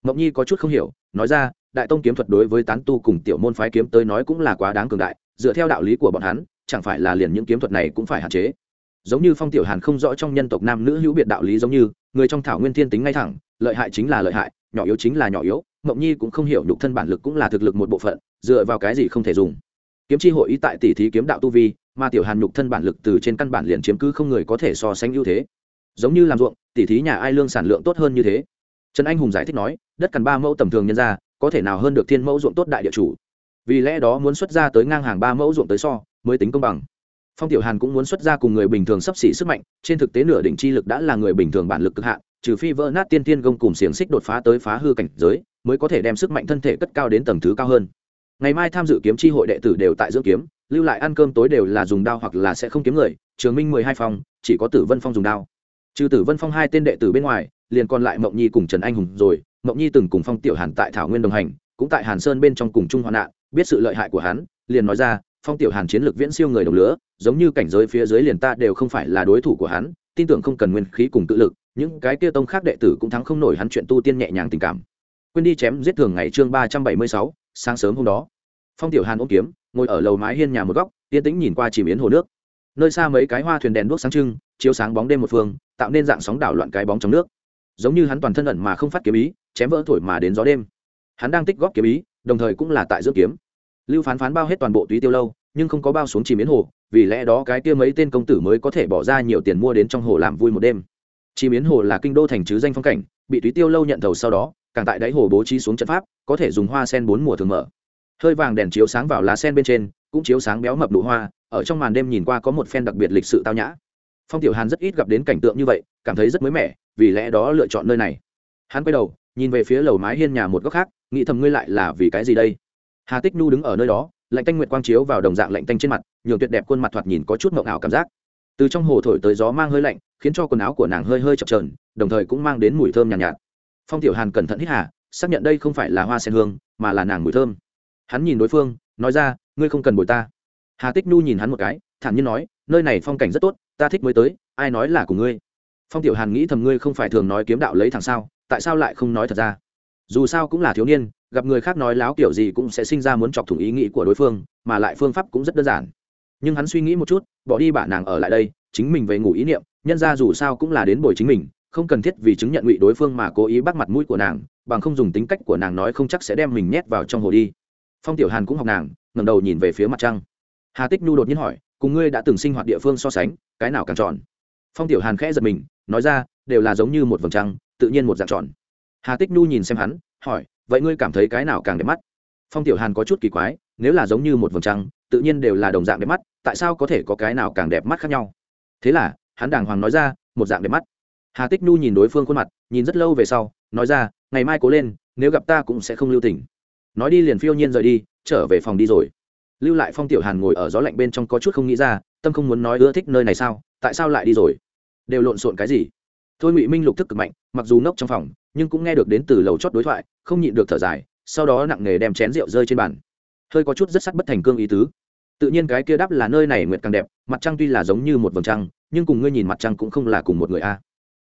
Ngọc nhi có chút không hiểu, nói ra, đại tông kiếm thuật đối với tán tu cùng tiểu môn phái kiếm tới nói cũng là quá đáng cường đại, dựa theo đạo lý của bọn hắn chẳng phải là liền những kiếm thuật này cũng phải hạn chế. Giống như phong tiểu hàn không rõ trong nhân tộc nam nữ hữu biệt đạo lý giống như, người trong thảo nguyên thiên tính ngay thẳng, lợi hại chính là lợi hại, nhỏ yếu chính là nhỏ yếu, mộng nhi cũng không hiểu nhục thân bản lực cũng là thực lực một bộ phận, dựa vào cái gì không thể dùng. Kiếm chi hội ý tại tỷ thí kiếm đạo tu vi, mà tiểu hàn nhục thân bản lực từ trên căn bản liền chiếm cứ không người có thể so sánh ưu thế. Giống như làm ruộng, tỷ thí nhà ai lương sản lượng tốt hơn như thế. Trần anh hùng giải thích nói, đất cằn ba mẫu tầm thường nhân ra có thể nào hơn được thiên mẫu ruộng tốt đại địa chủ? Vì lẽ đó muốn xuất ra tới ngang hàng ba mẫu ruộng tới so mới tính công bằng. Phong tiểu hàn cũng muốn xuất ra cùng người bình thường sắp xỉ sức mạnh, trên thực tế nửa đỉnh chi lực đã là người bình thường bản lực cực hạn, trừ phi vỡ nát tiên tiên gông cùng xiềng xích đột phá tới phá hư cảnh giới, mới có thể đem sức mạnh thân thể cất cao đến tầng thứ cao hơn. Ngày mai tham dự kiếm chi hội đệ tử đều tại dưỡng kiếm, lưu lại ăn cơm tối đều là dùng đao hoặc là sẽ không kiếm người, trường minh mười hai phong chỉ có tử vân phong dùng đao. Trừ tử vân phong hai tên đệ tử bên ngoài, liền còn lại mộng nhi cùng trần anh hùng rồi, mộng nhi từng cùng phong tiểu hàn tại thảo nguyên đồng hành, cũng tại hàn sơn bên trong cùng chung hoạn nạn, biết sự lợi hại của hắn, liền nói ra phong tiểu hàn chiến lược viễn siêu người đồng lứa, giống như cảnh giới phía dưới liền ta đều không phải là đối thủ của hắn, tin tưởng không cần nguyên khí cùng tự lực, những cái kia tông khác đệ tử cũng thắng không nổi hắn chuyện tu tiên nhẹ nhàng tình cảm. Quên đi chém giết thường ngày chương ba trăm bảy mươi sáu, sáng sớm hôm đó. Phong tiểu hàn ôm kiếm, ngồi ở lầu mái hiên nhà một góc, yên tĩnh nhìn qua chìm yến hồ nước. Nơi xa mấy cái hoa thuyền đèn đuốc sáng trưng, chiếu sáng bóng đêm một phương, tạo nên dạng sóng đảo loạn cái bóng trong nước. Giống như hắn toàn thân ẩn mà không phát kiếm ý, chém vỡ thổi mà đến gió đêm. Hắn đang tích góp kiếm ý, đồng thời cũng là tại dưỡng kiếm lưu phán phán bao hết toàn bộ túy tiêu lâu, nhưng không có bao xuống chìm yến hồ, vì lẽ đó cái kia mấy tên công tử mới có thể bỏ ra nhiều tiền mua đến trong hồ làm vui một đêm. Chìm yến hồ là kinh đô thành chứ danh phong cảnh, bị túy tiêu lâu nhận thầu sau đó, càng tại đáy hồ bố trí xuống trận pháp, có thể dùng hoa sen bốn mùa thường mở. Hơi vàng đèn chiếu sáng vào lá sen bên trên, cũng chiếu sáng béo mập đủ hoa, ở trong màn đêm nhìn qua có một phen đặc biệt lịch sự tao nhã. Phong tiểu hàn rất ít gặp đến cảnh tượng như vậy, cảm thấy rất mới mẻ, vì lẽ đó lựa chọn nơi này. Hắn quay đầu, nhìn về phía lầu mái hiên nhà một góc khác, nghĩ thầm ngươi lại là vì cái gì đây? Hà tích nhu đứng ở nơi đó lạnh tanh nguyệt quang chiếu vào đồng dạng lạnh tanh trên mặt nhường tuyệt đẹp khuôn mặt thoạt nhìn có chút mộng ảo cảm giác. Từ trong hồ thổi tới gió mang hơi lạnh khiến cho quần áo của nàng hơi hơi chập trờn đồng thời cũng mang đến mùi thơm nhàn nhạt, nhạt. Phong tiểu hàn cẩn thận hít hà xác nhận đây không phải là hoa sen hương mà là nàng mùi thơm. Hắn nhìn đối phương nói ra ngươi không cần bồi ta. Hà tích nhu nhìn hắn một cái thản nhiên nói nơi này phong cảnh rất tốt ta thích mới tới ai nói là của ngươi? Phong tiểu hàn nghĩ thầm ngươi không phải thường nói kiếm đạo lấy thằng sao tại sao lại không nói thật ra? Dù sao cũng là thiếu niên gặp người khác nói láo kiểu gì cũng sẽ sinh ra muốn chọc thủng ý nghĩ của đối phương, mà lại phương pháp cũng rất đơn giản. Nhưng hắn suy nghĩ một chút, bỏ đi bà nàng ở lại đây, chính mình về ngủ ý niệm, nhân ra dù sao cũng là đến bồi chính mình, không cần thiết vì chứng nhận ngụy đối phương mà cố ý bắt mặt mũi của nàng, bằng không dùng tính cách của nàng nói không chắc sẽ đem mình nhét vào trong hồ đi. Phong tiểu hàn cũng học nàng, ngẩng đầu nhìn về phía mặt trăng. Hà tích nhu đột nhiên hỏi, cùng ngươi đã từng sinh hoạt địa phương so sánh, cái nào càng tròn? Phong tiểu hàn khẽ giật mình, nói ra, đều là giống như một vầng trăng, tự nhiên một dạng tròn. Hà tích nhu nhìn xem hắn, hỏi vậy ngươi cảm thấy cái nào càng đẹp mắt? Phong tiểu hàn có chút kỳ quái, nếu là giống như một vầng trăng, tự nhiên đều là đồng dạng đẹp mắt, tại sao có thể có cái nào càng đẹp mắt khác nhau? Thế là, hắn đàng hoàng nói ra, một dạng đẹp mắt. Hà tích nhu nhìn đối phương khuôn mặt, nhìn rất lâu về sau, nói ra, ngày mai cố lên, nếu gặp ta cũng sẽ không lưu tình. Nói đi liền phiêu nhiên rời đi, trở về phòng đi rồi. Lưu lại phong tiểu hàn ngồi ở gió lạnh bên trong có chút không nghĩ ra, tâm không muốn nói ưa thích nơi này sao, tại sao lại đi rồi? Đều lộn xộn cái gì? Thôi ngụy minh lục thức cực mạnh, mặc dù nốc trong phòng nhưng cũng nghe được đến từ lầu chót đối thoại, không nhịn được thở dài, sau đó nặng nề đem chén rượu rơi trên bàn. Hơi có chút rất sắt bất thành cương ý tứ. Tự nhiên cái kia đáp là nơi này nguyệt càng đẹp, mặt trăng tuy là giống như một vầng trăng, nhưng cùng ngươi nhìn mặt trăng cũng không là cùng một người a.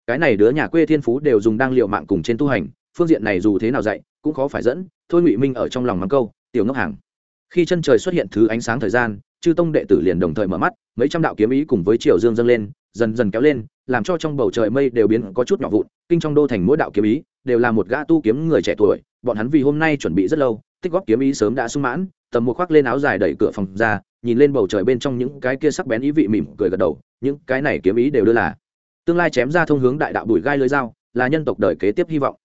Cái này đứa nhà quê thiên phú đều dùng đang liệu mạng cùng trên tu hành, phương diện này dù thế nào dạy, cũng khó phải dẫn, thôi ngụy minh ở trong lòng mắng câu, tiểu ngốc hàng. Khi chân trời xuất hiện thứ ánh sáng thời gian, chư tông đệ tử liền đồng thời mở mắt, mấy trăm đạo kiếm ý cùng với triều dương dâng lên dần dần kéo lên, làm cho trong bầu trời mây đều biến có chút nhỏ vụn, kinh trong đô thành mỗi đạo kiếm ý đều là một gã tu kiếm người trẻ tuổi, bọn hắn vì hôm nay chuẩn bị rất lâu, tích góp kiếm ý sớm đã sung mãn, tầm một khoác lên áo dài đẩy cửa phòng ra, nhìn lên bầu trời bên trong những cái kia sắc bén ý vị mỉm cười gật đầu, những cái này kiếm ý đều đưa là tương lai chém ra thông hướng đại đạo bùi gai lưới dao, là nhân tộc đời kế tiếp hy vọng.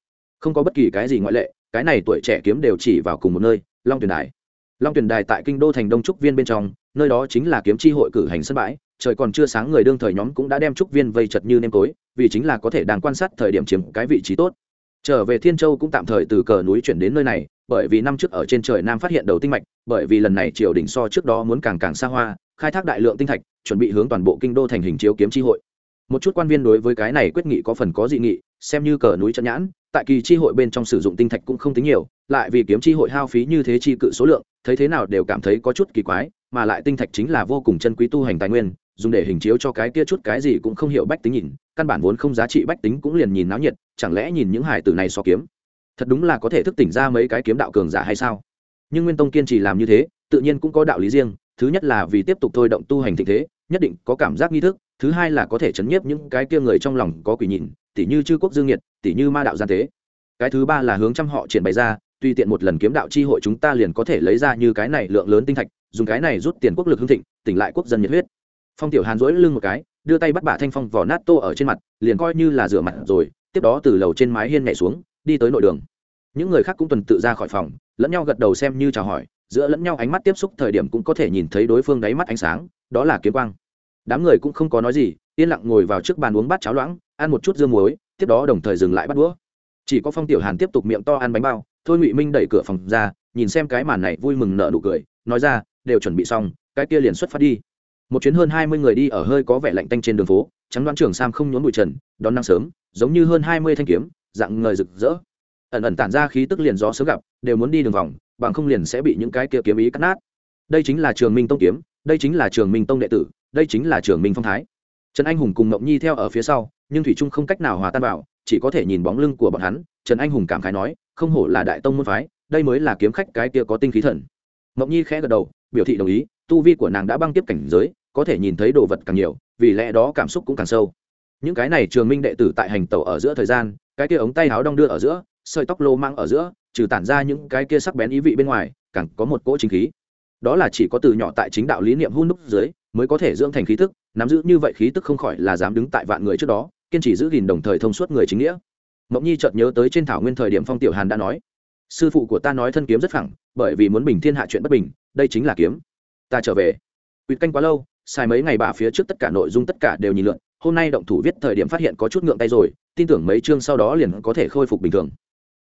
Không có bất kỳ cái gì ngoại lệ, cái này tuổi trẻ kiếm đều chỉ vào cùng một nơi, long tuyển đài. Long tuyển đài tại kinh đô thành đông trúc viên bên trong, nơi đó chính là kiếm chi hội cử hành sân bãi trời còn chưa sáng người đương thời nhóm cũng đã đem trúc viên vây chật như nêm tối, vì chính là có thể đang quan sát thời điểm chiếm cái vị trí tốt. Trở về thiên châu cũng tạm thời từ cờ núi chuyển đến nơi này, bởi vì năm trước ở trên trời nam phát hiện đầu tinh mạch, bởi vì lần này triều đình so trước đó muốn càng càng xa hoa, khai thác đại lượng tinh thạch, chuẩn bị hướng toàn bộ kinh đô thành hình chiếu kiếm chi hội. Một chút quan viên đối với cái này quyết nghị có phần có dị nghị, xem như cờ núi trận nhãn, tại kỳ chi hội bên trong sử dụng tinh thạch cũng không tính nhiều, lại vì kiếm chi hội hao phí như thế chi cự số lượng, thấy thế nào đều cảm thấy có chút kỳ quái, mà lại tinh thạch chính là vô cùng chân quý tu hành tài nguyên dùng để hình chiếu cho cái kia chút cái gì cũng không hiểu bách tính nhìn, căn bản vốn không giá trị bách tính cũng liền nhìn náo nhiệt, chẳng lẽ nhìn những hải tử này so kiếm? Thật đúng là có thể thức tỉnh ra mấy cái kiếm đạo cường giả hay sao? Nhưng nguyên tông kiên trì làm như thế, tự nhiên cũng có đạo lý riêng, thứ nhất là vì tiếp tục thôi động tu hành thịnh thế, nhất định có cảm giác nghi thức, thứ hai là có thể chấn nhiếp những cái kia người trong lòng có quỷ nhìn, tỉ như chư quốc dương nhiệt tỉ như ma đạo gian tế. Cái thứ ba là hướng trăm họ triển bày ra tùy tiện một lần kiếm đạo chi hội chúng ta liền có thể lấy ra như cái này lượng lớn tinh thạch, dùng cái này rút tiền quốc lực hưng thịnh, tỉnh lại quốc dân nhiệt huyết phong tiểu hàn dỗi lưng một cái, đưa tay bắt bả thanh phong vỏ nát tô ở trên mặt, liền coi như là rửa mặt rồi, tiếp đó từ lầu trên mái hiên nhảy xuống, đi tới nội đường. Những người khác cũng tuần tự ra khỏi phòng, lẫn nhau gật đầu xem như chào hỏi, giữa lẫn nhau ánh mắt tiếp xúc thời điểm cũng có thể nhìn thấy đối phương đáy mắt ánh sáng, đó là kiếm quang. Đám người cũng không có nói gì, yên lặng ngồi vào trước bàn uống bát cháo loãng, ăn một chút dưa muối, tiếp đó đồng thời dừng lại bắt đũa. Chỉ có phong tiểu hàn tiếp tục miệng to ăn bánh bao, thôi ngụy minh đẩy cửa phòng ra, nhìn xem cái màn này vui mừng nở nụ cười, nói ra, đều chuẩn bị xong, cái kia liền xuất phát đi một chuyến hơn hai mươi người đi ở hơi có vẻ lạnh tanh trên đường phố, trắng đoán trường sam không nhốn bụi trần, đón nắng sớm, giống như hơn hai mươi thanh kiếm, dạng ngời rực rỡ. Ẩn ẩn tản ra khí tức liền gió sớm gặp, đều muốn đi đường vòng, bằng không liền sẽ bị những cái kia kiếm ý cắt nát. Đây chính là trường minh tông kiếm, đây chính là trường minh tông đệ tử, đây chính là trường minh phong thái. Trần anh hùng cùng ngọc nhi theo ở phía sau, nhưng thủy trung không cách nào hòa tan vào, chỉ có thể nhìn bóng lưng của bọn hắn. Trần anh hùng cảm khái nói, không hổ là đại tông môn phái, đây mới là kiếm khách cái kia có tinh khí thần. Ngọc nhi khẽ gật đầu, biểu thị đồng ý, tu vi của nàng đã băng tiếp cảnh giới có thể nhìn thấy đồ vật càng nhiều, vì lẽ đó cảm xúc cũng càng sâu. Những cái này trường minh đệ tử tại hành tẩu ở giữa thời gian, cái kia ống tay áo đong đưa ở giữa, sợi tóc lô mang ở giữa, trừ tản ra những cái kia sắc bén ý vị bên ngoài, càng có một cỗ chính khí. Đó là chỉ có từ nhỏ tại chính đạo lý niệm hôn đúc dưới, mới có thể dưỡng thành khí tức, nắm giữ như vậy khí tức không khỏi là dám đứng tại vạn người trước đó, kiên trì giữ gìn đồng thời thông suốt người chính nghĩa. Mộng nhi chợt nhớ tới trên thảo nguyên thời điểm phong tiểu hàn đã nói, sư phụ của ta nói thân kiếm rất phẳng, bởi vì muốn bình thiên hạ chuyện bất bình, đây chính là kiếm. Ta trở về. Quýt canh quá lâu xài mấy ngày bà phía trước tất cả nội dung tất cả đều nhìn lượn, hôm nay động thủ viết thời điểm phát hiện có chút ngượng tay rồi, tin tưởng mấy chương sau đó liền có thể khôi phục bình thường.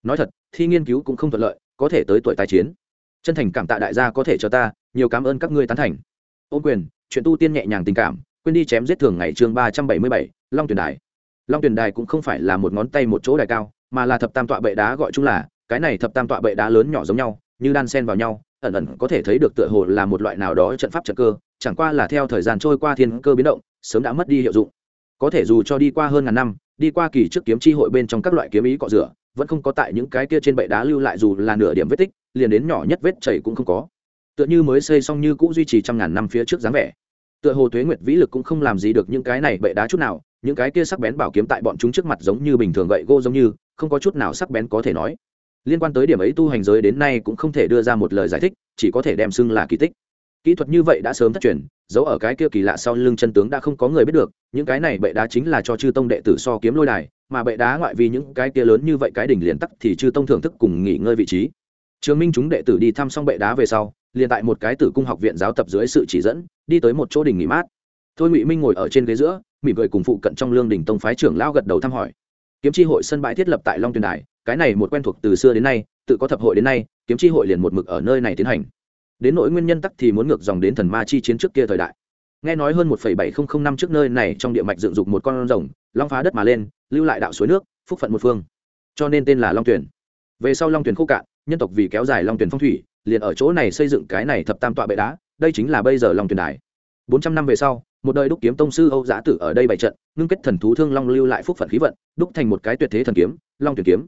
Nói thật, thi nghiên cứu cũng không thuận lợi, có thể tới tuổi tài chiến. Chân thành cảm tạ đại gia có thể cho ta, nhiều cảm ơn các ngươi tán thành. Ô quyền, chuyện tu tiên nhẹ nhàng tình cảm, quên đi chém giết thường ngày chương ba trăm bảy mươi bảy, long tuyển đài. Long tuyển đài cũng không phải là một ngón tay một chỗ đài cao, mà là thập tam tọa bệ đá gọi chung là, cái này thập tam tọa bệ đá lớn nhỏ giống nhau, như đan sen vào nhau, ẩn ẩn có thể thấy được tựa hồ là một loại nào đó trận pháp trận cơ chẳng qua là theo thời gian trôi qua thiên cơ biến động, sớm đã mất đi hiệu dụng. Có thể dù cho đi qua hơn ngàn năm, đi qua kỳ trước kiếm chi hội bên trong các loại kiếm ý cọ rửa, vẫn không có tại những cái kia trên bệ đá lưu lại dù là nửa điểm vết tích, liền đến nhỏ nhất vết chảy cũng không có. Tựa như mới xây xong như cũ duy trì trăm ngàn năm phía trước dáng vẻ. Tựa hồ thuế nguyệt vĩ lực cũng không làm gì được những cái này bệ đá chút nào, những cái kia sắc bén bảo kiếm tại bọn chúng trước mặt giống như bình thường gậy gô giống như, không có chút nào sắc bén có thể nói. Liên quan tới điểm ấy tu hành giới đến nay cũng không thể đưa ra một lời giải thích, chỉ có thể đem xưng là kỳ tích kỹ thuật như vậy đã sớm thất truyền, giấu ở cái kia kỳ lạ sau lưng chân tướng đã không có người biết được, những cái này bệ đá chính là cho chư tông đệ tử so kiếm lôi đài, mà bệ đá ngoại vì những cái kia lớn như vậy cái đỉnh liền tắc thì chư tông thưởng thức cùng nghỉ ngơi vị trí. Trường minh chúng đệ tử đi thăm xong bệ đá về sau, liền tại một cái tử cung học viện giáo tập dưới sự chỉ dẫn, đi tới một chỗ đỉnh nghỉ mát. Thôi ngụy minh ngồi ở trên ghế giữa, mỉm cười cùng phụ cận trong lương đỉnh tông phái trưởng lao gật đầu thăm hỏi. Kiếm tri hội sân bãi thiết lập tại long tuyền đài, cái này một quen thuộc từ xưa đến nay, tự có thập hội đến nay, kiếm tri hội liền một mực ở nơi này tiến hành đến nỗi nguyên nhân tắc thì muốn ngược dòng đến thần ma chi chiến trước kia thời đại. Nghe nói hơn một bảy nghìn năm trước nơi này trong địa mạch dựng dục một con rồng, long phá đất mà lên, lưu lại đạo suối nước, phúc phận một phương. Cho nên tên là long tuyển về sau long tuyển khô cạn, nhân tộc vì kéo dài long tuyển phong thủy, liền ở chỗ này xây dựng cái này thập tam tọa bệ đá, đây chính là bây giờ long tuyển đài. Bốn trăm năm về sau, một đời đúc kiếm tông sư âu giã tử ở đây bày trận, ngưng kết thần thú thương long lưu lại phúc phận khí vận, đúc thành một cái tuyệt thế thần kiếm, long tuyển kiếm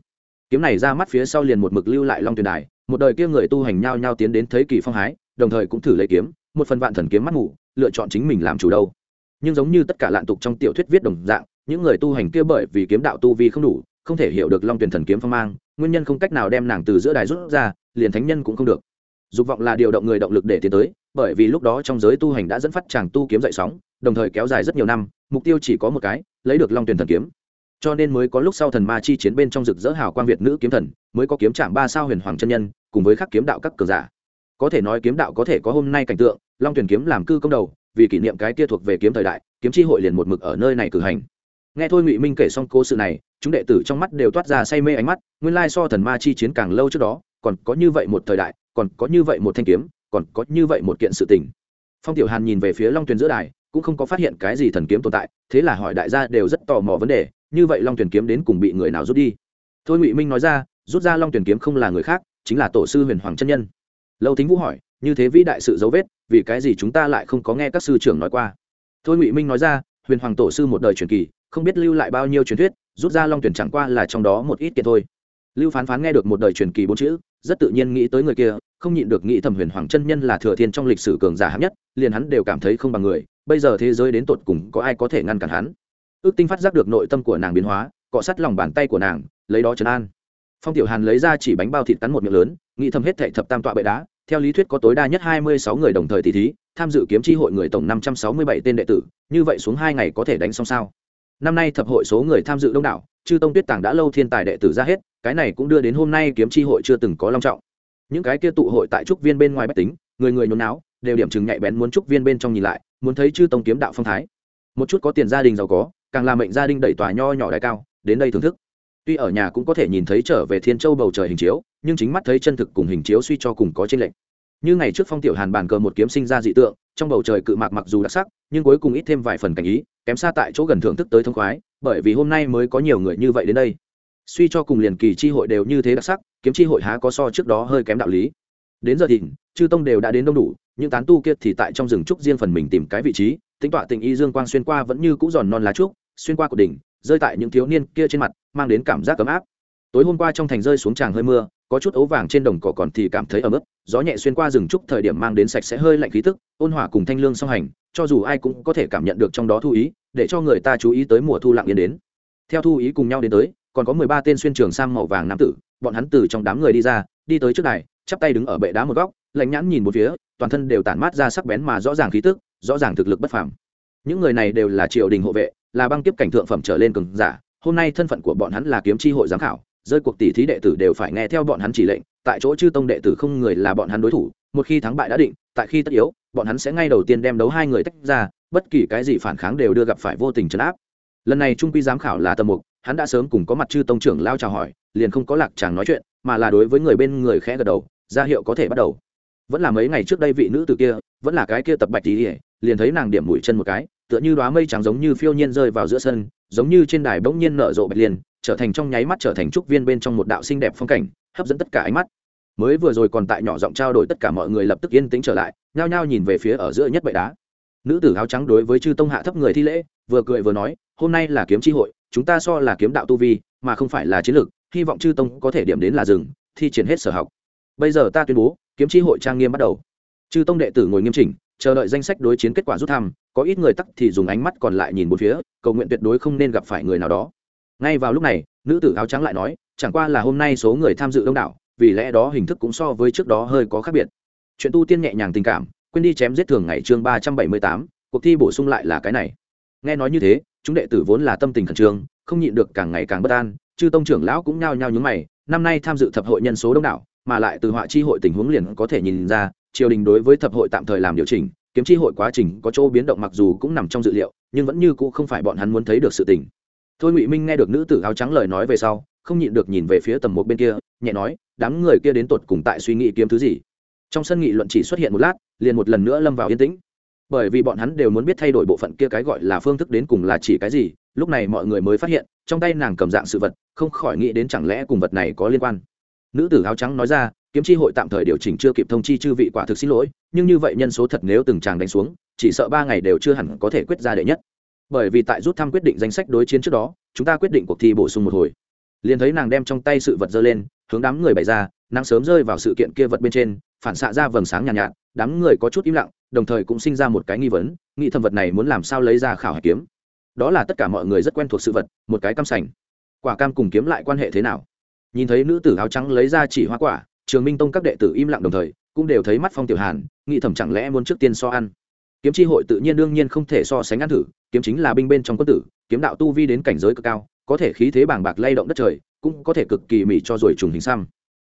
kiếm này ra mắt phía sau liền một mực lưu lại long tuyền đài, một đời kia người tu hành nhau nhau tiến đến thấy kỳ phong hái, đồng thời cũng thử lấy kiếm, một phần vạn thần kiếm mắt ngủ lựa chọn chính mình làm chủ đâu. Nhưng giống như tất cả lạn tục trong tiểu thuyết viết đồng dạng, những người tu hành kia bởi vì kiếm đạo tu vi không đủ, không thể hiểu được long tuyển thần kiếm phong mang, nguyên nhân không cách nào đem nàng từ giữa đài rút ra, liền thánh nhân cũng không được. Dục vọng là điều động người động lực để tiến tới, bởi vì lúc đó trong giới tu hành đã dẫn phát chàng tu kiếm dậy sóng, đồng thời kéo dài rất nhiều năm, mục tiêu chỉ có một cái, lấy được long tuyển thần kiếm cho nên mới có lúc sau thần ma chi chiến bên trong rực rỡ hào quang việt nữ kiếm thần, mới có kiếm trạm ba sao huyền hoàng chân nhân, cùng với khắc kiếm đạo các cờ giả. Có thể nói kiếm đạo có thể có hôm nay cảnh tượng, long tuyển kiếm làm cư công đầu, vì kỷ niệm cái kia thuộc về kiếm thời đại, kiếm chi hội liền một mực ở nơi này cử hành. Nghe thôi ngụy minh kể xong cố sự này, chúng đệ tử trong mắt đều toát ra say mê ánh mắt, nguyên lai so thần ma chi chiến càng lâu trước đó, còn có như vậy một thời đại, còn có như vậy một thanh kiếm, còn có như vậy một kiện sự tình. Phong tiểu hàn nhìn về phía long tuyền giữa đài, cũng không có phát hiện cái gì thần kiếm tồn tại, thế là hỏi đại gia đều rất tò mò vấn đề như vậy long tuyền kiếm đến cùng bị người nào rút đi? Thôi ngụy minh nói ra, rút ra long tuyền kiếm không là người khác, chính là tổ sư huyền hoàng chân nhân. Lâu thính vũ hỏi, như thế vĩ đại sự dấu vết, vì cái gì chúng ta lại không có nghe các sư trưởng nói qua? Thôi ngụy minh nói ra, huyền hoàng tổ sư một đời truyền kỳ, không biết lưu lại bao nhiêu truyền thuyết, rút ra long tuyển chẳng qua là trong đó một ít kiện thôi. Lưu phán phán nghe được một đời truyền kỳ bốn chữ, rất tự nhiên nghĩ tới người kia, không nhịn được nghĩ thẩm huyền hoàng chân nhân là thừa thiên trong lịch sử cường giả hạng nhất, liền hắn đều cảm thấy không bằng người, bây giờ thế giới đến tột cùng có ai có thể ngăn cản hắn? Ước tinh phát giác được nội tâm của nàng biến hóa, cọ sát lòng bàn tay của nàng, lấy đó trấn an. Phong tiểu hàn lấy ra chỉ bánh bao thịt cắn một miệng lớn, nghĩ thầm hết thệ thập tam tọa bệ đá. Theo lý thuyết có tối đa nhất hai mươi sáu người đồng thời tỷ thí, tham dự kiếm tri hội người tổng năm trăm sáu mươi bảy tên đệ tử, như vậy xuống hai ngày có thể đánh xong sao? Năm nay thập hội số người tham dự đông đảo, chư tông tuyết tàng đã lâu thiên tài đệ tử ra hết, cái này cũng đưa đến hôm nay kiếm tri hội chưa từng có long trọng. Những cái kia tụ hội tại trúc viên bên ngoài bách tính, người người nhốn náo đều điểm chừng nhạy bén muốn trúc viên bên trong nhìn lại, muốn thấy chư tông kiếm đạo phong thái. Một chút có tiền gia đình giàu có càng làm mệnh gia đình đẩy tòa nho nhỏ đại cao, đến đây thưởng thức. Tuy ở nhà cũng có thể nhìn thấy trở về thiên châu bầu trời hình chiếu, nhưng chính mắt thấy chân thực cùng hình chiếu suy cho cùng có trên lệnh như ngày trước phong tiểu hàn bàn cờ một kiếm sinh ra dị tượng, trong bầu trời cự mạc mặc dù đặc sắc, nhưng cuối cùng ít thêm vài phần cảnh ý, kém xa tại chỗ gần thưởng thức tới thông khoái, bởi vì hôm nay mới có nhiều người như vậy đến đây. Suy cho cùng liền kỳ chi hội đều như thế đặc sắc, kiếm chi hội há có so trước đó hơi kém đạo lý. Đến giờ thì, chư tông đều đã đến đông đủ, những tán tu kia thì tại trong rừng trúc riêng phần mình tìm cái vị trí, tính tọa tình y dương quang xuyên qua vẫn như cũ giòn non lá trúc xuyên qua cột đỉnh, rơi tại những thiếu niên kia trên mặt, mang đến cảm giác ấm áp. Tối hôm qua trong thành rơi xuống tràng hơi mưa, có chút ấu vàng trên đồng cỏ còn thì cảm thấy ấm ức, gió nhẹ xuyên qua rừng trúc thời điểm mang đến sạch sẽ hơi lạnh khí tức, ôn hòa cùng thanh lương song hành, cho dù ai cũng có thể cảm nhận được trong đó thu ý, để cho người ta chú ý tới mùa thu lặng yên đến. Theo thu ý cùng nhau đến tới, còn có mười ba tên xuyên trường sang màu vàng nam tử, bọn hắn từ trong đám người đi ra, đi tới trước này chắp tay đứng ở bệ đá một góc, lạnh nhãn nhìn một phía, toàn thân đều tản mát ra sắc bén mà rõ ràng khí tức, rõ ràng thực lực bất phàm. Những người này đều là triều đình hộ vệ là băng tiếp cảnh thượng phẩm trở lên cường giả, hôm nay thân phận của bọn hắn là kiếm chi hội giám khảo, rơi cuộc tỷ thí đệ tử đều phải nghe theo bọn hắn chỉ lệnh, tại chỗ chư tông đệ tử không người là bọn hắn đối thủ, một khi thắng bại đã định, tại khi tất yếu, bọn hắn sẽ ngay đầu tiên đem đấu hai người tách ra, bất kỳ cái gì phản kháng đều đưa gặp phải vô tình trấn áp. Lần này trung quy giám khảo là tầm mục, hắn đã sớm cùng có mặt chư tông trưởng lao chào hỏi, liền không có lạc chàng nói chuyện, mà là đối với người bên người khẽ gật đầu, ra hiệu có thể bắt đầu. Vẫn là mấy ngày trước đây vị nữ tử kia, vẫn là cái kia tập bạch tí liền thấy nàng điểm mũi chân một cái tựa như đóa mây trắng giống như phiêu nhiên rơi vào giữa sân, giống như trên đài bỗng nhiên nở rộ bạch liên, trở thành trong nháy mắt trở thành trúc viên bên trong một đạo xinh đẹp phong cảnh, hấp dẫn tất cả ánh mắt. Mới vừa rồi còn tại nhỏ giọng trao đổi tất cả mọi người lập tức yên tĩnh trở lại, nhao nhao nhìn về phía ở giữa nhất bệ đá. Nữ tử áo trắng đối với chư tông hạ thấp người thi lễ, vừa cười vừa nói, hôm nay là kiếm tri hội, chúng ta so là kiếm đạo tu vi, mà không phải là chiến lược, hy vọng chư tông có thể điểm đến là rừng thi triển hết sở học. Bây giờ ta tuyên bố, kiếm tri hội trang nghiêm bắt đầu. Chư tông đệ tử ngồi nghiêm chỉnh, chờ đợi danh sách đối chiến kết quả rút thăm có ít người tắc thì dùng ánh mắt còn lại nhìn một phía, cầu nguyện tuyệt đối không nên gặp phải người nào đó. Ngay vào lúc này, nữ tử áo trắng lại nói, chẳng qua là hôm nay số người tham dự đông đảo, vì lẽ đó hình thức cũng so với trước đó hơi có khác biệt. Chuyện tu tiên nhẹ nhàng tình cảm, quên đi chém giết thường ngày chương ba trăm bảy mươi tám, cuộc thi bổ sung lại là cái này. Nghe nói như thế, chúng đệ tử vốn là tâm tình khẩn trương, không nhịn được càng ngày càng bất an, chư tông trưởng lão cũng nhao nhao nhướng mày, năm nay tham dự thập hội nhân số đông đảo, mà lại từ họa chi hội tình huống liền có thể nhìn ra, triều đình đối với thập hội tạm thời làm điều chỉnh kiếm chi hội quá trình có chỗ biến động mặc dù cũng nằm trong dự liệu, nhưng vẫn như cũ không phải bọn hắn muốn thấy được sự tình. Thôi ngụy minh nghe được nữ tử áo trắng lời nói về sau, không nhịn được nhìn về phía tầm một bên kia, nhẹ nói, đám người kia đến tột cùng tại suy nghĩ kiếm thứ gì? Trong sân nghị luận chỉ xuất hiện một lát, liền một lần nữa lâm vào yên tĩnh. Bởi vì bọn hắn đều muốn biết thay đổi bộ phận kia cái gọi là phương thức đến cùng là chỉ cái gì, lúc này mọi người mới phát hiện, trong tay nàng cầm dạng sự vật, không khỏi nghĩ đến chẳng lẽ cùng vật này có liên quan. Nữ tử áo trắng nói ra kiếm chi hội tạm thời điều chỉnh chưa kịp thông chi chư vị quả thực xin lỗi nhưng như vậy nhân số thật nếu từng tràng đánh xuống chỉ sợ ba ngày đều chưa hẳn có thể quyết ra đệ nhất. Bởi vì tại rút thăm quyết định danh sách đối chiến trước đó chúng ta quyết định cuộc thi bổ sung một hồi. Liền thấy nàng đem trong tay sự vật dơ lên hướng đám người bày ra nắng sớm rơi vào sự kiện kia vật bên trên phản xạ ra vầng sáng nhàn nhạt, nhạt đám người có chút im lặng đồng thời cũng sinh ra một cái nghi vấn nghĩ thầm vật này muốn làm sao lấy ra khảo hải kiếm. Đó là tất cả mọi người rất quen thuộc sự vật một cái cam sành. Quả cam cùng kiếm lại quan hệ thế nào? Nhìn thấy nữ tử áo trắng lấy ra chỉ hoa quả trường minh tông các đệ tử im lặng đồng thời, cũng đều thấy mắt phong tiểu hàn, nghĩ thầm chẳng lẽ muốn trước tiên so ăn. Kiếm chi hội tự nhiên đương nhiên không thể so sánh ăn thử, kiếm chính là binh bên trong quân tử, kiếm đạo tu vi đến cảnh giới cực cao, có thể khí thế bảng bạc lay động đất trời, cũng có thể cực kỳ mỉ cho rồi trùng hình xăm.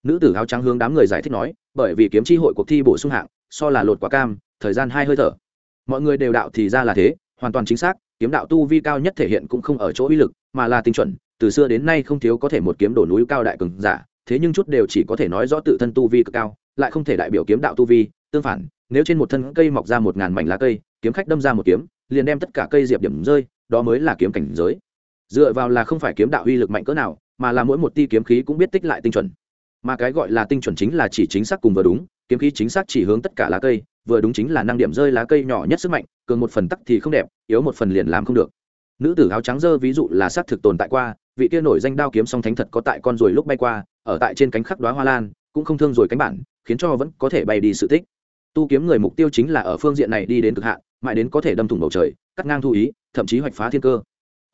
Nữ tử áo trắng hướng đám người giải thích nói, bởi vì kiếm chi hội cuộc thi bổ sung hạng, so là lột quả cam, thời gian hai hơi thở. Mọi người đều đạo thì ra là thế, hoàn toàn chính xác, kiếm đạo tu vi cao nhất thể hiện cũng không ở chỗ uy lực, mà là tinh chuẩn, từ xưa đến nay không thiếu có thể một kiếm đổ núi cao đại cường giả thế nhưng chút đều chỉ có thể nói rõ tự thân tu vi cực cao, lại không thể đại biểu kiếm đạo tu vi, tương phản, nếu trên một thân cây mọc ra một ngàn mảnh lá cây, kiếm khách đâm ra một kiếm, liền đem tất cả cây diệp điểm rơi, đó mới là kiếm cảnh giới. Dựa vào là không phải kiếm đạo uy lực mạnh cỡ nào, mà là mỗi một ti kiếm khí cũng biết tích lại tinh chuẩn. Mà cái gọi là tinh chuẩn chính là chỉ chính xác cùng vừa đúng, kiếm khí chính xác chỉ hướng tất cả lá cây, vừa đúng chính là năng điểm rơi lá cây nhỏ nhất sức mạnh, cường một phần tắc thì không đẹp, yếu một phần liền làm không được nữ tử áo trắng dơ ví dụ là xác thực tồn tại qua, vị kia nổi danh đao kiếm song thánh thật có tại con ruồi lúc bay qua, ở tại trên cánh khắc đoá hoa lan, cũng không thương rồi cánh bản, khiến cho vẫn có thể bay đi sự tích. Tu kiếm người mục tiêu chính là ở phương diện này đi đến cực hạn, mãi đến có thể đâm thủng bầu trời, cắt ngang thu ý, thậm chí hoạch phá thiên cơ.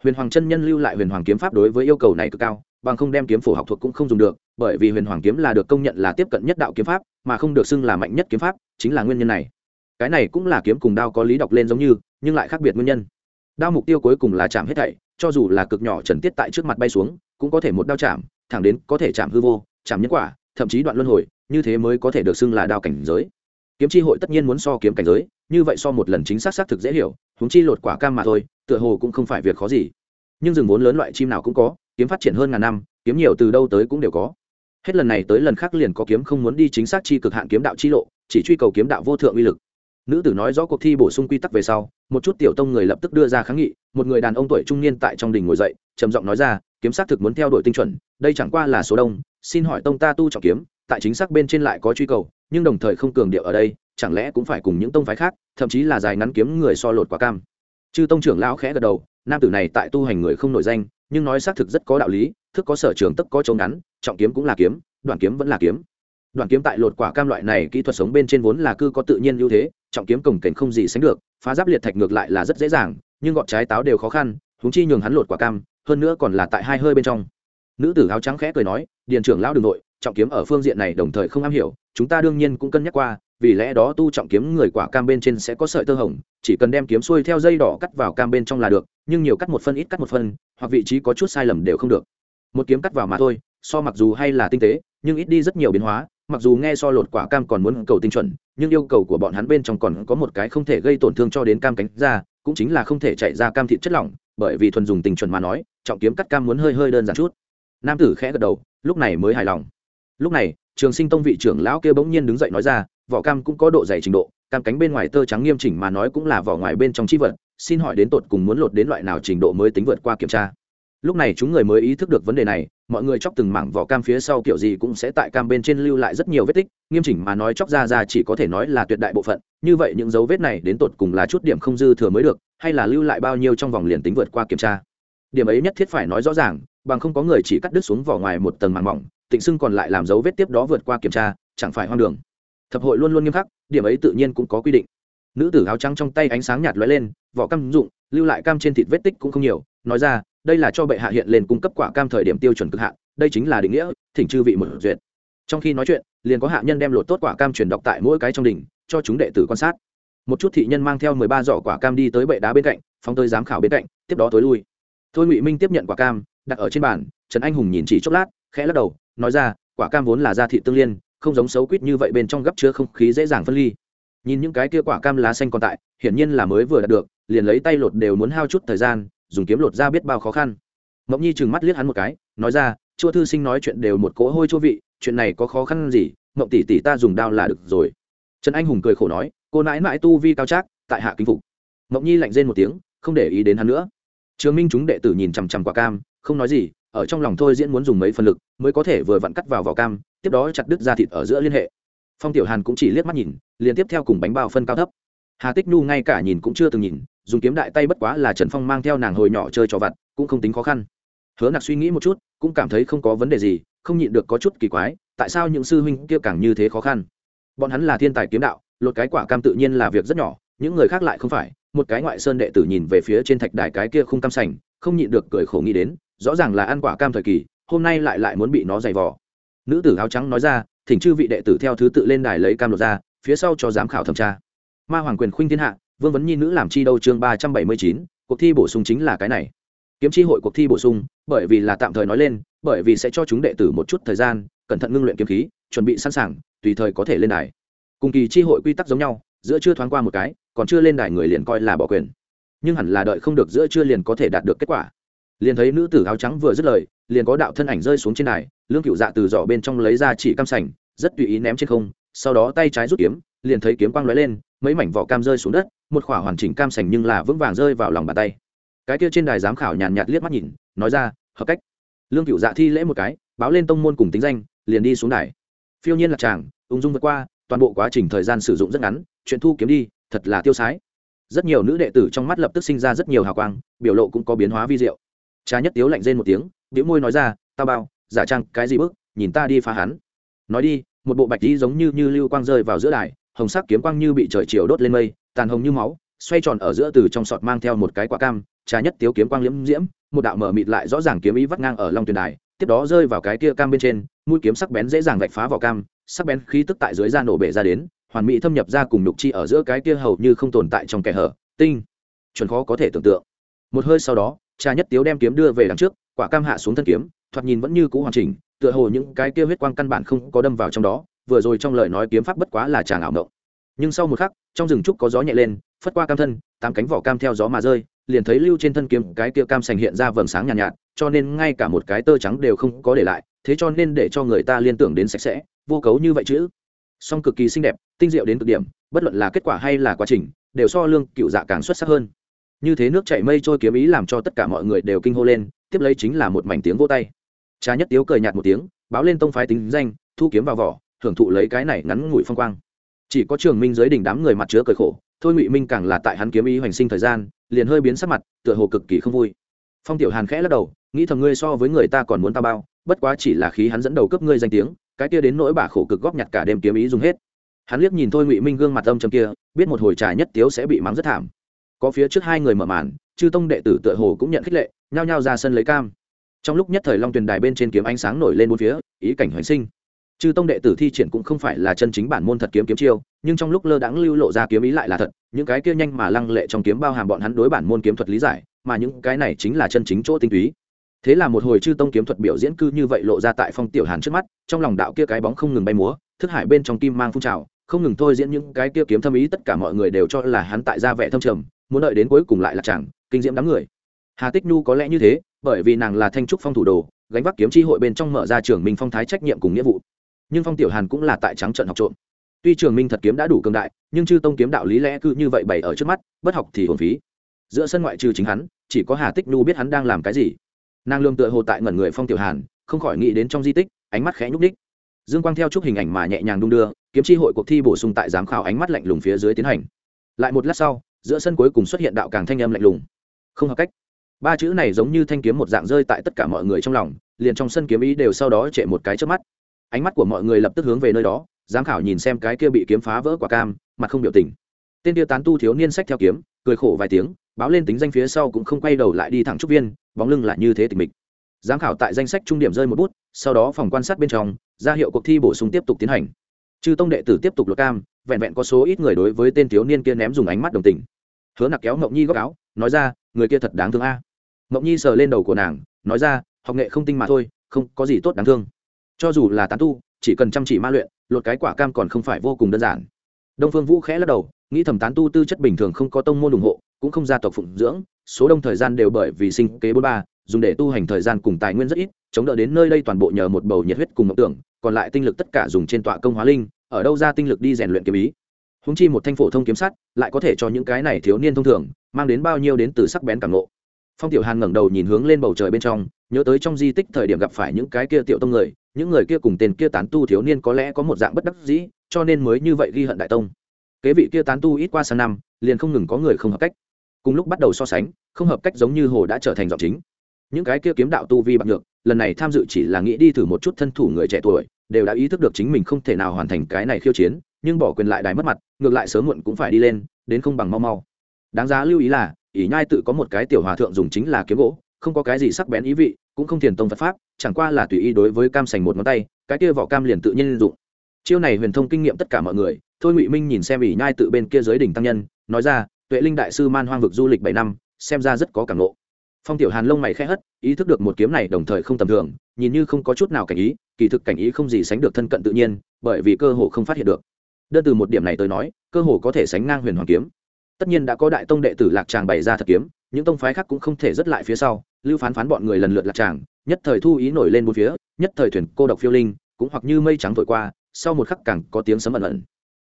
Huyền hoàng chân nhân lưu lại huyền hoàng kiếm pháp đối với yêu cầu này cực cao, bằng không đem kiếm phổ học thuật cũng không dùng được, bởi vì huyền hoàng kiếm là được công nhận là tiếp cận nhất đạo kiếm pháp, mà không được xưng là mạnh nhất kiếm pháp, chính là nguyên nhân này. Cái này cũng là kiếm cùng đao có lý đọc lên giống như, nhưng lại khác biệt nguyên nhân đao mục tiêu cuối cùng là chạm hết thảy, cho dù là cực nhỏ trần tiết tại trước mặt bay xuống, cũng có thể một đao chạm, thẳng đến có thể chạm hư vô, chạm nhân quả, thậm chí đoạn luân hồi, như thế mới có thể được xưng là đao cảnh giới. Kiếm chi hội tất nhiên muốn so kiếm cảnh giới, như vậy so một lần chính xác xác thực dễ hiểu húng chi lột quả cam mà thôi, tựa hồ cũng không phải việc khó gì. Nhưng rừng vốn lớn loại chim nào cũng có, kiếm phát triển hơn ngàn năm, kiếm nhiều từ đâu tới cũng đều có. Hết lần này tới lần khác liền có kiếm không muốn đi chính xác chi cực hạn kiếm đạo chi lộ, chỉ truy cầu kiếm đạo vô thượng uy lực nữ tử nói rõ cuộc thi bổ sung quy tắc về sau, một chút tiểu tông người lập tức đưa ra kháng nghị, một người đàn ông tuổi trung niên tại trong đình ngồi dậy, trầm giọng nói ra, kiếm xác thực muốn theo đuổi tinh chuẩn, đây chẳng qua là số đông, xin hỏi tông ta tu trọng kiếm, tại chính xác bên trên lại có truy cầu, nhưng đồng thời không cường điệu ở đây, chẳng lẽ cũng phải cùng những tông phái khác, thậm chí là dài ngắn kiếm người so lột quả cam? Chư tông trưởng lão khẽ gật đầu, nam tử này tại tu hành người không nổi danh, nhưng nói xác thực rất có đạo lý, thức có sở trường tức có chống ngắn, trọng kiếm cũng là kiếm, đoạn kiếm vẫn là kiếm. Đoạn kiếm tại lột quả cam loại này kỹ thuật sống bên trên vốn là cư có tự nhiên ưu thế trọng kiếm cổng kềnh không gì sánh được, phá giáp liệt thạch ngược lại là rất dễ dàng, nhưng gọt trái táo đều khó khăn húng chi nhường hắn lột quả cam, hơn nữa còn là tại hai hơi bên trong. Nữ tử áo trắng khẽ cười nói, điền trưởng lão đường nội, trọng kiếm ở phương diện này đồng thời không am hiểu, chúng ta đương nhiên cũng cân nhắc qua, vì lẽ đó tu trọng kiếm người quả cam bên trên sẽ có sợi tơ hồng, chỉ cần đem kiếm xuôi theo dây đỏ cắt vào cam bên trong là được, nhưng nhiều cắt một phân ít cắt một phân, hoặc vị trí có chút sai lầm đều không được. Một kiếm cắt vào mà thôi, so mặc dù hay là tinh tế, nhưng ít đi rất nhiều biến hóa mặc dù nghe so lột quả cam còn muốn cầu tinh chuẩn, nhưng yêu cầu của bọn hắn bên trong còn có một cái không thể gây tổn thương cho đến cam cánh ra cũng chính là không thể chạy ra cam thịt chất lỏng, bởi vì thuần dùng tình chuẩn mà nói, trọng kiếm cắt cam muốn hơi hơi đơn giản chút. Nam tử khẽ gật đầu, lúc này mới hài lòng. Lúc này, trường sinh tông vị trưởng lão kia bỗng nhiên đứng dậy nói ra, vỏ cam cũng có độ dày trình độ, cam cánh bên ngoài tơ trắng nghiêm chỉnh mà nói cũng là vỏ ngoài bên trong chi vật, xin hỏi đến tột cùng muốn lột đến loại nào trình độ mới tính vượt qua kiểm tra? Lúc này chúng người mới ý thức được vấn đề này mọi người chóc từng mảng vỏ cam phía sau kiểu gì cũng sẽ tại cam bên trên lưu lại rất nhiều vết tích, nghiêm chỉnh mà nói chóc ra ra chỉ có thể nói là tuyệt đại bộ phận. Như vậy những dấu vết này đến tột cùng là chút điểm không dư thừa mới được, hay là lưu lại bao nhiêu trong vòng liền tính vượt qua kiểm tra. Điểm ấy nhất thiết phải nói rõ ràng, bằng không có người chỉ cắt đứt xuống vỏ ngoài một tầng màng mỏng, tịnh xưng còn lại làm dấu vết tiếp đó vượt qua kiểm tra, chẳng phải hoang đường. Thập hội luôn luôn nghiêm khắc, điểm ấy tự nhiên cũng có quy định. Nữ tử áo trắng trong tay ánh sáng nhạt lóe lên, vỏ cam dụng, lưu lại cam trên thịt vết tích cũng không nhiều, nói ra đây là cho bệ hạ hiện lên cung cấp quả cam thời điểm tiêu chuẩn cực hạn, đây chính là định nghĩa, thỉnh chư vị một duyệt. Trong khi nói chuyện, liền có hạ nhân đem lột tốt quả cam truyền đọc tại mỗi cái trong đỉnh cho chúng đệ tử quan sát. Một chút thị nhân mang theo mười ba giỏ quả cam đi tới bệ đá bên cạnh, phóng tới giám khảo bên cạnh, tiếp đó tối lui. Thôi ngụy minh tiếp nhận quả cam, đặt ở trên bàn, trần anh hùng nhìn chỉ chốc lát, khẽ lắc đầu, nói ra, quả cam vốn là da thị tương liên, không giống xấu quýt như vậy bên trong gấp chứa không khí dễ dàng phân ly. Nhìn những cái kia quả cam lá xanh còn tại, hiển nhiên là mới vừa đạt được, liền lấy tay lột đều muốn hao chút thời gian dùng kiếm lột ra biết bao khó khăn. Mộng nhi chừng mắt liếc hắn một cái, nói ra, chua thư sinh nói chuyện đều một cỗ hôi chua vị, chuyện này có khó khăn gì, mộng tỷ tỷ ta dùng đao là được rồi. Trần anh hùng cười khổ nói, cô nãi mãi tu vi cao trác, tại hạ kính phục. Mộng nhi lạnh rên một tiếng, không để ý đến hắn nữa. Trường minh chúng đệ tử nhìn chằm chằm quả cam, không nói gì, ở trong lòng thôi diễn muốn dùng mấy phần lực, mới có thể vừa vặn cắt vào vỏ cam, tiếp đó chặt đứt ra thịt ở giữa liên hệ. Phong tiểu hàn cũng chỉ liếc mắt nhìn, liền tiếp theo cùng bánh bao phân cao thấp. Hà tích nhu ngay cả nhìn cũng chưa từng nhìn dùng kiếm đại tay bất quá là trần phong mang theo nàng hồi nhỏ chơi trò vặt, cũng không tính khó khăn. Hứa nặc suy nghĩ một chút, cũng cảm thấy không có vấn đề gì, không nhịn được có chút kỳ quái, tại sao những sư huynh kia càng như thế khó khăn? Bọn hắn là thiên tài kiếm đạo, lột cái quả cam tự nhiên là việc rất nhỏ, những người khác lại không phải. Một cái ngoại sơn đệ tử nhìn về phía trên thạch đài cái kia không cam sành, không nhịn được cười khổ nghĩ đến, rõ ràng là ăn quả cam thời kỳ, hôm nay lại lại muốn bị nó giày vò. Nữ tử áo trắng nói ra, thỉnh chư vị đệ tử theo thứ tự lên đài lấy cam lột ra, phía sau cho giám khảo thẩm tra. Ma hoàng quyền khuynh thiên hạ vương vấn nhi nữ làm chi đâu chương ba trăm bảy mươi chín, cuộc thi bổ sung chính là cái này. Kiếm chi hội cuộc thi bổ sung, bởi vì là tạm thời nói lên, bởi vì sẽ cho chúng đệ tử một chút thời gian, cẩn thận ngưng luyện kiếm khí, chuẩn bị sẵn sàng, tùy thời có thể lên đài. Cùng kỳ chi hội quy tắc giống nhau, giữa chưa thoáng qua một cái, còn chưa lên đài người liền coi là bỏ quyền. Nhưng hẳn là đợi không được giữa chưa liền có thể đạt được kết quả. Liền thấy nữ tử áo trắng vừa dứt lời, liền có đạo thân ảnh rơi xuống trên đài, lương cựu dạ từ giỏ bên trong lấy ra chỉ cam sành, rất tùy ý ném trên không, sau đó tay trái rút kiếm, liền thấy kiếm quang lóe lên, mấy mảnh vỏ cam rơi xuống đất một khỏa hoàn chỉnh cam sành nhưng là vững vàng rơi vào lòng bàn tay. Cái kia trên đài giám khảo nhàn nhạt liếc mắt nhìn, nói ra, hợp cách. Lương cựu dạ thi lễ một cái, báo lên tông môn cùng tính danh, liền đi xuống đài. Phiêu nhiên là chàng, ung dung vượt qua, toàn bộ quá trình thời gian sử dụng rất ngắn, chuyện thu kiếm đi, thật là tiêu sái. Rất nhiều nữ đệ tử trong mắt lập tức sinh ra rất nhiều hào quang, biểu lộ cũng có biến hóa vi diệu. Cha nhất tiếu lạnh rên một tiếng biểu môi nói ra, tao bao, giả trang cái gì bước, nhìn ta đi phá hắn. Nói đi, một bộ bạch đi giống như như lưu quang rơi vào giữa đài hồng sắc kiếm quang như bị trời chiều đốt lên mây, tàn hồng như máu, xoay tròn ở giữa từ trong sọt mang theo một cái quả cam, trà nhất tiếu kiếm quang liễm diễm, một đạo mở mịt lại rõ ràng kiếm ý vắt ngang ở long tuyền đài, tiếp đó rơi vào cái kia cam bên trên, mũi kiếm sắc bén dễ dàng vạch phá vào cam, sắc bén khí tức tại dưới da nổ bể ra đến, hoàn mỹ thâm nhập ra cùng nhục chi ở giữa cái kia hầu như không tồn tại trong kẻ hở, tinh. Chuẩn khó có thể tưởng tượng. Một hơi sau đó, trà nhất tiếu đem kiếm đưa về đằng trước, quả cam hạ xuống thân kiếm, thoạt nhìn vẫn như cũ hoàn chỉnh, tựa hồ những cái kia huyết quang căn bản không có đâm vào trong đó vừa rồi trong lời nói kiếm pháp bất quá là tràng ảo mộng. Nhưng sau một khắc trong rừng trúc có gió nhẹ lên phất qua cam thân tám cánh vỏ cam theo gió mà rơi liền thấy lưu trên thân kiếm cái kia cam sành hiện ra vầng sáng nhàn nhạt, nhạt cho nên ngay cả một cái tơ trắng đều không có để lại thế cho nên để cho người ta liên tưởng đến sạch sẽ vô cấu như vậy chứ. Song cực kỳ xinh đẹp tinh diệu đến cực điểm bất luận là kết quả hay là quá trình đều so lương cựu dạ càng xuất sắc hơn. Như thế nước chảy mây trôi kiếm ý làm cho tất cả mọi người đều kinh hô lên tiếp lấy chính là một mảnh tiếng vô tay. Cha nhất tiếu cười nhạt một tiếng báo lên tông phái tính danh thu kiếm vào vỏ hưởng thụ lấy cái này ngắn ngủi phong quang. Chỉ có trường minh dưới đỉnh đám người mặt chứa cởi khổ, thôi ngụy minh càng là tại hắn kiếm ý hoành sinh thời gian, liền hơi biến sắc mặt, tựa hồ cực kỳ không vui. Phong tiểu hàn khẽ lắc đầu, nghĩ thầm ngươi so với người ta còn muốn ta bao, bất quá chỉ là khí hắn dẫn đầu cấp ngươi danh tiếng, cái kia đến nỗi bả khổ cực góp nhặt cả đêm kiếm ý dùng hết. Hắn liếc nhìn thôi ngụy minh gương mặt âm trầm kia, biết một hồi trà nhất tiếu sẽ bị mắng rất thảm. Có phía trước hai người mở màn, chư tông đệ tử tựa hồ cũng nhận khích lệ, nhao nhao ra sân lấy cam. Trong lúc nhất thời long tuyền đài bên trên kiếm ánh sáng nổi lên bốn phía, ý cảnh hoành sinh chư tông đệ tử thi triển cũng không phải là chân chính bản môn thật kiếm kiếm chiêu, nhưng trong lúc lơ đãng lưu lộ ra kiếm ý lại là thật, những cái kia nhanh mà lăng lệ trong kiếm bao hàm bọn hắn đối bản môn kiếm thuật lý giải, mà những cái này chính là chân chính chỗ tinh túy. Thế là một hồi chư tông kiếm thuật biểu diễn cư như vậy lộ ra tại phong tiểu hàn trước mắt, trong lòng đạo kia cái bóng không ngừng bay múa, thức hải bên trong kim mang phun trào, không ngừng thôi diễn những cái kia kiếm thâm ý tất cả mọi người đều cho là hắn tại ra vẻ thâm trầm, muốn đợi đến cuối cùng lại là chẳng, kinh diễm đám người. Hà tích nhu có lẽ như thế, bởi vì nàng là thanh trúc phong thủ đồ, gánh vác kiếm chi hội bên trong mở ra trường minh phong thái trách nhiệm cùng nghĩa vụ nhưng phong tiểu hàn cũng là tại trắng trận học trộm. Tuy trường minh thật kiếm đã đủ cường đại, nhưng chư tông kiếm đạo lý lẽ cứ như vậy bày ở trước mắt, bất học thì hồn phí. Giữa sân ngoại trừ chính hắn, chỉ có hà tích nhu biết hắn đang làm cái gì. Nàng lương tựa hồ tại ngẩn người phong tiểu hàn, không khỏi nghĩ đến trong di tích, ánh mắt khẽ nhúc đích dương quang theo chúc hình ảnh mà nhẹ nhàng đung đưa, kiếm tri hội cuộc thi bổ sung tại giám khảo ánh mắt lạnh lùng phía dưới tiến hành. Lại một lát sau, giữa sân cuối cùng xuất hiện đạo càng thanh âm lạnh lùng. Không hợp cách. Ba chữ này giống như thanh kiếm một dạng rơi tại tất cả mọi người trong lòng, liền trong sân kiếm ý đều sau đó trệ một cái trước mắt ánh mắt của mọi người lập tức hướng về nơi đó, giám khảo nhìn xem cái kia bị kiếm phá vỡ quả cam, mặt không biểu tình. Tên tiêu tán tu thiếu niên sách theo kiếm, cười khổ vài tiếng, báo lên tính danh phía sau cũng không quay đầu lại đi thẳng trúc viên, bóng lưng lại như thế tình mịch. Giám khảo tại danh sách trung điểm rơi một bút, sau đó phòng quan sát bên trong, ra hiệu cuộc thi bổ sung tiếp tục tiến hành. Chư tông đệ tử tiếp tục luật cam, vẹn vẹn có số ít người đối với tên thiếu niên kia ném dùng ánh mắt đồng tình. Hứa nặc kéo ngộng nhi góc áo, nói ra, người kia thật đáng thương a. Ngộng nhi sờ lên đầu của nàng, nói ra, học nghệ không tinh mà thôi, không có gì tốt đáng thương cho dù là tán tu, chỉ cần chăm chỉ ma luyện, lột cái quả cam còn không phải vô cùng đơn giản. Đông phương vũ khẽ lắc đầu, nghĩ thầm tán tu tư chất bình thường không có tông môn ủng hộ, cũng không gia tộc phụng dưỡng, số đông thời gian đều bởi vì sinh kế bốn ba, dùng để tu hành thời gian cùng tài nguyên rất ít, chống đỡ đến nơi đây toàn bộ nhờ một bầu nhiệt huyết cùng mộng tưởng, còn lại tinh lực tất cả dùng trên tọa công hóa linh, ở đâu ra tinh lực đi rèn luyện kiếm ý. Húng chi một thanh phổ thông kiếm sắt, lại có thể cho những cái này thiếu niên thông thường, mang đến bao nhiêu đến từ sắc bén cảm ngộ. Phong tiểu hàn ngẩng đầu nhìn hướng lên bầu trời bên trong, nhớ tới trong di tích thời điểm gặp phải những cái kia tiểu tông người những người kia cùng tên kia tán tu thiếu niên có lẽ có một dạng bất đắc dĩ, cho nên mới như vậy ghi hận đại tông. Kế vị kia tán tu ít qua sang năm, liền không ngừng có người không hợp cách. Cùng lúc bắt đầu so sánh, không hợp cách giống như hồ đã trở thành giọng chính. Những cái kia kiếm đạo tu vi bạc được lần này tham dự chỉ là nghĩ đi thử một chút thân thủ người trẻ tuổi, đều đã ý thức được chính mình không thể nào hoàn thành cái này khiêu chiến, nhưng bỏ quyền lại đài mất mặt, ngược lại sớm muộn cũng phải đi lên, đến không bằng mau mau. Đáng giá lưu ý là, ỷ nhai tự có một cái tiểu hòa thượng dùng chính là kiếm gỗ không có cái gì sắc bén ý vị, cũng không thiền tông phật pháp, chẳng qua là tùy ý đối với cam sành một ngón tay, cái kia vỏ cam liền tự nhiên dụng. Chiêu này huyền thông kinh nghiệm tất cả mọi người, thôi ngụy minh nhìn xem ỷ nhai tự bên kia dưới đỉnh tăng nhân, nói ra, tuệ linh đại sư man hoang vực du lịch bảy năm, xem ra rất có cảm lộ phong tiểu hàn lông mày khẽ hất, ý thức được một kiếm này đồng thời không tầm thường, nhìn như không có chút nào cảnh ý, kỳ thực cảnh ý không gì sánh được thân cận tự nhiên, bởi vì cơ hồ không phát hiện được. Đơn từ một điểm này tới nói, cơ hồ có thể sánh ngang huyền hoàng kiếm. Tất nhiên đã có đại tông đệ tử lạc tràng bày ra thật kiếm, những tông phái khác cũng không thể rất lại phía sau lưu phán phán bọn người lần lượt lạc tràng nhất thời thu ý nổi lên bốn phía, nhất thời thuyền cô độc phiêu linh, cũng hoặc như mây trắng thổi qua, sau một khắc càng có tiếng sấm ẩn ẩn.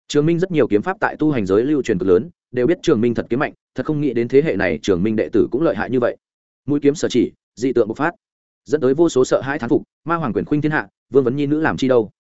Trường minh rất nhiều kiếm pháp tại tu hành giới lưu truyền cực lớn, đều biết trường minh thật kiếm mạnh, thật không nghĩ đến thế hệ này trường minh đệ tử cũng lợi hại như vậy. Mũi kiếm sở chỉ, dị tượng bộc phát, dẫn tới vô số sợ hãi thán phục, ma hoàng quyền khuynh thiên hạ, vương vấn nhi nữ làm chi đâu?